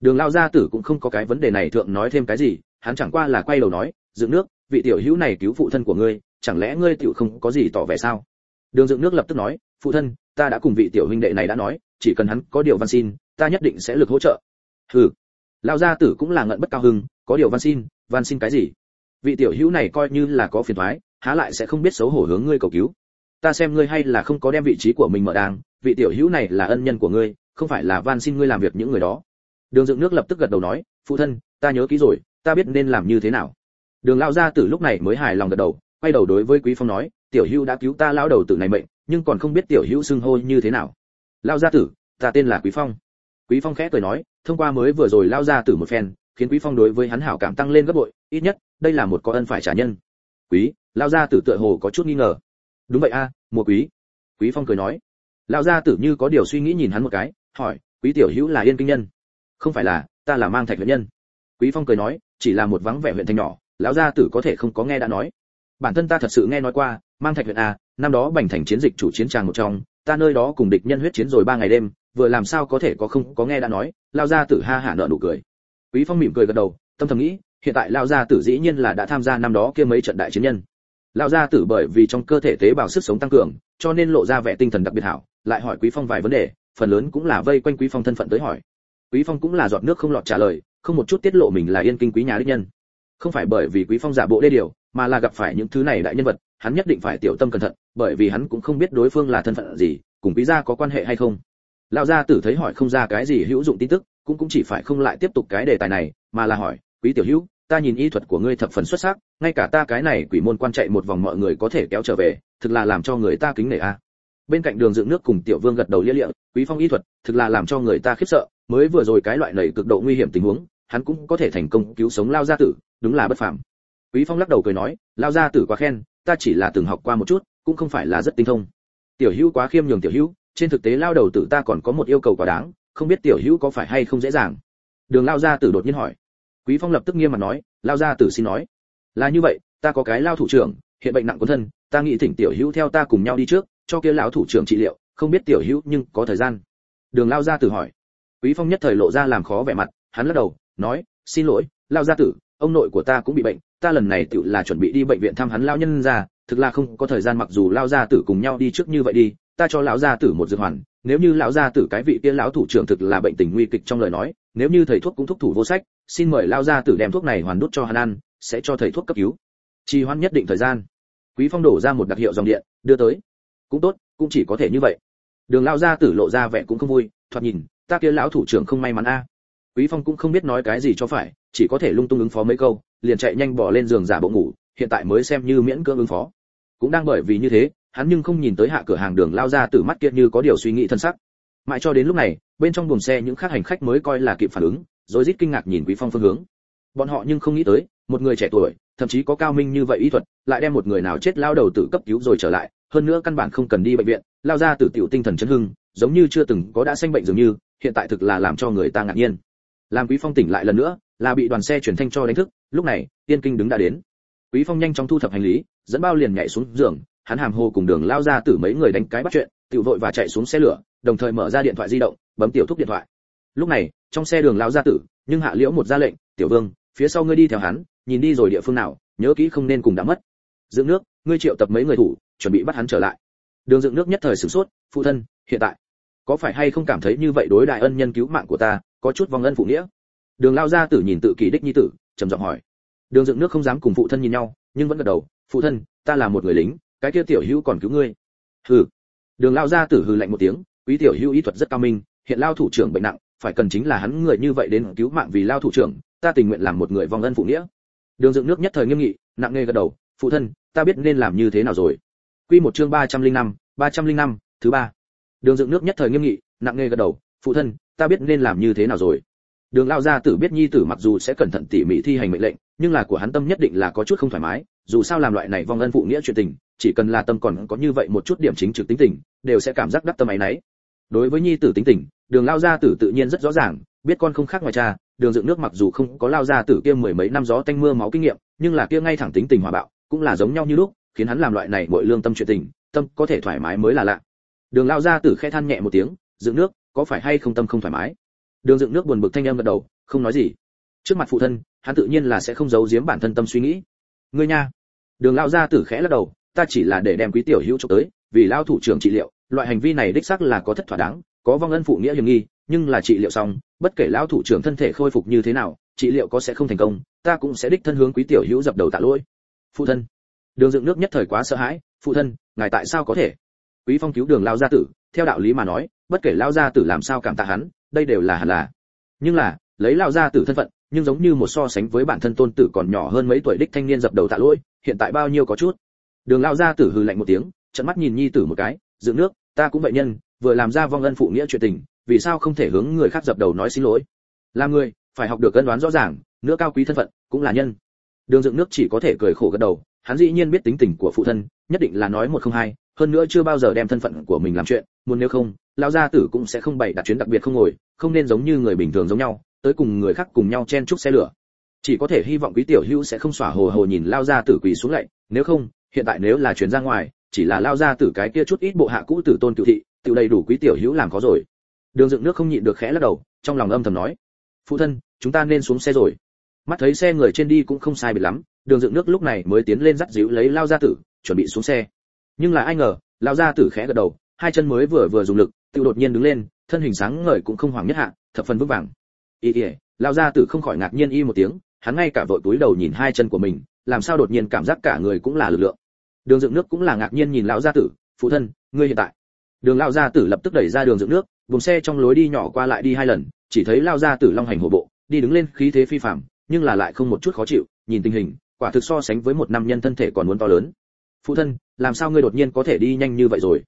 Đường lao gia tử cũng không có cái vấn đề này thượng nói thêm cái gì, hắn chẳng qua là quay đầu nói, dựng nước, vị tiểu hữu này cứu phụ thân của ngươi, chẳng lẽ ngươi tiểu không có gì tỏ vẻ sao? Đường dựng nước lập tức nói, phụ thân, ta đã cùng vị tiểu huynh đệ này đã nói, chỉ cần hắn có điều văn xin, ta nhất định sẽ lực hỗ trợ. Hừ. Lão gia tử cũng là ngận bất cao hưng có điều văn xin văn xin cái gì? Vị tiểu hữu này coi như là có phiền toái, há lại sẽ không biết xấu hổ hướng ngươi cầu cứu ta xem ngươi hay là không có đem vị trí của mình mở đàng, vị tiểu hữu này là ân nhân của ngươi, không phải là van xin ngươi làm việc những người đó. Đường dựng nước lập tức gật đầu nói, phụ thân, ta nhớ kỹ rồi, ta biết nên làm như thế nào. Đường lão gia tử lúc này mới hài lòng gật đầu, quay đầu đối với quý phong nói, tiểu hữu đã cứu ta lão đầu tử này mệnh, nhưng còn không biết tiểu hữu xưng hô như thế nào. Lão gia tử, ta tên là quý phong. Quý phong khẽ cười nói, thông qua mới vừa rồi lão gia tử một phen, khiến quý phong đối với hắn hảo cảm tăng lên gấp bội, ít nhất, đây là một có ân phải trả nhân. Quý, lão gia tử tựa hồ có chút nghi ngờ đúng vậy a, mùa quý. Quý phong cười nói. Lão gia tử như có điều suy nghĩ nhìn hắn một cái, hỏi, quý tiểu hữu là yên kinh nhân? Không phải là, ta là mang thạch huyện nhân. Quý phong cười nói, chỉ là một vắng vẻ huyện thành nhỏ, lão gia tử có thể không có nghe đã nói. Bản thân ta thật sự nghe nói qua, mang thạch huyện a, năm đó bành thành chiến dịch chủ chiến tràng một trong, ta nơi đó cùng địch nhân huyết chiến rồi ba ngày đêm, vừa làm sao có thể có không có nghe đã nói, lão gia tử ha hả nợ nụ cười. Quý phong mỉm cười gật đầu, tâm thầm nghĩ, hiện tại lão gia tử dĩ nhiên là đã tham gia năm đó kia mấy trận đại chiến nhân lão gia tử bởi vì trong cơ thể tế bào sức sống tăng cường, cho nên lộ ra vẻ tinh thần đặc biệt hảo, lại hỏi quý phong vài vấn đề, phần lớn cũng là vây quanh quý phong thân phận tới hỏi. Quý phong cũng là giọt nước không lọt trả lời, không một chút tiết lộ mình là yên kinh quý nhà đích nhân. Không phải bởi vì quý phong giả bộ đê điều, mà là gặp phải những thứ này đại nhân vật, hắn nhất định phải tiểu tâm cẩn thận, bởi vì hắn cũng không biết đối phương là thân phận gì, cùng quý gia có quan hệ hay không. Lão gia tử thấy hỏi không ra cái gì hữu dụng tin tức, cũng cũng chỉ phải không lại tiếp tục cái đề tài này, mà là hỏi, quý tiểu hữu ta nhìn y thuật của ngươi thập phần xuất sắc, ngay cả ta cái này quỷ môn quan chạy một vòng mọi người có thể kéo trở về, thực là làm cho người ta kính nể a. Bên cạnh đường dựng nước cùng tiểu vương gật đầu lia lịa, quý phong y thuật, thực là làm cho người ta khiếp sợ, mới vừa rồi cái loại này cực độ nguy hiểm tình huống, hắn cũng có thể thành công cứu sống lao gia tử, đúng là bất phàm. Quý phong lắc đầu cười nói, lao gia tử quá khen, ta chỉ là từng học qua một chút, cũng không phải là rất tinh thông. Tiểu hữu quá khiêm nhường tiểu hữu, trên thực tế lao đầu tử ta còn có một yêu cầu quá đáng, không biết tiểu hữu có phải hay không dễ dàng. Đường lao gia tử đột nhiên hỏi quý phong lập tức nghiêm mặt nói, lao gia tử xin nói. Là như vậy, ta có cái lao thủ trưởng, hiện bệnh nặng của thân, ta nghĩ thỉnh tiểu hữu theo ta cùng nhau đi trước, cho kia lão thủ trưởng trị liệu, không biết tiểu hữu nhưng có thời gian. Đường lao gia tử hỏi. Quý phong nhất thời lộ ra làm khó vẻ mặt, hắn lắc đầu, nói, xin lỗi, lao gia tử, ông nội của ta cũng bị bệnh, ta lần này tự là chuẩn bị đi bệnh viện thăm hắn lao nhân ra, thực là không có thời gian mặc dù lao gia tử cùng nhau đi trước như vậy đi, ta cho lão gia tử một dược hoàn nếu như lão gia tử cái vị kia lão thủ trưởng thực là bệnh tình nguy kịch trong lời nói, nếu như thầy thuốc cũng thúc thủ vô sách, xin mời lão gia tử đem thuốc này hoàn đút cho hắn ăn, sẽ cho thầy thuốc cấp cứu. Trì hoãn nhất định thời gian. Quý phong đổ ra một đặc hiệu dòng điện, đưa tới. Cũng tốt, cũng chỉ có thể như vậy. Đường lão gia tử lộ ra vẻ cũng không vui, thoạt nhìn, ta kia lão thủ trưởng không may mắn a. Quý phong cũng không biết nói cái gì cho phải, chỉ có thể lung tung ứng phó mấy câu, liền chạy nhanh bỏ lên giường giả bộ ngủ, hiện tại mới xem như miễn cưỡng ứng phó. Cũng đang bởi vì như thế hắn nhưng không nhìn tới hạ cửa hàng đường lao ra từ mắt kia như có điều suy nghĩ thân sắc. Mãi cho đến lúc này, bên trong buồng xe những khác hành khách mới coi là kịp phản ứng, rồi rít kinh ngạc nhìn quý phong phương hướng. Bọn họ nhưng không nghĩ tới, một người trẻ tuổi, thậm chí có cao minh như vậy y thuật, lại đem một người nào chết lao đầu tử cấp cứu rồi trở lại, hơn nữa căn bản không cần đi bệnh viện, lao ra tử tiểu tinh thần chấn hưng, giống như chưa từng có đã sanh bệnh dường như, hiện tại thực là làm cho người ta ngạc nhiên. Làm quý phong tỉnh lại lần nữa, là bị đoàn xe chuyển thanh cho đánh thức, lúc này, tiên kinh đứng đã đến. Quý phong nhanh chóng thu thập hành lý, dẫn bao liền nhảy xuống giường hắn hàm hồ cùng đường lao ra tử mấy người đánh cái bắt chuyện, tiểu vội và chạy xuống xe lửa, đồng thời mở ra điện thoại di động, bấm tiểu thúc điện thoại. Lúc này, trong xe đường lao ra tử, nhưng hạ liễu một ra lệnh, tiểu vương, phía sau ngươi đi theo hắn, nhìn đi rồi địa phương nào, nhớ kỹ không nên cùng đã mất. Dựng nước, ngươi triệu tập mấy người thủ, chuẩn bị bắt hắn trở lại. Đường dựng nước nhất thời sửng sốt, phụ thân, hiện tại, có phải hay không cảm thấy như vậy đối đại ân nhân cứu mạng của ta, có chút vong ân phụ nghĩa? Đường lao ra tử nhìn tự kỳ đích nhi tử, trầm giọng hỏi. Đường dựng nước không dám cùng phụ thân nhìn nhau, nhưng vẫn gật đầu, phụ thân, ta là một người lính cái kia tiểu hữu còn cứu ngươi. Hừ. Đường lao ra tử hừ lạnh một tiếng, quý tiểu hữu y thuật rất cao minh, hiện lao thủ trưởng bệnh nặng, phải cần chính là hắn người như vậy đến cứu mạng vì lao thủ trưởng, ta tình nguyện làm một người vong ân phụ nghĩa. Đường dựng nước nhất thời nghiêm nghị, nặng nề gật đầu, phụ thân, ta biết nên làm như thế nào rồi. Quy một chương ba trăm linh năm, ba trăm linh năm, thứ ba. Đường dựng nước nhất thời nghiêm nghị, nặng nề gật đầu, phụ thân, ta biết nên làm như thế nào rồi đường lao gia tử biết nhi tử mặc dù sẽ cẩn thận tỉ mỉ thi hành mệnh lệnh, nhưng là của hắn tâm nhất định là có chút không thoải mái, dù sao làm loại này vong ân phụ nghĩa chuyện tình, chỉ cần là tâm còn có như vậy một chút điểm chính trực tính tình, đều sẽ cảm giác đắc tâm ấy nấy đối với nhi tử tính tình, đường lao gia tử tự nhiên rất rõ ràng, biết con không khác ngoài cha, đường dựng nước mặc dù không có lao gia tử kia mười mấy năm gió tanh mưa máu kinh nghiệm, nhưng là kia ngay thẳng tính tình hòa bạo, cũng là giống nhau như lúc, khiến hắn làm loại này mọi lương tâm chuyện tình, tâm có thể thoải mái mới là lạ. Đường lao gia tử khẽ than nhẹ một tiếng, dựng nước, có phải hay không tâm không thoải mái? Đường dựng nước buồn bực thanh âm gật đầu, không nói gì. Trước mặt phụ thân, hắn tự nhiên là sẽ không giấu giếm bản thân tâm suy nghĩ. Ngươi nha. Đường lao gia tử khẽ lắc đầu, ta chỉ là để đem quý tiểu hữu cho tới, vì lao thủ trưởng trị liệu, loại hành vi này đích xác là có thất thỏa đáng, có vong ân phụ nghĩa hiểm nghi, nhưng là trị liệu xong, bất kể lao thủ trưởng thân thể khôi phục như thế nào, trị liệu có sẽ không thành công, ta cũng sẽ đích thân hướng quý tiểu hữu dập đầu tạ lỗi. Phụ thân. Đường dựng nước nhất thời quá sợ hãi, phụ thân, ngài tại sao có thể? Quý phong cứu đường lao gia tử, theo đạo lý mà nói, bất kể lao gia tử làm sao cảm tạ hắn đây đều là hẳn là. Nhưng là, lấy lao gia tử thân phận, nhưng giống như một so sánh với bản thân tôn tử còn nhỏ hơn mấy tuổi đích thanh niên dập đầu tạ lỗi, hiện tại bao nhiêu có chút. Đường lao gia tử hừ lạnh một tiếng trận mắt nhìn nhi tử một cái, dựng nước, ta cũng vậy nhân, vừa làm ra vong ân phụ nghĩa chuyện tình, vì sao không thể hướng người khác dập đầu nói xin lỗi? Làm người, phải học được cân đoán rõ ràng, nữa cao quý thân phận, cũng là nhân. Đường dựng nước chỉ có thể cười khổ gật đầu, hắn dĩ nhiên biết tính tình của phụ thân, nhất định là nói một không hai, hơn nữa chưa bao giờ đem thân phận của mình làm chuyện, muốn nếu không lão gia tử cũng sẽ không bày đặt chuyến đặc biệt không ngồi, không nên giống như người bình thường giống nhau, tới cùng người khác cùng nhau chen chúc xe lửa. Chỉ có thể hy vọng quý tiểu hữu sẽ không xỏa hồ hồ nhìn lao gia tử quỳ xuống lạy, nếu không, hiện tại nếu là chuyến ra ngoài, chỉ là lao gia tử cái kia chút ít bộ hạ cũ tử tôn cựu thị, tự đầy đủ quý tiểu hữu làm có rồi. Đường dựng nước không nhịn được khẽ lắc đầu, trong lòng âm thầm nói, phụ thân, chúng ta nên xuống xe rồi. Mắt thấy xe người trên đi cũng không sai biệt lắm, đường dựng nước lúc này mới tiến lên dắt dịu lấy lao gia tử, chuẩn bị xuống xe. Nhưng là ai ngờ lao gia tử khẽ gật đầu, hai chân mới vừa vừa dùng lực tự đột nhiên đứng lên, thân hình sáng ngời cũng không hoảng nhất hạ, thập phần vững vàng. Y ỉa lao gia tử không khỏi ngạc nhiên y một tiếng, hắn ngay cả vội túi đầu nhìn hai chân của mình, làm sao đột nhiên cảm giác cả người cũng là lực lượng. Đường dựng nước cũng là ngạc nhiên nhìn lão gia tử, phụ thân, ngươi hiện tại. Đường lão gia tử lập tức đẩy ra đường dựng nước, vùng xe trong lối đi nhỏ qua lại đi hai lần, chỉ thấy lao gia tử long hành hổ bộ, đi đứng lên khí thế phi phàm, nhưng là lại không một chút khó chịu, nhìn tình hình, quả thực so sánh với một nam nhân thân thể còn muốn to lớn. Phụ thân, làm sao ngươi đột nhiên có thể đi nhanh như vậy rồi?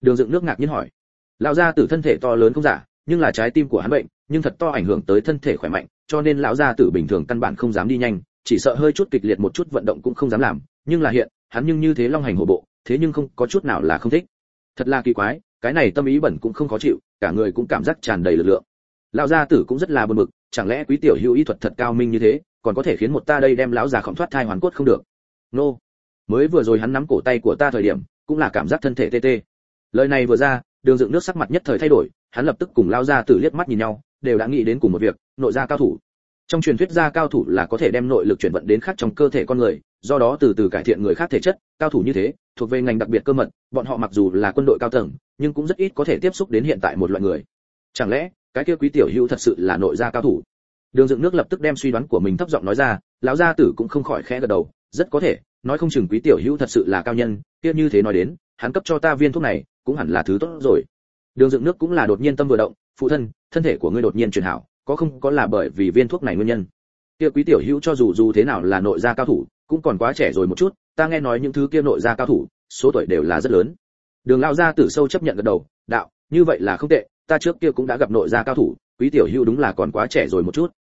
Đường dựng nước ngạc nhiên hỏi lão gia tử thân thể to lớn không giả, nhưng là trái tim của hắn bệnh, nhưng thật to ảnh hưởng tới thân thể khỏe mạnh, cho nên lão gia tử bình thường căn bản không dám đi nhanh, chỉ sợ hơi chút kịch liệt một chút vận động cũng không dám làm. Nhưng là hiện, hắn nhưng như thế long hành hổ bộ, thế nhưng không, có chút nào là không thích. Thật là kỳ quái, cái này tâm ý bẩn cũng không khó chịu, cả người cũng cảm giác tràn đầy lực lượng. Lão gia tử cũng rất là buồn bực, chẳng lẽ quý tiểu hữu y thuật thật cao minh như thế, còn có thể khiến một ta đây đem lão già khổng thoát thai hoàn cốt không được? Nô. Mới vừa rồi hắn nắm cổ tay của ta thời điểm, cũng là cảm giác thân thể tê tê. Lời này vừa ra đường dựng nước sắc mặt nhất thời thay đổi, hắn lập tức cùng lao ra tử liếc mắt nhìn nhau, đều đã nghĩ đến cùng một việc, nội gia cao thủ. Trong truyền thuyết gia cao thủ là có thể đem nội lực chuyển vận đến khác trong cơ thể con người, do đó từ từ cải thiện người khác thể chất, cao thủ như thế, thuộc về ngành đặc biệt cơ mật, bọn họ mặc dù là quân đội cao tầng, nhưng cũng rất ít có thể tiếp xúc đến hiện tại một loại người. Chẳng lẽ, cái kia quý tiểu hữu thật sự là nội gia cao thủ? Đường dựng nước lập tức đem suy đoán của mình thấp giọng nói ra, lão gia tử cũng không khỏi khẽ gật đầu, rất có thể, nói không chừng quý tiểu hữu thật sự là cao nhân, kia như thế nói đến, hắn cấp cho ta viên thuốc này cũng hẳn là thứ tốt rồi. Đường dựng nước cũng là đột nhiên tâm vừa động, phụ thân thân thể của ngươi đột nhiên chuyển hảo, có không có là bởi vì viên thuốc này nguyên nhân? Kia quý tiểu hữu cho dù dù thế nào là nội gia cao thủ, cũng còn quá trẻ rồi một chút, ta nghe nói những thứ kia nội gia cao thủ, số tuổi đều là rất lớn. Đường lao gia tử sâu chấp nhận gật đầu, đạo, như vậy là không tệ, ta trước kia cũng đã gặp nội gia cao thủ, quý tiểu hữu đúng là còn quá trẻ rồi một chút.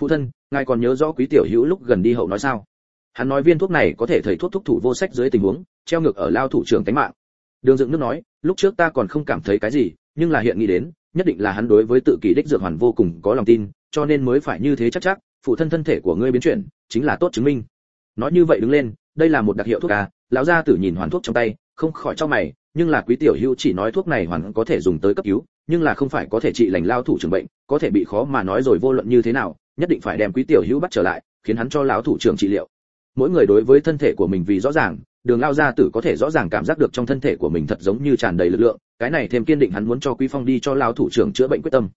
Phụ thân, ngài còn nhớ rõ quý tiểu hữu lúc gần đi hậu nói sao? Hắn nói viên thuốc này có thể thầy thuốc thúc thủ vô sách dưới tình huống, treo ngược ở lao thủ trưởng tánh mạng đường dựng nước nói, lúc trước ta còn không cảm thấy cái gì, nhưng là hiện nghĩ đến, nhất định là hắn đối với tự kỷ đích dược hoàn vô cùng có lòng tin, cho nên mới phải như thế chắc chắc, phụ thân thân thể của ngươi biến chuyển, chính là tốt chứng minh. Nói như vậy đứng lên, đây là một đặc hiệu thuốc à? Lão gia tử nhìn hoàn thuốc trong tay, không khỏi cho mày, nhưng là quý tiểu hữu chỉ nói thuốc này hoàn có thể dùng tới cấp cứu, nhưng là không phải có thể trị lành lao thủ trưởng bệnh, có thể bị khó mà nói rồi vô luận như thế nào, nhất định phải đem quý tiểu hữu bắt trở lại, khiến hắn cho lão thủ trưởng trị liệu. Mỗi người đối với thân thể của mình vì rõ ràng đường lao gia tử có thể rõ ràng cảm giác được trong thân thể của mình thật giống như tràn đầy lực lượng, cái này thêm kiên định hắn muốn cho quý phong đi cho lao thủ trưởng chữa bệnh quyết tâm.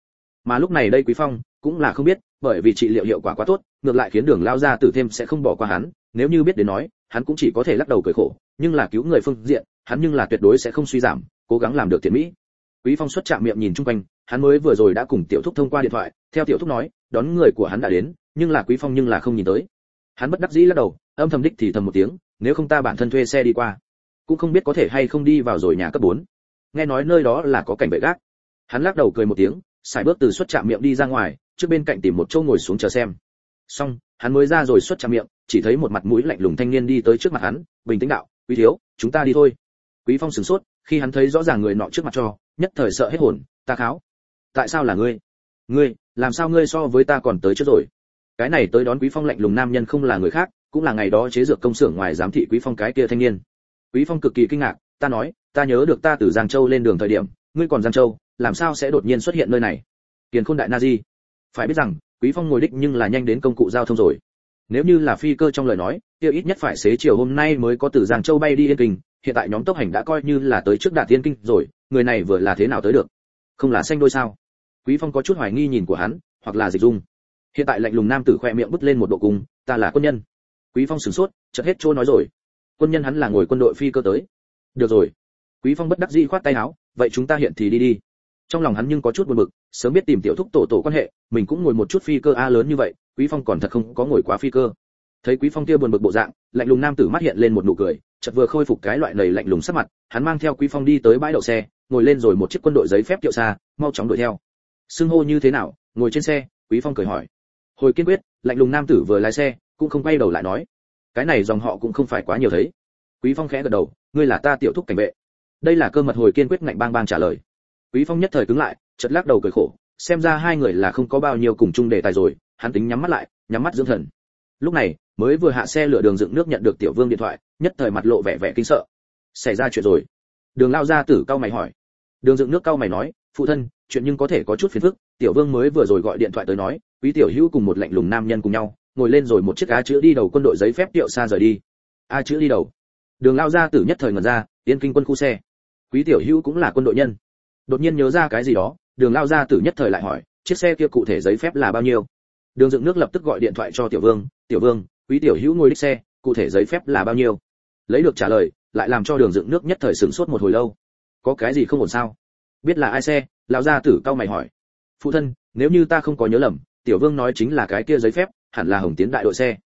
Mà lúc này đây quý phong cũng là không biết, bởi vì trị liệu hiệu quả quá tốt, ngược lại khiến đường lao gia tử thêm sẽ không bỏ qua hắn, nếu như biết đến nói, hắn cũng chỉ có thể lắc đầu cười khổ, nhưng là cứu người phương diện, hắn nhưng là tuyệt đối sẽ không suy giảm, cố gắng làm được thiện mỹ. Quý phong xuất chạm miệng nhìn chung quanh, hắn mới vừa rồi đã cùng tiểu thúc thông qua điện thoại, theo tiểu thúc nói, đón người của hắn đã đến, nhưng là quý phong nhưng là không nhìn tới. Hắn bất đắc dĩ lắc đầu, âm thầm đích thì thầm một tiếng nếu không ta bản thân thuê xe đi qua, cũng không biết có thể hay không đi vào rồi nhà cấp 4. nghe nói nơi đó là có cảnh vệ gác. Hắn lắc đầu cười một tiếng xài bước từ xuất trạm miệng đi ra ngoài, trước bên cạnh tìm một chỗ ngồi xuống chờ xem. Xong, hắn mới ra rồi xuất trạm miệng, chỉ thấy một mặt mũi lạnh lùng thanh niên đi tới trước mặt hắn, bình tĩnh đạo, quý thiếu, chúng ta đi thôi. Quý phong sửng sốt, khi hắn thấy rõ ràng người nọ trước mặt cho, nhất thời sợ hết hồn, ta kháo, tại sao là ngươi? Ngươi, làm sao ngươi so với ta còn tới trước rồi? Cái này tới đón quý phong lạnh lùng nam nhân không là người khác cũng là ngày đó chế dược công xưởng ngoài giám thị quý phong cái kia thanh niên. Quý phong cực kỳ kinh ngạc, ta nói, ta nhớ được ta từ giang châu lên đường thời điểm, ngươi còn giang châu, làm sao sẽ đột nhiên xuất hiện nơi này? Kiền khôn đại na di. Phải biết rằng, quý phong ngồi đích nhưng là nhanh đến công cụ giao thông rồi. Nếu như là phi cơ trong lời nói, kia ít nhất phải xế chiều hôm nay mới có từ giang châu bay đi yên kinh, hiện tại nhóm tốc hành đã coi như là tới trước đạt tiên kinh rồi, người này vừa là thế nào tới được? Không là xanh đôi sao? Quý phong có chút hoài nghi nhìn của hắn, hoặc là dịch dung. Hiện tại lạnh lùng nam tử khoe miệng bứt lên một độ cung, ta là quân nhân quý phong sửng sốt, chợt hết chỗ nói rồi. Quân nhân hắn là ngồi quân đội phi cơ tới. Được rồi. Quý phong bất đắc dĩ khoát tay áo, vậy chúng ta hiện thì đi đi. Trong lòng hắn nhưng có chút buồn bực, sớm biết tìm tiểu thúc tổ tổ quan hệ, mình cũng ngồi một chút phi cơ a lớn như vậy, quý phong còn thật không có ngồi quá phi cơ. Thấy quý phong kia buồn bực bộ dạng, lạnh lùng nam tử mắt hiện lên một nụ cười, chợt vừa khôi phục cái loại nầy lạnh lùng sắc mặt, hắn mang theo quý phong đi tới bãi đậu xe, ngồi lên rồi một chiếc quân đội giấy phép kiệu xa, mau chóng đuổi theo. Xưng hô như thế nào, ngồi trên xe, quý phong cười hỏi. Hồi kiên quyết, lạnh lùng nam tử vừa lái xe cũng không quay đầu lại nói, cái này dòng họ cũng không phải quá nhiều thấy. Quý phong khẽ gật đầu, ngươi là ta tiểu thúc cảnh vệ. Đây là cơ mật hồi kiên quyết ngạnh bang bang trả lời. Quý phong nhất thời cứng lại, chợt lắc đầu cười khổ, xem ra hai người là không có bao nhiêu cùng chung đề tài rồi, hắn tính nhắm mắt lại, nhắm mắt dưỡng thần. Lúc này, mới vừa hạ xe lửa đường dựng nước nhận được tiểu vương điện thoại, nhất thời mặt lộ vẻ vẻ kinh sợ. Xảy ra chuyện rồi. Đường lao ra tử cao mày hỏi. Đường dựng nước cao mày nói, phụ thân, chuyện nhưng có thể có chút phiền phức. Tiểu vương mới vừa rồi gọi điện thoại tới nói, quý tiểu hữu cùng một lạnh lùng nam nhân cùng nhau ngồi lên rồi một chiếc á chữ đi đầu quân đội giấy phép tiệu xa rời đi. A chữ đi đầu. Đường lao ra tử nhất thời ngẩn ra tiên kinh quân khu xe. Quý tiểu hữu cũng là quân đội nhân. Đột nhiên nhớ ra cái gì đó, đường lao ra tử nhất thời lại hỏi, chiếc xe kia cụ thể giấy phép là bao nhiêu? Đường dựng nước lập tức gọi điện thoại cho tiểu vương tiểu vương, quý tiểu hữu ngồi đích xe, cụ thể giấy phép là bao nhiêu? Lấy được trả lời, lại làm cho đường dựng nước nhất thời sửng sốt một hồi lâu. Có cái gì không ổn sao? Biết là ai xe? Lão gia tử cao mày hỏi. Phụ thân, nếu như ta không có nhớ lầm, tiểu vương nói chính là cái kia giấy phép hẳn là hồng tiến đại đội xe.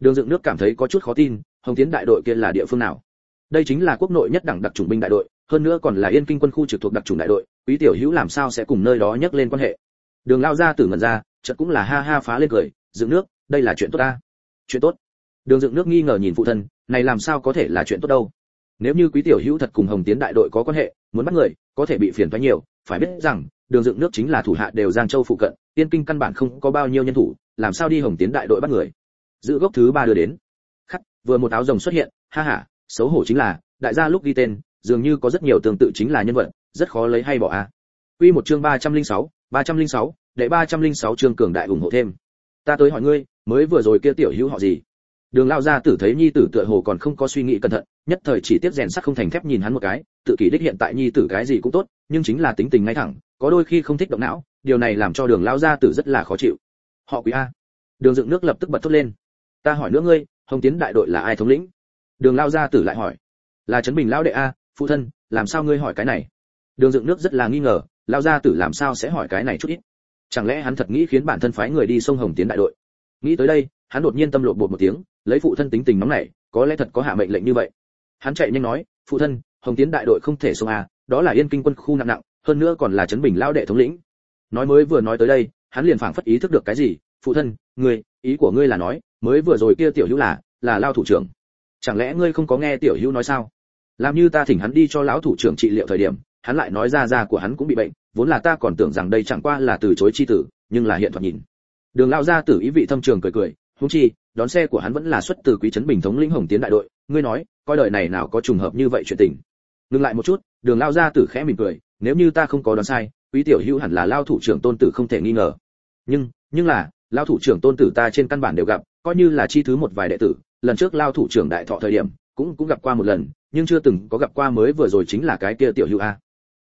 Đường dựng nước cảm thấy có chút khó tin, hồng tiến đại đội kia là địa phương nào? Đây chính là quốc nội nhất đẳng đặc chủng binh đại đội, hơn nữa còn là yên kinh quân khu trực thuộc đặc chủng đại đội, quý tiểu hữu làm sao sẽ cùng nơi đó nhắc lên quan hệ? Đường lao ra tử ngẩn ra, chợt cũng là ha ha phá lên cười, dựng nước, đây là chuyện tốt ta. Chuyện tốt? Đường dựng nước nghi ngờ nhìn phụ thân, này làm sao có thể là chuyện tốt đâu? Nếu như quý tiểu hữu thật cùng hồng tiến đại đội có quan hệ, muốn bắt người, có thể bị phiền toái nhiều, phải biết rằng, đường dựng nước chính là thủ hạ đều giang châu phụ cận tiên kinh căn bản không có bao nhiêu nhân thủ làm sao đi hồng tiến đại đội bắt người giữ gốc thứ ba đưa đến khắc vừa một áo rồng xuất hiện ha ha xấu hổ chính là đại gia lúc ghi tên dường như có rất nhiều tương tự chính là nhân vật rất khó lấy hay bỏ a Quy một chương 306, 306, đệ 306 chương cường đại ủng hộ thêm. Ta tới hỏi ngươi, mới vừa rồi kia tiểu hữu họ gì? Đường lao ra tử thấy nhi tử tựa hồ còn không có suy nghĩ cẩn thận, nhất thời chỉ tiếp rèn sắt không thành thép nhìn hắn một cái, tự kỷ đích hiện tại nhi tử cái gì cũng tốt, nhưng chính là tính tình ngay thẳng, có đôi khi không thích động não, điều này làm cho Đường lao ra tử rất là khó chịu. Họ Quý a. Đường dựng nước lập tức bật thốt lên. Ta hỏi nữa ngươi, Hồng Tiến đại đội là ai thống lĩnh? Đường lao ra tử lại hỏi. Là Trấn Bình lão đệ a, phụ thân, làm sao ngươi hỏi cái này? Đường dựng nước rất là nghi ngờ, lao ra tử làm sao sẽ hỏi cái này chút ít chẳng lẽ hắn thật nghĩ khiến bản thân phái người đi sông hồng tiến đại đội nghĩ tới đây hắn đột nhiên tâm lộ bột một tiếng lấy phụ thân tính tình nóng nảy có lẽ thật có hạ mệnh lệnh như vậy hắn chạy nhanh nói phụ thân hồng tiến đại đội không thể sông a, đó là yên kinh quân khu nặng nặng hơn nữa còn là trấn bình lão đệ thống lĩnh. Nói mới vừa nói tới đây, hắn liền phảng phất ý thức được cái gì, phụ thân, ngươi, ý của ngươi là nói, mới vừa rồi kia tiểu hữu là là lao thủ trưởng. Chẳng lẽ ngươi không có nghe tiểu hữu nói sao? Làm như ta thỉnh hắn đi cho lão thủ trưởng trị liệu thời điểm, hắn lại nói ra ra của hắn cũng bị bệnh, vốn là ta còn tưởng rằng đây chẳng qua là từ chối chi tử, nhưng là hiện thoạt nhìn. Đường lao gia tử ý vị thâm trường cười cười, huống chi, đón xe của hắn vẫn là xuất từ quý trấn bình thống lĩnh hồng tiến đại đội, ngươi nói, coi đời này nào có trùng hợp như vậy chuyện tình. Ngừng lại một chút, đường lao gia tử khẽ mỉm cười nếu như ta không có đoán sai, quý tiểu hữu hẳn là lao thủ trưởng tôn tử không thể nghi ngờ. Nhưng nhưng là, lao thủ trưởng tôn tử ta trên căn bản đều gặp, coi như là chi thứ một vài đệ tử, lần trước lao thủ trưởng đại thọ thời điểm, cũng cũng gặp qua một lần, nhưng chưa từng có gặp qua mới vừa rồi chính là cái kia tiểu hữu a.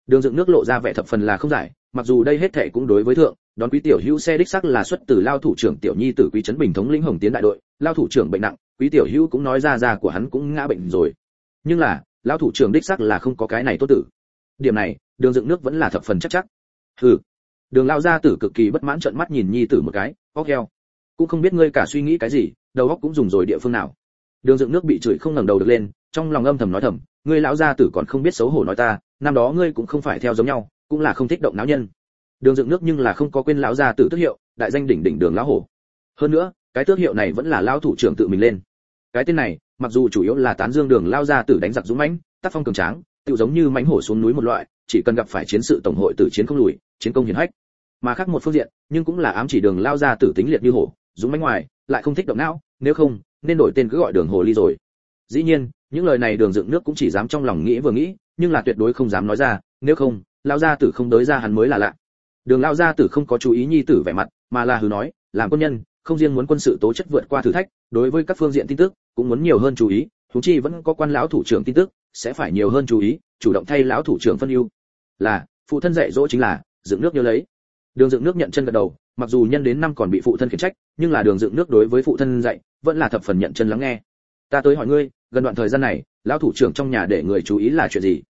Đường dựng nước lộ ra vẻ thập phần là không giải, mặc dù đây hết thệ cũng đối với thượng, đón quý tiểu hữu xe đích sắc là xuất từ lao thủ trưởng tiểu nhi tử quý trấn bình thống lĩnh hồng tiến đại đội, lao thủ trưởng bệnh nặng, quý tiểu hữu cũng nói ra ra của hắn cũng ngã bệnh rồi. Nhưng là, lao thủ trưởng đích sắc là không có cái này tốt tử. Điểm này đường dựng nước vẫn là thập phần chắc chắc. Hừ. Đường lao gia tử cực kỳ bất mãn trợn mắt nhìn nhi tử một cái, óc heo. Cũng không biết ngươi cả suy nghĩ cái gì, đầu óc cũng dùng rồi địa phương nào. Đường dựng nước bị chửi không ngẩng đầu được lên, trong lòng âm thầm nói thầm, ngươi lão gia tử còn không biết xấu hổ nói ta, năm đó ngươi cũng không phải theo giống nhau, cũng là không thích động náo nhân. Đường dựng nước nhưng là không có quên lão gia tử tước hiệu, đại danh đỉnh đỉnh đường lão hổ. Hơn nữa, cái tước hiệu này vẫn là lão thủ trưởng tự mình lên. Cái tên này, mặc dù chủ yếu là tán dương đường lao gia tử đánh giặc dũng mãnh, tác phong cường tráng tự giống như mãnh hổ xuống núi một loại chỉ cần gặp phải chiến sự tổng hội tử chiến không lùi, chiến công hiển hách. Mà khác một phương diện, nhưng cũng là ám chỉ đường lao gia tử tính liệt như hổ, dũng mãnh ngoài, lại không thích động não, nếu không, nên đổi tên cứ gọi đường hồ ly rồi. Dĩ nhiên, những lời này đường dựng nước cũng chỉ dám trong lòng nghĩ vừa nghĩ, nhưng là tuyệt đối không dám nói ra, nếu không, lao gia tử không đới ra hắn mới là lạ. Đường lao gia tử không có chú ý nhi tử vẻ mặt, mà là hừ nói, làm quân nhân, không riêng muốn quân sự tố chất vượt qua thử thách, đối với các phương diện tin tức, cũng muốn nhiều hơn chú ý thú chi vẫn có quan lão thủ trưởng tin tức sẽ phải nhiều hơn chú ý, chủ động thay lão thủ trưởng phân ưu. Là, phụ thân dạy dỗ chính là, dựng nước nhớ lấy. Đường dựng nước nhận chân gật đầu, mặc dù nhân đến năm còn bị phụ thân khiển trách, nhưng là đường dựng nước đối với phụ thân dạy, vẫn là thập phần nhận chân lắng nghe. Ta tới hỏi ngươi, gần đoạn thời gian này, lão thủ trưởng trong nhà để người chú ý là chuyện gì?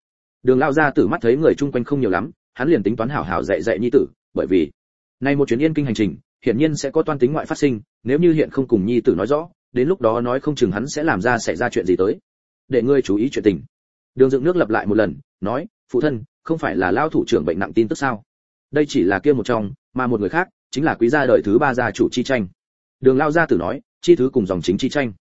Đường lao ra tử mắt thấy người chung quanh không nhiều lắm, hắn liền tính toán hảo hảo dạy dạy nhi tử, bởi vì, nay một chuyến yên kinh hành trình, hiển nhiên sẽ có toan tính ngoại phát sinh, nếu như hiện không cùng nhi tử nói rõ, đến lúc đó nói không chừng hắn sẽ làm ra xảy ra chuyện gì tới. Để ngươi chú ý chuyện tình đường dựng nước lập lại một lần, nói, phụ thân, không phải là lao thủ trưởng bệnh nặng tin tức sao? Đây chỉ là kia một trong, mà một người khác, chính là quý gia đời thứ ba gia chủ chi tranh. Đường lao gia tử nói, chi thứ cùng dòng chính chi tranh.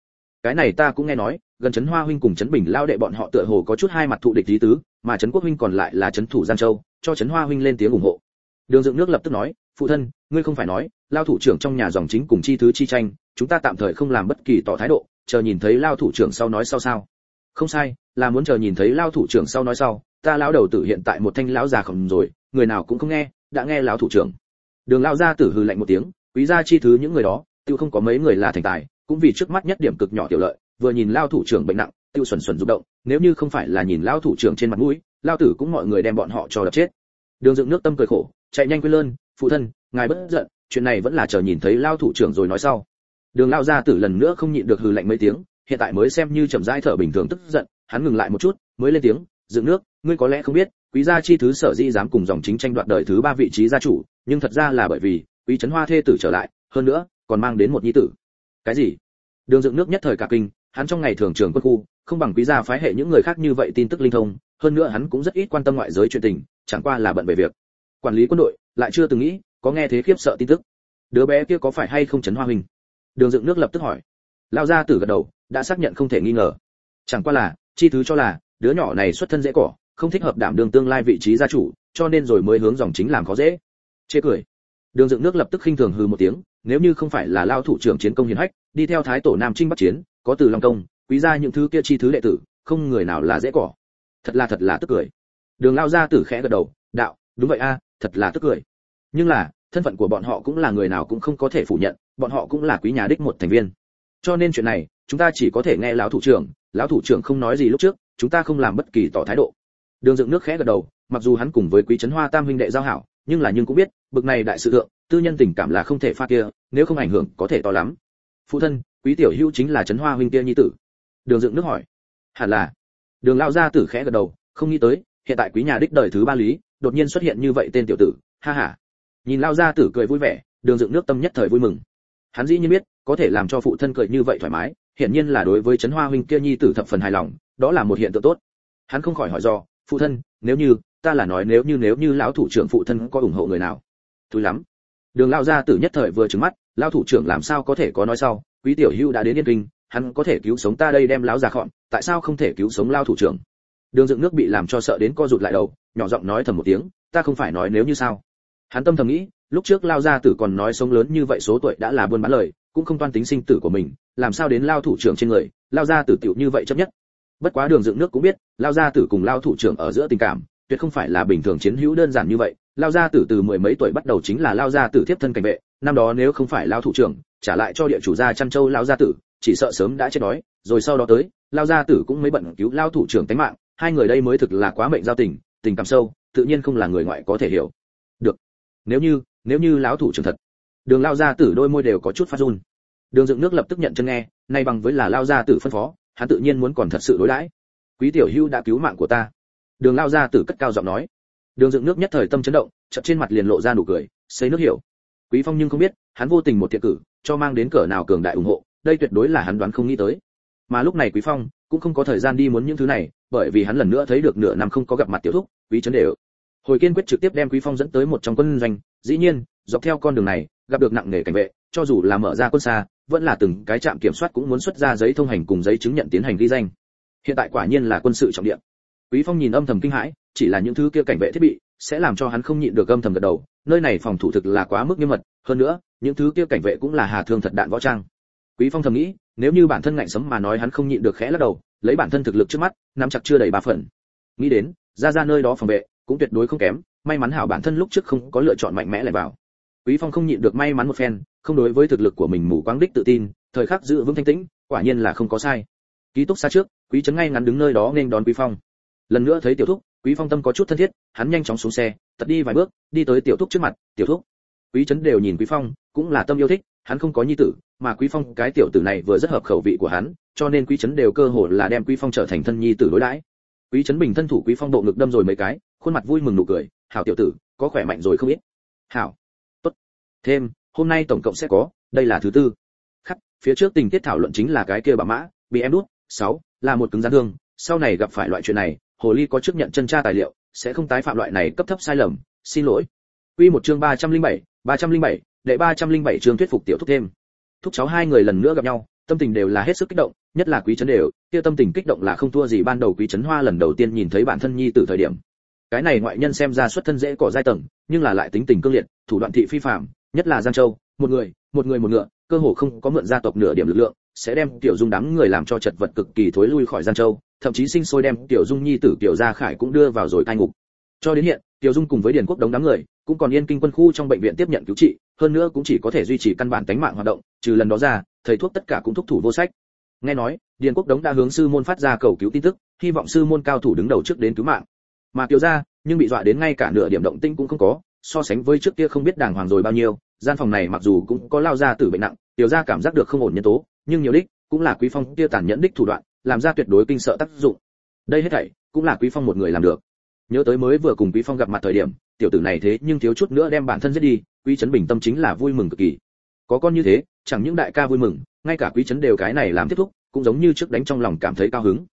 Cái này ta cũng nghe nói, gần trấn hoa huynh cùng trấn bình lao đệ bọn họ tựa hồ có chút hai mặt thụ địch lý tứ, mà trấn quốc huynh còn lại là trấn thủ giang châu, cho trấn hoa huynh lên tiếng ủng hộ. Đường dựng nước lập tức nói, phụ thân, ngươi không phải nói lao thủ trưởng trong nhà dòng chính cùng chi thứ chi tranh, chúng ta tạm thời không làm bất kỳ tỏ thái độ, chờ nhìn thấy lao thủ trưởng sau nói sau sao. Không sai là muốn chờ nhìn thấy lao thủ trưởng sau nói sau, ta lão đầu tử hiện tại một thanh lão già khổng rồi, người nào cũng không nghe, đã nghe lão thủ trưởng. Đường lão gia tử hừ lạnh một tiếng, quý gia chi thứ những người đó, tiêu không có mấy người là thành tài, cũng vì trước mắt nhất điểm cực nhỏ tiểu lợi, vừa nhìn lao thủ trưởng bệnh nặng, tiêu xuẩn xuẩn rụng động, nếu như không phải là nhìn lao thủ trưởng trên mặt mũi lao tử cũng mọi người đem bọn họ cho đập chết. Đường dựng nước tâm cười khổ, chạy nhanh quên lơn, phụ thân, ngài bất giận, chuyện này vẫn là chờ nhìn thấy lao thủ trưởng rồi nói sau. Đường lao gia tử lần nữa không nhịn được hừ lạnh mấy tiếng, hiện tại mới xem như chậm rãi thở bình thường tức giận hắn ngừng lại một chút, mới lên tiếng, dựng nước, ngươi có lẽ không biết, quý gia chi thứ sở dĩ dám cùng dòng chính tranh đoạt đời thứ ba vị trí gia chủ, nhưng thật ra là bởi vì, quý trấn hoa thê tử trở lại, hơn nữa, còn mang đến một nhi tử. Cái gì? Đường dựng nước nhất thời cả kinh, hắn trong ngày thường trường quân khu, không bằng quý gia phái hệ những người khác như vậy tin tức linh thông, hơn nữa hắn cũng rất ít quan tâm ngoại giới chuyện tình, chẳng qua là bận về việc. Quản lý quân đội, lại chưa từng nghĩ, có nghe thế khiếp sợ tin tức. Đứa bé kia có phải hay không chấn hoa huynh? đường dựng nước lập tức hỏi. Lao gia tử gật đầu, đã xác nhận không thể nghi ngờ. Chẳng qua là chi thứ cho là, đứa nhỏ này xuất thân dễ cỏ, không thích hợp đảm đường tương lai vị trí gia chủ, cho nên rồi mới hướng dòng chính làm khó dễ. Chê cười. Đường dựng nước lập tức khinh thường hừ một tiếng, nếu như không phải là lao thủ trưởng chiến công hiển hách, đi theo thái tổ nam trinh bắc chiến, có từ long công, quý gia những thứ kia chi thứ đệ tử, không người nào là dễ cỏ. Thật là thật là tức cười. Đường lao ra tử khẽ gật đầu, đạo, đúng vậy a, thật là tức cười. Nhưng là, thân phận của bọn họ cũng là người nào cũng không có thể phủ nhận, bọn họ cũng là quý nhà đích một thành viên. Cho nên chuyện này, chúng ta chỉ có thể nghe lão thủ trưởng lão thủ trưởng không nói gì lúc trước, chúng ta không làm bất kỳ tỏ thái độ. Đường dựng nước khẽ gật đầu, mặc dù hắn cùng với quý trấn hoa tam huynh đệ giao hảo, nhưng là nhưng cũng biết, bực này đại sự thượng, tư nhân tình cảm là không thể pha kia, nếu không ảnh hưởng có thể to lắm. Phụ thân, quý tiểu hữu chính là trấn hoa huynh kia nhi tử. Đường dựng nước hỏi. Hẳn là. Đường lao gia tử khẽ gật đầu, không nghĩ tới, hiện tại quý nhà đích đời thứ ba lý, đột nhiên xuất hiện như vậy tên tiểu tử, ha ha. Nhìn lao gia tử cười vui vẻ, đường dựng nước tâm nhất thời vui mừng. Hắn dĩ nhiên biết, có thể làm cho phụ thân cười như vậy thoải mái hiển nhiên là đối với trấn hoa huynh kia nhi tử thập phần hài lòng, đó là một hiện tượng tốt. Hắn không khỏi hỏi do, phụ thân, nếu như, ta là nói nếu như nếu như lão thủ trưởng phụ thân có ủng hộ người nào? Thúi lắm. Đường lao gia tử nhất thời vừa trừng mắt lao thủ trưởng làm sao có thể có nói sau? Quý tiểu hưu đã đến yên kinh, hắn có thể cứu sống ta đây đem lão già khọn, tại sao không thể cứu sống lao thủ trưởng? Đường dựng nước bị làm cho sợ đến co rụt lại đầu, nhỏ giọng nói thầm một tiếng, ta không phải nói nếu như sao? Hắn tâm thầm nghĩ, lúc trước lao gia tử còn nói sống lớn như vậy số tuổi đã là buôn bán lời cũng không toan tính sinh tử của mình, làm sao đến lao thủ trưởng trên người, lao gia tử tiểu như vậy chấp nhất. Bất quá đường dựng nước cũng biết, lao gia tử cùng lao thủ trưởng ở giữa tình cảm, tuyệt không phải là bình thường chiến hữu đơn giản như vậy. Lao gia tử từ mười mấy tuổi bắt đầu chính là lao gia tử tiếp thân cảnh vệ, năm đó nếu không phải lao thủ trưởng, trả lại cho địa chủ gia chăn châu lao gia tử, chỉ sợ sớm đã chết đói. Rồi sau đó tới, lao gia tử cũng mới bận cứu lao thủ trưởng tánh mạng, hai người đây mới thực là quá mệnh giao tình tình cảm sâu, tự nhiên không là người ngoại có thể hiểu. Được. Nếu như nếu như lão thủ trưởng thật đường lao gia tử đôi môi đều có chút phát run. Đường dựng nước lập tức nhận chân nghe, nay bằng với là lao gia tử phân phó, hắn tự nhiên muốn còn thật sự đối đãi. Quý tiểu hưu đã cứu mạng của ta. Đường lao gia tử cất cao giọng nói. Đường dựng nước nhất thời tâm chấn động, chợt trên mặt liền lộ ra nụ cười, xây nước hiểu. Quý phong nhưng không biết, hắn vô tình một thiện cử, cho mang đến cỡ nào cường đại ủng hộ, đây tuyệt đối là hắn đoán không nghĩ tới. Mà lúc này quý phong cũng không có thời gian đi muốn những thứ này, bởi vì hắn lần nữa thấy được nửa năm không có gặp mặt tiểu thúc, quý chấn đều. Hồi kiên quyết trực tiếp đem quý phong dẫn tới một trong quân doanh, dĩ nhiên dọc theo con đường này, gặp được nặng nề cảnh vệ, cho dù là mở ra quân xa, vẫn là từng cái trạm kiểm soát cũng muốn xuất ra giấy thông hành cùng giấy chứng nhận tiến hành ghi danh. Hiện tại quả nhiên là quân sự trọng điểm quý phong nhìn âm thầm kinh hãi, chỉ là những thứ kia cảnh vệ thiết bị, sẽ làm cho hắn không nhịn được âm thầm gật đầu, nơi này phòng thủ thực là quá mức nghiêm mật, hơn nữa, những thứ kia cảnh vệ cũng là hà thương thật đạn võ trang. Quý phong thầm nghĩ, nếu như bản thân ngạnh sấm mà nói hắn không nhịn được khẽ lắc đầu, lấy bản thân thực lực trước mắt, nắm chặt chưa đầy ba phần. Nghĩ đến, ra ra nơi đó phòng vệ, cũng tuyệt đối không kém, may mắn hảo bản thân lúc trước không có lựa chọn mạnh mẽ lại vào quý phong không nhịn được may mắn một phen, không đối với thực lực của mình mù quáng đích tự tin, thời khắc giữ vững thanh tĩnh, quả nhiên là không có sai. Ký túc xa trước, quý trấn ngay ngắn đứng nơi đó nên đón quý phong. Lần nữa thấy tiểu thúc, quý phong tâm có chút thân thiết, hắn nhanh chóng xuống xe tật đi vài bước, đi tới tiểu thúc trước mặt, tiểu thúc. Quý trấn đều nhìn quý phong, cũng là tâm yêu thích, hắn không có nhi tử, mà quý phong, cái tiểu tử này vừa rất hợp khẩu vị của hắn, cho nên quý trấn đều cơ hồ là đem quý phong trở thành thân nhi tử đối đãi. Quý trấn bình thân thủ quý phong bộ ngực đâm rồi mấy cái, khuôn mặt vui mừng nụ cười, hảo tiểu tử, có khỏe mạnh rồi không ít? Hảo thêm hôm nay tổng cộng sẽ có đây là thứ tư. Khắc phía trước tình tiết thảo luận chính là cái kia bà mã bị em đút sáu là một cứng rắn thương. Sau này gặp phải loại chuyện này hồ ly có chức nhận chân tra tài liệu sẽ không tái phạm loại này cấp thấp sai lầm. Xin lỗi. Quy một chương 307, 307, đệ 307 chương thuyết phục tiểu thúc thêm. Thúc cháu hai người lần nữa gặp nhau tâm tình đều là hết sức kích động nhất là quý trấn đều kia tâm tình kích động là không thua gì ban đầu quý trấn hoa lần đầu tiên nhìn thấy bản thân nhi từ thời điểm. Cái này ngoại nhân xem ra xuất thân dễ cỏ giai tầng nhưng là lại tính tình cương liệt thủ đoạn thị phi phạm nhất là giang châu, một người một người một ngựa, cơ hồ không có mượn gia tộc nửa điểm lực lượng, sẽ đem tiểu dung đám người làm cho chật vật cực kỳ thối lui khỏi giang châu, thậm chí sinh sôi đem tiểu dung nhi tử tiểu gia khải cũng đưa vào rồi cai ngục. Cho đến hiện, tiểu dung cùng với điền quốc đống đám người, cũng còn yên kinh quân khu trong bệnh viện tiếp nhận cứu trị, hơn nữa cũng chỉ có thể duy trì căn bản tánh mạng hoạt động, trừ lần đó ra, thầy thuốc tất cả cũng thúc thủ vô sách. Nghe nói, điền quốc đống đã hướng sư môn phát ra cầu cứu tin tức, hy vọng sư môn cao thủ đứng đầu trước đến cứu mạng. Mà tiểu gia, nhưng bị dọa đến ngay cả nửa điểm động tinh cũng không có so sánh với trước kia không biết đàng hoàng rồi bao nhiêu, gian phòng này mặc dù cũng có lao ra tử bệnh nặng, tiểu gia cảm giác được không ổn nhân tố, nhưng nhiều đích cũng là quý phong kia tàn nhẫn đích thủ đoạn, làm ra tuyệt đối kinh sợ tác dụng. Đây hết thảy cũng là quý phong một người làm được. Nhớ tới mới vừa cùng quý phong gặp mặt thời điểm, tiểu tử này thế nhưng thiếu chút nữa đem bản thân giết đi, quý trấn bình tâm chính là vui mừng cực kỳ. Có con như thế, chẳng những đại ca vui mừng, ngay cả quý trấn đều cái này làm tiếp thúc, cũng giống như trước đánh trong lòng cảm thấy cao hứng.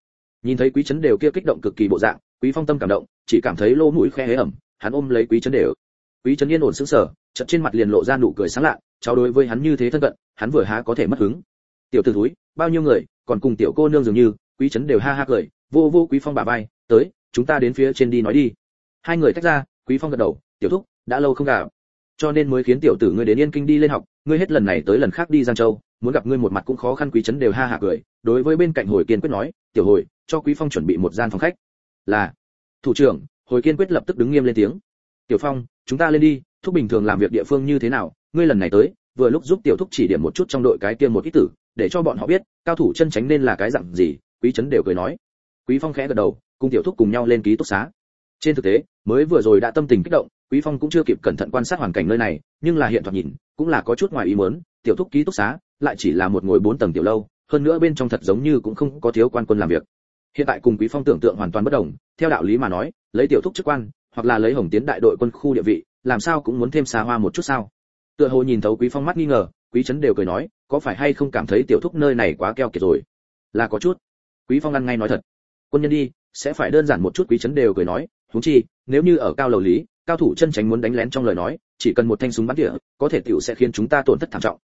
Nhìn thấy quý trấn đều kia kích động cực kỳ bộ dạng, quý phong tâm cảm động, chỉ cảm thấy lô mũi khe hế ẩm, hắn ôm lấy quý trấn đều quý trấn yên ổn sững sờ, chợt trên mặt liền lộ ra nụ cười sáng lạ, cháu đối với hắn như thế thân cận, hắn vừa há có thể mất hứng. Tiểu tử thúi, bao nhiêu người, còn cùng tiểu cô nương dường như, quý trấn đều ha ha cười, vô vô quý phong bà vai, tới, chúng ta đến phía trên đi nói đi. Hai người tách ra, quý phong gật đầu, tiểu thúc, đã lâu không gặp. Cho nên mới khiến tiểu tử ngươi đến yên kinh đi lên học, ngươi hết lần này tới lần khác đi giang châu, muốn gặp ngươi một mặt cũng khó khăn. Quý trấn đều ha hạ cười, đối với bên cạnh hồi kiên quyết nói, tiểu hồi, cho quý phong chuẩn bị một gian phòng khách. Là. Thủ trưởng. Hồi kiên quyết lập tức đứng nghiêm lên tiếng tiểu phong, chúng ta lên đi, thúc bình thường làm việc địa phương như thế nào? Ngươi lần này tới, vừa lúc giúp tiểu thúc chỉ điểm một chút trong đội cái kia một ít tử, để cho bọn họ biết, cao thủ chân tránh nên là cái dạng gì, quý trấn đều cười nói. Quý phong khẽ gật đầu, cùng tiểu thúc cùng nhau lên ký túc xá. Trên thực tế, mới vừa rồi đã tâm tình kích động, quý phong cũng chưa kịp cẩn thận quan sát hoàn cảnh nơi này, nhưng là hiện thoạt nhìn, cũng là có chút ngoài ý muốn, tiểu thúc ký túc xá, lại chỉ là một ngồi bốn tầng tiểu lâu, hơn nữa bên trong thật giống như cũng không có thiếu quan quân làm việc. Hiện tại cùng quý phong tưởng tượng hoàn toàn bất đồng, theo đạo lý mà nói, lấy tiểu thúc chức quan hoặc là lấy hồng tiến đại đội quân khu địa vị, làm sao cũng muốn thêm xa hoa một chút sao? Tựa hồ nhìn thấu quý phong mắt nghi ngờ, quý trấn đều cười nói, có phải hay không cảm thấy tiểu thúc nơi này quá keo kiệt rồi? Là có chút. Quý phong ăn ngay nói thật. Quân nhân đi, sẽ phải đơn giản một chút, quý trấn đều cười nói, huống chi, nếu như ở cao lầu lý, cao thủ chân tránh muốn đánh lén trong lời nói, chỉ cần một thanh súng bắn tỉa có thể tiểu sẽ khiến chúng ta tổn thất thảm trọng.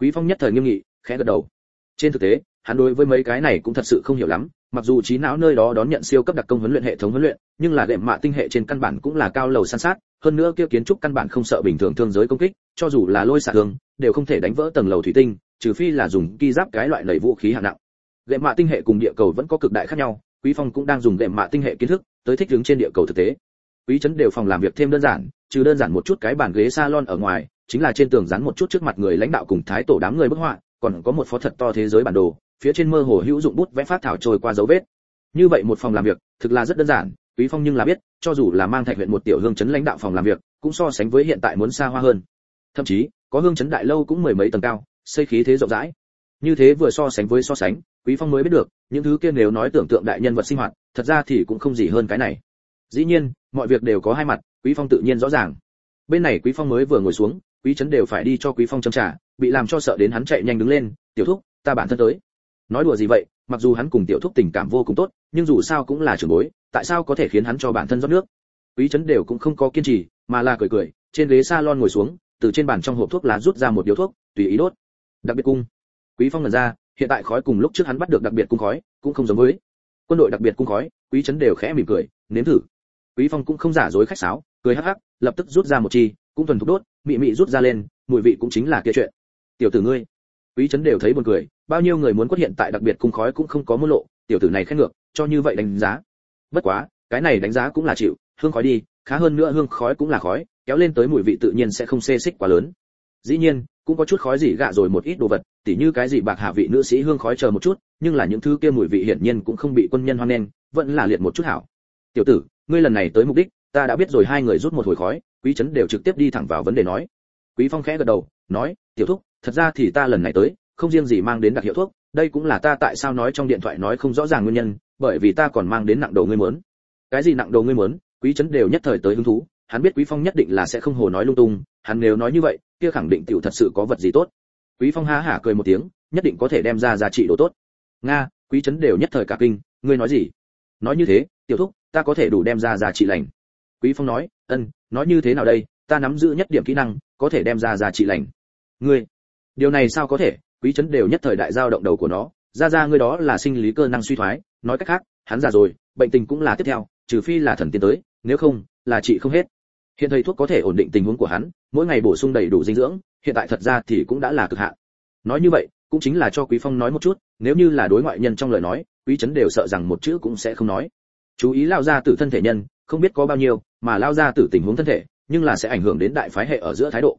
Quý phong nhất thời nghiêm nghị, khẽ gật đầu. Trên thực tế, hắn đối với mấy cái này cũng thật sự không hiểu lắm mặc dù trí não nơi đó đón nhận siêu cấp đặc công huấn luyện hệ thống huấn luyện, nhưng là đệm mạ tinh hệ trên căn bản cũng là cao lầu san sát, hơn nữa kia kiến trúc căn bản không sợ bình thường thương giới công kích, cho dù là lôi xạ thương, đều không thể đánh vỡ tầng lầu thủy tinh, trừ phi là dùng ki giáp cái loại lầy vũ khí hạng nặng. Đệm mạ tinh hệ cùng địa cầu vẫn có cực đại khác nhau, quý phong cũng đang dùng đệm mạ tinh hệ kiến thức tới thích ứng trên địa cầu thực tế. Quý trấn đều phòng làm việc thêm đơn giản, trừ đơn giản một chút cái bàn ghế salon ở ngoài, chính là trên tường dán một chút trước mặt người lãnh đạo cùng thái tổ đám người bức họa, còn có một phó thật to thế giới bản đồ phía trên mơ hồ hữu dụng bút vẽ phát thảo trôi qua dấu vết. Như vậy một phòng làm việc, thực là rất đơn giản, quý phong nhưng là biết, cho dù là mang thạch huyện một tiểu hương chấn lãnh đạo phòng làm việc, cũng so sánh với hiện tại muốn xa hoa hơn. Thậm chí, có hương chấn đại lâu cũng mười mấy tầng cao, xây khí thế rộng rãi. Như thế vừa so sánh với so sánh, quý phong mới biết được, những thứ kia nếu nói tưởng tượng đại nhân vật sinh hoạt, thật ra thì cũng không gì hơn cái này. Dĩ nhiên, mọi việc đều có hai mặt, quý phong tự nhiên rõ ràng. Bên này quý phong mới vừa ngồi xuống, quý trấn đều phải đi cho quý phong châm trà, bị làm cho sợ đến hắn chạy nhanh đứng lên, tiểu thúc, ta bản thân tới nói đùa gì vậy, mặc dù hắn cùng tiểu thúc tình cảm vô cùng tốt, nhưng dù sao cũng là trưởng bối, tại sao có thể khiến hắn cho bản thân rót nước? Quý trấn đều cũng không có kiên trì, mà là cười cười, trên ghế salon ngồi xuống, từ trên bàn trong hộp thuốc lá rút ra một điếu thuốc, tùy ý đốt. Đặc biệt cung. Quý phong lần ra, hiện tại khói cùng lúc trước hắn bắt được đặc biệt cung khói, cũng không giống với. Quân đội đặc biệt cung khói, quý trấn đều khẽ mỉm cười, nếm thử. Quý phong cũng không giả dối khách sáo, cười hắc hắc, lập tức rút ra một chi, cũng thuần thục đốt, mị mị rút ra lên, mùi vị cũng chính là kia chuyện. Tiểu tử ngươi. Quý trấn đều thấy buồn cười bao nhiêu người muốn quất hiện tại đặc biệt cung khói cũng không có môn lộ, tiểu tử này khen ngược, cho như vậy đánh giá. Bất quá, cái này đánh giá cũng là chịu, hương khói đi, khá hơn nữa hương khói cũng là khói, kéo lên tới mùi vị tự nhiên sẽ không xê xích quá lớn. Dĩ nhiên, cũng có chút khói gì gạ rồi một ít đồ vật, tỉ như cái gì bạc hạ vị nữ sĩ hương khói chờ một chút, nhưng là những thứ kia mùi vị hiển nhiên cũng không bị quân nhân hoan nghênh, vẫn là liệt một chút hảo. Tiểu tử, ngươi lần này tới mục đích, ta đã biết rồi hai người rút một hồi khói, quý trấn đều trực tiếp đi thẳng vào vấn đề nói. Quý phong khẽ gật đầu, nói, tiểu thúc, thật ra thì ta lần này tới không riêng gì mang đến đặc hiệu thuốc, đây cũng là ta tại sao nói trong điện thoại nói không rõ ràng nguyên nhân, bởi vì ta còn mang đến nặng đồ ngươi muốn. Cái gì nặng đồ ngươi muốn? Quý trấn đều nhất thời tới hứng thú, hắn biết quý phong nhất định là sẽ không hồ nói lung tung, hắn nếu nói như vậy, kia khẳng định tiểu thật sự có vật gì tốt. Quý phong há hả cười một tiếng, nhất định có thể đem ra giá trị đồ tốt. Nga, quý trấn đều nhất thời cả kinh, ngươi nói gì? Nói như thế, tiểu thúc, ta có thể đủ đem ra giá trị lành. Quý phong nói, ân, nói như thế nào đây? Ta nắm giữ nhất điểm kỹ năng, có thể đem ra giá trị lành. Ngươi, điều này sao có thể? Quý trấn đều nhất thời đại giao động đầu của nó. Ra ra ngươi đó là sinh lý cơ năng suy thoái. Nói cách khác, hắn già rồi, bệnh tình cũng là tiếp theo, trừ phi là thần tiên tới, nếu không, là trị không hết. Hiện thầy thuốc có thể ổn định tình huống của hắn, mỗi ngày bổ sung đầy đủ dinh dưỡng, hiện tại thật ra thì cũng đã là cực hạn. Nói như vậy, cũng chính là cho quý phong nói một chút, nếu như là đối ngoại nhân trong lời nói, quý trấn đều sợ rằng một chữ cũng sẽ không nói. Chú ý lao ra tử thân thể nhân, không biết có bao nhiêu, mà lao ra tử tình huống thân thể, nhưng là sẽ ảnh hưởng đến đại phái hệ ở giữa thái độ.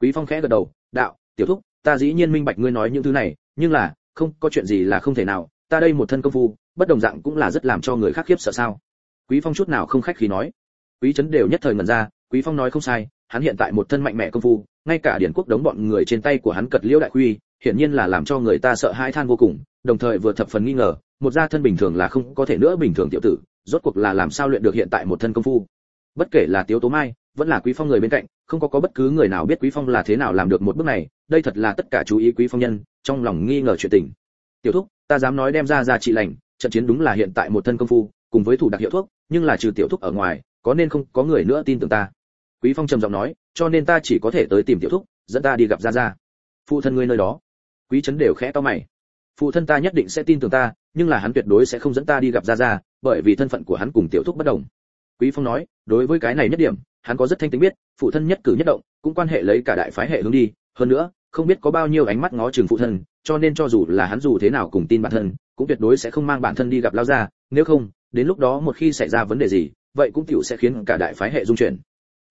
Quý phong khẽ gật đầu, đạo, tiểu thúc ta dĩ nhiên minh bạch ngươi nói những thứ này, nhưng là, không, có chuyện gì là không thể nào, ta đây một thân công phu, bất đồng dạng cũng là rất làm cho người khác khiếp sợ sao. Quý phong chút nào không khách khí nói. Quý Chấn đều nhất thời ngẩn ra, quý phong nói không sai, hắn hiện tại một thân mạnh mẽ công phu, ngay cả điển quốc đống bọn người trên tay của hắn cật liễu đại quy, hiển nhiên là làm cho người ta sợ hãi than vô cùng, đồng thời vừa thập phần nghi ngờ, một gia thân bình thường là không có thể nữa bình thường tiểu tử, rốt cuộc là làm sao luyện được hiện tại một thân công phu. Bất kể là tiếu tố mai, vẫn là quý phong người bên cạnh, không có có bất cứ người nào biết quý phong là thế nào làm được một bước này đây thật là tất cả chú ý quý phong nhân, trong lòng nghi ngờ chuyện tình. Tiểu thúc, ta dám nói đem ra ra trị lành, trận chiến đúng là hiện tại một thân công phu, cùng với thủ đặc hiệu thuốc, nhưng là trừ tiểu thúc ở ngoài, có nên không, có người nữa tin tưởng ta. Quý phong trầm giọng nói, cho nên ta chỉ có thể tới tìm tiểu thúc, dẫn ta đi gặp gia gia phụ thân ngươi nơi đó. Quý trấn đều khẽ to mày. Phụ thân ta nhất định sẽ tin tưởng ta, nhưng là hắn tuyệt đối sẽ không dẫn ta đi gặp gia gia bởi vì thân phận của hắn cùng tiểu thúc bất đồng. Quý phong nói, đối với cái này nhất điểm, hắn có rất thanh tính biết, phụ thân nhất cử nhất động, cũng quan hệ lấy cả đại phái hệ hướng đi, hơn nữa không biết có bao nhiêu ánh mắt ngó chừng phụ thân, cho nên cho dù là hắn dù thế nào cùng tin bản thân, cũng tuyệt đối sẽ không mang bản thân đi gặp lao gia, nếu không, đến lúc đó một khi xảy ra vấn đề gì, vậy cũng tiểu sẽ khiến cả đại phái hệ dung chuyển.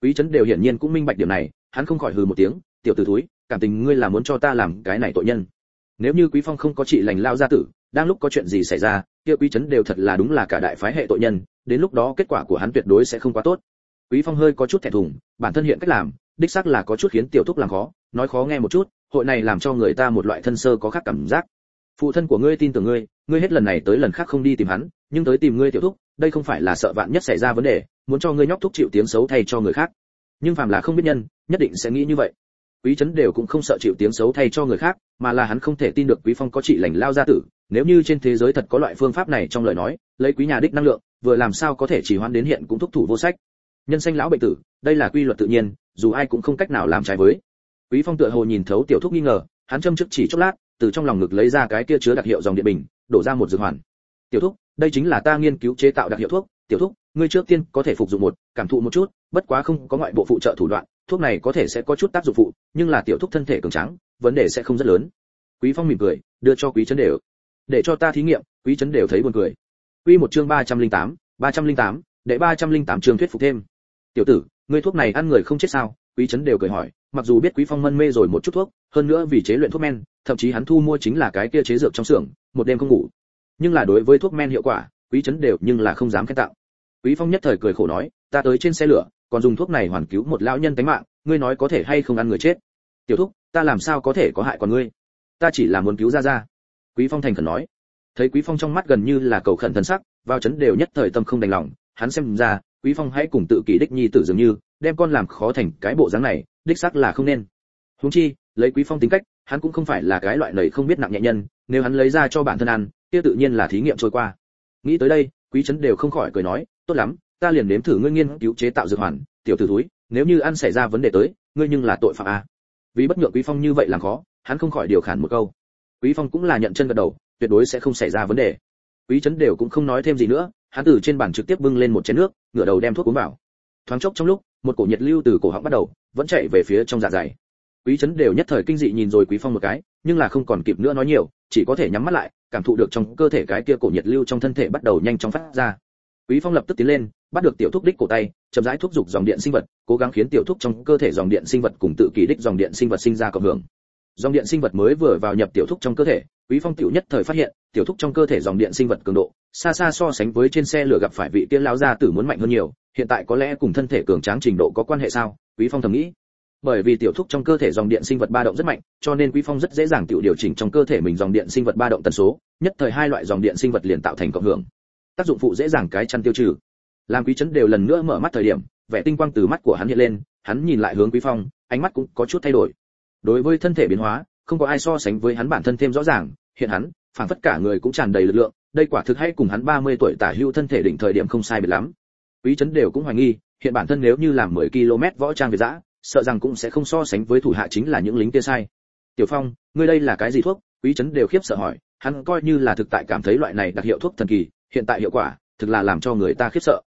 Quý trấn đều hiển nhiên cũng minh bạch điểm này, hắn không khỏi hừ một tiếng, tiểu tử thúi, cảm tình ngươi là muốn cho ta làm cái này tội nhân. Nếu như quý phong không có trị lành lao gia tử, đang lúc có chuyện gì xảy ra, kia quý trấn đều thật là đúng là cả đại phái hệ tội nhân, đến lúc đó kết quả của hắn tuyệt đối sẽ không quá tốt. Quý phong hơi có chút thẹn thùng, bản thân hiện cách làm, đích xác là có chút khiến tiểu thúc làm khó nói khó nghe một chút, hội này làm cho người ta một loại thân sơ có khác cảm giác. Phụ thân của ngươi tin tưởng ngươi ngươi hết lần này tới lần khác không đi tìm hắn, nhưng tới tìm ngươi tiểu thúc, đây không phải là sợ vạn nhất xảy ra vấn đề, muốn cho ngươi nhóc thúc chịu tiếng xấu thay cho người khác. Nhưng phàm là không biết nhân, nhất định sẽ nghĩ như vậy. Quý trấn đều cũng không sợ chịu tiếng xấu thay cho người khác, mà là hắn không thể tin được quý phong có trị lành lao gia tử, nếu như trên thế giới thật có loại phương pháp này trong lời nói, lấy quý nhà đích năng lượng, vừa làm sao có thể chỉ hoãn đến hiện cũng thúc thủ vô sách. Nhân sanh lão bệnh tử, đây là quy luật tự nhiên, dù ai cũng không cách nào làm trái với quý phong tựa hồ nhìn thấu tiểu thúc nghi ngờ hắn châm trước chỉ chốc lát từ trong lòng ngực lấy ra cái kia chứa đặc hiệu dòng điện bình đổ ra một dược hoàn. Tiểu thúc đây chính là ta nghiên cứu chế tạo đặc hiệu thuốc. Tiểu thúc ngươi trước tiên có thể phục dụng một cảm thụ một chút bất quá không có ngoại bộ phụ trợ thủ đoạn thuốc này có thể sẽ có chút tác dụng phụ nhưng là tiểu thúc thân thể cường tráng vấn đề sẽ không rất lớn. Quý phong mỉm cười đưa cho quý chấn đều. Để cho ta thí nghiệm. Quý chấn đều thấy buồn cười. Quy một chương 308, 308, để 308 chương thuyết phục thêm. Tiểu tử ngươi thuốc này ăn người không chết sao? Quý chấn đều cười hỏi mặc dù biết quý phong mân mê rồi một chút thuốc, hơn nữa vì chế luyện thuốc men, thậm chí hắn thu mua chính là cái kia chế dược trong xưởng, một đêm không ngủ. Nhưng là đối với thuốc men hiệu quả, quý chấn đều nhưng là không dám khen tạo quý phong nhất thời cười khổ nói, ta tới trên xe lửa, còn dùng thuốc này hoàn cứu một lão nhân tính mạng, ngươi nói có thể hay không ăn người chết? Tiểu thúc, ta làm sao có thể có hại còn ngươi? Ta chỉ là muốn cứu ra ra. Quý phong thành khẩn nói. Thấy quý phong trong mắt gần như là cầu khẩn thần sắc, vào chấn đều nhất thời tâm không đành lòng, hắn xem ra, quý phong hãy cùng tự kỷ đích nhi tử dường như, đem con làm khó thành cái bộ dáng này đích xác là không nên. Huống chi, lấy quý phong tính cách, hắn cũng không phải là cái loại lời không biết nặng nhẹ nhân, nếu hắn lấy ra cho bản thân ăn, kia tự nhiên là thí nghiệm trôi qua. Nghĩ tới đây, quý trấn đều không khỏi cười nói, tốt lắm, ta liền nếm thử ngươi nghiên cứu chế tạo dược hoàn, tiểu tử túi nếu như ăn xảy ra vấn đề tới, ngươi nhưng là tội phạm a. Vì bất nhượng quý phong như vậy làm khó, hắn không khỏi điều khản một câu. Quý phong cũng là nhận chân gật đầu, tuyệt đối sẽ không xảy ra vấn đề. Quý trấn đều cũng không nói thêm gì nữa, hắn từ trên bàn trực tiếp bưng lên một chén nước, ngửa đầu đem thuốc uống vào. Thoáng chốc trong lúc, một cổ nhiệt lưu từ cổ họng bắt đầu vẫn chạy về phía trong dạ dày. Quý chấn đều nhất thời kinh dị nhìn rồi quý phong một cái, nhưng là không còn kịp nữa nói nhiều, chỉ có thể nhắm mắt lại, cảm thụ được trong cơ thể cái kia cổ nhiệt lưu trong thân thể bắt đầu nhanh chóng phát ra. Quý phong lập tức tiến lên, bắt được tiểu thúc đích cổ tay, chậm rãi thúc giục dòng điện sinh vật, cố gắng khiến tiểu thúc trong cơ thể dòng điện sinh vật cùng tự kỳ đích dòng điện sinh vật sinh ra cộng hưởng. Dòng điện sinh vật mới vừa vào nhập tiểu thúc trong cơ thể quý phong tiểu nhất thời phát hiện, tiểu thúc trong cơ thể dòng điện sinh vật cường độ, xa xa so sánh với trên xe lửa gặp phải vị tiên lão gia tử muốn mạnh hơn nhiều, hiện tại có lẽ cùng thân thể cường tráng trình độ có quan hệ sao? Quý phong thầm nghĩ. Bởi vì tiểu thúc trong cơ thể dòng điện sinh vật ba động rất mạnh, cho nên quý phong rất dễ dàng tự điều chỉnh trong cơ thể mình dòng điện sinh vật ba động tần số, nhất thời hai loại dòng điện sinh vật liền tạo thành cộng hưởng. Tác dụng phụ dễ dàng cái chăn tiêu trừ. Làm quý chấn đều lần nữa mở mắt thời điểm, vẻ tinh quang từ mắt của hắn hiện lên, hắn nhìn lại hướng quý phong, ánh mắt cũng có chút thay đổi. Đối với thân thể biến hóa không có ai so sánh với hắn bản thân thêm rõ ràng, hiện hắn phản phất cả người cũng tràn đầy lực lượng, đây quả thực hay cùng hắn 30 tuổi tả hưu thân thể đỉnh thời điểm không sai biệt lắm. Quý chấn đều cũng hoài nghi, hiện bản thân nếu như làm 10 km võ trang việt dã, sợ rằng cũng sẽ không so sánh với thủ hạ chính là những lính kia sai. Tiểu phong, ngươi đây là cái gì thuốc? Quý chấn đều khiếp sợ hỏi, hắn coi như là thực tại cảm thấy loại này đặc hiệu thuốc thần kỳ, hiện tại hiệu quả, thực là làm cho người ta khiếp sợ.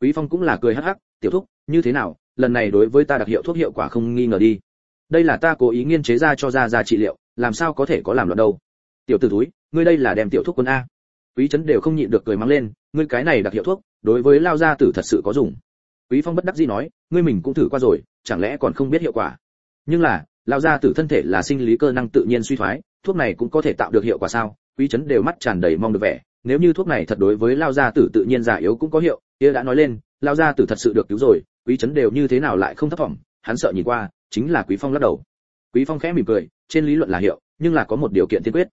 Quý phong cũng là cười hắc hắc, tiểu thúc, như thế nào? Lần này đối với ta đặc hiệu thuốc hiệu quả không nghi ngờ đi đây là ta cố ý nghiên chế ra cho ra ra trị liệu, làm sao có thể có làm loạn đâu. Tiểu tử túi ngươi đây là đem tiểu thuốc quân a. Quý chấn đều không nhịn được cười mắng lên, ngươi cái này đặc hiệu thuốc, đối với lao gia tử thật sự có dùng. Quý phong bất đắc dĩ nói, ngươi mình cũng thử qua rồi, chẳng lẽ còn không biết hiệu quả. Nhưng là, lao gia tử thân thể là sinh lý cơ năng tự nhiên suy thoái, thuốc này cũng có thể tạo được hiệu quả sao? Quý chấn đều mắt tràn đầy mong được vẻ, nếu như thuốc này thật đối với lao gia tử tự nhiên già yếu cũng có hiệu, kia đã nói lên, lao gia tử thật sự được cứu rồi, quý chấn đều như thế nào lại không thấp vọng hắn sợ nhìn qua, chính là quý phong lắc đầu. Quý phong khẽ mỉm cười, trên lý luận là hiệu, nhưng là có một điều kiện tiên quyết.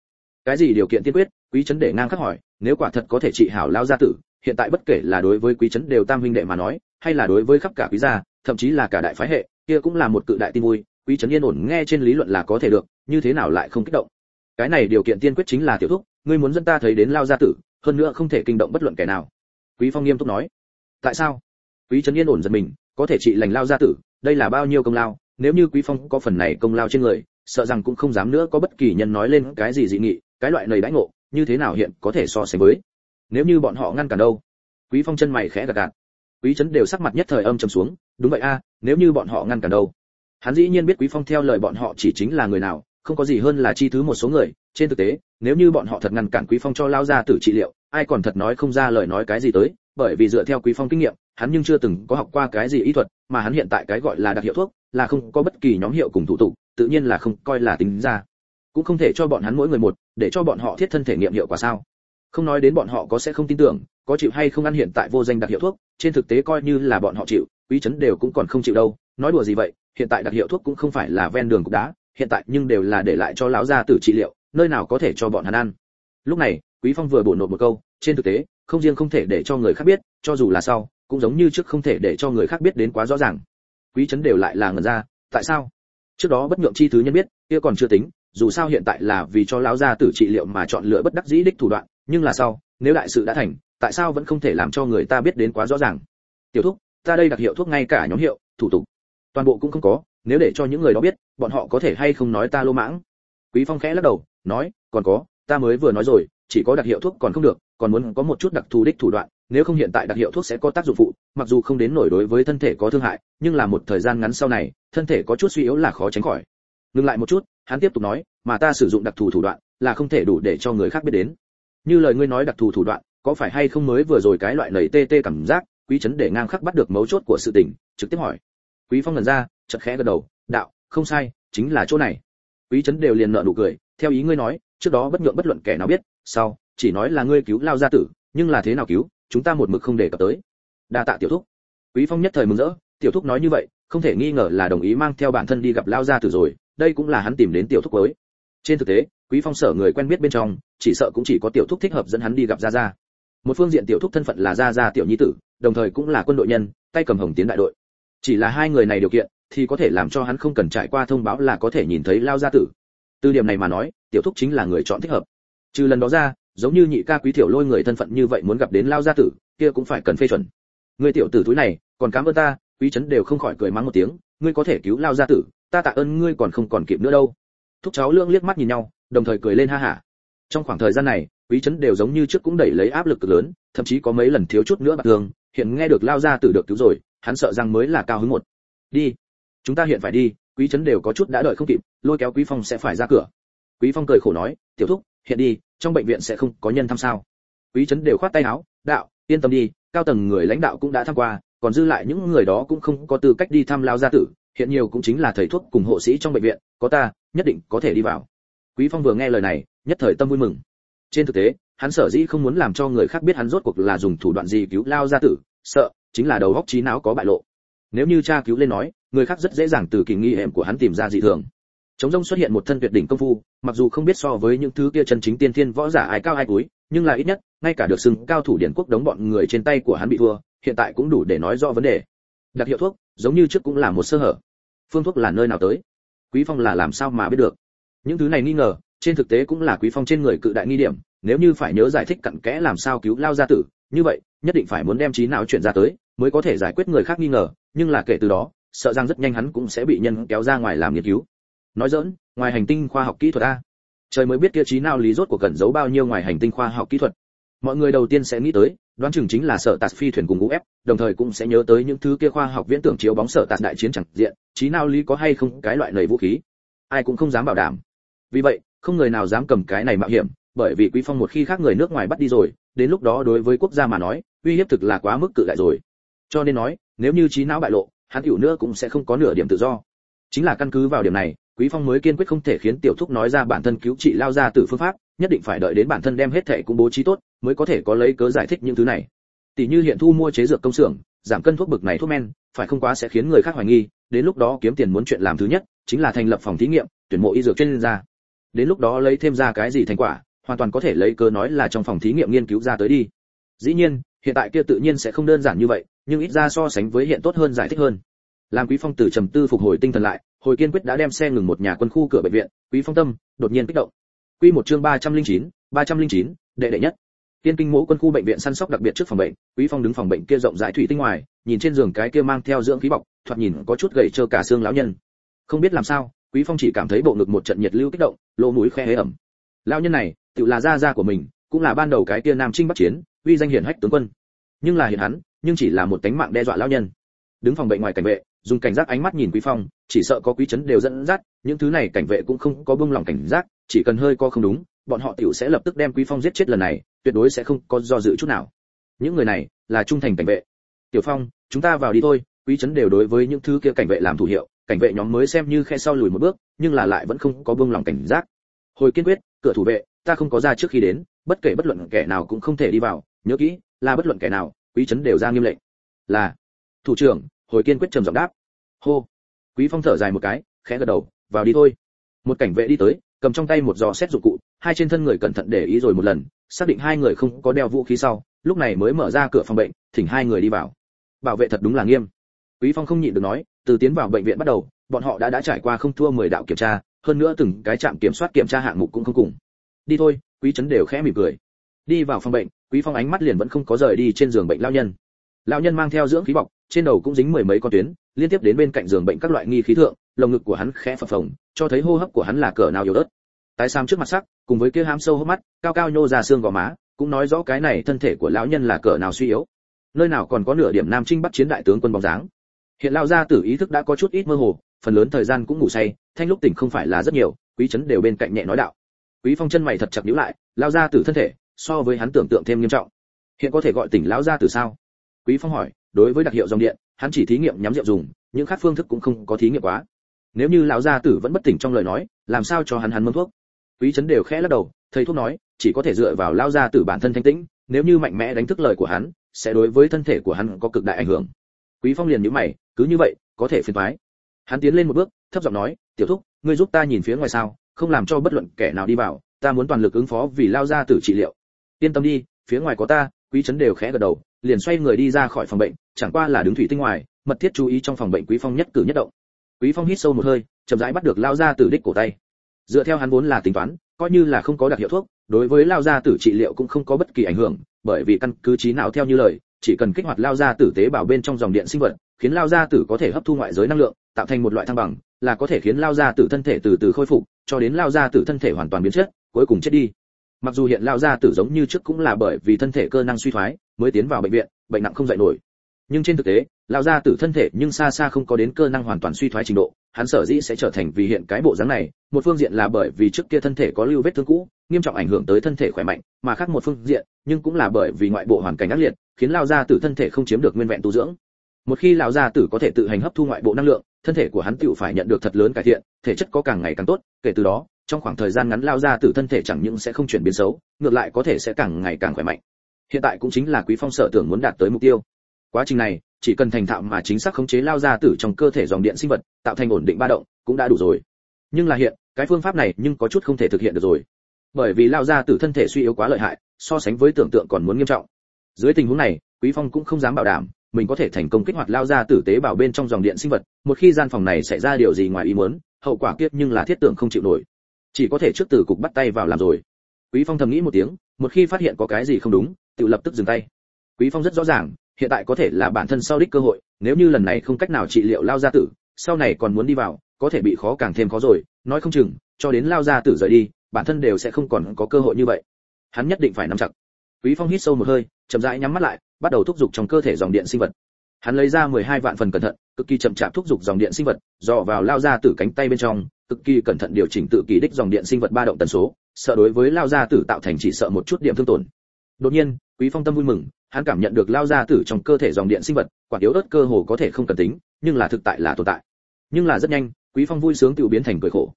Cái gì điều kiện tiên quyết? Quý chấn để ngang khắc hỏi, nếu quả thật có thể trị hảo lao gia tử, hiện tại bất kể là đối với quý chấn đều tam huynh đệ mà nói, hay là đối với khắp cả quý gia, thậm chí là cả đại phái hệ, kia cũng là một cự đại tin vui, quý chấn yên ổn nghe trên lý luận là có thể được, như thế nào lại không kích động? Cái này điều kiện tiên quyết chính là tiểu thúc, ngươi muốn dẫn ta thấy đến lao gia tử, hơn nữa không thể kinh động bất luận kẻ nào. Quý phong nghiêm túc nói. Tại sao? Quý trấn yên ổn giật mình, có thể trị lành lao gia tử đây là bao nhiêu công lao, nếu như quý phong có phần này công lao trên người, sợ rằng cũng không dám nữa có bất kỳ nhân nói lên cái gì dị nghị, cái loại này đãi ngộ, như thế nào hiện có thể so sánh với. Nếu như bọn họ ngăn cản đâu? Quý phong chân mày khẽ gật gạt. Quý trấn đều sắc mặt nhất thời âm trầm xuống, đúng vậy a, nếu như bọn họ ngăn cản đâu? Hắn dĩ nhiên biết quý phong theo lời bọn họ chỉ chính là người nào, không có gì hơn là chi thứ một số người. Trên thực tế, nếu như bọn họ thật ngăn cản quý phong cho lao ra tử trị liệu, ai còn thật nói không ra lời nói cái gì tới, bởi vì dựa theo quý phong kinh nghiệm, hắn nhưng chưa từng có học qua cái gì y thuật mà hắn hiện tại cái gọi là đặc hiệu thuốc là không có bất kỳ nhóm hiệu cùng thủ tục, tự nhiên là không coi là tính ra. Cũng không thể cho bọn hắn mỗi người một, để cho bọn họ thiết thân thể nghiệm hiệu quả sao. Không nói đến bọn họ có sẽ không tin tưởng, có chịu hay không ăn hiện tại vô danh đặc hiệu thuốc, trên thực tế coi như là bọn họ chịu, quý chấn đều cũng còn không chịu đâu. Nói đùa gì vậy, hiện tại đặc hiệu thuốc cũng không phải là ven đường cục đá, hiện tại nhưng đều là để lại cho lão gia tử trị liệu, nơi nào có thể cho bọn hắn ăn. Lúc này, quý phong vừa bổ nộp một câu, trên thực tế, không riêng không thể để cho người khác biết, cho dù là sau cũng giống như trước không thể để cho người khác biết đến quá rõ ràng. Quý chấn đều lại là ngẩn ra, tại sao? Trước đó bất nhượng chi thứ nhân biết, kia còn chưa tính, dù sao hiện tại là vì cho lão gia tử trị liệu mà chọn lựa bất đắc dĩ đích thủ đoạn, nhưng là sau, nếu đại sự đã thành, tại sao vẫn không thể làm cho người ta biết đến quá rõ ràng? Tiểu thúc, ta đây đặc hiệu thuốc ngay cả nhóm hiệu, thủ tục, toàn bộ cũng không có, nếu để cho những người đó biết, bọn họ có thể hay không nói ta lô mãng? Quý phong khẽ lắc đầu, nói, còn có, ta mới vừa nói rồi, chỉ có đặc hiệu thuốc còn không được, còn muốn có một chút đặc thù đích thủ đoạn nếu không hiện tại đặc hiệu thuốc sẽ có tác dụng phụ, mặc dù không đến nổi đối với thân thể có thương hại, nhưng là một thời gian ngắn sau này, thân thể có chút suy yếu là khó tránh khỏi. Ngừng lại một chút, hắn tiếp tục nói, mà ta sử dụng đặc thù thủ đoạn là không thể đủ để cho người khác biết đến. Như lời ngươi nói đặc thù thủ đoạn, có phải hay không mới vừa rồi cái loại lầy tê tê cảm giác, quý chấn để ngang khắc bắt được mấu chốt của sự tình, trực tiếp hỏi. Quý phong lần ra, chợt khẽ gật đầu, đạo, không sai, chính là chỗ này. Quý chấn đều liền nở nụ cười, theo ý ngươi nói, trước đó bất nhượng bất luận kẻ nào biết, sau, chỉ nói là ngươi cứu lao gia tử, nhưng là thế nào cứu? Chúng ta một mực không để cập tới. Đa tạ tiểu thúc. Quý phong nhất thời mừng rỡ, tiểu thúc nói như vậy, không thể nghi ngờ là đồng ý mang theo bản thân đi gặp lao gia tử rồi, đây cũng là hắn tìm đến tiểu thúc cuối trên thực tế, quý phong sở người quen biết bên trong, chỉ sợ cũng chỉ có tiểu thúc thích hợp dẫn hắn đi gặp gia gia. Một phương diện tiểu thúc thân phận là gia gia tiểu nhi tử, đồng thời cũng là quân đội nhân, tay cầm hồng tiến đại đội. Chỉ là hai người này điều kiện, thì có thể làm cho hắn không cần trải qua thông báo là có thể nhìn thấy lao gia tử. Từ điểm này mà nói, tiểu thúc chính là người chọn thích hợp. Trừ lần đó ra giống như nhị ca quý tiểu lôi người thân phận như vậy muốn gặp đến lao gia tử, kia cũng phải cần phê chuẩn. Người tiểu tử túi này, còn cảm ơn ta, quý trấn đều không khỏi cười mắng một tiếng, ngươi có thể cứu lao gia tử, ta tạ ơn ngươi còn không còn kịp nữa đâu. Thúc cháu lương liếc mắt nhìn nhau, đồng thời cười lên ha hả. Trong khoảng thời gian này, quý trấn đều giống như trước cũng đẩy lấy áp lực cực lớn, thậm chí có mấy lần thiếu chút nữa bạc thường, hiện nghe được lao gia tử được cứu rồi, hắn sợ rằng mới là cao hứng một. Đi, chúng ta hiện phải đi, quý trấn đều có chút đã đợi không kịp, lôi kéo quý phong sẽ phải ra cửa. Quý phong cười khổ nói, tiểu thúc hiện đi, trong bệnh viện sẽ không có nhân thăm sao. Quý trấn đều khoát tay áo, đạo, yên tâm đi, cao tầng người lãnh đạo cũng đã tham qua, còn dư lại những người đó cũng không có tư cách đi thăm lao gia tử, hiện nhiều cũng chính là thầy thuốc cùng hộ sĩ trong bệnh viện, có ta, nhất định có thể đi vào. Quý phong vừa nghe lời này, nhất thời tâm vui mừng. Trên thực tế, hắn sở dĩ không muốn làm cho người khác biết hắn rốt cuộc là dùng thủ đoạn gì cứu lao gia tử, sợ chính là đầu góc trí não có bại lộ. Nếu như cha cứu lên nói, người khác rất dễ dàng từ kỳ nghi hiểm của hắn tìm ra dị thường chống rông xuất hiện một thân tuyệt đỉnh công phu, mặc dù không biết so với những thứ kia chân chính tiên thiên võ giả ai cao ai cúi, nhưng là ít nhất, ngay cả được xưng cao thủ điển quốc đống bọn người trên tay của hắn bị thua, hiện tại cũng đủ để nói rõ vấn đề. Đặc hiệu thuốc, giống như trước cũng là một sơ hở. Phương thuốc là nơi nào tới? Quý phong là làm sao mà biết được? Những thứ này nghi ngờ, trên thực tế cũng là quý phong trên người cự đại nghi điểm, nếu như phải nhớ giải thích cặn kẽ làm sao cứu lao gia tử, như vậy, nhất định phải muốn đem trí não chuyển ra tới, mới có thể giải quyết người khác nghi ngờ, nhưng là kể từ đó, sợ rằng rất nhanh hắn cũng sẽ bị nhân kéo ra ngoài làm nghiên cứu nói dỡn, ngoài hành tinh khoa học kỹ thuật a. Trời mới biết kia trí nào lý rốt của cẩn giấu bao nhiêu ngoài hành tinh khoa học kỹ thuật. Mọi người đầu tiên sẽ nghĩ tới, đoán chừng chính là sở tạt phi thuyền cùng ép đồng thời cũng sẽ nhớ tới những thứ kia khoa học viễn tưởng chiếu bóng sở tạt đại chiến chẳng diện, trí nào lý có hay không cái loại nầy vũ khí. Ai cũng không dám bảo đảm. Vì vậy, không người nào dám cầm cái này mạo hiểm, bởi vì quý phong một khi khác người nước ngoài bắt đi rồi, đến lúc đó đối với quốc gia mà nói, uy hiếp thực là quá mức cự đại rồi. Cho nên nói, nếu như trí não bại lộ, hắn tiểu nữa cũng sẽ không có nửa điểm tự do. Chính là căn cứ vào điểm này quý phong mới kiên quyết không thể khiến tiểu thúc nói ra bản thân cứu trị lao ra từ phương pháp, nhất định phải đợi đến bản thân đem hết thệ cũng bố trí tốt, mới có thể có lấy cớ giải thích những thứ này. Tỷ như hiện thu mua chế dược công xưởng, giảm cân thuốc bực này thuốc men, phải không quá sẽ khiến người khác hoài nghi, đến lúc đó kiếm tiền muốn chuyện làm thứ nhất, chính là thành lập phòng thí nghiệm, tuyển mộ y dược chuyên gia. Đến lúc đó lấy thêm ra cái gì thành quả, hoàn toàn có thể lấy cớ nói là trong phòng thí nghiệm nghiên cứu ra tới đi. Dĩ nhiên, hiện tại kia tự nhiên sẽ không đơn giản như vậy, nhưng ít ra so sánh với hiện tốt hơn giải thích hơn. Làm quý phong từ trầm tư phục hồi tinh thần lại hồi kiên quyết đã đem xe ngừng một nhà quân khu cửa bệnh viện quý phong tâm đột nhiên kích động. Quy một chương 309, 309, đệ đệ nhất. Tiên kinh mẫu quân khu bệnh viện săn sóc đặc biệt trước phòng bệnh quý phong đứng phòng bệnh kia rộng rãi thủy tinh ngoài nhìn trên giường cái kia mang theo dưỡng khí bọc thoạt nhìn có chút gầy trơ cả xương lão nhân. Không biết làm sao quý phong chỉ cảm thấy bộ ngực một trận nhiệt lưu kích động lỗ mũi khe hế ẩm. Lão nhân này tự là gia gia của mình cũng là ban đầu cái kia nam trinh bắc chiến uy danh hiển hách tướng quân. Nhưng là hiện hắn nhưng chỉ là một tánh mạng đe dọa lão nhân. Đứng phòng bệnh ngoài cảnh vệ dùng cảnh giác ánh mắt nhìn quý phong, chỉ sợ có quý chấn đều dẫn dắt, những thứ này cảnh vệ cũng không có buông lòng cảnh giác, chỉ cần hơi co không đúng, bọn họ tiểu sẽ lập tức đem quý phong giết chết lần này, tuyệt đối sẽ không có do dự chút nào. Những người này là trung thành cảnh vệ. Tiểu phong, chúng ta vào đi thôi, quý chấn đều đối với những thứ kia cảnh vệ làm thủ hiệu, cảnh vệ nhóm mới xem như khe sau lùi một bước, nhưng là lại vẫn không có buông lòng cảnh giác. Hồi kiên quyết, cửa thủ vệ, ta không có ra trước khi đến, bất kể bất luận kẻ nào cũng không thể đi vào, nhớ kỹ, là bất luận kẻ nào, quý chấn đều ra nghiêm lệnh. Là, thủ trưởng hồi kiên quyết trầm giọng đáp. Hô. Quý phong thở dài một cái, khẽ gật đầu, vào đi thôi. Một cảnh vệ đi tới, cầm trong tay một giò xét dụng cụ, hai trên thân người cẩn thận để ý rồi một lần, xác định hai người không có đeo vũ khí sau, lúc này mới mở ra cửa phòng bệnh, thỉnh hai người đi vào. Bảo vệ thật đúng là nghiêm. Quý phong không nhịn được nói, từ tiến vào bệnh viện bắt đầu, bọn họ đã đã trải qua không thua 10 đạo kiểm tra, hơn nữa từng cái trạm kiểm soát kiểm tra hạng mục cũng không cùng. Đi thôi. Quý chấn đều khẽ mỉm cười. Đi vào phòng bệnh, quý phong ánh mắt liền vẫn không có rời đi trên giường bệnh lao nhân lão nhân mang theo dưỡng khí bọc, trên đầu cũng dính mười mấy con tuyến, liên tiếp đến bên cạnh giường bệnh các loại nghi khí thượng, lồng ngực của hắn khẽ phập phồng, cho thấy hô hấp của hắn là cỡ nào yếu ớt. Tái xám trước mặt sắc, cùng với kia hám sâu hốc mắt, cao cao nhô ra xương gò má, cũng nói rõ cái này thân thể của lão nhân là cỡ nào suy yếu. Nơi nào còn có nửa điểm nam trinh bắt chiến đại tướng quân bóng dáng. Hiện lão gia tử ý thức đã có chút ít mơ hồ, phần lớn thời gian cũng ngủ say, thanh lúc tỉnh không phải là rất nhiều, quý chấn đều bên cạnh nhẹ nói đạo. Quý phong chân mày thật chặt nhíu lại, lão gia tử thân thể, so với hắn tưởng tượng thêm nghiêm trọng. Hiện có thể gọi tỉnh lão gia tử sao? Quý phong hỏi, đối với đặc hiệu dòng điện, hắn chỉ thí nghiệm nhắm rượu dùng, những khác phương thức cũng không có thí nghiệm quá. Nếu như lão gia tử vẫn bất tỉnh trong lời nói, làm sao cho hắn hắn mâm thuốc? Quý chấn đều khẽ lắc đầu, thầy thuốc nói, chỉ có thể dựa vào lão gia tử bản thân thanh tĩnh, nếu như mạnh mẽ đánh thức lời của hắn, sẽ đối với thân thể của hắn có cực đại ảnh hưởng. Quý phong liền nhíu mày, cứ như vậy, có thể phiền toái. Hắn tiến lên một bước, thấp giọng nói, tiểu thúc, ngươi giúp ta nhìn phía ngoài sao, không làm cho bất luận kẻ nào đi vào, ta muốn toàn lực ứng phó vì lao gia tử trị liệu. Yên tâm đi, phía ngoài có ta, quý chấn đều khẽ gật đầu liền xoay người đi ra khỏi phòng bệnh, chẳng qua là đứng thủy tinh ngoài, mật thiết chú ý trong phòng bệnh quý phong nhất cử nhất động. Quý phong hít sâu một hơi, chậm rãi bắt được lao ra tử đích cổ tay. Dựa theo hắn vốn là tính toán, coi như là không có đặc hiệu thuốc, đối với lao gia tử trị liệu cũng không có bất kỳ ảnh hưởng, bởi vì căn cứ trí não theo như lời, chỉ cần kích hoạt lao gia tử tế bào bên trong dòng điện sinh vật, khiến lao gia tử có thể hấp thu ngoại giới năng lượng, tạo thành một loại thăng bằng, là có thể khiến lao gia tử thân thể từ từ khôi phục, cho đến lao gia tử thân thể hoàn toàn biến chất, cuối cùng chết đi mặc dù hiện lao gia tử giống như trước cũng là bởi vì thân thể cơ năng suy thoái, mới tiến vào bệnh viện, bệnh nặng không dậy nổi. Nhưng trên thực tế, lao gia tử thân thể nhưng xa xa không có đến cơ năng hoàn toàn suy thoái trình độ, hắn sở dĩ sẽ trở thành vì hiện cái bộ dáng này, một phương diện là bởi vì trước kia thân thể có lưu vết thương cũ, nghiêm trọng ảnh hưởng tới thân thể khỏe mạnh, mà khác một phương diện, nhưng cũng là bởi vì ngoại bộ hoàn cảnh ác liệt, khiến lao gia tử thân thể không chiếm được nguyên vẹn tu dưỡng. Một khi lão gia tử có thể tự hành hấp thu ngoại bộ năng lượng, thân thể của hắn tựu phải nhận được thật lớn cải thiện, thể chất có càng ngày càng tốt, kể từ đó trong khoảng thời gian ngắn lao gia tử thân thể chẳng những sẽ không chuyển biến xấu, ngược lại có thể sẽ càng ngày càng khỏe mạnh. Hiện tại cũng chính là quý phong sở tưởng muốn đạt tới mục tiêu. Quá trình này, chỉ cần thành thạo mà chính xác khống chế lao gia tử trong cơ thể dòng điện sinh vật, tạo thành ổn định ba động, cũng đã đủ rồi. Nhưng là hiện, cái phương pháp này nhưng có chút không thể thực hiện được rồi. Bởi vì lao gia tử thân thể suy yếu quá lợi hại, so sánh với tưởng tượng còn muốn nghiêm trọng. Dưới tình huống này, quý phong cũng không dám bảo đảm, mình có thể thành công kích hoạt lao ra tử tế bảo bên trong dòng điện sinh vật, một khi gian phòng này xảy ra điều gì ngoài ý muốn, hậu quả kiếp nhưng là thiết tưởng không chịu nổi chỉ có thể trước từ cục bắt tay vào làm rồi. Quý phong thầm nghĩ một tiếng, một khi phát hiện có cái gì không đúng, tự lập tức dừng tay. Quý phong rất rõ ràng, hiện tại có thể là bản thân sau đích cơ hội, nếu như lần này không cách nào trị liệu lao gia tử, sau này còn muốn đi vào, có thể bị khó càng thêm khó rồi, nói không chừng, cho đến lao gia tử rời đi, bản thân đều sẽ không còn có cơ hội như vậy. Hắn nhất định phải nắm chặt. Quý phong hít sâu một hơi, chậm rãi nhắm mắt lại, bắt đầu thúc giục trong cơ thể dòng điện sinh vật. Hắn lấy ra 12 vạn phần cẩn thận, cực kỳ chậm chạp thúc giục dòng điện sinh vật, dò vào lao ra từ cánh tay bên trong cực kỳ cẩn thận điều chỉnh tự kỳ đích dòng điện sinh vật ba động tần số, sợ đối với lao gia tử tạo thành chỉ sợ một chút điểm thương tổn. Đột nhiên, quý phong tâm vui mừng, hắn cảm nhận được lao gia tử trong cơ thể dòng điện sinh vật, quả yếu ớt cơ hồ có thể không cần tính, nhưng là thực tại là tồn tại. Nhưng là rất nhanh, quý phong vui sướng tự biến thành cười khổ.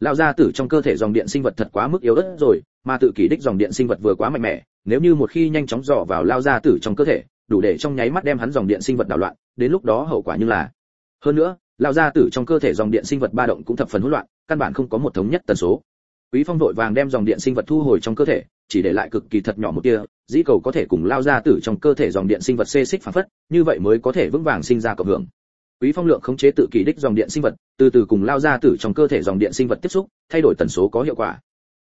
Lao gia tử trong cơ thể dòng điện sinh vật thật quá mức yếu ớt rồi, mà tự kỳ đích dòng điện sinh vật vừa quá mạnh mẽ, nếu như một khi nhanh chóng dò vào lao gia tử trong cơ thể, đủ để trong nháy mắt đem hắn dòng điện sinh vật đảo loạn, đến lúc đó hậu quả như là. Hơn nữa lao ra tử trong cơ thể dòng điện sinh vật ba động cũng thập phần hỗn loạn, căn bản không có một thống nhất tần số. Quý phong vội vàng đem dòng điện sinh vật thu hồi trong cơ thể, chỉ để lại cực kỳ thật nhỏ một tia, dĩ cầu có thể cùng lao ra tử trong cơ thể dòng điện sinh vật xê xích phản phất, như vậy mới có thể vững vàng sinh ra cộng hưởng. Quý phong lượng khống chế tự kỳ đích dòng điện sinh vật, từ từ cùng lao ra tử trong cơ thể dòng điện sinh vật tiếp xúc, thay đổi tần số có hiệu quả.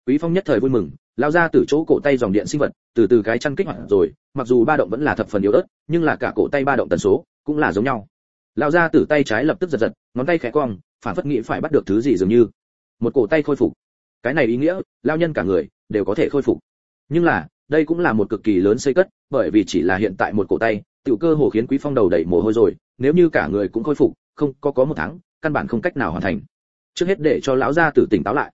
Quý phong nhất thời vui mừng lao ra từ chỗ cổ tay dòng điện sinh vật, từ từ cái chăn kích hoạt rồi, mặc dù ba động vẫn là thập phần yếu ớt, nhưng là cả cổ tay ba động tần số cũng là giống nhau lao ra từ tay trái lập tức giật giật, ngón tay khẽ cong, phản phất nghĩ phải bắt được thứ gì dường như. Một cổ tay khôi phục. Cái này ý nghĩa, lao nhân cả người đều có thể khôi phục. Nhưng là, đây cũng là một cực kỳ lớn xây cất, bởi vì chỉ là hiện tại một cổ tay tự cơ hồ khiến quý phong đầu đẩy mồ hôi rồi, nếu như cả người cũng khôi phục, không, có có một tháng, căn bản không cách nào hoàn thành. Trước hết để cho lão gia tử tỉnh táo lại.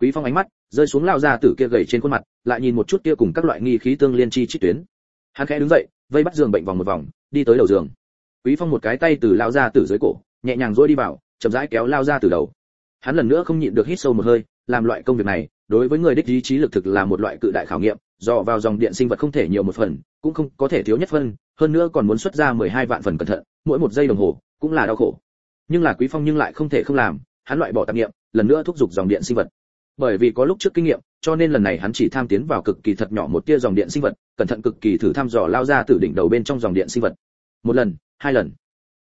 Quý phong ánh mắt rơi xuống lao gia tử kia gầy trên khuôn mặt, lại nhìn một chút kia cùng các loại nghi khí tương liên chi trích tuyến. Hắn khẽ đứng dậy, vây bắt giường bệnh vòng một vòng, đi tới đầu giường quý phong một cái tay từ lao ra từ dưới cổ, nhẹ nhàng duỗi đi vào, chậm rãi kéo lao ra từ đầu. Hắn lần nữa không nhịn được hít sâu một hơi, làm loại công việc này, đối với người đích ý chí lực thực là một loại cự đại khảo nghiệm, dò vào dòng điện sinh vật không thể nhiều một phần, cũng không có thể thiếu nhất phân hơn nữa còn muốn xuất ra 12 vạn phần cẩn thận, mỗi một giây đồng hồ, cũng là đau khổ. Nhưng là quý phong nhưng lại không thể không làm, hắn loại bỏ tạp niệm lần nữa thúc giục dòng điện sinh vật. Bởi vì có lúc trước kinh nghiệm, cho nên lần này hắn chỉ tham tiến vào cực kỳ thật nhỏ một tia dòng điện sinh vật, cẩn thận cực kỳ thử thăm dò lao ra từ đỉnh đầu bên trong dòng điện sinh vật một lần, hai lần.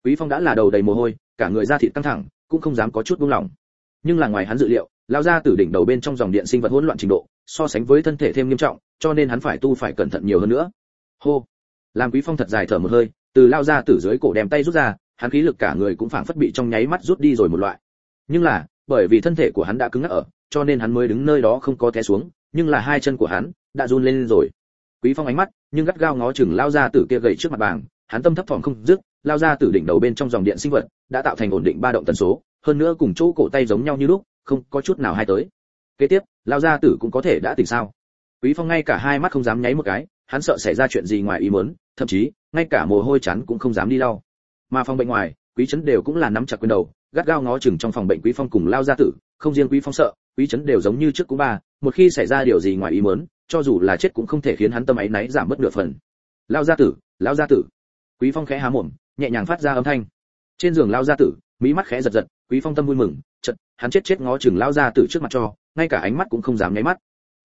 Quý phong đã là đầu đầy mồ hôi, cả người da thịt căng thẳng, cũng không dám có chút buông lỏng. Nhưng là ngoài hắn dự liệu lao ra từ đỉnh đầu bên trong dòng điện sinh vật hỗn loạn trình độ, so sánh với thân thể thêm nghiêm trọng, cho nên hắn phải tu phải cẩn thận nhiều hơn nữa. Hô. Làm quý phong thật dài thở một hơi, từ lao ra từ dưới cổ đem tay rút ra, hắn khí lực cả người cũng phảng phất bị trong nháy mắt rút đi rồi một loại. Nhưng là, bởi vì thân thể của hắn đã cứng ngắc ở, cho nên hắn mới đứng nơi đó không có té xuống, nhưng là hai chân của hắn đã run lên rồi. Quý phong ánh mắt, nhưng gắt gao ngó chừng lao ra từ kia gầy trước mặt bảng hắn tâm thấp thỏm không dứt, lao ra từ đỉnh đầu bên trong dòng điện sinh vật, đã tạo thành ổn định ba động tần số, hơn nữa cùng chỗ cổ tay giống nhau như lúc, không có chút nào hai tới. Kế tiếp, lao ra tử cũng có thể đã tỉnh sao? Quý phong ngay cả hai mắt không dám nháy một cái, hắn sợ xảy ra chuyện gì ngoài ý muốn, thậm chí, ngay cả mồ hôi chán cũng không dám đi lau. Mà phòng bệnh ngoài, quý chấn đều cũng là nắm chặt quyền đầu, gắt gao ngó chừng trong phòng bệnh quý phong cùng lao ra tử, không riêng quý phong sợ, quý chấn đều giống như trước cũng ba, một khi xảy ra điều gì ngoài ý muốn, cho dù là chết cũng không thể khiến hắn tâm ấy náy giảm mất nửa phần. Lao gia tử, lao gia tử quý phong khẽ há mồm, nhẹ nhàng phát ra âm thanh. Trên giường lao gia tử, mỹ mắt khẽ giật giật, quý phong tâm vui mừng, chợt, hắn chết chết ngó chừng lao gia tử trước mặt cho, ngay cả ánh mắt cũng không dám nháy mắt.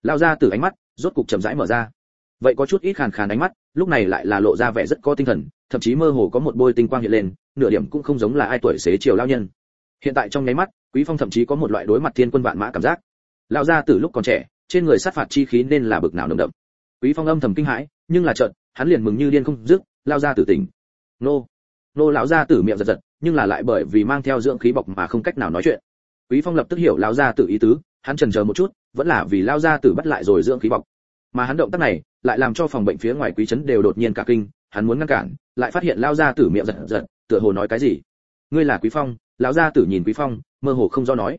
Lao gia tử ánh mắt, rốt cục chậm rãi mở ra. Vậy có chút ít khàn khàn ánh mắt, lúc này lại là lộ ra vẻ rất có tinh thần, thậm chí mơ hồ có một bôi tinh quang hiện lên, nửa điểm cũng không giống là ai tuổi xế chiều lao nhân. Hiện tại trong nháy mắt, quý phong thậm chí có một loại đối mặt thiên quân vạn mã cảm giác. Lão gia từ lúc còn trẻ, trên người sát phạt chi khí nên là bực nào nồng đậm. Quý phong âm thầm kinh hãi, nhưng là chợt, hắn liền mừng như điên không dứt lao ra tử tỉnh. Nô. Nô lão gia tử miệng giật giật nhưng là lại bởi vì mang theo dưỡng khí bọc mà không cách nào nói chuyện. Quý phong lập tức hiểu lão gia tử ý tứ hắn chần chờ một chút vẫn là vì lao gia tử bắt lại rồi dưỡng khí bọc. Mà hắn động tác này lại làm cho phòng bệnh phía ngoài quý trấn đều đột nhiên cả kinh hắn muốn ngăn cản lại phát hiện lao gia tử miệng giật giật tựa hồ nói cái gì. Ngươi là quý phong lão gia tử nhìn quý phong mơ hồ không do nói.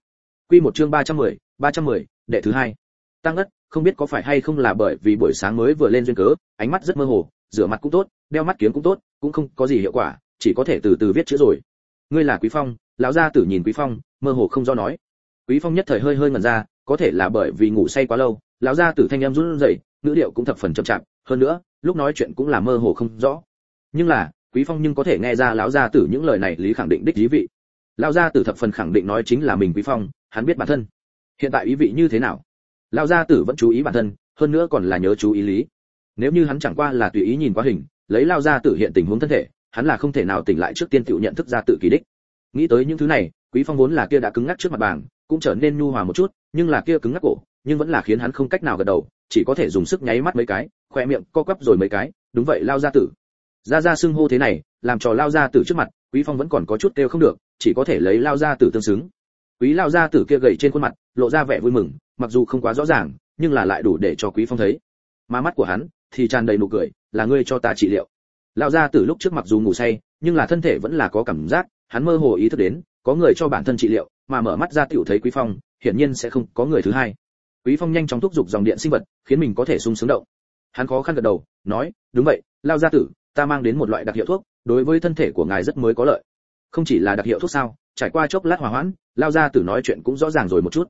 Quy một chương 310, 310, đệ thứ hai. Tăng ất không biết có phải hay không là bởi vì buổi sáng mới vừa lên duyên cớ ánh mắt rất mơ hồ rửa mặt cũng tốt, đeo mắt kiếm cũng tốt, cũng không có gì hiệu quả, chỉ có thể từ từ viết chữ rồi. Ngươi là quý phong, lão gia tử nhìn quý phong, mơ hồ không do nói. Quý phong nhất thời hơi hơi ngẩn ra, có thể là bởi vì ngủ say quá lâu, lão gia tử thanh em run rẩy, ngữ điệu cũng thập phần chậm chạp, hơn nữa, lúc nói chuyện cũng là mơ hồ không rõ. Nhưng là, quý phong nhưng có thể nghe ra lão gia tử những lời này lý khẳng định đích ý vị. Lão gia tử thập phần khẳng định nói chính là mình quý phong, hắn biết bản thân. Hiện tại ý vị như thế nào? Lão gia tử vẫn chú ý bản thân, hơn nữa còn là nhớ chú ý lý nếu như hắn chẳng qua là tùy ý nhìn qua hình, lấy lao ra tự hiện tình huống thân thể, hắn là không thể nào tỉnh lại trước tiên tự nhận thức ra tự kỳ đích. Nghĩ tới những thứ này, quý phong vốn là kia đã cứng ngắc trước mặt bảng, cũng trở nên nhu hòa một chút, nhưng là kia cứng ngắc cổ, nhưng vẫn là khiến hắn không cách nào gật đầu, chỉ có thể dùng sức nháy mắt mấy cái, khoe miệng co quắp rồi mấy cái, đúng vậy, lao ra tử. Ra ra xưng hô thế này, làm trò lao ra tử trước mặt, quý phong vẫn còn có chút kêu không được, chỉ có thể lấy lao ra tử tương xứng. Quý lao ra tử kia gầy trên khuôn mặt, lộ ra vẻ vui mừng, mặc dù không quá rõ ràng, nhưng là lại đủ để cho quý phong thấy. Mà mắt của hắn thì tràn đầy nụ cười, là ngươi cho ta trị liệu. Lão gia tử lúc trước mặc dù ngủ say, nhưng là thân thể vẫn là có cảm giác, hắn mơ hồ ý thức đến, có người cho bản thân trị liệu, mà mở mắt ra tiểu thấy quý phong, hiển nhiên sẽ không có người thứ hai. Quý phong nhanh chóng thúc giục dòng điện sinh vật, khiến mình có thể sung sướng động. Hắn khó khăn gật đầu, nói, đúng vậy lao gia tử, ta mang đến một loại đặc hiệu thuốc, đối với thân thể của ngài rất mới có lợi. Không chỉ là đặc hiệu thuốc sao, trải qua chốc lát hòa hoãn lao gia tử nói chuyện cũng rõ ràng rồi một chút.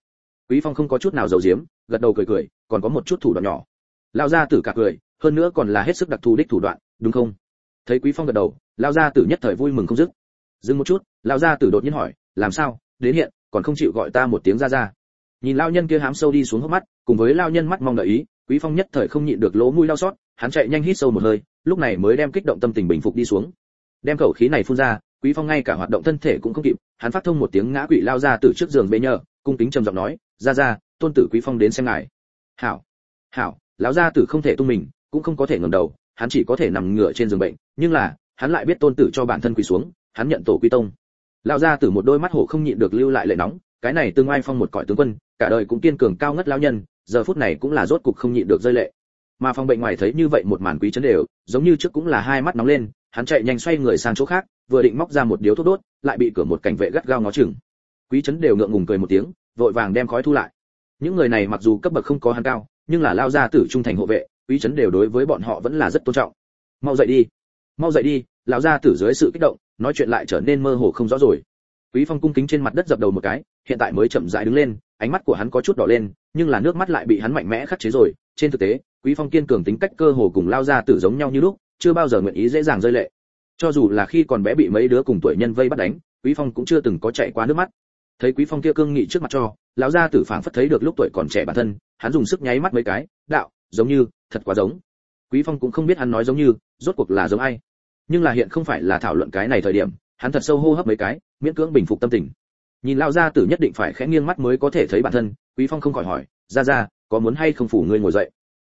Quý phong không có chút nào giấu giếm, gật đầu cười cười, còn có một chút thủ đoạn nhỏ. Lao gia tử cả cười hơn nữa còn là hết sức đặc thù đích thủ đoạn, đúng không? Thấy quý phong gật đầu lao gia tử nhất thời vui mừng không dứt. Dừng một chút lao gia tử đột nhiên hỏi, làm sao? Đến hiện, còn không chịu gọi ta một tiếng ra ra? Nhìn lao nhân kia hám sâu đi xuống hốc mắt, cùng với lao nhân mắt mong đợi ý, quý phong nhất thời không nhịn được lỗ mũi đau xót, hắn chạy nhanh hít sâu một hơi, lúc này mới đem kích động tâm tình bình phục đi xuống. Đem khẩu khí này phun ra, quý phong ngay cả hoạt động thân thể cũng không kịp, hắn phát thông một tiếng ngã quỵ lao ra từ trước giường bế nhờ, cung kính trầm giọng nói, ra ra, tôn tử quý phong đến xem ngài. Hảo hảo. Lão gia tử không thể tung mình cũng không có thể ngẩng đầu, hắn chỉ có thể nằm ngửa trên giường bệnh, nhưng là, hắn lại biết tôn tử cho bản thân quỳ xuống, hắn nhận tổ quy tông. Lão gia tử một đôi mắt hổ không nhịn được lưu lại lệ nóng, cái này tương ai phong một cõi tướng quân, cả đời cũng kiên cường cao ngất lão nhân, giờ phút này cũng là rốt cục không nhịn được rơi lệ. Mà phòng bệnh ngoài thấy như vậy một màn quý chấn đều, giống như trước cũng là hai mắt nóng lên, hắn chạy nhanh xoay người sang chỗ khác, vừa định móc ra một điếu thuốc đốt, lại bị cửa một cảnh vệ gắt gao ngó chừng. Quý chấn đều ngượng ngùng cười một tiếng, vội vàng đem khói thu lại. Những người này mặc dù cấp bậc không có hắn cao, nhưng là lao ra tử trung thành hộ vệ quý chấn đều đối với bọn họ vẫn là rất tôn trọng. Mau dậy đi. Mau dậy đi, lão gia tử dưới sự kích động, nói chuyện lại trở nên mơ hồ không rõ rồi. Quý phong cung kính trên mặt đất dập đầu một cái, hiện tại mới chậm rãi đứng lên, ánh mắt của hắn có chút đỏ lên, nhưng là nước mắt lại bị hắn mạnh mẽ khắc chế rồi. Trên thực tế, quý phong kiên cường tính cách cơ hồ cùng lao gia tử giống nhau như lúc, chưa bao giờ nguyện ý dễ dàng rơi lệ. Cho dù là khi còn bé bị mấy đứa cùng tuổi nhân vây bắt đánh, quý phong cũng chưa từng có chạy qua nước mắt. Thấy quý phong kia cương nghị trước mặt cho, lão gia tử phảng phất thấy được lúc tuổi còn trẻ bản thân, hắn dùng sức nháy mắt mấy cái, đạo giống như, thật quá giống. Quý phong cũng không biết hắn nói giống như, rốt cuộc là giống ai. Nhưng là hiện không phải là thảo luận cái này thời điểm, hắn thật sâu hô hấp mấy cái, miễn cưỡng bình phục tâm tình. Nhìn lão gia tử nhất định phải khẽ nghiêng mắt mới có thể thấy bản thân, quý phong không khỏi hỏi ra ra có muốn hay không phủ ngươi ngồi dậy?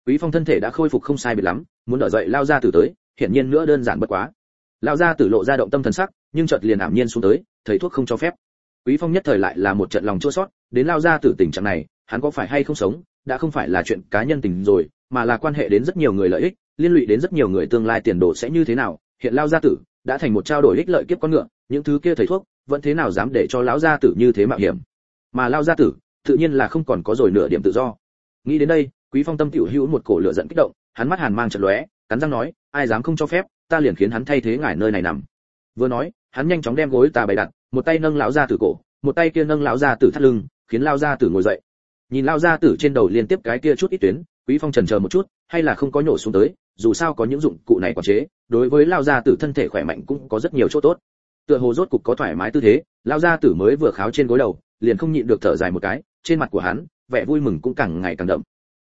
Quý phong thân thể đã khôi phục không sai biệt lắm, muốn đỡ dậy lao gia tử tới, hiển nhiên nữa đơn giản bất quá. Lao gia tử lộ ra động tâm thần sắc, nhưng chợt liền ảm nhiên xuống tới, thầy thuốc không cho phép. Quý phong nhất thời lại là một trận lòng chua sót đến lao gia tử tình trạng này, hắn có phải hay không sống đã không phải là chuyện cá nhân tình rồi, mà là quan hệ đến rất nhiều người lợi ích, liên lụy đến rất nhiều người tương lai tiền đồ sẽ như thế nào. Hiện lao gia tử đã thành một trao đổi ích lợi kiếp con ngựa, những thứ kia thầy thuốc vẫn thế nào dám để cho lão gia tử như thế mạo hiểm. Mà lao gia tử tự nhiên là không còn có rồi nửa điểm tự do. Nghĩ đến đây, quý phong tâm tiểu hữu một cổ lửa giận kích động, hắn mắt hàn mang chật lóe, cắn răng nói, ai dám không cho phép, ta liền khiến hắn thay thế ngài nơi này nằm. Vừa nói, hắn nhanh chóng đem gối tà bày đặt, một tay nâng lão gia tử cổ, một tay kia nâng lão gia tử thắt lưng, khiến lão gia tử ngồi dậy nhìn lao gia tử trên đầu liên tiếp cái kia chút ít tuyến, quý phong chần chờ một chút, hay là không có nhổ xuống tới, dù sao có những dụng cụ này quản chế, đối với lao gia tử thân thể khỏe mạnh cũng có rất nhiều chỗ tốt. Tựa hồ rốt cục có thoải mái tư thế, lao gia tử mới vừa kháo trên gối đầu, liền không nhịn được thở dài một cái, trên mặt của hắn, vẻ vui mừng cũng càng ngày càng đậm.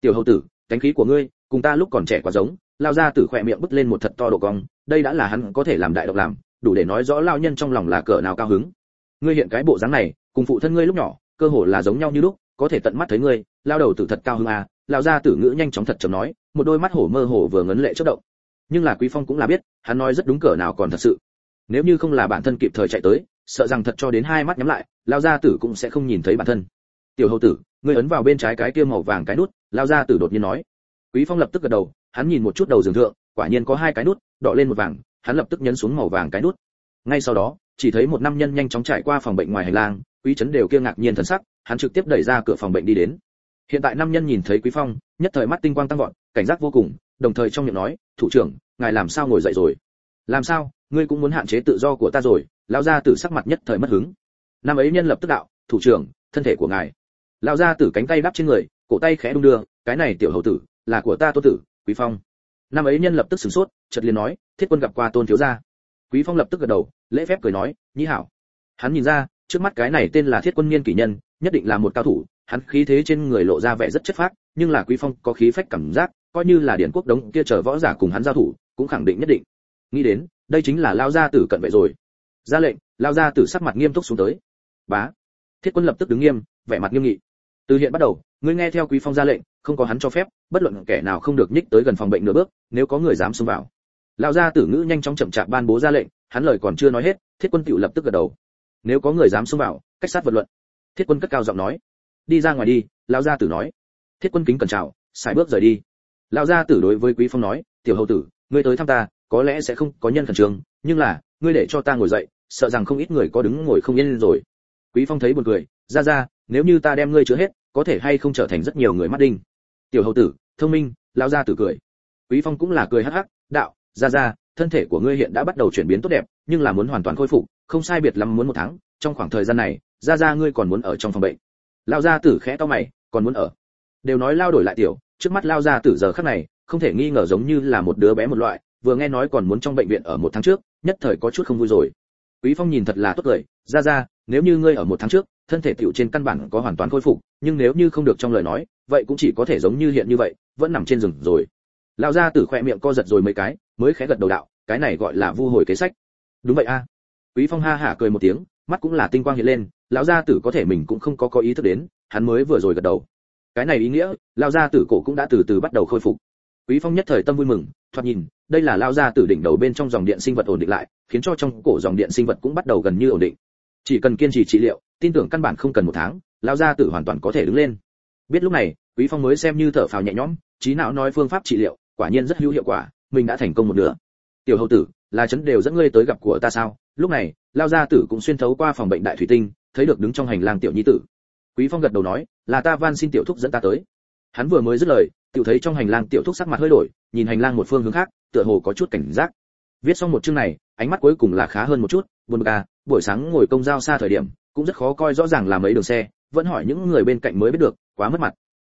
Tiểu hầu tử cánh khí của ngươi, cùng ta lúc còn trẻ quá giống, lao ra tử khỏe miệng bứt lên một thật to độ cong, đây đã là hắn có thể làm đại độc làm, đủ để nói rõ lao nhân trong lòng là cỡ nào cao hứng. Ngươi hiện cái bộ dáng này, cùng phụ thân ngươi lúc nhỏ, cơ hồ là giống nhau như lúc có thể tận mắt thấy ngươi, lao đầu tử thật cao hứng à lao ra tử ngữ nhanh chóng thật chấm nói, một đôi mắt hổ mơ hồ vừa ngấn lệ chớp động. Nhưng là quý phong cũng là biết, hắn nói rất đúng cỡ nào còn thật sự. Nếu như không là bản thân kịp thời chạy tới, sợ rằng thật cho đến hai mắt nhắm lại lao gia tử cũng sẽ không nhìn thấy bản thân. Tiểu hầu tử, ngươi ấn vào bên trái cái kia màu vàng cái nút lao gia tử đột nhiên nói. Quý phong lập tức gật đầu, hắn nhìn một chút đầu giường thượng, quả nhiên có hai cái nút, đỏ lên một vàng, hắn lập tức nhấn xuống màu vàng cái nút. Ngay sau đó, chỉ thấy một nam nhân nhanh chóng chạy qua phòng bệnh ngoài hành lang quý chấn đều kia ngạc nhiên thần sắc, hắn trực tiếp đẩy ra cửa phòng bệnh đi đến. Hiện tại năm nhân nhìn thấy quý phong, nhất thời mắt tinh quang tăng vọt, cảnh giác vô cùng, đồng thời trong miệng nói, thủ trưởng, ngài làm sao ngồi dậy rồi? Làm sao? Ngươi cũng muốn hạn chế tự do của ta rồi? Lão gia tử sắc mặt nhất thời mất hứng. Năm ấy nhân lập tức đạo, thủ trưởng, thân thể của ngài. Lão gia tử cánh tay đắp trên người, cổ tay khẽ đung đưa, cái này tiểu hầu tử, là của ta tô tử, quý phong. Năm ấy nhân lập tức sửng sốt, chợt liền nói, thiết quân gặp qua tôn thiếu gia. Quý phong lập tức gật đầu, lễ phép cười nói, nhĩ hảo. Hắn nhìn ra trước mắt cái này tên là thiết quân niên kỷ nhân, nhất định là một cao thủ, hắn khí thế trên người lộ ra vẻ rất chất phác, nhưng là quý phong có khí phách cảm giác, coi như là điển quốc đống kia chờ võ giả cùng hắn giao thủ, cũng khẳng định nhất định. Nghĩ đến, đây chính là lao gia tử cận vệ rồi. Ra lệnh, lao gia tử sắc mặt nghiêm túc xuống tới. Bá. Thiết quân lập tức đứng nghiêm, vẻ mặt nghiêm nghị. Từ hiện bắt đầu, ngươi nghe theo quý phong ra lệnh, không có hắn cho phép, bất luận kẻ nào không được nhích tới gần phòng bệnh nửa bước, nếu có người dám xông vào. Lao gia tử ngữ nhanh chóng chậm chạp ban bố ra lệnh, hắn lời còn chưa nói hết, thiết quân tiểu lập tức gật đầu nếu có người dám xông vào, cách sát vật luận. Thiết quân cất cao giọng nói. Đi ra ngoài đi lao gia tử nói. Thiết quân kính cẩn chào xài bước rời đi. Lao gia tử đối với quý phong nói, tiểu hầu tử, ngươi tới thăm ta, có lẽ sẽ không có nhân khẩn trương, nhưng là, ngươi để cho ta ngồi dậy, sợ rằng không ít người có đứng ngồi không yên rồi. Quý phong thấy buồn cười, ra ra, nếu như ta đem ngươi chữa hết, có thể hay không trở thành rất nhiều người mắt đinh? Tiểu hầu tử, thông minh lao gia tử cười. Quý phong cũng là cười hắc hắc, đạo, ra ra, thân thể của ngươi hiện đã bắt đầu chuyển biến tốt đẹp, nhưng là muốn hoàn toàn khôi phục không sai biệt lắm muốn một tháng, trong khoảng thời gian này ra ra ngươi còn muốn ở trong phòng bệnh. Lao gia tử khẽ to mày, còn muốn ở. Đều nói lao đổi lại tiểu, trước mắt lao gia tử giờ khắc này, không thể nghi ngờ giống như là một đứa bé một loại, vừa nghe nói còn muốn trong bệnh viện ở một tháng trước, nhất thời có chút không vui rồi. Quý phong nhìn thật là tốt cười ra ra nếu như ngươi ở một tháng trước, thân thể tiểu trên căn bản có hoàn toàn khôi phục, nhưng nếu như không được trong lời nói, vậy cũng chỉ có thể giống như hiện như vậy, vẫn nằm trên rừng rồi. Lão gia tử khoe miệng co giật rồi mấy cái, mới khẽ gật đầu đạo, cái này gọi là vu hồi kế sách. Đúng vậy a quý phong ha hả cười một tiếng, mắt cũng là tinh quang hiện lên, lão gia tử có thể mình cũng không có có ý thức đến, hắn mới vừa rồi gật đầu. Cái này ý nghĩa, lão gia tử cổ cũng đã từ từ bắt đầu khôi phục. Quý phong nhất thời tâm vui mừng, thoạt nhìn, đây là lão gia tử đỉnh đầu bên trong dòng điện sinh vật ổn định lại, khiến cho trong cổ dòng điện sinh vật cũng bắt đầu gần như ổn định. Chỉ cần kiên trì trị liệu, tin tưởng căn bản không cần một tháng, lão gia tử hoàn toàn có thể đứng lên. Biết lúc này, quý phong mới xem như thở phào nhẹ nhõm, trí não nói phương pháp trị liệu, quả nhiên rất hữu hiệu quả, mình đã thành công một nửa. Tiểu hầu tử, là chấn đều dẫn ngươi tới gặp của ta sao? Lúc này, lao gia tử cũng xuyên thấu qua phòng bệnh đại thủy tinh, thấy được đứng trong hành lang tiểu nhi tử. Quý phong gật đầu nói, là ta van xin tiểu thúc dẫn ta tới. Hắn vừa mới dứt lời, tiểu thấy trong hành lang tiểu thúc sắc mặt hơi đổi, nhìn hành lang một phương hướng khác, tựa hồ có chút cảnh giác. Viết xong một chương này, ánh mắt cuối cùng là khá hơn một chút, buồn bực à buổi sáng ngồi công giao xa thời điểm, cũng rất khó coi rõ ràng là mấy đường xe, vẫn hỏi những người bên cạnh mới biết được, quá mất mặt.